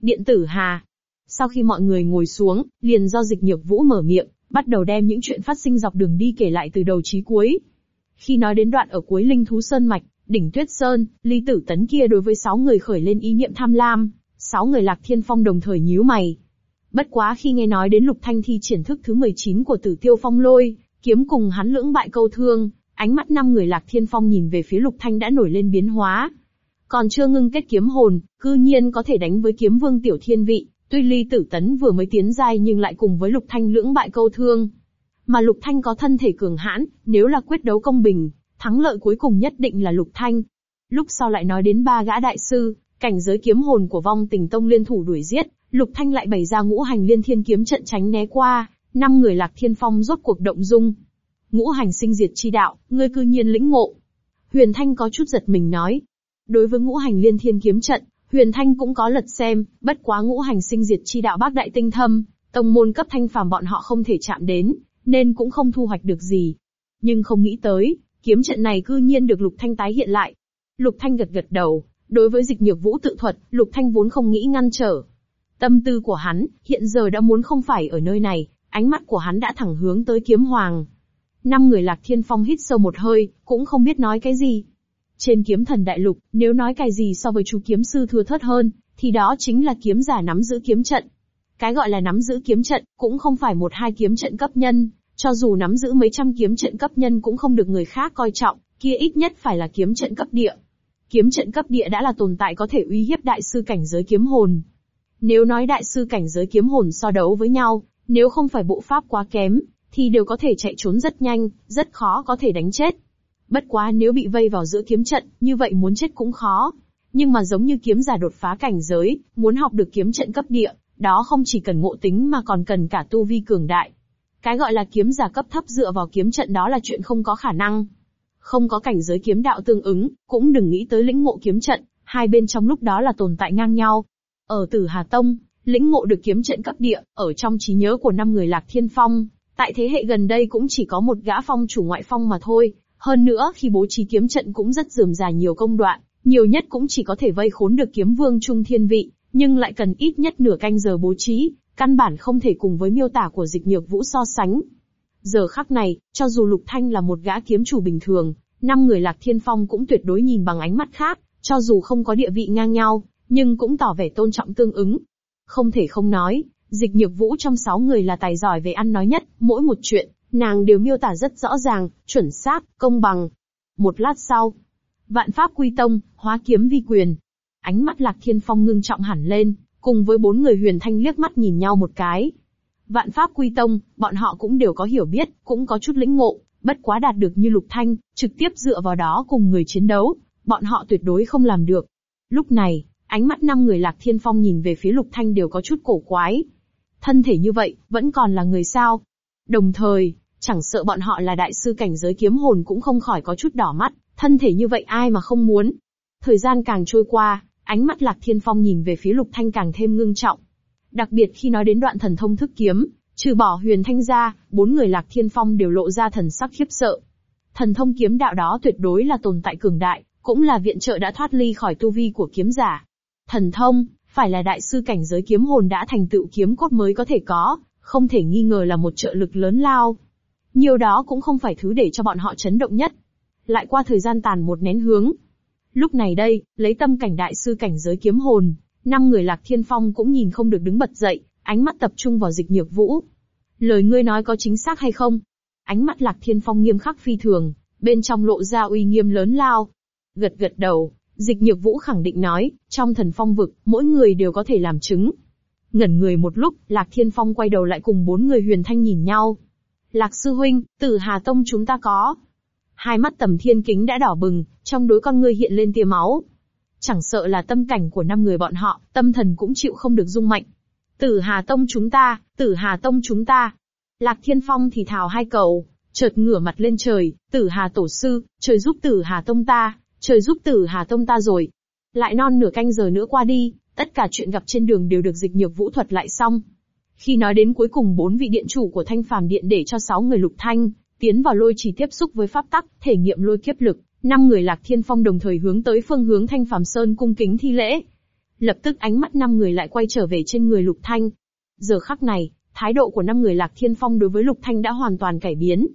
Điện tử Hà. Sau khi mọi người ngồi xuống, liền do dịch nhược vũ mở miệng, bắt đầu đem những chuyện phát sinh dọc đường đi kể lại từ đầu chí cuối. Khi nói đến đoạn ở cuối Linh Thú Sơn Mạch, đỉnh Tuyết Sơn, Ly Tử Tấn kia đối với sáu người khởi lên ý niệm tham lam, sáu người Lạc Thiên Phong đồng thời nhíu mày. Bất quá khi nghe nói đến Lục Thanh thi triển thức thứ 19 của Tử Tiêu Phong Lôi, kiếm cùng hắn lưỡng bại câu thương, ánh mắt năm người Lạc Thiên Phong nhìn về phía Lục Thanh đã nổi lên biến hóa. Còn chưa ngưng kết kiếm hồn, cư nhiên có thể đánh với kiếm vương tiểu thiên vị, tuy ly tử tấn vừa mới tiến giai nhưng lại cùng với lục thanh lưỡng bại câu thương. Mà lục thanh có thân thể cường hãn, nếu là quyết đấu công bình, thắng lợi cuối cùng nhất định là lục thanh. Lúc sau lại nói đến ba gã đại sư, cảnh giới kiếm hồn của vong tình tông liên thủ đuổi giết, lục thanh lại bày ra ngũ hành liên thiên kiếm trận tránh né qua, năm người lạc thiên phong rốt cuộc động dung. Ngũ hành sinh diệt chi đạo, ngươi cư nhiên lĩnh ngộ. Huyền Thanh có chút giật mình nói, Đối với ngũ hành liên thiên kiếm trận, Huyền Thanh cũng có lật xem, bất quá ngũ hành sinh diệt chi đạo bác đại tinh thâm, tông môn cấp thanh phàm bọn họ không thể chạm đến, nên cũng không thu hoạch được gì. Nhưng không nghĩ tới, kiếm trận này cư nhiên được Lục Thanh tái hiện lại. Lục Thanh gật gật đầu, đối với dịch nhược vũ tự thuật, Lục Thanh vốn không nghĩ ngăn trở. Tâm tư của hắn, hiện giờ đã muốn không phải ở nơi này, ánh mắt của hắn đã thẳng hướng tới kiếm hoàng. Năm người lạc thiên phong hít sâu một hơi, cũng không biết nói cái gì. Trên kiếm thần đại lục, nếu nói cái gì so với chú kiếm sư thừa thớt hơn, thì đó chính là kiếm giả nắm giữ kiếm trận. Cái gọi là nắm giữ kiếm trận, cũng không phải một hai kiếm trận cấp nhân, cho dù nắm giữ mấy trăm kiếm trận cấp nhân cũng không được người khác coi trọng, kia ít nhất phải là kiếm trận cấp địa. Kiếm trận cấp địa đã là tồn tại có thể uy hiếp đại sư cảnh giới kiếm hồn. Nếu nói đại sư cảnh giới kiếm hồn so đấu với nhau, nếu không phải bộ pháp quá kém, thì đều có thể chạy trốn rất nhanh, rất khó có thể đánh chết. Bất quá nếu bị vây vào giữa kiếm trận, như vậy muốn chết cũng khó. Nhưng mà giống như kiếm giả đột phá cảnh giới, muốn học được kiếm trận cấp địa, đó không chỉ cần ngộ tính mà còn cần cả tu vi cường đại. Cái gọi là kiếm giả cấp thấp dựa vào kiếm trận đó là chuyện không có khả năng. Không có cảnh giới kiếm đạo tương ứng, cũng đừng nghĩ tới lĩnh ngộ kiếm trận, hai bên trong lúc đó là tồn tại ngang nhau. Ở Tử Hà Tông, lĩnh ngộ được kiếm trận cấp địa, ở trong trí nhớ của năm người Lạc Thiên Phong, tại thế hệ gần đây cũng chỉ có một gã phong chủ ngoại phong mà thôi, hơn nữa khi bố trí kiếm trận cũng rất dườm già nhiều công đoạn, nhiều nhất cũng chỉ có thể vây khốn được kiếm vương trung thiên vị, nhưng lại cần ít nhất nửa canh giờ bố trí, căn bản không thể cùng với miêu tả của dịch nhược vũ so sánh. Giờ khắc này, cho dù Lục Thanh là một gã kiếm chủ bình thường, năm người Lạc Thiên Phong cũng tuyệt đối nhìn bằng ánh mắt khác, cho dù không có địa vị ngang nhau, nhưng cũng tỏ vẻ tôn trọng tương ứng. Không thể không nói, dịch nhược vũ trong sáu người là tài giỏi về ăn nói nhất, mỗi một chuyện, Nàng đều miêu tả rất rõ ràng, chuẩn xác, công bằng. Một lát sau, vạn pháp quy tông, hóa kiếm vi quyền. Ánh mắt lạc thiên phong ngưng trọng hẳn lên, cùng với bốn người huyền thanh liếc mắt nhìn nhau một cái. Vạn pháp quy tông, bọn họ cũng đều có hiểu biết, cũng có chút lĩnh ngộ, bất quá đạt được như Lục Thanh, trực tiếp dựa vào đó cùng người chiến đấu, bọn họ tuyệt đối không làm được. Lúc này, ánh mắt năm người Lạc Thiên Phong nhìn về phía Lục Thanh đều có chút cổ quái. Thân thể như vậy, vẫn còn là người sao? Đồng thời, chẳng sợ bọn họ là đại sư cảnh giới kiếm hồn cũng không khỏi có chút đỏ mắt, thân thể như vậy ai mà không muốn. Thời gian càng trôi qua, ánh mắt Lạc Thiên Phong nhìn về phía Lục Thanh càng thêm ngưng trọng. Đặc biệt khi nói đến đoạn thần thông thức kiếm, trừ bỏ huyền thanh ra, bốn người Lạc Thiên Phong đều lộ ra thần sắc khiếp sợ. Thần thông kiếm đạo đó tuyệt đối là tồn tại cường đại, cũng là viện trợ đã thoát ly khỏi tu vi của kiếm giả. Thần thông, phải là đại sư cảnh giới kiếm hồn đã thành tựu kiếm cốt mới có thể có, không thể nghi ngờ là một trợ lực lớn lao. Nhiều đó cũng không phải thứ để cho bọn họ chấn động nhất. Lại qua thời gian tàn một nén hướng. Lúc này đây, lấy tâm cảnh đại sư cảnh giới kiếm hồn, năm người lạc thiên phong cũng nhìn không được đứng bật dậy, ánh mắt tập trung vào dịch nhược vũ. Lời ngươi nói có chính xác hay không? Ánh mắt lạc thiên phong nghiêm khắc phi thường, bên trong lộ ra uy nghiêm lớn lao. Gật gật đầu, dịch nhược vũ khẳng định nói, trong thần phong vực, mỗi người đều có thể làm chứng. Ngẩn người một lúc, lạc thiên phong quay đầu lại cùng bốn người huyền thanh nhìn nhau. Lạc sư huynh, tử Hà Tông chúng ta có. Hai mắt tầm thiên kính đã đỏ bừng, trong đối con ngươi hiện lên tia máu. Chẳng sợ là tâm cảnh của năm người bọn họ, tâm thần cũng chịu không được rung mạnh. Tử Hà Tông chúng ta, Tử Hà Tông chúng ta. Lạc Thiên Phong thì thào hai cầu, chợt ngửa mặt lên trời, Tử Hà Tổ Sư, trời giúp Tử Hà Tông ta, trời giúp Tử Hà Tông ta rồi. Lại non nửa canh giờ nữa qua đi, tất cả chuyện gặp trên đường đều được dịch nhược vũ thuật lại xong. Khi nói đến cuối cùng bốn vị điện chủ của Thanh Phàm Điện để cho sáu người lục thanh, tiến vào lôi chỉ tiếp xúc với pháp tắc, thể nghiệm lôi kiếp lực, năm người Lạc Thiên Phong đồng thời hướng tới phương hướng Thanh Phàm Sơn cung kính thi lễ. Lập tức ánh mắt năm người lại quay trở về trên người Lục Thanh. Giờ khắc này, thái độ của năm người Lạc Thiên Phong đối với Lục Thanh đã hoàn toàn cải biến.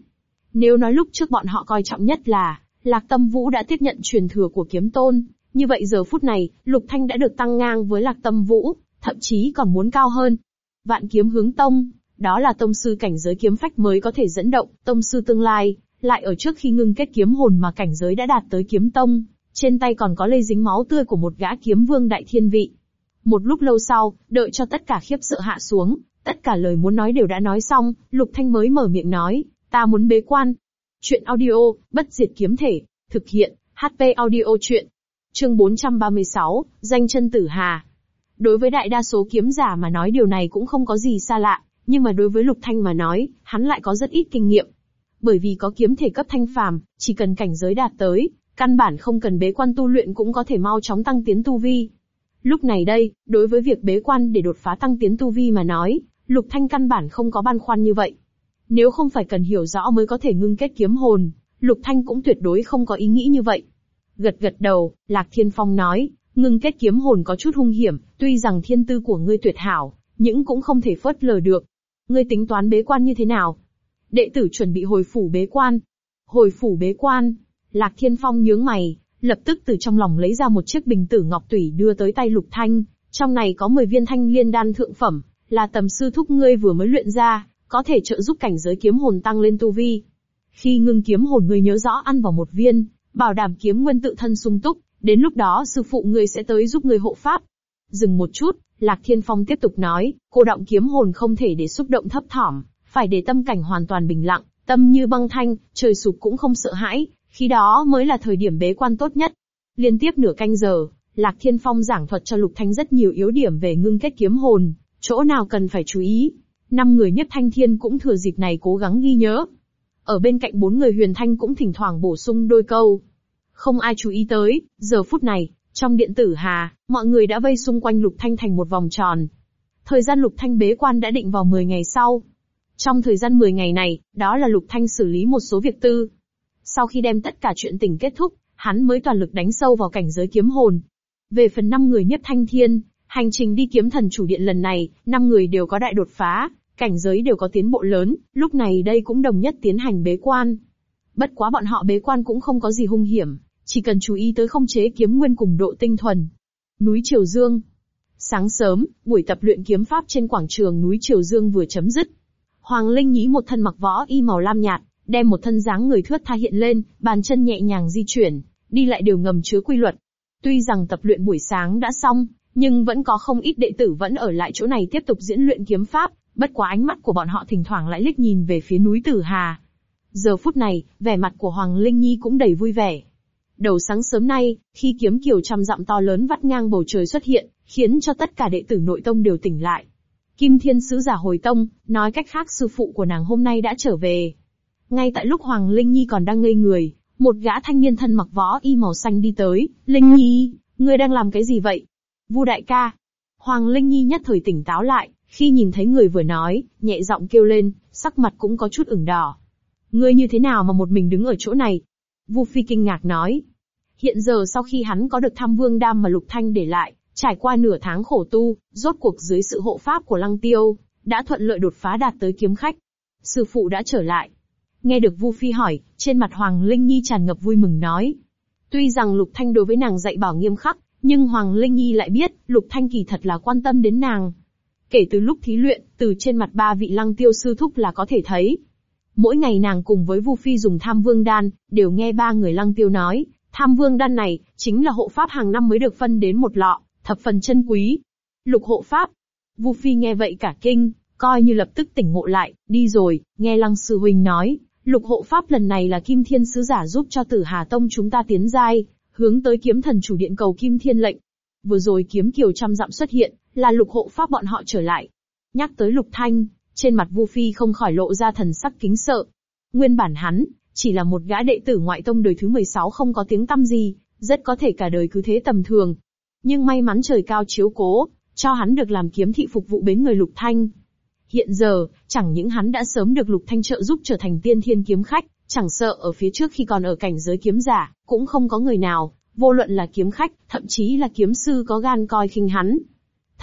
Nếu nói lúc trước bọn họ coi trọng nhất là, Lạc Tâm Vũ đã tiếp nhận truyền thừa của kiếm tôn, như vậy giờ phút này, Lục Thanh đã được tăng ngang với Lạc Tâm Vũ, thậm chí còn muốn cao hơn. Vạn kiếm hướng tông, đó là tông sư cảnh giới kiếm phách mới có thể dẫn động, tông sư tương lai, lại ở trước khi ngưng kết kiếm hồn mà cảnh giới đã đạt tới kiếm tông, trên tay còn có lây dính máu tươi của một gã kiếm vương đại thiên vị. Một lúc lâu sau, đợi cho tất cả khiếp sợ hạ xuống, tất cả lời muốn nói đều đã nói xong, Lục Thanh mới mở miệng nói, ta muốn bế quan. Chuyện audio, bất diệt kiếm thể, thực hiện, HP audio chuyện. Chương 436, danh chân tử hà. Đối với đại đa số kiếm giả mà nói điều này cũng không có gì xa lạ, nhưng mà đối với Lục Thanh mà nói, hắn lại có rất ít kinh nghiệm. Bởi vì có kiếm thể cấp thanh phàm, chỉ cần cảnh giới đạt tới, căn bản không cần bế quan tu luyện cũng có thể mau chóng tăng tiến tu vi. Lúc này đây, đối với việc bế quan để đột phá tăng tiến tu vi mà nói, Lục Thanh căn bản không có băn khoăn như vậy. Nếu không phải cần hiểu rõ mới có thể ngưng kết kiếm hồn, Lục Thanh cũng tuyệt đối không có ý nghĩ như vậy. Gật gật đầu, Lạc Thiên Phong nói, ngưng kết kiếm hồn có chút hung hiểm, tuy rằng thiên tư của ngươi tuyệt hảo, nhưng cũng không thể phớt lờ được. Ngươi tính toán bế quan như thế nào? Đệ tử chuẩn bị hồi phủ bế quan. Hồi phủ bế quan. Lạc Thiên Phong nhướng mày, lập tức từ trong lòng lấy ra một chiếc bình tử ngọc tủy đưa tới tay Lục Thanh. Trong này có 10 viên thanh liên đan thượng phẩm, là tầm sư thúc ngươi vừa mới luyện ra, có thể trợ giúp cảnh giới kiếm hồn tăng lên tu vi. Khi ngưng kiếm hồn ngươi nhớ rõ ăn vào một viên, bảo đảm kiếm nguyên tự thân sung túc, đến lúc đó sư phụ ngươi sẽ tới giúp ngươi hộ pháp. Dừng một chút, Lạc Thiên Phong tiếp tục nói, cô động kiếm hồn không thể để xúc động thấp thỏm, phải để tâm cảnh hoàn toàn bình lặng, tâm như băng thanh, trời sụp cũng không sợ hãi, khi đó mới là thời điểm bế quan tốt nhất. Liên tiếp nửa canh giờ, Lạc Thiên Phong giảng thuật cho Lục Thanh rất nhiều yếu điểm về ngưng kết kiếm hồn, chỗ nào cần phải chú ý. Năm người nhất thanh thiên cũng thừa dịp này cố gắng ghi nhớ. Ở bên cạnh bốn người huyền thanh cũng thỉnh thoảng bổ sung đôi câu. Không ai chú ý tới, giờ phút này, trong điện tử Hà, mọi người đã vây xung quanh Lục Thanh thành một vòng tròn. Thời gian Lục Thanh bế quan đã định vào 10 ngày sau. Trong thời gian 10 ngày này, đó là Lục Thanh xử lý một số việc tư. Sau khi đem tất cả chuyện tình kết thúc, hắn mới toàn lực đánh sâu vào cảnh giới kiếm hồn. Về phần năm người nhất thanh thiên, hành trình đi kiếm thần chủ điện lần này, năm người đều có đại đột phá, cảnh giới đều có tiến bộ lớn, lúc này đây cũng đồng nhất tiến hành bế quan. Bất quá bọn họ bế quan cũng không có gì hung hiểm, chỉ cần chú ý tới không chế kiếm nguyên cùng độ tinh thuần. Núi Triều Dương Sáng sớm, buổi tập luyện kiếm pháp trên quảng trường núi Triều Dương vừa chấm dứt. Hoàng Linh nhí một thân mặc võ y màu lam nhạt, đem một thân dáng người thướt tha hiện lên, bàn chân nhẹ nhàng di chuyển, đi lại đều ngầm chứa quy luật. Tuy rằng tập luyện buổi sáng đã xong, nhưng vẫn có không ít đệ tử vẫn ở lại chỗ này tiếp tục diễn luyện kiếm pháp, Bất quá ánh mắt của bọn họ thỉnh thoảng lại liếc nhìn về phía núi Tử Hà. Giờ phút này, vẻ mặt của Hoàng Linh Nhi cũng đầy vui vẻ. Đầu sáng sớm nay, khi kiếm kiều trăm dặm to lớn vắt ngang bầu trời xuất hiện, khiến cho tất cả đệ tử nội tông đều tỉnh lại. Kim Thiên Sứ giả hồi tông, nói cách khác sư phụ của nàng hôm nay đã trở về. Ngay tại lúc Hoàng Linh Nhi còn đang ngây người, một gã thanh niên thân mặc võ y màu xanh đi tới, Linh Nhi, ngươi đang làm cái gì vậy? Vu đại ca. Hoàng Linh Nhi nhất thời tỉnh táo lại, khi nhìn thấy người vừa nói, nhẹ giọng kêu lên, sắc mặt cũng có chút ửng đỏ. Ngươi như thế nào mà một mình đứng ở chỗ này? Vu Phi kinh ngạc nói. Hiện giờ sau khi hắn có được tham vương đam mà Lục Thanh để lại, trải qua nửa tháng khổ tu, rốt cuộc dưới sự hộ pháp của Lăng Tiêu, đã thuận lợi đột phá đạt tới kiếm khách. Sư phụ đã trở lại. Nghe được Vu Phi hỏi, trên mặt Hoàng Linh Nhi tràn ngập vui mừng nói. Tuy rằng Lục Thanh đối với nàng dạy bảo nghiêm khắc, nhưng Hoàng Linh Nhi lại biết, Lục Thanh kỳ thật là quan tâm đến nàng. Kể từ lúc thí luyện, từ trên mặt ba vị lăng tiêu sư thúc là có thể thấy. Mỗi ngày nàng cùng với Vu Phi dùng tham vương đan, đều nghe ba người lăng tiêu nói, tham vương đan này, chính là hộ pháp hàng năm mới được phân đến một lọ, thập phần chân quý. Lục hộ pháp. Vu Phi nghe vậy cả kinh, coi như lập tức tỉnh ngộ lại, đi rồi, nghe lăng sư huynh nói, lục hộ pháp lần này là kim thiên sứ giả giúp cho tử Hà Tông chúng ta tiến giai, hướng tới kiếm thần chủ điện cầu kim thiên lệnh. Vừa rồi kiếm kiều trăm dặm xuất hiện, là lục hộ pháp bọn họ trở lại. Nhắc tới lục thanh, trên mặt Vu Phi không khỏi lộ ra thần sắc kính sợ. Nguyên bản hắn, chỉ là một gã đệ tử ngoại tông đời thứ 16 không có tiếng tăm gì, rất có thể cả đời cứ thế tầm thường. Nhưng may mắn trời cao chiếu cố, cho hắn được làm kiếm thị phục vụ bến người lục thanh. Hiện giờ, chẳng những hắn đã sớm được lục thanh trợ giúp trở thành tiên thiên kiếm khách, chẳng sợ ở phía trước khi còn ở cảnh giới kiếm giả, cũng không có người nào, vô luận là kiếm khách, thậm chí là kiếm sư có gan coi khinh hắn.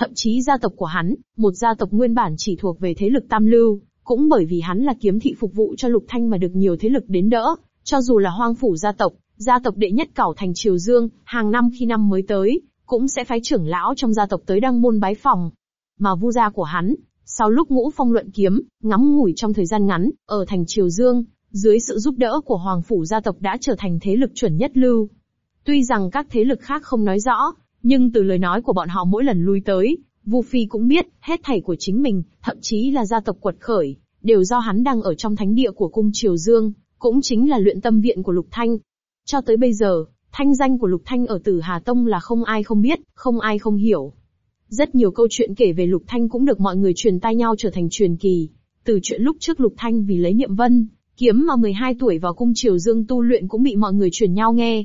Thậm chí gia tộc của hắn, một gia tộc nguyên bản chỉ thuộc về thế lực tam lưu, cũng bởi vì hắn là kiếm thị phục vụ cho Lục Thanh mà được nhiều thế lực đến đỡ, cho dù là hoang phủ gia tộc, gia tộc đệ nhất cảo thành Triều Dương, hàng năm khi năm mới tới, cũng sẽ phái trưởng lão trong gia tộc tới đăng môn bái phòng. Mà vu gia của hắn, sau lúc ngũ phong luận kiếm, ngắm ngủi trong thời gian ngắn, ở thành Triều Dương, dưới sự giúp đỡ của hoàng phủ gia tộc đã trở thành thế lực chuẩn nhất lưu. Tuy rằng các thế lực khác không nói rõ, nhưng từ lời nói của bọn họ mỗi lần lui tới, Vu Phi cũng biết, hết thảy của chính mình, thậm chí là gia tộc quật khởi, đều do hắn đang ở trong thánh địa của cung Triều Dương, cũng chính là luyện tâm viện của Lục Thanh. Cho tới bây giờ, thanh danh của Lục Thanh ở Tử Hà Tông là không ai không biết, không ai không hiểu. Rất nhiều câu chuyện kể về Lục Thanh cũng được mọi người truyền tai nhau trở thành truyền kỳ. Từ chuyện lúc trước Lục Thanh vì lấy niệm vân, kiếm mà 12 tuổi vào cung Triều Dương tu luyện cũng bị mọi người truyền nhau nghe.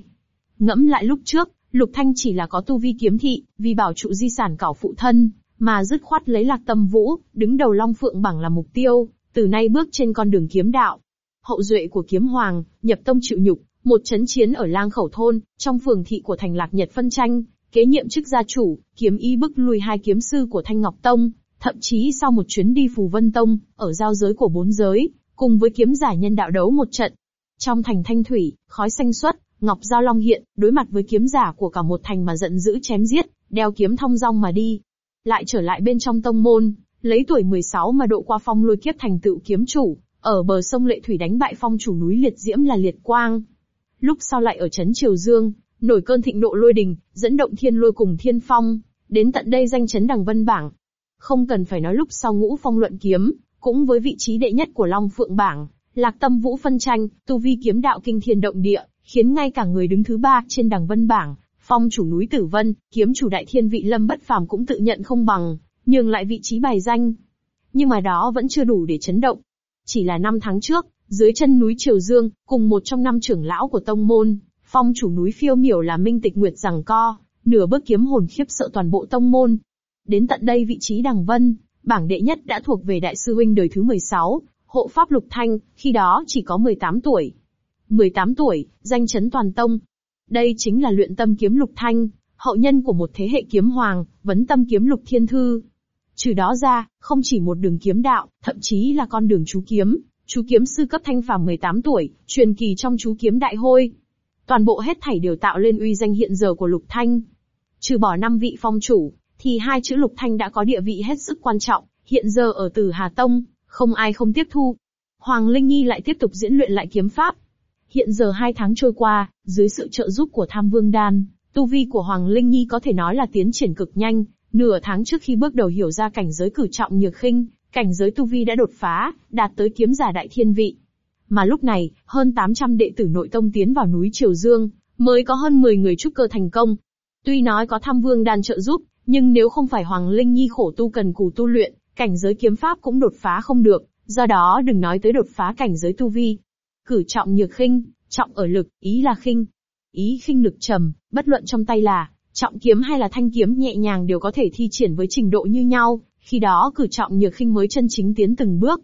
Ngẫm lại lúc trước, Lục Thanh chỉ là có tu vi kiếm thị, vì bảo trụ di sản cảo phụ thân, mà dứt khoát lấy lạc tâm vũ, đứng đầu Long Phượng bảng là mục tiêu, từ nay bước trên con đường kiếm đạo. Hậu duệ của kiếm hoàng, nhập tông chịu nhục, một chấn chiến ở lang khẩu thôn, trong phường thị của thành lạc nhật phân tranh, kế nhiệm chức gia chủ, kiếm y bức lùi hai kiếm sư của Thanh Ngọc Tông, thậm chí sau một chuyến đi Phù Vân Tông, ở giao giới của bốn giới, cùng với kiếm giả nhân đạo đấu một trận. Trong thành thanh thủy, khói xanh xuất, Ngọc Giao Long hiện, đối mặt với kiếm giả của cả một thành mà giận dữ chém giết, đeo kiếm thông dong mà đi. Lại trở lại bên trong tông môn, lấy tuổi 16 mà độ qua phong lôi kiếp thành tựu kiếm chủ, ở bờ sông Lệ Thủy đánh bại phong chủ núi Liệt Diễm là Liệt Quang. Lúc sau lại ở chấn Triều Dương, nổi cơn thịnh nộ lôi đình, dẫn động thiên lôi cùng thiên phong, đến tận đây danh chấn đằng vân bảng. Không cần phải nói lúc sau ngũ phong luận kiếm, cũng với vị trí đệ nhất của Long Phượng bảng, lạc tâm vũ phân tranh, tu vi kiếm đạo kinh thiên động địa, khiến ngay cả người đứng thứ ba trên đằng vân bảng, phong chủ núi Tử Vân, kiếm chủ đại thiên vị lâm bất phàm cũng tự nhận không bằng, nhường lại vị trí bài danh. Nhưng mà đó vẫn chưa đủ để chấn động. Chỉ là năm tháng trước, dưới chân núi Triều Dương, cùng một trong năm trưởng lão của tông môn, phong chủ núi phiêu miểu là Minh Tịch Nguyệt rằng co, nửa bước kiếm hồn khiếp sợ toàn bộ tông môn. Đến tận đây vị trí đằng vân, bảng đệ nhất đã thuộc về đại sư huynh đời thứ 16, hộ pháp lục thanh, khi đó chỉ có 18 tuổi. 18 tuổi, danh chấn toàn tông. Đây chính là luyện tâm kiếm lục thanh, hậu nhân của một thế hệ kiếm hoàng, vấn tâm kiếm lục thiên thư. Trừ đó ra, không chỉ một đường kiếm đạo, thậm chí là con đường chú kiếm, chú kiếm sư cấp thanh phàm 18 tuổi, truyền kỳ trong chú kiếm đại hôi. Toàn bộ hết thảy đều tạo lên uy danh hiện giờ của lục thanh. Trừ bỏ năm vị phong chủ, thì hai chữ lục thanh đã có địa vị hết sức quan trọng, hiện giờ ở Tử Hà Tông, không ai không tiếp thu. Hoàng Linh Nhi lại tiếp tục diễn luyện lại kiếm pháp, Hiện giờ hai tháng trôi qua, dưới sự trợ giúp của Tham Vương Đan, tu vi của Hoàng Linh Nhi có thể nói là tiến triển cực nhanh, nửa tháng trước khi bước đầu hiểu ra cảnh giới cử trọng nhược khinh, cảnh giới tu vi đã đột phá, đạt tới kiếm giả đại thiên vị. Mà lúc này, hơn 800 đệ tử nội tông tiến vào núi Triều Dương, mới có hơn 10 người trúc cơ thành công. Tuy nói có tham vương đan trợ giúp, nhưng nếu không phải Hoàng Linh Nhi khổ tu cần cù tu luyện, cảnh giới kiếm pháp cũng đột phá không được, do đó đừng nói tới đột phá cảnh giới tu vi. Cử trọng nhược khinh, trọng ở lực, ý là khinh. Ý khinh lực trầm, bất luận trong tay là trọng kiếm hay là thanh kiếm nhẹ nhàng đều có thể thi triển với trình độ như nhau, khi đó cử trọng nhược khinh mới chân chính tiến từng bước.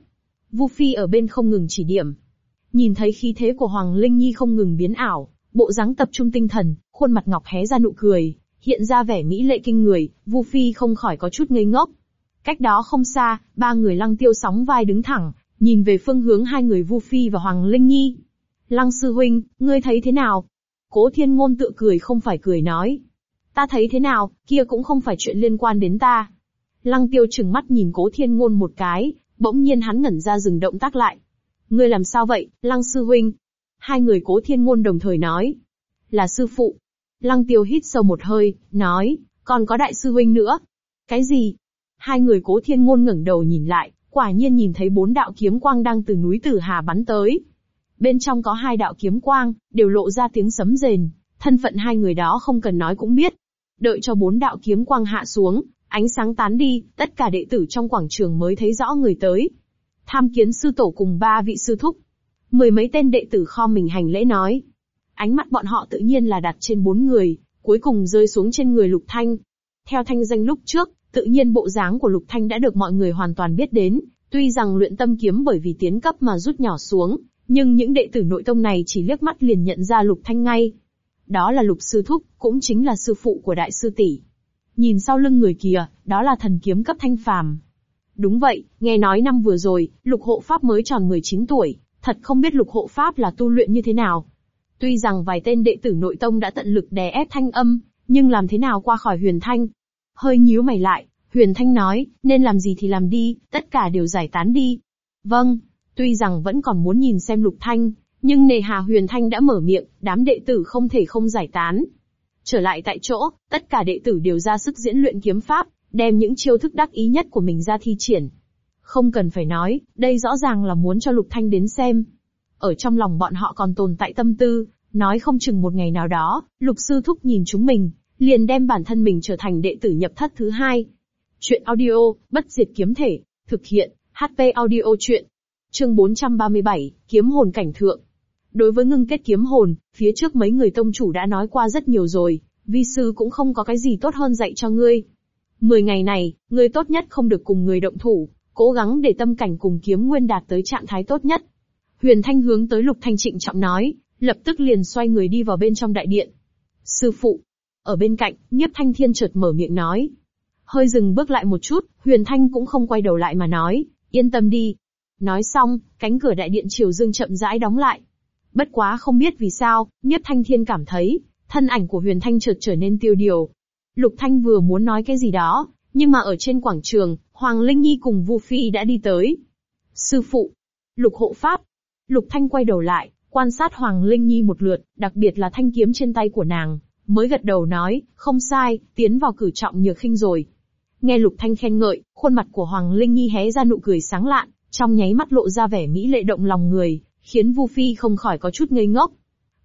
Vu Phi ở bên không ngừng chỉ điểm. Nhìn thấy khí thế của Hoàng Linh Nhi không ngừng biến ảo, bộ dáng tập trung tinh thần, khuôn mặt ngọc hé ra nụ cười, hiện ra vẻ mỹ lệ kinh người, Vu Phi không khỏi có chút ngây ngốc. Cách đó không xa, ba người lăng tiêu sóng vai đứng thẳng, nhìn về phương hướng hai người Vu Phi và Hoàng Linh Nhi. Lăng sư huynh, ngươi thấy thế nào? Cố thiên ngôn tự cười không phải cười nói. Ta thấy thế nào, kia cũng không phải chuyện liên quan đến ta. Lăng tiêu chừng mắt nhìn cố thiên ngôn một cái, bỗng nhiên hắn ngẩn ra dừng động tác lại. Ngươi làm sao vậy, lăng sư huynh? Hai người cố thiên ngôn đồng thời nói. Là sư phụ. Lăng tiêu hít sâu một hơi, nói, còn có đại sư huynh nữa. Cái gì? Hai người cố thiên ngôn ngẩng đầu nhìn lại, quả nhiên nhìn thấy bốn đạo kiếm quang đang từ núi Tử Hà bắn tới. Bên trong có hai đạo kiếm quang, đều lộ ra tiếng sấm rền, thân phận hai người đó không cần nói cũng biết. Đợi cho bốn đạo kiếm quang hạ xuống, ánh sáng tán đi, tất cả đệ tử trong quảng trường mới thấy rõ người tới. Tham kiến sư tổ cùng ba vị sư thúc. Mười mấy tên đệ tử kho mình hành lễ nói. Ánh mắt bọn họ tự nhiên là đặt trên bốn người, cuối cùng rơi xuống trên người Lục Thanh. Theo thanh danh lúc trước, tự nhiên bộ dáng của Lục Thanh đã được mọi người hoàn toàn biết đến, tuy rằng luyện tâm kiếm bởi vì tiến cấp mà rút nhỏ xuống, nhưng những đệ tử nội tông này chỉ liếc mắt liền nhận ra Lục Thanh ngay. Đó là Lục Sư Thúc, cũng chính là sư phụ của Đại Sư Tỷ. Nhìn sau lưng người kia, đó là thần kiếm cấp thanh phàm. Đúng vậy, nghe nói năm vừa rồi, Lục Hộ Pháp mới tròn 19 tuổi, thật không biết Lục Hộ Pháp là tu luyện như thế nào. Tuy rằng vài tên đệ tử nội tông đã tận lực đè ép thanh âm, nhưng làm thế nào qua khỏi huyền thanh. Hơi nhíu mày lại, huyền thanh nói, nên làm gì thì làm đi, tất cả đều giải tán đi. Vâng, tuy rằng vẫn còn muốn nhìn xem lục thanh, nhưng nề hà huyền thanh đã mở miệng, đám đệ tử không thể không giải tán. Trở lại tại chỗ, tất cả đệ tử đều ra sức diễn luyện kiếm pháp, đem những chiêu thức đắc ý nhất của mình ra thi triển. Không cần phải nói, đây rõ ràng là muốn cho Lục Thanh đến xem. Ở trong lòng bọn họ còn tồn tại tâm tư, nói không chừng một ngày nào đó, Lục Sư Thúc nhìn chúng mình, liền đem bản thân mình trở thành đệ tử nhập thất thứ hai. Chuyện audio, bất diệt kiếm thể, thực hiện, HP audio chuyện. Chương 437, kiếm hồn cảnh thượng. Đối với ngưng kết kiếm hồn, phía trước mấy người tông chủ đã nói qua rất nhiều rồi, vi sư cũng không có cái gì tốt hơn dạy cho ngươi. Mười ngày này, ngươi tốt nhất không được cùng người động thủ, cố gắng để tâm cảnh cùng kiếm nguyên đạt tới trạng thái tốt nhất. Huyền Thanh hướng tới Lục Thanh trịnh trọng nói, lập tức liền xoay người đi vào bên trong đại điện. Sư phụ, ở bên cạnh, Nhiếp Thanh Thiên chợt mở miệng nói. Hơi dừng bước lại một chút, Huyền Thanh cũng không quay đầu lại mà nói, yên tâm đi. Nói xong, cánh cửa đại điện Triều Dương chậm rãi đóng lại. Bất quá không biết vì sao, Nhiếp Thanh Thiên cảm thấy, thân ảnh của Huyền Thanh chợt trở nên tiêu điều. Lục Thanh vừa muốn nói cái gì đó, nhưng mà ở trên quảng trường, Hoàng Linh Nhi cùng Vu Phi đã đi tới. Sư phụ, Lục hộ pháp. Lục Thanh quay đầu lại, quan sát Hoàng Linh Nhi một lượt, đặc biệt là thanh kiếm trên tay của nàng, mới gật đầu nói, không sai, tiến vào cử trọng nhược khinh rồi. Nghe Lục Thanh khen ngợi, khuôn mặt của Hoàng Linh Nhi hé ra nụ cười sáng lạn, trong nháy mắt lộ ra vẻ mỹ lệ động lòng người, khiến Vu Phi không khỏi có chút ngây ngốc.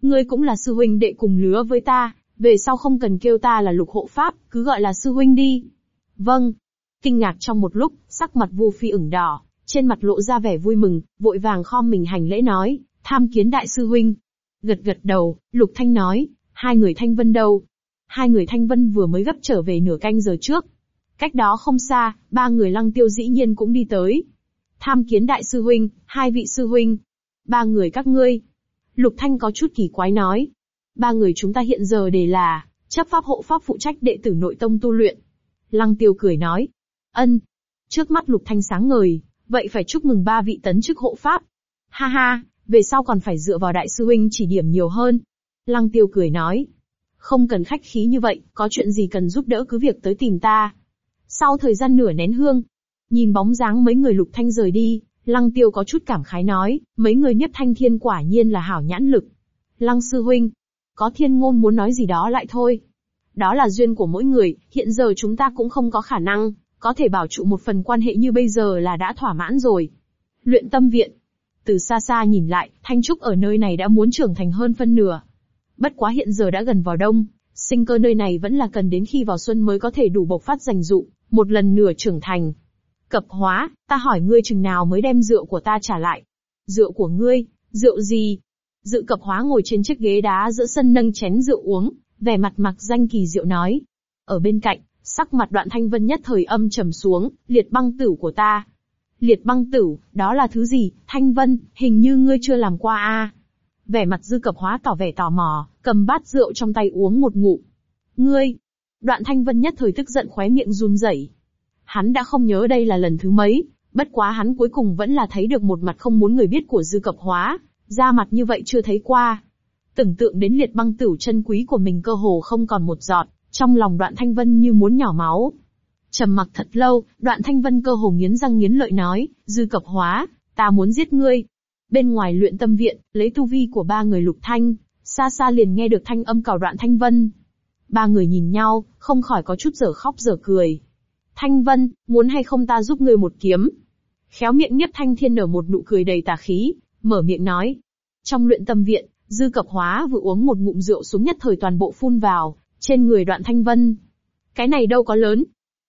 Ngươi cũng là sư huynh đệ cùng lứa với ta, về sau không cần kêu ta là lục hộ pháp, cứ gọi là sư huynh đi. Vâng. Kinh ngạc trong một lúc, sắc mặt Vu Phi ửng đỏ, trên mặt lộ ra vẻ vui mừng, vội vàng khom mình hành lễ nói, tham kiến đại sư huynh. Gật gật đầu, Lục Thanh nói, hai người Thanh Vân đâu? Hai người Thanh Vân vừa mới gấp trở về nửa canh giờ trước. Cách đó không xa, ba người lăng tiêu dĩ nhiên cũng đi tới. Tham kiến đại sư huynh, hai vị sư huynh, Ba người các ngươi. Lục Thanh có chút kỳ quái nói. Ba người chúng ta hiện giờ để là, chấp pháp hộ pháp phụ trách đệ tử nội tông tu luyện. Lăng tiêu cười nói. Ân. Trước mắt Lục Thanh sáng ngời, vậy phải chúc mừng ba vị tấn chức hộ pháp. Ha ha, về sau còn phải dựa vào đại sư huynh chỉ điểm nhiều hơn. Lăng tiêu cười nói. Không cần khách khí như vậy, có chuyện gì cần giúp đỡ cứ việc tới tìm ta. Sau thời gian nửa nén hương, nhìn bóng dáng mấy người Lục Thanh rời đi, Lăng tiêu có chút cảm khái nói, mấy người Nhất thanh thiên quả nhiên là hảo nhãn lực. Lăng sư huynh, có thiên ngôn muốn nói gì đó lại thôi. Đó là duyên của mỗi người, hiện giờ chúng ta cũng không có khả năng, có thể bảo trụ một phần quan hệ như bây giờ là đã thỏa mãn rồi. Luyện tâm viện. Từ xa xa nhìn lại, Thanh Trúc ở nơi này đã muốn trưởng thành hơn phân nửa. Bất quá hiện giờ đã gần vào đông, sinh cơ nơi này vẫn là cần đến khi vào xuân mới có thể đủ bộc phát dành dụ, một lần nửa trưởng thành. Cập hóa, ta hỏi ngươi chừng nào mới đem rượu của ta trả lại. Rượu của ngươi, rượu gì? Dự cập hóa ngồi trên chiếc ghế đá giữa sân nâng chén rượu uống, vẻ mặt mặc danh kỳ diệu nói. Ở bên cạnh, sắc mặt đoạn thanh vân nhất thời âm trầm xuống, liệt băng tử của ta. Liệt băng tử, đó là thứ gì, thanh vân, hình như ngươi chưa làm qua a. Vẻ mặt dư cập hóa tỏ vẻ tò mò, cầm bát rượu trong tay uống một ngụm. Ngươi! Đoạn thanh vân nhất thời tức giận khóe miệng run rẩy. Hắn đã không nhớ đây là lần thứ mấy, bất quá hắn cuối cùng vẫn là thấy được một mặt không muốn người biết của dư cập hóa, ra mặt như vậy chưa thấy qua. Tưởng tượng đến liệt băng tử chân quý của mình cơ hồ không còn một giọt, trong lòng đoạn thanh vân như muốn nhỏ máu. trầm mặc thật lâu, đoạn thanh vân cơ hồ nghiến răng nghiến lợi nói, dư cập hóa, ta muốn giết ngươi. Bên ngoài luyện tâm viện, lấy tu vi của ba người lục thanh, xa xa liền nghe được thanh âm cào đoạn thanh vân. Ba người nhìn nhau, không khỏi có chút giở khóc giở cười. Thanh vân, muốn hay không ta giúp ngươi một kiếm? Khéo miệng nhiếp thanh thiên nở một nụ cười đầy tà khí, mở miệng nói. Trong luyện tâm viện, dư cập hóa vừa uống một ngụm rượu xuống nhất thời toàn bộ phun vào, trên người đoạn thanh vân. Cái này đâu có lớn.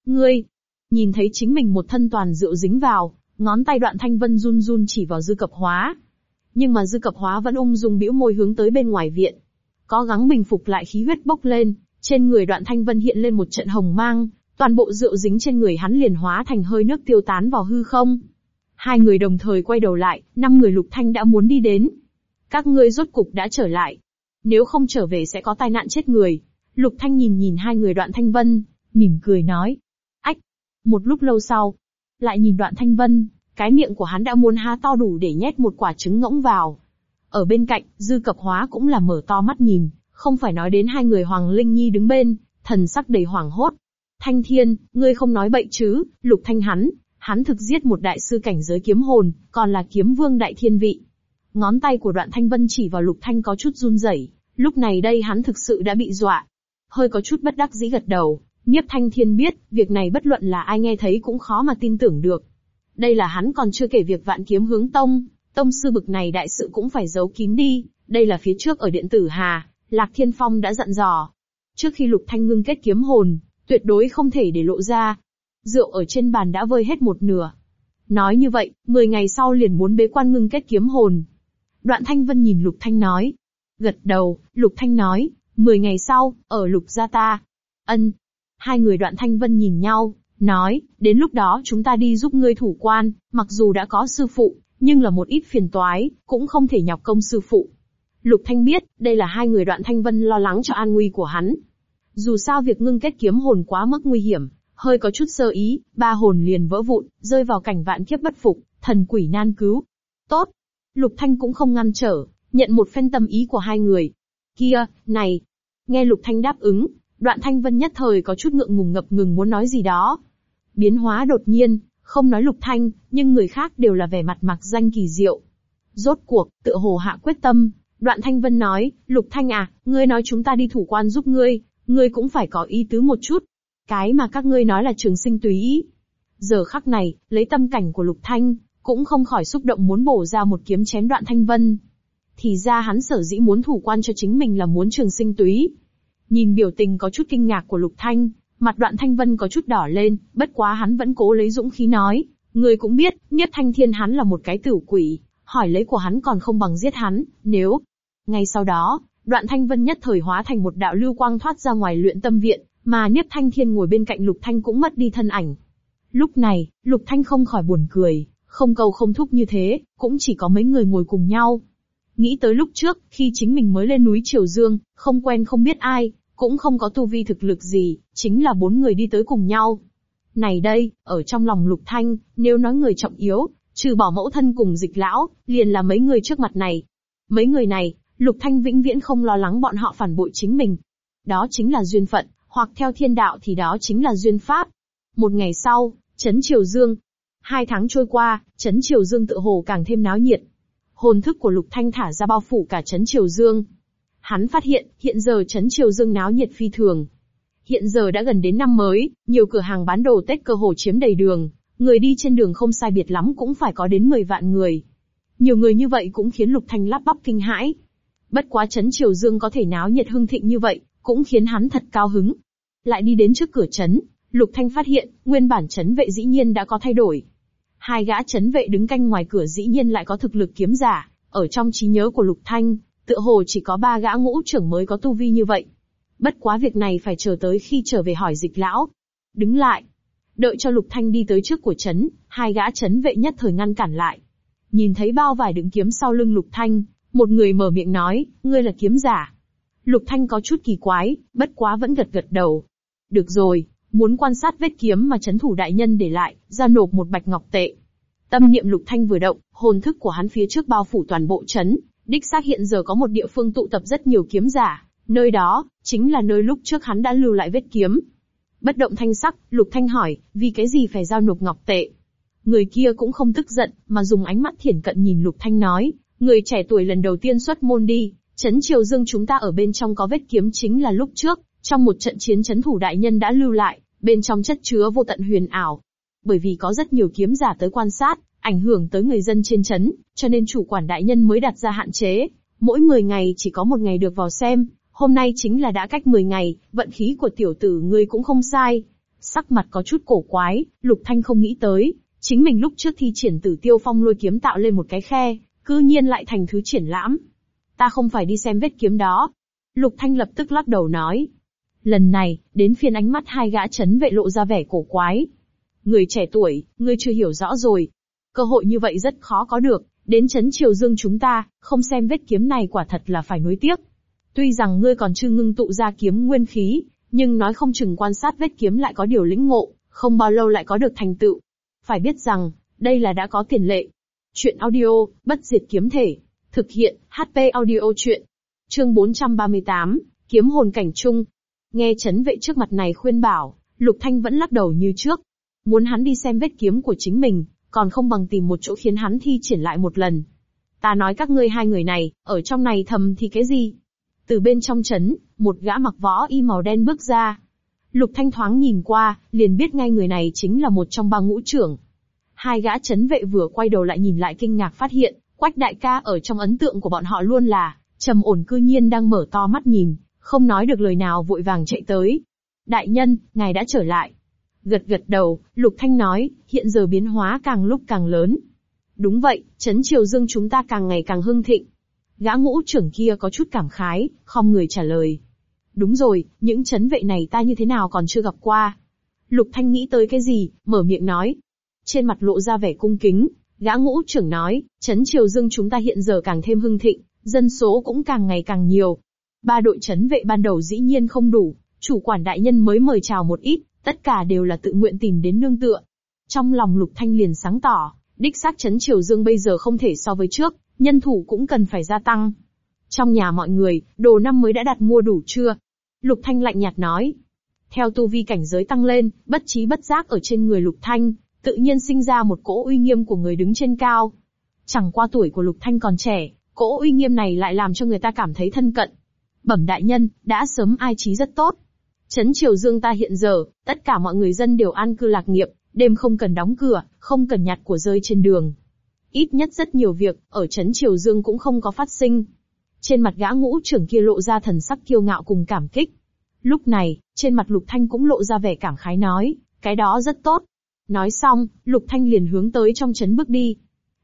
Ngươi, nhìn thấy chính mình một thân toàn rượu dính vào, ngón tay đoạn thanh vân run run chỉ vào dư cập hóa. Nhưng mà dư cập hóa vẫn ung dung bĩu môi hướng tới bên ngoài viện. Có gắng bình phục lại khí huyết bốc lên, trên người đoạn thanh vân hiện lên một trận hồng mang, toàn bộ rượu dính trên người hắn liền hóa thành hơi nước tiêu tán vào hư không. Hai người đồng thời quay đầu lại, năm người lục thanh đã muốn đi đến. Các ngươi rốt cục đã trở lại. Nếu không trở về sẽ có tai nạn chết người. Lục Thanh nhìn nhìn hai người đoạn Thanh Vân, mỉm cười nói. Ách! Một lúc lâu sau, lại nhìn đoạn Thanh Vân, cái miệng của hắn đã muốn há to đủ để nhét một quả trứng ngỗng vào. Ở bên cạnh, Dư Cập Hóa cũng là mở to mắt nhìn, không phải nói đến hai người Hoàng Linh Nhi đứng bên, thần sắc đầy hoảng hốt. Thanh Thiên, ngươi không nói bậy chứ, Lục Thanh hắn, hắn thực giết một đại sư cảnh giới kiếm hồn, còn là kiếm vương đại thiên vị. Ngón tay của đoạn Thanh Vân chỉ vào Lục Thanh có chút run rẩy, lúc này đây hắn thực sự đã bị dọa, hơi có chút bất đắc dĩ gật đầu. Nhiếp Thanh Thiên biết, việc này bất luận là ai nghe thấy cũng khó mà tin tưởng được. Đây là hắn còn chưa kể việc vạn kiếm hướng tông, tông sư bực này đại sự cũng phải giấu kín đi, đây là phía trước ở điện tử Hà, Lạc Thiên Phong đã dặn dò. Trước khi Lục Thanh ngưng kết kiếm hồn, tuyệt đối không thể để lộ ra. Rượu ở trên bàn đã vơi hết một nửa. Nói như vậy, 10 ngày sau liền muốn bế quan ngưng kết kiếm hồn. Đoạn Thanh Vân nhìn Lục Thanh nói. Gật đầu, Lục Thanh nói, Mười ngày sau, ở lục gia ta. Ân. Hai người đoạn thanh vân nhìn nhau, nói, đến lúc đó chúng ta đi giúp ngươi thủ quan, mặc dù đã có sư phụ, nhưng là một ít phiền toái, cũng không thể nhọc công sư phụ. Lục Thanh biết, đây là hai người đoạn thanh vân lo lắng cho an nguy của hắn. Dù sao việc ngưng kết kiếm hồn quá mức nguy hiểm, hơi có chút sơ ý, ba hồn liền vỡ vụn, rơi vào cảnh vạn kiếp bất phục, thần quỷ nan cứu. Tốt. Lục Thanh cũng không ngăn trở, nhận một phen tâm ý của hai người. Kia, này, Nghe Lục Thanh đáp ứng, đoạn Thanh Vân nhất thời có chút ngượng ngùng ngập ngừng muốn nói gì đó. Biến hóa đột nhiên, không nói Lục Thanh, nhưng người khác đều là vẻ mặt mặc danh kỳ diệu. Rốt cuộc, tựa hồ hạ quyết tâm, đoạn Thanh Vân nói, Lục Thanh à, ngươi nói chúng ta đi thủ quan giúp ngươi, ngươi cũng phải có ý tứ một chút. Cái mà các ngươi nói là trường sinh tùy ý. Giờ khắc này, lấy tâm cảnh của Lục Thanh, cũng không khỏi xúc động muốn bổ ra một kiếm chém đoạn Thanh Vân. Thì ra hắn sở dĩ muốn thủ quan cho chính mình là muốn trường sinh túy. Nhìn biểu tình có chút kinh ngạc của Lục Thanh, mặt đoạn Thanh Vân có chút đỏ lên, bất quá hắn vẫn cố lấy dũng khí nói. Người cũng biết, nhất thanh thiên hắn là một cái tử quỷ, hỏi lấy của hắn còn không bằng giết hắn, nếu... Ngay sau đó, đoạn Thanh Vân nhất thời hóa thành một đạo lưu quang thoát ra ngoài luyện tâm viện, mà Niếp Thanh Thiên ngồi bên cạnh Lục Thanh cũng mất đi thân ảnh. Lúc này, Lục Thanh không khỏi buồn cười, không cầu không thúc như thế, cũng chỉ có mấy người ngồi cùng nhau. Nghĩ tới lúc trước, khi chính mình mới lên núi Triều Dương, không quen không biết ai, cũng không có tu vi thực lực gì, chính là bốn người đi tới cùng nhau. Này đây, ở trong lòng Lục Thanh, nếu nói người trọng yếu, trừ bỏ mẫu thân cùng dịch lão, liền là mấy người trước mặt này. Mấy người này, Lục Thanh vĩnh viễn không lo lắng bọn họ phản bội chính mình. Đó chính là duyên phận, hoặc theo thiên đạo thì đó chính là duyên pháp. Một ngày sau, Trấn Triều Dương. Hai tháng trôi qua, Trấn Triều Dương tự hồ càng thêm náo nhiệt hồn thức của Lục Thanh thả ra bao phủ cả chấn Triều Dương. Hắn phát hiện, hiện giờ chấn Triều Dương náo nhiệt phi thường. Hiện giờ đã gần đến năm mới, nhiều cửa hàng bán đồ Tết cơ hồ chiếm đầy đường, người đi trên đường không sai biệt lắm cũng phải có đến 10 vạn người. Nhiều người như vậy cũng khiến Lục Thanh lắp bắp kinh hãi. Bất quá chấn Triều Dương có thể náo nhiệt hưng thịnh như vậy, cũng khiến hắn thật cao hứng. Lại đi đến trước cửa chấn, Lục Thanh phát hiện, nguyên bản chấn vệ dĩ nhiên đã có thay đổi. Hai gã chấn vệ đứng canh ngoài cửa dĩ nhiên lại có thực lực kiếm giả, ở trong trí nhớ của Lục Thanh, tựa hồ chỉ có ba gã ngũ trưởng mới có tu vi như vậy. Bất quá việc này phải chờ tới khi trở về hỏi dịch lão. Đứng lại. Đợi cho Lục Thanh đi tới trước của chấn, hai gã chấn vệ nhất thời ngăn cản lại. Nhìn thấy bao vải đựng kiếm sau lưng Lục Thanh, một người mở miệng nói, ngươi là kiếm giả. Lục Thanh có chút kỳ quái, bất quá vẫn gật gật đầu. Được rồi, muốn quan sát vết kiếm mà chấn thủ đại nhân để lại, ra nộp một bạch ngọc tệ. Tâm niệm Lục Thanh vừa động, hồn thức của hắn phía trước bao phủ toàn bộ chấn, đích xác hiện giờ có một địa phương tụ tập rất nhiều kiếm giả, nơi đó, chính là nơi lúc trước hắn đã lưu lại vết kiếm. Bất động thanh sắc, Lục Thanh hỏi, vì cái gì phải giao nộp ngọc tệ? Người kia cũng không tức giận, mà dùng ánh mắt thiển cận nhìn Lục Thanh nói, người trẻ tuổi lần đầu tiên xuất môn đi, chấn triều dương chúng ta ở bên trong có vết kiếm chính là lúc trước, trong một trận chiến chấn thủ đại nhân đã lưu lại, bên trong chất chứa vô tận huyền ảo. Bởi vì có rất nhiều kiếm giả tới quan sát, ảnh hưởng tới người dân trên chấn, cho nên chủ quản đại nhân mới đặt ra hạn chế, mỗi 10 ngày chỉ có một ngày được vào xem, hôm nay chính là đã cách 10 ngày, vận khí của tiểu tử ngươi cũng không sai. Sắc mặt có chút cổ quái, Lục Thanh không nghĩ tới, chính mình lúc trước thi triển tử tiêu phong lôi kiếm tạo lên một cái khe, cư nhiên lại thành thứ triển lãm. Ta không phải đi xem vết kiếm đó. Lục Thanh lập tức lắc đầu nói. Lần này, đến phiên ánh mắt hai gã chấn vệ lộ ra vẻ cổ quái. Người trẻ tuổi, ngươi chưa hiểu rõ rồi. Cơ hội như vậy rất khó có được, đến chấn triều dương chúng ta, không xem vết kiếm này quả thật là phải nuối tiếc. Tuy rằng ngươi còn chưa ngưng tụ ra kiếm nguyên khí, nhưng nói không chừng quan sát vết kiếm lại có điều lĩnh ngộ, không bao lâu lại có được thành tựu. Phải biết rằng, đây là đã có tiền lệ. Chuyện audio, bất diệt kiếm thể. Thực hiện, HP audio chuyện. Chương 438, kiếm hồn cảnh trung. Nghe chấn vệ trước mặt này khuyên bảo, Lục Thanh vẫn lắc đầu như trước. Muốn hắn đi xem vết kiếm của chính mình, còn không bằng tìm một chỗ khiến hắn thi triển lại một lần. Ta nói các ngươi hai người này, ở trong này thầm thì cái gì? Từ bên trong chấn, một gã mặc võ y màu đen bước ra. Lục Thanh thoáng nhìn qua, liền biết ngay người này chính là một trong ba ngũ trưởng. Hai gã chấn vệ vừa quay đầu lại nhìn lại kinh ngạc phát hiện, Quách đại ca ở trong ấn tượng của bọn họ luôn là, trầm ổn cư nhiên đang mở to mắt nhìn, không nói được lời nào vội vàng chạy tới. Đại nhân, ngài đã trở lại. Gật gật đầu, Lục Thanh nói, hiện giờ biến hóa càng lúc càng lớn. Đúng vậy, chấn triều dương chúng ta càng ngày càng hưng thịnh. Gã ngũ trưởng kia có chút cảm khái, không người trả lời. Đúng rồi, những chấn vệ này ta như thế nào còn chưa gặp qua. Lục Thanh nghĩ tới cái gì, mở miệng nói. Trên mặt lộ ra vẻ cung kính, gã ngũ trưởng nói, chấn triều dương chúng ta hiện giờ càng thêm hưng thịnh, dân số cũng càng ngày càng nhiều. Ba đội chấn vệ ban đầu dĩ nhiên không đủ, chủ quản đại nhân mới mời chào một ít, tất cả đều là tự nguyện tìm đến nương tựa. Trong lòng Lục Thanh liền sáng tỏ, đích xác chấn triều dương bây giờ không thể so với trước, nhân thủ cũng cần phải gia tăng. Trong nhà mọi người, đồ năm mới đã đặt mua đủ chưa? Lục Thanh lạnh nhạt nói. Theo tu vi cảnh giới tăng lên, bất trí bất giác ở trên người Lục Thanh, tự nhiên sinh ra một cỗ uy nghiêm của người đứng trên cao. Chẳng qua tuổi của Lục Thanh còn trẻ, cỗ uy nghiêm này lại làm cho người ta cảm thấy thân cận. Bẩm đại nhân, đã sớm ai trí rất tốt. Trấn Triều Dương ta hiện giờ, tất cả mọi người dân đều an cư lạc nghiệp, đêm không cần đóng cửa, không cần nhặt của rơi trên đường. Ít nhất rất nhiều việc, ở Trấn Triều Dương cũng không có phát sinh. Trên mặt gã ngũ trưởng kia lộ ra thần sắc kiêu ngạo cùng cảm kích. Lúc này, trên mặt Lục Thanh cũng lộ ra vẻ cảm khái nói, cái đó rất tốt. Nói xong, Lục Thanh liền hướng tới trong trấn bước đi.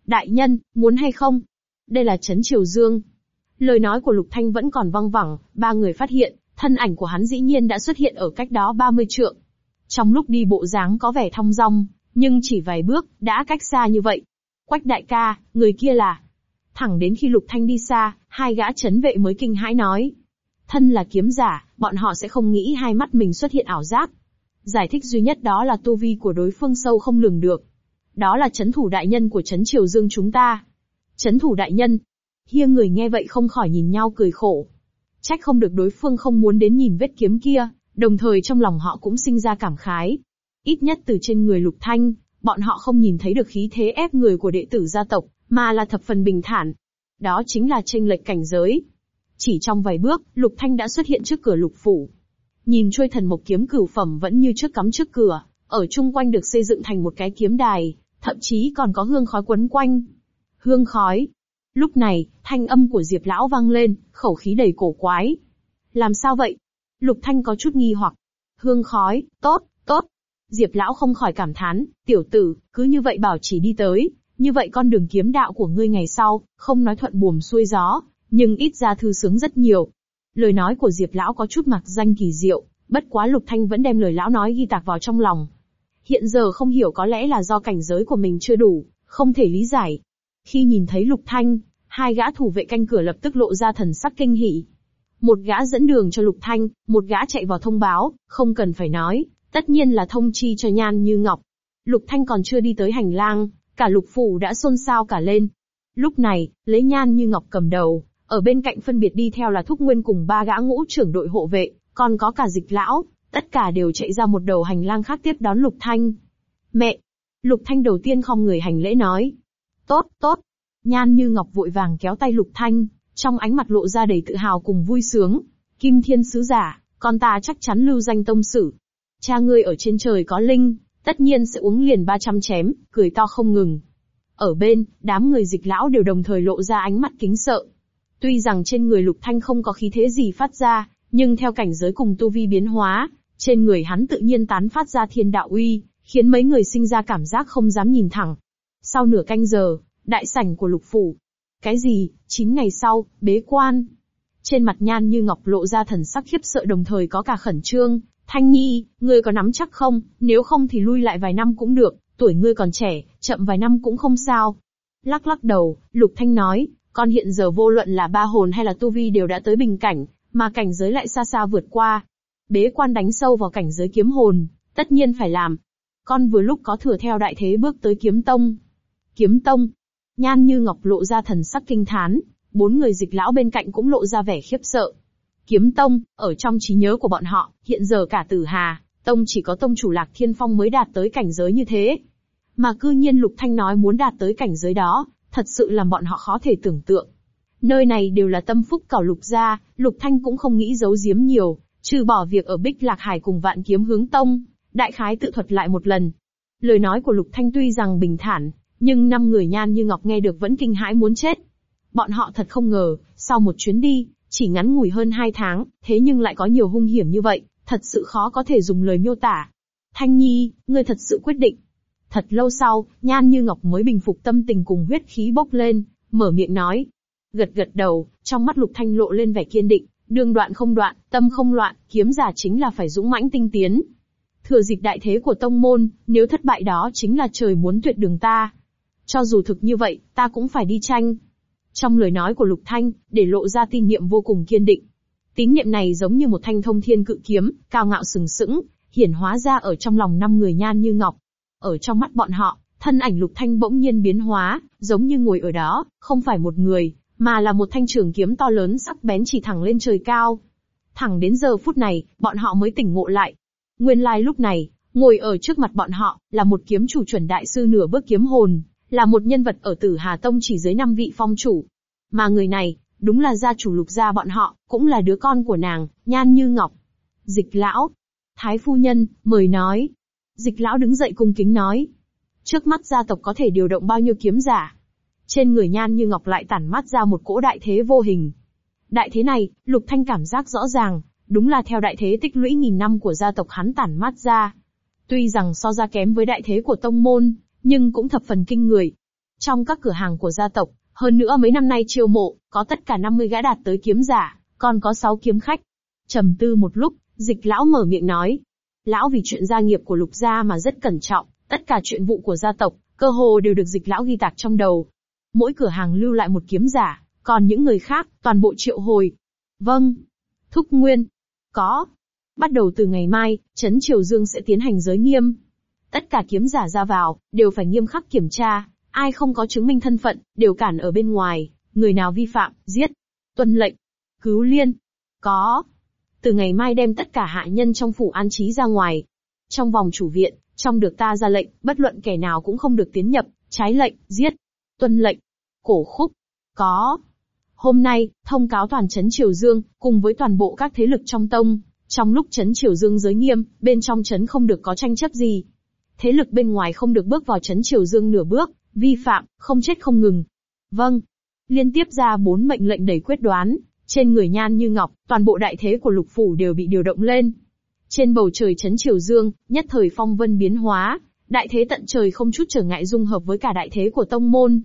Đại nhân, muốn hay không? Đây là trấn Triều Dương. Lời nói của Lục Thanh vẫn còn văng vẳng, ba người phát hiện, thân ảnh của hắn dĩ nhiên đã xuất hiện ở cách đó 30 trượng. Trong lúc đi bộ dáng có vẻ thong dong, nhưng chỉ vài bước, đã cách xa như vậy. Quách đại ca, người kia là... Thẳng đến khi Lục Thanh đi xa, hai gã chấn vệ mới kinh hãi nói. Thân là kiếm giả, bọn họ sẽ không nghĩ hai mắt mình xuất hiện ảo giác. Giải thích duy nhất đó là tu vi của đối phương sâu không lường được. Đó là chấn thủ đại nhân của chấn triều dương chúng ta. Chấn thủ đại nhân. Hiêng người nghe vậy không khỏi nhìn nhau cười khổ. Trách không được đối phương không muốn đến nhìn vết kiếm kia, đồng thời trong lòng họ cũng sinh ra cảm khái. Ít nhất từ trên người lục thanh, bọn họ không nhìn thấy được khí thế ép người của đệ tử gia tộc, mà là thập phần bình thản. Đó chính là tranh lệch cảnh giới. Chỉ trong vài bước, lục thanh đã xuất hiện trước cửa lục phủ. Nhìn trôi thần mộc kiếm cửu phẩm vẫn như trước cắm trước cửa, ở chung quanh được xây dựng thành một cái kiếm đài, thậm chí còn có hương khói quấn quanh. Hương khói. Lúc này, thanh âm của Diệp Lão vang lên, khẩu khí đầy cổ quái. Làm sao vậy? Lục Thanh có chút nghi hoặc. Hương khói, tốt, tốt. Diệp Lão không khỏi cảm thán, tiểu tử, cứ như vậy bảo chỉ đi tới, như vậy con đường kiếm đạo của ngươi ngày sau, không nói thuận buồm xuôi gió, nhưng ít ra thư sướng rất nhiều. Lời nói của Diệp Lão có chút mặc danh kỳ diệu, bất quá Lục Thanh vẫn đem lời Lão nói ghi tạc vào trong lòng. Hiện giờ không hiểu có lẽ là do cảnh giới của mình chưa đủ, không thể lý giải. Khi nhìn thấy Lục Thanh, hai gã thủ vệ canh cửa lập tức lộ ra thần sắc kinh hỉ. Một gã dẫn đường cho Lục Thanh, một gã chạy vào thông báo, không cần phải nói, tất nhiên là thông chi cho Nhan Như Ngọc. Lục Thanh còn chưa đi tới hành lang, cả lục phủ đã xôn xao cả lên. Lúc này, lấy Nhan Như Ngọc cầm đầu, ở bên cạnh phân biệt đi theo là Thúc Nguyên cùng ba gã ngũ trưởng đội hộ vệ, còn có cả dịch lão, tất cả đều chạy ra một đầu hành lang khác tiếp đón Lục Thanh. Mẹ! Lục Thanh đầu tiên không người hành lễ nói. Tốt, tốt. Nhan như ngọc vội vàng kéo tay Lục Thanh, trong ánh mặt lộ ra đầy tự hào cùng vui sướng. Kim thiên sứ giả, con ta chắc chắn lưu danh tông sử. Cha ngươi ở trên trời có linh, tất nhiên sẽ uống liền 300 chém, cười to không ngừng. Ở bên, đám người dịch lão đều đồng thời lộ ra ánh mắt kính sợ. Tuy rằng trên người Lục Thanh không có khí thế gì phát ra, nhưng theo cảnh giới cùng tu vi biến hóa, trên người hắn tự nhiên tán phát ra thiên đạo uy, khiến mấy người sinh ra cảm giác không dám nhìn thẳng. Sau nửa canh giờ, đại sảnh của lục phủ. Cái gì, chín ngày sau, bế quan. Trên mặt nhan như ngọc lộ ra thần sắc khiếp sợ đồng thời có cả khẩn trương. Thanh Nhi, ngươi có nắm chắc không, nếu không thì lui lại vài năm cũng được, tuổi ngươi còn trẻ, chậm vài năm cũng không sao. Lắc lắc đầu, Lục Thanh nói, con hiện giờ vô luận là ba hồn hay là tu vi đều đã tới bình cảnh, mà cảnh giới lại xa xa vượt qua. Bế quan đánh sâu vào cảnh giới kiếm hồn, tất nhiên phải làm. Con vừa lúc có thừa theo đại thế bước tới kiếm tông. Kiếm tông. Nhan như ngọc lộ ra thần sắc kinh thán, bốn người dịch lão bên cạnh cũng lộ ra vẻ khiếp sợ. Kiếm tông, ở trong trí nhớ của bọn họ, hiện giờ cả tử hà, tông chỉ có tông chủ lạc thiên phong mới đạt tới cảnh giới như thế. Mà cư nhiên lục thanh nói muốn đạt tới cảnh giới đó, thật sự làm bọn họ khó thể tưởng tượng. Nơi này đều là tâm phúc cảo lục gia, lục thanh cũng không nghĩ giấu giếm nhiều, trừ bỏ việc ở Bích Lạc Hải cùng vạn kiếm hướng tông, đại khái tự thuật lại một lần. Lời nói của lục thanh tuy rằng bình thản, nhưng năm người nhan như ngọc nghe được vẫn kinh hãi muốn chết. Bọn họ thật không ngờ, sau một chuyến đi, chỉ ngắn ngủi hơn hai tháng, thế nhưng lại có nhiều hung hiểm như vậy, thật sự khó có thể dùng lời miêu tả. Thanh Nhi, ngươi thật sự quyết định. Thật lâu sau, Nhan Như Ngọc mới bình phục tâm tình cùng huyết khí bốc lên, mở miệng nói, Gật gật đầu, trong mắt Lục Thanh lộ lên vẻ kiên định, đường đoạn không đoạn, tâm không loạn, kiếm giả chính là phải dũng mãnh tinh tiến. Thừa dịch đại thế của tông môn, nếu thất bại đó chính là trời muốn tuyệt đường ta. Cho dù thực như vậy, ta cũng phải đi tranh. Trong lời nói của Lục Thanh, để lộ ra tin niệm vô cùng kiên định. Tín niệm này giống như một thanh thông thiên cự kiếm, cao ngạo sừng sững, hiển hóa ra ở trong lòng năm người nhan như ngọc. Ở trong mắt bọn họ, thân ảnh Lục Thanh bỗng nhiên biến hóa, giống như ngồi ở đó, không phải một người, mà là một thanh trường kiếm to lớn sắc bén chỉ thẳng lên trời cao. Thẳng đến giờ phút này, bọn họ mới tỉnh ngộ lại. Nguyên lai like lúc này, ngồi ở trước mặt bọn họ, là một kiếm chủ chuẩn đại sư nửa bước kiếm hồn, là một nhân vật ở tử Hà Tông chỉ dưới năm vị phong chủ. Mà người này, đúng là gia chủ lục gia bọn họ, cũng là đứa con của nàng, nhan như ngọc. Dịch lão, thái phu nhân, mời nói. Dịch lão đứng dậy cung kính nói. Trước mắt gia tộc có thể điều động bao nhiêu kiếm giả, trên người nhan như ngọc lại tản mắt ra một cỗ đại thế vô hình. Đại thế này, Lục Thanh cảm giác rõ ràng, đúng là theo đại thế tích lũy nghìn năm của gia tộc hắn tản mắt ra. Tuy rằng so ra kém với đại thế của tông môn, nhưng cũng thập phần kinh người. Trong các cửa hàng của gia tộc, hơn nữa mấy năm nay chiêu mộ, có tất cả 50 gã đạt tới kiếm giả, còn có 6 kiếm khách. trầm tư một lúc, dịch lão mở miệng nói. Lão vì chuyện gia nghiệp của lục gia mà rất cẩn trọng, tất cả chuyện vụ của gia tộc, cơ hồ đều được dịch lão ghi tạc trong đầu, Mỗi cửa hàng lưu lại một kiếm giả, còn những người khác, toàn bộ triệu hồi. Vâng. Thúc Nguyên. Có. Bắt đầu từ ngày mai, Trấn Triều Dương sẽ tiến hành giới nghiêm. Tất cả kiếm giả ra vào, đều phải nghiêm khắc kiểm tra, ai không có chứng minh thân phận, đều cản ở bên ngoài, người nào vi phạm, giết. Tuân lệnh. Cứu liên. Có. Từ ngày mai đem tất cả hạ nhân trong phủ an trí ra ngoài. Trong vòng chủ viện, trong được ta ra lệnh, bất luận kẻ nào cũng không được tiến nhập, trái lệnh, giết tuân lệnh. Cổ khúc. Có. Hôm nay, thông cáo toàn chấn Triều Dương, cùng với toàn bộ các thế lực trong tông, Trong lúc chấn Triều Dương giới nghiêm, bên trong chấn không được có tranh chấp gì. Thế lực bên ngoài không được bước vào chấn Triều Dương nửa bước, vi phạm, không chết không ngừng. Vâng. Liên tiếp ra bốn mệnh lệnh đầy quyết đoán, trên người nhan như ngọc, toàn bộ đại thế của lục phủ đều bị điều động lên. Trên bầu trời chấn Triều Dương, nhất thời phong vân biến hóa, đại thế tận trời không chút trở ngại dung hợp với cả đại thế của tông môn.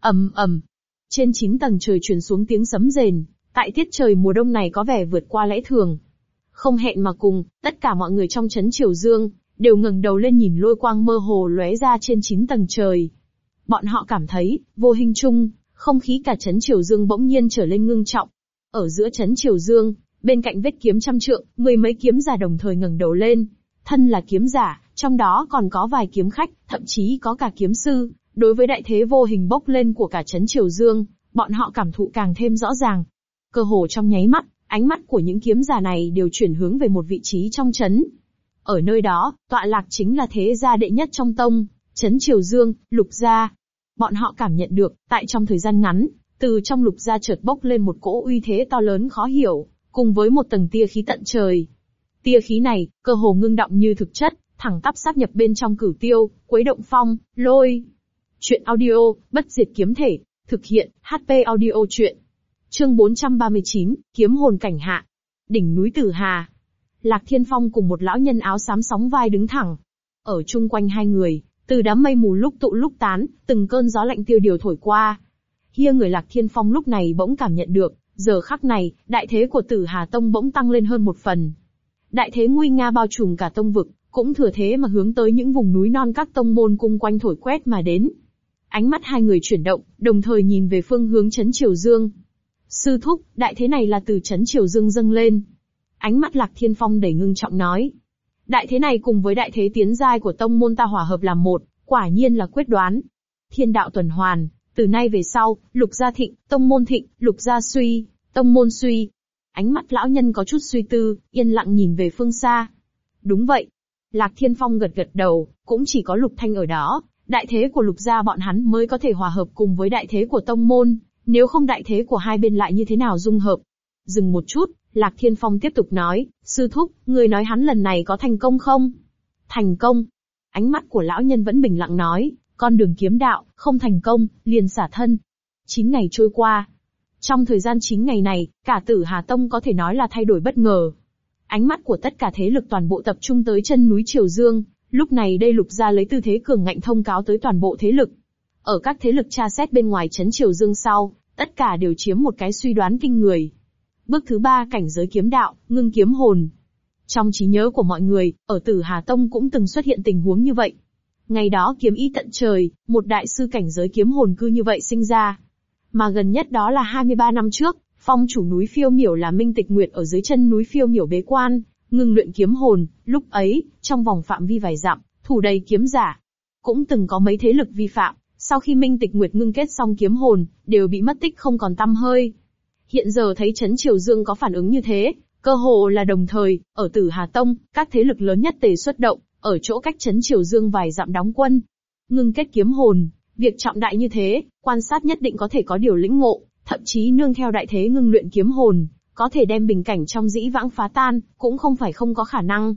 ầm ầm, trên chín tầng trời truyền xuống tiếng sấm rền, tại tiết trời mùa đông này có vẻ vượt qua lẽ thường. Không hẹn mà cùng, tất cả mọi người trong chấn Triều Dương, đều ngẩng đầu lên nhìn lôi quang mơ hồ lóe ra trên chín tầng trời. Bọn họ cảm thấy, vô hình chung, không khí cả chấn Triều Dương bỗng nhiên trở lên ngưng trọng. Ở giữa chấn Triều Dương, bên cạnh vết kiếm trăm trượng, mười mấy kiếm giả đồng thời ngẩng đầu lên. Thân là kiếm giả, trong đó còn có vài kiếm khách, thậm chí có cả kiếm sư. Đối với đại thế vô hình bốc lên của cả chấn Triều Dương, bọn họ cảm thụ càng thêm rõ ràng. Cơ hồ trong nháy mắt, ánh mắt của những kiếm giả này đều chuyển hướng về một vị trí trong chấn. Ở nơi đó, tọa lạc chính là thế gia đệ nhất trong tông, chấn Triều Dương, Lục Gia. Bọn họ cảm nhận được, tại trong thời gian ngắn, từ trong Lục Gia chợt bốc lên một cỗ uy thế to lớn khó hiểu, cùng với một tầng tia khí tận trời. Tia khí này, cơ hồ ngưng động như thực chất, thẳng tắp sát nhập bên trong cửu tiêu, quấy động phong, lôi. Chuyện audio, bất diệt kiếm thể, thực hiện, HP audio chuyện. Chương 439, kiếm hồn cảnh hạ. Đỉnh núi Tử Hà. Lạc Thiên Phong cùng một lão nhân áo xám sóng vai đứng thẳng. Ở chung quanh hai người, từ đám mây mù lúc tụ lúc tán, từng cơn gió lạnh tiêu điều thổi qua. Hia người Lạc Thiên Phong lúc này bỗng cảm nhận được, giờ khắc này, đại thế của Tử Hà Tông bỗng tăng lên hơn một phần. Đại thế nguy nga bao trùm cả tông vực, cũng thừa thế mà hướng tới những vùng núi non các tông môn cung quanh thổi quét mà đến. Ánh mắt hai người chuyển động, đồng thời nhìn về phương hướng chấn Triều Dương. Sư thúc, đại thế này là từ chấn Triều Dương dâng lên. Ánh mắt Lạc Thiên Phong đầy ngưng trọng nói. Đại thế này cùng với đại thế tiến giai của tông môn ta hòa hợp làm một, quả nhiên là quyết đoán. Thiên đạo tuần hoàn, từ nay về sau, lục gia thịnh, tông môn thịnh, lục gia suy, tông môn suy. Ánh mắt lão nhân có chút suy tư, yên lặng nhìn về phương xa. Đúng vậy. Lạc Thiên Phong gật gật đầu, cũng chỉ có lục thanh ở đó, đại thế của lục gia bọn hắn mới có thể hòa hợp cùng với đại thế của tông môn, nếu không đại thế của hai bên lại như thế nào dung hợp. Dừng một chút, Lạc Thiên Phong tiếp tục nói, sư thúc, người nói hắn lần này có thành công không? Thành công. Ánh mắt của lão nhân vẫn bình lặng nói, con đường kiếm đạo, không thành công, liền xả thân. Chín ngày trôi qua. Trong thời gian chín ngày này, cả tử Hà Tông có thể nói là thay đổi bất ngờ. Ánh mắt của tất cả thế lực toàn bộ tập trung tới chân núi Triều Dương, lúc này đây lục ra lấy tư thế cường ngạnh thông cáo tới toàn bộ thế lực. Ở các thế lực tra xét bên ngoài chấn Triều Dương sau, tất cả đều chiếm một cái suy đoán kinh người. Bước thứ ba cảnh giới kiếm đạo, ngưng kiếm hồn. Trong trí nhớ của mọi người, ở Tử Hà Tông cũng từng xuất hiện tình huống như vậy. Ngày đó kiếm ý tận trời, một đại sư cảnh giới kiếm hồn cư như vậy sinh ra. Mà gần nhất đó là 23 năm trước, phong chủ núi phiêu miểu là Minh Tịch Nguyệt ở dưới chân núi phiêu miểu bế quan, ngưng luyện kiếm hồn, lúc ấy, trong vòng phạm vi vài dặm, thủ đầy kiếm giả. Cũng từng có mấy thế lực vi phạm, sau khi Minh Tịch Nguyệt ngưng kết xong kiếm hồn, đều bị mất tích không còn tăm hơi. Hiện giờ thấy Trấn Triều Dương có phản ứng như thế, cơ hồ là đồng thời, ở Tử Hà Tông, các thế lực lớn nhất tề xuất động, ở chỗ cách Trấn Triều Dương vài dặm đóng quân. Ngưng kết kiếm hồn, việc trọng đại như thế, quan sát nhất định có thể có điều lĩnh ngộ, thậm chí nương theo đại thế ngưng luyện kiếm hồn, có thể đem bình cảnh trong dĩ vãng phá tan, cũng không phải không có khả năng.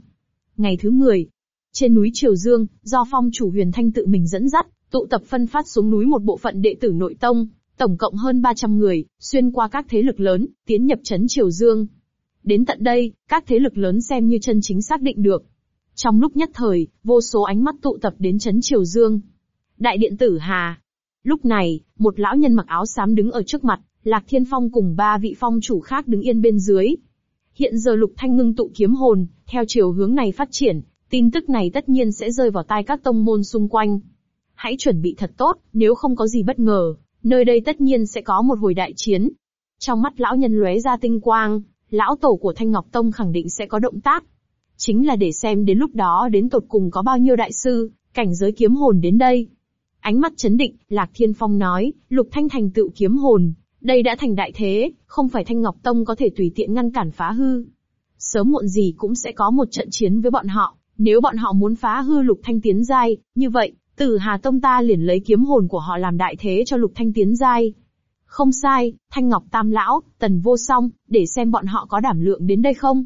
Ngày thứ 10, trên núi Triều Dương, do phong chủ huyền thanh tự mình dẫn dắt, tụ tập phân phát xuống núi một bộ phận đệ tử nội tông, tổng cộng hơn 300 người, xuyên qua các thế lực lớn, tiến nhập chấn Triều Dương. Đến tận đây, các thế lực lớn xem như chân chính xác định được. Trong lúc nhất thời, vô số ánh mắt tụ tập đến chấn Triều Dương. Đại điện tử Hà. Lúc này, một lão nhân mặc áo xám đứng ở trước mặt, Lạc Thiên Phong cùng ba vị phong chủ khác đứng yên bên dưới. Hiện giờ Lục Thanh ngưng tụ kiếm hồn, theo chiều hướng này phát triển, tin tức này tất nhiên sẽ rơi vào tai các tông môn xung quanh. Hãy chuẩn bị thật tốt, nếu không có gì bất ngờ, nơi đây tất nhiên sẽ có một hồi đại chiến. Trong mắt lão nhân lóe ra tinh quang, lão tổ của Thanh Ngọc Tông khẳng định sẽ có động tác. Chính là để xem đến lúc đó đến tột cùng có bao nhiêu đại sư, cảnh giới kiếm hồn đến đây. Ánh mắt chấn định, Lạc Thiên Phong nói, Lục Thanh thành tựu kiếm hồn, đây đã thành đại thế, không phải Thanh Ngọc Tông có thể tùy tiện ngăn cản phá hư. Sớm muộn gì cũng sẽ có một trận chiến với bọn họ, nếu bọn họ muốn phá hư Lục Thanh tiến giai, như vậy, Tử Hà Tông ta liền lấy kiếm hồn của họ làm đại thế cho Lục Thanh tiến giai. Không sai, Thanh Ngọc Tam Lão, Tần Vô Song, để xem bọn họ có đảm lượng đến đây không.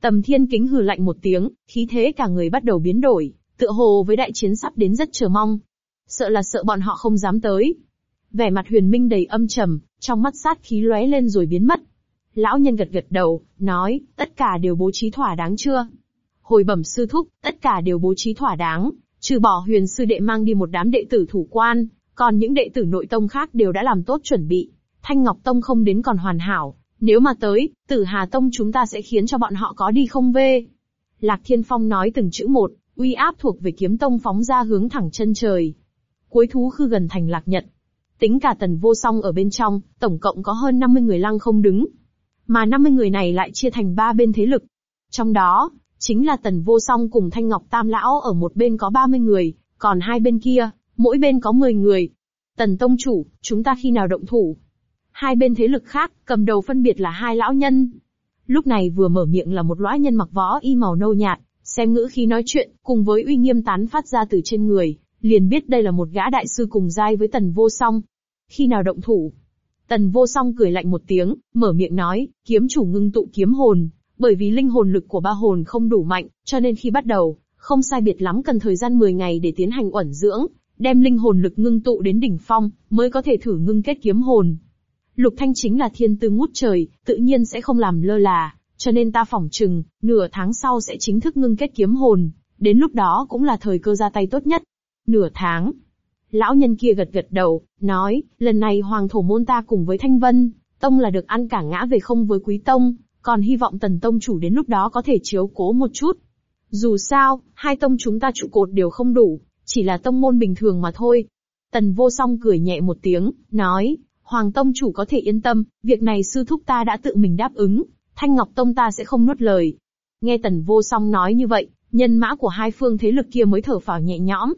Tầm thiên kính hừ lạnh một tiếng, khí thế cả người bắt đầu biến đổi, tựa hồ với đại chiến sắp đến rất chờ mong. Sợ là sợ bọn họ không dám tới. Vẻ mặt huyền minh đầy âm trầm, trong mắt sát khí lóe lên rồi biến mất. Lão nhân gật gật đầu, nói, tất cả đều bố trí thỏa đáng chưa? Hồi bẩm sư thúc, tất cả đều bố trí thỏa đáng, trừ bỏ huyền sư đệ mang đi một đám đệ tử thủ quan, còn những đệ tử nội tông khác đều đã làm tốt chuẩn bị. Thanh Ngọc Tông không đến còn hoàn hảo, nếu mà tới, tử Hà Tông chúng ta sẽ khiến cho bọn họ có đi không về. Lạc Thiên Phong nói từng chữ một, uy áp thuộc về kiếm tông phóng ra hướng thẳng chân trời. Cuối thú khư gần thành Lạc Nhật. Tính cả tần vô song ở bên trong, tổng cộng có hơn 50 người lăng không đứng. Mà 50 người này lại chia thành ba bên thế lực. Trong đó, chính là tần vô song cùng Thanh Ngọc Tam Lão ở một bên có 30 người, còn hai bên kia, mỗi bên có 10 người. Tần Tông Chủ, chúng ta khi nào động thủ? Hai bên thế lực khác, cầm đầu phân biệt là hai lão nhân. Lúc này vừa mở miệng là một lõa nhân mặc võ y màu nâu nhạt, xem ngữ khí nói chuyện, cùng với uy nghiêm tán phát ra từ trên người, liền biết đây là một gã đại sư cùng giai với tần vô song. Khi nào động thủ? Tần vô song cười lạnh một tiếng, mở miệng nói, kiếm chủ ngưng tụ kiếm hồn, bởi vì linh hồn lực của ba hồn không đủ mạnh, cho nên khi bắt đầu, không sai biệt lắm cần thời gian 10 ngày để tiến hành uẩn dưỡng, đem linh hồn lực ngưng tụ đến đỉnh phong, mới có thể thử ngưng kết kiếm hồn. Lục Thanh chính là thiên tư ngút trời, tự nhiên sẽ không làm lơ là, cho nên ta phỏng chừng, nửa tháng sau sẽ chính thức ngưng kết kiếm hồn, đến lúc đó cũng là thời cơ ra tay tốt nhất. Nửa tháng. Lão nhân kia gật gật đầu, nói, lần này Hoàng Thổ Môn ta cùng với Thanh Vân, Tông là được ăn cả ngã về không với Quý Tông, còn hy vọng Tần Tông chủ đến lúc đó có thể chiếu cố một chút. Dù sao, hai tông chúng ta trụ cột đều không đủ, chỉ là tông môn bình thường mà thôi. Tần vô song cười nhẹ một tiếng, nói, Hoàng Tông chủ có thể yên tâm, việc này sư thúc ta đã tự mình đáp ứng, Thanh Ngọc Tông ta sẽ không nuốt lời. Nghe Tần Vô Song nói như vậy, nhân mã của hai phương thế lực kia mới thở phào nhẹ nhõm.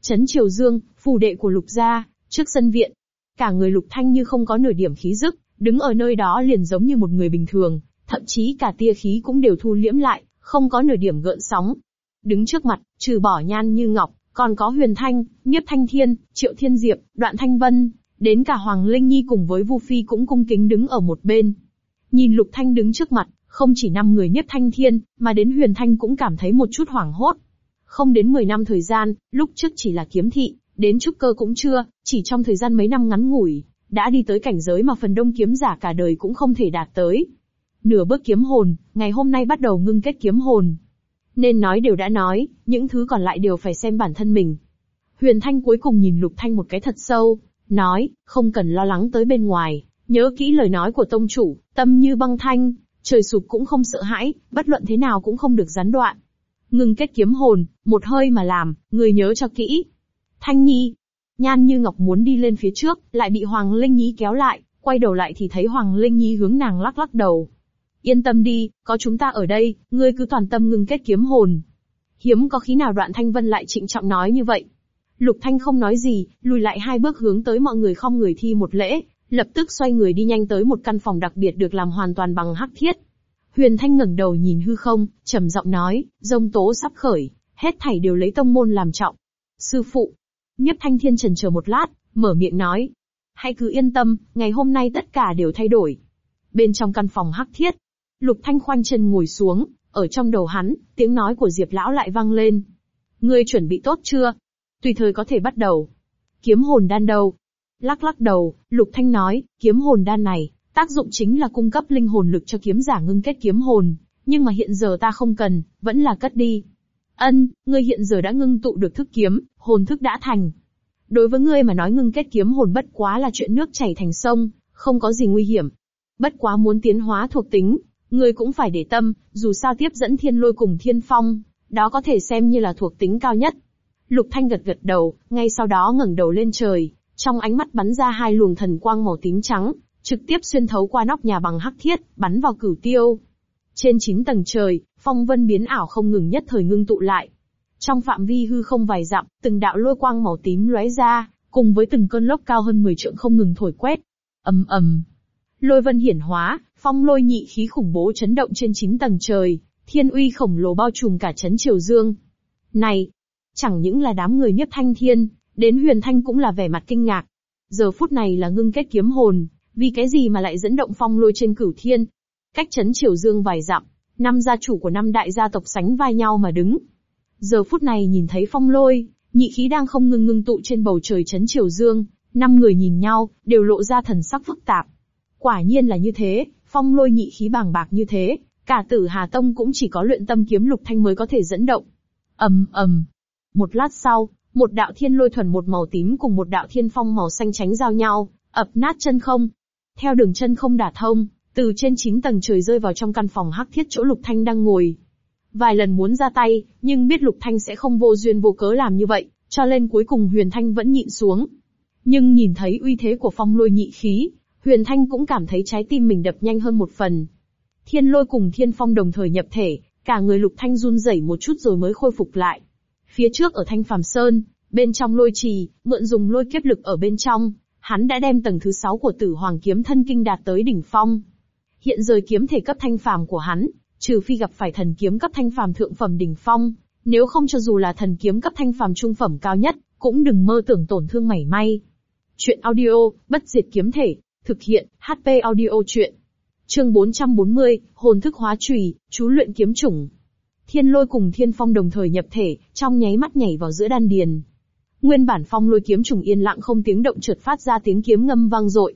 Trấn Triều Dương, phù đệ của Lục gia, trước sân viện. Cả người Lục Thanh như không có nửa điểm khí dứt, đứng ở nơi đó liền giống như một người bình thường, thậm chí cả tia khí cũng đều thu liễm lại, không có nửa điểm gợn sóng. Đứng trước mặt, trừ bỏ nhan như ngọc, còn có Huyền Thanh, Nhiếp Thanh Thiên, Triệu Thiên Diệp, Đoạn Thanh Vân, đến cả Hoàng Linh Nhi cùng với Vu Phi cũng cung kính đứng ở một bên. Nhìn Lục Thanh đứng trước mặt, không chỉ năm người Nhiếp Thanh Thiên, mà đến Huyền Thanh cũng cảm thấy một chút hoảng hốt. Không đến 10 năm thời gian, lúc trước chỉ là kiếm thị, đến trúc cơ cũng chưa, chỉ trong thời gian mấy năm ngắn ngủi, đã đi tới cảnh giới mà phần đông kiếm giả cả đời cũng không thể đạt tới. Nửa bước kiếm hồn, ngày hôm nay bắt đầu ngưng kết kiếm hồn. Nên nói đều đã nói, những thứ còn lại đều phải xem bản thân mình. Huyền Thanh cuối cùng nhìn Lục Thanh một cái thật sâu, nói, không cần lo lắng tới bên ngoài, nhớ kỹ lời nói của tông chủ, tâm như băng thanh, trời sụp cũng không sợ hãi, bất luận thế nào cũng không được gián đoạn. Ngưng kết kiếm hồn, một hơi mà làm, người nhớ cho kỹ. Thanh Nhi, Nhan như Ngọc muốn đi lên phía trước, lại bị Hoàng Linh Nhi kéo lại, quay đầu lại thì thấy Hoàng Linh Nhi hướng nàng lắc lắc đầu. Yên tâm đi, có chúng ta ở đây, ngươi cứ toàn tâm ngưng kết kiếm hồn. Hiếm có khí nào đoạn Thanh Vân lại trịnh trọng nói như vậy. Lục Thanh không nói gì, lùi lại hai bước hướng tới mọi người không người thi một lễ, lập tức xoay người đi nhanh tới một căn phòng đặc biệt được làm hoàn toàn bằng hắc thiết. Huyền Thanh ngẩng đầu nhìn hư không, trầm giọng nói, rông tố sắp khởi, hết thảy đều lấy tông môn làm trọng. Sư phụ, Nhiếp Thanh Thiên trần chờ một lát, mở miệng nói, hãy cứ yên tâm, ngày hôm nay tất cả đều thay đổi. Bên trong căn phòng hắc thiết, Lục Thanh khoanh chân ngồi xuống, ở trong đầu hắn, tiếng nói của Diệp Lão lại vang lên. Ngươi chuẩn bị tốt chưa? Tùy thời có thể bắt đầu. Kiếm hồn đan đâu? Lắc lắc đầu, Lục Thanh nói, kiếm hồn đan này, tác dụng chính là cung cấp linh hồn lực cho kiếm giả ngưng kết kiếm hồn, nhưng mà hiện giờ ta không cần, vẫn là cất đi. Ân, ngươi hiện giờ đã ngưng tụ được thức kiếm, hồn thức đã thành. Đối với ngươi mà nói ngưng kết kiếm hồn bất quá là chuyện nước chảy thành sông, không có gì nguy hiểm. Bất quá muốn tiến hóa thuộc tính, ngươi cũng phải để tâm, dù sao tiếp dẫn thiên lôi cùng thiên phong, đó có thể xem như là thuộc tính cao nhất. Lục Thanh gật gật đầu, ngay sau đó ngẩng đầu lên trời, trong ánh mắt bắn ra hai luồng thần quang màu tím trắng, trực tiếp xuyên thấu qua nóc nhà bằng hắc thiết, bắn vào cửu tiêu. Trên chín tầng trời, phong vân biến ảo không ngừng nhất thời ngưng tụ lại. Trong phạm vi hư không vài dặm, từng đạo lôi quang màu tím lóe ra, cùng với từng cơn lốc cao hơn 10 trượng không ngừng thổi quét. ầm ầm, lôi vân hiển hóa, phong lôi nhị khí khủng bố chấn động trên chín tầng trời, thiên uy khổng lồ bao trùm cả chấn triều dương. Này, chẳng những là đám người nhất thanh thiên, đến huyền thanh cũng là vẻ mặt kinh ngạc. Giờ phút này là ngưng kết kiếm hồn, vì cái gì mà lại dẫn động phong lôi trên cửu thiên? Cách chấn triều dương vài dặm, năm gia chủ của năm đại gia tộc sánh vai nhau mà đứng. Giờ phút này nhìn thấy phong lôi, nhị khí đang không ngừng ngưng tụ trên bầu trời chấn triều dương, năm người nhìn nhau, đều lộ ra thần sắc phức tạp. Quả nhiên là như thế, phong lôi nhị khí bàng bạc như thế, cả tử Hà Tông cũng chỉ có luyện tâm kiếm lục thanh mới có thể dẫn động. ầm ầm. Một lát sau, một đạo thiên lôi thuần một màu tím cùng một đạo thiên phong màu xanh tránh giao nhau, ập nát chân không. Theo đường chân không đả thông, từ trên chín tầng trời rơi vào trong căn phòng hắc thiết chỗ Lục Thanh đang ngồi. Vài lần muốn ra tay, nhưng biết Lục Thanh sẽ không vô duyên vô cớ làm như vậy, cho nên cuối cùng Huyền Thanh vẫn nhịn xuống. Nhưng nhìn thấy uy thế của phong lôi nhị khí, Huyền Thanh cũng cảm thấy trái tim mình đập nhanh hơn một phần. Thiên lôi cùng thiên phong đồng thời nhập thể, cả người Lục Thanh run rẩy một chút rồi mới khôi phục lại. Phía trước ở Thanh Phàm Sơn, bên trong lôi trì, mượn dùng lôi kiếp lực ở bên trong, hắn đã đem tầng thứ 6 của Tử Hoàng kiếm thân kinh đạt tới đỉnh phong. Hiện giờ kiếm thể cấp thanh phàm của hắn, trừ phi gặp phải thần kiếm cấp thanh phàm thượng phẩm đỉnh phong, nếu không cho dù là thần kiếm cấp thanh phàm trung phẩm cao nhất, cũng đừng mơ tưởng tổn thương mảy may. Chuyện audio, bất diệt kiếm thể, thực hiện, HP audio chuyện. Chương 440, hồn thức hóa trùy, chú luyện kiếm chủng. Thiên lôi cùng thiên phong đồng thời nhập thể, trong nháy mắt nhảy vào giữa đan điền. Nguyên bản phong lôi kiếm trùng yên lặng không tiếng động trượt phát ra tiếng kiếm ngâm vang dội.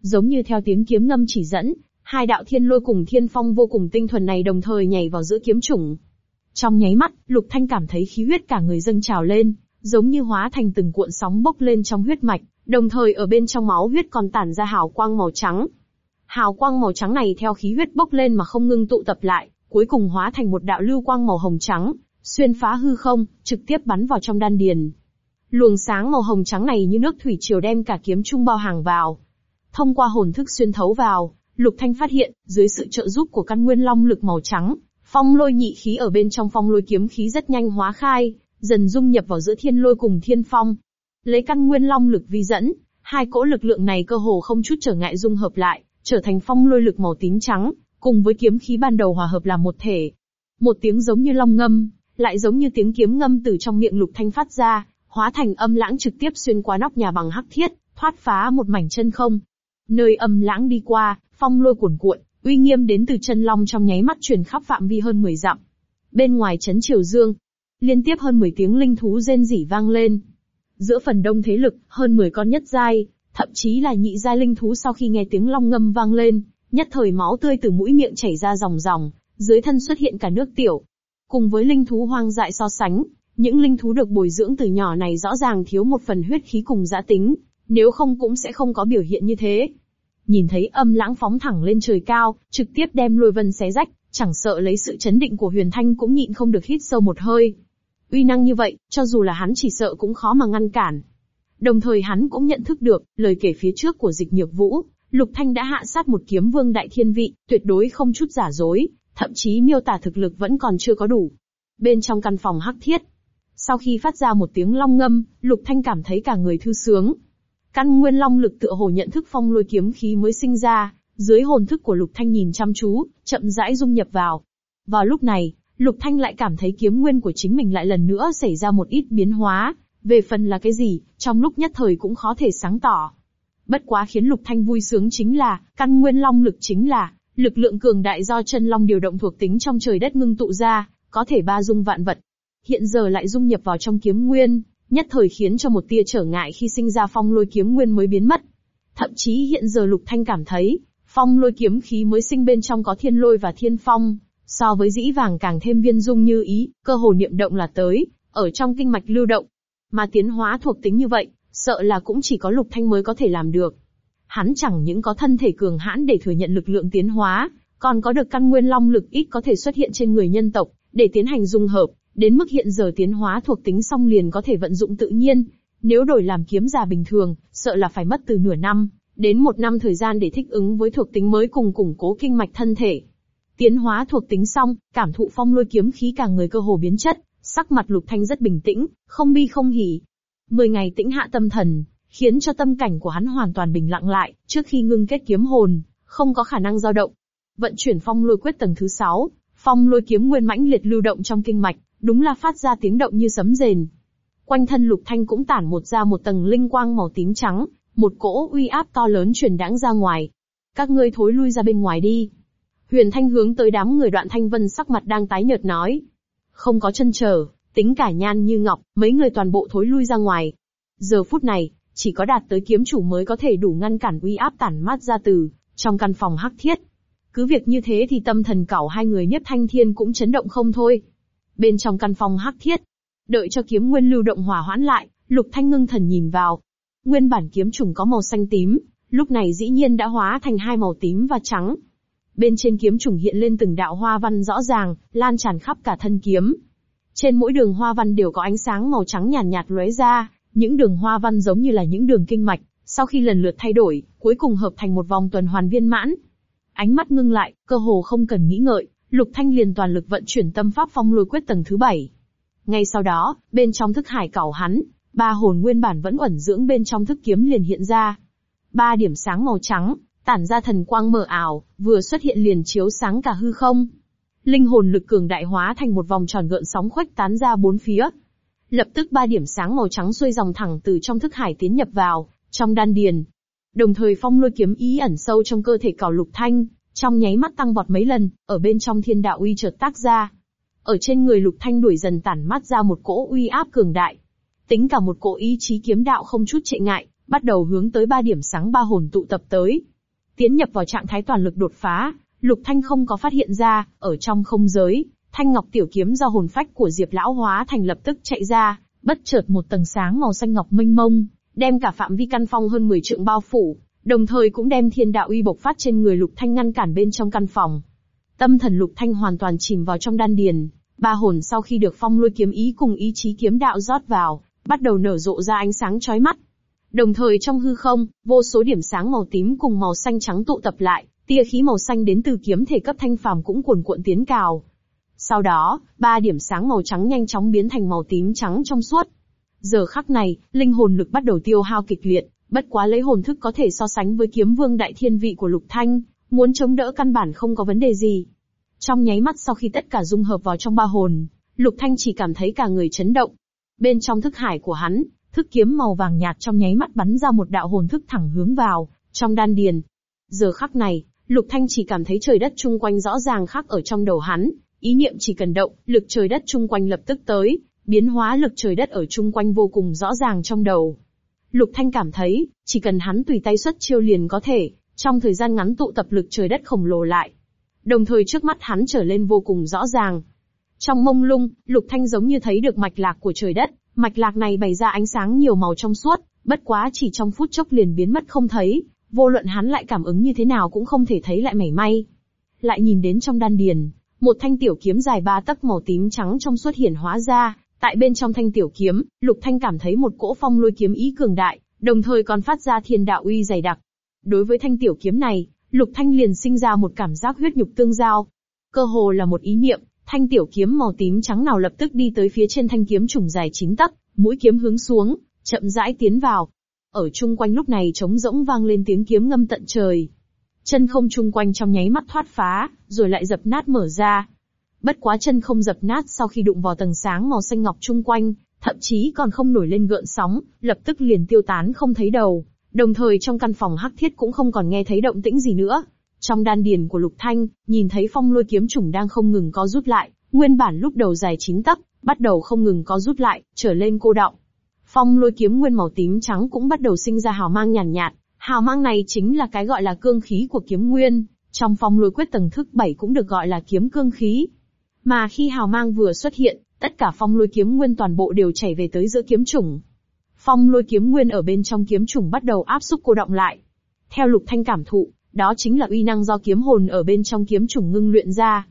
Giống như theo tiếng kiếm ngâm chỉ dẫn, hai đạo thiên lôi cùng thiên phong vô cùng tinh thuần này đồng thời nhảy vào giữa kiếm trùng. Trong nháy mắt, Lục Thanh cảm thấy khí huyết cả người dâng trào lên, giống như hóa thành từng cuộn sóng bốc lên trong huyết mạch, đồng thời ở bên trong máu huyết còn tản ra hào quang màu trắng. Hào quang màu trắng này theo khí huyết bốc lên mà không ngưng tụ tập lại, cuối cùng hóa thành một đạo lưu quang màu hồng trắng, xuyên phá hư không, trực tiếp bắn vào trong đan điền. Luồng sáng màu hồng trắng này như nước thủy triều đem cả kiếm trung bao hàng vào. Thông qua hồn thức xuyên thấu vào, Lục Thanh phát hiện, dưới sự trợ giúp của căn nguyên long lực màu trắng, phong lôi nhị khí ở bên trong phong lôi kiếm khí rất nhanh hóa khai, dần dung nhập vào giữa thiên lôi cùng thiên phong. Lấy căn nguyên long lực vi dẫn, hai cỗ lực lượng này cơ hồ không chút trở ngại dung hợp lại, trở thành phong lôi lực màu tím trắng, cùng với kiếm khí ban đầu hòa hợp làm một thể. Một tiếng giống như long ngâm, lại giống như tiếng kiếm ngâm từ trong miệng Lục Thanh phát ra, hóa thành âm lãng trực tiếp xuyên qua nóc nhà bằng hắc thiết, thoát phá một mảnh chân không. Nơi âm lãng đi qua, phong lôi cuồn cuộn, uy nghiêm đến từ chân long trong nháy mắt truyền khắp phạm vi hơn 10 dặm. Bên ngoài chấn triều dương, liên tiếp hơn 10 tiếng linh thú rên rỉ vang lên. Giữa phần đông thế lực, hơn 10 con nhất giai, thậm chí là nhị giai linh thú sau khi nghe tiếng long ngâm vang lên, nhất thời máu tươi từ mũi miệng chảy ra ròng ròng, dưới thân xuất hiện cả nước tiểu. Cùng với linh thú hoang dại so sánh, những linh thú được bồi dưỡng từ nhỏ này rõ ràng thiếu một phần huyết khí cùng giá tính, nếu không cũng sẽ không có biểu hiện như thế. Nhìn thấy âm lãng phóng thẳng lên trời cao, trực tiếp đem lôi vân xé rách, chẳng sợ lấy sự chấn định của huyền thanh cũng nhịn không được hít sâu một hơi. Uy năng như vậy, cho dù là hắn chỉ sợ cũng khó mà ngăn cản. Đồng thời hắn cũng nhận thức được, lời kể phía trước của dịch nhược vũ, Lục Thanh đã hạ sát một kiếm vương đại thiên vị, tuyệt đối không chút giả dối, thậm chí miêu tả thực lực vẫn còn chưa có đủ. Bên trong căn phòng hắc thiết, sau khi phát ra một tiếng long ngâm, Lục Thanh cảm thấy cả người thư sướng. Căn nguyên long lực tựa hồ nhận thức phong lôi kiếm khí mới sinh ra, dưới hồn thức của Lục Thanh nhìn chăm chú, chậm rãi dung nhập vào. Vào lúc này, Lục Thanh lại cảm thấy kiếm nguyên của chính mình lại lần nữa xảy ra một ít biến hóa, về phần là cái gì, trong lúc nhất thời cũng khó thể sáng tỏ. Bất quá khiến Lục Thanh vui sướng chính là, căn nguyên long lực chính là, lực lượng cường đại do chân long điều động thuộc tính trong trời đất ngưng tụ ra, có thể ba dung vạn vật, hiện giờ lại dung nhập vào trong kiếm nguyên, nhất thời khiến cho một tia trở ngại khi sinh ra phong lôi kiếm nguyên mới biến mất. Thậm chí hiện giờ Lục Thanh cảm thấy, phong lôi kiếm khí mới sinh bên trong có thiên lôi và thiên phong, so với dĩ vàng càng thêm viên dung như ý, cơ hồ niệm động là tới, ở trong kinh mạch lưu động. Mà tiến hóa thuộc tính như vậy, sợ là cũng chỉ có Lục Thanh mới có thể làm được. Hắn chẳng những có thân thể cường hãn để thừa nhận lực lượng tiến hóa, còn có được căn nguyên long lực ít có thể xuất hiện trên người nhân tộc, để tiến hành dung hợp, Đến mức hiện giờ tiến hóa thuộc tính xong liền có thể vận dụng tự nhiên, nếu đổi làm kiếm giả bình thường, sợ là phải mất từ nửa năm, đến một năm thời gian để thích ứng với thuộc tính mới cùng củng cố kinh mạch thân thể. Tiến hóa thuộc tính xong, cảm thụ phong lôi kiếm khí cả người cơ hồ biến chất, sắc mặt lục thanh rất bình tĩnh, không bi không hỉ. Mười ngày tĩnh hạ tâm thần, khiến cho tâm cảnh của hắn hoàn toàn bình lặng lại, trước khi ngưng kết kiếm hồn, không có khả năng dao động. Vận chuyển phong lôi quyết tầng thứ 6, phong lôi kiếm nguyên mãnh liệt lưu động trong kinh mạch, đúng là phát ra tiếng động như sấm rền. Quanh thân lục thanh cũng tản một ra một tầng linh quang màu tím trắng, một cỗ uy áp to lớn truyền đãng ra ngoài. Các ngươi thối lui ra bên ngoài đi. Huyền Thanh hướng tới đám người đoạn thanh vân sắc mặt đang tái nhợt nói. Không có chân chờ, tính cả nhan như ngọc, mấy người toàn bộ thối lui ra ngoài. Giờ phút này, chỉ có đạt tới kiếm chủ mới có thể đủ ngăn cản uy áp tản mát ra từ, trong căn phòng hắc thiết. Cứ việc như thế thì tâm thần cảo hai người nhất thanh thiên cũng chấn động không thôi. Bên trong căn phòng hắc thiết, đợi cho kiếm nguyên lưu động hỏa hoãn lại, lục thanh ngưng thần nhìn vào. Nguyên bản kiếm trùng có màu xanh tím, lúc này dĩ nhiên đã hóa thành hai màu tím và trắng. Bên trên kiếm trùng hiện lên từng đạo hoa văn rõ ràng, lan tràn khắp cả thân kiếm. Trên mỗi đường hoa văn đều có ánh sáng màu trắng nhàn nhạt, nhạt lóe ra, những đường hoa văn giống như là những đường kinh mạch, sau khi lần lượt thay đổi, cuối cùng hợp thành một vòng tuần hoàn viên mãn. Ánh mắt ngưng lại, cơ hồ không cần nghĩ ngợi, Lục Thanh liền toàn lực vận chuyển tâm pháp phong lôi quyết tầng thứ bảy. Ngay sau đó, bên trong thức hải cảo hắn, ba hồn nguyên bản vẫn ẩn dưỡng bên trong thức kiếm liền hiện ra. Ba điểm sáng màu trắng, tản ra thần quang mờ ảo, vừa xuất hiện liền chiếu sáng cả hư không. Linh hồn lực cường đại hóa thành một vòng tròn gợn sóng khuếch tán ra bốn phía. Lập tức ba điểm sáng màu trắng xuôi dòng thẳng từ trong thức hải tiến nhập vào, trong đan điền. Đồng thời phong lôi kiếm ý ẩn sâu trong cơ thể cào lục thanh, trong nháy mắt tăng vọt mấy lần, ở bên trong thiên đạo uy chợt tác ra. Ở trên người lục thanh đuổi dần tản mắt ra một cỗ uy áp cường đại. Tính cả một cỗ ý chí kiếm đạo không chút trệ ngại, bắt đầu hướng tới ba điểm sáng ba hồn tụ tập tới. Tiến nhập vào trạng thái toàn lực đột phá, lục thanh không có phát hiện ra, ở trong không giới, thanh ngọc tiểu kiếm do hồn phách của diệp lão hóa thành lập tức chạy ra, bất chợt một tầng sáng màu xanh ngọc minh mông, đem cả phạm vi căn phòng hơn 10 trượng bao phủ, đồng thời cũng đem thiên đạo uy bộc phát trên người Lục Thanh ngăn cản bên trong căn phòng. Tâm thần Lục Thanh hoàn toàn chìm vào trong đan điền, ba hồn sau khi được phong lôi kiếm ý cùng ý chí kiếm đạo rót vào, bắt đầu nở rộ ra ánh sáng chói mắt. Đồng thời trong hư không, vô số điểm sáng màu tím cùng màu xanh trắng tụ tập lại, tia khí màu xanh đến từ kiếm thể cấp thanh phàm cũng cuồn cuộn tiến cào. Sau đó, ba điểm sáng màu trắng nhanh chóng biến thành màu tím trắng trong suốt, Giờ khắc này, linh hồn lực bắt đầu tiêu hao kịch liệt, bất quá lấy hồn thức có thể so sánh với kiếm vương đại thiên vị của Lục Thanh, muốn chống đỡ căn bản không có vấn đề gì. Trong nháy mắt sau khi tất cả dung hợp vào trong ba hồn, Lục Thanh chỉ cảm thấy cả người chấn động. Bên trong thức hải của hắn, thức kiếm màu vàng nhạt trong nháy mắt bắn ra một đạo hồn thức thẳng hướng vào, trong đan điền. Giờ khắc này, Lục Thanh chỉ cảm thấy trời đất chung quanh rõ ràng khác ở trong đầu hắn, ý niệm chỉ cần động, lực trời đất chung quanh lập tức tới, biến hóa lực trời đất ở chung quanh vô cùng rõ ràng trong đầu. Lục Thanh cảm thấy, chỉ cần hắn tùy tay xuất chiêu liền có thể, trong thời gian ngắn tụ tập lực trời đất khổng lồ lại. Đồng thời trước mắt hắn trở lên vô cùng rõ ràng. Trong mông lung, Lục Thanh giống như thấy được mạch lạc của trời đất, mạch lạc này bày ra ánh sáng nhiều màu trong suốt, bất quá chỉ trong phút chốc liền biến mất không thấy, vô luận hắn lại cảm ứng như thế nào cũng không thể thấy lại mảy may. Lại nhìn đến trong đan điền, một thanh tiểu kiếm dài ba tấc màu tím trắng trong suốt hiển hóa ra, Tại bên trong thanh tiểu kiếm, Lục Thanh cảm thấy một cỗ phong lôi kiếm ý cường đại, đồng thời còn phát ra thiên đạo uy dày đặc. Đối với thanh tiểu kiếm này, Lục Thanh liền sinh ra một cảm giác huyết nhục tương giao. Cơ hồ là một ý niệm, thanh tiểu kiếm màu tím trắng nào lập tức đi tới phía trên thanh kiếm trùng dài chín tấc, mũi kiếm hướng xuống, chậm rãi tiến vào. Ở chung quanh lúc này trống rỗng vang lên tiếng kiếm ngâm tận trời. Chân không chung quanh trong nháy mắt thoát phá, rồi lại dập nát mở ra, Bất quá chân không dập nát sau khi đụng vào tầng sáng màu xanh ngọc chung quanh, thậm chí còn không nổi lên gợn sóng, lập tức liền tiêu tán không thấy đầu. Đồng thời trong căn phòng hắc thiết cũng không còn nghe thấy động tĩnh gì nữa. Trong đan điền của Lục Thanh, nhìn thấy phong lôi kiếm trùng đang không ngừng co rút lại, nguyên bản lúc đầu dài chín tấc, bắt đầu không ngừng co rút lại, trở lên cô động. Phong lôi kiếm nguyên màu tím trắng cũng bắt đầu sinh ra hào mang nhàn nhạt, nhạt, hào mang này chính là cái gọi là cương khí của kiếm nguyên, trong phong lôi quyết tầng thức 7 cũng được gọi là kiếm cương khí, mà khi hào mang vừa xuất hiện, tất cả phong lôi kiếm nguyên toàn bộ đều chảy về tới giữa kiếm chủng. Phong lôi kiếm nguyên ở bên trong kiếm chủng bắt đầu áp xúc cô động lại. Theo lục thanh cảm thụ, đó chính là uy năng do kiếm hồn ở bên trong kiếm chủng ngưng luyện ra.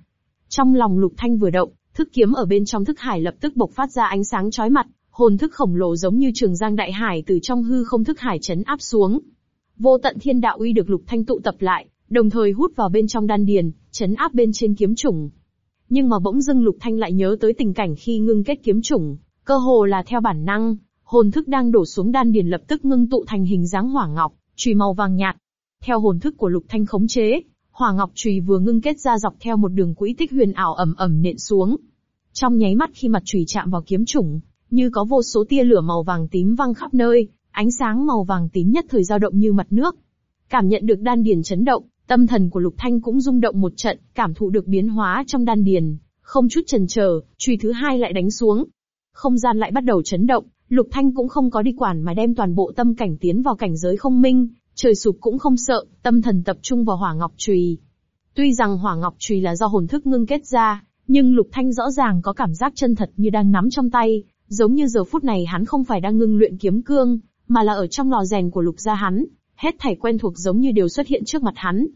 Trong lòng lục thanh vừa động, thức kiếm ở bên trong thức hải lập tức bộc phát ra ánh sáng chói mặt, hồn thức khổng lồ giống như trường giang đại hải từ trong hư không thức hải chấn áp xuống. Vô tận thiên đạo uy được lục thanh tụ tập lại, đồng thời hút vào bên trong đan điền, chấn áp bên trên kiếm chủng. Nhưng mà bỗng dưng Lục Thanh lại nhớ tới tình cảnh khi ngưng kết kiếm chủng, cơ hồ là theo bản năng, hồn thức đang đổ xuống đan điền lập tức ngưng tụ thành hình dáng hỏa ngọc, chùy màu vàng nhạt. Theo hồn thức của Lục Thanh khống chế, hỏa ngọc chùy vừa ngưng kết ra dọc theo một đường quỹ tích huyền ảo ẩm ẩm nện xuống. Trong nháy mắt khi mặt chùy chạm vào kiếm chủng, như có vô số tia lửa màu vàng tím văng khắp nơi, ánh sáng màu vàng tím nhất thời dao động như mặt nước. Cảm nhận được đan điền chấn động, Tâm thần của Lục Thanh cũng rung động một trận, cảm thụ được biến hóa trong đan điền, không chút chần chờ, chùy thứ hai lại đánh xuống. Không gian lại bắt đầu chấn động, Lục Thanh cũng không có đi quản mà đem toàn bộ tâm cảnh tiến vào cảnh giới không minh, trời sụp cũng không sợ, tâm thần tập trung vào hỏa ngọc chùy. Tuy rằng hỏa ngọc chùy là do hồn thức ngưng kết ra, nhưng Lục Thanh rõ ràng có cảm giác chân thật như đang nắm trong tay, giống như giờ phút này hắn không phải đang ngưng luyện kiếm cương, mà là ở trong lò rèn của Lục gia hắn, hết thảy quen thuộc giống như đều xuất hiện trước mặt hắn.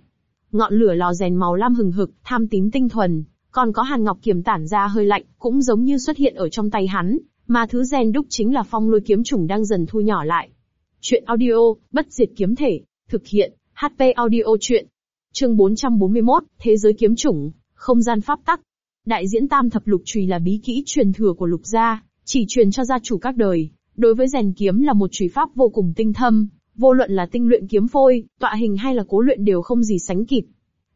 Ngọn lửa lò rèn màu lam hừng hực, tham tím tinh thuần, còn có hàn ngọc kiềm tản ra hơi lạnh, cũng giống như xuất hiện ở trong tay hắn, mà thứ rèn đúc chính là phong lôi kiếm trùng đang dần thu nhỏ lại. Chuyện audio, bất diệt kiếm thể, thực hiện, HP audio chuyện. Chương 441, Thế giới kiếm chủng, không gian pháp tắc. Đại diễn tam thập lục trùy là bí kỹ truyền thừa của lục gia, chỉ truyền cho gia chủ các đời. Đối với rèn kiếm là một trùy pháp vô cùng tinh thâm, vô luận là tinh luyện kiếm phôi, tọa hình hay là cố luyện đều không gì sánh kịp.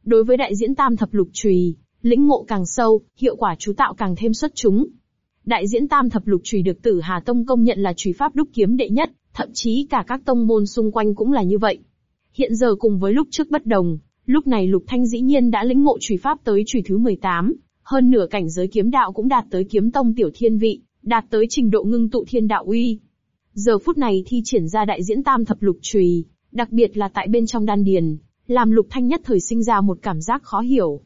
Đối với đại diễn tam thập lục trùy, lĩnh ngộ càng sâu, hiệu quả chú tạo càng thêm xuất chúng. Đại diễn tam thập lục trùy được Tử Hà Tông công nhận là trùy pháp đúc kiếm đệ nhất, thậm chí cả các tông môn xung quanh cũng là như vậy. Hiện giờ cùng với lúc trước bất đồng, lúc này Lục Thanh dĩ nhiên đã lĩnh ngộ trùy pháp tới trùy thứ 18, hơn nửa cảnh giới kiếm đạo cũng đạt tới kiếm tông tiểu thiên vị, đạt tới trình độ ngưng tụ thiên đạo uy. Giờ phút này thi triển ra đại diễn tam thập lục chùy, đặc biệt là tại bên trong đan điền, làm Lục Thanh nhất thời sinh ra một cảm giác khó hiểu.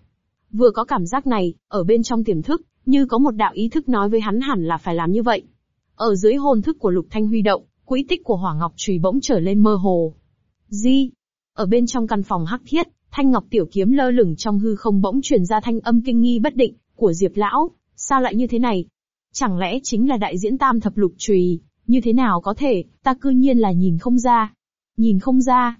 Vừa có cảm giác này, ở bên trong tiềm thức, như có một đạo ý thức nói với hắn hẳn là phải làm như vậy. Ở dưới hồn thức của Lục Thanh huy động, quỹ tích của Hỏa Ngọc chùy bỗng trở lên mơ hồ. Di, ở bên trong căn phòng hắc thiết, thanh ngọc tiểu kiếm lơ lửng trong hư không bỗng truyền ra thanh âm kinh nghi bất định của Diệp lão, sao lại như thế này? Chẳng lẽ chính là đại diễn tam thập lục chùy? Như thế nào có thể, ta cư nhiên là nhìn không ra. Nhìn không ra.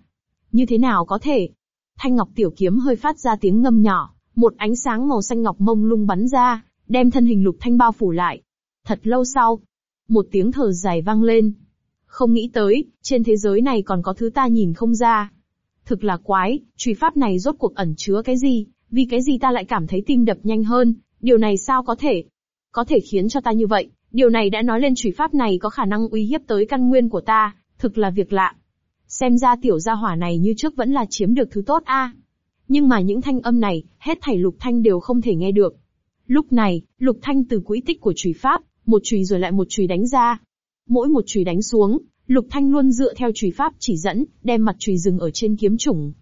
Như thế nào có thể? Thanh ngọc tiểu kiếm hơi phát ra tiếng ngâm nhỏ, một ánh sáng màu xanh ngọc mông lung bắn ra, đem thân hình lục thanh bao phủ lại. Thật lâu sau, một tiếng thở dài vang lên. Không nghĩ tới, trên thế giới này còn có thứ ta nhìn không ra. Thực là quái, truy pháp này rốt cuộc ẩn chứa cái gì, vì cái gì ta lại cảm thấy tim đập nhanh hơn, điều này sao có thể? Có thể khiến cho ta như vậy, điều này đã nói lên truy pháp này có khả năng uy hiếp tới căn nguyên của ta, thực là việc lạ. Xem ra tiểu gia hỏa này như trước vẫn là chiếm được thứ tốt a. Nhưng mà những thanh âm này, hết thảy lục thanh đều không thể nghe được. Lúc này, lục thanh từ quỹ tích của trùy pháp, một chùy rồi lại một chùy đánh ra. Mỗi một chùy đánh xuống, lục thanh luôn dựa theo chùy pháp chỉ dẫn, đem mặt chùy dừng ở trên kiếm chủng.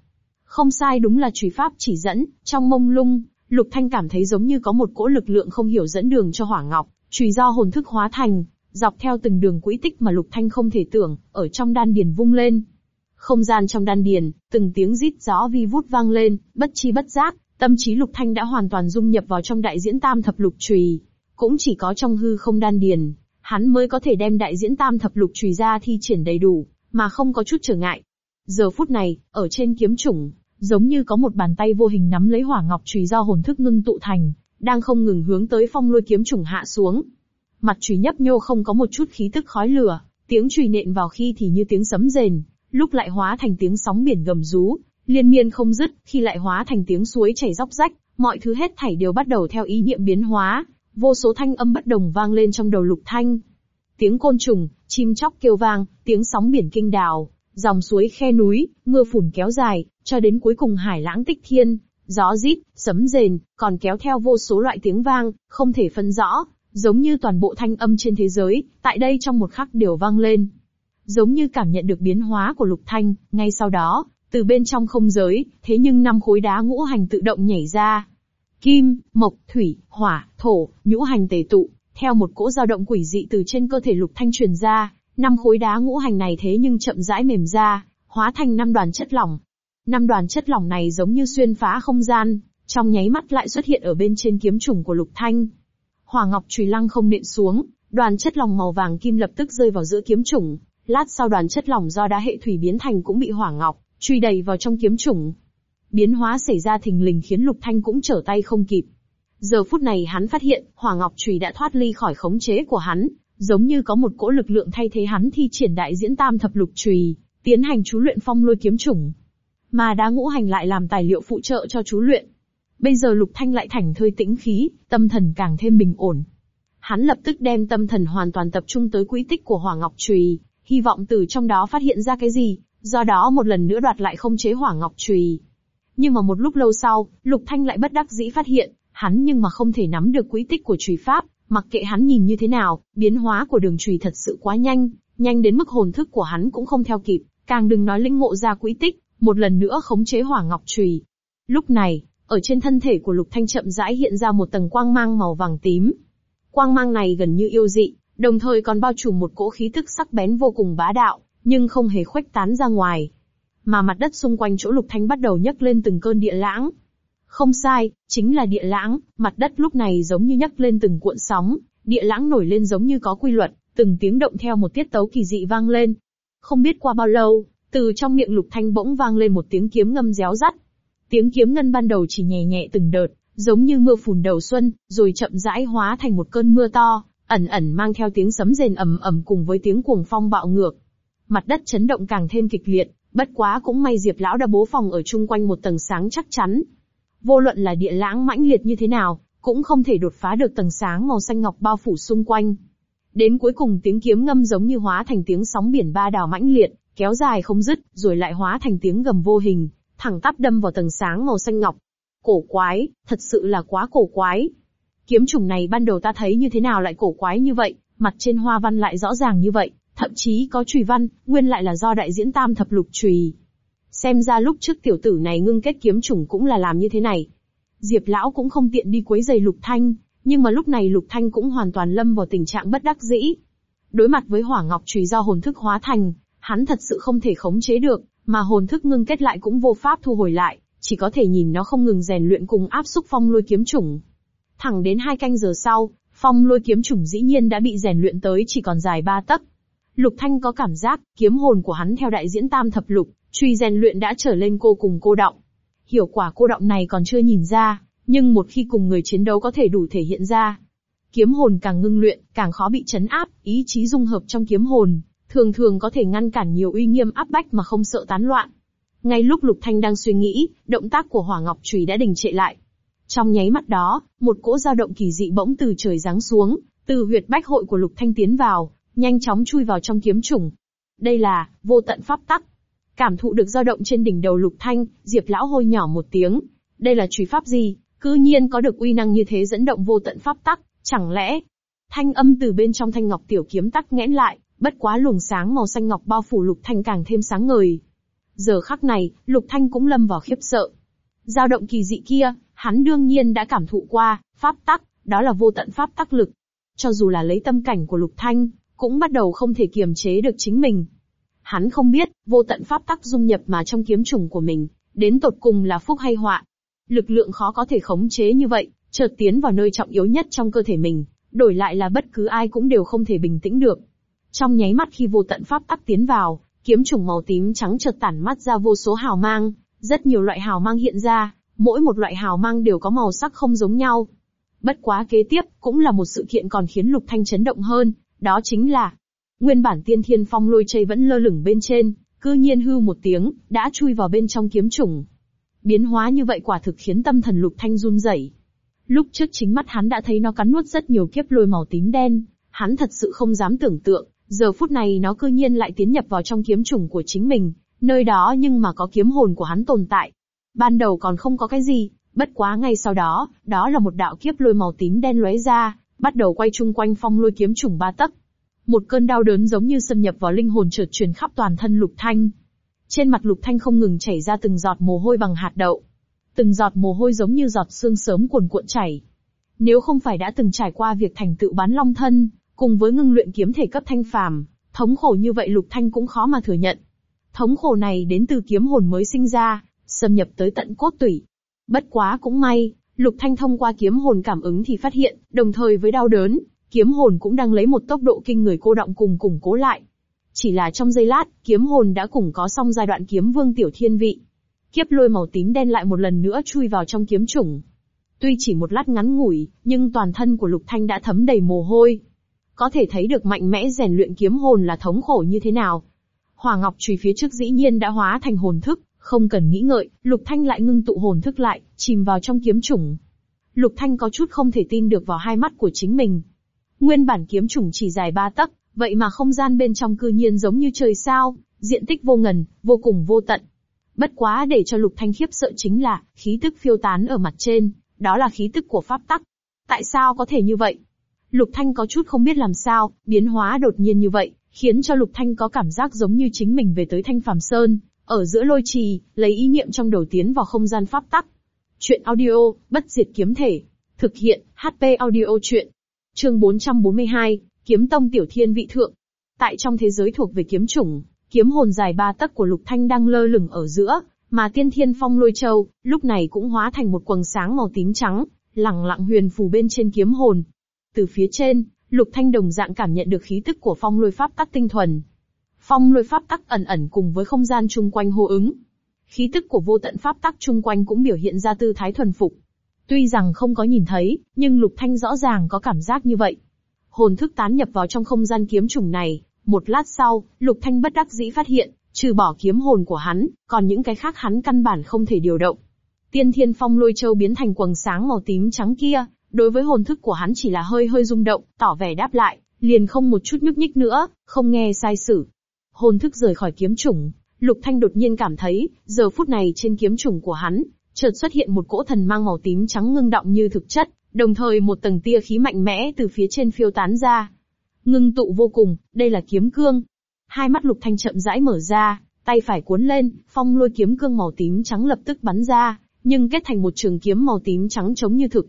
Không sai đúng là chùy pháp chỉ dẫn, trong mông lung, lục thanh cảm thấy giống như có một cỗ lực lượng không hiểu dẫn đường cho hỏa ngọc, chùy do hồn thức hóa thành, dọc theo từng đường quỹ tích mà lục thanh không thể tưởng, ở trong đan điền vung lên. Không gian trong đan điền, từng tiếng rít gió vi vút vang lên, bất chi bất giác, tâm trí Lục Thanh đã hoàn toàn dung nhập vào trong đại diễn tam thập lục chùy, cũng chỉ có trong hư không đan điền, hắn mới có thể đem đại diễn tam thập lục chùy ra thi triển đầy đủ, mà không có chút trở ngại. Giờ phút này, ở trên kiếm chủng, giống như có một bàn tay vô hình nắm lấy hỏa ngọc chùy do hồn thức ngưng tụ thành, đang không ngừng hướng tới phong lôi kiếm chủng hạ xuống. Mặt chùy nhấp nhô không có một chút khí tức khói lửa, tiếng chùy nện vào khi thì như tiếng sấm rền, lúc lại hóa thành tiếng sóng biển gầm rú, liên miên không dứt, khi lại hóa thành tiếng suối chảy róc rách, mọi thứ hết thảy đều bắt đầu theo ý niệm biến hóa, vô số thanh âm bất đồng vang lên trong đầu lục thanh. Tiếng côn trùng, chim chóc kêu vang, tiếng sóng biển kinh đào, dòng suối khe núi, mưa phùn kéo dài, cho đến cuối cùng hải lãng tích thiên, gió rít, sấm rền, còn kéo theo vô số loại tiếng vang, không thể phân rõ, giống như toàn bộ thanh âm trên thế giới, tại đây trong một khắc đều vang lên giống như cảm nhận được biến hóa của Lục Thanh, ngay sau đó, từ bên trong không giới, thế nhưng năm khối đá ngũ hành tự động nhảy ra. Kim, mộc, thủy, hỏa, thổ, nhũ hành tề tụ, theo một cỗ dao động quỷ dị từ trên cơ thể Lục Thanh truyền ra, năm khối đá ngũ hành này thế nhưng chậm rãi mềm ra, hóa thành năm đoàn chất lỏng. Năm đoàn chất lỏng này giống như xuyên phá không gian, trong nháy mắt lại xuất hiện ở bên trên kiếm trùng của Lục Thanh. Hỏa ngọc chùy lăng không nện xuống, đoàn chất lỏng màu vàng kim lập tức rơi vào giữa kiếm trùng, Lát sau đoàn chất lỏng do đá hệ thủy biến thành cũng bị hỏa ngọc, truy đầy vào trong kiếm chủng. Biến hóa xảy ra thình lình khiến Lục Thanh cũng trở tay không kịp. Giờ phút này hắn phát hiện, hỏa ngọc chùy đã thoát ly khỏi khống chế của hắn, giống như có một cỗ lực lượng thay thế hắn thi triển đại diễn tam thập lục chùy, tiến hành chú luyện phong lôi kiếm chủng. Mà đá ngũ hành lại làm tài liệu phụ trợ cho chú luyện. Bây giờ Lục Thanh lại thành thơi tĩnh khí, tâm thần càng thêm bình ổn. Hắn lập tức đem tâm thần hoàn toàn tập trung tới quỹ tích của hỏa ngọc Trùy, hy vọng từ trong đó phát hiện ra cái gì, do đó một lần nữa đoạt lại không chế hỏa ngọc Trùy. Nhưng mà một lúc lâu sau, Lục Thanh lại bất đắc dĩ phát hiện, hắn nhưng mà không thể nắm được quỹ tích của chùy pháp, mặc kệ hắn nhìn như thế nào, biến hóa của đường chùy thật sự quá nhanh, nhanh đến mức hồn thức của hắn cũng không theo kịp, càng đừng nói lĩnh ngộ ra quỹ tích, một lần nữa khống chế hỏa ngọc chùy. Lúc này, ở trên thân thể của Lục Thanh chậm rãi hiện ra một tầng quang mang màu vàng tím. Quang mang này gần như yêu dị, đồng thời còn bao trùm một cỗ khí tức sắc bén vô cùng bá đạo, nhưng không hề khuếch tán ra ngoài. Mà mặt đất xung quanh chỗ Lục Thanh bắt đầu nhấc lên từng cơn địa lãng. Không sai, chính là địa lãng, mặt đất lúc này giống như nhấc lên từng cuộn sóng, địa lãng nổi lên giống như có quy luật, từng tiếng động theo một tiết tấu kỳ dị vang lên. Không biết qua bao lâu, từ trong miệng Lục Thanh bỗng vang lên một tiếng kiếm ngâm réo rắt. Tiếng kiếm ngân ban đầu chỉ nhẹ nhẹ từng đợt, giống như mưa phùn đầu xuân, rồi chậm rãi hóa thành một cơn mưa to, ẩn ẩn mang theo tiếng sấm rền ầm ầm cùng với tiếng cuồng phong bạo ngược. Mặt đất chấn động càng thêm kịch liệt, bất quá cũng may Diệp lão đã bố phòng ở chung quanh một tầng sáng chắc chắn. Vô luận là địa lãng mãnh liệt như thế nào, cũng không thể đột phá được tầng sáng màu xanh ngọc bao phủ xung quanh. Đến cuối cùng tiếng kiếm ngâm giống như hóa thành tiếng sóng biển ba đảo mãnh liệt, kéo dài không dứt, rồi lại hóa thành tiếng gầm vô hình, thẳng tắp đâm vào tầng sáng màu xanh ngọc. Cổ quái, thật sự là quá cổ quái. Kiếm trùng này ban đầu ta thấy như thế nào lại cổ quái như vậy, mặt trên hoa văn lại rõ ràng như vậy, thậm chí có trùy văn, nguyên lại là do đại diễn tam thập lục trùy. Xem ra lúc trước tiểu tử này ngưng kết kiếm trùng cũng là làm như thế này. Diệp lão cũng không tiện đi quấy giày lục thanh, nhưng mà lúc này lục thanh cũng hoàn toàn lâm vào tình trạng bất đắc dĩ. Đối mặt với hỏa ngọc trùy do hồn thức hóa thành, hắn thật sự không thể khống chế được, mà hồn thức ngưng kết lại cũng vô pháp thu hồi lại, chỉ có thể nhìn nó không ngừng rèn luyện cùng áp xúc phong lôi kiếm chủng. Thẳng đến hai canh giờ sau, phong lôi kiếm chủng dĩ nhiên đã bị rèn luyện tới chỉ còn dài ba tấc. Lục Thanh có cảm giác, kiếm hồn của hắn theo đại diễn tam thập lục, truy rèn luyện đã trở lên cô cùng cô động. Hiệu quả cô động này còn chưa nhìn ra, nhưng một khi cùng người chiến đấu có thể đủ thể hiện ra. Kiếm hồn càng ngưng luyện, càng khó bị chấn áp, ý chí dung hợp trong kiếm hồn, thường thường có thể ngăn cản nhiều uy nghiêm áp bách mà không sợ tán loạn. Ngay lúc Lục Thanh đang suy nghĩ, động tác của Hỏa Ngọc Trùy đã đình trệ lại. Trong nháy mắt đó, một cỗ dao động kỳ dị bỗng từ trời giáng xuống, từ huyệt bách hội của Lục Thanh tiến vào, nhanh chóng chui vào trong kiếm trùng. Đây là vô tận pháp tắc. Cảm thụ được dao động trên đỉnh đầu Lục Thanh, Diệp lão hôi nhỏ một tiếng. Đây là truy pháp gì? Cư nhiên có được uy năng như thế dẫn động vô tận pháp tắc, chẳng lẽ? Thanh âm từ bên trong thanh ngọc tiểu kiếm tắc nghẽn lại, bất quá luồng sáng màu xanh ngọc bao phủ Lục Thanh càng thêm sáng ngời. Giờ khắc này, Lục Thanh cũng lâm vào khiếp sợ. Dao động kỳ dị kia, hắn đương nhiên đã cảm thụ qua, pháp tắc, đó là vô tận pháp tắc lực. Cho dù là lấy tâm cảnh của Lục Thanh, cũng bắt đầu không thể kiềm chế được chính mình. Hắn không biết, vô tận pháp tắc dung nhập mà trong kiếm trùng của mình, đến tột cùng là phúc hay họa. Lực lượng khó có thể khống chế như vậy, chợt tiến vào nơi trọng yếu nhất trong cơ thể mình, đổi lại là bất cứ ai cũng đều không thể bình tĩnh được. Trong nháy mắt khi vô tận pháp tắc tiến vào, kiếm trùng màu tím trắng chợt tản mắt ra vô số hào mang, rất nhiều loại hào mang hiện ra, mỗi một loại hào mang đều có màu sắc không giống nhau. Bất quá kế tiếp, cũng là một sự kiện còn khiến Lục Thanh chấn động hơn, đó chính là, nguyên bản tiên thiên phong lôi chây vẫn lơ lửng bên trên, cư nhiên hư một tiếng, đã chui vào bên trong kiếm trùng. Biến hóa như vậy quả thực khiến tâm thần Lục Thanh run rẩy. Lúc trước chính mắt hắn đã thấy nó cắn nuốt rất nhiều kiếp lôi màu tím đen, hắn thật sự không dám tưởng tượng, giờ phút này nó cư nhiên lại tiến nhập vào trong kiếm trùng của chính mình, nơi đó nhưng mà có kiếm hồn của hắn tồn tại. Ban đầu còn không có cái gì, bất quá ngay sau đó, đó là một đạo kiếp lôi màu tím đen lóe ra, bắt đầu quay chung quanh phong lôi kiếm trùng ba tấc. Một cơn đau đớn giống như xâm nhập vào linh hồn chợt truyền khắp toàn thân Lục Thanh. Trên mặt Lục Thanh không ngừng chảy ra từng giọt mồ hôi bằng hạt đậu. Từng giọt mồ hôi giống như giọt sương sớm cuồn cuộn chảy. Nếu không phải đã từng trải qua việc thành tựu bán long thân, cùng với ngưng luyện kiếm thể cấp thanh phàm, thống khổ như vậy Lục Thanh cũng khó mà thừa nhận. Thống khổ này đến từ kiếm hồn mới sinh ra, xâm nhập tới tận cốt tủy. Bất quá cũng may, Lục Thanh thông qua kiếm hồn cảm ứng thì phát hiện, đồng thời với đau đớn, kiếm hồn cũng đang lấy một tốc độ kinh người cô động cùng củng cố lại. Chỉ là trong giây lát, kiếm hồn đã cùng có xong giai đoạn kiếm vương tiểu thiên vị. Kiếp lôi màu tím đen lại một lần nữa chui vào trong kiếm chủng. Tuy chỉ một lát ngắn ngủi, nhưng toàn thân của Lục Thanh đã thấm đầy mồ hôi. Có thể thấy được mạnh mẽ rèn luyện kiếm hồn là thống khổ như thế nào. Hỏa Ngọc chùy phía trước dĩ nhiên đã hóa thành hồn thức, không cần nghĩ ngợi, Lục Thanh lại ngưng tụ hồn thức lại, chìm vào trong kiếm chủng. Lục Thanh có chút không thể tin được vào hai mắt của chính mình. Nguyên bản kiếm chủng chỉ dài ba tấc, vậy mà không gian bên trong cư nhiên giống như trời sao, diện tích vô ngần, vô cùng vô tận. Bất quá để cho Lục Thanh khiếp sợ chính là, khí tức phiêu tán ở mặt trên, đó là khí tức của pháp tắc. Tại sao có thể như vậy? Lục Thanh có chút không biết làm sao, biến hóa đột nhiên như vậy, khiến cho Lục Thanh có cảm giác giống như chính mình về tới Thanh Phàm Sơn, ở giữa lôi trì, lấy ý niệm trong đầu tiến vào không gian pháp tắc. Chuyện audio, bất diệt kiếm thể. Thực hiện, HP audio chuyện. Chương 442, Kiếm Tông Tiểu Thiên Vị Thượng. Tại trong thế giới thuộc về kiếm chủng, kiếm hồn dài ba tấc của Lục Thanh đang lơ lửng ở giữa, mà Tiên Thiên Phong Lôi Châu, lúc này cũng hóa thành một quầng sáng màu tím trắng, lẳng lặng huyền phù bên trên kiếm hồn. Từ phía trên, Lục Thanh đồng dạng cảm nhận được khí tức của phong lôi pháp tắc tinh thuần. Phong lôi pháp tắc ẩn ẩn cùng với không gian chung quanh hô ứng. Khí tức của vô tận pháp tắc chung quanh cũng biểu hiện ra tư thái thuần phục. Tuy rằng không có nhìn thấy, nhưng Lục Thanh rõ ràng có cảm giác như vậy. Hồn thức tán nhập vào trong không gian kiếm trùng này, một lát sau, Lục Thanh bất đắc dĩ phát hiện, trừ bỏ kiếm hồn của hắn, còn những cái khác hắn căn bản không thể điều động. Tiên Thiên Phong Lôi Châu biến thành quầng sáng màu tím trắng kia, đối với hồn thức của hắn chỉ là hơi hơi rung động, tỏ vẻ đáp lại, liền không một chút nhúc nhích nữa, không nghe sai sử. Hồn thức rời khỏi kiếm chủng, Lục Thanh đột nhiên cảm thấy, giờ phút này trên kiếm chủng của hắn, chợt xuất hiện một cỗ thần mang màu tím trắng ngưng động như thực chất, đồng thời một tầng tia khí mạnh mẽ từ phía trên phiêu tán ra. Ngưng tụ vô cùng, đây là kiếm cương. Hai mắt Lục Thanh chậm rãi mở ra, tay phải cuốn lên, phong lôi kiếm cương màu tím trắng lập tức bắn ra, nhưng kết thành một trường kiếm màu tím trắng chống như thực.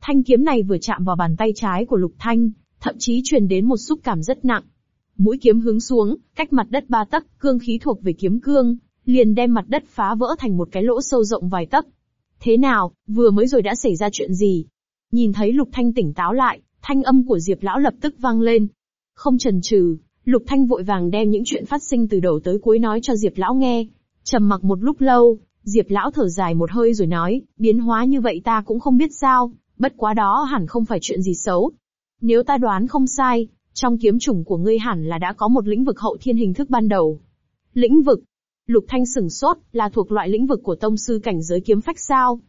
Thanh kiếm này vừa chạm vào bàn tay trái của Lục Thanh, thậm chí truyền đến một xúc cảm rất nặng. Mũi kiếm hướng xuống, cách mặt đất ba tấc, cương khí thuộc về kiếm cương, liền đem mặt đất phá vỡ thành một cái lỗ sâu rộng vài tấc. Thế nào, vừa mới rồi đã xảy ra chuyện gì? Nhìn thấy Lục Thanh tỉnh táo lại, thanh âm của Diệp Lão lập tức vang lên. Không chần chừ, Lục Thanh vội vàng đem những chuyện phát sinh từ đầu tới cuối nói cho Diệp Lão nghe. Trầm mặc một lúc lâu, Diệp Lão thở dài một hơi rồi nói, biến hóa như vậy ta cũng không biết sao, bất quá đó hẳn không phải chuyện gì xấu. Nếu ta đoán không sai, trong kiếm chủng của ngươi hẳn là đã có một lĩnh vực hậu thiên hình thức ban đầu. Lĩnh vực? Lục Thanh sừng sốt, là thuộc loại lĩnh vực của tông sư cảnh giới kiếm phách sao?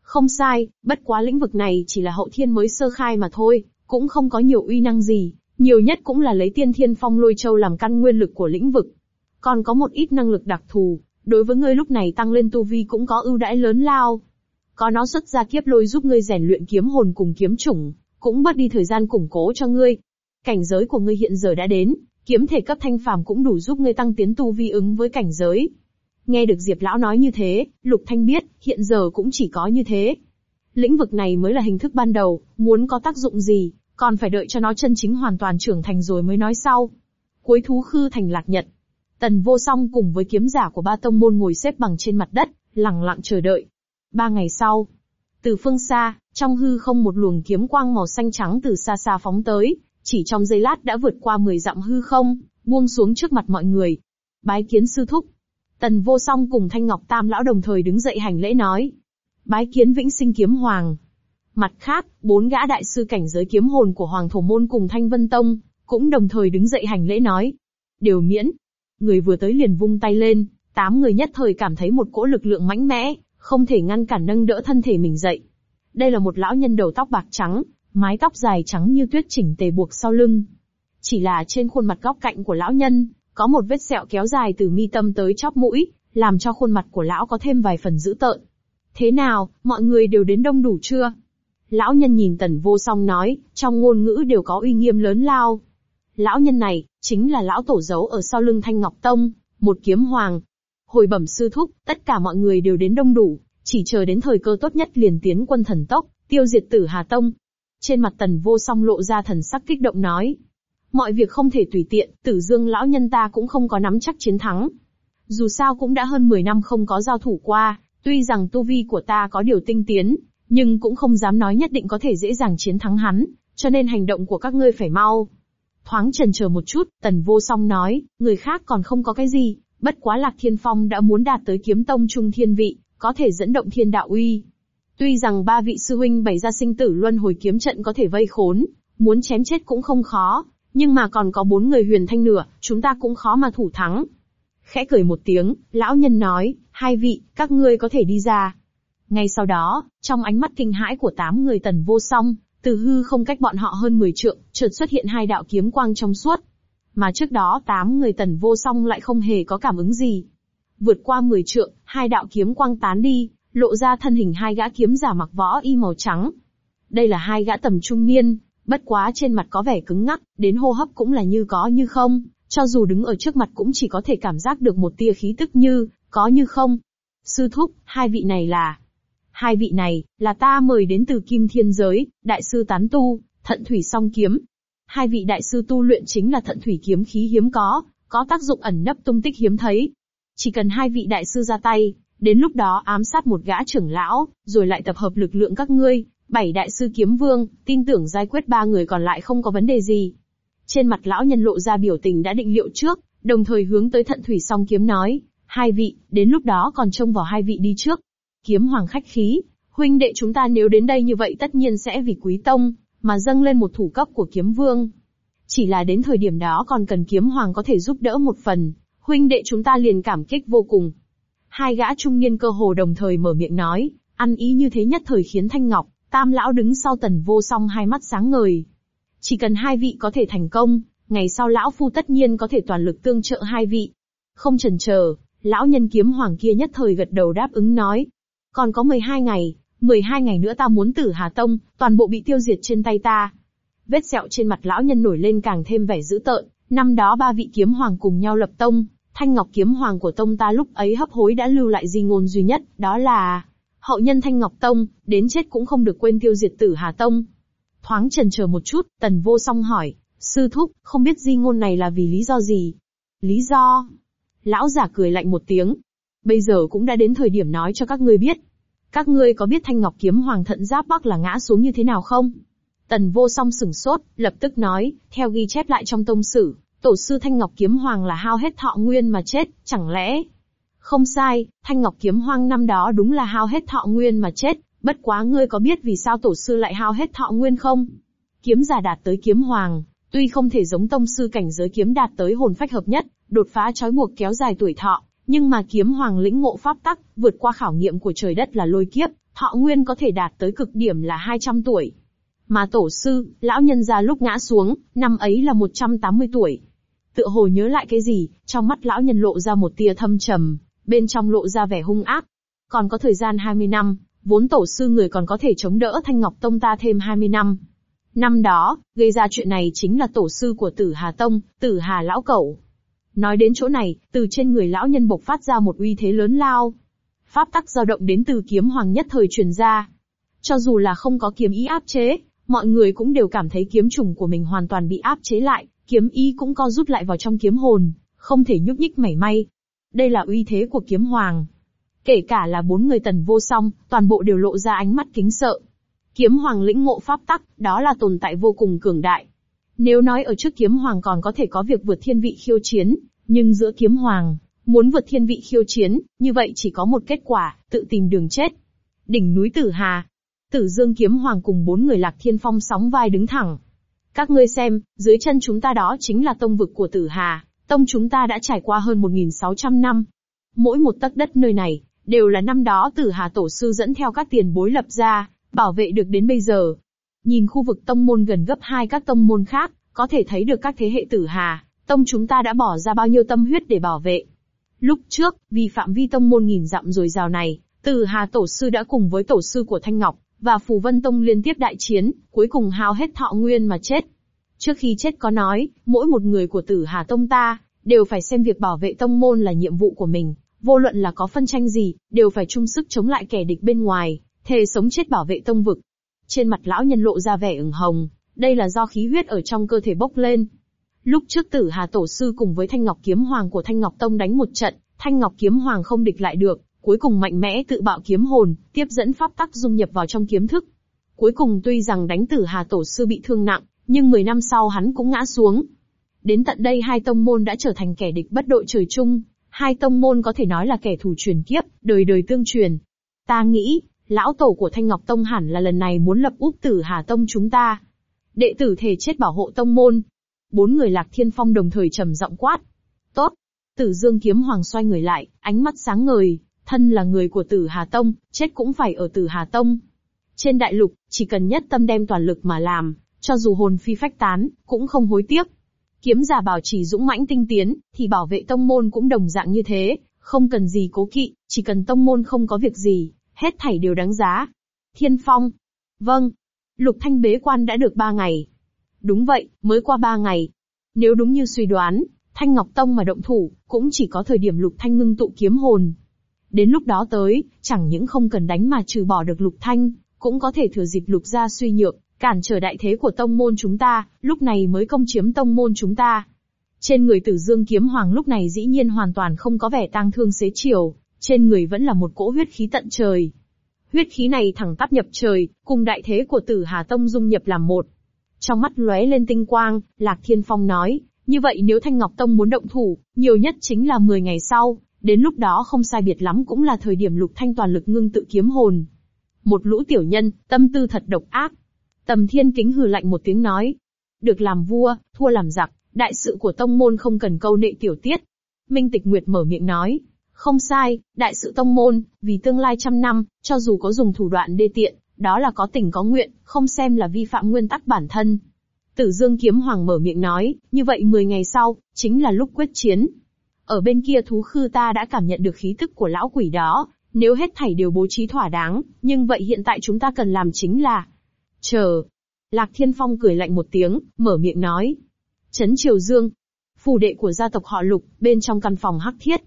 Không sai, bất quá lĩnh vực này chỉ là hậu thiên mới sơ khai mà thôi, cũng không có nhiều uy năng gì, nhiều nhất cũng là lấy tiên thiên phong lôi châu làm căn nguyên lực của lĩnh vực. Còn có một ít năng lực đặc thù, đối với ngươi lúc này tăng lên tu vi cũng có ưu đãi lớn lao. Có nó xuất ra kiếp lôi giúp ngươi rèn luyện kiếm hồn cùng kiếm chủng, cũng bớt đi thời gian củng cố cho ngươi. Cảnh giới của ngươi hiện giờ đã đến, kiếm thể cấp thanh phàm cũng đủ giúp ngươi tăng tiến tu vi ứng với cảnh giới. Nghe được Diệp Lão nói như thế, Lục Thanh biết, hiện giờ cũng chỉ có như thế. Lĩnh vực này mới là hình thức ban đầu, muốn có tác dụng gì, còn phải đợi cho nó chân chính hoàn toàn trưởng thành rồi mới nói sau. Cuối thú khư thành lạc nhật. Tần vô song cùng với kiếm giả của ba tông môn ngồi xếp bằng trên mặt đất, lặng lặng chờ đợi. Ba ngày sau, từ phương xa, trong hư không một luồng kiếm quang màu xanh trắng từ xa xa phóng tới, chỉ trong giây lát đã vượt qua 10 dặm hư không, buông xuống trước mặt mọi người. Bái kiến sư thúc. Tần vô song cùng Thanh Ngọc Tam lão đồng thời đứng dậy hành lễ nói. Bái kiến vĩnh sinh kiếm hoàng. Mặt khác, bốn gã đại sư cảnh giới kiếm hồn của Hoàng Thổ Môn cùng Thanh Vân Tông, cũng đồng thời đứng dậy hành lễ nói. Đều miễn. Người vừa tới liền vung tay lên, tám người nhất thời cảm thấy một cỗ lực lượng mãnh mẽ, không thể ngăn cản nâng đỡ thân thể mình dậy. Đây là một lão nhân đầu tóc bạc trắng, mái tóc dài trắng như tuyết chỉnh tề buộc sau lưng. Chỉ là trên khuôn mặt góc cạnh của lão nhân, có một vết sẹo kéo dài từ mi tâm tới chóp mũi, làm cho khuôn mặt của lão có thêm vài phần dữ tợn. Thế nào, mọi người đều đến đông đủ chưa? Lão nhân nhìn tần vô song nói, trong ngôn ngữ đều có uy nghiêm lớn lao. Lão nhân này, chính là lão tổ giấu ở sau lưng Thanh Ngọc Tông, một kiếm hoàng. Hồi bẩm sư thúc, tất cả mọi người đều đến đông đủ, chỉ chờ đến thời cơ tốt nhất liền tiến quân thần tốc, tiêu diệt tử Hà Tông. Trên mặt tần vô song lộ ra thần sắc kích động nói. Mọi việc không thể tùy tiện, tử dương lão nhân ta cũng không có nắm chắc chiến thắng. Dù sao cũng đã hơn 10 năm không có giao thủ qua, tuy rằng tu vi của ta có điều tinh tiến, nhưng cũng không dám nói nhất định có thể dễ dàng chiến thắng hắn, cho nên hành động của các ngươi phải mau. Thoáng trần chờ một chút, tần vô song nói, người khác còn không có cái gì, bất quá lạc thiên phong đã muốn đạt tới kiếm tông trung thiên vị, có thể dẫn động thiên đạo uy. Tuy rằng ba vị sư huynh bày ra sinh tử luân hồi kiếm trận có thể vây khốn, muốn chém chết cũng không khó, nhưng mà còn có bốn người huyền thanh nửa, chúng ta cũng khó mà thủ thắng. Khẽ cười một tiếng, lão nhân nói, hai vị, các ngươi có thể đi ra. Ngay sau đó, trong ánh mắt kinh hãi của tám người tần vô song, từ hư không cách bọn họ hơn 10 trượng, chợt xuất hiện hai đạo kiếm quang trong suốt. Mà trước đó tám người tần vô song lại không hề có cảm ứng gì. Vượt qua 10 trượng, hai đạo kiếm quang tán đi, lộ ra thân hình hai gã kiếm giả mặc võ y màu trắng. Đây là hai gã tầm trung niên, bất quá trên mặt có vẻ cứng ngắc, đến hô hấp cũng là như có như không, cho dù đứng ở trước mặt cũng chỉ có thể cảm giác được một tia khí tức như, có như không. Sư thúc, hai vị này là... Hai vị này, là ta mời đến từ Kim Thiên Giới, Đại sư Tán Tu, Thận Thủy Song Kiếm. Hai vị đại sư tu luyện chính là thận thủy kiếm khí hiếm có, có tác dụng ẩn nấp tung tích hiếm thấy. Chỉ cần hai vị đại sư ra tay, đến lúc đó ám sát một gã trưởng lão, rồi lại tập hợp lực lượng các ngươi, bảy đại sư kiếm vương, tin tưởng giải quyết ba người còn lại không có vấn đề gì. Trên mặt lão nhân lộ ra biểu tình đã định liệu trước, đồng thời hướng tới thận thủy song kiếm nói, hai vị, đến lúc đó còn trông vào hai vị đi trước. Kiếm hoàng khách khí, huynh đệ chúng ta nếu đến đây như vậy tất nhiên sẽ vì quý tông, mà dâng lên một thủ cấp của kiếm vương. Chỉ là đến thời điểm đó còn cần kiếm hoàng có thể giúp đỡ một phần, huynh đệ chúng ta liền cảm kích vô cùng. Hai gã trung niên cơ hồ đồng thời mở miệng nói, ăn ý như thế nhất thời khiến Thanh Ngọc, Tam lão đứng sau tần vô song hai mắt sáng ngời. Chỉ cần hai vị có thể thành công, ngày sau lão phu tất nhiên có thể toàn lực tương trợ hai vị. Không chần chờ, lão nhân kiếm hoàng kia nhất thời gật đầu đáp ứng nói. Còn có 12 ngày, 12 ngày nữa ta muốn tử Hà Tông, toàn bộ bị tiêu diệt trên tay ta. Vết sẹo trên mặt lão nhân nổi lên càng thêm vẻ dữ tợn, năm đó ba vị kiếm hoàng cùng nhau lập tông, thanh ngọc kiếm hoàng của tông ta lúc ấy hấp hối đã lưu lại di ngôn duy nhất, đó là hậu nhân thanh ngọc tông, đến chết cũng không được quên tiêu diệt tử Hà Tông. Thoáng Trần chờ một chút, tần vô song hỏi, sư thúc, không biết di ngôn này là vì lý do gì? Lý do? Lão giả cười lạnh một tiếng. Bây giờ cũng đã đến thời điểm nói cho các ngươi biết, các ngươi có biết thanh ngọc kiếm hoàng thận giáp bắc là ngã xuống như thế nào không? Tần vô song sửng sốt, lập tức nói, theo ghi chép lại trong tông sử, tổ sư thanh ngọc kiếm hoàng là hao hết thọ nguyên mà chết, chẳng lẽ? Không sai, thanh ngọc kiếm hoàng năm đó đúng là hao hết thọ nguyên mà chết, bất quá ngươi có biết vì sao tổ sư lại hao hết thọ nguyên không? Kiếm giả đạt tới kiếm hoàng, tuy không thể giống tông sư cảnh giới kiếm đạt tới hồn phách hợp nhất, đột phá trói buộc kéo dài tuổi thọ, nhưng mà kiếm hoàng lĩnh ngộ pháp tắc, vượt qua khảo nghiệm của trời đất là lôi kiếp, thọ nguyên có thể đạt tới cực điểm là 200 tuổi. Mà tổ sư, lão nhân gia lúc ngã xuống, năm ấy là 180 tuổi. Tựa hồ nhớ lại cái gì, trong mắt lão nhân lộ ra một tia thâm trầm, bên trong lộ ra vẻ hung ác. Còn có thời gian 20 năm, vốn tổ sư người còn có thể chống đỡ Thanh Ngọc Tông ta thêm 20 năm. Năm đó, gây ra chuyện này chính là tổ sư của Tử Hà Tông, Tử Hà Lão Cẩu. Nói đến chỗ này, từ trên người lão nhân bộc phát ra một uy thế lớn lao. Pháp tắc dao động đến từ kiếm hoàng nhất thời truyền ra. Cho dù là không có kiếm ý áp chế, mọi người cũng đều cảm thấy kiếm trùng của mình hoàn toàn bị áp chế lại, kiếm ý cũng co rút lại vào trong kiếm hồn, không thể nhúc nhích mảy may. Đây là uy thế của kiếm hoàng. Kể cả là bốn người tần vô song, toàn bộ đều lộ ra ánh mắt kính sợ. Kiếm hoàng lĩnh ngộ pháp tắc, đó là tồn tại vô cùng cường đại. Nếu nói ở trước kiếm hoàng còn có thể có việc vượt thiên vị khiêu chiến, nhưng giữa kiếm hoàng, muốn vượt thiên vị khiêu chiến, như vậy chỉ có một kết quả, tự tìm đường chết. Đỉnh núi Tử Hà. Tử Dương kiếm hoàng cùng bốn người lạc thiên phong sóng vai đứng thẳng. Các ngươi xem, dưới chân chúng ta đó chính là tông vực của Tử Hà, tông chúng ta đã trải qua hơn 1.600 năm. Mỗi một tấc đất nơi này, đều là năm đó Tử Hà tổ sư dẫn theo các tiền bối lập ra, bảo vệ được đến bây giờ. Nhìn khu vực tông môn gần gấp hai các tông môn khác, có thể thấy được các thế hệ Tử Hà, tông chúng ta đã bỏ ra bao nhiêu tâm huyết để bảo vệ. Lúc trước, vì phạm vi tông môn nghìn dặm rồi rào này, Tử Hà Tổ Sư đã cùng với Tổ Sư của Thanh Ngọc, và Phù Vân Tông liên tiếp đại chiến, cuối cùng hao hết thọ nguyên mà chết. Trước khi chết có nói, mỗi một người của Tử Hà Tông ta, đều phải xem việc bảo vệ tông môn là nhiệm vụ của mình, vô luận là có phân tranh gì, đều phải chung sức chống lại kẻ địch bên ngoài, thề sống chết bảo vệ tông vực. Trên mặt lão nhân lộ ra vẻ ửng hồng, đây là do khí huyết ở trong cơ thể bốc lên, Lúc trước tử Hà Tổ Sư cùng với Thanh Ngọc Kiếm Hoàng của Thanh Ngọc Tông đánh một trận, Thanh Ngọc Kiếm Hoàng không địch lại được, cuối cùng mạnh mẽ tự bạo kiếm hồn, tiếp dẫn pháp tắc dung nhập vào trong kiếm thức. Cuối cùng tuy rằng đánh tử Hà Tổ Sư bị thương nặng, nhưng 10 năm sau hắn cũng ngã xuống. Đến tận đây hai tông môn đã trở thành kẻ địch bất đội trời chung, hai tông môn có thể nói là kẻ thù truyền kiếp, đời đời tương truyền. Ta nghĩ, lão tổ của Thanh Ngọc Tông hẳn là lần này muốn lập úp tử Hà Tông chúng ta. Đệ tử thể chết bảo hộ tông môn, Bốn người lạc thiên phong đồng thời trầm giọng quát. Tốt. Tử Dương kiếm hoàng xoay người lại, ánh mắt sáng ngời, thân là người của tử Hà Tông, chết cũng phải ở tử Hà Tông. Trên đại lục, chỉ cần nhất tâm đem toàn lực mà làm, cho dù hồn phi phách tán, cũng không hối tiếc. Kiếm giả bảo trì dũng mãnh tinh tiến, thì bảo vệ tông môn cũng đồng dạng như thế, Không cần gì cố kỵ, chỉ cần tông môn không có việc gì, hết thảy đều đáng giá. Thiên Phong. Vâng. Lục Thanh bế quan đã được ba ngày. Đúng vậy, mới qua ba ngày. Nếu đúng như suy đoán, Thanh Ngọc Tông mà động thủ, cũng chỉ có thời điểm Lục Thanh ngưng tụ kiếm hồn. Đến lúc đó tới, chẳng những không cần đánh mà trừ bỏ được Lục Thanh, cũng có thể thừa dịp Lục gia suy nhược, cản trở đại thế của tông môn chúng ta, lúc này mới công chiếm tông môn chúng ta. Trên người tử dương kiếm hoàng lúc này dĩ nhiên hoàn toàn không có vẻ tang thương xế chiều, trên người vẫn là một cỗ huyết khí tận trời. Huyết khí này thẳng tắp nhập trời, cùng đại thế của tử Hà Tông dung nhập làm một. Trong mắt lóe lên tinh quang, Lạc Thiên Phong nói, như vậy nếu Thanh Ngọc Tông muốn động thủ, nhiều nhất chính là 10 ngày sau, đến lúc đó không sai biệt lắm cũng là thời điểm Lục Thanh toàn lực ngưng tự kiếm hồn. Một lũ tiểu nhân, tâm tư thật độc ác. Tầm Thiên Kính hừ lạnh một tiếng nói, được làm vua, thua làm giặc, đại sự của tông môn không cần câu nệ tiểu tiết. Minh Tịch Nguyệt mở miệng nói, không sai, đại sự tông môn, vì tương lai trăm năm, cho dù có dùng thủ đoạn đê tiện, đó là có tình có nguyện, không xem là vi phạm nguyên tắc bản thân. Tử Dương Kiếm Hoàng mở miệng nói, như vậy 10 ngày sau, chính là lúc quyết chiến. Ở bên kia thú khư ta đã cảm nhận được khí tức của lão quỷ đó, nếu hết thảy đều bố trí thỏa đáng, nhưng vậy hiện tại chúng ta cần làm chính là... Chờ. Lạc Thiên Phong cười lạnh một tiếng, mở miệng nói. Trấn Triều Dương. Phù đệ của gia tộc họ lục, bên trong căn phòng hắc thiết.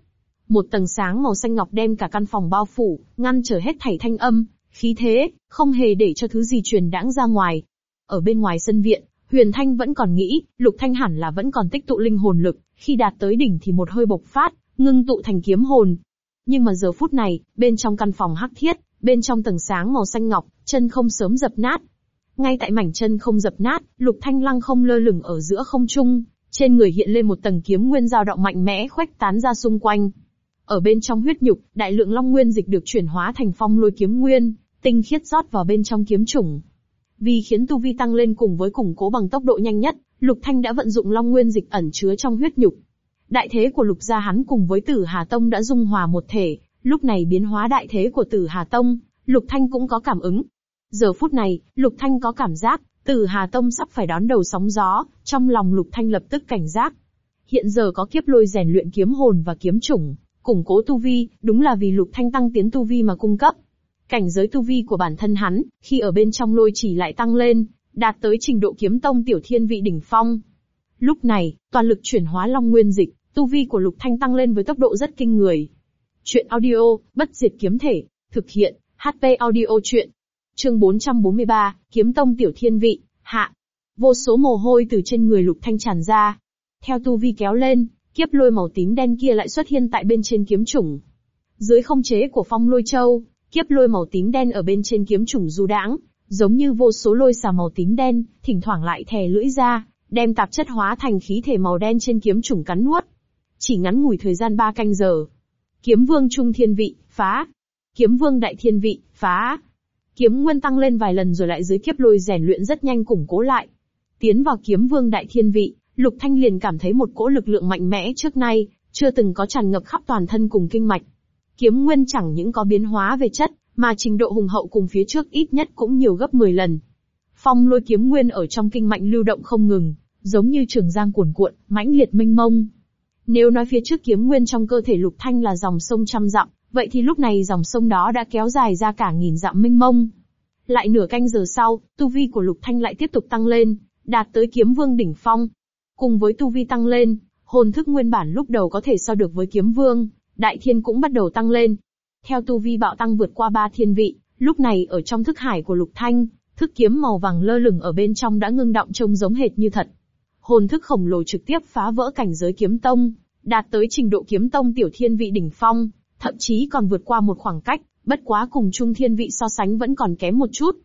Một tầng sáng màu xanh ngọc đem cả căn phòng bao phủ, ngăn trở hết thảy thanh âm, khí thế, không hề để cho thứ gì truyền đãng ra ngoài. Ở bên ngoài sân viện, Huyền Thanh vẫn còn nghĩ, Lục Thanh hẳn là vẫn còn tích tụ linh hồn lực, khi đạt tới đỉnh thì một hơi bộc phát, ngưng tụ thành kiếm hồn. Nhưng mà giờ phút này, bên trong căn phòng hắc thiết, bên trong tầng sáng màu xanh ngọc, chân không sớm dập nát. Ngay tại mảnh chân không dập nát, Lục Thanh lăng không lơ lửng ở giữa không trung, trên người hiện lên một tầng kiếm nguyên dao động mạnh mẽ khuếch tán ra xung quanh. Ở bên trong huyết nhục, đại lượng long nguyên dịch được chuyển hóa thành phong lôi kiếm nguyên, tinh khiết rót vào bên trong kiếm chủng. Vì khiến tu vi tăng lên cùng với củng cố bằng tốc độ nhanh nhất, Lục Thanh đã vận dụng long nguyên dịch ẩn chứa trong huyết nhục. Đại thế của Lục gia hắn cùng với Tử Hà Tông đã dung hòa một thể, lúc này biến hóa đại thế của Tử Hà Tông, Lục Thanh cũng có cảm ứng. Giờ phút này, Lục Thanh có cảm giác, Tử Hà Tông sắp phải đón đầu sóng gió, trong lòng Lục Thanh lập tức cảnh giác. Hiện giờ có kiếp lôi rèn luyện kiếm hồn và kiếm chủng, củng cố tu vi, đúng là vì Lục Thanh tăng tiến tu vi mà cung cấp. Cảnh giới tu vi của bản thân hắn, khi ở bên trong lôi chỉ lại tăng lên, đạt tới trình độ kiếm tông tiểu thiên vị đỉnh phong. Lúc này, toàn lực chuyển hóa long nguyên dịch, tu vi của Lục Thanh tăng lên với tốc độ rất kinh người. Chuyện audio, bất diệt kiếm thể, thực hiện, HP audio chuyện. Chương 443, Kiếm tông tiểu thiên vị, hạ. Vô số mồ hôi từ trên người Lục Thanh tràn ra. Theo tu vi kéo lên, kiếp lôi màu tím đen kia lại xuất hiện tại bên trên kiếm chủng. Dưới không chế của phong lôi châu, kiếp lôi màu tím đen ở bên trên kiếm chủng du đãng, giống như vô số lôi xà màu tím đen, thỉnh thoảng lại thè lưỡi ra, đem tạp chất hóa thành khí thể màu đen trên kiếm chủng cắn nuốt. Chỉ ngắn ngủi thời gian ba canh giờ. Kiếm vương trung thiên vị, phá. Kiếm vương đại thiên vị, phá. Kiếm nguyên tăng lên vài lần rồi lại dưới kiếp lôi rèn luyện rất nhanh củng cố lại. Tiến vào kiếm vương đại thiên vị, Lục Thanh liền cảm thấy một cỗ lực lượng mạnh mẽ trước nay, chưa từng có tràn ngập khắp toàn thân cùng kinh mạch. Kiếm nguyên chẳng những có biến hóa về chất, mà trình độ hùng hậu cùng phía trước ít nhất cũng nhiều gấp 10 lần. Phong lôi kiếm nguyên ở trong kinh mạnh lưu động không ngừng, giống như trường giang cuồn cuộn, mãnh liệt mênh mông. Nếu nói phía trước kiếm nguyên trong cơ thể lục thanh là dòng sông trăm dặm, vậy thì lúc này dòng sông đó đã kéo dài ra cả nghìn dặm mênh mông. Lại nửa canh giờ sau, tu vi của lục thanh lại tiếp tục tăng lên, đạt tới kiếm vương đỉnh phong. Cùng với tu vi tăng lên, hồn thức nguyên bản lúc đầu có thể so được với kiếm vương, đại thiên cũng bắt đầu tăng lên. Theo tu vi bạo tăng vượt qua ba thiên vị, lúc này ở trong thức hải của lục thanh, thức kiếm màu vàng lơ lửng ở bên trong đã ngưng động trông giống hệt như thật. Hồn thức khổng lồ trực tiếp phá vỡ cảnh giới kiếm tông, đạt tới trình độ kiếm tông tiểu thiên vị đỉnh phong, thậm chí còn vượt qua một khoảng cách, bất quá cùng trung thiên vị so sánh vẫn còn kém một chút.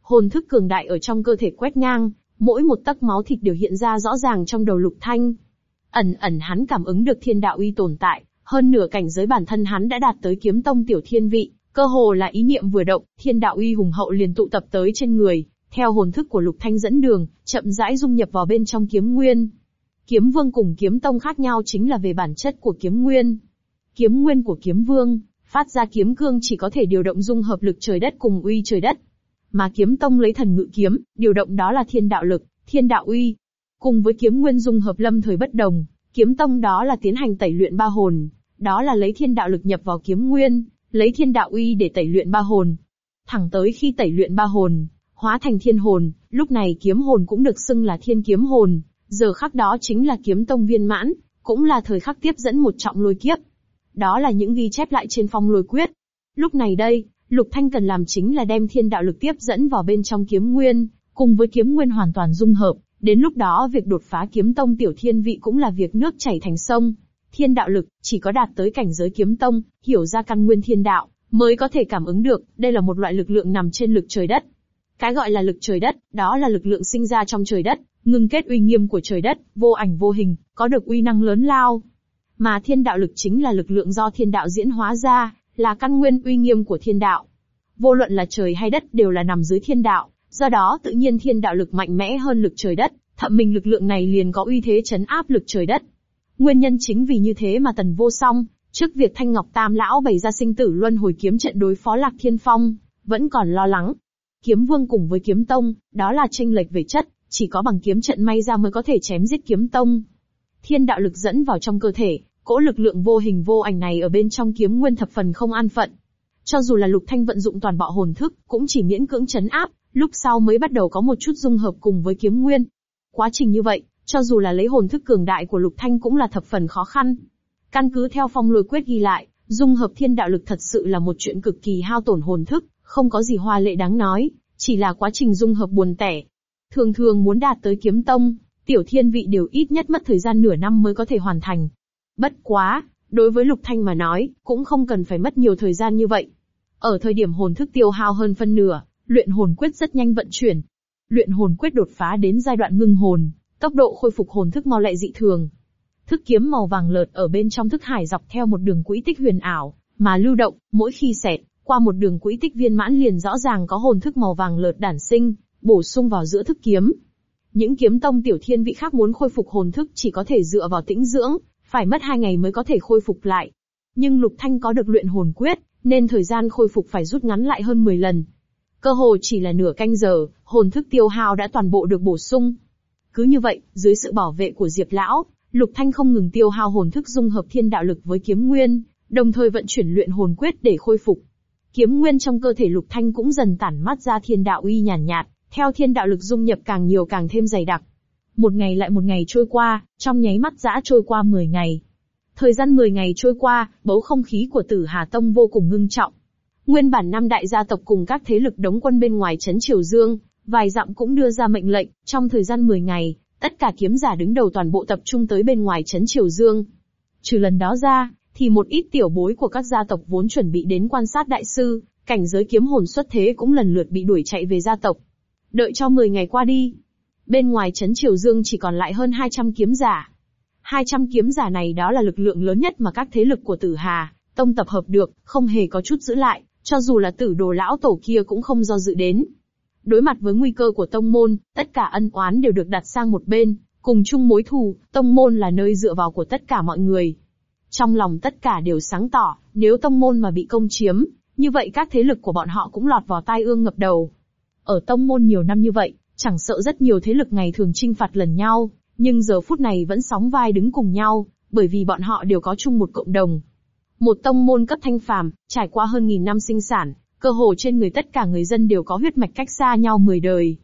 Hồn thức cường đại ở trong cơ thể quét ngang, mỗi một tấc máu thịt đều hiện ra rõ ràng trong đầu lục thanh. Ẩn ẩn hắn cảm ứng được thiên đạo uy tồn tại, hơn nửa cảnh giới bản thân hắn đã đạt tới kiếm tông tiểu thiên vị, cơ hồ là ý niệm vừa động, thiên đạo uy hùng hậu liền tụ tập tới trên người, theo hồn thức của Lục Thanh dẫn đường, chậm rãi dung nhập vào bên trong kiếm nguyên. Kiếm vương cùng kiếm tông khác nhau chính là về bản chất của kiếm nguyên. Kiếm nguyên của kiếm vương, phát ra kiếm cương chỉ có thể điều động dung hợp lực trời đất cùng uy trời đất. Mà kiếm tông lấy thần ngự kiếm, điều động đó là thiên đạo lực, thiên đạo uy. Cùng với kiếm nguyên dung hợp lâm thời bất đồng, kiếm tông đó là tiến hành tẩy luyện ba hồn, đó là lấy thiên đạo lực nhập vào kiếm nguyên, lấy thiên đạo uy để tẩy luyện ba hồn. Thẳng tới khi tẩy luyện ba hồn, hóa thành thiên hồn, lúc này kiếm hồn cũng được xưng là thiên kiếm hồn, giờ khắc đó chính là kiếm tông viên mãn, cũng là thời khắc tiếp dẫn một trọng lôi kiếp. Đó là những ghi chép lại trên phong lôi quyết. Lúc này đây, Lục Thanh cần làm chính là đem thiên đạo lực tiếp dẫn vào bên trong kiếm nguyên, cùng với kiếm nguyên hoàn toàn dung hợp, đến lúc đó việc đột phá kiếm tông tiểu thiên vị cũng là việc nước chảy thành sông. Thiên đạo lực, chỉ có đạt tới cảnh giới kiếm tông, hiểu ra căn nguyên thiên đạo, mới có thể cảm ứng được, đây là một loại lực lượng nằm trên lực trời đất. Cái gọi là lực trời đất, đó là lực lượng sinh ra trong trời đất, ngưng kết uy nghiêm của trời đất, vô ảnh vô hình, có được uy năng lớn lao. Mà thiên đạo lực chính là lực lượng do thiên đạo diễn hóa ra, là căn nguyên uy nghiêm của thiên đạo. Vô luận là trời hay đất đều là nằm dưới thiên đạo, do đó tự nhiên thiên đạo lực mạnh mẽ hơn lực trời đất, thậm mình lực lượng này liền có uy thế chấn áp lực trời đất. Nguyên nhân chính vì như thế mà tần vô song, trước việc Thanh Ngọc Tam Lão bày ra sinh tử luân hồi kiếm trận đối phó Lạc Thiên Phong, vẫn còn lo lắng. Kiếm Vương cùng với Kiếm Tông, đó là tranh lệch về chất, chỉ có bằng kiếm trận may ra mới có thể chém giết Kiếm Tông. Thiên đạo lực dẫn vào trong cơ thể, cỗ lực lượng vô hình vô ảnh này ở bên trong kiếm nguyên thập phần không an phận. Cho dù là Lục Thanh vận dụng toàn bộ hồn thức, cũng chỉ miễn cưỡng chấn áp, lúc sau mới bắt đầu có một chút dung hợp cùng với kiếm nguyên. Quá trình như vậy, cho dù là lấy hồn thức cường đại của Lục Thanh cũng là thập phần khó khăn. Căn cứ theo phong lôi quyết ghi lại, dung hợp thiên đạo lực thật sự là một chuyện cực kỳ hao tổn hồn thức, không có gì hoa lệ đáng nói, chỉ là quá trình dung hợp buồn tẻ. Thường thường muốn đạt tới kiếm tông, tiểu thiên vị đều ít nhất mất thời gian nửa năm mới có thể hoàn thành. Bất quá, đối với Lục Thanh mà nói, cũng không cần phải mất nhiều thời gian như vậy. Ở thời điểm hồn thức tiêu hao hơn phân nửa, luyện hồn quyết rất nhanh vận chuyển. Luyện hồn quyết đột phá đến giai đoạn ngưng hồn, tốc độ khôi phục hồn thức mau lẹ dị thường. Thức kiếm màu vàng lợt ở bên trong thức hải dọc theo một đường quỹ tích huyền ảo, mà lưu động, mỗi khi xẹt qua một đường quỹ tích viên mãn liền rõ ràng có hồn thức màu vàng lợt đản sinh, bổ sung vào giữa thức kiếm. Những kiếm tông tiểu thiên vị khác muốn khôi phục hồn thức chỉ có thể dựa vào tĩnh dưỡng, phải mất hai ngày mới có thể khôi phục lại. Nhưng Lục Thanh có được luyện hồn quyết, nên thời gian khôi phục phải rút ngắn lại hơn 10 lần. Cơ hồ chỉ là nửa canh giờ, hồn thức tiêu hao đã toàn bộ được bổ sung. Cứ như vậy, dưới sự bảo vệ của Diệp Lão, Lục Thanh không ngừng tiêu hao hồn thức dung hợp thiên đạo lực với kiếm nguyên, đồng thời vận chuyển luyện hồn quyết để khôi phục. Kiếm nguyên trong cơ thể Lục Thanh cũng dần tản mát ra thiên đạo uy nhàn nhạt, theo thiên đạo lực dung nhập càng nhiều càng thêm dày đặc. Một ngày lại một ngày trôi qua, trong nháy mắt dã trôi qua 10 ngày. Thời gian 10 ngày trôi qua, bầu không khí của Tử Hà Tông vô cùng ngưng trọng. Nguyên bản năm đại gia tộc cùng các thế lực đóng quân bên ngoài trấn Triều Dương, vài dặm cũng đưa ra mệnh lệnh, trong thời gian 10 ngày, tất cả kiếm giả đứng đầu toàn bộ tập trung tới bên ngoài trấn Triều Dương. Trừ lần đó ra, thì một ít tiểu bối của các gia tộc vốn chuẩn bị đến quan sát đại sư, cảnh giới kiếm hồn xuất thế cũng lần lượt bị đuổi chạy về gia tộc. Đợi cho 10 ngày qua đi, bên ngoài trấn Triều Dương chỉ còn lại hơn 200 kiếm giả. 200 kiếm giả này đó là lực lượng lớn nhất mà các thế lực của Tử Hà, Tông tập hợp được, không hề có chút giữ lại, cho dù là tử đồ lão tổ kia cũng không do dự đến. Đối mặt với nguy cơ của tông môn, tất cả ân oán đều được đặt sang một bên, cùng chung mối thù, tông môn là nơi dựa vào của tất cả mọi người. Trong lòng tất cả đều sáng tỏ, nếu tông môn mà bị công chiếm, như vậy các thế lực của bọn họ cũng lọt vào tai ương ngập đầu. Ở tông môn nhiều năm như vậy, chẳng sợ rất nhiều thế lực ngày thường trinh phạt lần nhau, nhưng giờ phút này vẫn sóng vai đứng cùng nhau, bởi vì bọn họ đều có chung một cộng đồng. Một tông môn cấp thanh phàm, trải qua hơn nghìn năm sinh sản, cơ hồ trên người tất cả người dân đều có huyết mạch cách xa nhau 10 đời.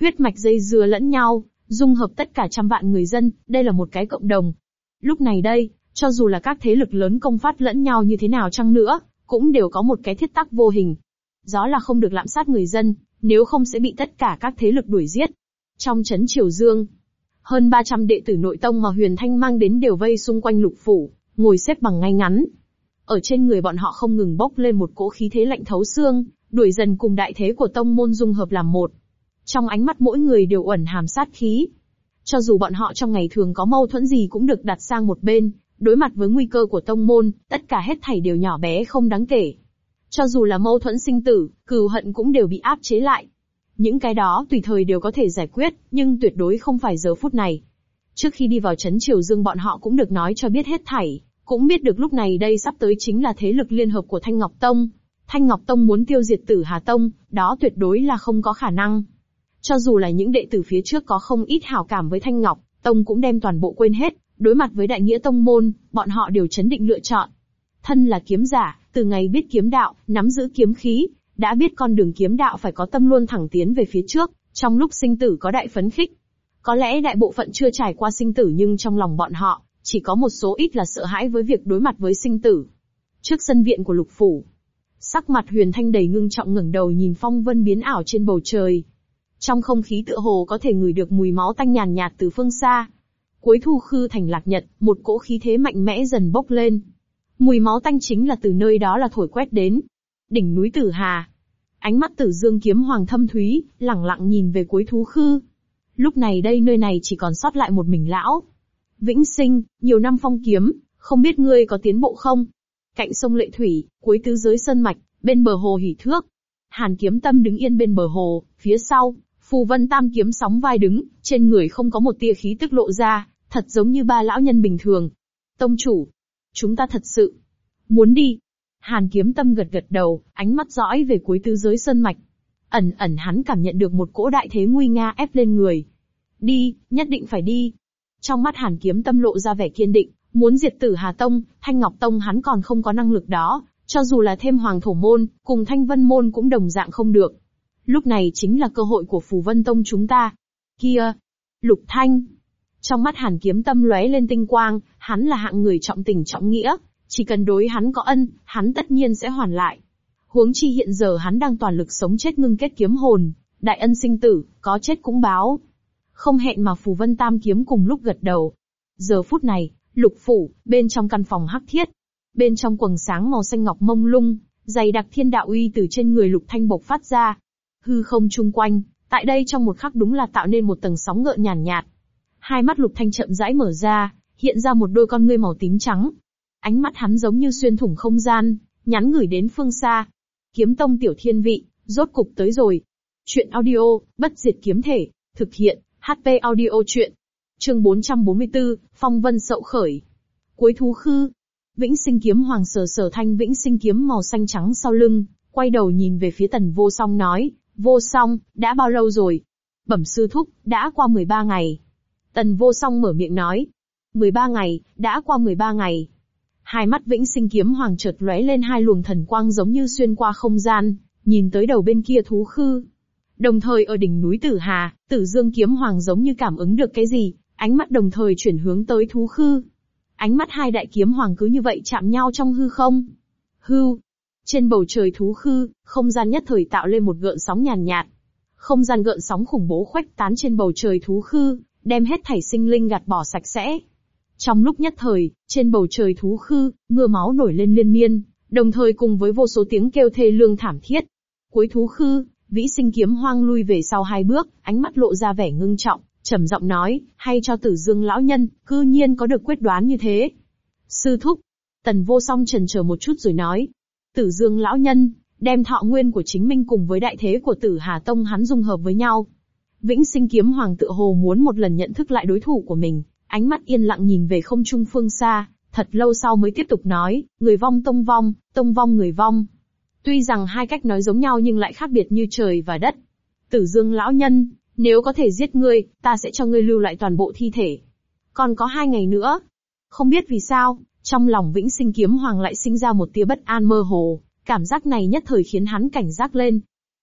Huyết mạch dây dưa lẫn nhau, dung hợp tất cả trăm vạn người dân, đây là một cái cộng đồng. Lúc này đây, cho dù là các thế lực lớn công phát lẫn nhau như thế nào chăng nữa, cũng đều có một cái thiết tắc vô hình. Đó là không được lạm sát người dân, nếu không sẽ bị tất cả các thế lực đuổi giết. Trong chấn Triều Dương, hơn 300 đệ tử nội tông mà Huyền Thanh mang đến đều vây xung quanh lục phủ, ngồi xếp bằng ngay ngắn. Ở trên người bọn họ không ngừng bốc lên một cỗ khí thế lạnh thấu xương, đuổi dần cùng đại thế của tông môn dung hợp làm một. Trong ánh mắt mỗi người đều ẩn hàm sát khí. Cho dù bọn họ trong ngày thường có mâu thuẫn gì cũng được đặt sang một bên, đối mặt với nguy cơ của tông môn, tất cả hết thảy đều nhỏ bé không đáng kể. Cho dù là mâu thuẫn sinh tử, cừu hận cũng đều bị áp chế lại. Những cái đó tùy thời đều có thể giải quyết, nhưng tuyệt đối không phải giờ phút này. Trước khi đi vào chấn Triều Dương bọn họ cũng được nói cho biết hết thảy, cũng biết được lúc này đây sắp tới chính là thế lực liên hợp của Thanh Ngọc Tông. Thanh Ngọc Tông muốn tiêu diệt Tử Hà Tông, đó tuyệt đối là không có khả năng. Cho dù là những đệ tử phía trước có không ít hảo cảm với Thanh Ngọc, Tông cũng đem toàn bộ quên hết, Đối mặt với đại nghĩa tông môn, bọn họ đều chấn định lựa chọn. Thân là kiếm giả, từ ngày biết kiếm đạo, nắm giữ kiếm khí, đã biết con đường kiếm đạo phải có tâm luôn thẳng tiến về phía trước, trong lúc sinh tử có đại phấn khích. Có lẽ đại bộ phận chưa trải qua sinh tử nhưng trong lòng bọn họ, chỉ có một số ít là sợ hãi với việc đối mặt với sinh tử. Trước sân viện của lục phủ, sắc mặt huyền thanh đầy ngưng trọng ngẩng đầu nhìn phong vân biến ảo trên bầu trời. Trong không khí tựa hồ có thể ngửi được mùi máu tanh nhàn nhạt từ phương xa. Cuối thu khư thành lạc nhật, một cỗ khí thế mạnh mẽ dần bốc lên. Mùi máu tanh chính là từ nơi đó là thổi quét đến. Đỉnh núi Tử Hà. Ánh mắt tử dương kiếm hoàng thâm thúy, lẳng lặng nhìn về cuối thú khư. Lúc này đây nơi này chỉ còn sót lại một mình lão. Vĩnh sinh, nhiều năm phong kiếm, không biết ngươi có tiến bộ không? Cạnh sông Lệ Thủy, cuối tứ giới sơn mạch, bên bờ hồ hỉ thước. Hàn kiếm tâm đứng yên bên bờ hồ, phía sau, phù vân tam kiếm sóng vai đứng, trên người không có một tia khí tức lộ ra, thật giống như ba lão nhân bình thường. Tông chủ, chúng ta thật sự muốn đi. Hàn kiếm tâm gật gật đầu, ánh mắt dõi về cuối tứ giới sơn mạch. Ẩn ẩn hắn cảm nhận được một cỗ đại thế nguy nga ép lên người. Đi, nhất định phải đi. Trong mắt hàn kiếm tâm lộ ra vẻ kiên định, muốn diệt tử Hà Tông, Thanh Ngọc Tông hắn còn không có năng lực đó, cho dù là thêm Hoàng Thổ Môn, cùng Thanh Vân Môn cũng đồng dạng không được. Lúc này chính là cơ hội của Phù Vân Tông chúng ta. Kia! Lục Thanh! Trong mắt hàn kiếm tâm lóe lên tinh quang, hắn là hạng người trọng tình trọng nghĩa, chỉ cần đối hắn có ân, hắn tất nhiên sẽ hoàn lại. Huống chi hiện giờ hắn đang toàn lực sống chết ngưng kết kiếm hồn, đại ân sinh tử, có chết cũng báo. Không hẹn mà Phù Vân Tam kiếm cùng lúc gật đầu. Giờ phút này, lục phủ, bên trong căn phòng hắc thiết. Bên trong quầng sáng màu xanh ngọc mông lung, dày đặc thiên đạo uy từ trên người lục thanh bộc phát ra. Hư không chung quanh, tại đây trong một khắc đúng là tạo nên một tầng sóng ngợn nhàn nhạt, nhạt. Hai mắt lục thanh chậm rãi mở ra, hiện ra một đôi con ngươi màu tím trắng. Ánh mắt hắn giống như xuyên thủng không gian, nhắn gửi đến phương xa. Kiếm tông tiểu thiên vị, rốt cục tới rồi. Chuyện audio, bất diệt kiếm thể, thực hiện, HP audio chuyện. Chương 444, Phong Vân Sậu Khởi. Cuối thú khư. Vĩnh sinh kiếm hoàng sờ sờ thanh vĩnh sinh kiếm màu xanh trắng sau lưng, quay đầu nhìn về phía tần vô song nói, vô song, đã bao lâu rồi? Bẩm sư thúc, đã qua 13 ngày. Tần vô song mở miệng nói. 13 ngày, đã qua 13 ngày. Hai mắt vĩnh sinh kiếm hoàng chợt lóe lên hai luồng thần quang giống như xuyên qua không gian, nhìn tới đầu bên kia thú khư. Đồng thời ở đỉnh núi Tử Hà, Tử Dương kiếm hoàng giống như cảm ứng được cái gì, ánh mắt đồng thời chuyển hướng tới thú khư. Ánh mắt hai đại kiếm hoàng cứ như vậy chạm nhau trong hư không. Hư. Trên bầu trời thú khư, không gian nhất thời tạo lên một gợn sóng nhàn nhạt. Không gian gợn sóng khủng bố khoách tán trên bầu trời thú khư, đem hết thảy sinh linh gạt bỏ sạch sẽ. Trong lúc nhất thời, trên bầu trời thú khư, mưa máu nổi lên liên miên, đồng thời cùng với vô số tiếng kêu thê lương thảm thiết. Cuối thú khư, vĩ sinh kiếm hoang lui về sau hai bước, ánh mắt lộ ra vẻ ngưng trọng, trầm giọng nói, hay cho tử dương lão nhân, cư nhiên có được quyết đoán như thế. Sư thúc, tần vô song trần chờ một chút rồi nói, tử dương lão nhân, đem thọ nguyên của chính mình cùng với đại thế của tử Hà Tông hắn dung hợp với nhau. Vĩnh sinh kiếm hoàng tự hồ muốn một lần nhận thức lại đối thủ của mình, ánh mắt yên lặng nhìn về không trung phương xa, thật lâu sau mới tiếp tục nói, người vong tông vong, tông vong người vong. Tuy rằng hai cách nói giống nhau nhưng lại khác biệt như trời và đất. Tử dương lão nhân, nếu có thể giết ngươi, ta sẽ cho ngươi lưu lại toàn bộ thi thể. Còn có hai ngày nữa. Không biết vì sao, trong lòng vĩnh sinh kiếm hoàng lại sinh ra một tia bất an mơ hồ, cảm giác này nhất thời khiến hắn cảnh giác lên.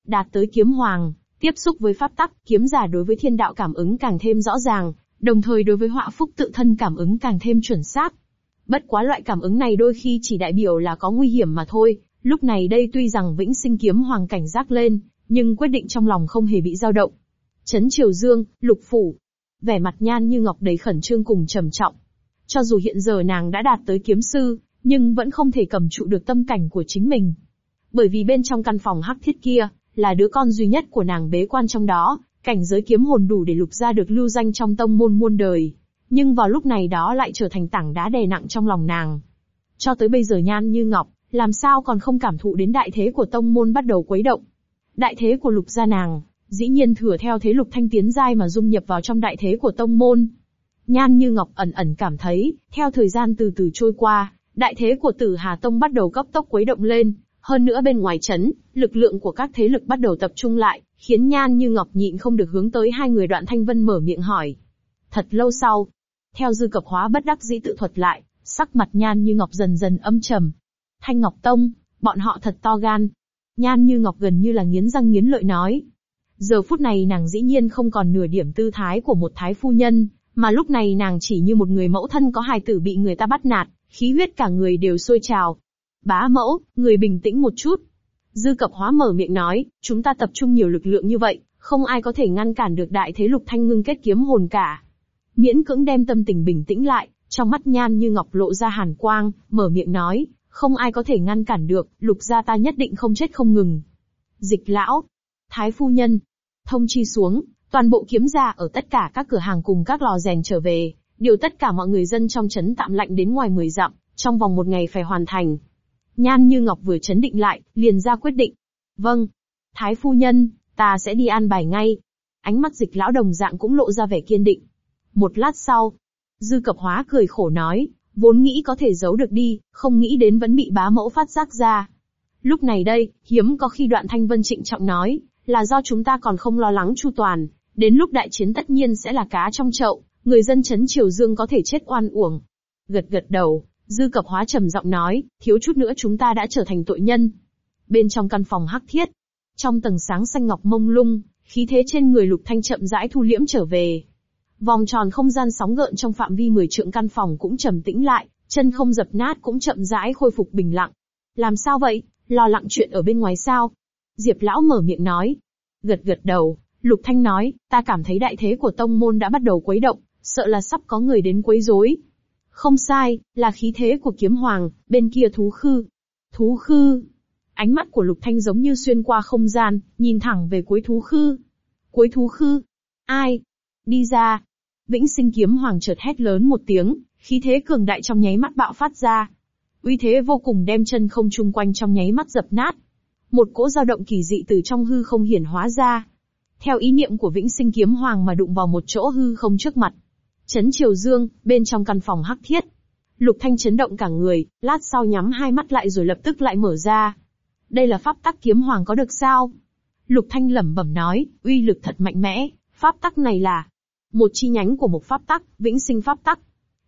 Đạt tới kiếm hoàng, tiếp xúc với pháp tắc, kiếm giả đối với thiên đạo cảm ứng càng thêm rõ ràng, đồng thời đối với họa phúc tự thân cảm ứng càng thêm chuẩn xác. Bất quá loại cảm ứng này đôi khi chỉ đại biểu là có nguy hiểm mà thôi, lúc này đây tuy rằng vĩnh sinh kiếm hoàng cảnh giác lên, nhưng quyết định trong lòng không hề bị dao động. Trấn Triều Dương, Lục Phủ. Vẻ mặt nhan như ngọc đầy khẩn trương cùng trầm trọng. Cho dù hiện giờ nàng đã đạt tới kiếm sư, nhưng vẫn không thể cầm trụ được tâm cảnh của chính mình. Bởi vì bên trong căn phòng hắc thiết kia, là đứa con duy nhất của nàng bế quan trong đó, cảnh giới kiếm hồn đủ để lục ra được lưu danh trong tông môn muôn đời. Nhưng vào lúc này đó lại trở thành tảng đá đè nặng trong lòng nàng. Cho tới bây giờ nhan như ngọc, làm sao còn không cảm thụ đến đại thế của tông môn bắt đầu quấy động. Đại thế của lục gia nàng, dĩ nhiên thừa theo thế lục thanh tiến giai mà dung nhập vào trong đại thế của tông môn. Nhan như ngọc ẩn ẩn cảm thấy, theo thời gian từ từ trôi qua, đại thế của tử Hà Tông bắt đầu cấp tốc quấy động lên, hơn nữa bên ngoài chấn, lực lượng của các thế lực bắt đầu tập trung lại, khiến Nhan như Ngọc nhịn không được hướng tới hai người đoạn thanh vân mở miệng hỏi. Thật lâu sau, Theo dư cập hóa bất đắc dĩ tự thuật lại, sắc mặt nhan như ngọc dần dần âm trầm. Thanh Ngọc Tông, bọn họ thật to gan. Nhan như ngọc gần như là nghiến răng nghiến lợi nói. Giờ phút này nàng dĩ nhiên không còn nửa điểm tư thái của một thái phu nhân, mà lúc này nàng chỉ như một người mẫu thân có hài tử bị người ta bắt nạt, khí huyết cả người đều sôi trào. Bá mẫu, người bình tĩnh một chút. Dư cập hóa mở miệng nói, chúng ta tập trung nhiều lực lượng như vậy, không ai có thể ngăn cản được đại thế lục thanh ngưng kết kiếm hồn cả. Miễn cưỡng đem tâm tình bình tĩnh lại, trong mắt nhan như ngọc lộ ra hàn quang, mở miệng nói, không ai có thể ngăn cản được, lục gia ta nhất định không chết không ngừng. Dịch lão, thái phu nhân, thông chi xuống, toàn bộ kiếm gia ở tất cả các cửa hàng cùng các lò rèn trở về, điều tất cả mọi người dân trong trấn tạm lạnh đến ngoài 10 dặm, trong vòng một ngày phải hoàn thành. Nhan như ngọc vừa chấn định lại, liền ra quyết định. Vâng, thái phu nhân, ta sẽ đi an bài ngay. Ánh mắt dịch lão đồng dạng cũng lộ ra vẻ kiên định. Một lát sau, dư cập hóa cười khổ nói, vốn nghĩ có thể giấu được đi, không nghĩ đến vẫn bị bá mẫu phát giác ra. Lúc này đây, hiếm có khi đoạn thanh vân trịnh trọng nói, là do chúng ta còn không lo lắng chu toàn, đến lúc đại chiến tất nhiên sẽ là cá trong chậu, người dân chấn Triều Dương có thể chết oan uổng. Gật gật đầu, dư cập hóa trầm giọng nói, thiếu chút nữa chúng ta đã trở thành tội nhân. Bên trong căn phòng hắc thiết, trong tầng sáng xanh ngọc mông lung, khí thế trên người lục thanh chậm rãi thu liễm trở về. Vòng tròn không gian sóng gợn trong phạm vi 10 trượng căn phòng cũng trầm tĩnh lại, chân không dập nát cũng chậm rãi khôi phục bình lặng. Làm sao vậy, lo lặng chuyện ở bên ngoài sao? Diệp lão mở miệng nói. Gật gật đầu, Lục Thanh nói, ta cảm thấy đại thế của tông môn đã bắt đầu quấy động, sợ là sắp có người đến quấy rối. Không sai, là khí thế của kiếm hoàng, bên kia thú khư. Thú khư. Ánh mắt của Lục Thanh giống như xuyên qua không gian, nhìn thẳng về cuối thú khư. Cuối thú khư. Ai? Đi ra. Vĩnh sinh kiếm hoàng chợt hét lớn một tiếng, khí thế cường đại trong nháy mắt bạo phát ra. Uy thế vô cùng đem chân không chung quanh trong nháy mắt dập nát. Một cỗ dao động kỳ dị từ trong hư không hiển hóa ra. Theo ý niệm của Vĩnh Sinh Kiếm Hoàng mà đụng vào một chỗ hư không trước mặt. Chấn Triều Dương, bên trong căn phòng hắc thiết. Lục Thanh chấn động cả người, lát sau nhắm hai mắt lại rồi lập tức lại mở ra. Đây là pháp tắc kiếm hoàng có được sao? Lục Thanh lẩm bẩm nói, uy lực thật mạnh mẽ, pháp tắc này là một chi nhánh của một pháp tắc, vĩnh sinh pháp tắc.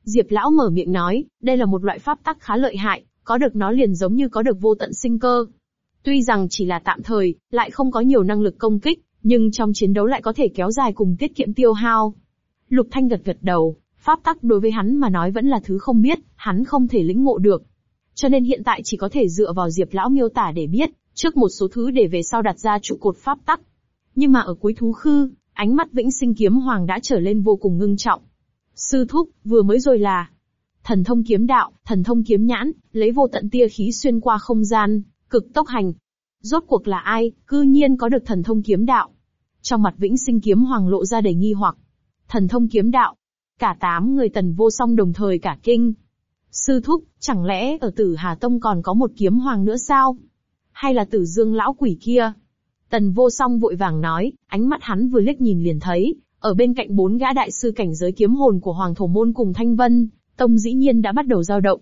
Diệp lão mở miệng nói, đây là một loại pháp tắc khá lợi hại, có được nó liền giống như có được vô tận sinh cơ. Tuy rằng chỉ là tạm thời, lại không có nhiều năng lực công kích, nhưng trong chiến đấu lại có thể kéo dài cùng tiết kiệm tiêu hao. Lục Thanh gật gật đầu, pháp tắc đối với hắn mà nói vẫn là thứ không biết, hắn không thể lĩnh ngộ được. Cho nên hiện tại chỉ có thể dựa vào Diệp lão miêu tả để biết, trước một số thứ để về sau đặt ra trụ cột pháp tắc. Nhưng mà ở cuối thú khư, ánh mắt vĩnh sinh kiếm hoàng đã trở lên vô cùng ngưng trọng. Sư thúc, vừa mới rồi là thần thông kiếm đạo, thần thông kiếm nhãn, lấy vô tận tia khí xuyên qua không gian, cực tốc hành. Rốt cuộc là ai, cư nhiên có được thần thông kiếm đạo? Trong mặt vĩnh sinh kiếm hoàng lộ ra đầy nghi hoặc. Thần thông kiếm đạo. Cả tám người tần vô song đồng thời cả kinh. Sư thúc, chẳng lẽ ở tử Hà Tông còn có một kiếm hoàng nữa sao? Hay là tử dương lão quỷ kia? Tần vô song vội vàng nói, ánh mắt hắn vừa liếc nhìn liền thấy, ở bên cạnh bốn gã đại sư cảnh giới kiếm hồn của Hoàng Thổ Môn cùng Thanh Vân, Tông dĩ nhiên đã bắt đầu dao động.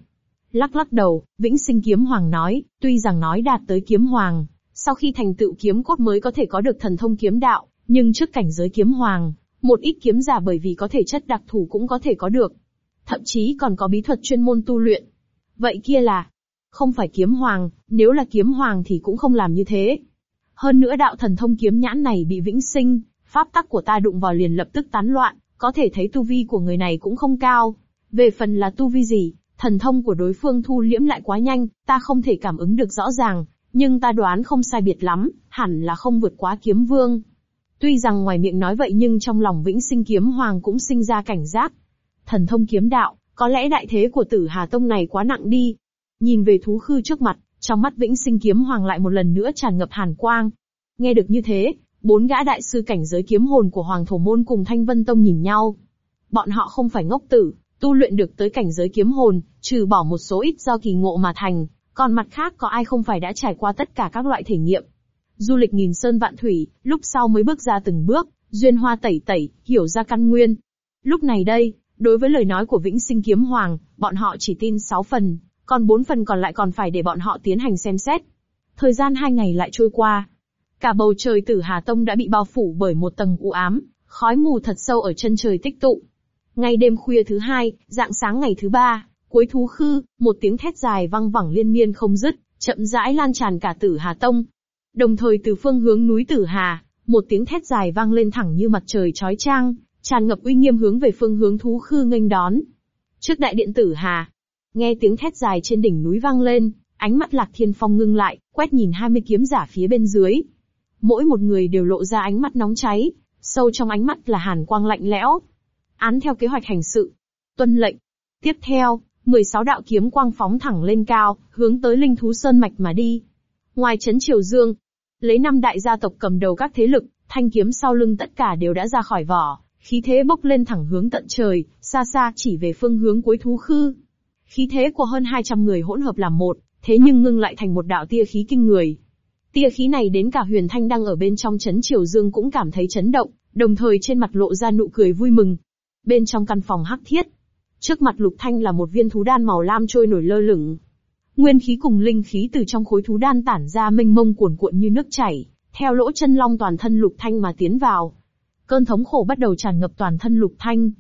Lắc lắc đầu, Vĩnh Sinh Kiếm Hoàng nói, tuy rằng nói đạt tới Kiếm Hoàng, sau khi thành tựu kiếm cốt mới có thể có được thần thông kiếm đạo, nhưng trước cảnh giới kiếm hoàng, một ít kiếm giả bởi vì có thể chất đặc thù cũng có thể có được. Thậm chí còn có bí thuật chuyên môn tu luyện. Vậy kia là, không phải kiếm hoàng, nếu là kiếm hoàng thì cũng không làm như thế. Hơn nữa đạo thần thông kiếm nhãn này bị vĩnh sinh, pháp tắc của ta đụng vào liền lập tức tán loạn, có thể thấy tu vi của người này cũng không cao. Về phần là tu vi gì, thần thông của đối phương thu liễm lại quá nhanh, ta không thể cảm ứng được rõ ràng, nhưng ta đoán không sai biệt lắm, hẳn là không vượt quá kiếm vương. Tuy rằng ngoài miệng nói vậy nhưng trong lòng vĩnh sinh kiếm hoàng cũng sinh ra cảnh giác. Thần thông kiếm đạo, có lẽ đại thế của tử Hà Tông này quá nặng đi. Nhìn về thú khư trước mặt, trong mắt vĩnh sinh kiếm hoàng lại một lần nữa tràn ngập hàn quang. Nghe được như thế, bốn gã đại sư cảnh giới kiếm hồn của Hoàng Thổ Môn cùng Thanh Vân Tông nhìn nhau. Bọn họ không phải ngốc tử, tu luyện được tới cảnh giới kiếm hồn, trừ bỏ một số ít do kỳ ngộ mà thành, còn mặt khác có ai không phải đã trải qua tất cả các loại thể nghiệm. Du lịch nghìn sơn vạn thủy, lúc sau mới bước ra từng bước, duyên hoa tẩy tẩy, hiểu ra căn nguyên. Lúc này đây, đối với lời nói của Vĩnh Sinh Kiếm Hoàng, bọn họ chỉ tin 6 phần, còn bốn phần còn lại còn phải để bọn họ tiến hành xem xét. Thời gian hai ngày lại trôi qua. Cả bầu trời tử Hà Tông đã bị bao phủ bởi một tầng u ám, khói mù thật sâu ở chân trời tích tụ. Ngay đêm khuya thứ hai, dạng sáng ngày thứ ba, cuối thú khư, một tiếng thét dài vang vẳng liên miên không dứt, chậm rãi lan tràn cả Tử Hà Tông. Đồng thời từ phương hướng núi Tử Hà, một tiếng thét dài vang lên thẳng như mặt trời chói chang, tràn ngập uy nghiêm hướng về phương hướng thú khư nghênh đón. Trước đại điện Tử Hà, nghe tiếng thét dài trên đỉnh núi vang lên, ánh mắt Lạc Thiên Phong ngưng lại, quét nhìn 20 kiếm giả phía bên dưới. Mỗi một người đều lộ ra ánh mắt nóng cháy, sâu trong ánh mắt là hàn quang lạnh lẽo. Án theo kế hoạch hành sự. Tuân lệnh. Tiếp theo, 16 đạo kiếm quang phóng thẳng lên cao, hướng tới linh thú sơn mạch mà đi. Ngoài chấn Triều Dương, lấy năm đại gia tộc cầm đầu các thế lực, thanh kiếm sau lưng tất cả đều đã ra khỏi vỏ, khí thế bốc lên thẳng hướng tận trời, xa xa chỉ về phương hướng cuối thú khư. Khí thế của hơn 200 người hỗn hợp làm một, thế nhưng ngưng lại thành một đạo tia khí kinh người. Tia khí này đến cả Huyền Thanh đang ở bên trong chấn Triều Dương cũng cảm thấy chấn động, đồng thời trên mặt lộ ra nụ cười vui mừng. Bên trong căn phòng hắc thiết, trước mặt Lục Thanh là một viên thú đan màu lam trôi nổi lơ lửng. Nguyên khí cùng linh khí từ trong khối thú đan tản ra mênh mông cuồn cuộn như nước chảy, theo lỗ chân long toàn thân Lục Thanh mà tiến vào. Cơn thống khổ bắt đầu tràn ngập toàn thân Lục Thanh.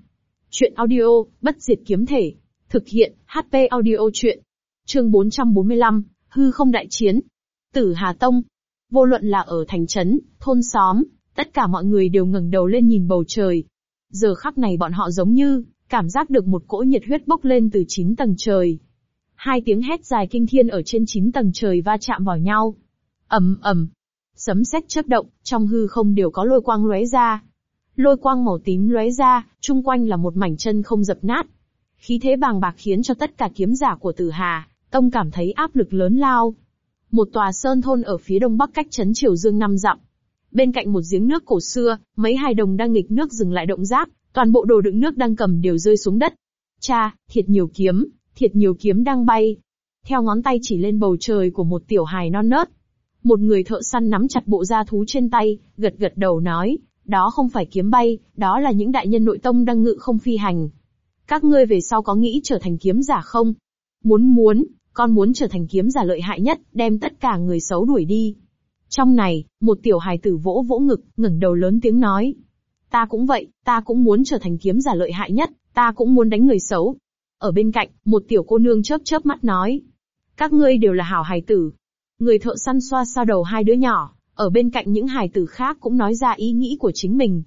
Chuyện audio, bất diệt kiếm thể. Thực hiện, HP audio chuyện. Chương 445, hư không đại chiến. Tử Hà Tông. Vô luận là ở thành trấn, thôn xóm, tất cả mọi người đều ngẩng đầu lên nhìn bầu trời. Giờ khắc này bọn họ giống như, cảm giác được một cỗ nhiệt huyết bốc lên từ chín tầng trời. Hai tiếng hét dài kinh thiên ở trên chín tầng trời va chạm vào nhau. ầm ầm, sấm sét chớp động, trong hư không đều có lôi quang lóe ra. Lôi quang màu tím lóe ra, chung quanh là một mảnh chân không dập nát. Khí thế bàng bạc khiến cho tất cả kiếm giả của Tử Hà, Tông cảm thấy áp lực lớn lao. Một tòa sơn thôn ở phía đông bắc cách chấn Triều Dương năm dặm. Bên cạnh một giếng nước cổ xưa, mấy hài đồng đang nghịch nước dừng lại động giáp, toàn bộ đồ đựng nước đang cầm đều rơi xuống đất. Cha, thiệt nhiều kiếm, thiệt nhiều kiếm đang bay. Theo ngón tay chỉ lên bầu trời của một tiểu hài non nớt. Một người thợ săn nắm chặt bộ da thú trên tay, gật gật đầu nói, đó không phải kiếm bay, đó là những đại nhân nội tông đang ngự không phi hành. Các ngươi về sau có nghĩ trở thành kiếm giả không? Muốn muốn, con muốn trở thành kiếm giả lợi hại nhất, đem tất cả người xấu đuổi đi. Trong này, một tiểu hài tử vỗ vỗ ngực, ngẩng đầu lớn tiếng nói. Ta cũng vậy, ta cũng muốn trở thành kiếm giả lợi hại nhất, ta cũng muốn đánh người xấu. Ở bên cạnh, một tiểu cô nương chớp chớp mắt nói. Các ngươi đều là hảo hài tử. Người thợ săn xoa xoa đầu hai đứa nhỏ, ở bên cạnh những hài tử khác cũng nói ra ý nghĩ của chính mình.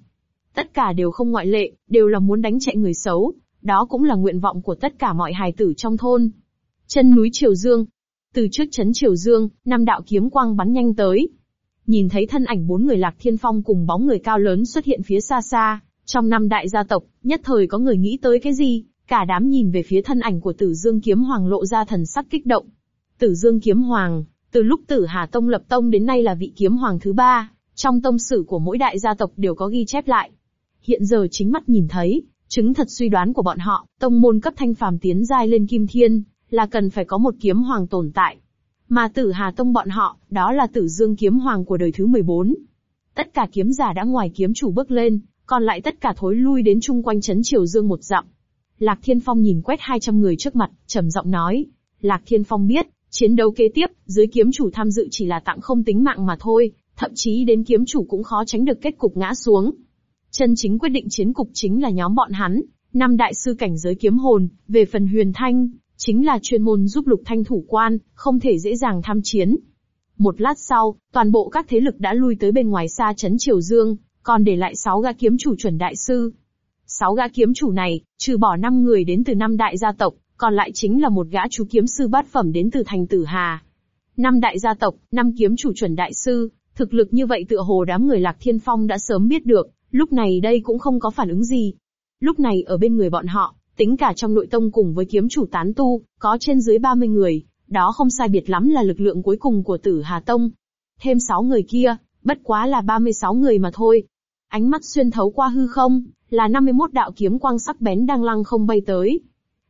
Tất cả đều không ngoại lệ, đều là muốn đánh chạy người xấu, đó cũng là nguyện vọng của tất cả mọi hài tử trong thôn. Chân núi Triều Dương. Từ trước chấn Triều Dương, năm đạo kiếm quang bắn nhanh tới. Nhìn thấy thân ảnh bốn người lạc thiên phong cùng bóng người cao lớn xuất hiện phía xa xa, trong năm đại gia tộc, nhất thời có người nghĩ tới cái gì, cả đám nhìn về phía thân ảnh của tử dương kiếm hoàng lộ ra thần sắc kích động. Tử dương kiếm hoàng, từ lúc tử Hà Tông lập tông đến nay là vị kiếm hoàng thứ ba, trong tông sử của mỗi đại gia tộc đều có ghi chép lại. Hiện giờ chính mắt nhìn thấy, chứng thật suy đoán của bọn họ, tông môn cấp thanh phàm tiến giai lên kim thiên, là cần phải có một kiếm hoàng tồn tại. Mà tử Hà Tông bọn họ, đó là tử dương kiếm hoàng của đời thứ 14. Tất cả kiếm giả đã ngoài kiếm chủ bước lên, còn lại tất cả thối lui đến chung quanh chấn triều dương một dặm. Lạc Thiên Phong nhìn quét 200 người trước mặt, trầm giọng nói. Lạc Thiên Phong biết, chiến đấu kế tiếp, dưới kiếm chủ tham dự chỉ là tặng không tính mạng mà thôi, thậm chí đến kiếm chủ cũng khó tránh được kết cục ngã xuống. Chân chính quyết định chiến cục chính là nhóm bọn hắn, năm đại sư cảnh giới kiếm hồn, về phần huyền thanh, chính là chuyên môn giúp lục thanh thủ quan, không thể dễ dàng tham chiến. Một lát sau, toàn bộ các thế lực đã lui tới bên ngoài xa chấn Triều Dương, còn để lại sáu gã kiếm chủ chuẩn đại sư. Sáu gã kiếm chủ này, trừ bỏ năm người đến từ năm đại gia tộc, còn lại chính là một gã chú kiếm sư bát phẩm đến từ thành Tử Hà. Năm đại gia tộc, năm kiếm chủ chuẩn đại sư, thực lực như vậy tựa hồ đám người Lạc Thiên Phong đã sớm biết được, lúc này đây cũng không có phản ứng gì. Lúc này ở bên người bọn họ, Tính cả trong nội tông cùng với kiếm chủ tán tu, có trên dưới 30 người, đó không sai biệt lắm là lực lượng cuối cùng của tử Hà Tông. Thêm 6 người kia, bất quá là 36 người mà thôi. Ánh mắt xuyên thấu qua hư không, là 51 đạo kiếm quang sắc bén đang lăng không bay tới.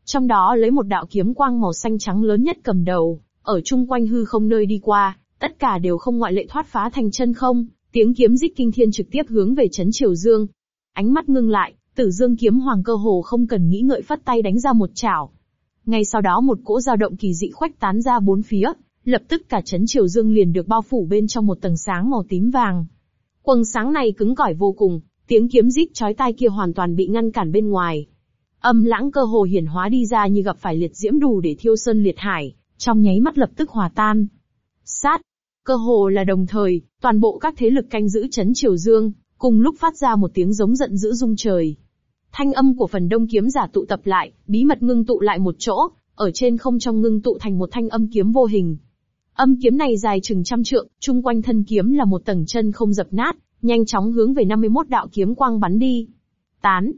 Trong đó lấy một đạo kiếm quang màu xanh trắng lớn nhất cầm đầu, ở chung quanh hư không nơi đi qua, tất cả đều không ngoại lệ thoát phá thành chân không, tiếng kiếm rít kinh thiên trực tiếp hướng về chấn Triều Dương. Ánh mắt ngưng lại, Tử Dương kiếm hoàng cơ hồ không cần nghĩ ngợi phất tay đánh ra một chảo. Ngay sau đó một cỗ dao động kỳ dị khoách tán ra bốn phía, lập tức cả chấn triều dương liền được bao phủ bên trong một tầng sáng màu tím vàng. Quầng sáng này cứng cỏi vô cùng, tiếng kiếm rít chói tai kia hoàn toàn bị ngăn cản bên ngoài. Âm lãng cơ hồ hiển hóa đi ra như gặp phải liệt diễm đủ để thiêu sơn liệt hải, trong nháy mắt lập tức hòa tan. Sát, cơ hồ là đồng thời, toàn bộ các thế lực canh giữ chấn Triều Dương, cùng lúc phát ra một tiếng giống giận dữ rung trời. Thanh âm của phần đông kiếm giả tụ tập lại, bí mật ngưng tụ lại một chỗ, ở trên không trong ngưng tụ thành một thanh âm kiếm vô hình. Âm kiếm này dài chừng trăm trượng, chung quanh thân kiếm là một tầng chân không dập nát, nhanh chóng hướng về 51 đạo kiếm quang bắn đi. Tán.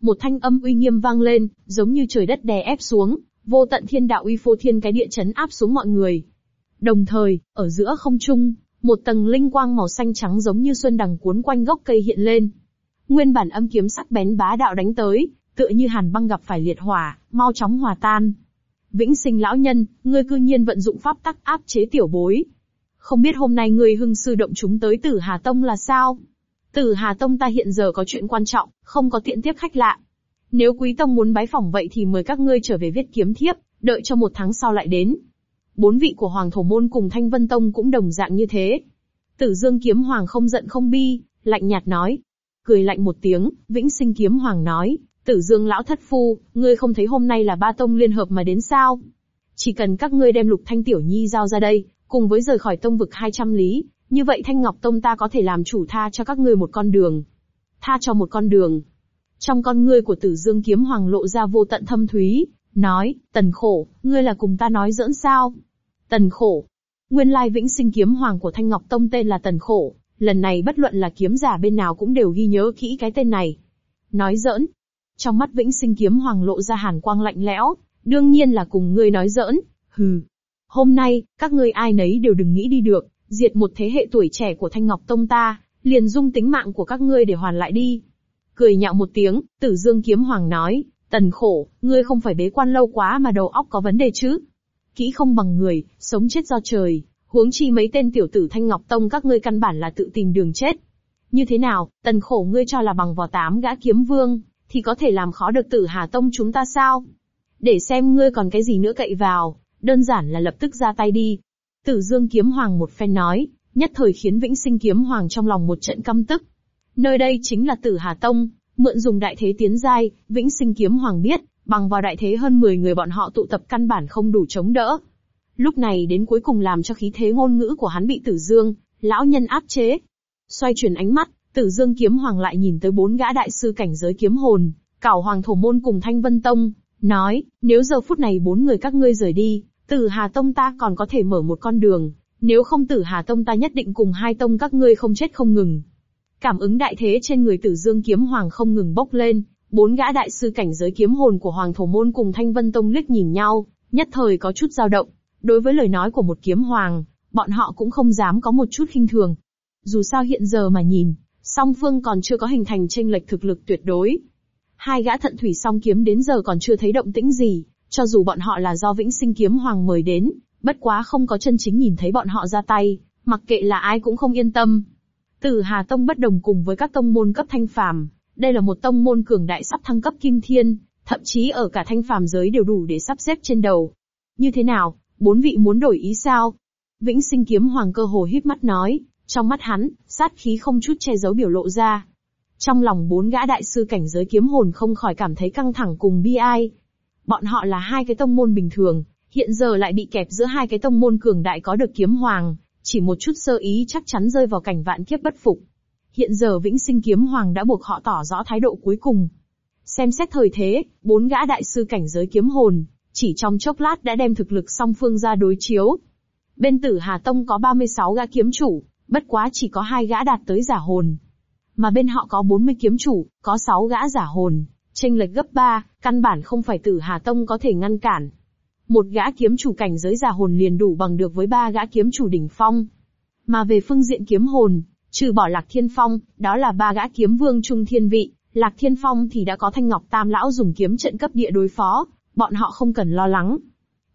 Một thanh âm uy nghiêm vang lên, giống như trời đất đè ép xuống, vô tận thiên đạo uy phô thiên cái địa chấn áp xuống mọi người. Đồng thời, ở giữa không trung, một tầng linh quang màu xanh trắng giống như xuân đằng cuốn quanh gốc cây hiện lên. Nguyên bản âm kiếm sắc bén bá đạo đánh tới, tựa như hàn băng gặp phải liệt hỏa, mau chóng hòa tan. Vĩnh sinh lão nhân, ngươi cư nhiên vận dụng pháp tắc áp chế tiểu bối. Không biết hôm nay ngươi hưng sư động chúng tới Tử Hà Tông là sao? Tử Hà Tông ta hiện giờ có chuyện quan trọng, không có tiện tiếp khách lạ. Nếu quý tông muốn bái phỏng vậy thì mời các ngươi trở về viết kiếm thiếp, đợi cho một tháng sau lại đến. Bốn vị của Hoàng Thổ Môn cùng Thanh Vân Tông cũng đồng dạng như thế. Tử Dương Kiếm Hoàng không giận không bi, lạnh nhạt nói. Cười lạnh một tiếng, Vĩnh Sinh Kiếm Hoàng nói, Tử Dương Lão Thất Phu, ngươi không thấy hôm nay là ba tông liên hợp mà đến sao? Chỉ cần các ngươi đem Lục Thanh Tiểu Nhi giao ra đây, cùng với rời khỏi tông vực 200 lý, như vậy Thanh Ngọc Tông ta có thể làm chủ tha cho các ngươi một con đường. Tha cho một con đường. Trong con ngươi của Tử Dương Kiếm Hoàng lộ ra vô tận thâm thúy, nói, tần khổ, ngươi là cùng ta nói giỡn sao? Tần khổ. Nguyên lai vĩnh sinh kiếm hoàng của Thanh Ngọc Tông tên là Tần khổ, lần này bất luận là kiếm giả bên nào cũng đều ghi nhớ kỹ cái tên này. Nói giỡn. Trong mắt vĩnh sinh kiếm hoàng lộ ra hàn quang lạnh lẽo, đương nhiên là cùng ngươi nói giỡn, hừ. Hôm nay, các ngươi ai nấy đều đừng nghĩ đi được, diệt một thế hệ tuổi trẻ của Thanh Ngọc Tông ta, liền dung tính mạng của các ngươi để hoàn lại đi. Cười nhạo một tiếng, tử dương kiếm hoàng nói, tần khổ, ngươi không phải bế quan lâu quá mà đầu óc có vấn đề chứ. Kỹ không bằng người, sống chết do trời, huống chi mấy tên tiểu tử Thanh Ngọc Tông các ngươi căn bản là tự tìm đường chết. Như thế nào, tần khổ ngươi cho là bằng vò tám gã kiếm vương, thì có thể làm khó được tử Hà Tông chúng ta sao? Để xem ngươi còn cái gì nữa cậy vào, đơn giản là lập tức ra tay đi. Tử Dương Kiếm Hoàng một phen nói, nhất thời khiến Vĩnh Sinh Kiếm Hoàng trong lòng một trận căm tức. Nơi đây chính là Tử Hà Tông, mượn dùng đại thế tiến giai, Vĩnh Sinh Kiếm Hoàng biết, bằng vào đại thế hơn 10 người bọn họ tụ tập căn bản không đủ chống đỡ. Lúc này đến cuối cùng làm cho khí thế ngôn ngữ của hắn bị Tử Dương, lão nhân áp chế. Xoay chuyển ánh mắt, Tử Dương Kiếm Hoàng lại nhìn tới bốn gã đại sư cảnh giới kiếm hồn, Cảo Hoàng Thổ Môn cùng Thanh Vân Tông, nói, nếu giờ phút này bốn người các ngươi rời đi, Tử Hà Tông ta còn có thể mở một con đường, nếu không Tử Hà Tông ta nhất định cùng hai tông các ngươi không chết không ngừng. Cảm ứng đại thế trên người Tử Dương Kiếm Hoàng không ngừng bốc lên, bốn gã đại sư cảnh giới kiếm hồn của Hoàng Thổ Môn cùng Thanh Vân Tông liếc nhìn nhau, nhất thời có chút dao động. Đối với lời nói của một kiếm hoàng, bọn họ cũng không dám có một chút khinh thường. Dù sao hiện giờ mà nhìn, song phương còn chưa có hình thành tranh lệch thực lực tuyệt đối. Hai gã thận thủy song kiếm đến giờ còn chưa thấy động tĩnh gì, cho dù bọn họ là do vĩnh sinh kiếm hoàng mời đến, bất quá không có chân chính nhìn thấy bọn họ ra tay, mặc kệ là ai cũng không yên tâm. Tử Hà Tông bất đồng cùng với các tông môn cấp thanh phàm, đây là một tông môn cường đại sắp thăng cấp kim thiên, thậm chí ở cả thanh phàm giới đều đủ để sắp xếp trên đầu. Như thế nào, bốn vị muốn đổi ý sao? Vĩnh sinh kiếm hoàng cơ hồ híp mắt nói, trong mắt hắn, sát khí không chút che giấu biểu lộ ra. Trong lòng bốn gã đại sư cảnh giới kiếm hồn không khỏi cảm thấy căng thẳng cùng bi ai. Bọn họ là hai cái tông môn bình thường, hiện giờ lại bị kẹp giữa hai cái tông môn cường đại có được kiếm hoàng, chỉ một chút sơ ý chắc chắn rơi vào cảnh vạn kiếp bất phục. Hiện giờ Vĩnh Sinh Kiếm Hoàng đã buộc họ tỏ rõ thái độ cuối cùng. Xem xét thời thế, bốn gã đại sư cảnh giới kiếm hồn, chỉ trong chốc lát đã đem thực lực song phương ra đối chiếu. Bên Tử Hà Tông có 36 gã kiếm chủ, bất quá chỉ có hai gã đạt tới giả hồn. Mà bên họ có 40 kiếm chủ, có 6 gã giả hồn, tranh lệch gấp 3, căn bản không phải Tử Hà Tông có thể ngăn cản. Một gã kiếm chủ cảnh giới giả hồn liền đủ bằng được với ba gã kiếm chủ đỉnh phong. Mà về phương diện kiếm hồn, trừ bỏ Lạc Thiên Phong, đó là ba gã kiếm vương trung thiên vị, Lạc Thiên Phong thì đã có Thanh Ngọc Tam lão dùng kiếm trận cấp địa đối phó, bọn họ không cần lo lắng.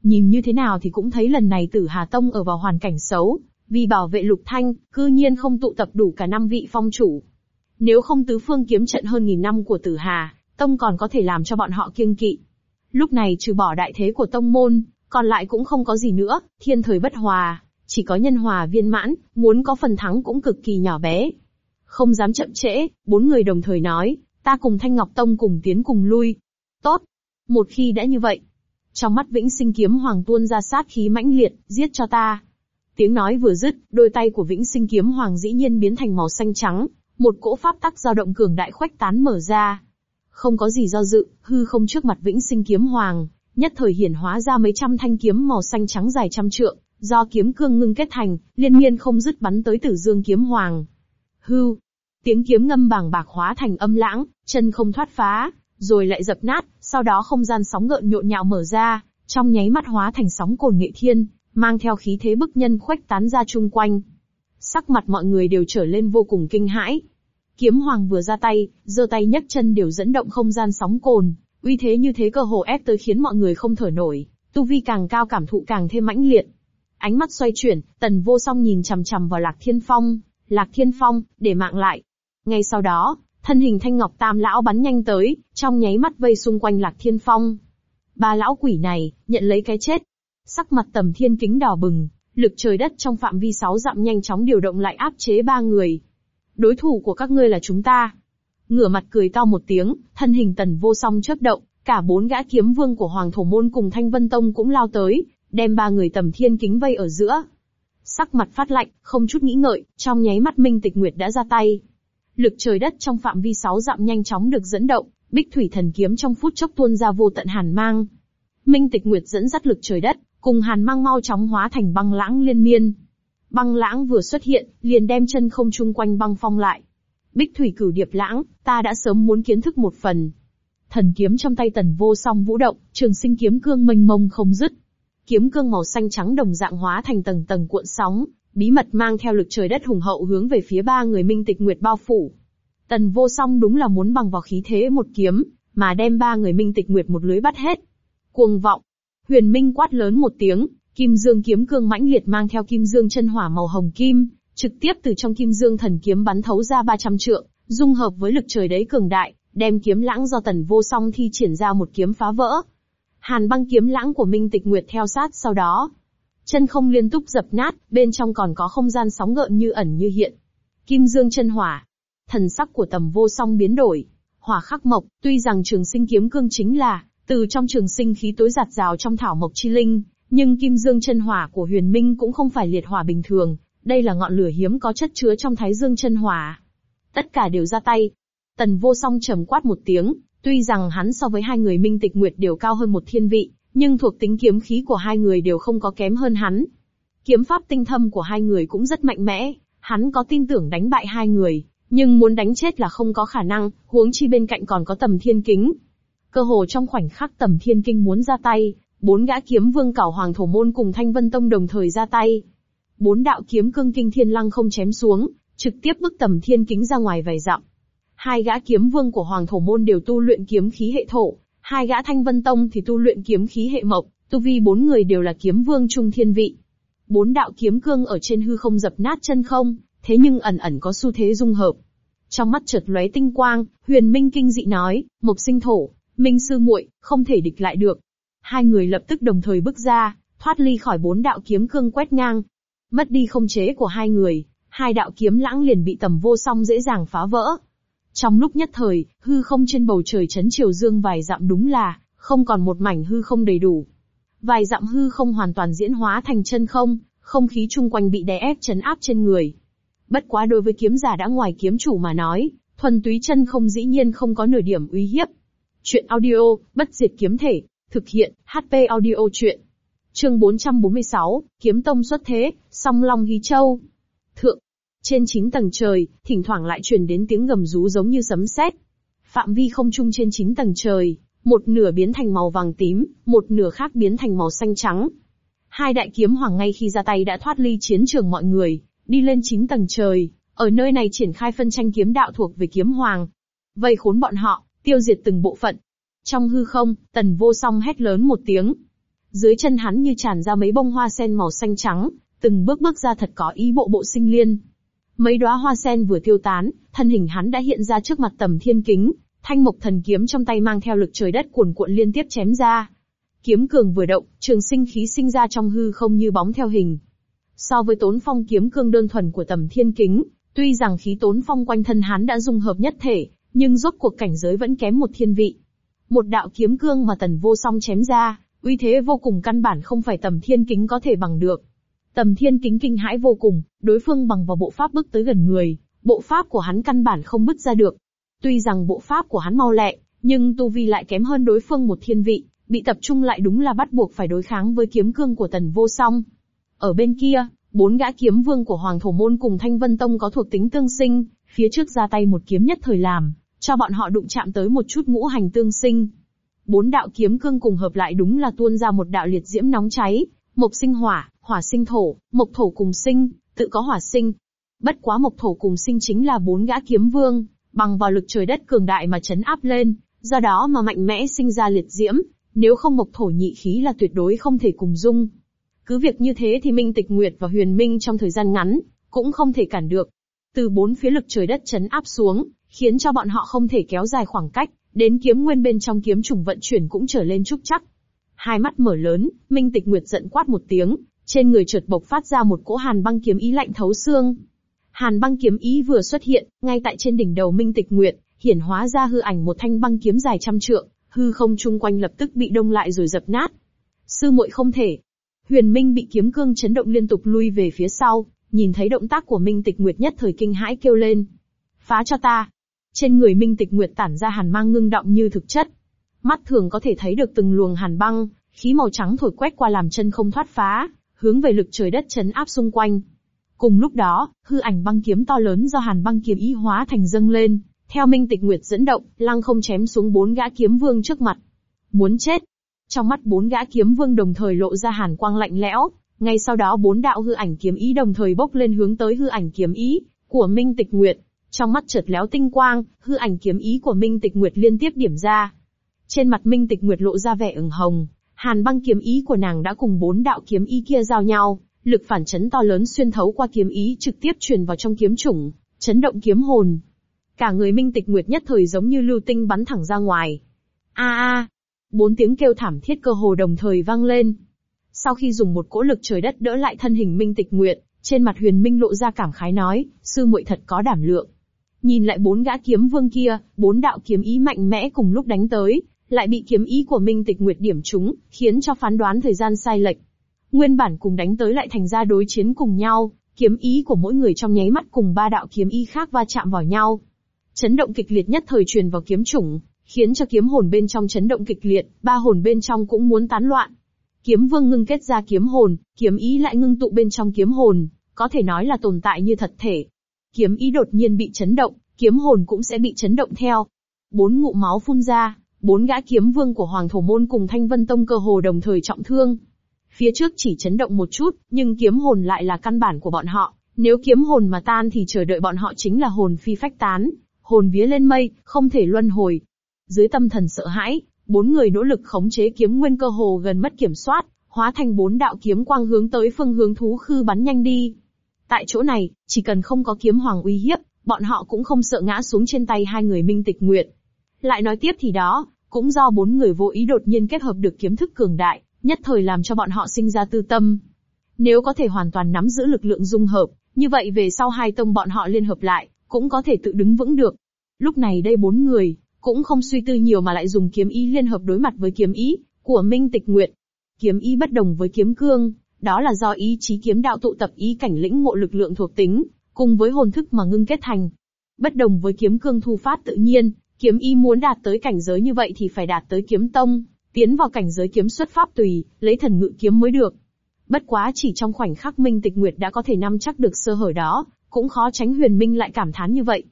Nhìn như thế nào thì cũng thấy lần này Tử Hà Tông ở vào hoàn cảnh xấu, vì bảo vệ Lục Thanh, cư nhiên không tụ tập đủ cả năm vị phong chủ. Nếu không tứ phương kiếm trận hơn nghìn năm của Tử Hà, Tông còn có thể làm cho bọn họ kiêng kỵ. Lúc này trừ bỏ đại thế của Tông môn, còn lại cũng không có gì nữa, thiên thời bất hòa, chỉ có nhân hòa viên mãn, muốn có phần thắng cũng cực kỳ nhỏ bé. Không dám chậm trễ, bốn người đồng thời nói, ta cùng Thanh Ngọc Tông cùng tiến cùng lui. Tốt. Một khi đã như vậy. Trong mắt vĩnh sinh kiếm hoàng tuôn ra sát khí mãnh liệt, giết cho ta. Tiếng nói vừa dứt, đôi tay của vĩnh sinh kiếm hoàng dĩ nhiên biến thành màu xanh trắng, một cỗ pháp tắc dao động cường đại khoách tán mở ra. Không có gì do dự, hư không trước mặt vĩnh sinh kiếm hoàng, nhất thời hiển hóa ra mấy trăm thanh kiếm màu xanh trắng dài trăm trượng, do kiếm cương ngưng kết thành, liên miên không dứt bắn tới Tử Dương kiếm hoàng. Hư, tiếng kiếm ngâm bàng bạc hóa thành âm lãng, chân không thoát phá, rồi lại dập nát, sau đó không gian sóng gợn nhộn nhạo mở ra, trong nháy mắt hóa thành sóng cồn nghệ thiên, mang theo khí thế bức nhân khuếch tán ra chung quanh. Sắc mặt mọi người đều trở lên vô cùng kinh hãi. Kiếm hoàng vừa ra tay, giơ tay nhấc chân đều dẫn động không gian sóng cồn, uy thế như thế cơ hồ ép tới khiến mọi người không thở nổi, tu vi càng cao cảm thụ càng thêm mãnh liệt. Ánh mắt xoay chuyển, tần vô song nhìn chằm chằm vào Lạc Thiên Phong, Lạc Thiên Phong, để mạng lại. Ngay sau đó, thân hình thanh ngọc tam lão bắn nhanh tới, trong nháy mắt vây xung quanh Lạc Thiên Phong. Ba lão quỷ này, nhận lấy cái chết. Sắc mặt tầm thiên kính đỏ bừng, lực trời đất trong phạm vi sáu dặm nhanh chóng điều động lại áp chế ba người. Đối thủ của các ngươi là chúng ta. Ngửa mặt cười to một tiếng, thân hình tần vô song chớp động, cả bốn gã kiếm vương của Hoàng Thổ Môn cùng Thanh Vân Tông cũng lao tới, đem ba người tầm thiên kính vây ở giữa. Sắc mặt phát lạnh, không chút nghĩ ngợi, trong nháy mắt Minh Tịch Nguyệt đã ra tay. Lực trời đất trong phạm vi sáu dặm nhanh chóng được dẫn động, Bích Thủy Thần Kiếm trong phút chốc tuôn ra vô tận hàn mang. Minh Tịch Nguyệt dẫn dắt lực trời đất, cùng hàn mang mau chóng hóa thành băng lãng liên miên. Băng lãng vừa xuất hiện, liền đem chân không chung quanh băng phong lại. Bích Thủy Cửu Điệp Lãng, ta đã sớm muốn kiến thức một phần. Thần kiếm trong tay Tần Vô Song vũ động, trường sinh kiếm cương mênh mông không dứt. Kiếm cương màu xanh trắng đồng dạng hóa thành tầng tầng cuộn sóng, bí mật mang theo lực trời đất hùng hậu hướng về phía ba người Minh Tịch Nguyệt bao phủ. Tần Vô Song đúng là muốn bằng vào khí thế một kiếm, mà đem ba người Minh Tịch Nguyệt một lưới bắt hết. Cuồng vọng. Huyền Minh quát lớn một tiếng, Kim Dương kiếm cương mãnh liệt mang theo Kim Dương chân hỏa màu hồng kim, trực tiếp từ trong Kim Dương thần kiếm bắn thấu ra 300 trượng, dung hợp với lực trời đấy cường đại, đem kiếm lãng do Tần Vô Song thi triển ra một kiếm phá vỡ. Hàn băng kiếm lãng của Minh Tịch Nguyệt theo sát sau đó. Chân không liên tục dập nát, bên trong còn có không gian sóng gợn như ẩn như hiện. Kim Dương chân hỏa. Thần sắc của tầm vô song biến đổi. Hỏa khắc mộc, tuy rằng trường sinh kiếm cương chính là, từ trong trường sinh khí tối giạt rào trong thảo mộc chi linh, nhưng kim dương chân hỏa của huyền minh cũng không phải liệt hỏa bình thường, đây là ngọn lửa hiếm có chất chứa trong thái dương chân hỏa. Tất cả đều ra tay. Tần vô song trầm quát một tiếng, tuy rằng hắn so với hai người minh tịch nguyệt đều cao hơn một thiên vị, nhưng thuộc tính kiếm khí của hai người đều không có kém hơn hắn. Kiếm pháp tinh thâm của hai người cũng rất mạnh mẽ, hắn có tin tưởng đánh bại hai người, nhưng muốn đánh chết là không có khả năng, huống chi bên cạnh còn có tầm thiên kính. Cơ hồ trong khoảnh khắc tầm thiên kinh muốn ra tay, bốn gã kiếm vương cảo hoàng thổ môn cùng thanh vân tông đồng thời ra tay. Bốn đạo kiếm cương kinh thiên lăng không chém xuống, trực tiếp bức tầm thiên kính ra ngoài vài dặm. Hai gã kiếm vương của hoàng thổ môn đều tu luyện kiếm khí hệ thổ, hai gã thanh vân tông thì tu luyện kiếm khí hệ mộc, tu vi bốn người đều là kiếm vương trung thiên vị. Bốn đạo kiếm cương ở trên hư không dập nát chân không, thế nhưng ẩn ẩn có xu thế dung hợp. Trong mắt chợt lóe tinh quang, Huyền Minh kinh dị nói, Mộc Sinh Thổ, Minh sư muội, không thể địch lại được. Hai người lập tức đồng thời bước ra, thoát ly khỏi bốn đạo kiếm cương quét ngang. Mất đi không chế của hai người, hai đạo kiếm lãng liền bị tầm vô song dễ dàng phá vỡ. Trong lúc nhất thời, hư không trên bầu trời chấn triều dương vài dặm đúng là, không còn một mảnh hư không đầy đủ. Vài dặm hư không hoàn toàn diễn hóa thành chân không, không khí chung quanh bị đè ép chấn áp trên người. Bất quá đối với kiếm giả đã ngoài kiếm chủ mà nói, thuần túy chân không dĩ nhiên không có nửa điểm uy hiếp. Chuyện audio, bất diệt kiếm thể, thực hiện, HP audio chuyện. Chương 446, Kiếm Tông xuất thế, song long hí châu. Thượng, trên chín tầng trời, thỉnh thoảng lại truyền đến tiếng gầm rú giống như sấm sét. Phạm vi không trung trên chín tầng trời, một nửa biến thành màu vàng tím, một nửa khác biến thành màu xanh trắng. Hai đại kiếm hoàng ngay khi ra tay đã thoát ly chiến trường mọi người, đi lên chín tầng trời, ở nơi này triển khai phân tranh kiếm đạo thuộc về kiếm hoàng. Vây khốn bọn họ, tiêu diệt từng bộ phận. Trong hư không, tần vô song hét lớn một tiếng. Dưới chân hắn như tràn ra mấy bông hoa sen màu xanh trắng, từng bước bước ra thật có ý bộ bộ sinh liên. Mấy đóa hoa sen vừa tiêu tán, thân hình hắn đã hiện ra trước mặt tầm thiên kính, thanh mộc thần kiếm trong tay mang theo lực trời đất cuồn cuộn liên tiếp chém ra. Kiếm cường vừa động, trường sinh khí sinh ra trong hư không như bóng theo hình. So với tốn phong kiếm cương đơn thuần của tầm thiên kính, tuy rằng khí tốn phong quanh thân hắn đã dung hợp nhất thể, nhưng rốt cuộc cảnh giới vẫn kém một thiên vị. Một đạo kiếm cương mà tần vô song chém ra, uy thế vô cùng căn bản không phải tầm thiên kính có thể bằng được. Tầm thiên kính kinh hãi vô cùng, đối phương bằng vào bộ pháp bước tới gần người, bộ pháp của hắn căn bản không bứt ra được. Tuy rằng bộ pháp của hắn mau lẹ, nhưng tu vi lại kém hơn đối phương một thiên vị, bị tập trung lại đúng là bắt buộc phải đối kháng với kiếm cương của tần vô song. Ở bên kia, bốn gã kiếm vương của Hoàng Thổ Môn cùng Thanh Vân Tông có thuộc tính tương sinh, phía trước ra tay một kiếm nhất thời làm, cho bọn họ đụng chạm tới một chút ngũ hành tương sinh. Bốn đạo kiếm cương cùng hợp lại đúng là tuôn ra một đạo liệt diễm nóng cháy, mộc sinh hỏa, hỏa sinh thổ, mộc thổ cùng sinh, tự có hỏa sinh. Bất quá mộc thổ cùng sinh chính là bốn gã kiếm vương, bằng vào lực trời đất cường đại mà chấn áp lên, do đó mà mạnh mẽ sinh ra liệt diễm, nếu không mộc thổ nhị khí là tuyệt đối không thể cùng dung. Cứ việc như thế thì Minh Tịch Nguyệt và Huyền Minh trong thời gian ngắn, cũng không thể cản được. Từ bốn phía lực trời đất chấn áp xuống, khiến cho bọn họ không thể kéo dài khoảng cách, đến kiếm nguyên bên trong kiếm trùng vận chuyển cũng trở lên trúc chắc. Hai mắt mở lớn, Minh Tịch Nguyệt giận quát một tiếng, trên người chợt bộc phát ra một cỗ hàn băng kiếm ý lạnh thấu xương. Hàn băng kiếm ý vừa xuất hiện, ngay tại trên đỉnh đầu Minh Tịch Nguyệt, hiển hóa ra hư ảnh một thanh băng kiếm dài trăm trượng, hư không chung quanh lập tức bị đông lại rồi dập nát. Sư muội không thể. Huyền Minh bị kiếm cương chấn động liên tục lui về phía sau, nhìn thấy động tác của Minh Tịch Nguyệt nhất thời kinh hãi kêu lên. Phá cho ta. Trên người Minh Tịch Nguyệt tản ra hàn mang ngưng động như thực chất. Mắt thường có thể thấy được từng luồng hàn băng, khí màu trắng thổi quét qua làm chân không thoát phá, hướng về lực trời đất chấn áp xung quanh. Cùng lúc đó, hư ảnh băng kiếm to lớn do hàn băng kiếm ý hóa thành dâng lên, theo Minh Tịch Nguyệt dẫn động, lăng không chém xuống bốn gã kiếm vương trước mặt. Muốn chết. Trong mắt bốn gã kiếm vương đồng thời lộ ra hàn quang lạnh lẽo, ngay sau đó bốn đạo hư ảnh kiếm ý đồng thời bốc lên hướng tới hư ảnh kiếm ý của Minh Tịch Nguyệt. Trong mắt chợt léo tinh quang, hư ảnh kiếm ý của Minh Tịch Nguyệt liên tiếp điểm ra. Trên mặt Minh Tịch Nguyệt lộ ra vẻ ửng hồng, hàn băng kiếm ý của nàng đã cùng bốn đạo kiếm ý kia giao nhau, lực phản chấn to lớn xuyên thấu qua kiếm ý trực tiếp truyền vào trong kiếm chủng, chấn động kiếm hồn, Cả người Minh Tịch Nguyệt nhất thời giống như lưu tinh bắn thẳng ra ngoài. A a, bốn tiếng kêu thảm thiết cơ hồ đồng thời vang lên. Sau khi dùng một cỗ lực trời đất đỡ lại thân hình Minh Tịch Nguyệt, trên mặt Huyền Minh lộ ra cảm khái nói, sư muội thật có đảm lượng. Nhìn lại bốn gã kiếm vương kia, bốn đạo kiếm ý mạnh mẽ cùng lúc đánh tới, lại bị kiếm ý của Minh Tịch Nguyệt điểm trúng, khiến cho phán đoán thời gian sai lệch. Nguyên bản cùng đánh tới lại thành ra đối chiến cùng nhau, kiếm ý của mỗi người trong nháy mắt cùng ba đạo kiếm ý khác va chạm vào nhau. Chấn động kịch liệt nhất thời truyền vào kiếm chủng, khiến cho kiếm hồn bên trong chấn động kịch liệt, ba hồn bên trong cũng muốn tán loạn. Kiếm vương ngưng kết ra kiếm hồn, kiếm ý lại ngưng tụ bên trong kiếm hồn, có thể nói là tồn tại như thật thể. Kiếm ý đột nhiên bị chấn động, kiếm hồn cũng sẽ bị chấn động theo. Bốn ngụ máu phun ra, bốn gã kiếm vương của Hoàng Thổ Môn cùng Thanh Vân Tông cơ hồ đồng thời trọng thương. Phía trước chỉ chấn động một chút, nhưng kiếm hồn lại là căn bản của bọn họ, nếu kiếm hồn mà tan thì chờ đợi bọn họ chính là hồn phi phách tán, hồn vía lên mây, không thể luân hồi. Dưới tâm thần sợ hãi, bốn người nỗ lực khống chế kiếm nguyên cơ hồ gần mất kiểm soát, hóa thành bốn đạo kiếm quang hướng tới phương hướng thú khư bắn nhanh đi. Tại chỗ này, chỉ cần không có kiếm hoàng uy hiếp, bọn họ cũng không sợ ngã xuống trên tay hai người minh tịch nguyệt. Lại nói tiếp thì đó, cũng do bốn người vô ý đột nhiên kết hợp được kiếm thức cường đại, nhất thời làm cho bọn họ sinh ra tư tâm. Nếu có thể hoàn toàn nắm giữ lực lượng dung hợp, như vậy về sau hai tông bọn họ liên hợp lại, cũng có thể tự đứng vững được. Lúc này đây bốn người, cũng không suy tư nhiều mà lại dùng kiếm ý liên hợp đối mặt với kiếm ý của Minh Tịch Nguyệt. Kiếm ý bất đồng với kiếm cương, đó là do ý chí kiếm đạo tụ tập ý cảnh lĩnh ngộ lực lượng thuộc tính, cùng với hồn thức mà ngưng kết thành. Bất đồng với kiếm cương thu phát tự nhiên, kiếm ý muốn đạt tới cảnh giới như vậy thì phải đạt tới kiếm tông, tiến vào cảnh giới kiếm xuất pháp tùy, lấy thần ngự kiếm mới được. Bất quá chỉ trong khoảnh khắc Minh Tịch Nguyệt đã có thể nắm chắc được sơ hở đó, cũng khó tránh huyền minh lại cảm thán như vậy.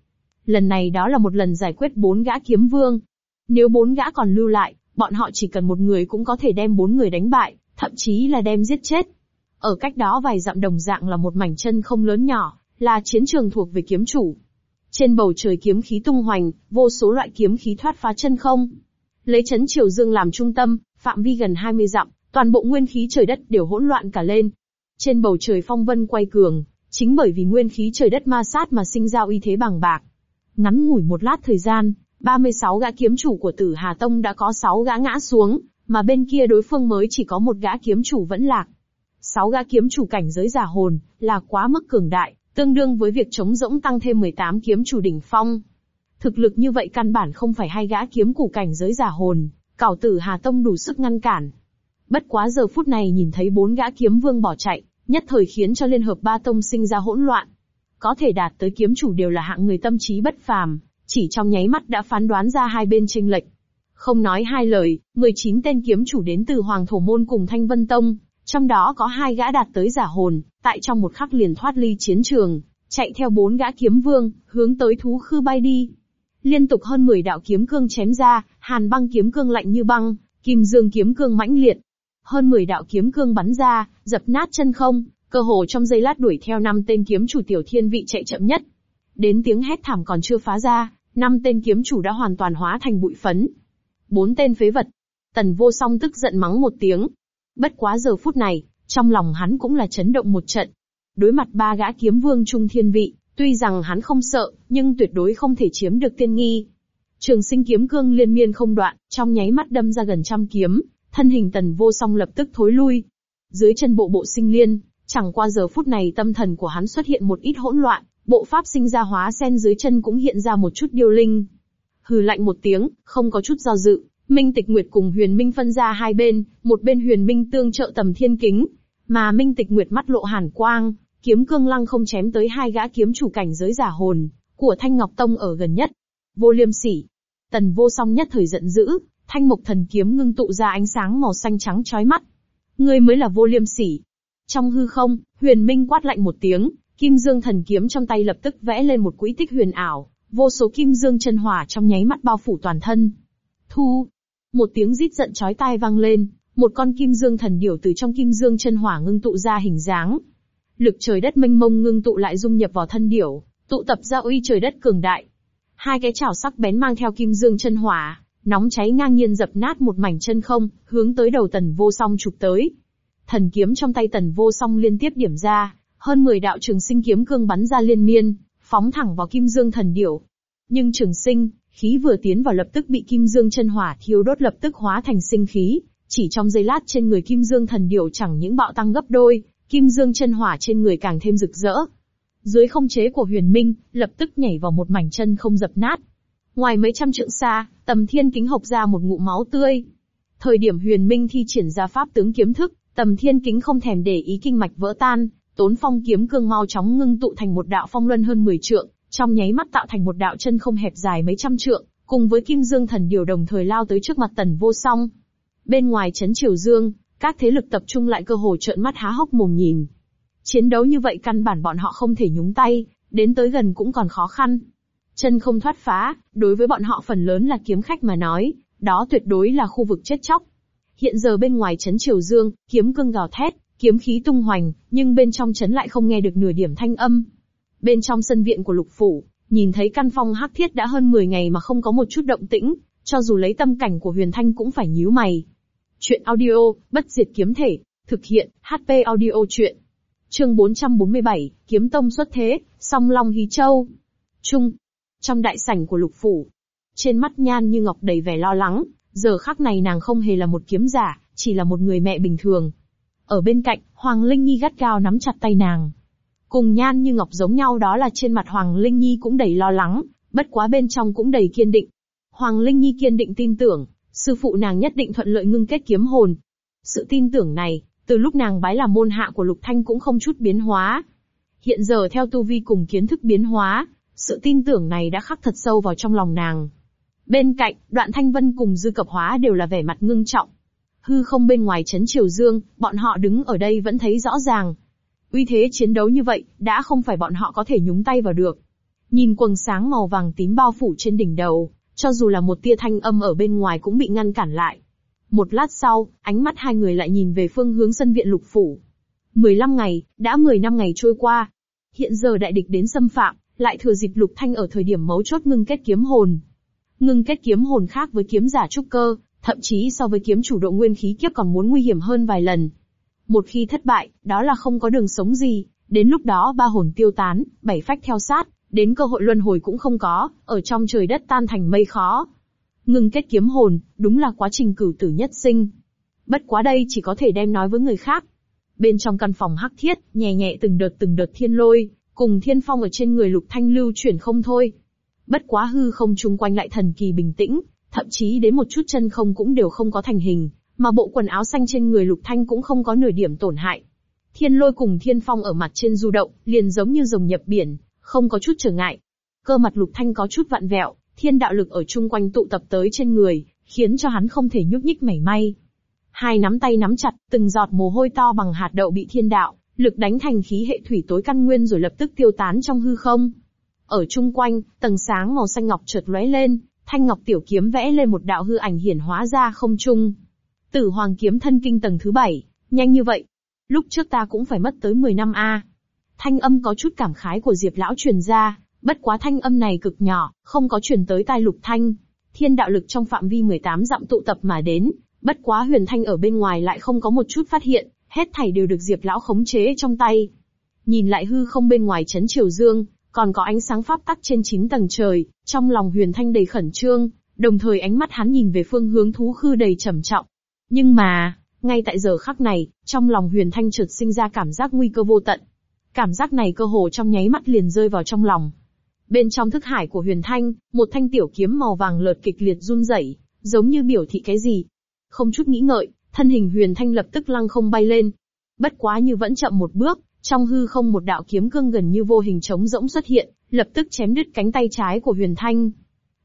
Lần này đó là một lần giải quyết bốn gã kiếm vương. Nếu bốn gã còn lưu lại, bọn họ chỉ cần một người cũng có thể đem bốn người đánh bại, thậm chí là đem giết chết. Ở cách đó vài dặm đồng dạng là một mảnh chân không lớn nhỏ, là chiến trường thuộc về kiếm chủ. Trên bầu trời kiếm khí tung hoành, vô số loại kiếm khí thoát phá chân không. Lấy chấn triều dương làm trung tâm, phạm vi gần 20 dặm, toàn bộ nguyên khí trời đất đều hỗn loạn cả lên. Trên bầu trời phong vân quay cường, Chính bởi vì nguyên khí trời đất ma sát mà sinh ra uy thế bằng bạc. Ngắn ngủi một lát thời gian, 36 gã kiếm chủ của tử Hà Tông đã có 6 gã ngã xuống, mà bên kia đối phương mới chỉ có một gã kiếm chủ vẫn lạc. 6 gã kiếm chủ cảnh giới giả hồn, là quá mức cường đại, tương đương với việc chống rỗng tăng thêm 18 kiếm chủ đỉnh phong. Thực lực như vậy căn bản không phải hai gã kiếm củ cảnh giới giả hồn, cảo tử Hà Tông đủ sức ngăn cản. Bất quá giờ phút này nhìn thấy bốn gã kiếm vương bỏ chạy, nhất thời khiến cho liên hợp ba tông sinh ra hỗn loạn. Có thể đạt tới kiếm chủ đều là hạng người tâm trí bất phàm, chỉ trong nháy mắt đã phán đoán ra hai bên tranh lệch. Không nói hai lời, 19 tên kiếm chủ đến từ Hoàng Thổ Môn cùng Thanh Vân Tông, trong đó có hai gã đạt tới giả hồn, tại trong một khắc liền thoát ly chiến trường, chạy theo bốn gã kiếm vương, hướng tới thú khư bay đi. Liên tục hơn 10 đạo kiếm cương chém ra, hàn băng kiếm cương lạnh như băng, kim dương kiếm cương mãnh liệt. Hơn 10 đạo kiếm cương bắn ra, dập nát chân không, cơ hồ trong giây lát đuổi theo năm tên kiếm chủ tiểu thiên vị chạy chậm nhất. Đến tiếng hét thảm còn chưa phá ra, năm tên kiếm chủ đã hoàn toàn hóa thành bụi phấn. Bốn tên phế vật. Tần vô song tức giận mắng một tiếng. Bất quá giờ phút này, trong lòng hắn cũng là chấn động một trận. Đối mặt ba gã kiếm vương trung thiên vị, tuy rằng hắn không sợ, nhưng tuyệt đối không thể chiếm được tiên nghi. Trường sinh kiếm cương liên miên không đoạn, trong nháy mắt đâm ra gần trăm kiếm, thân hình tần vô song lập tức thối lui. Dưới chân bộ bộ sinh liên, chẳng qua giờ phút này tâm thần của hắn xuất hiện một ít hỗn loạn, bộ pháp sinh ra hóa sen dưới chân cũng hiện ra một chút điêu linh. Hừ lạnh một tiếng, không có chút do dự, Minh Tịch Nguyệt cùng Huyền Minh phân ra hai bên, một bên Huyền Minh tương trợ tầm thiên kính, mà Minh Tịch Nguyệt mắt lộ hàn quang, kiếm cương lăng không chém tới hai gã kiếm chủ cảnh giới giả hồn, của Thanh Ngọc Tông ở gần nhất. Vô liêm sỉ. Tần vô song nhất thời giận dữ, thanh Mộc thần kiếm ngưng tụ ra ánh sáng màu xanh trắng chói mắt. Ngươi mới là vô liêm sỉ. Trong hư không, huyền minh quát lạnh một tiếng, kim dương thần kiếm trong tay lập tức vẽ lên một quỹ tích huyền ảo, vô số kim dương chân hỏa trong nháy mắt bao phủ toàn thân. Thu, một tiếng rít giận chói tai vang lên, một con kim dương thần điểu từ trong kim dương chân hỏa ngưng tụ ra hình dáng. Lực trời đất mênh mông ngưng tụ lại dung nhập vào thân điểu, tụ tập ra uy trời đất cường đại. Hai cái chảo sắc bén mang theo kim dương chân hỏa, nóng cháy ngang nhiên dập nát một mảnh chân không, hướng tới đầu tần vô song chụp tới. Thần kiếm trong tay tần vô song liên tiếp điểm ra, hơn 10 đạo trường sinh kiếm cương bắn ra liên miên, phóng thẳng vào kim dương thần điểu. Nhưng trường sinh, khí vừa tiến vào lập tức bị kim dương chân hỏa thiêu đốt lập tức hóa thành sinh khí, chỉ trong giây lát trên người kim dương thần điểu chẳng những bạo tăng gấp đôi, kim dương chân hỏa trên người càng thêm rực rỡ. Dưới không chế của huyền minh, lập tức nhảy vào một mảnh chân không dập nát. Ngoài mấy trăm trượng xa, tầm thiên kính hộc ra một ngụm máu tươi. Thời điểm huyền minh thi triển ra pháp tướng kiếm thức, tầm thiên kính không thèm để ý kinh mạch vỡ tan, tốn phong kiếm cương mau chóng ngưng tụ thành một đạo phong luân hơn 10 trượng, trong nháy mắt tạo thành một đạo chân không hẹp dài mấy trăm trượng, cùng với kim dương thần điều đồng thời lao tới trước mặt tần vô song. Bên ngoài chấn triều dương, các thế lực tập trung lại cơ hồ trợn mắt há hốc mồm nhìn. Chiến đấu như vậy căn bản bọn họ không thể nhúng tay, đến tới gần cũng còn khó khăn. Chân không thoát phá, đối với bọn họ phần lớn là kiếm khách mà nói, đó tuyệt đối là khu vực chết chóc. Hiện giờ bên ngoài chấn triều dương, kiếm cương gào thét, kiếm khí tung hoành, nhưng bên trong chấn lại không nghe được nửa điểm thanh âm. Bên trong sân viện của lục phủ, nhìn thấy căn phong hắc thiết đã hơn 10 ngày mà không có một chút động tĩnh, cho dù lấy tâm cảnh của huyền thanh cũng phải nhíu mày. Chuyện audio, bất diệt kiếm thể, thực hiện, HP audio chuyện. Chương 447, Kiếm Tông xuất thế, song long hí châu. Trung. Trong đại sảnh của lục phủ. Trên mắt nhan như ngọc đầy vẻ lo lắng, giờ khắc này nàng không hề là một kiếm giả, chỉ là một người mẹ bình thường. Ở bên cạnh, Hoàng Linh Nhi gắt gao nắm chặt tay nàng. Cùng nhan như ngọc giống nhau đó là trên mặt Hoàng Linh Nhi cũng đầy lo lắng, bất quá bên trong cũng đầy kiên định. Hoàng Linh Nhi kiên định tin tưởng, sư phụ nàng nhất định thuận lợi ngưng kết kiếm hồn. Sự tin tưởng này, từ lúc nàng bái làm môn hạ của Lục Thanh cũng không chút biến hóa. Hiện giờ theo tu vi cùng kiến thức biến hóa, sự tin tưởng này đã khắc thật sâu vào trong lòng nàng. Bên cạnh, đoạn thanh vân cùng dư cập hóa đều là vẻ mặt ngưng trọng. Hư không bên ngoài chấn triều dương, bọn họ đứng ở đây vẫn thấy rõ ràng. Uy thế chiến đấu như vậy, đã không phải bọn họ có thể nhúng tay vào được. Nhìn quầng sáng màu vàng tím bao phủ trên đỉnh đầu, cho dù là một tia thanh âm ở bên ngoài cũng bị ngăn cản lại. Một lát sau, ánh mắt hai người lại nhìn về phương hướng sân viện lục phủ. 15 ngày, đã 10 năm ngày trôi qua. Hiện giờ đại địch đến xâm phạm, lại thừa dịp lục thanh ở thời điểm mấu chốt ngưng kết kiếm hồn. Ngưng kết kiếm hồn khác với kiếm giả trúc cơ, thậm chí so với kiếm chủ độ nguyên khí kiếp còn muốn nguy hiểm hơn vài lần. Một khi thất bại, đó là không có đường sống gì, đến lúc đó ba hồn tiêu tán, bảy phách theo sát, đến cơ hội luân hồi cũng không có, ở trong trời đất tan thành mây khó. ngừng kết kiếm hồn, đúng là quá trình cửu tử nhất sinh. Bất quá đây chỉ có thể đem nói với người khác. Bên trong căn phòng hắc thiết, nhẹ nhẹ từng đợt từng đợt thiên lôi, cùng thiên phong ở trên người lục thanh lưu chuyển không thôi. Bất quá hư không chung quanh lại thần kỳ bình tĩnh, thậm chí đến một chút chân không cũng đều không có thành hình, mà bộ quần áo xanh trên người Lục Thanh cũng không có nửa điểm tổn hại. Thiên lôi cùng thiên phong ở mặt trên du động, liền giống như rồng nhập biển, không có chút trở ngại. Cơ mặt Lục Thanh có chút vặn vẹo, thiên đạo lực ở chung quanh tụ tập tới trên người, khiến cho hắn không thể nhúc nhích mảy may. Hai nắm tay nắm chặt, từng giọt mồ hôi to bằng hạt đậu bị thiên đạo, lực đánh thành khí hệ thủy tối căn nguyên rồi lập tức tiêu tán trong hư không. Ở chung quanh, tầng sáng màu xanh ngọc chợt lóe lên, thanh ngọc tiểu kiếm vẽ lên một đạo hư ảnh hiển hóa ra không trung. Tử Hoàng kiếm thân kinh tầng thứ bảy, nhanh như vậy. Lúc trước ta cũng phải mất tới 10 năm a. Thanh âm có chút cảm khái của Diệp lão truyền ra, bất quá thanh âm này cực nhỏ, không có truyền tới tai Lục Thanh. Thiên đạo lực trong phạm vi 18 dặm tụ tập mà đến, bất quá Huyền Thanh ở bên ngoài lại không có một chút phát hiện, hết thảy đều được Diệp lão khống chế trong tay. Nhìn lại hư không bên ngoài chấn triều dương, còn có ánh sáng pháp tắc trên chín tầng trời, trong lòng Huyền Thanh đầy khẩn trương, đồng thời ánh mắt hắn nhìn về phương hướng thú khư đầy trầm trọng. Nhưng mà, ngay tại giờ khắc này, trong lòng Huyền Thanh chợt sinh ra cảm giác nguy cơ vô tận. Cảm giác này cơ hồ trong nháy mắt liền rơi vào trong lòng. Bên trong thức hải của Huyền Thanh, một thanh tiểu kiếm màu vàng lợt kịch liệt run rẩy, giống như biểu thị cái gì. Không chút nghĩ ngợi, thân hình Huyền Thanh lập tức lăng không bay lên. Bất quá như vẫn chậm một bước, trong hư không một đạo kiếm cương gần như vô hình trống rỗng xuất hiện, lập tức chém đứt cánh tay trái của Huyền Thanh.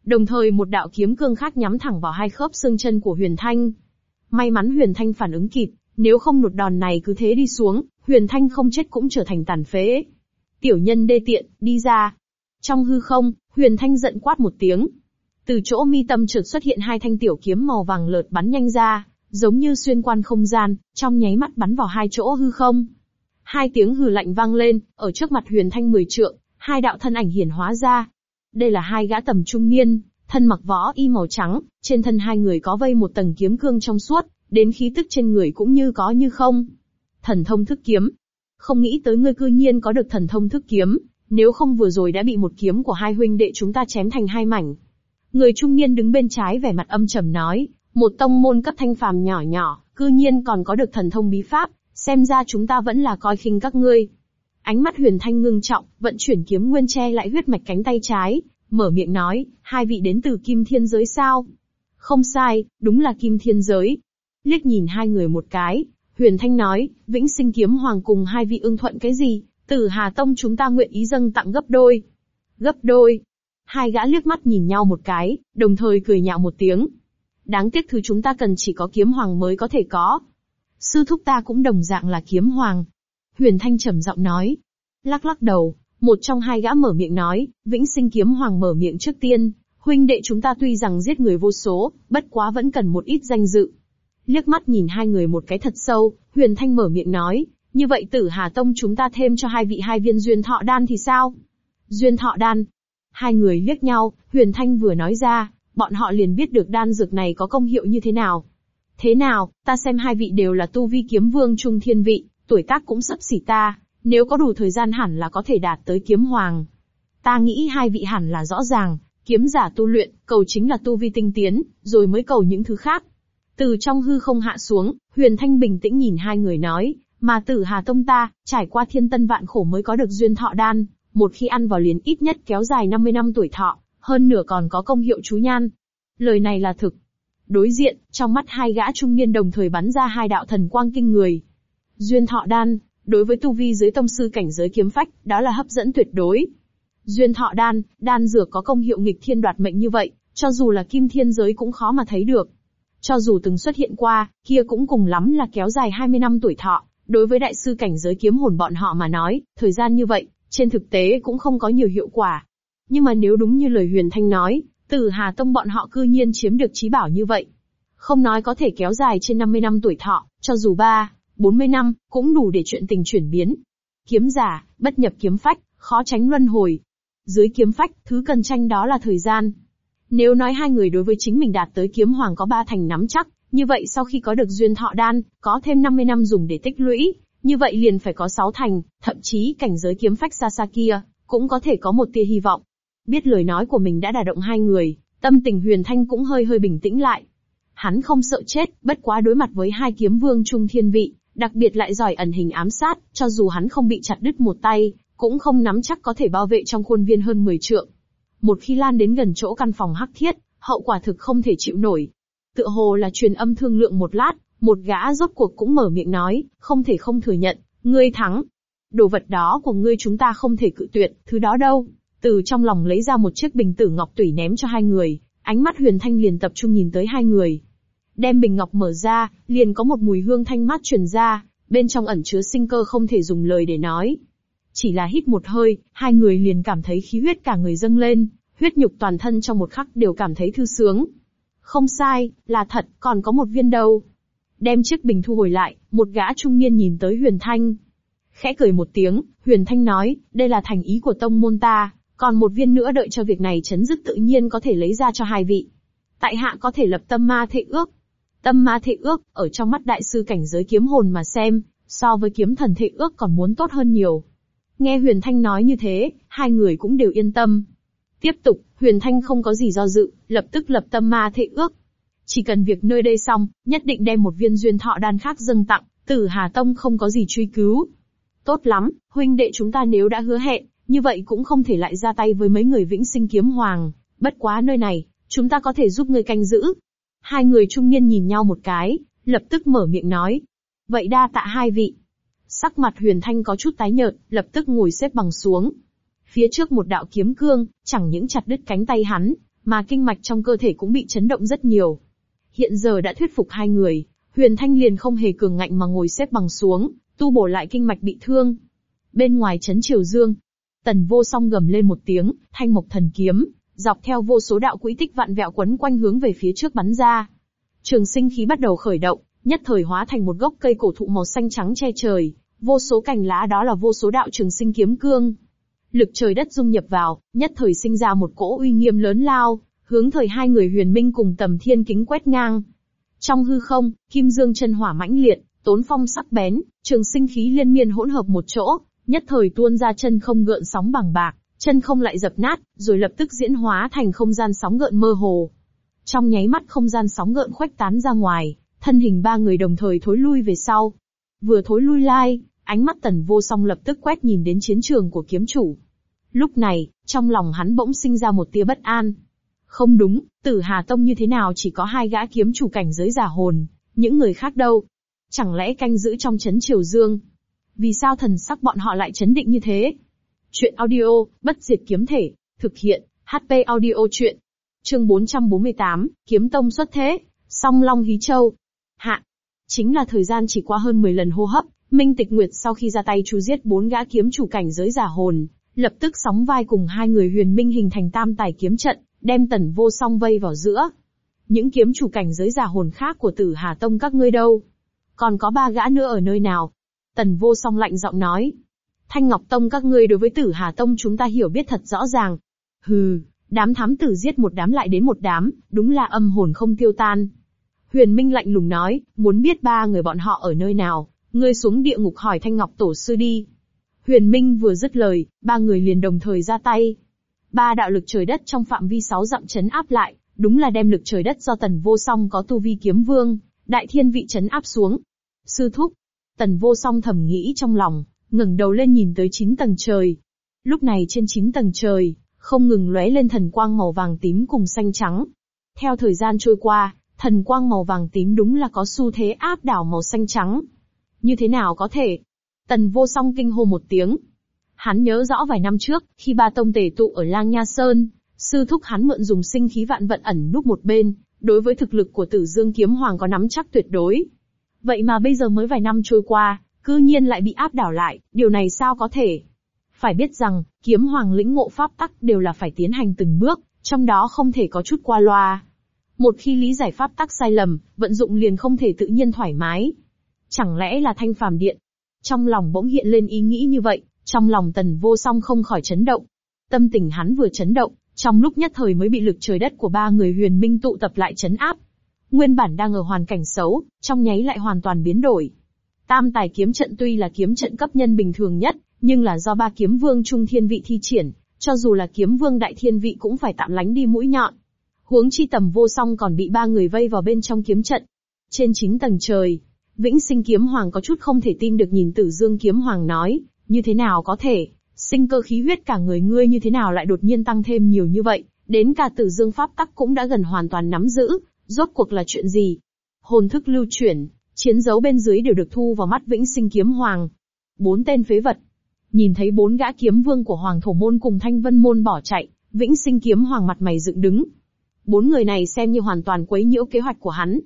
Đồng thời một đạo kiếm cương khác nhắm thẳng vào hai khớp xương chân của Huyền Thanh. May mắn Huyền Thanh phản ứng kịp, nếu không nụt đòn này cứ thế đi xuống, Huyền Thanh không chết cũng trở thành tàn phế. Tiểu nhân đê tiện, đi ra. Trong hư không, Huyền Thanh giận quát một tiếng. Từ chỗ mi tâm chợt xuất hiện hai thanh tiểu kiếm màu vàng lợt bắn nhanh ra, giống như xuyên quan không gian, trong nháy mắt bắn vào hai chỗ hư không. Hai tiếng hừ lạnh vang lên, ở trước mặt huyền thanh mười trượng, hai đạo thân ảnh hiển hóa ra. Đây là hai gã tầm trung niên, thân mặc võ y màu trắng, trên thân hai người có vây một tầng kiếm cương trong suốt, đến khí tức trên người cũng như có như không. Thần thông thức kiếm. Không nghĩ tới ngươi cư nhiên có được thần thông thức kiếm, nếu không vừa rồi đã bị một kiếm của hai huynh đệ chúng ta chém thành hai mảnh. Người trung niên đứng bên trái vẻ mặt âm trầm nói, một tông môn cấp thanh phàm nhỏ nhỏ, cư nhiên còn có được thần thông bí pháp, xem ra chúng ta vẫn là coi khinh các ngươi. Ánh mắt huyền thanh ngưng trọng, vận chuyển kiếm nguyên che lại huyết mạch cánh tay trái, mở miệng nói, hai vị đến từ kim thiên giới sao? Không sai, đúng là kim thiên giới. Liếc nhìn hai người một cái, huyền thanh nói, vĩnh sinh kiếm hoàng cùng hai vị ưng thuận cái gì, tử Hà Tông chúng ta nguyện ý dâng tặng gấp đôi. Gấp đôi. Hai gã liếc mắt nhìn nhau một cái, đồng thời cười nhạo một tiếng. Đáng tiếc thứ chúng ta cần chỉ có kiếm hoàng mới có thể có. Sư thúc ta cũng đồng dạng là kiếm hoàng. Huyền Thanh trầm giọng nói. Lắc lắc đầu, một trong hai gã mở miệng nói, vĩnh sinh kiếm hoàng mở miệng trước tiên, huynh đệ chúng ta tuy rằng giết người vô số, bất quá vẫn cần một ít danh dự. Liếc mắt nhìn hai người một cái thật sâu, Huyền Thanh mở miệng nói, như vậy tử Hà Tông chúng ta thêm cho hai vị hai viên duyên thọ đan thì sao? Duyên thọ đan. Hai người liếc nhau, Huyền Thanh vừa nói ra, bọn họ liền biết được đan dược này có công hiệu như thế nào. Thế nào, ta xem hai vị đều là tu vi kiếm vương trung thiên vị, tuổi tác cũng sắp xỉ ta, nếu có đủ thời gian hẳn là có thể đạt tới kiếm hoàng. Ta nghĩ hai vị hẳn là rõ ràng, kiếm giả tu luyện, cầu chính là tu vi tinh tiến, rồi mới cầu những thứ khác. Từ trong hư không hạ xuống, Huyền Thanh bình tĩnh nhìn hai người nói, mà tử Hà Tông ta, trải qua thiên tân vạn khổ mới có được duyên thọ đan, một khi ăn vào liền ít nhất kéo dài 50 năm tuổi thọ, hơn nửa còn có công hiệu chú nhan. Lời này là thực. Đối diện, trong mắt hai gã trung niên đồng thời bắn ra hai đạo thần quang kinh người. Duyên thọ đan, đối với tu vi dưới tông sư cảnh giới kiếm phách, đó là hấp dẫn tuyệt đối. Duyên thọ đan, đan dược có công hiệu nghịch thiên đoạt mệnh như vậy, cho dù là kim thiên giới cũng khó mà thấy được. Cho dù từng xuất hiện qua, kia cũng cùng lắm là kéo dài 20 năm tuổi thọ, đối với đại sư cảnh giới kiếm hồn bọn họ mà nói, thời gian như vậy, trên thực tế cũng không có nhiều hiệu quả. Nhưng mà nếu đúng như lời Huyền Thanh nói, Tử Hà Tông bọn họ cư nhiên chiếm được trí bảo như vậy. Không nói có thể kéo dài trên 50 năm tuổi thọ, cho dù 3, 40 năm, cũng đủ để chuyện tình chuyển biến. Kiếm giả, bất nhập kiếm phách, khó tránh luân hồi. Dưới kiếm phách, thứ cần tranh đó là thời gian. Nếu nói hai người đối với chính mình đạt tới kiếm hoàng có ba thành nắm chắc, như vậy sau khi có được duyên thọ đan, có thêm 50 năm dùng để tích lũy, như vậy liền phải có 6 thành, thậm chí cảnh giới kiếm phách xa xa kia, cũng có thể có một tia hy vọng. Biết lời nói của mình đã đả động hai người, tâm tình huyền thanh cũng hơi hơi bình tĩnh lại. Hắn không sợ chết, bất quá đối mặt với hai kiếm vương trung thiên vị, đặc biệt lại giỏi ẩn hình ám sát, cho dù hắn không bị chặt đứt một tay, cũng không nắm chắc có thể bảo vệ trong khuôn viên hơn 10 trượng. một khi lan đến gần chỗ căn phòng hắc thiết, hậu quả thực không thể chịu nổi. Tựa hồ là truyền âm thương lượng một lát, một gã rốt cuộc cũng mở miệng nói, không thể không thừa nhận, ngươi thắng. Đồ vật đó của ngươi chúng ta không thể cự tuyệt, thứ đó đâu. Từ trong lòng lấy ra một chiếc bình tử ngọc tủy ném cho hai người, ánh mắt huyền thanh liền tập trung nhìn tới hai người. Đem bình ngọc mở ra, liền có một mùi hương thanh mát truyền ra, bên trong ẩn chứa sinh cơ không thể dùng lời để nói. Chỉ là hít một hơi, hai người liền cảm thấy khí huyết cả người dâng lên, huyết nhục toàn thân trong một khắc đều cảm thấy thư sướng. Không sai, là thật, còn có một viên đâu. Đem chiếc bình thu hồi lại, một gã trung niên nhìn tới Huyền Thanh. Khẽ cười một tiếng, Huyền Thanh nói, đây là thành ý của tông môn ta, còn một viên nữa đợi cho việc này chấn dứt tự nhiên có thể lấy ra cho hai vị. Tại hạ có thể lập tâm ma thệ ước. Tâm ma thệ ước, ở trong mắt đại sư cảnh giới kiếm hồn mà xem, so với kiếm thần thệ ước còn muốn tốt hơn nhiều. Nghe Huyền Thanh nói như thế, hai người cũng đều yên tâm. Tiếp tục, Huyền Thanh không có gì do dự, lập tức lập tâm ma thệ ước. Chỉ cần việc nơi đây xong, nhất định đem một viên duyên thọ đan khác dâng tặng, tử Hà Tông không có gì truy cứu. Tốt lắm, huynh đệ chúng ta nếu đã hứa hẹn, như vậy cũng không thể lại ra tay với mấy người vĩnh sinh kiếm hoàng. Bất quá nơi này, chúng ta có thể giúp ngươi canh giữ. Hai người trung niên nhìn nhau một cái, lập tức mở miệng nói. Vậy đa tạ hai vị. Sắc mặt huyền thanh có chút tái nhợt, lập tức ngồi xếp bằng xuống. Phía trước một đạo kiếm cương, chẳng những chặt đứt cánh tay hắn, mà kinh mạch trong cơ thể cũng bị chấn động rất nhiều. Hiện giờ đã thuyết phục hai người, huyền thanh liền không hề cường ngạnh mà ngồi xếp bằng xuống, tu bổ lại kinh mạch bị thương. Bên ngoài chấn triều dương, tần vô song gầm lên một tiếng, thanh mộc thần kiếm, dọc theo vô số đạo quỹ tích vạn vẹo quấn quanh hướng về phía trước bắn ra. Trường sinh khí bắt đầu khởi động, nhất thời hóa thành một gốc cây cổ thụ màu xanh trắng che trời, vô số cành lá đó là vô số đạo trường sinh kiếm cương. Lực trời đất dung nhập vào, nhất thời sinh ra một cỗ uy nghiêm lớn lao, hướng thời hai người huyền minh cùng tầm thiên kính quét ngang. Trong hư không, kim dương chân hỏa mãnh liệt, tốn phong sắc bén, trường sinh khí liên miên hỗn hợp một chỗ, nhất thời tuôn ra chân không gợn sóng bằng bạc, chân không lại dập nát, rồi lập tức diễn hóa thành không gian sóng gợn mơ hồ. Trong nháy mắt không gian sóng gợn khuếch tán ra ngoài, thân hình ba người đồng thời thối lui về sau. Vừa thối lui lai, ánh mắt tần vô song lập tức quét nhìn đến chiến trường của kiếm chủ. Lúc này, trong lòng hắn bỗng sinh ra một tia bất an. Không đúng, tử Hà Tông như thế nào chỉ có hai gã kiếm chủ cảnh giới giả hồn, những người khác đâu? Chẳng lẽ canh giữ trong chấn triều dương? Vì sao thần sắc bọn họ lại chấn định như thế? Chuyện audio, bất diệt kiếm thể, thực hiện, HP audio chuyện. Chương 448, Kiếm Tông xuất thế, song long hí châu. Hạ. Chính là thời gian chỉ qua hơn 10 lần hô hấp, Minh Tịch Nguyệt sau khi ra tay chú giết bốn gã kiếm chủ cảnh giới giả hồn, lập tức sóng vai cùng hai người huyền minh hình thành tam tài kiếm trận, đem tần vô song vây vào giữa. Những kiếm chủ cảnh giới giả hồn khác của tử Hà Tông các ngươi đâu? Còn có ba gã nữa ở nơi nào? Tần vô song lạnh giọng nói. Thanh Ngọc Tông các ngươi đối với tử Hà Tông chúng ta hiểu biết thật rõ ràng. Hừ, đám thám tử giết một đám lại đến một đám, đúng là âm hồn không tiêu tan. Huyền Minh lạnh lùng nói, muốn biết ba người bọn họ ở nơi nào, ngươi xuống địa ngục hỏi Thanh Ngọc Tổ Sư đi. Huyền Minh vừa dứt lời, ba người liền đồng thời ra tay. Ba đạo lực trời đất trong phạm vi sáu dặm chấn áp lại, đúng là đem lực trời đất do tần vô song có tu vi kiếm vương, đại thiên vị chấn áp xuống. Sư thúc, tần vô song thầm nghĩ trong lòng, ngẩng đầu lên nhìn tới chín tầng trời. Lúc này trên chín tầng trời, không ngừng lóe lên thần quang màu vàng tím cùng xanh trắng. Theo thời gian trôi qua, thần quang màu vàng tím đúng là có xu thế áp đảo màu xanh trắng. Như thế nào có thể? Tần vô song kinh hô một tiếng. Hắn nhớ rõ vài năm trước, khi ba tông tề tụ ở Lang Nha Sơn, sư thúc hắn mượn dùng sinh khí vạn vận ẩn núp một bên, đối với thực lực của tử dương kiếm hoàng có nắm chắc tuyệt đối. Vậy mà bây giờ mới vài năm trôi qua, cư nhiên lại bị áp đảo lại, điều này sao có thể? Phải biết rằng, kiếm hoàng lĩnh ngộ pháp tắc đều là phải tiến hành từng bước, trong đó không thể có chút qua loa. Một khi lý giải pháp tắc sai lầm, vận dụng liền không thể tự nhiên thoải mái. Chẳng lẽ là thanh phàm điện? Trong lòng bỗng hiện lên ý nghĩ như vậy, trong lòng tần vô song không khỏi chấn động. Tâm tình hắn vừa chấn động, trong lúc nhất thời mới bị lực trời đất của ba người huyền minh tụ tập lại chấn áp. Nguyên bản đang ở hoàn cảnh xấu, trong nháy lại hoàn toàn biến đổi. Tam tài kiếm trận tuy là kiếm trận cấp nhân bình thường nhất, nhưng là do ba kiếm vương trung thiên vị thi triển, cho dù là kiếm vương đại thiên vị cũng phải tạm lánh đi mũi nhọn. Huống chi tầm vô song còn bị ba người vây vào bên trong kiếm trận. Trên chín tầng trời, Vĩnh sinh kiếm hoàng có chút không thể tin được nhìn tử dương kiếm hoàng nói, như thế nào có thể, Sinh cơ khí huyết cả người ngươi như thế nào lại đột nhiên tăng thêm nhiều như vậy, đến cả tử dương pháp tắc cũng đã gần hoàn toàn nắm giữ, rốt cuộc là chuyện gì? Hồn thức lưu chuyển, chiến dấu bên dưới đều được thu vào mắt vĩnh sinh kiếm hoàng. Bốn tên phế vật. Nhìn thấy bốn gã kiếm vương của hoàng thổ môn cùng thanh vân môn bỏ chạy, vĩnh sinh kiếm hoàng mặt mày dựng đứng. Bốn người này xem như hoàn toàn quấy nhiễu kế hoạch của hắn.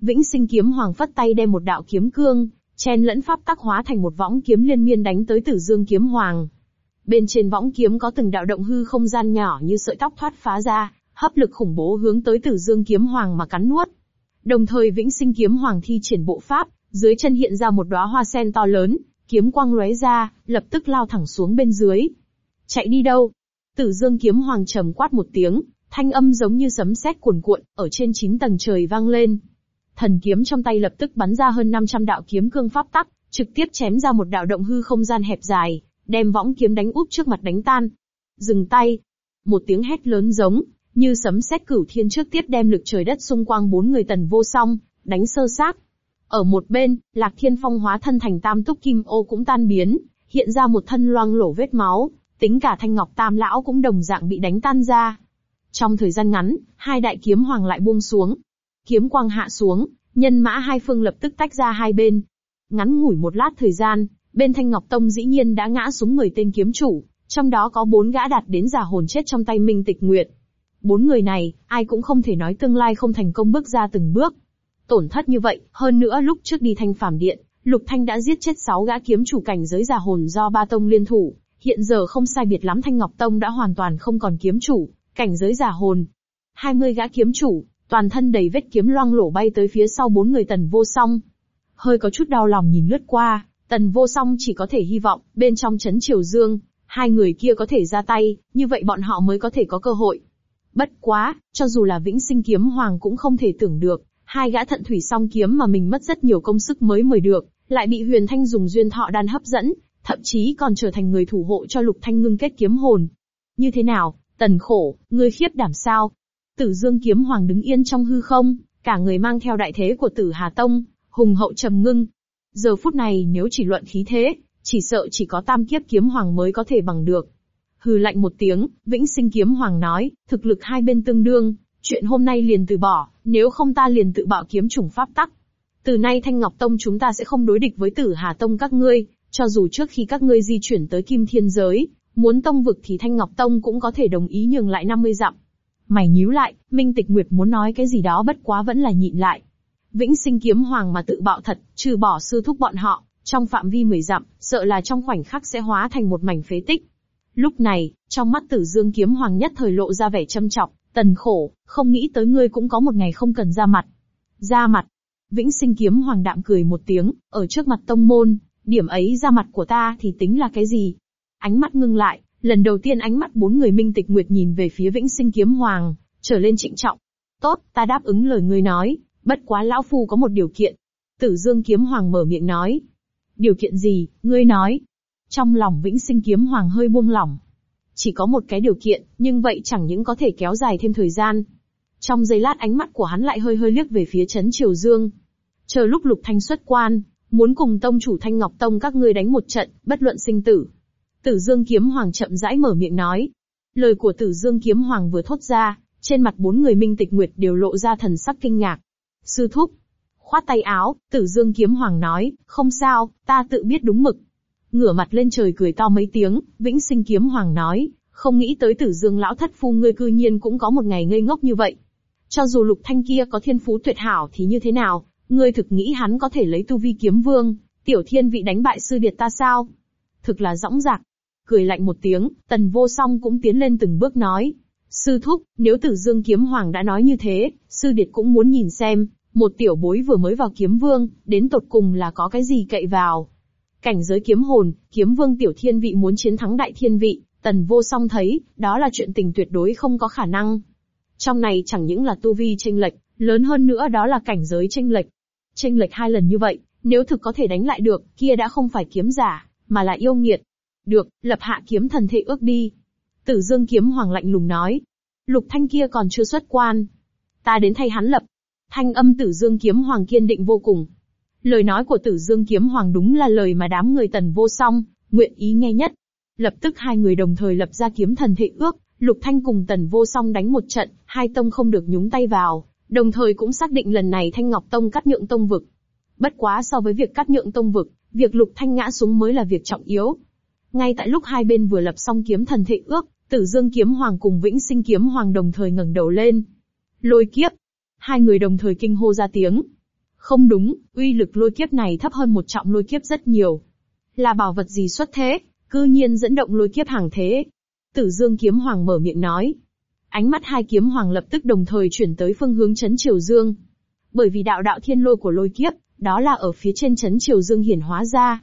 Vĩnh sinh kiếm hoàng phất tay đem một đạo kiếm cương, chen lẫn pháp tắc hóa thành một võng kiếm liên miên đánh tới tử dương kiếm hoàng. Bên trên võng kiếm có từng đạo động hư không gian nhỏ như sợi tóc thoát phá ra, hấp lực khủng bố hướng tới tử dương kiếm hoàng mà cắn nuốt. Đồng thời vĩnh sinh kiếm hoàng thi triển bộ pháp, dưới chân hiện ra một đóa hoa sen to lớn, kiếm quang lóe ra, lập tức lao thẳng xuống bên dưới. Chạy đi đâu? Tử dương kiếm hoàng trầm quát một tiếng, thanh âm giống như sấm sét cuồn cuộn, ở trên chín tầng trời vang lên. Thần kiếm trong tay lập tức bắn ra hơn 500 đạo kiếm cương pháp tắc, trực tiếp chém ra một đạo động hư không gian hẹp dài, đem võng kiếm đánh úp trước mặt đánh tan. Dừng tay. Một tiếng hét lớn giống, như sấm sét cửu thiên trước tiếp đem lực trời đất xung quanh bốn người tần vô song, đánh sơ sát. Ở một bên, Lạc Thiên Phong hóa thân thành tam túc kim ô cũng tan biến, hiện ra một thân loang lổ vết máu, tính cả thanh ngọc tam lão cũng đồng dạng bị đánh tan ra. Trong thời gian ngắn, hai đại kiếm hoàng lại buông xuống. Kiếm quang hạ xuống, nhân mã hai phương lập tức tách ra hai bên. Ngắn ngủi một lát thời gian, bên Thanh Ngọc Tông dĩ nhiên đã ngã xuống 10 tên kiếm chủ, trong đó có bốn gã đạt đến giả hồn chết trong tay Minh Tịch Nguyệt. Bốn người này, ai cũng không thể nói tương lai không thành công bước ra từng bước. Tổn thất như vậy, hơn nữa lúc trước đi thanh phàm điện, Lục Thanh đã giết chết sáu gã kiếm chủ cảnh giới giả hồn do ba tông liên thủ, hiện giờ không sai biệt lắm Thanh Ngọc Tông đã hoàn toàn không còn kiếm chủ, cảnh giới giả hồn. 20 gã kiếm chủ, toàn thân đầy vết kiếm loang lổ bay tới phía sau bốn người tần vô song. Hơi có chút đau lòng nhìn lướt qua, tần vô song chỉ có thể hy vọng, bên trong chấn triều dương, hai người kia có thể ra tay, như vậy bọn họ mới có thể có cơ hội. Bất quá, cho dù là vĩnh sinh kiếm hoàng cũng không thể tưởng được, hai gã thận thủy song kiếm mà mình mất rất nhiều công sức mới mời được, lại bị huyền thanh dùng duyên thọ đan hấp dẫn, thậm chí còn trở thành người thủ hộ cho lục thanh ngưng kết kiếm hồn. Như thế nào, tần khổ, ngươi khiếp đảm sao? Tử Dương kiếm hoàng đứng yên trong hư không, cả người mang theo đại thế của Tử Hà Tông, hùng hậu trầm ngưng. Giờ phút này nếu chỉ luận khí thế, chỉ sợ chỉ có tam kiếp kiếm hoàng mới có thể bằng được. Hừ lạnh một tiếng, vĩnh sinh kiếm hoàng nói, thực lực hai bên tương đương, chuyện hôm nay liền từ bỏ, nếu không ta liền tự bạo kiếm chủng pháp tắc. Từ nay Thanh Ngọc Tông chúng ta sẽ không đối địch với Tử Hà Tông các ngươi, cho dù trước khi các ngươi di chuyển tới Kim Thiên Giới, muốn tông vực thì Thanh Ngọc Tông cũng có thể đồng ý nhường lại 50 dặm. Mày nhíu lại, Minh Tịch Nguyệt muốn nói cái gì đó bất quá vẫn là nhịn lại. Vĩnh sinh kiếm hoàng mà tự bạo thật, trừ bỏ sư thúc bọn họ, trong phạm vi mười dặm, sợ là trong khoảnh khắc sẽ hóa thành một mảnh phế tích. Lúc này, trong mắt tử dương kiếm hoàng nhất thời lộ ra vẻ châm trọng, tần khổ, không nghĩ tới ngươi cũng có một ngày không cần ra mặt. Ra mặt. Vĩnh sinh kiếm hoàng đạm cười một tiếng, ở trước mặt tông môn, điểm ấy ra mặt của ta thì tính là cái gì? Ánh mắt ngưng lại, Lần đầu tiên ánh mắt bốn người minh tịch nguyệt nhìn về phía vĩnh sinh kiếm hoàng, trở lên trịnh trọng. Tốt, ta đáp ứng lời ngươi nói, bất quá lão phu có một điều kiện. Tử dương kiếm hoàng mở miệng nói. Điều kiện gì, ngươi nói. Trong lòng vĩnh sinh kiếm hoàng hơi buông lỏng. Chỉ có một cái điều kiện, nhưng vậy chẳng những có thể kéo dài thêm thời gian. Trong giây lát ánh mắt của hắn lại hơi hơi liếc về phía chấn triều dương. Chờ lúc lục thanh xuất quan, muốn cùng tông chủ thanh ngọc tông các ngươi đánh một trận, bất luận sinh tử. Tử Dương Kiếm Hoàng chậm rãi mở miệng nói. Lời của Tử Dương Kiếm Hoàng vừa thốt ra, trên mặt bốn người minh tịch nguyệt đều lộ ra thần sắc kinh ngạc. Sư thúc. Khoát tay áo, Tử Dương Kiếm Hoàng nói, không sao, ta tự biết đúng mực. Ngửa mặt lên trời cười to mấy tiếng, Vĩnh Sinh Kiếm Hoàng nói, không nghĩ tới Tử Dương lão thất phu ngươi cư nhiên cũng có một ngày ngây ngốc như vậy. Cho dù Lục Thanh kia có thiên phú tuyệt hảo thì như thế nào, ngươi thực nghĩ hắn có thể lấy tu vi kiếm vương, tiểu thiên vị đánh bại sư điệt ta sao? Thực là dõng dạc, cười lạnh một tiếng, tần vô song cũng tiến lên từng bước nói. Sư thúc, nếu tử dương kiếm hoàng đã nói như thế, sư điệt cũng muốn nhìn xem, một tiểu bối vừa mới vào kiếm vương, đến tột cùng là có cái gì cậy vào. Cảnh giới kiếm hồn, kiếm vương tiểu thiên vị muốn chiến thắng đại thiên vị, tần vô song thấy, đó là chuyện tình tuyệt đối không có khả năng. Trong này chẳng những là tu vi tranh lệch, lớn hơn nữa đó là cảnh giới tranh lệch. Tranh lệch hai lần như vậy, nếu thực có thể đánh lại được, kia đã không phải kiếm giả, mà là yêu nghiệt. Được, lập hạ kiếm thần thệ ước đi. Tử Dương kiếm hoàng lạnh lùng nói. Lục thanh kia còn chưa xuất quan. Ta đến thay hắn lập. Thanh âm tử Dương kiếm hoàng kiên định vô cùng. Lời nói của tử Dương kiếm hoàng đúng là lời mà đám người tần vô song, nguyện ý nghe nhất. Lập tức hai người đồng thời lập ra kiếm thần thệ ước, Lục Thanh cùng Tần Vô Song đánh một trận, hai tông không được nhúng tay vào, đồng thời cũng xác định lần này Thanh Ngọc Tông cắt nhượng tông vực. Bất quá so với việc cắt nhượng tông vực, việc Lục Thanh ngã xuống mới là việc trọng yếu. Ngay tại lúc hai bên vừa lập xong kiếm thần thệ ước, Tử Dương kiếm hoàng cùng Vĩnh Sinh kiếm hoàng đồng thời ngẩng đầu lên. Lôi kiếp. Hai người đồng thời kinh hô ra tiếng. Không đúng, uy lực lôi kiếp này thấp hơn một trọng lôi kiếp rất nhiều. Là bảo vật gì xuất thế, cư nhiên dẫn động lôi kiếp hàng thế. Tử Dương kiếm hoàng mở miệng nói. Ánh mắt hai kiếm hoàng lập tức đồng thời chuyển tới phương hướng chấn Triều Dương. Bởi vì đạo đạo thiên lôi của lôi kiếp, đó là ở phía trên chấn Triều Dương hiển hóa ra.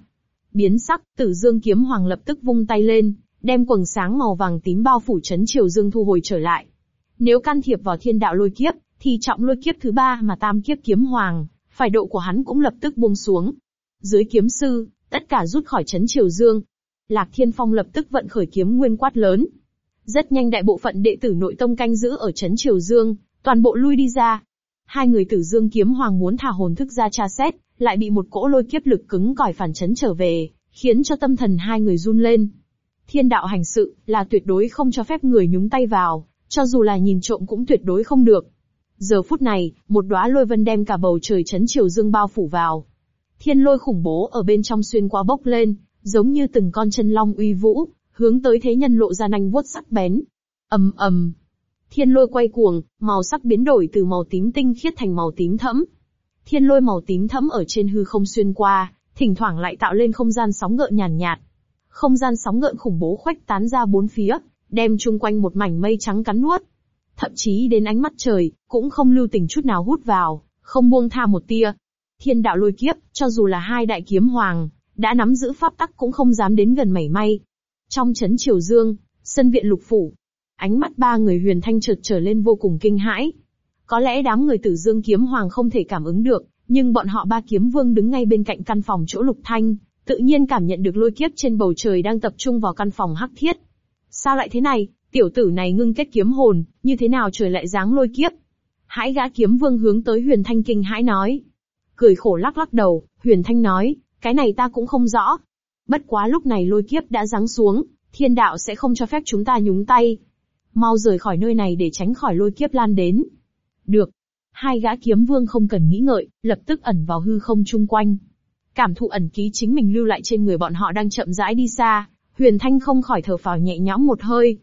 Biến sắc, Tử Dương kiếm hoàng lập tức vung tay lên, đem quầng sáng màu vàng tím bao phủ chấn Triều Dương thu hồi trở lại. Nếu can thiệp vào thiên đạo lôi kiếp, thì trọng lôi kiếp thứ ba mà tam kiếp kiếm hoàng, phải độ của hắn cũng lập tức buông xuống. Dưới kiếm sư, tất cả rút khỏi chấn Triều Dương. Lạc Thiên Phong lập tức vận khởi kiếm nguyên quát lớn. Rất nhanh đại bộ phận đệ tử nội tông canh giữ ở chấn Triều Dương, toàn bộ lui đi ra. Hai người tử dương kiếm hoàng muốn thả hồn thức ra tra xét, lại bị một cỗ lôi kiếp lực cứng cỏi phản chấn trở về, khiến cho tâm thần hai người run lên. Thiên đạo hành sự, là tuyệt đối không cho phép người nhúng tay vào, cho dù là nhìn trộm cũng tuyệt đối không được. Giờ phút này, một đóa lôi vân đem cả bầu trời chấn chiều dương bao phủ vào. Thiên lôi khủng bố ở bên trong xuyên qua bốc lên, giống như từng con chân long uy vũ, hướng tới thế nhân lộ ra nanh vuốt sắc bén. ầm ầm, thiên lôi quay cuồng, màu sắc biến đổi từ màu tím tinh khiết thành màu tím thẫm. Thiên lôi màu tím thẫm ở trên hư không xuyên qua, thỉnh thoảng lại tạo lên không gian sóng gợn nhàn nhạt, Không gian sóng gợn khủng bố khoách tán ra bốn phía, đem chung quanh một mảnh mây trắng cắn nuốt. Thậm chí đến ánh mắt trời, cũng không lưu tình chút nào hút vào, không buông tha một tia. Thiên đạo lôi kiếp, cho dù là hai đại kiếm hoàng, đã nắm giữ pháp tắc cũng không dám đến gần mảy may. Trong chấn Triều Dương, sân viện lục phủ, ánh mắt ba người huyền thanh chợt trở lên vô cùng kinh hãi. Có lẽ đám người tử dương kiếm hoàng không thể cảm ứng được, nhưng bọn họ ba kiếm vương đứng ngay bên cạnh căn phòng chỗ lục thanh, tự nhiên cảm nhận được lôi kiếp trên bầu trời đang tập trung vào căn phòng hắc thiết. Sao lại thế này, tiểu tử này ngưng kết kiếm hồn, như thế nào trời lại giáng lôi kiếp? Hãi gã kiếm vương hướng tới huyền thanh kinh hãi nói. Cười khổ lắc lắc đầu, huyền thanh nói, cái này ta cũng không rõ. Bất quá lúc này lôi kiếp đã giáng xuống, thiên đạo sẽ không cho phép chúng ta nhúng tay. Mau rời khỏi nơi này để tránh khỏi lôi kiếp lan đến. Được. Hai gã kiếm vương không cần nghĩ ngợi, lập tức ẩn vào hư không chung quanh. Cảm thụ ẩn ký chính mình lưu lại trên người bọn họ đang chậm rãi đi xa, Huyền Thanh không khỏi thở phào nhẹ nhõm một hơi.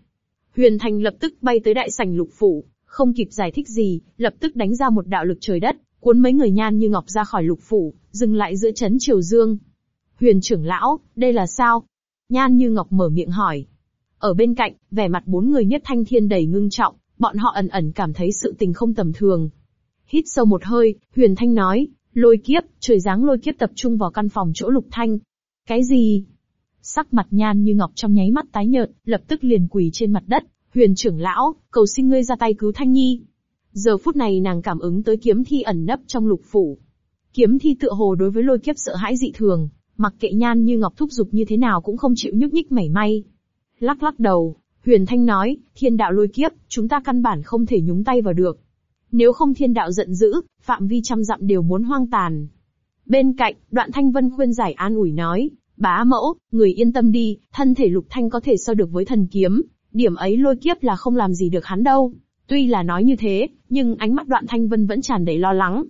Huyền Thanh lập tức bay tới đại sảnh lục phủ, không kịp giải thích gì, lập tức đánh ra một đạo lực trời đất, cuốn mấy người nhan như ngọc ra khỏi lục phủ, dừng lại giữa chấn triều dương. Huyền trưởng lão, đây là sao? Nhan như ngọc mở miệng hỏi. Ở bên cạnh, vẻ mặt bốn người nhất thanh thiên đầy ngưng trọng, bọn họ ẩn ẩn cảm thấy sự tình không tầm thường. Hít sâu một hơi, Huyền Thanh nói, lôi kiếp, trời giáng lôi kiếp tập trung vào căn phòng chỗ lục thanh. Cái gì? Sắc mặt nhan như ngọc trong nháy mắt tái nhợt, lập tức liền quỳ trên mặt đất, huyền trưởng lão, cầu xin ngươi ra tay cứu Thanh Nhi. Giờ phút này nàng cảm ứng tới kiếm thi ẩn nấp trong lục phủ. Kiếm thi tựa hồ đối với lôi kiếp sợ hãi dị thường, mặc kệ nhan như ngọc thúc giục như thế nào cũng không chịu nhúc nhích mảy may. Lắc lắc đầu, huyền thanh nói, thiên đạo lôi kiếp, chúng ta căn bản không thể nhúng tay vào được. Nếu không thiên đạo giận dữ, phạm vi trăm dặm đều muốn hoang tàn. Bên cạnh, đoạn thanh vân khuyên giải an ủi nói, Bá mẫu, người yên tâm đi, thân thể lục thanh có thể so được với thần kiếm, điểm ấy lôi kiếp là không làm gì được hắn đâu. Tuy là nói như thế, nhưng ánh mắt đoạn thanh vân vẫn tràn đầy lo lắng.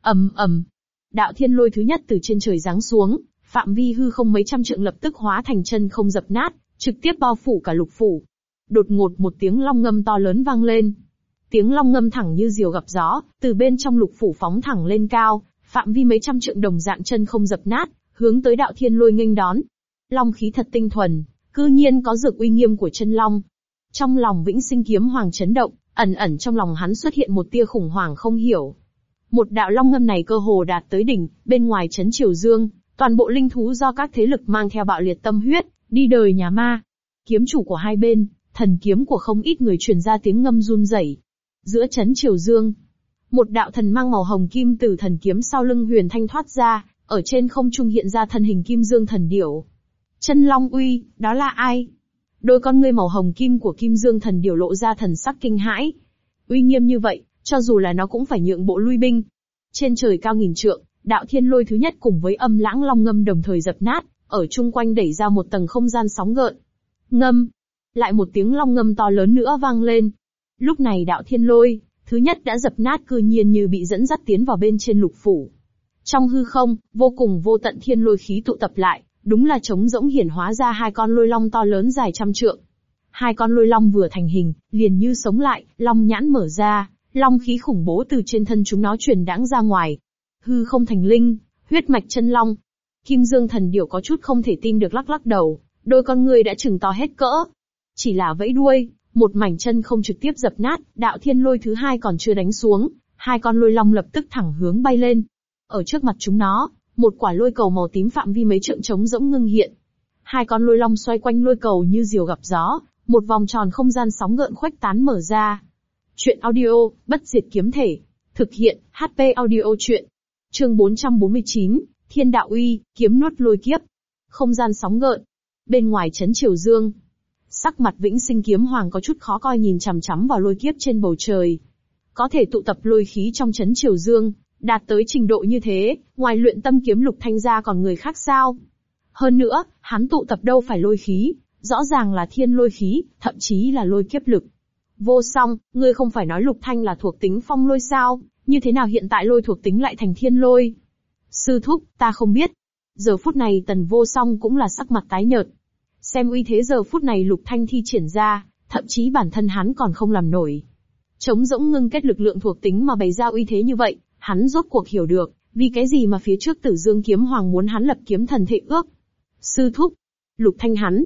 ầm ầm, đạo thiên lôi thứ nhất từ trên trời giáng xuống, phạm vi hư không mấy trăm trượng lập tức hóa thành chân không dập nát, trực tiếp bao phủ cả lục phủ. Đột ngột một tiếng long ngâm to lớn vang lên. Tiếng long ngâm thẳng như diều gặp gió, từ bên trong lục phủ phóng thẳng lên cao, phạm vi mấy trăm trượng đồng dạng chân không dập nát, hướng tới đạo thiên lôi nghênh đón. Long khí thật tinh thuần, cư nhiên có dược uy nghiêm của chân long. Trong lòng vĩnh sinh kiếm hoàng chấn động, ẩn ẩn trong lòng hắn xuất hiện một tia khủng hoảng không hiểu. Một đạo long ngâm này cơ hồ đạt tới đỉnh, bên ngoài chấn triều dương, toàn bộ linh thú do các thế lực mang theo bạo liệt tâm huyết, đi đời nhà ma. Kiếm chủ của hai bên, thần kiếm của không ít người truyền ra tiếng ngâm run rẩy. Giữa chấn triều dương, một đạo thần mang màu hồng kim từ thần kiếm sau lưng huyền thanh thoát ra, ở trên không trung hiện ra thân hình kim dương thần điểu. Chân Long Uy, đó là ai? Đôi con ngươi màu hồng kim của kim dương thần điểu lộ ra thần sắc kinh hãi. Uy nghiêm như vậy, cho dù là nó cũng phải nhượng bộ lui binh. Trên trời cao nghìn trượng, đạo thiên lôi thứ nhất cùng với âm lãng long ngâm đồng thời dập nát, ở chung quanh đẩy ra một tầng không gian sóng gợn. Ngâm. Lại một tiếng long ngâm to lớn nữa vang lên. Lúc này đạo thiên lôi, thứ nhất đã dập nát cư nhiên như bị dẫn dắt tiến vào bên trên lục phủ. Trong hư không, vô cùng vô tận thiên lôi khí tụ tập lại, đúng là trống rỗng hiển hóa ra hai con lôi long to lớn dài trăm trượng. Hai con lôi long vừa thành hình, liền như sống lại, long nhãn mở ra, long khí khủng bố từ trên thân chúng nó truyền đãng ra ngoài. Hư không thành linh, huyết mạch chân long. Kim Dương thần điểu có chút không thể tin được lắc lắc đầu, đôi con người đã chừng to hết cỡ. Chỉ là vẫy đuôi, một mảnh chân không trực tiếp dập nát, đạo thiên lôi thứ hai còn chưa đánh xuống, hai con lôi long lập tức thẳng hướng bay lên. Ở trước mặt chúng nó, một quả lôi cầu màu tím phạm vi mấy trượng trống rỗng ngưng hiện. Hai con lôi long xoay quanh lôi cầu như diều gặp gió, một vòng tròn không gian sóng gợn khuếch tán mở ra. Chuyện audio, bất diệt kiếm thể. Thực hiện, HP audio chuyện. Chương 449, Thiên đạo uy, kiếm nuốt lôi kiếp. Không gian sóng gợn. Bên ngoài chấn Triều Dương. Sắc mặt vĩnh sinh kiếm hoàng có chút khó coi nhìn chằm chằm vào lôi kiếp trên bầu trời. Có thể tụ tập lôi khí trong chấn Triều Dương, đạt tới trình độ như thế, ngoài luyện tâm kiếm lục thanh ra còn người khác sao? Hơn nữa, hắn tụ tập đâu phải lôi khí, rõ ràng là thiên lôi khí, thậm chí là lôi kiếp lực. Vô song, ngươi không phải nói lục thanh là thuộc tính phong lôi sao, như thế nào hiện tại lôi thuộc tính lại thành thiên lôi? Sư thúc, ta không biết. Giờ phút này tần vô song cũng là sắc mặt tái nhợt. Xem uy thế giờ phút này lục thanh thi triển ra, thậm chí bản thân hắn còn không làm nổi. Chống rỗng ngưng kết lực lượng thuộc tính mà bày ra uy thế như vậy, hắn rốt cuộc hiểu được, vì cái gì mà phía trước tử dương kiếm hoàng muốn hắn lập kiếm thần thệ ước. Sư thúc, lục thanh hắn.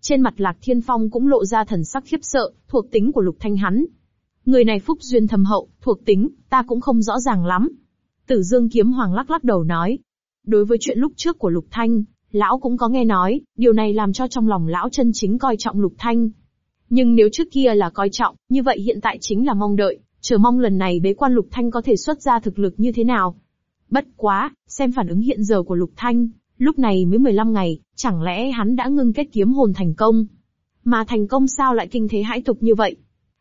Trên mặt lạc thiên phong cũng lộ ra thần sắc khiếp sợ, thuộc tính của lục thanh hắn. Người này phúc duyên thâm hậu, thuộc tính, ta cũng không rõ ràng lắm. Tử dương kiếm hoàng lắc lắc đầu nói. Đối với chuyện lúc trước của lục thanh, lão cũng có nghe nói, điều này làm cho trong lòng lão chân chính coi trọng lục thanh. Nhưng nếu trước kia là coi trọng, như vậy hiện tại chính là mong đợi, chờ mong lần này bế quan Lục Thanh có thể xuất ra thực lực như thế nào. Bất quá, xem phản ứng hiện giờ của Lục Thanh, lúc này mới 15 ngày, chẳng lẽ hắn đã ngưng kết kiếm hồn thành công? Mà thành công sao lại kinh thế hãi tục như vậy?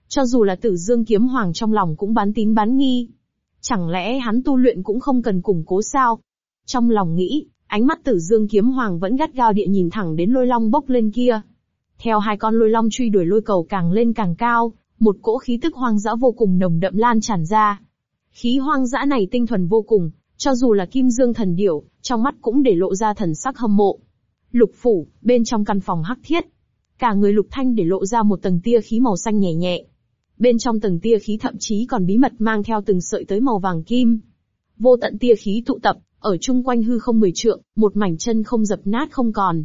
Cho dù là tử dương kiếm hoàng trong lòng cũng bán tín bán nghi. Chẳng lẽ hắn tu luyện cũng không cần củng cố sao? Trong lòng nghĩ, ánh mắt tử dương kiếm hoàng vẫn gắt gao địa nhìn thẳng đến lôi long bốc lên kia. Theo hai con lôi long truy đuổi lôi cầu càng lên càng cao, một cỗ khí tức hoang dã vô cùng nồng đậm lan tràn ra. Khí hoang dã này tinh thuần vô cùng, cho dù là kim dương thần điểu, trong mắt cũng để lộ ra thần sắc hâm mộ. Lục phủ, bên trong căn phòng hắc thiết. Cả người lục thanh để lộ ra một tầng tia khí màu xanh nhẹ nhẹ. Bên trong tầng tia khí thậm chí còn bí mật mang theo từng sợi tới màu vàng kim. Vô tận tia khí tụ tập, ở chung quanh hư không mười trượng, một mảnh chân không dập nát không còn.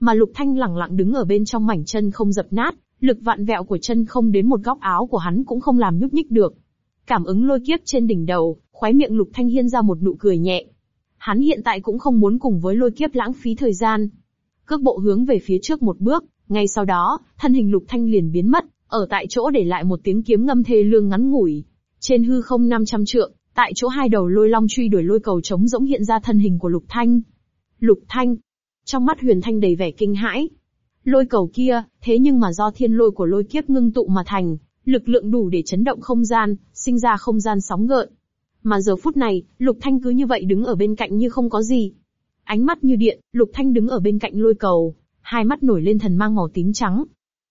Mà lục thanh lặng lặng đứng ở bên trong mảnh chân không dập nát, Lực vạn vẹo của chân không đến một góc áo của hắn cũng không làm nhúc nhích được. Cảm ứng lôi kiếp trên đỉnh đầu, khóe miệng Lục Thanh Hiên ra một nụ cười nhẹ. Hắn hiện tại cũng không muốn cùng với lôi kiếp lãng phí thời gian. Cước bộ hướng về phía trước một bước, ngay sau đó, thân hình Lục Thanh liền biến mất, ở tại chỗ để lại một tiếng kiếm ngâm thê lương ngắn ngủi. Trên hư không 500 trượng, tại chỗ hai đầu lôi long truy đuổi lôi cầu trống rỗng hiện ra thân hình của Lục Thanh. Lục Thanh. Trong mắt Huyền Thanh đầy vẻ kinh hãi, Lôi cầu kia, thế nhưng mà do thiên lôi của lôi kiếp ngưng tụ mà thành, lực lượng đủ để chấn động không gian, sinh ra không gian sóng gợn. Mà giờ phút này, Lục Thanh cứ như vậy đứng ở bên cạnh như không có gì. Ánh mắt như điện, Lục Thanh đứng ở bên cạnh lôi cầu, hai mắt nổi lên thần mang màu tím trắng.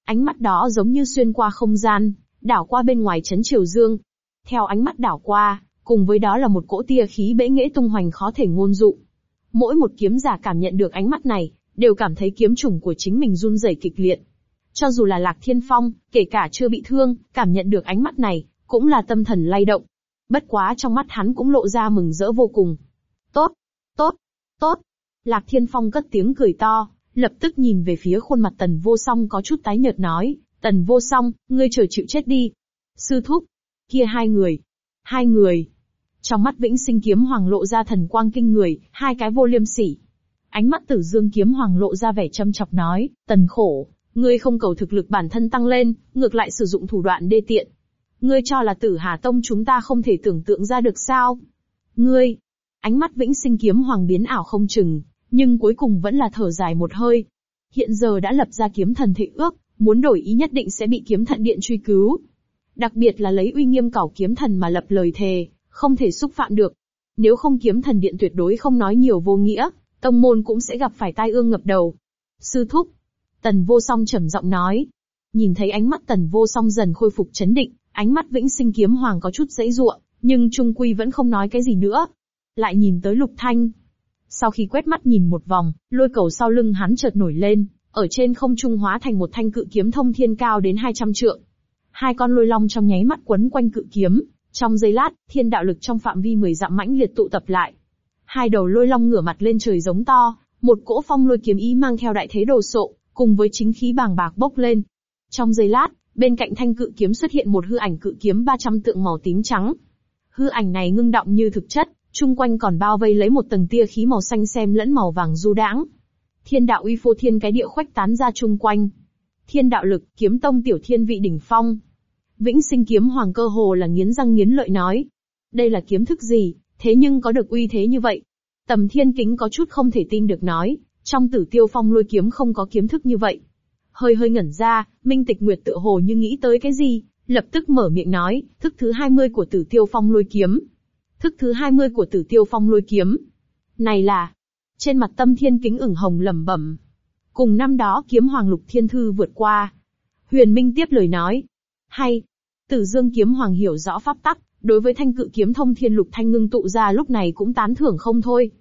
Ánh mắt đó giống như xuyên qua không gian, đảo qua bên ngoài chấn triều dương. Theo ánh mắt đảo qua, cùng với đó là một cỗ tia khí bẽ nghễ tung hoành khó thể ngôn dụ. Mỗi một kiếm giả cảm nhận được ánh mắt này, đều cảm thấy kiếm trùng của chính mình run rẩy kịch liệt. Cho dù là Lạc Thiên Phong, kể cả chưa bị thương, cảm nhận được ánh mắt này, cũng là tâm thần lay động. Bất quá trong mắt hắn cũng lộ ra mừng rỡ vô cùng. Tốt, tốt, tốt. Lạc Thiên Phong cất tiếng cười to, lập tức nhìn về phía khuôn mặt Tần Vô Song có chút tái nhợt nói, Tần Vô Song, ngươi chờ chịu chết đi. Sư thúc, kia hai người, hai người. Trong mắt Vĩnh Sinh Kiếm Hoàng lộ ra thần quang kinh người, hai cái vô liêm sỉ. Ánh mắt tử dương kiếm hoàng lộ ra vẻ châm chọc nói, tần khổ, ngươi không cầu thực lực bản thân tăng lên, ngược lại sử dụng thủ đoạn đê tiện. Ngươi cho là tử Hà Tông chúng ta không thể tưởng tượng ra được sao? Ngươi, ánh mắt vĩnh sinh kiếm hoàng biến ảo không chừng, nhưng cuối cùng vẫn là thở dài một hơi. Hiện giờ đã lập ra kiếm thần thị ước, muốn đổi ý nhất định sẽ bị kiếm thận điện truy cứu. Đặc biệt là lấy uy nghiêm cảo kiếm thần mà lập lời thề, không thể xúc phạm được. Nếu không kiếm thần điện tuyệt đối không nói nhiều vô nghĩa, tông môn cũng sẽ gặp phải tai ương ngập đầu. Sư thúc, Tần vô song trầm giọng nói. Nhìn thấy ánh mắt tần vô song dần khôi phục chấn định, ánh mắt vĩnh sinh kiếm hoàng có chút dãy ruộng, nhưng trung quy vẫn không nói cái gì nữa. Lại nhìn tới lục thanh. Sau khi quét mắt nhìn một vòng, lôi cầu sau lưng hắn chợt nổi lên, ở trên không trung hóa thành một thanh cự kiếm thông thiên cao đến 200 trượng. Hai con lôi long trong nháy mắt quấn quanh cự kiếm, trong giây lát, thiên đạo lực trong phạm vi 10 dặm mãnh liệt tụ tập lại. Hai đầu lôi long ngửa mặt lên trời giống to, một cỗ phong lôi kiếm ý mang theo đại thế đồ sộ, cùng với chính khí bàng bạc bốc lên. Trong giây lát, bên cạnh thanh cự kiếm xuất hiện một hư ảnh cự kiếm 300 tượng màu tím trắng. Hư ảnh này ngưng động như thực chất, chung quanh còn bao vây lấy một tầng tia khí màu xanh xem lẫn màu vàng du đãng. Thiên đạo uy phô thiên cái địa khoách tán ra chung quanh. Thiên đạo lực, kiếm tông tiểu thiên vị đỉnh phong. Vĩnh sinh kiếm hoàng cơ hồ là nghiến răng nghiến lợi nói. Đây là kiếm thức gì, thế nhưng có được uy thế như vậy. Tầm thiên kính có chút không thể tin được nói, trong tử tiêu phong lôi kiếm không có kiếm thức như vậy. Hơi hơi ngẩn ra, Minh Tịch Nguyệt tự hồ như nghĩ tới cái gì, lập tức mở miệng nói, thức thứ 20 của tử tiêu phong lôi kiếm. Thức thứ 20 của tử tiêu phong lôi kiếm. Này là, trên mặt tâm thiên kính ửng hồng lẩm bẩm. Cùng năm đó kiếm hoàng lục thiên thư vượt qua. Huyền Minh tiếp lời nói. Hay, tử dương kiếm hoàng hiểu rõ pháp tắc, đối với thanh cự kiếm thông thiên lục thanh ngưng tụ ra lúc này cũng tán thưởng không thôi.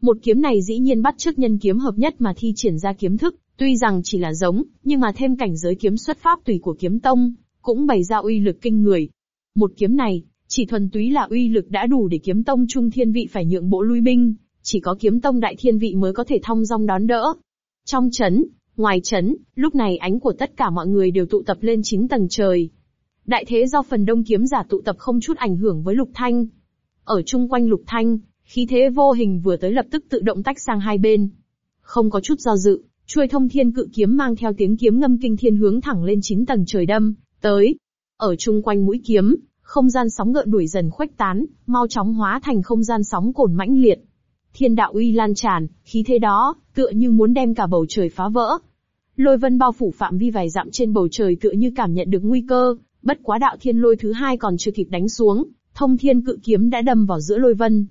Một kiếm này dĩ nhiên bắt trước nhân kiếm hợp nhất mà thi triển ra kiếm thức, tuy rằng chỉ là giống, nhưng mà thêm cảnh giới kiếm xuất pháp tùy của kiếm tông, cũng bày ra uy lực kinh người. Một kiếm này, chỉ thuần túy là uy lực đã đủ để kiếm tông trung thiên vị phải nhượng bộ lui binh, chỉ có kiếm tông đại thiên vị mới có thể thông dong đón đỡ. Trong chấn, ngoài chấn, lúc này ánh của tất cả mọi người đều tụ tập lên chín tầng trời. Đại thế do phần đông kiếm giả tụ tập không chút ảnh hưởng với lục thanh. Ở chung quanh lục thanh, khí thế vô hình vừa tới lập tức tự động tách sang hai bên. Không có chút do dự, chuôi thông thiên cự kiếm mang theo tiếng kiếm ngâm kinh thiên hướng thẳng lên chín tầng trời đâm, tới. Ở chung quanh mũi kiếm, không gian sóng gợn đuổi dần khuếch tán, mau chóng hóa thành không gian sóng cồn mãnh liệt. Thiên đạo uy lan tràn, khí thế đó, tựa như muốn đem cả bầu trời phá vỡ. Lôi vân bao phủ phạm vi vài dặm trên bầu trời tựa như cảm nhận được nguy cơ, bất quá đạo thiên lôi thứ hai còn chưa kịp đánh xuống, thông thiên cự kiếm đã đâm vào giữa lôi vân.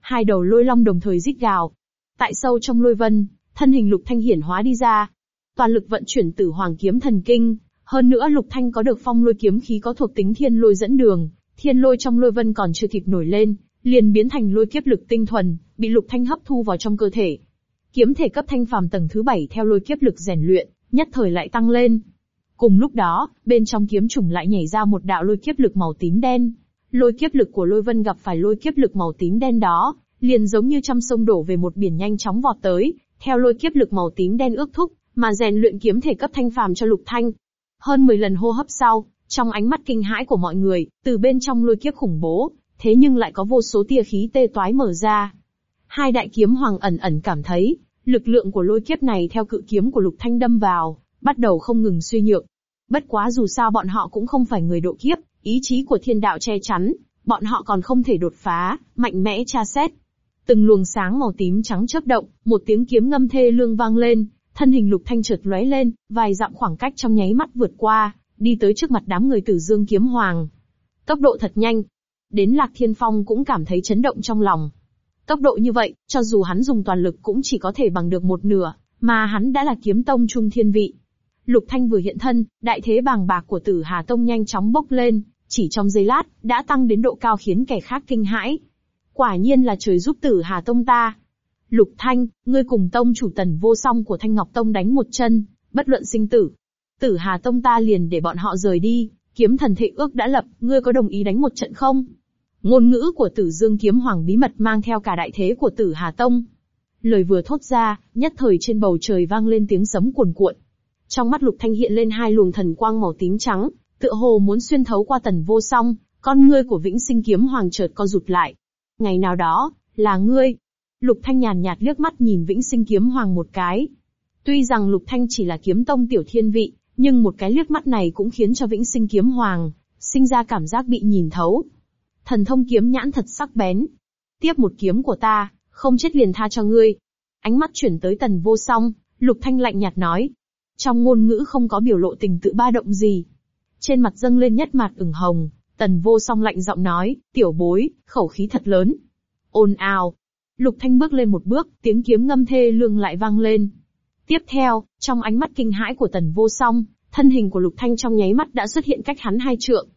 Hai đầu lôi long đồng thời rít gào. Tại sâu trong lôi vân, thân hình lục thanh hiển hóa đi ra. Toàn lực vận chuyển tử hoàng kiếm thần kinh, hơn nữa lục thanh có được phong lôi kiếm khí có thuộc tính thiên lôi dẫn đường, thiên lôi trong lôi vân còn chưa kịp nổi lên, liền biến thành lôi kiếp lực tinh thuần, bị lục thanh hấp thu vào trong cơ thể. Kiếm thể cấp thanh phàm tầng thứ bảy theo lôi kiếp lực rèn luyện, nhất thời lại tăng lên. Cùng lúc đó, bên trong kiếm trùng lại nhảy ra một đạo lôi kiếp lực màu tím đen. Lôi kiếp lực của lôi vân gặp phải lôi kiếp lực màu tím đen đó, liền giống như trăm sông đổ về một biển nhanh chóng vọt tới, theo lôi kiếp lực màu tím đen ước thúc, mà rèn luyện kiếm thể cấp thanh phàm cho lục thanh. Hơn 10 lần hô hấp sau, trong ánh mắt kinh hãi của mọi người, từ bên trong lôi kiếp khủng bố, thế nhưng lại có vô số tia khí tê toái mở ra. Hai đại kiếm hoàng ẩn ẩn cảm thấy, lực lượng của lôi kiếp này theo cự kiếm của lục thanh đâm vào, bắt đầu không ngừng suy nhược. Bất quá dù sao bọn họ cũng không phải người độ kiếp, ý chí của thiên đạo che chắn, bọn họ còn không thể đột phá, mạnh mẽ tra xét. Từng luồng sáng màu tím trắng chớp động, một tiếng kiếm ngâm thê lương vang lên, thân hình lục thanh chợt lóe lên, vài dặm khoảng cách trong nháy mắt vượt qua, đi tới trước mặt đám người tử dương kiếm hoàng. Tốc độ thật nhanh. Đến Lạc Thiên Phong cũng cảm thấy chấn động trong lòng. Tốc độ như vậy, cho dù hắn dùng toàn lực cũng chỉ có thể bằng được một nửa, mà hắn đã là kiếm tông trung thiên vị. Lục Thanh vừa hiện thân, đại thế bàng bạc của Tử Hà Tông nhanh chóng bốc lên, chỉ trong giây lát, đã tăng đến độ cao khiến kẻ khác kinh hãi. Quả nhiên là trời giúp Tử Hà Tông ta. Lục Thanh, ngươi cùng tông chủ tần vô song của Thanh Ngọc Tông đánh một chân, bất luận sinh tử. Tử Hà Tông ta liền để bọn họ rời đi, kiếm thần thệ ước đã lập, ngươi có đồng ý đánh một trận không? Ngôn ngữ của Tử Dương Kiếm Hoàng bí mật mang theo cả đại thế của Tử Hà Tông. Lời vừa thốt ra, nhất thời trên bầu trời vang lên tiếng sấm cuồn cuộn. Trong mắt Lục Thanh hiện lên hai luồng thần quang màu tím trắng, tựa hồ muốn xuyên thấu qua tần vô song, con ngươi của Vĩnh Sinh Kiếm Hoàng chợt co rụt lại. Ngày nào đó, là ngươi. Lục Thanh nhàn nhạt liếc mắt nhìn Vĩnh Sinh Kiếm Hoàng một cái. Tuy rằng Lục Thanh chỉ là kiếm tông tiểu thiên vị, nhưng một cái liếc mắt này cũng khiến cho Vĩnh Sinh Kiếm Hoàng sinh ra cảm giác bị nhìn thấu. Thần thông kiếm nhãn thật sắc bén. Tiếp một kiếm của ta, không chết liền tha cho ngươi. Ánh mắt chuyển tới tần vô song, Lục Thanh lạnh nhạt nói. Trong ngôn ngữ không có biểu lộ tình tự ba động gì. Trên mặt dâng lên nhất mặt ửng hồng, tần vô song lạnh giọng nói, tiểu bối, khẩu khí thật lớn. Ôn ào. Lục Thanh bước lên một bước, tiếng kiếm ngâm thê lương lại vang lên. Tiếp theo, trong ánh mắt kinh hãi của tần vô song, thân hình của Lục Thanh trong nháy mắt đã xuất hiện cách hắn hai trượng.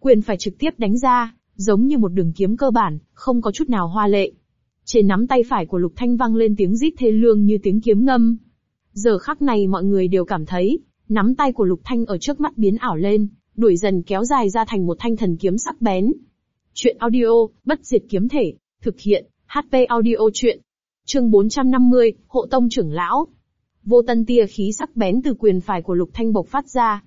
Quyền phải trực tiếp đánh ra, giống như một đường kiếm cơ bản, không có chút nào hoa lệ. Trên nắm tay phải của Lục Thanh vang lên tiếng rít thê lương như tiếng kiếm ngâm. Giờ khắc này mọi người đều cảm thấy, nắm tay của Lục Thanh ở trước mắt biến ảo lên, đuổi dần kéo dài ra thành một thanh thần kiếm sắc bén. Chuyện audio, bất diệt kiếm thể, thực hiện, HP audio chuyện. Chương 450, Hộ Tông trưởng lão. Vô tân tia khí sắc bén từ quyền phải của Lục Thanh bộc phát ra.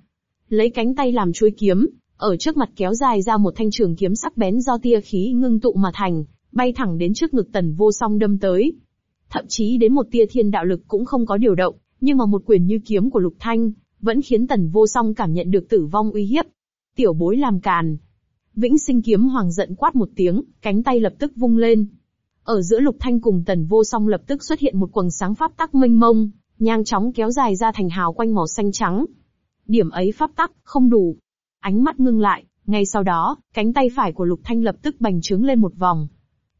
Lấy cánh tay làm chuôi kiếm, ở trước mặt kéo dài ra một thanh trường kiếm sắc bén do tia khí ngưng tụ mà thành, bay thẳng đến trước ngực tần vô song đâm tới. Thậm chí đến một tia thiên đạo lực cũng không có điều động, nhưng mà một quyền như kiếm của Lục Thanh, vẫn khiến tần vô song cảm nhận được tử vong uy hiếp. Tiểu bối làm càn. Vĩnh sinh kiếm hoàng giận quát một tiếng, cánh tay lập tức vung lên. Ở giữa Lục Thanh cùng tần vô song lập tức xuất hiện một quầng sáng pháp tắc mênh mông, nhanh chóng kéo dài ra thành hào quanh màu xanh trắng. Điểm ấy pháp tắc, không đủ. Ánh mắt ngưng lại, ngay sau đó, cánh tay phải của Lục Thanh lập tức bành trướng lên một vòng.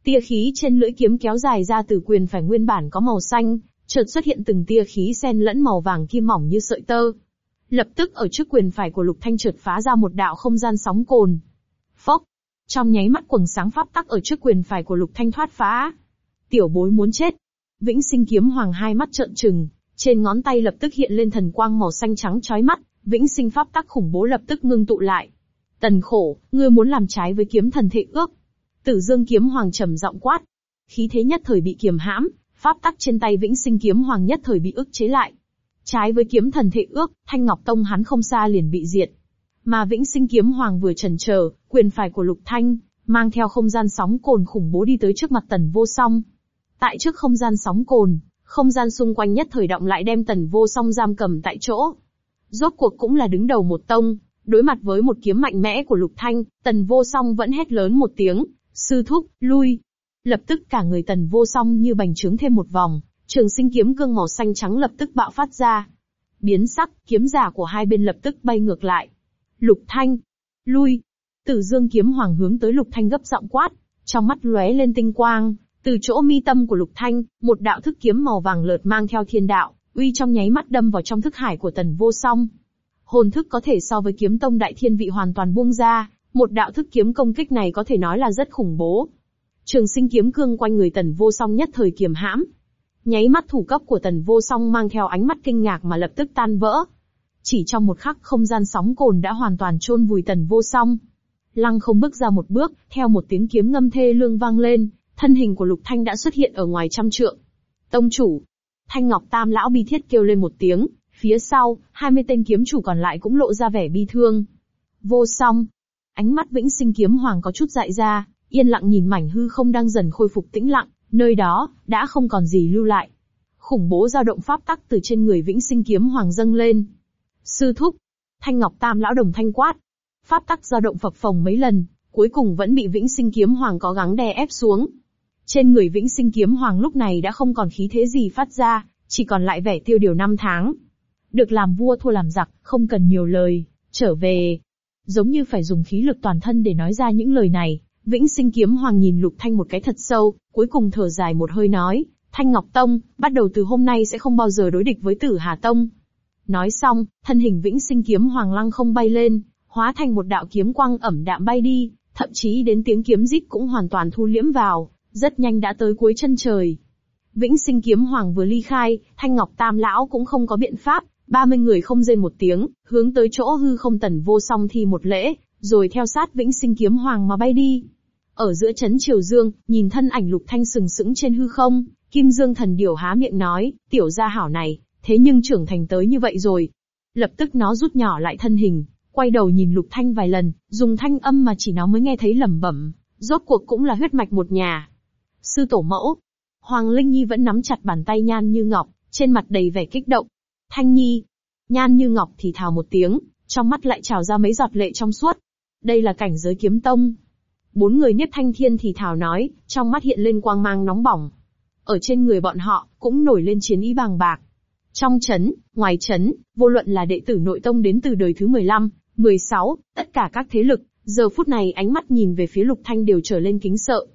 Tia khí trên lưỡi kiếm kéo dài ra từ quyền phải nguyên bản có màu xanh, chợt xuất hiện từng tia khí xen lẫn màu vàng kim mỏng như sợi tơ. Lập tức ở trước quyền phải của Lục Thanh chợt phá ra một đạo không gian sóng cồn. Phốc! Trong nháy mắt quầng sáng pháp tắc ở trước quyền phải của Lục Thanh thoát phá. Tiểu bối muốn chết. Vĩnh sinh kiếm hoàng hai mắt trợn trừng, trên ngón tay lập tức hiện lên thần quang màu xanh trắng chói mắt, vĩnh sinh pháp tắc khủng bố lập tức ngưng tụ lại. Tần khổ, ngươi muốn làm trái với kiếm thần thệ ước. Tử dương kiếm hoàng trầm giọng quát. Khí thế nhất thời bị kiềm hãm, pháp tắc trên tay vĩnh sinh kiếm hoàng nhất thời bị ức chế lại. Trái với kiếm thần thệ ước, Thanh Ngọc Tông hắn không xa liền bị diệt. Mà vĩnh sinh kiếm hoàng vừa chần chờ, quyền phải của Lục Thanh, mang theo không gian sóng cồn khủng bố đi tới trước mặt tần vô song. Tại trước không gian sóng cồn, không gian xung quanh nhất thời động lại đem tần vô song giam cầm tại chỗ. Rốt cuộc cũng là đứng đầu một tông, đối mặt với một kiếm mạnh mẽ của Lục Thanh, tần vô song vẫn hét lớn một tiếng, sư thúc, lui. Lập tức cả người tần vô song như bành trướng thêm một vòng, trường sinh kiếm cương màu xanh trắng lập tức bạo phát ra. Biến sắc, kiếm giả của hai bên lập tức bay ngược lại. Lục Thanh, lui. Tử dương kiếm hoàng hướng tới Lục Thanh gấp giọng quát, trong mắt lóe lên tinh quang, từ chỗ mi tâm của Lục Thanh, một đạo thức kiếm màu vàng lợt mang theo thiên đạo, uy trong nháy mắt đâm vào trong thức hải của Tần Vô Song. Hồn thức có thể so với kiếm tông đại thiên vị hoàn toàn buông ra, một đạo thức kiếm công kích này có thể nói là rất khủng bố. Trường sinh kiếm cương quanh người Tần Vô Song nhất thời kiềm hãm. Nháy mắt thủ cấp của Tần Vô Song mang theo ánh mắt kinh ngạc mà lập tức tan vỡ. Chỉ trong một khắc không gian sóng cồn đã hoàn toàn chôn vùi Tần Vô Song. Lăng không bước ra một bước, theo một tiếng kiếm ngâm thê lương vang lên, thân hình của Lục Thanh đã xuất hiện ở ngoài trăm trượng. Tông chủ, Thanh Ngọc Tam lão bi thiết kêu lên một tiếng, phía sau, 20 tên kiếm chủ còn lại cũng lộ ra vẻ bi thương. Vô song, ánh mắt Vĩnh Sinh kiếm hoàng có chút dại ra, yên lặng nhìn mảnh hư không đang dần khôi phục tĩnh lặng, nơi đó đã không còn gì lưu lại. Khủng bố dao động pháp tắc từ trên người Vĩnh Sinh kiếm hoàng dâng lên. Sư thúc, Thanh Ngọc Tam lão đồng thanh quát, pháp tắc dao động phập phồng mấy lần, cuối cùng vẫn bị Vĩnh Sinh kiếm hoàng có gắng đè ép xuống. Trên người vĩnh sinh kiếm hoàng lúc này đã không còn khí thế gì phát ra, chỉ còn lại vẻ tiêu điều năm tháng. Được làm vua thua làm giặc, không cần nhiều lời, trở về. Giống như phải dùng khí lực toàn thân để nói ra những lời này, vĩnh sinh kiếm hoàng nhìn lục thanh một cái thật sâu, cuối cùng thở dài một hơi nói, Thanh Ngọc Tông, bắt đầu từ hôm nay sẽ không bao giờ đối địch với tử Hà Tông. Nói xong, thân hình vĩnh sinh kiếm hoàng lăng không bay lên, hóa thành một đạo kiếm quang ẩm đạm bay đi, thậm chí đến tiếng kiếm rít cũng hoàn toàn thu liễm vào, rất nhanh đã tới cuối chân trời. Vĩnh sinh kiếm hoàng vừa ly khai, thanh ngọc tam lão cũng không có biện pháp, 30 người không rên một tiếng, hướng tới chỗ hư không tần vô song thi một lễ, rồi theo sát vĩnh sinh kiếm hoàng mà bay đi. Ở giữa chấn triều dương, nhìn thân ảnh lục thanh sừng sững trên hư không, kim dương thần điểu há miệng nói, tiểu gia hảo này, thế nhưng trưởng thành tới như vậy rồi. Lập tức nó rút nhỏ lại thân hình, quay đầu nhìn lục thanh vài lần, dùng thanh âm mà chỉ nó mới nghe thấy lẩm bẩm, rốt cuộc cũng là huyết mạch một nhà, Sư tổ mẫu. Hoàng Linh Nhi vẫn nắm chặt bàn tay Nhan Như Ngọc, trên mặt đầy vẻ kích động. Thanh Nhi. Nhan Như Ngọc thì thào một tiếng, trong mắt lại trào ra mấy giọt lệ trong suốt. Đây là cảnh giới kiếm tông. Bốn người Niếp Thanh Thiên thì thào nói, trong mắt hiện lên quang mang nóng bỏng. Ở trên người bọn họ, cũng nổi lên chiến ý bàng bạc. Trong chấn, ngoài chấn, vô luận là đệ tử nội tông đến từ đời thứ 15, 16, tất cả các thế lực, giờ phút này ánh mắt nhìn về phía Lục Thanh đều trở lên kính sợ.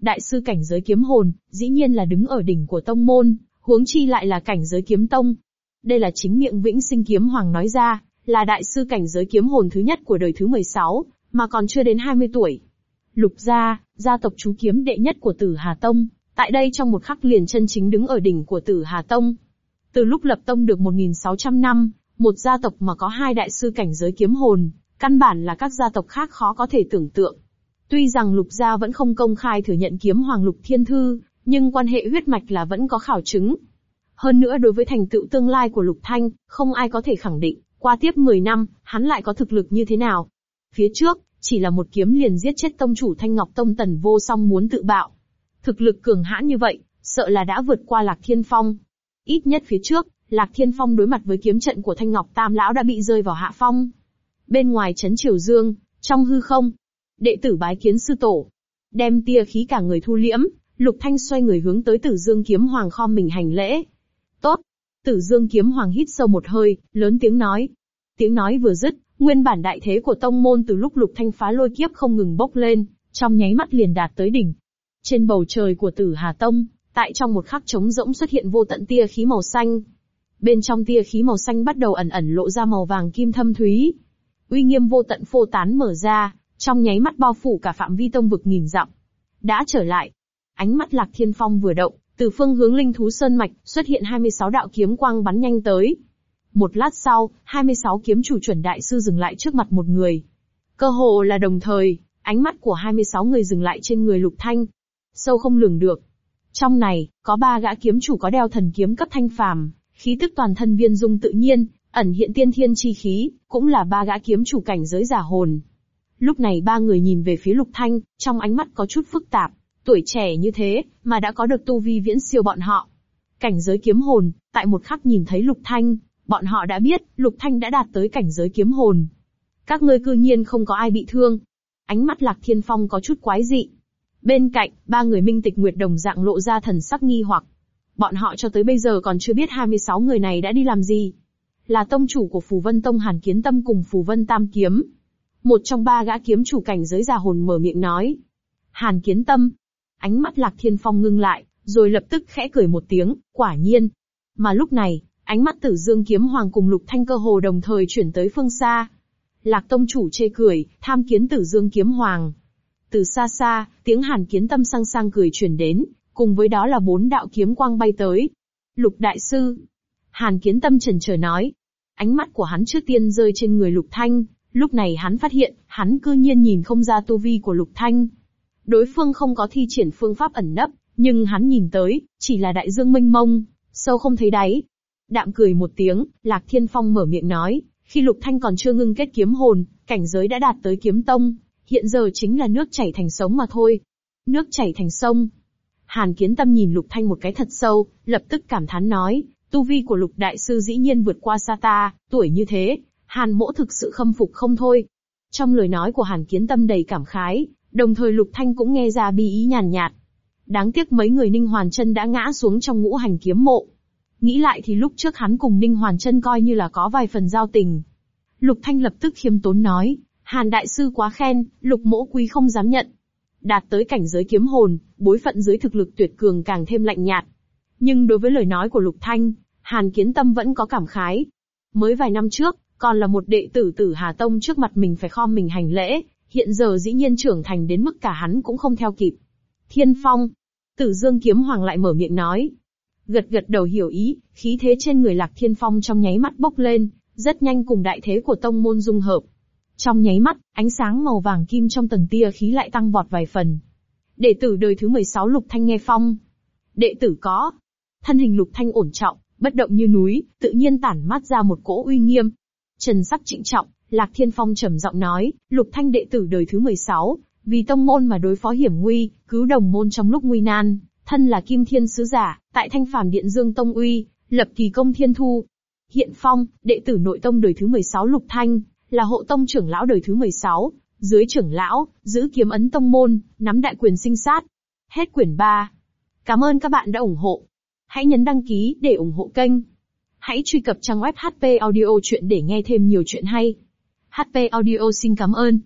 Đại sư cảnh giới kiếm hồn, dĩ nhiên là đứng ở đỉnh của tông môn, huống chi lại là cảnh giới kiếm tông. Đây là chính miệng Vĩnh Sinh Kiếm Hoàng nói ra, là đại sư cảnh giới kiếm hồn thứ nhất của đời thứ 16, mà còn chưa đến 20 tuổi. Lục gia, gia tộc chú kiếm đệ nhất của Tử Hà Tông, tại đây trong một khắc liền chân chính đứng ở đỉnh của Tử Hà Tông. Từ lúc lập tông được 1.600 năm, một gia tộc mà có hai đại sư cảnh giới kiếm hồn, căn bản là các gia tộc khác khó có thể tưởng tượng. Tuy rằng lục gia vẫn không công khai thừa nhận kiếm hoàng lục thiên thư, nhưng quan hệ huyết mạch là vẫn có khảo chứng. Hơn nữa đối với thành tựu tương lai của lục thanh, không ai có thể khẳng định, qua tiếp 10 năm, hắn lại có thực lực như thế nào. Phía trước, chỉ là một kiếm liền giết chết tông chủ Thanh Ngọc Tông Tần Vô Song muốn tự bạo. Thực lực cường hãn như vậy, sợ là đã vượt qua Lạc Thiên Phong. Ít nhất phía trước, Lạc Thiên Phong đối mặt với kiếm trận của Thanh Ngọc Tam Lão đã bị rơi vào hạ phong. Bên ngoài chấn Triều Dương, trong hư không, đệ tử bái kiến sư tổ. Đem tia khí cả người thu liễm, Lục Thanh xoay người hướng tới Tử Dương Kiếm Hoàng khom mình hành lễ. Tốt. Tử Dương Kiếm Hoàng hít sâu một hơi, lớn tiếng nói. Tiếng nói vừa dứt, nguyên bản đại thế của tông môn từ lúc Lục Thanh phá lôi kiếp không ngừng bốc lên, trong nháy mắt liền đạt tới đỉnh. Trên bầu trời của Tử Hà Tông, tại trong một khắc trống rỗng xuất hiện vô tận tia khí màu xanh. Bên trong tia khí màu xanh bắt đầu ẩn ẩn lộ ra màu vàng kim thâm thúy. Uy nghiêm vô tận phô tán mở ra, trong nháy mắt bao phủ cả phạm vi tông vực nghìn dặm. Đã trở lại. Ánh mắt Lạc Thiên Phong vừa động, từ phương hướng linh thú sơn mạch, xuất hiện 26 đạo kiếm quang bắn nhanh tới. Một lát sau, 26 kiếm chủ chuẩn đại sư dừng lại trước mặt một người. Cơ hồ là đồng thời, ánh mắt của 26 người dừng lại trên người Lục Thanh. Sâu không lường được. Trong này, có ba gã kiếm chủ có đeo thần kiếm cấp thanh phàm, khí tức toàn thân viên dung tự nhiên, ẩn hiện tiên thiên chi khí, cũng là ba gã kiếm chủ cảnh giới giả hồn. Lúc này ba người nhìn về phía Lục Thanh, trong ánh mắt có chút phức tạp. Tuổi trẻ như thế, mà đã có được tu vi viễn siêu bọn họ. Cảnh giới kiếm hồn, tại một khắc nhìn thấy Lục Thanh, bọn họ đã biết, Lục Thanh đã đạt tới cảnh giới kiếm hồn. Các ngươi cư nhiên không có ai bị thương. Ánh mắt Lạc Thiên Phong có chút quái dị. Bên cạnh, ba người minh tịch nguyệt đồng dạng lộ ra thần sắc nghi hoặc. Bọn họ cho tới bây giờ còn chưa biết 26 người này đã đi làm gì. Là tông chủ của Phù Vân Tông Hàn Kiến Tâm cùng Phù Vân Tam Kiếm. Một trong ba gã kiếm chủ cảnh giới già hồn mở miệng nói. Hàn Kiến Tâm, Ánh mắt Lạc Thiên Phong ngưng lại, rồi lập tức khẽ cười một tiếng, quả nhiên. Mà lúc này, ánh mắt Tử Dương Kiếm Hoàng cùng Lục Thanh cơ hồ đồng thời chuyển tới phương xa. Lạc Tông chủ chê cười, tham kiến Tử Dương Kiếm Hoàng. Từ xa xa, tiếng Hàn Kiến Tâm sang sang cười truyền đến, cùng với đó là bốn đạo kiếm quang bay tới. Lục Đại Sư. Hàn Kiến Tâm trần chờ nói. Ánh mắt của hắn trước tiên rơi trên người Lục Thanh, lúc này hắn phát hiện, hắn cư nhiên nhìn không ra tu vi của Lục Thanh. Đối phương không có thi triển phương pháp ẩn nấp, nhưng hắn nhìn tới, chỉ là đại dương mênh mông, sâu không thấy đáy. Đạm cười một tiếng, Lạc Thiên Phong mở miệng nói, khi Lục Thanh còn chưa ngưng kết kiếm hồn, cảnh giới đã đạt tới kiếm tông, hiện giờ chính là nước chảy thành sống mà thôi. Nước chảy thành sông. Hàn Kiến Tâm nhìn Lục Thanh một cái thật sâu, lập tức cảm thán nói, tu vi của Lục Đại Sư dĩ nhiên vượt qua xa ta, tuổi như thế, Hàn Mỗ thực sự khâm phục không thôi. Trong lời nói của Hàn Kiến Tâm đầy cảm khái, Đồng thời Lục Thanh cũng nghe ra bi ý nhàn nhạt. Đáng tiếc mấy người Ninh Hoàn Chân đã ngã xuống trong ngũ hành kiếm mộ. Nghĩ lại thì lúc trước hắn cùng Ninh Hoàn Chân coi như là có vài phần giao tình. Lục Thanh lập tức khiêm tốn nói, Hàn Đại Sư quá khen, Lục Mỗ Quý không dám nhận. Đạt tới cảnh giới kiếm hồn, bối phận dưới thực lực tuyệt cường càng thêm lạnh nhạt. Nhưng đối với lời nói của Lục Thanh, Hàn Kiến Tâm vẫn có cảm khái. Mới vài năm trước, còn là một đệ tử tử Hà Tông trước mặt mình phải khom mình hành lễ, hiện giờ dĩ nhiên trưởng thành đến mức cả hắn cũng không theo kịp. Thiên Phong, Tử Dương Kiếm Hoàng lại mở miệng nói. Gật gật đầu hiểu ý, khí thế trên người Lạc Thiên Phong trong nháy mắt bốc lên, rất nhanh cùng đại thế của tông môn dung hợp. Trong nháy mắt, ánh sáng màu vàng kim trong tầng tia khí lại tăng vọt vài phần. Đệ tử đời thứ 16 Lục Thanh nghe phong. Đệ tử có. Thân hình Lục Thanh ổn trọng, bất động như núi, tự nhiên tản mát ra một cỗ uy nghiêm. Trần sắc trịnh trọng, Lạc Thiên Phong trầm giọng nói, Lục Thanh đệ tử đời thứ 16, vì tông môn mà đối phó hiểm nguy, cứu đồng môn trong lúc nguy nan, thân là Kim Thiên sứ giả, tại Thanh Phàm Điện Dương Tông uy, lập kỳ công thiên thu. Hiện Phong, đệ tử nội tông đời thứ 16 Lục Thanh, là hộ tông trưởng lão đời thứ 16, dưới trưởng lão, giữ kiếm ấn tông môn, nắm đại quyền sinh sát. Hết quyển 3. Cảm ơn các bạn đã ủng hộ. Hãy nhấn đăng ký để ủng hộ kênh. Hãy truy cập trang web HP Audio Chuyện để nghe thêm nhiều chuyện hay. HP Audio xin cảm ơn.